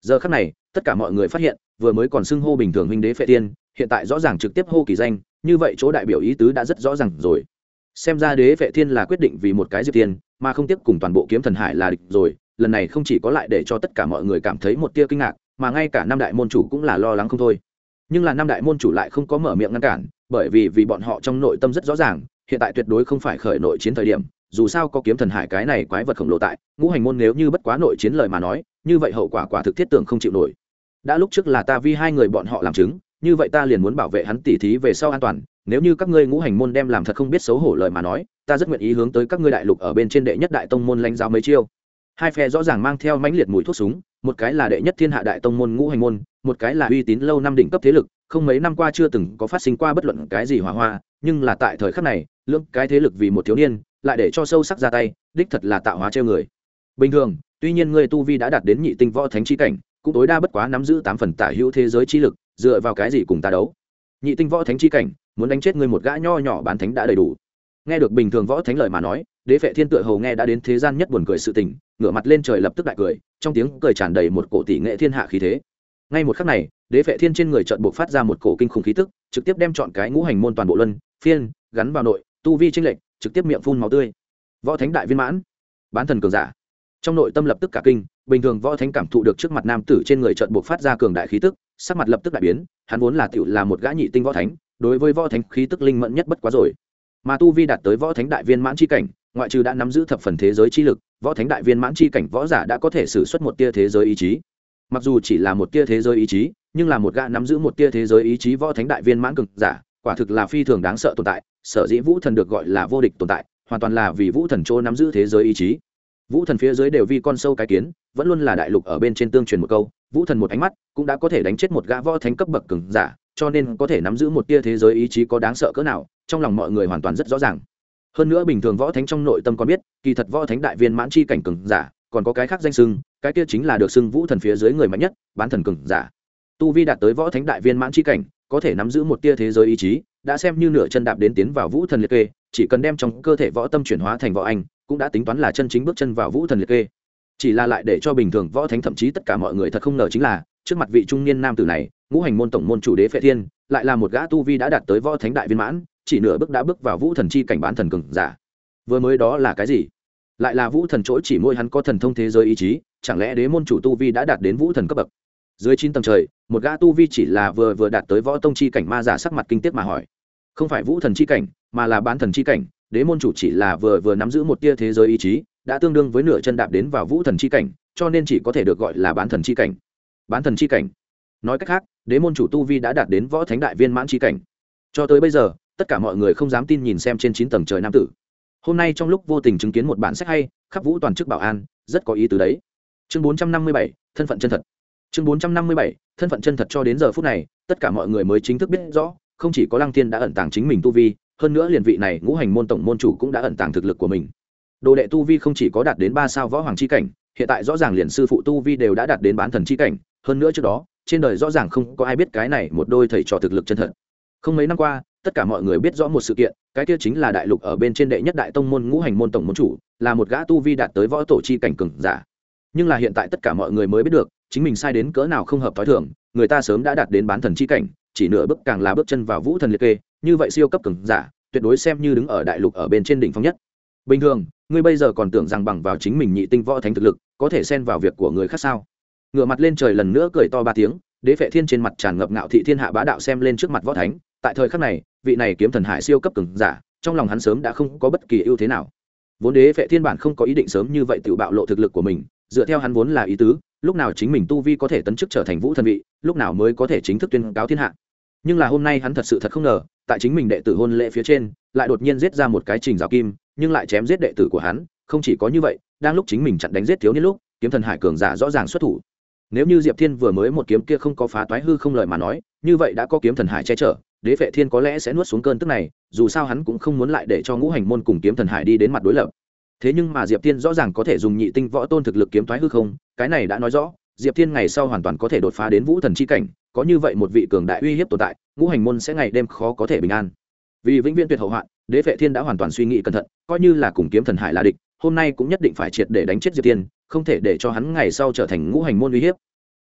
A: Giờ khắc này, tất cả mọi người phát hiện, vừa mới còn xưng hô bình thường huynh đế phệ tiên hiện tại rõ ràng trực tiếp hô kỳ danh, như vậy chỗ đại biểu ý tứ đã rất rõ ràng rồi. Xem ra đế vệ thiên là quyết định vì một cái diệp tiên mà không tiếp cùng toàn bộ kiếm thần hải là địch rồi lần này không chỉ có lại để cho tất cả mọi người cảm thấy một tia kinh ngạc, mà ngay cả năm đại môn chủ cũng là lo lắng không thôi. Nhưng là năm đại môn chủ lại không có mở miệng ngăn cản, bởi vì vì bọn họ trong nội tâm rất rõ ràng, hiện tại tuyệt đối không phải khởi nội chiến thời điểm, dù sao có kiếm thần hải cái này quái vật khổng lồ tại, ngũ hành môn nếu như bất quá nội chiến lời mà nói, như vậy hậu quả quả thực thiết tưởng không chịu nổi. Đã lúc trước là ta vi hai người bọn họ làm chứng, như vậy ta liền muốn bảo vệ hắn tỉ thí về sau an toàn, nếu như các ngươi ngũ hành môn đem làm thật không biết xấu hổ lời mà nói, ta rất nguyện ý hướng tới các ngươi đại lục ở bên trên đệ nhất đại tông môn lãnh giáo mấy chiêu hai phe rõ ràng mang theo mãnh liệt mùi thuốc súng, một cái là đệ nhất thiên hạ đại tông môn ngũ hành môn, một cái là uy tín lâu năm đỉnh cấp thế lực, không mấy năm qua chưa từng có phát sinh qua bất luận cái gì hỏa hoa, nhưng là tại thời khắc này lưỡng cái thế lực vì một thiếu niên, lại để cho sâu sắc ra tay, đích thật là tạo hóa treo người. Bình thường, tuy nhiên người tu vi đã đạt đến nhị tinh võ thánh chi cảnh, cũng tối đa bất quá nắm giữ tám phần tả hữu thế giới chi lực, dựa vào cái gì cùng ta đấu? Nhị tinh võ thánh chi cảnh, muốn đánh chết ngươi một gã nho nhỏ bán thánh đã đầy đủ. Nghe được bình thường võ thánh lời mà nói, đế phệ thiên tựa hầu nghe đã đến thế gian nhất buồn cười sự tình ngửa mặt lên trời lập tức đại cười, trong tiếng cười tràn đầy một cổ tỷ nghệ thiên hạ khí thế. Ngay một khắc này, đế vệ thiên trên người trợn buộc phát ra một cổ kinh khủng khí tức, trực tiếp đem chọn cái ngũ hành môn toàn bộ luân, phiên, gắn vào nội, tu vi tranh lệch, trực tiếp miệng phun máu tươi. Võ thánh đại viên mãn, bán thần cường giả. Trong nội tâm lập tức cả kinh, bình thường võ thánh cảm thụ được trước mặt nam tử trên người trợn buộc phát ra cường đại khí tức, sắc mặt lập tức đại biến, hắn vốn là tiểu là một gã nhị tinh võ thánh, đối với võ thánh khí tức linh mẫn nhất bất quá rồi. Mà tu vi đạt tới võ thánh đại viên mãn chi cảnh ngoại trừ đã nắm giữ thập phần thế giới chi lực, võ thánh đại viên mãn chi cảnh võ giả đã có thể xử suất một tia thế giới ý chí. Mặc dù chỉ là một tia thế giới ý chí, nhưng là một gã nắm giữ một tia thế giới ý chí võ thánh đại viên mãn cực giả, quả thực là phi thường đáng sợ tồn tại, sở dĩ vũ thần được gọi là vô địch tồn tại, hoàn toàn là vì vũ thần chỗ nắm giữ thế giới ý chí. Vũ thần phía dưới đều vi con sâu cái kiến, vẫn luôn là đại lục ở bên trên tương truyền một câu, vũ thần một ánh mắt cũng đã có thể đánh chết một gã võ thánh cấp bậc cường giả, cho nên có thể nắm giữ một tia thế giới ý chí có đáng sợ cỡ nào, trong lòng mọi người hoàn toàn rất rõ ràng hơn nữa bình thường võ thánh trong nội tâm còn biết, kỳ thật võ thánh đại viên mãn chi cảnh cường giả, còn có cái khác danh sưng cái kia chính là được xưng vũ thần phía dưới người mạnh nhất, bán thần cường giả. Tu vi đạt tới võ thánh đại viên mãn chi cảnh, có thể nắm giữ một tia thế giới ý chí, đã xem như nửa chân đạp đến tiến vào vũ thần liệt kê, chỉ cần đem trong cơ thể võ tâm chuyển hóa thành võ anh, cũng đã tính toán là chân chính bước chân vào vũ thần liệt kê. Chỉ là lại để cho bình thường võ thánh thậm chí tất cả mọi người thật không ngờ chính là, trước mặt vị trung niên nam tử này, ngũ hành môn tổng môn chủ đế phệ thiên, lại là một gã tu vi đã đạt tới võ thánh đại viên mãn chỉ nửa bước đã bước vào vũ thần chi cảnh bán thần cường giả. Vừa mới đó là cái gì? Lại là vũ thần chỗ chỉ môi hắn có thần thông thế giới ý chí, chẳng lẽ đế môn chủ tu vi đã đạt đến vũ thần cấp bậc? Dưới chín tầng trời, một gã tu vi chỉ là vừa vừa đạt tới võ tông chi cảnh ma giả sắc mặt kinh tiếc mà hỏi. Không phải vũ thần chi cảnh, mà là bán thần chi cảnh, đế môn chủ chỉ là vừa vừa nắm giữ một tia thế giới ý chí, đã tương đương với nửa chân đạp đến vào vũ thần chi cảnh, cho nên chỉ có thể được gọi là bán thần chi cảnh. Bán thần chi cảnh. Nói cách khác, đế môn chủ tu vi đã đạt đến võ thánh đại viên mãn chi cảnh. Cho tới bây giờ tất cả mọi người không dám tin nhìn xem trên chín tầng trời nam tử. Hôm nay trong lúc vô tình chứng kiến một bản sách hay, khắp vũ toàn chức bảo an, rất có ý tứ đấy. Chương bốn trăm năm mươi bảy, thân phận chân thật. Chương bốn trăm năm mươi bảy, thân phận chân thật cho đến giờ phút này, tất cả mọi người mới chính thức biết rõ, không chỉ có lăng thiên đã ẩn tàng chính mình tu vi, hơn nữa liền vị này ngũ hành môn tổng môn chủ cũng đã ẩn tàng thực lực của mình. Đồ đệ tu vi không chỉ có đạt đến ba sao võ hoàng chi cảnh, hiện tại rõ ràng liền sư phụ tu vi đều đã đạt đến bán thần chi cảnh, hơn nữa trước đó, trên đời rõ ràng không có ai biết cái này một đôi thầy trò thực lực chân thật không mấy năm qua, tất cả mọi người biết rõ một sự kiện, cái kia chính là đại lục ở bên trên đệ nhất đại tông môn ngũ hành môn tổng môn chủ, là một gã tu vi đạt tới võ tổ chi cảnh cường giả. Nhưng là hiện tại tất cả mọi người mới biết được, chính mình sai đến cỡ nào không hợp t h o i thưởng người ta sớm đã đạt đến bán thần chi cảnh, chỉ nửa bước càng là bước chân vào vũ thần liệt kê, như vậy siêu cấp cường giả, tuyệt đối xem như đứng ở đại lục ở bên trên đỉnh phong nhất. Bình thường, ngươi bây giờ còn tưởng rằng bằng vào chính mình nhị tinh võ thánh thực lực, có thể xen vào việc của người khác sao? Ngựa mặt lên trời lần nữa cười to ba tiếng, đế phệ thiên trên mặt tràn ngập ngạo thị thiên hạ bá đạo xem lên trước mặt võ thánh tại thời khắc này, vị này kiếm thần hải siêu cấp cường giả, trong lòng hắn sớm đã không có bất kỳ ưu thế nào. Vốn đế vệ thiên bản không có ý định sớm như vậy tự bạo lộ thực lực của mình, dựa theo hắn vốn là ý tứ, lúc nào chính mình tu vi có thể tấn chức trở thành vũ thần vị, lúc nào mới có thể chính thức tuyên cáo thiên hạ. Nhưng là hôm nay hắn thật sự thật không ngờ, tại chính mình đệ tử hôn lễ phía trên, lại đột nhiên giết ra một cái trình rào kim, nhưng lại chém giết đệ tử của hắn, không chỉ có như vậy, đang lúc chính mình chặn đánh giết thiếu niên lúc, kiếm thần hải cường giả rõ ràng xuất thủ. Nếu như diệp thiên vừa mới một kiếm kia không có phá toái hư không lời mà nói, như vậy đã có kiếm thần hải che chở đế phệ thiên có lẽ sẽ nuốt xuống cơn tức này, dù sao hắn cũng không muốn lại để cho ngũ hành môn cùng kiếm thần hải đi đến mặt đối lập. Thế nhưng mà diệp thiên rõ ràng có thể dùng nhị tinh võ tôn thực lực kiếm thoái hư không, cái này đã nói rõ, diệp thiên ngày sau hoàn toàn có thể đột phá đến vũ thần c h i cảnh, có như vậy một vị cường đại uy hiếp tồn tại, ngũ hành môn sẽ ngày đêm khó có thể bình an. Vì vĩnh viễn tuyệt hậu hoạn, đế phệ thiên đã hoàn toàn suy nghĩ cẩn thận, coi như là cùng kiếm thần hải là địch, hôm nay cũng nhất định phải triệt để đánh chết diệp thiên, không thể để cho hắn ngày sau trở thành ngũ hành môn uy hiếp.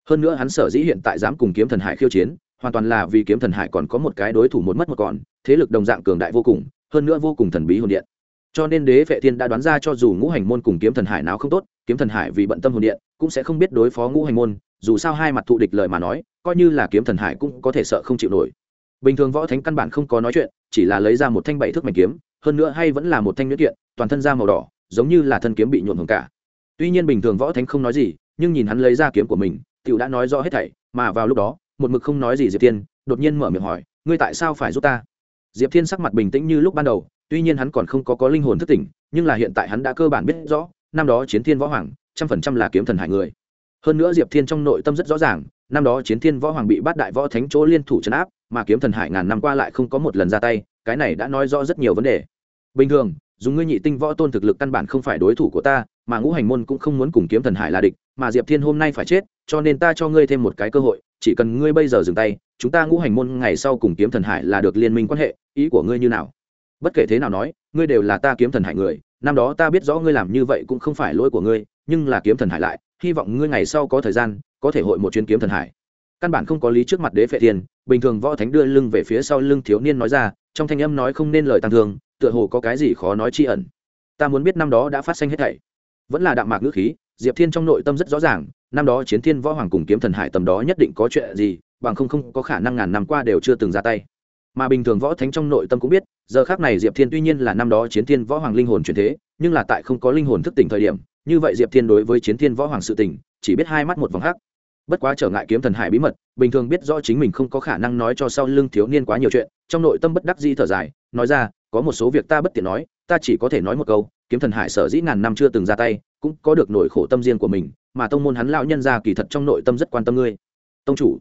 A: Hơn nữa hắn sở dĩ hiện tại dám cùng kiếm thần hải khiêu chiến hoàn toàn là vì kiếm thần hải còn có một cái đối thủ một mất một còn, thế lực đồng dạng cường đại vô cùng, hơn nữa vô cùng thần bí hồn điện. Cho nên đế vệ thiên đã đoán ra cho dù ngũ hành môn cùng kiếm thần hải nào không tốt, kiếm thần hải vì bận tâm hồn điện, cũng sẽ không biết đối phó ngũ hành môn, dù sao hai mặt thụ địch lời mà nói, coi như là kiếm thần hải cũng có thể sợ không chịu nổi. Bình thường võ thánh căn bản không có nói chuyện, chỉ là lấy ra một thanh bảy thước mảnh kiếm, hơn nữa hay vẫn là một thanh nhuyễn kiện, toàn thân da màu đỏ, giống như là thân kiếm bị nhuộm hồng cả. Tuy nhiên bình thường võ thánh không nói gì, nhưng nhìn hắn lấy ra kiếm của mình, tiểu đã nói rõ hết thảy, mà vào lúc đó một mực không nói gì diệp tiên đột nhiên mở miệng hỏi, ngươi tại sao phải giúp ta? Diệp thiên sắc mặt bình tĩnh như lúc ban đầu, tuy nhiên hắn còn không có có linh hồn thức tỉnh, nhưng là hiện tại hắn đã cơ bản biết rõ, năm đó chiến thiên võ hoàng, trăm phần trăm là kiếm thần hải người. Hơn nữa diệp thiên trong nội tâm rất rõ ràng, năm đó chiến thiên võ hoàng bị bắt đại võ thánh chỗ liên thủ chấn áp, mà kiếm thần hải ngàn năm qua lại không có một lần ra tay, cái này đã nói rõ rất nhiều vấn đề. Bình thường, dùng ngươi nhị tinh võ tôn thực lực căn bản không phải đối thủ của ta, mà ngũ hành môn cũng không muốn cùng kiếm thần hải là địch, mà diệp thiên hôm nay phải chết, cho nên ta cho ngươi thêm một cái cơ hội chỉ cần ngươi bây giờ dừng tay, chúng ta ngũ hành môn ngày sau cùng kiếm thần hải là được liên minh quan hệ, ý của ngươi như nào? Bất kể thế nào nói, ngươi đều là ta kiếm thần hải người, năm đó ta biết rõ ngươi làm như vậy cũng không phải lỗi của ngươi, nhưng là kiếm thần hải lại, hy vọng ngươi ngày sau có thời gian, có thể hội một chuyến kiếm thần hải. Căn bản không có lý trước mặt đế phệ thiên bình thường võ thánh đưa lưng về phía sau lưng thiếu niên nói ra, trong thanh âm nói không nên lời tăng thương, tựa hồ có cái gì khó nói tri ẩn. Ta muốn biết năm đó đã phát sinh hết thảy. Vẫn là đạm mạc ngữ khí, diệp thiên trong nội tâm rất rõ ràng năm đó chiến thiên võ hoàng cùng kiếm thần hải tầm đó nhất định có chuyện gì, bằng không không có khả năng ngàn năm qua đều chưa từng ra tay. Mà bình thường võ thánh trong nội tâm cũng biết, giờ khác này diệp thiên tuy nhiên là năm đó chiến thiên võ hoàng linh hồn chuyển thế, nhưng là tại không có linh hồn thức tỉnh thời điểm, như vậy diệp thiên đối với chiến thiên võ hoàng sự tỉnh chỉ biết hai mắt một vòng hắc. Bất quá trở ngại kiếm thần hải bí mật, bình thường biết rõ chính mình không có khả năng nói cho sau lưng thiếu niên quá nhiều chuyện, trong nội tâm bất đắc di thở dài, nói ra, có một số việc ta bất tiện nói, ta chỉ có thể nói một câu, kiếm thần hải sở dĩ ngàn năm chưa từng ra tay, cũng có được nỗi khổ tâm riêng của mình mà tông môn hắn lão nhân gia kỳ thật trong nội tâm rất quan tâm ngươi. Tông chủ.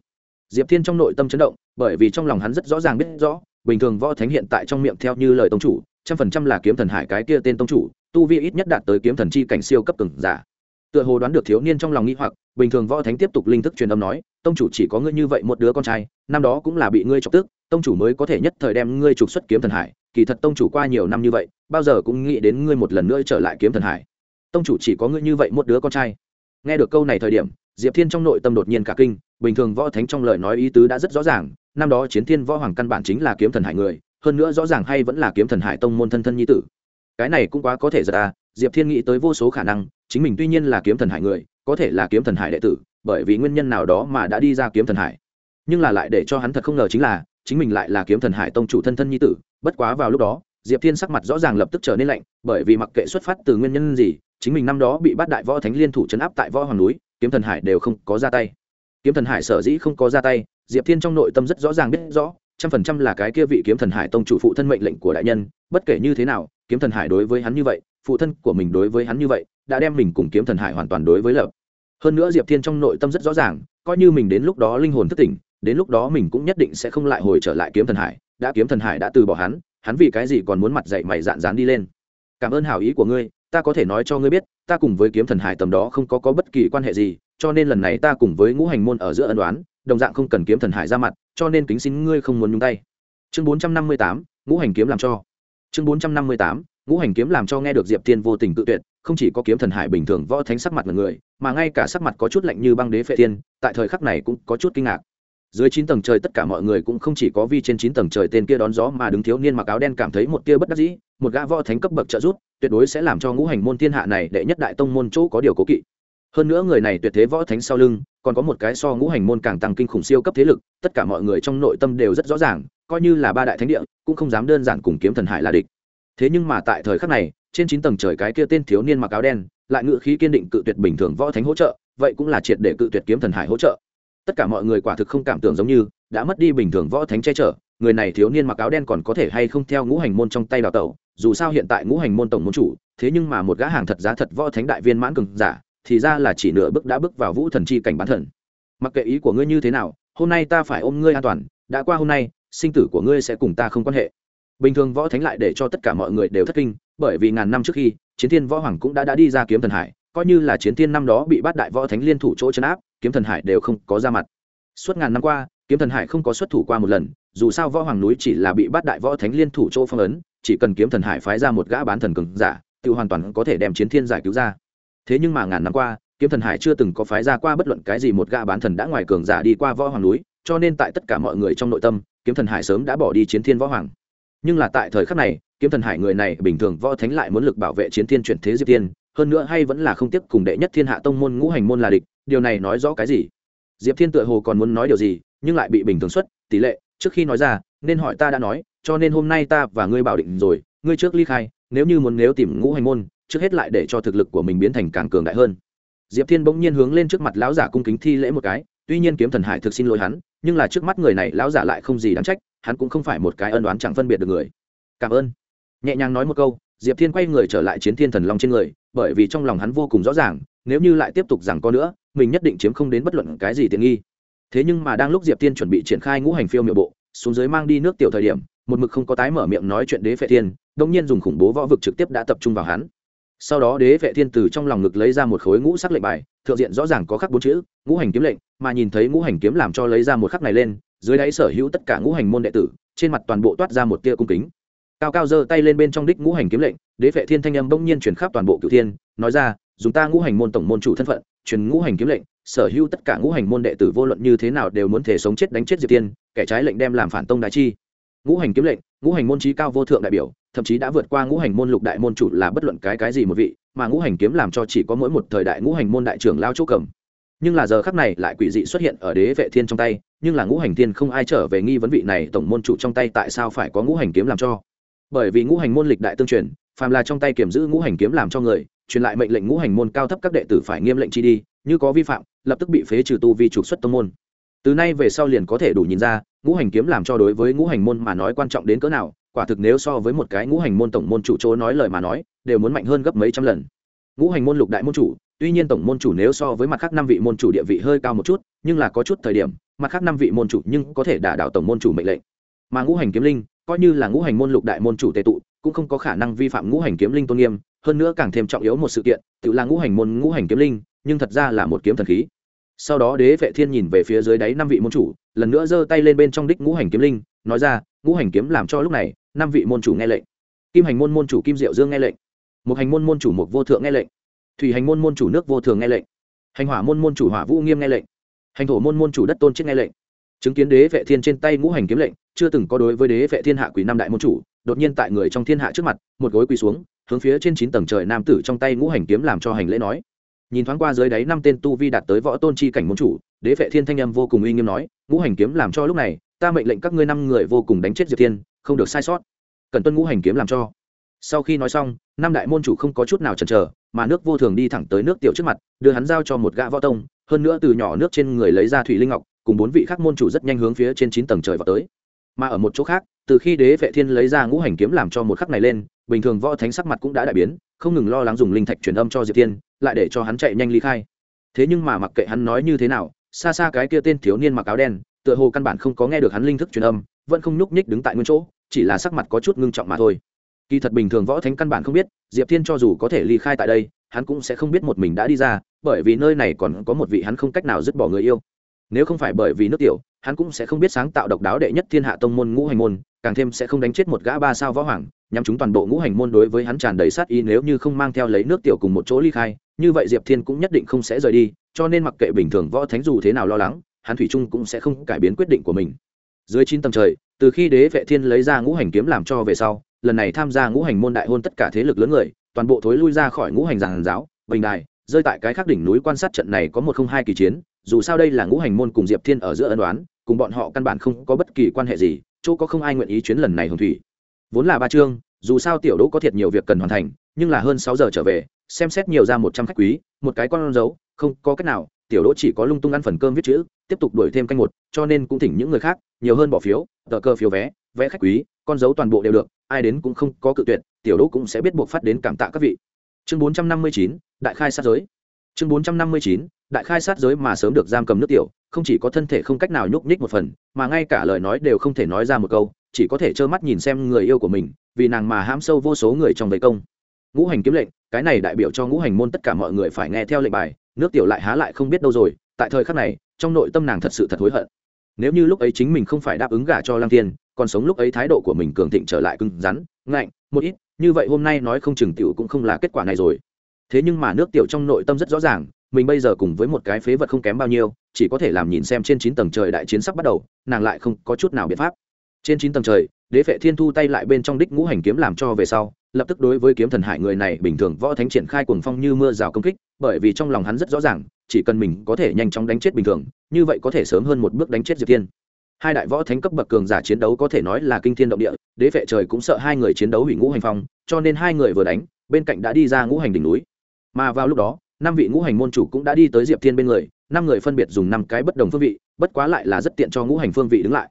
A: Diệp thiên trong nội tâm chấn động, bởi vì trong lòng hắn rất rõ ràng biết rõ, bình thường võ thánh hiện tại trong miệng theo như lời tông chủ, trăm phần trăm là kiếm thần hải cái kia tên tông chủ, tu vi ít nhất đạt tới kiếm thần chi cảnh siêu cấp cường giả. Tựa hồ đoán được thiếu niên trong lòng nghĩ hoặc, bình thường võ thánh tiếp tục linh thức truyền âm nói, tông chủ chỉ có ngươi như vậy một đứa con trai, năm đó cũng là bị ngươi chọc tức, tông chủ mới có thể nhất thời đem ngươi trục xuất kiếm thần hải, kỳ thật tông chủ qua nhiều năm như vậy, bao giờ cũng nghĩ đến ngươi một lần nữa trở lại kiếm thần hải. Tông chủ chỉ có ngươi như vậy một đứa con trai nghe được câu này thời điểm, diệp thiên trong nội tâm đột nhiên cả kinh, bình thường võ thánh trong lời nói ý tứ đã rất rõ ràng, năm đó chiến thiên võ hoàng căn bản chính là kiếm thần hải người, hơn nữa rõ ràng hay vẫn là kiếm thần hải tông môn thân thân nhi tử. Cái này cũng quá có thể giật à diệp thiên nghĩ tới vô số khả năng, chính mình tuy nhiên là kiếm thần hải người, có thể là kiếm thần hải đệ tử, bởi vì nguyên nhân nào đó mà đã đi ra kiếm thần hải. Nhưng là lại để cho hắn thật không ngờ chính là, chính mình lại là kiếm thần hải tông chủ thân thân nhi tử, bất quá vào lúc đó, diệp thiên sắc mặt rõ ràng lập tức trở nên lạnh, bởi vì mặc kệ xuất phát từ nguyên nhân gì chính mình năm đó bị bắt đại võ thánh liên thủ chấn áp tại võ hoàng núi, kiếm thần hải đều không có ra tay. Kiếm thần hải sở dĩ không có ra tay, diệp thiên trong nội tâm rất rõ ràng biết rõ, trăm phần trăm là cái kia vị kiếm thần hải tông chủ phụ thân mệnh lệnh của đại nhân, bất kể như thế nào, kiếm thần hải đối với hắn như vậy, phụ thân của mình đối với hắn như vậy, đã đem mình cùng kiếm thần hải hoàn toàn đối với lập. Hơn nữa diệp thiên trong nội tâm rất rõ ràng, coi như mình đến lúc đó linh hồn thất tỉnh, đến lúc đó mình cũng nhất định sẽ không lại hồi trở lại kiếm thần hải, đã kiếm thần hải đã từ bỏ hắn hắn vì cái gì còn muốn mặt dậy mày dạn dán đi lên. Cảm ơn hảo ý của ngươi ta có thể nói cho ngươi biết ta cùng với kiếm thần hải tầm đó không có, có bất kỳ quan hệ gì cho nên lần này ta cùng với ngũ hành môn ở giữa ân đoán đồng dạng không cần kiếm thần hải ra mặt cho nên kính xin ngươi không muốn nhúng tay. Chương bốn trăm năm mươi tám ngũ hành kiếm làm cho. Chương bốn trăm năm mươi tám ngũ hành kiếm làm cho nghe được diệp tiên vô tình tự tuyệt không chỉ có kiếm thần hải bình thường võ thánh sắc mặt mà người mà ngay cả sắc mặt có chút lạnh như băng đế phệ tiên tại thời khắc này cũng có chút kinh ngạc. Dưới chín tầng trời tất cả mọi người cũng không chỉ có vi trên chín tầng trời tên kia đón gió mà đứng thiếu niên mặc áo đen cảm thấy một tia bất đắc dĩ một gã võ thánh cấp bậc trợ giúp tuyệt đối sẽ làm cho ngũ hành môn thiên hạ này đệ nhất đại tông môn chỗ có điều cố kỵ. Hơn nữa người này tuyệt thế võ thánh sau lưng, còn có một cái so ngũ hành môn càng tăng kinh khủng siêu cấp thế lực, tất cả mọi người trong nội tâm đều rất rõ ràng, coi như là ba đại thánh địa, cũng không dám đơn giản cùng kiếm thần hải là địch. Thế nhưng mà tại thời khắc này, trên chín tầng trời cái kia tên thiếu niên mặc áo đen, lại ngự khí kiên định cự tuyệt bình thường võ thánh hỗ trợ, vậy cũng là triệt để cự tuyệt kiếm thần hải hỗ trợ. Tất cả mọi người quả thực không cảm tưởng giống như, đã mất đi bình thường võ thánh che chở người này thiếu niên mặc áo đen còn có thể hay không theo ngũ hành môn trong tay đào tẩu, dù sao hiện tại ngũ hành môn tổng môn chủ, thế nhưng mà một gã hàng thật giá thật võ thánh đại viên mãn cường giả, thì ra là chỉ nửa bước đã bước vào vũ thần chi cảnh bán thần. Mặc kệ ý của ngươi như thế nào, hôm nay ta phải ôm ngươi an toàn, đã qua hôm nay, sinh tử của ngươi sẽ cùng ta không quan hệ. Bình thường võ thánh lại để cho tất cả mọi người đều thất kinh, bởi vì ngàn năm trước khi, chiến thiên võ hoàng cũng đã đã đi ra kiếm thần hải, coi như là chiến thiên năm đó bị bắt đại võ thánh liên thủ chỗ chấn áp, kiếm thần hải đều không có ra mặt. Suốt ngàn năm qua kiếm thần hải không có xuất thủ qua một lần, dù sao võ hoàng núi chỉ là bị bắt đại võ thánh liên thủ chỗ phong ấn, chỉ cần kiếm thần hải phái ra một gã bán thần cường giả tự hoàn toàn có thể đem chiến thiên giải cứu ra. Thế nhưng mà ngàn năm qua, kiếm thần hải chưa từng có phái ra qua bất luận cái gì một gã bán thần đã ngoài cường giả đi qua võ hoàng núi, cho nên tại tất cả mọi người trong nội tâm, kiếm thần hải sớm đã bỏ đi chiến thiên võ hoàng. Nhưng là tại thời khắc này, kiếm thần hải người này bình thường võ thánh lại muốn lực bảo vệ chiến thiên chuyển thế diệp tiên hơn nữa hay vẫn là không tiếp cùng đệ nhất thiên hạ tông môn ngũ hành môn là địch, điều này nói rõ cái gì? Diệp thiên tựa hồ còn muốn nói điều gì nhưng lại bị bình thường xuất, tỷ lệ, trước khi nói ra, nên hỏi ta đã nói, cho nên hôm nay ta và ngươi bảo định rồi, ngươi trước ly khai, nếu như muốn nếu tìm ngũ hành môn, trước hết lại để cho thực lực của mình biến thành càng cường đại hơn. Diệp thiên bỗng nhiên hướng lên trước mặt lão giả cung kính thi lễ một cái, tuy nhiên kiếm thần hải thực xin lỗi hắn, nhưng là trước mắt người này lão giả lại không gì đáng trách, hắn cũng không phải một cái ân đoán chẳng phân biệt được người. Cảm ơn. Nhẹ nhàng nói một câu, diệp thiên quay người trở lại chiến thiên thần long trên người, bởi vì trong lòng hắn vô cùng rõ ràng, nếu như lại tiếp tục rằng có nữa, mình nhất định chiếm không đến bất luận cái gì tiện nghi thế nhưng mà đang lúc diệp thiên chuẩn bị triển khai ngũ hành phiêu miệng bộ, xuống dưới mang đi nước tiểu thời điểm, một mực không có tái mở miệng nói chuyện đế phệ thiên đông nhiên dùng khủng bố võ vực trực tiếp đã tập trung vào hắn. Sau đó đế vệ thiên từ trong lòng ngực lấy ra một khối ngũ sắc lệnh bài, thượng diện rõ ràng có khắc bốn chữ, ngũ hành kiếm lệnh, mà nhìn thấy ngũ hành kiếm làm cho lấy ra một khắc này lên, dưới đáy sở hữu tất cả ngũ hành môn đệ tử, trên mặt toàn bộ toát ra một tia cung kính. Cao cao giơ tay lên bên trong đích ngũ hành kiếm lệnh, đế vệ thiên thanh âm bỗng nhiên chuyển khắp toàn bộ cửu thiên, nói ra, dùng ta ngũ hành môn tổng môn chủ thân phận, truyền ngũ hành kiếm lệnh sở hữu tất cả ngũ hành môn đệ tử vô luận như thế nào đều muốn thể sống chết đánh chết diệp tiên kẻ trái lệnh đem làm phản tông đại chi ngũ hành kiếm lệnh ngũ hành môn trí cao vô thượng đại biểu thậm chí đã vượt qua ngũ hành môn lục đại môn chủ là bất luận cái cái gì một vị mà ngũ hành kiếm làm cho chỉ có mỗi một thời đại ngũ hành môn đại trưởng lao chỗ cầm nhưng là giờ khắc này lại quỷ dị xuất hiện ở đế vệ thiên trong tay nhưng là ngũ hành thiên không ai trở về nghi vấn vị này tổng môn chủ trong tay tại sao phải có ngũ hành kiếm làm cho bởi vì ngũ hành môn lịch đại tương truyền phàm là trong tay kiểm giữ ngũ hành kiếm làm cho người truyền lại mệnh lệnh ngũ hành môn cao thấp các đệ tử phải nghiêm lệnh chi đi như có vi phạm, lập tức bị phế trừ tu vi trục xuất tông môn. Từ nay về sau liền có thể đủ nhìn ra, ngũ hành kiếm làm cho đối với ngũ hành môn mà nói quan trọng đến cỡ nào, quả thực nếu so với một cái ngũ hành môn tổng môn chủ chỗ nói lời mà nói, đều muốn mạnh hơn gấp mấy trăm lần. Ngũ hành môn lục đại môn chủ, tuy nhiên tổng môn chủ nếu so với mặt khác năm vị môn chủ địa vị hơi cao một chút, nhưng là có chút thời điểm, mặt khác năm vị môn chủ nhưng có thể đả đảo tổng môn chủ mệnh lệnh. Mà ngũ hành kiếm linh, coi như là ngũ hành môn lục đại môn chủ tệ tụ, cũng không có khả năng vi phạm ngũ hành kiếm linh tôn nghiêm, hơn nữa càng thêm trọng yếu một sự kiện, tự là ngũ hành môn ngũ hành kiếm linh nhưng thật ra là một kiếm thần khí. Sau đó đế vệ thiên nhìn về phía dưới đáy năm vị môn chủ, lần nữa giơ tay lên bên trong đích ngũ hành kiếm linh, nói ra, ngũ hành kiếm làm cho lúc này, năm vị môn chủ nghe lệnh. Kim hành môn môn chủ kim diệu dương nghe lệnh. Một hành môn môn chủ mục vô thượng nghe lệnh. Thủy hành môn môn chủ nước vô thường nghe lệnh. Hành hỏa môn môn chủ hỏa vũ nghiêm nghe lệnh. Hành thổ môn môn chủ đất tôn chết nghe lệnh. Chứng kiến đế vệ thiên trên tay ngũ hành kiếm lệnh, chưa từng có đối với đế vệ thiên hạ quỷ năm đại môn chủ, đột nhiên tại người trong thiên hạ trước mặt, một gối quỳ xuống, hướng phía trên chín tầng trời nam tử trong tay ngũ hành kiếm làm cho hành lễ nói nhìn thoáng qua dưới đáy năm tên tu vi đạt tới võ tôn chi cảnh môn chủ, đế vệ thiên thanh âm vô cùng uy nghiêm nói, ngũ hành kiếm làm cho lúc này, ta mệnh lệnh các ngươi năm người vô cùng đánh chết diệp thiên, không được sai sót. Cần tuân ngũ hành kiếm làm cho. Sau khi nói xong, năm đại môn chủ không có chút nào chần chờ, mà nước vô thường đi thẳng tới nước tiểu trước mặt, đưa hắn giao cho một gã võ tông, hơn nữa từ nhỏ nước trên người lấy ra thủy linh ngọc, cùng bốn vị khác môn chủ rất nhanh hướng phía trên chín tầng trời vào tới. Mà ở một chỗ khác, từ khi đế vệ thiên lấy ra ngũ hành kiếm làm cho một khắc này lên bình thường võ thánh sắc mặt cũng đã đại biến, không ngừng lo lắng dùng linh thạch truyền âm cho diệp thiên, lại để cho hắn chạy nhanh ly khai. Thế nhưng mà mặc kệ hắn nói như thế nào, xa xa cái kia tên thiếu niên mặc áo đen, tựa hồ căn bản không có nghe được hắn linh thức truyền âm, vẫn không nhúc nhích đứng tại nguyên chỗ, chỉ là sắc mặt có chút ngưng trọng mà thôi. Kỳ thật bình thường võ thánh căn bản không biết, diệp thiên cho dù có thể ly khai tại đây, hắn cũng sẽ không biết một mình đã đi ra, bởi vì nơi này còn có một vị hắn không cách nào dứt bỏ người yêu nếu không phải bởi vì nước tiểu, hắn cũng sẽ không biết sáng tạo độc đáo đệ nhất thiên hạ tông môn ngũ hành môn, càng thêm sẽ không đánh chết một gã ba sao võ hoàng nhằm chúng toàn bộ ngũ hành môn đối với hắn tràn đầy sát ý nếu như không mang theo lấy nước tiểu cùng một chỗ ly khai, như vậy diệp thiên cũng nhất định không sẽ rời đi, cho nên mặc kệ bình thường võ thánh dù thế nào lo lắng, hắn thủy trung cũng sẽ không cải biến quyết định của mình. Dưới chín tầng trời, từ khi đế vệ thiên lấy ra ngũ hành kiếm làm cho về sau, lần này tham gia ngũ hành môn đại hôn tất cả thế lực lớn người, toàn bộ thối lui ra khỏi ngũ hành giàn giáo, bình đài, rơi tại cái khắc đỉnh núi quan sát trận này có một không hai kỳ chiến dù sao đây là ngũ hành môn cùng diệp thiên ở giữa ân đoán cùng bọn họ căn bản không có bất kỳ quan hệ gì, chỗ có không ai nguyện ý chuyến lần này hồng thủy. Vốn là ba chương, dù sao tiểu đỗ có thiệt nhiều việc cần hoàn thành, nhưng là hơn sáu giờ trở về, xem xét nhiều ra một trăm khách quý, một cái con dấu, không có cách nào, tiểu đỗ chỉ có lung tung ăn phần cơm viết chữ, tiếp tục đuổi thêm canh một, cho nên cũng thỉnh những người khác, nhiều hơn bỏ phiếu, tờ cơ phiếu vé vé khách quý, con dấu toàn bộ đều được, ai đến cũng không có cự tuyệt, tiểu đỗ cũng sẽ biết buộc phát đến cảm tạ các vị. Chương bốn trăm năm mươi chín, đại khai sát giới. Chương bốn trăm năm mươi chín đại khai sát giới mà sớm được giam cầm nước tiểu, không chỉ có thân thể không cách nào nhúc nhích một phần, mà ngay cả lời nói đều không thể nói ra một câu, chỉ có thể trơ mắt nhìn xem người yêu của mình, vì nàng mà hãm sâu vô số người trong vây công. Ngũ hành kiếm lệnh, cái này đại biểu cho ngũ hành môn tất cả mọi người phải nghe theo lệnh bài, nước tiểu lại há lại không biết đâu rồi, tại thời khắc này, trong nội tâm nàng thật sự thật hối hận. Nếu như lúc ấy chính mình không phải đáp ứng gả cho lăng tiên còn sống lúc ấy thái độ của mình cường thịnh trở lại cứng rắn, ngạnh, một ít, như vậy hôm nay nói không chừng tiểu cũng không là kết quả này rồi. Thế nhưng mà nước tiểu trong nội tâm rất rõ ràng mình bây giờ cùng với một cái phế vật không kém bao nhiêu, chỉ có thể làm nhìn xem trên chín tầng trời đại chiến sắp bắt đầu, nàng lại không có chút nào biện pháp. Trên chín tầng trời, đế phệ thiên thu tay lại bên trong đích ngũ hành kiếm làm cho về sau, lập tức đối với kiếm thần hải người này bình thường võ thánh triển khai cuồng phong như mưa rào công kích, bởi vì trong lòng hắn rất rõ ràng, chỉ cần mình có thể nhanh chóng đánh chết bình thường, như vậy có thể sớm hơn một bước đánh chết diệp thiên. Hai đại võ thánh cấp bậc cường giả chiến đấu có thể nói là kinh thiên động địa, đế phệ trời cũng sợ hai người chiến đấu hủy ngũ hành phong, cho nên hai người vừa đánh, bên cạnh đã đi ra ngũ hành đỉnh núi. Mà vào lúc đó năm vị ngũ hành môn chủ cũng đã đi tới diệp thiên bên người, năm người phân biệt dùng năm cái bất đồng phương vị, bất quá lại là rất tiện cho ngũ hành phương vị đứng lại.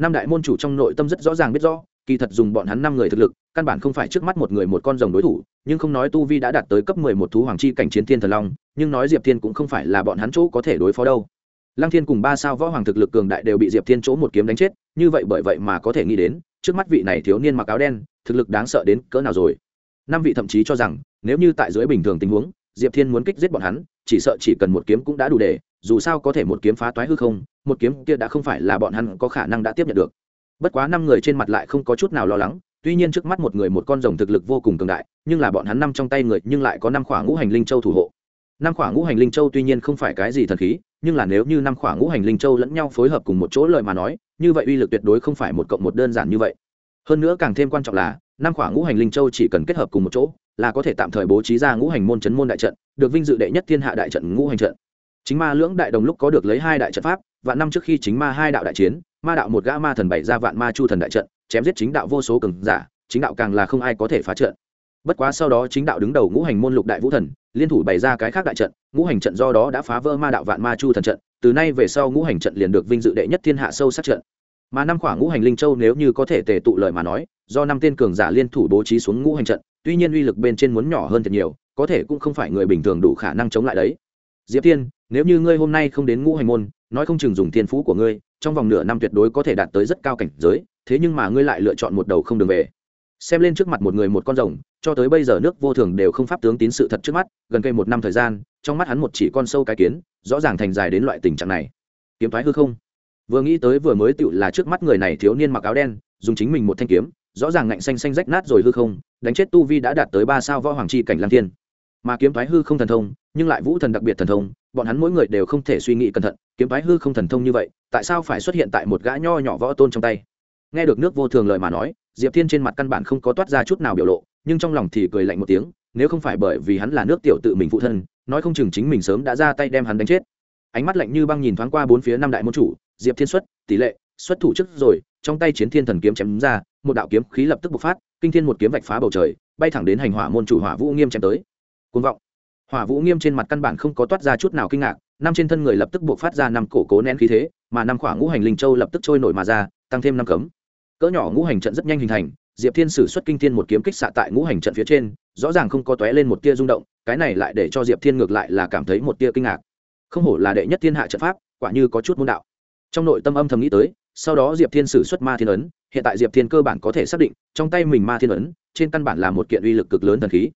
A: Năm đại môn chủ trong nội tâm rất rõ ràng biết rõ, kỳ thật dùng bọn hắn năm người thực lực, căn bản không phải trước mắt một người một con rồng đối thủ, nhưng không nói tu vi đã đạt tới cấp mười một thú hoàng chi cảnh chiến thiên thần long, nhưng nói diệp thiên cũng không phải là bọn hắn chỗ có thể đối phó đâu. Lăng thiên cùng ba sao võ hoàng thực lực cường đại đều bị diệp thiên chỗ một kiếm đánh chết, như vậy bởi vậy mà có thể nghĩ đến, trước mắt vị này thiếu niên mặc áo đen, thực lực đáng sợ đến cỡ nào rồi. Năm vị thậm chí cho rằng, nếu như tại dưới bình thường tình huống diệp thiên muốn kích giết bọn hắn, chỉ sợ chỉ cần một kiếm cũng đã đủ để, dù sao có thể một kiếm phá toái hư không, một kiếm kia đã không phải là bọn hắn có khả năng đã tiếp nhận được. Bất quá năm người trên mặt lại không có chút nào lo lắng, tuy nhiên trước mắt một người một con rồng thực lực vô cùng cường đại, nhưng là bọn hắn năm trong tay người nhưng lại có năm khỏa ngũ hành linh châu thủ hộ. Năm khỏa ngũ hành linh châu tuy nhiên không phải cái gì thần khí, nhưng là nếu như năm khỏa ngũ hành linh châu lẫn nhau phối hợp cùng một chỗ lời mà nói, như vậy uy lực tuyệt đối không phải một cộng một đơn giản như vậy. Hơn nữa càng thêm quan trọng là, năm khỏa ngũ hành linh châu chỉ cần kết hợp cùng một chỗ là có thể tạm thời bố trí ra ngũ hành môn chấn môn đại trận, được vinh dự đệ nhất thiên hạ đại trận ngũ hành trận. Chính ma lưỡng đại đồng lúc có được lấy hai đại trận pháp và năm trước khi chính ma hai đạo đại chiến, ma đạo một gã ma thần bày ra vạn ma chu thần đại trận, chém giết chính đạo vô số cường giả, chính đạo càng là không ai có thể phá trận. Bất quá sau đó chính đạo đứng đầu ngũ hành môn lục đại vũ thần, liên thủ bày ra cái khác đại trận, ngũ hành trận do đó đã phá vỡ ma đạo vạn ma chu thần trận, từ nay về sau ngũ hành trận liền được vinh dự đệ nhất thiên hạ sâu sát trận. Mà năm khoảng ngũ hành linh châu nếu như có thể tề tụ lời mà nói, do năm tên cường giả liên thủ bố trí xuống ngũ hành trận tuy nhiên uy lực bên trên muốn nhỏ hơn thật nhiều, có thể cũng không phải người bình thường đủ khả năng chống lại đấy. Diệp thiên, nếu như ngươi hôm nay không đến ngũ hành môn, nói không chừng dùng thiên phú của ngươi, trong vòng nửa năm tuyệt đối có thể đạt tới rất cao cảnh giới, thế nhưng mà ngươi lại lựa chọn một đầu không đường về. Xem lên trước mặt một người một con rồng, cho tới bây giờ nước vô thường đều không pháp tướng tín sự thật trước mắt, gần cây một năm thời gian, trong mắt hắn một chỉ con sâu cái kiến, rõ ràng thành dài đến loại tình trạng này. Kiếm thoái hư không? Vừa nghĩ tới vừa mới tựu là trước mắt người này thiếu niên mặc áo đen, dùng chính mình một thanh kiếm rõ ràng ngạnh xanh xanh rách nát rồi hư không, đánh chết tu vi đã đạt tới ba sao võ hoàng chi cảnh lang thiên. Mà kiếm thoái hư không thần thông, nhưng lại vũ thần đặc biệt thần thông, bọn hắn mỗi người đều không thể suy nghĩ cẩn thận, kiếm thoái hư không thần thông như vậy, tại sao phải xuất hiện tại một gã nho nhỏ võ tôn trong tay? Nghe được nước vô thường lời mà nói, diệp thiên trên mặt căn bản không có toát ra chút nào biểu lộ, nhưng trong lòng thì cười lạnh một tiếng, nếu không phải bởi vì hắn là nước tiểu tự mình phụ thân, nói không chừng chính mình sớm đã ra tay đem hắn đánh chết. Ánh mắt lạnh như băng nhìn thoáng qua bốn phía năm đại môn chủ, diệp thiên xuất, tỷ lệ, xuất thủ trước rồi, trong tay chiến thiên thần kiếm chém ra một đạo kiếm khí lập tức bộc phát, kinh thiên một kiếm vạch phá bầu trời, bay thẳng đến hành hỏa môn chủ hỏa vũ nghiêm chém tới. Côn vọng. Hỏa vũ nghiêm trên mặt căn bản không có toát ra chút nào kinh ngạc, năm trên thân người lập tức bộc phát ra năm cổ cố nén khí thế, mà năm khoảng ngũ hành linh châu lập tức trôi nổi mà ra, tăng thêm năm cấm. Cỡ nhỏ ngũ hành trận rất nhanh hình thành, diệp thiên sử xuất kinh thiên một kiếm kích xạ tại ngũ hành trận phía trên, rõ ràng không có tóe lên một tia rung động, cái này lại để cho diệp thiên ngược lại là cảm thấy một tia kinh ngạc. Không hổ là đệ nhất thiên hạ trận pháp, quả như có chút môn đạo. Trong nội tâm âm thầm nghĩ tới sau đó diệp thiên sử xuất ma thiên ấn, hiện tại diệp thiên cơ bản có thể xác định, trong tay mình ma thiên ấn, trên căn bản là một kiện uy lực cực lớn thần khí.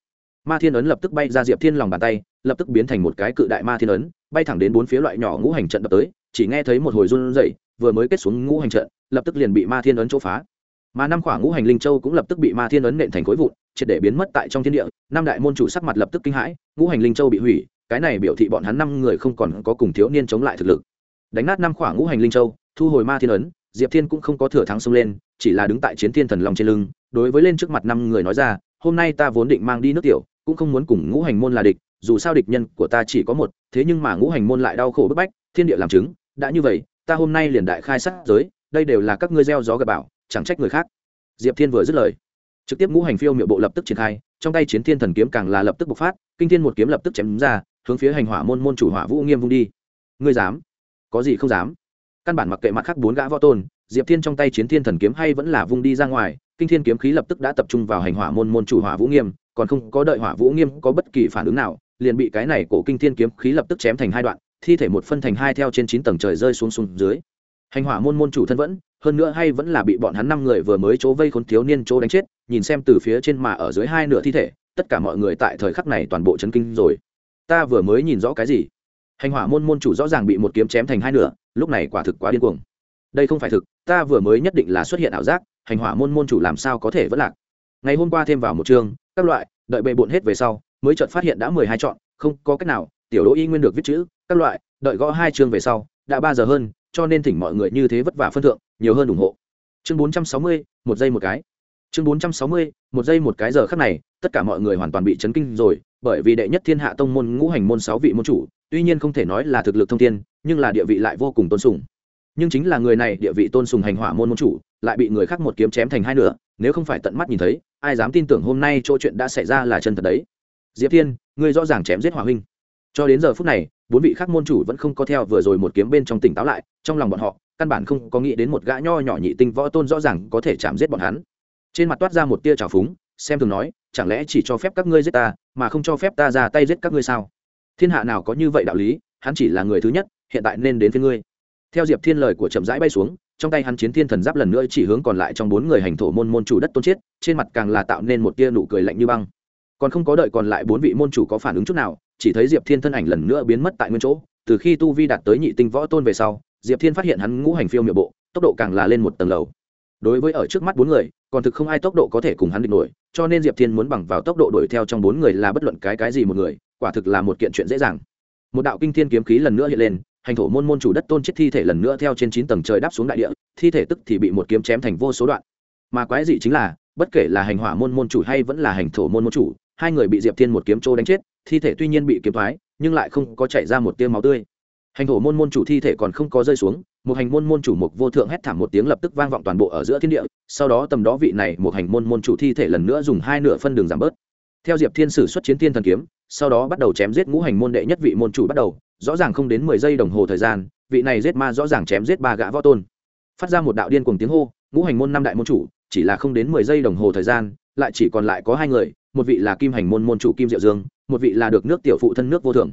A: Ma thiên ấn lập tức bay ra diệp thiên lòng bàn tay, lập tức biến thành một cái cự đại ma thiên ấn, bay thẳng đến bốn phía loại nhỏ ngũ hành trận đập tới, chỉ nghe thấy một hồi run rẩy, vừa mới kết xuống ngũ hành trận, lập tức liền bị ma thiên ấn chỗ phá. Mà năm khoảng ngũ hành linh châu cũng lập tức bị ma thiên ấn nện thành khối vụn, triệt để biến mất tại trong thiên địa, năm đại môn chủ sắc mặt lập tức kinh hãi, ngũ hành linh châu bị hủy, cái này biểu thị bọn hắn năm người không còn có cùng thiếu niên chống lại thực lực. Đánh nát năm khoảng ngũ hành linh châu thu hồi ma thiên ấn, diệp thiên cũng không có thừa thắng xông lên, chỉ là đứng tại chiến thiên thần long trên lưng, đối với lên trước mặt năm người nói ra, hôm nay ta vốn định mang đi nước tiểu, cũng không muốn cùng ngũ hành môn là địch, dù sao địch nhân của ta chỉ có một, thế nhưng mà ngũ hành môn lại đau khổ bức bách, thiên địa làm chứng, đã như vậy, ta hôm nay liền đại khai sát giới, đây đều là các ngươi gieo gió gặp bảo chẳng trách người khác. Diệp thiên vừa dứt lời, trực tiếp ngũ hành phiêu miệu bộ lập tức triển khai, trong tay chiến thiên thần kiếm càng là lập tức bộc phát, kinh thiên một kiếm lập tức chém ra, hướng phía hành hỏa môn môn chủ hỏa vũ nghiêm vung đi. Ngươi dám? Có gì không dám? Căn bản mặc kệ mặt khác bốn gã võ tôn, diệp thiên trong tay chiến thiên thần kiếm hay vẫn là vung đi ra ngoài, kinh thiên kiếm khí lập tức đã tập trung vào hành hỏa môn môn chủ hỏa vũ nghiêm, còn không có đợi hỏa vũ nghiêm có bất kỳ phản ứng nào, liền bị cái này cổ kinh thiên kiếm khí lập tức chém thành hai đoạn, thi thể một phân thành hai theo trên chín tầng trời rơi xuống xuống dưới. Hành hỏa môn môn chủ thân vẫn, hơn nữa hay vẫn là bị bọn hắn năm người vừa mới chỗ vây khốn thiếu niên chỗ đánh chết, nhìn xem từ phía trên mà ở dưới hai nửa thi thể, tất cả mọi người tại thời khắc này toàn bộ chấn kinh rồi. Ta vừa mới nhìn rõ cái gì? Hành hỏa môn môn chủ rõ ràng bị một kiếm chém thành hai nửa lúc này quả thực quá điên cuồng. Đây không phải thực, ta vừa mới nhất định là xuất hiện ảo giác, hành hỏa môn môn chủ làm sao có thể vẫn lạc. Ngày hôm qua thêm vào một chương, các loại, đợi bệ bộn hết về sau, mới chợt phát hiện đã mười hai chọn, không có cách nào, tiểu đỗ y nguyên được viết chữ, các loại, đợi gõ hai chương về sau, đã ba giờ hơn, cho nên thỉnh mọi người như thế vất vả phân thượng, nhiều hơn ủng hộ. Chương bốn trăm sáu mươi, một giây một cái. Chương bốn trăm sáu mươi, một giây một cái giờ khắc này, tất cả mọi người hoàn toàn bị chấn kinh rồi, bởi vì đệ nhất thiên hạ tông môn ngũ hành môn sáu vị môn chủ, tuy nhiên không thể nói là thực lực thông thiên nhưng là địa vị lại vô cùng tôn sùng. Nhưng chính là người này, địa vị tôn sùng hành hỏa môn môn chủ, lại bị người khác một kiếm chém thành hai nửa, nếu không phải tận mắt nhìn thấy, ai dám tin tưởng hôm nay chỗ chuyện đã xảy ra là chân thật đấy. Diệp thiên, ngươi rõ ràng chém giết hỏa huynh. Cho đến giờ phút này, bốn vị khác môn chủ vẫn không có theo vừa rồi một kiếm bên trong tỉnh táo lại, trong lòng bọn họ, căn bản không có nghĩ đến một gã nho nhỏ nhị tinh võ tôn rõ ràng có thể chạm giết bọn hắn. Trên mặt toát ra một tia trào phúng, xem thường nói, chẳng lẽ chỉ cho phép các ngươi giết ta, mà không cho phép ta ra tay giết các ngươi sao? Thiên hạ nào có như vậy đạo lý, hắn chỉ là người thứ nhất hiện tại nên đến phía ngươi. Theo diệp thiên lời của chậm rãi bay xuống, trong tay hắn chiến thiên thần giáp lần nữa chỉ hướng còn lại trong bốn người hành thổ môn môn chủ đất tôn chiết trên mặt càng là tạo nên một tia nụ cười lạnh như băng. Còn không có đợi còn lại bốn vị môn chủ có phản ứng chút nào, chỉ thấy diệp thiên thân ảnh lần nữa biến mất tại nguyên chỗ. Từ khi tu vi đạt tới nhị tinh võ tôn về sau, diệp thiên phát hiện hắn ngũ hành phiêu miệng bộ, tốc độ càng là lên một tầng lầu. Đối với ở trước mắt bốn người, còn thực không ai tốc độ có thể cùng hắn địch nổi, cho nên diệp thiên muốn bằng vào tốc độ đuổi theo trong bốn người là bất luận cái cái gì một người, quả thực là một kiện chuyện dễ dàng. Một đạo kinh thiên kiếm khí lần nữa hiện lên hành thổ môn môn chủ đất tôn chết thi thể lần nữa theo trên chín tầng trời đáp xuống đại địa, thi thể tức thì bị một kiếm chém thành vô số đoạn. Mà quái dị chính là, bất kể là hành hỏa môn môn chủ hay vẫn là hành thổ môn môn chủ, hai người bị diệp thiên một kiếm trô đánh chết, thi thể tuy nhiên bị kiếm thoái, nhưng lại không có chảy ra một tiêu máu tươi. Hành thổ môn môn chủ thi thể còn không có rơi xuống, một hành môn môn chủ mục vô thượng hét thảm một tiếng lập tức vang vọng toàn bộ ở giữa thiên địa, sau đó tầm đó vị này một hành môn môn chủ thi thể lần nữa dùng hai nửa phân đường giảm bớt. Theo diệp thiên sử xuất chiến thiên thần kiếm, sau đó bắt đầu chém giết ngũ hành môn đệ nhất vị môn chủ bắt đầu rõ ràng không đến mười giây đồng hồ thời gian, vị này giết ma rõ ràng chém giết ba gã võ tôn. Phát ra một đạo điên cùng tiếng hô, ngũ hành môn năm đại môn chủ, chỉ là không đến mười giây đồng hồ thời gian, lại chỉ còn lại có hai người, một vị là kim hành môn môn chủ kim diệu dương, một vị là được nước tiểu phụ thân nước vô thường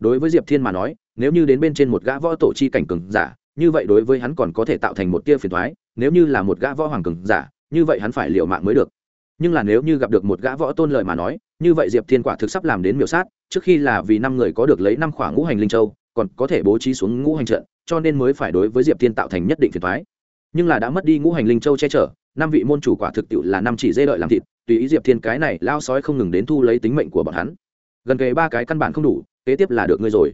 A: đối với diệp thiên mà nói, nếu như đến bên trên một gã võ tổ chi cảnh cường giả, như vậy đối với hắn còn có thể tạo thành một tia phiền thoái nếu như là một gã võ hoàng cường giả, như vậy hắn phải liều mạng mới được nhưng là nếu như gặp được một gã võ tôn lời mà nói, như vậy diệp thiên quả thực sắp làm đến miểu sát, trước khi là vì năm người có được lấy năm khoảng ngũ hành linh châu, còn có thể bố trí xuống ngũ hành trận, cho nên mới phải đối với diệp thiên tạo thành nhất định phiền thoái nhưng là đã mất đi ngũ hành linh châu che chở, năm vị môn chủ quả thực tiệu là năm chỉ dê đợi làm thịt, tùy ý diệp thiên cái này lao sói không ngừng đến thu lấy tính mệnh của bọn hắn. Gần kề ba cái căn bản không đủ, kế tiếp là được ngươi rồi.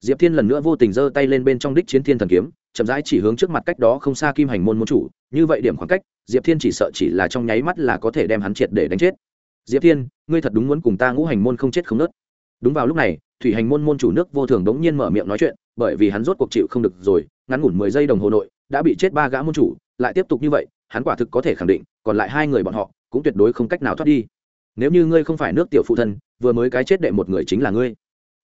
A: Diệp thiên lần nữa vô tình giơ tay lên bên trong đích chiến thiên thần kiếm, chậm rãi chỉ hướng trước mặt cách đó không xa kim hành môn môn chủ, như vậy điểm khoảng cách diệp thiên chỉ sợ chỉ là trong nháy mắt là có thể đem hắn triệt để đánh chết. Diệp thiên, ngươi thật đúng muốn cùng ta ngũ hành môn không chết không nớt. Đúng vào lúc này, thủy hành môn môn chủ nước vô thường đống nhiên mở miệng nói chuyện, bởi vì hắn rốt cuộc chịu không được rồi, ngắn ngủn mười giây đồng hồ nội, đã bị chết ba gã môn chủ, lại tiếp tục như vậy, hắn quả thực có thể khẳng định, còn lại hai người bọn họ cũng tuyệt đối không cách nào thoát đi. Nếu như ngươi không phải nước tiểu phụ thân, vừa mới cái chết đệ một người chính là ngươi.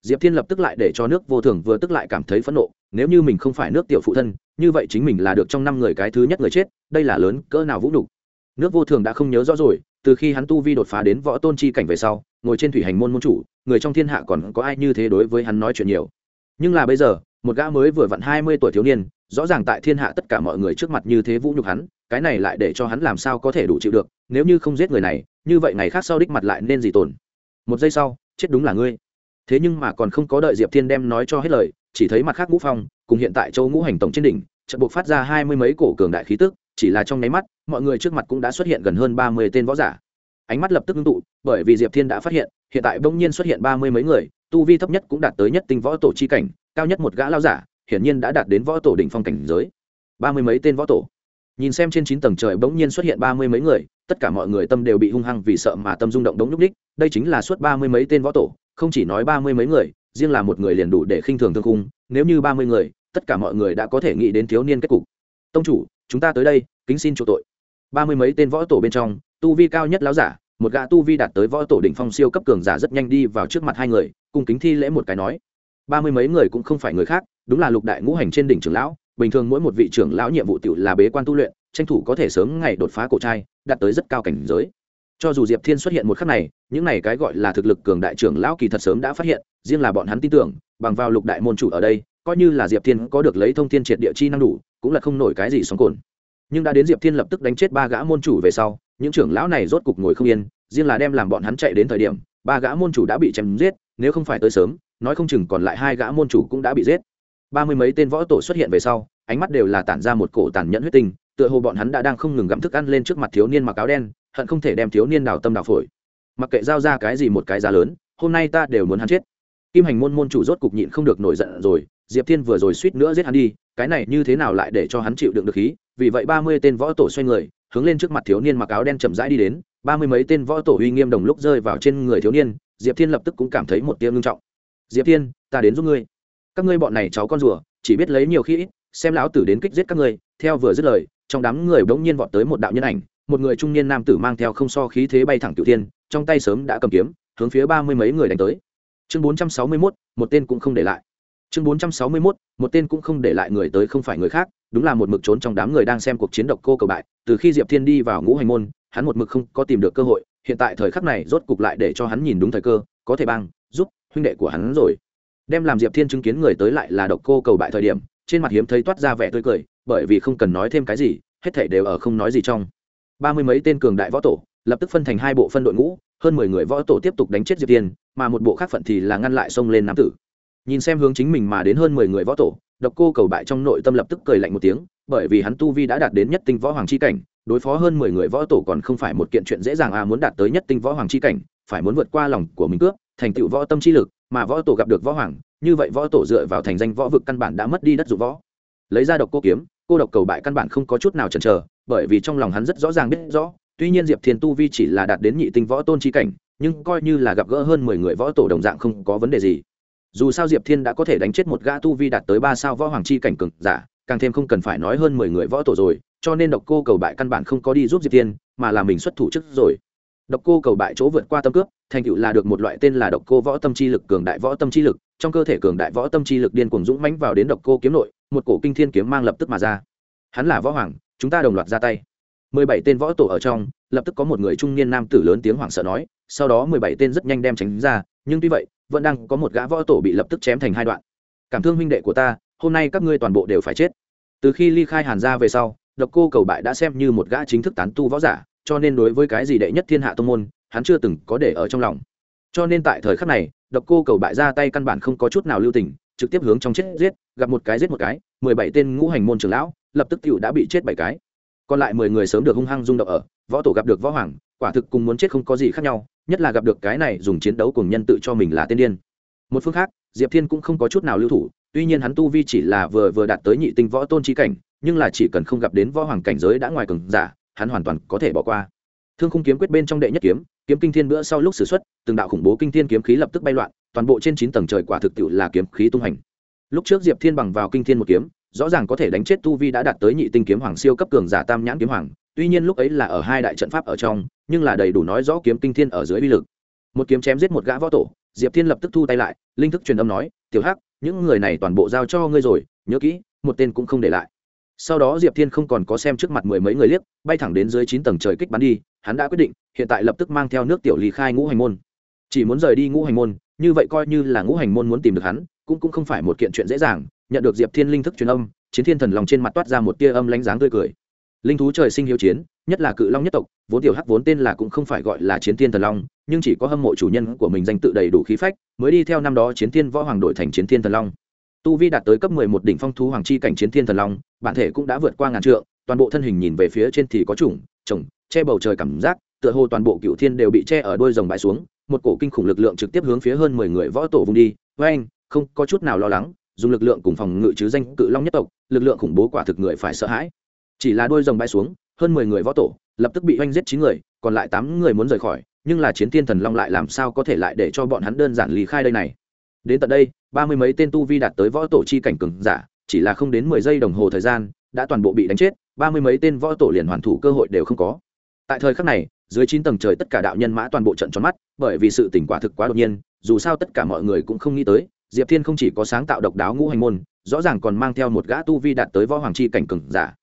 A: Diệp thiên lập tức lại để cho nước vô thường vừa tức lại cảm thấy phẫn nộ, nếu như mình không phải nước tiểu phụ thân, như vậy chính mình là được trong năm người cái thứ nhất người chết đây là lớn, cỡ nào vũ nhục? Nước vô thường đã không nhớ rõ rồi, từ khi hắn tu vi đột phá đến võ tôn chi cảnh về sau, ngồi trên thủy hành môn môn chủ, người trong thiên hạ còn có ai như thế đối với hắn nói chuyện nhiều? Nhưng là bây giờ, một gã mới vừa vặn hai mươi tuổi thiếu niên, rõ ràng tại thiên hạ tất cả mọi người trước mặt như thế vũ nhục hắn, cái này lại để cho hắn làm sao có thể đủ chịu được, nếu như không giết người này, như vậy ngày khác sau đích mặt lại nên gì tồn? Một giây sau, chết đúng là ngươi. Thế nhưng mà còn không có đợi diệp thiên đem nói cho hết lời, chỉ thấy mặt khác ngũ phong, cùng hiện tại châu ngũ hành tổng trên đỉnh, chợt buộc phát ra hai mươi mấy cổ cường đại khí tức chỉ là trong nháy mắt, mọi người trước mặt cũng đã xuất hiện gần hơn ba mươi tên võ giả. Ánh mắt lập tức ngưng tụ, bởi vì diệp thiên đã phát hiện hiện tại bỗng nhiên xuất hiện ba mươi mấy người, tu vi thấp nhất cũng đạt tới nhất tinh võ tổ chi cảnh, cao nhất một gã lao giả, hiển nhiên đã đạt đến võ tổ đỉnh phong cảnh giới. Ba mươi mấy tên võ tổ. Nhìn xem trên chín tầng trời bỗng nhiên xuất hiện ba mươi mấy người, tất cả mọi người tâm đều bị hung hăng vì sợ mà tâm rung động đống nhúc ních đây chính là suốt ba mươi mấy tên võ tổ, không chỉ nói ba mươi mấy người, riêng là một người liền đủ để khinh thường thương khung, nếu như ba mươi người, tất cả mọi người đã có thể nghĩ đến thiếu niên kết cục. Tông chủ, chúng ta tới đây kính xin chỗ tội. Ba mươi mấy tên võ tổ bên trong, tu vi cao nhất láo giả, một gã tu vi đạt tới võ tổ đỉnh phong siêu cấp cường giả rất nhanh đi vào trước mặt hai người cùng kính thi lễ một cái nói. Ba mươi mấy người cũng không phải người khác, đúng là lục đại ngũ hành trên đỉnh trưởng lão, bình thường mỗi một vị trưởng lão nhiệm vụ tiểu là bế quan tu luyện, tranh thủ có thể sớm ngày đột phá cổ trai, đạt tới rất cao cảnh giới. Cho dù diệp thiên xuất hiện một khắc này, những này cái gọi là thực lực cường đại trưởng lão kỳ thật sớm đã phát hiện, riêng là bọn hắn tin tưởng, bằng vào lục đại môn chủ ở đây, coi như là diệp thiên có được lấy thông thiên triệt địa chi năng đủ, cũng là không nổi cái gì sóng cồn nhưng đã đến diệp thiên lập tức đánh chết ba gã môn chủ về sau, những trưởng lão này rốt cục ngồi không yên, riêng là đem làm bọn hắn chạy đến thời điểm, ba gã môn chủ đã bị chém giết, nếu không phải tới sớm, nói không chừng còn lại hai gã môn chủ cũng đã bị giết. Ba mươi mấy tên võ tổ xuất hiện về sau, ánh mắt đều là tản ra một cổ tàn nhẫn huyết tinh, tựa hồ bọn hắn đã đang không ngừng gặm thức ăn lên trước mặt thiếu niên mặc áo đen, hận không thể đem thiếu niên đào tâm đào phổi. Mặc kệ giao ra cái gì một cái giá lớn, hôm nay ta đều muốn hắn chết. Kim hành môn môn chủ rốt cục nhịn không được nổi giận rồi, diệp thiên vừa rồi suýt nữa giết hắn đi, cái này như thế nào lại để cho hắn chịu đựng được khí? Vì vậy ba mươi tên võ tổ xoay người, hướng lên trước mặt thiếu niên mặc áo đen chậm rãi đi đến, ba mươi mấy tên võ tổ uy nghiêm đồng lúc rơi vào trên người thiếu niên, diệp thiên lập tức cũng cảm thấy một tiếng ngưng trọng. Diệp thiên, ta đến giúp ngươi. Các ngươi bọn này cháu con rùa, chỉ biết lấy nhiều khi ít, xem lão tử đến kích giết các ngươi. Theo vừa dứt lời, trong đám người bỗng nhiên vọt tới một đạo nhân ảnh, một người trung niên nam tử mang theo không so khí thế bay thẳng tiểu thiên, trong tay sớm đã cầm kiếm, hướng phía ba mươi mấy người đánh tới. Chương bốn trăm sáu mươi mốt, một tên cũng không để lại. Chương bốn trăm sáu mươi mốt, một tên cũng không để lại người tới không phải người khác đúng là một mực trốn trong đám người đang xem cuộc chiến độc cô cầu bại, từ khi diệp thiên đi vào ngũ hành môn, hắn một mực không có tìm được cơ hội, hiện tại thời khắc này rốt cục lại để cho hắn nhìn đúng thời cơ, có thể băng giúp huynh đệ của hắn rồi. Đem làm diệp thiên chứng kiến người tới lại là độc cô cầu bại thời điểm, trên mặt hiếm thấy toát ra vẻ tươi cười, bởi vì không cần nói thêm cái gì, hết thảy đều ở không nói gì trong. Ba mươi mấy tên cường đại võ tổ, lập tức phân thành hai bộ phân đội ngũ, hơn mười người võ tổ tiếp tục đánh chết diệp thiên, mà một bộ khác phận thì là ngăn lại xông lên nam tử. Nhìn xem hướng chính mình mà đến hơn mười người võ tổ độc cô cầu bại trong nội tâm lập tức cười lạnh một tiếng, bởi vì hắn tu vi đã đạt đến nhất tinh võ hoàng chi cảnh, đối phó hơn mười người võ tổ còn không phải một kiện chuyện dễ dàng à muốn đạt tới nhất tinh võ hoàng chi cảnh, phải muốn vượt qua lòng của mình cướp, thành tựu võ tâm chi lực, mà võ tổ gặp được võ hoàng, như vậy võ tổ dựa vào thành danh võ vực căn bản đã mất đi đất dụng võ. Lấy ra độc cô kiếm, cô độc cầu bại căn bản không có chút nào chần chờ, bởi vì trong lòng hắn rất rõ ràng biết rõ, tuy nhiên diệp thiên tu vi chỉ là đạt đến nhị tinh võ tôn chi cảnh, nhưng coi như là gặp gỡ hơn mười người võ tổ đồng dạng không có vấn đề gì dù sao diệp thiên đã có thể đánh chết một gã tu vi đạt tới ba sao võ hoàng chi cảnh cực giả, càng thêm không cần phải nói hơn mười người võ tổ rồi, cho nên độc cô cầu bại căn bản không có đi giúp diệp thiên, mà là mình xuất thủ trước rồi. Độc cô cầu bại chỗ vượt qua tâm cướp, thành tựu là được một loại tên là độc cô võ tâm chi lực, cường đại võ tâm chi lực, trong cơ thể cường đại võ tâm chi lực điên cuồng dũng mãnh vào đến độc cô kiếm nội, một cổ kinh thiên kiếm mang lập tức mà ra. Hắn là võ hoàng, chúng ta đồng loạt ra tay. Mười bảy tên võ tổ ở trong, lập tức có một người trung niên nam tử lớn tiếng hoảng sợ nói, sau đó mười bảy tên rất nhanh đem tránh ra, nhưng tuy vậy vẫn đang có một gã võ tổ bị lập tức chém thành hai đoạn. Cảm thương huynh đệ của ta, hôm nay các ngươi toàn bộ đều phải chết. Từ khi ly khai hàn ra về sau, độc cô cầu bại đã xem như một gã chính thức tán tu võ giả, cho nên đối với cái gì đệ nhất thiên hạ tông môn, hắn chưa từng có để ở trong lòng. Cho nên tại thời khắc này, độc cô cầu bại ra tay căn bản không có chút nào lưu tình, trực tiếp hướng trong chết giết, gặp một cái giết một cái, mười bảy tên ngũ hành môn trưởng lão, lập tức cựu đã bị chết bảy cái. Còn lại mười người sớm được hung hăng rung động ở, võ tổ gặp được võ hoàng, quả thực cùng muốn chết không có gì khác nhau nhất là gặp được cái này dùng chiến đấu cùng nhân tự cho mình là tiên điên. Một phương khác, diệp thiên cũng không có chút nào lưu thủ, tuy nhiên hắn tu vi chỉ là vừa vừa đạt tới nhị tinh võ tôn trí cảnh, nhưng là chỉ cần không gặp đến võ hoàng cảnh giới đã ngoài cường giả, hắn hoàn toàn có thể bỏ qua. Thương khung kiếm quyết bên trong đệ nhất kiếm kiếm kinh thiên bữa sau lúc xử x từng đạo khủng bố kinh thiên kiếm khí lập tức bay loạn, toàn bộ trên chín tầng trời quả thực tiệu là kiếm khí tung hành lúc trước diệp thiên bằng vào kinh thiên một kiếm rõ ràng có thể đánh chết tu vi đã đạt tới nhị tinh kiếm hoàng siêu cấp cường giả tam nhãn kiếm hoàng, tuy nhiên lúc ấy là ở hai đại trận pháp ở trong, nhưng là đầy đủ nói rõ kiếm kinh thiên ở dưới uy lực. Một kiếm chém giết một gã võ tổ, diệp thiên lập tức thu tay lại, linh thức truyền âm nói, tiểu hắc, những người này toàn bộ giao cho ngươi rồi, nhớ kỹ, một tên cũng không để lại. Sau đó diệp thiên không còn có xem trước mặt mười mấy người liếc, bay thẳng đến dưới chín tầng trời kích bắn đi, hắn đã quyết định, hiện tại lập tức mang theo nước tiểu lý khai ngũ hành môn. Chỉ muốn rời đi ngũ hành môn, như vậy coi như là ngũ hành môn muốn tìm được hắn, cũng cũng không phải một kiện chuyện dễ dàng nhận được diệp thiên linh thức truyền âm, chiến thiên thần lòng trên mặt toát ra một tia âm lánh dáng tươi cười. Linh thú trời sinh hiếu chiến, nhất là cự long nhất tộc, vốn tiểu hắc vốn tên là cũng không phải gọi là chiến thiên thần long, nhưng chỉ có hâm mộ chủ nhân của mình danh tự đầy đủ khí phách, mới đi theo năm đó chiến thiên võ hoàng đổi thành chiến thiên thần long. Tu vi đạt tới cấp mười một đỉnh phong thú hoàng chi cảnh chiến thiên thần long, bản thể cũng đã vượt qua ngàn trượng, toàn bộ thân hình nhìn về phía trên thì có chủng trồng che bầu trời cảm giác, tựa hồ toàn bộ cựu thiên đều bị che ở đôi rồng bãi xuống, một cổ kinh khủng lực lượng trực tiếp hướng phía hơn mười người võ tổ vùng đi. Với anh không có chút nào lo lắng dùng lực lượng cùng phòng ngự chứ danh cự long nhất tộc, lực lượng khủng bố quả thực người phải sợ hãi. Chỉ là đôi rồng bay xuống, hơn mười người võ tổ, lập tức bị oanh giết chín người, còn lại tám người muốn rời khỏi, nhưng là chiến thiên thần long lại làm sao có thể lại để cho bọn hắn đơn giản lý khai đây này? Đến tận đây, ba mươi mấy tên tu vi đạt tới võ tổ chi cảnh cường giả, chỉ là không đến mười giây đồng hồ thời gian, đã toàn bộ bị đánh chết, ba mươi mấy tên võ tổ liền hoàn thủ cơ hội đều không có. Tại thời khắc này, dưới chín tầng trời tất cả đạo nhân mã toàn bộ trận tròn mắt, bởi vì sự tỉnh quả thực quá đột nhiên, dù sao tất cả mọi người cũng không nghĩ tới diệp thiên không chỉ có sáng tạo độc đáo ngũ hành môn, rõ ràng còn mang theo một gã tu vi đạt tới võ hoàng chi cảnh cường giả.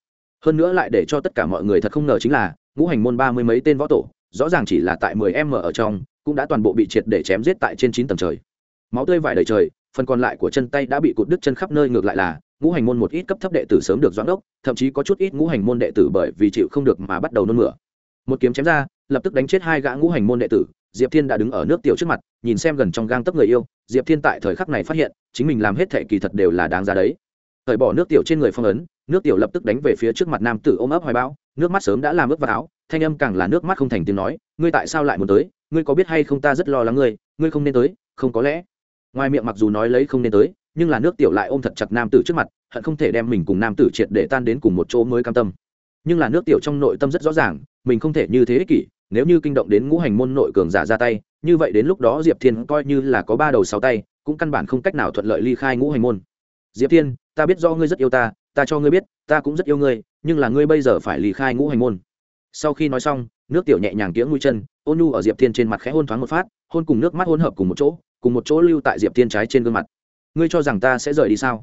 A: Hơn nữa lại để cho tất cả mọi người thật không ngờ chính là, ngũ hành môn ba mươi mấy tên võ tổ, rõ ràng chỉ là tại mười m ở trong, cũng đã toàn bộ bị triệt để chém giết tại trên chín tầng trời. Máu tươi vải đầy trời, phần còn lại của chân tay đã bị cụt đứt chân khắp nơi, ngược lại là, ngũ hành môn một ít cấp thấp đệ tử sớm được doãn đốc, thậm chí có chút ít ngũ hành môn đệ tử bởi vì chịu không được mà bắt đầu nôn mửa. Một kiếm chém ra lập tức đánh chết hai gã ngũ hành môn đệ tử, diệp thiên đã đứng ở nước tiểu trước mặt, nhìn xem gần trong gang tấc người yêu, diệp thiên tại thời khắc này phát hiện, chính mình làm hết thệ kỳ thật đều là đáng giá đấy. Thời bỏ nước tiểu trên người phong ấn, nước tiểu lập tức đánh về phía trước mặt nam tử ôm ấp hoài bão, nước mắt sớm đã làm ướt vào áo, thanh âm càng là nước mắt không thành tiếng nói, ngươi tại sao lại muốn tới? Ngươi có biết hay không ta rất lo lắng ngươi ngươi không nên tới, không có lẽ. Ngoài miệng mặc dù nói lấy không nên tới, nhưng là nước tiểu lại ôm thật chặt nam tử trước mặt, hận không thể đem mình cùng nam tử triệt để tan đến cùng một chỗ mới cam tâm. Nhưng là nước tiểu trong nội tâm rất rõ ràng, mình không thể như thế ích kỷ nếu như kinh động đến ngũ hành môn nội cường giả ra tay, như vậy đến lúc đó diệp thiên coi như là có ba đầu sáu tay, cũng căn bản không cách nào thuận lợi ly khai ngũ hành môn. Diệp thiên, ta biết do ngươi rất yêu ta ta cho ngươi biết, ta cũng rất yêu ngươi, nhưng là ngươi bây giờ phải ly khai ngũ hành môn. Sau khi nói xong, nước tiểu nhẹ nhàng tiếng mũi chân, ôn nhu ở diệp thiên trên mặt khẽ hôn thoáng một phát, hôn cùng nước mắt hôn hợp cùng một chỗ, cùng một chỗ lưu tại diệp thiên trái trên gương mặt. Ngươi cho rằng ta sẽ rời đi sao?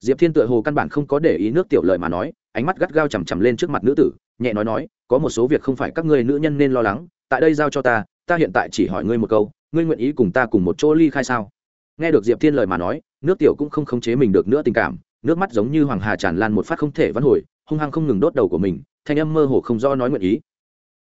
A: Diệp thiên tựa hồ căn bản không có để ý nước tiểu lời mà nói, ánh mắt gắt gao chằm chằm lên trước mặt nữ tử nhẹ nói nói, có một số việc không phải các ngươi nữ nhân nên lo lắng, tại đây giao cho ta ta hiện tại chỉ hỏi ngươi một câu, ngươi nguyện ý cùng ta cùng một chỗ ly khai sao? Nghe được diệp thiên lời mà nói, nước tiểu cũng không khống chế mình được nữa tình cảm, nước mắt giống như hoàng hà tràn lan một phát không thể vãn hồi, hung hăng không ngừng đốt đầu của mình, thanh âm mơ hồ không do nói nguyện ý.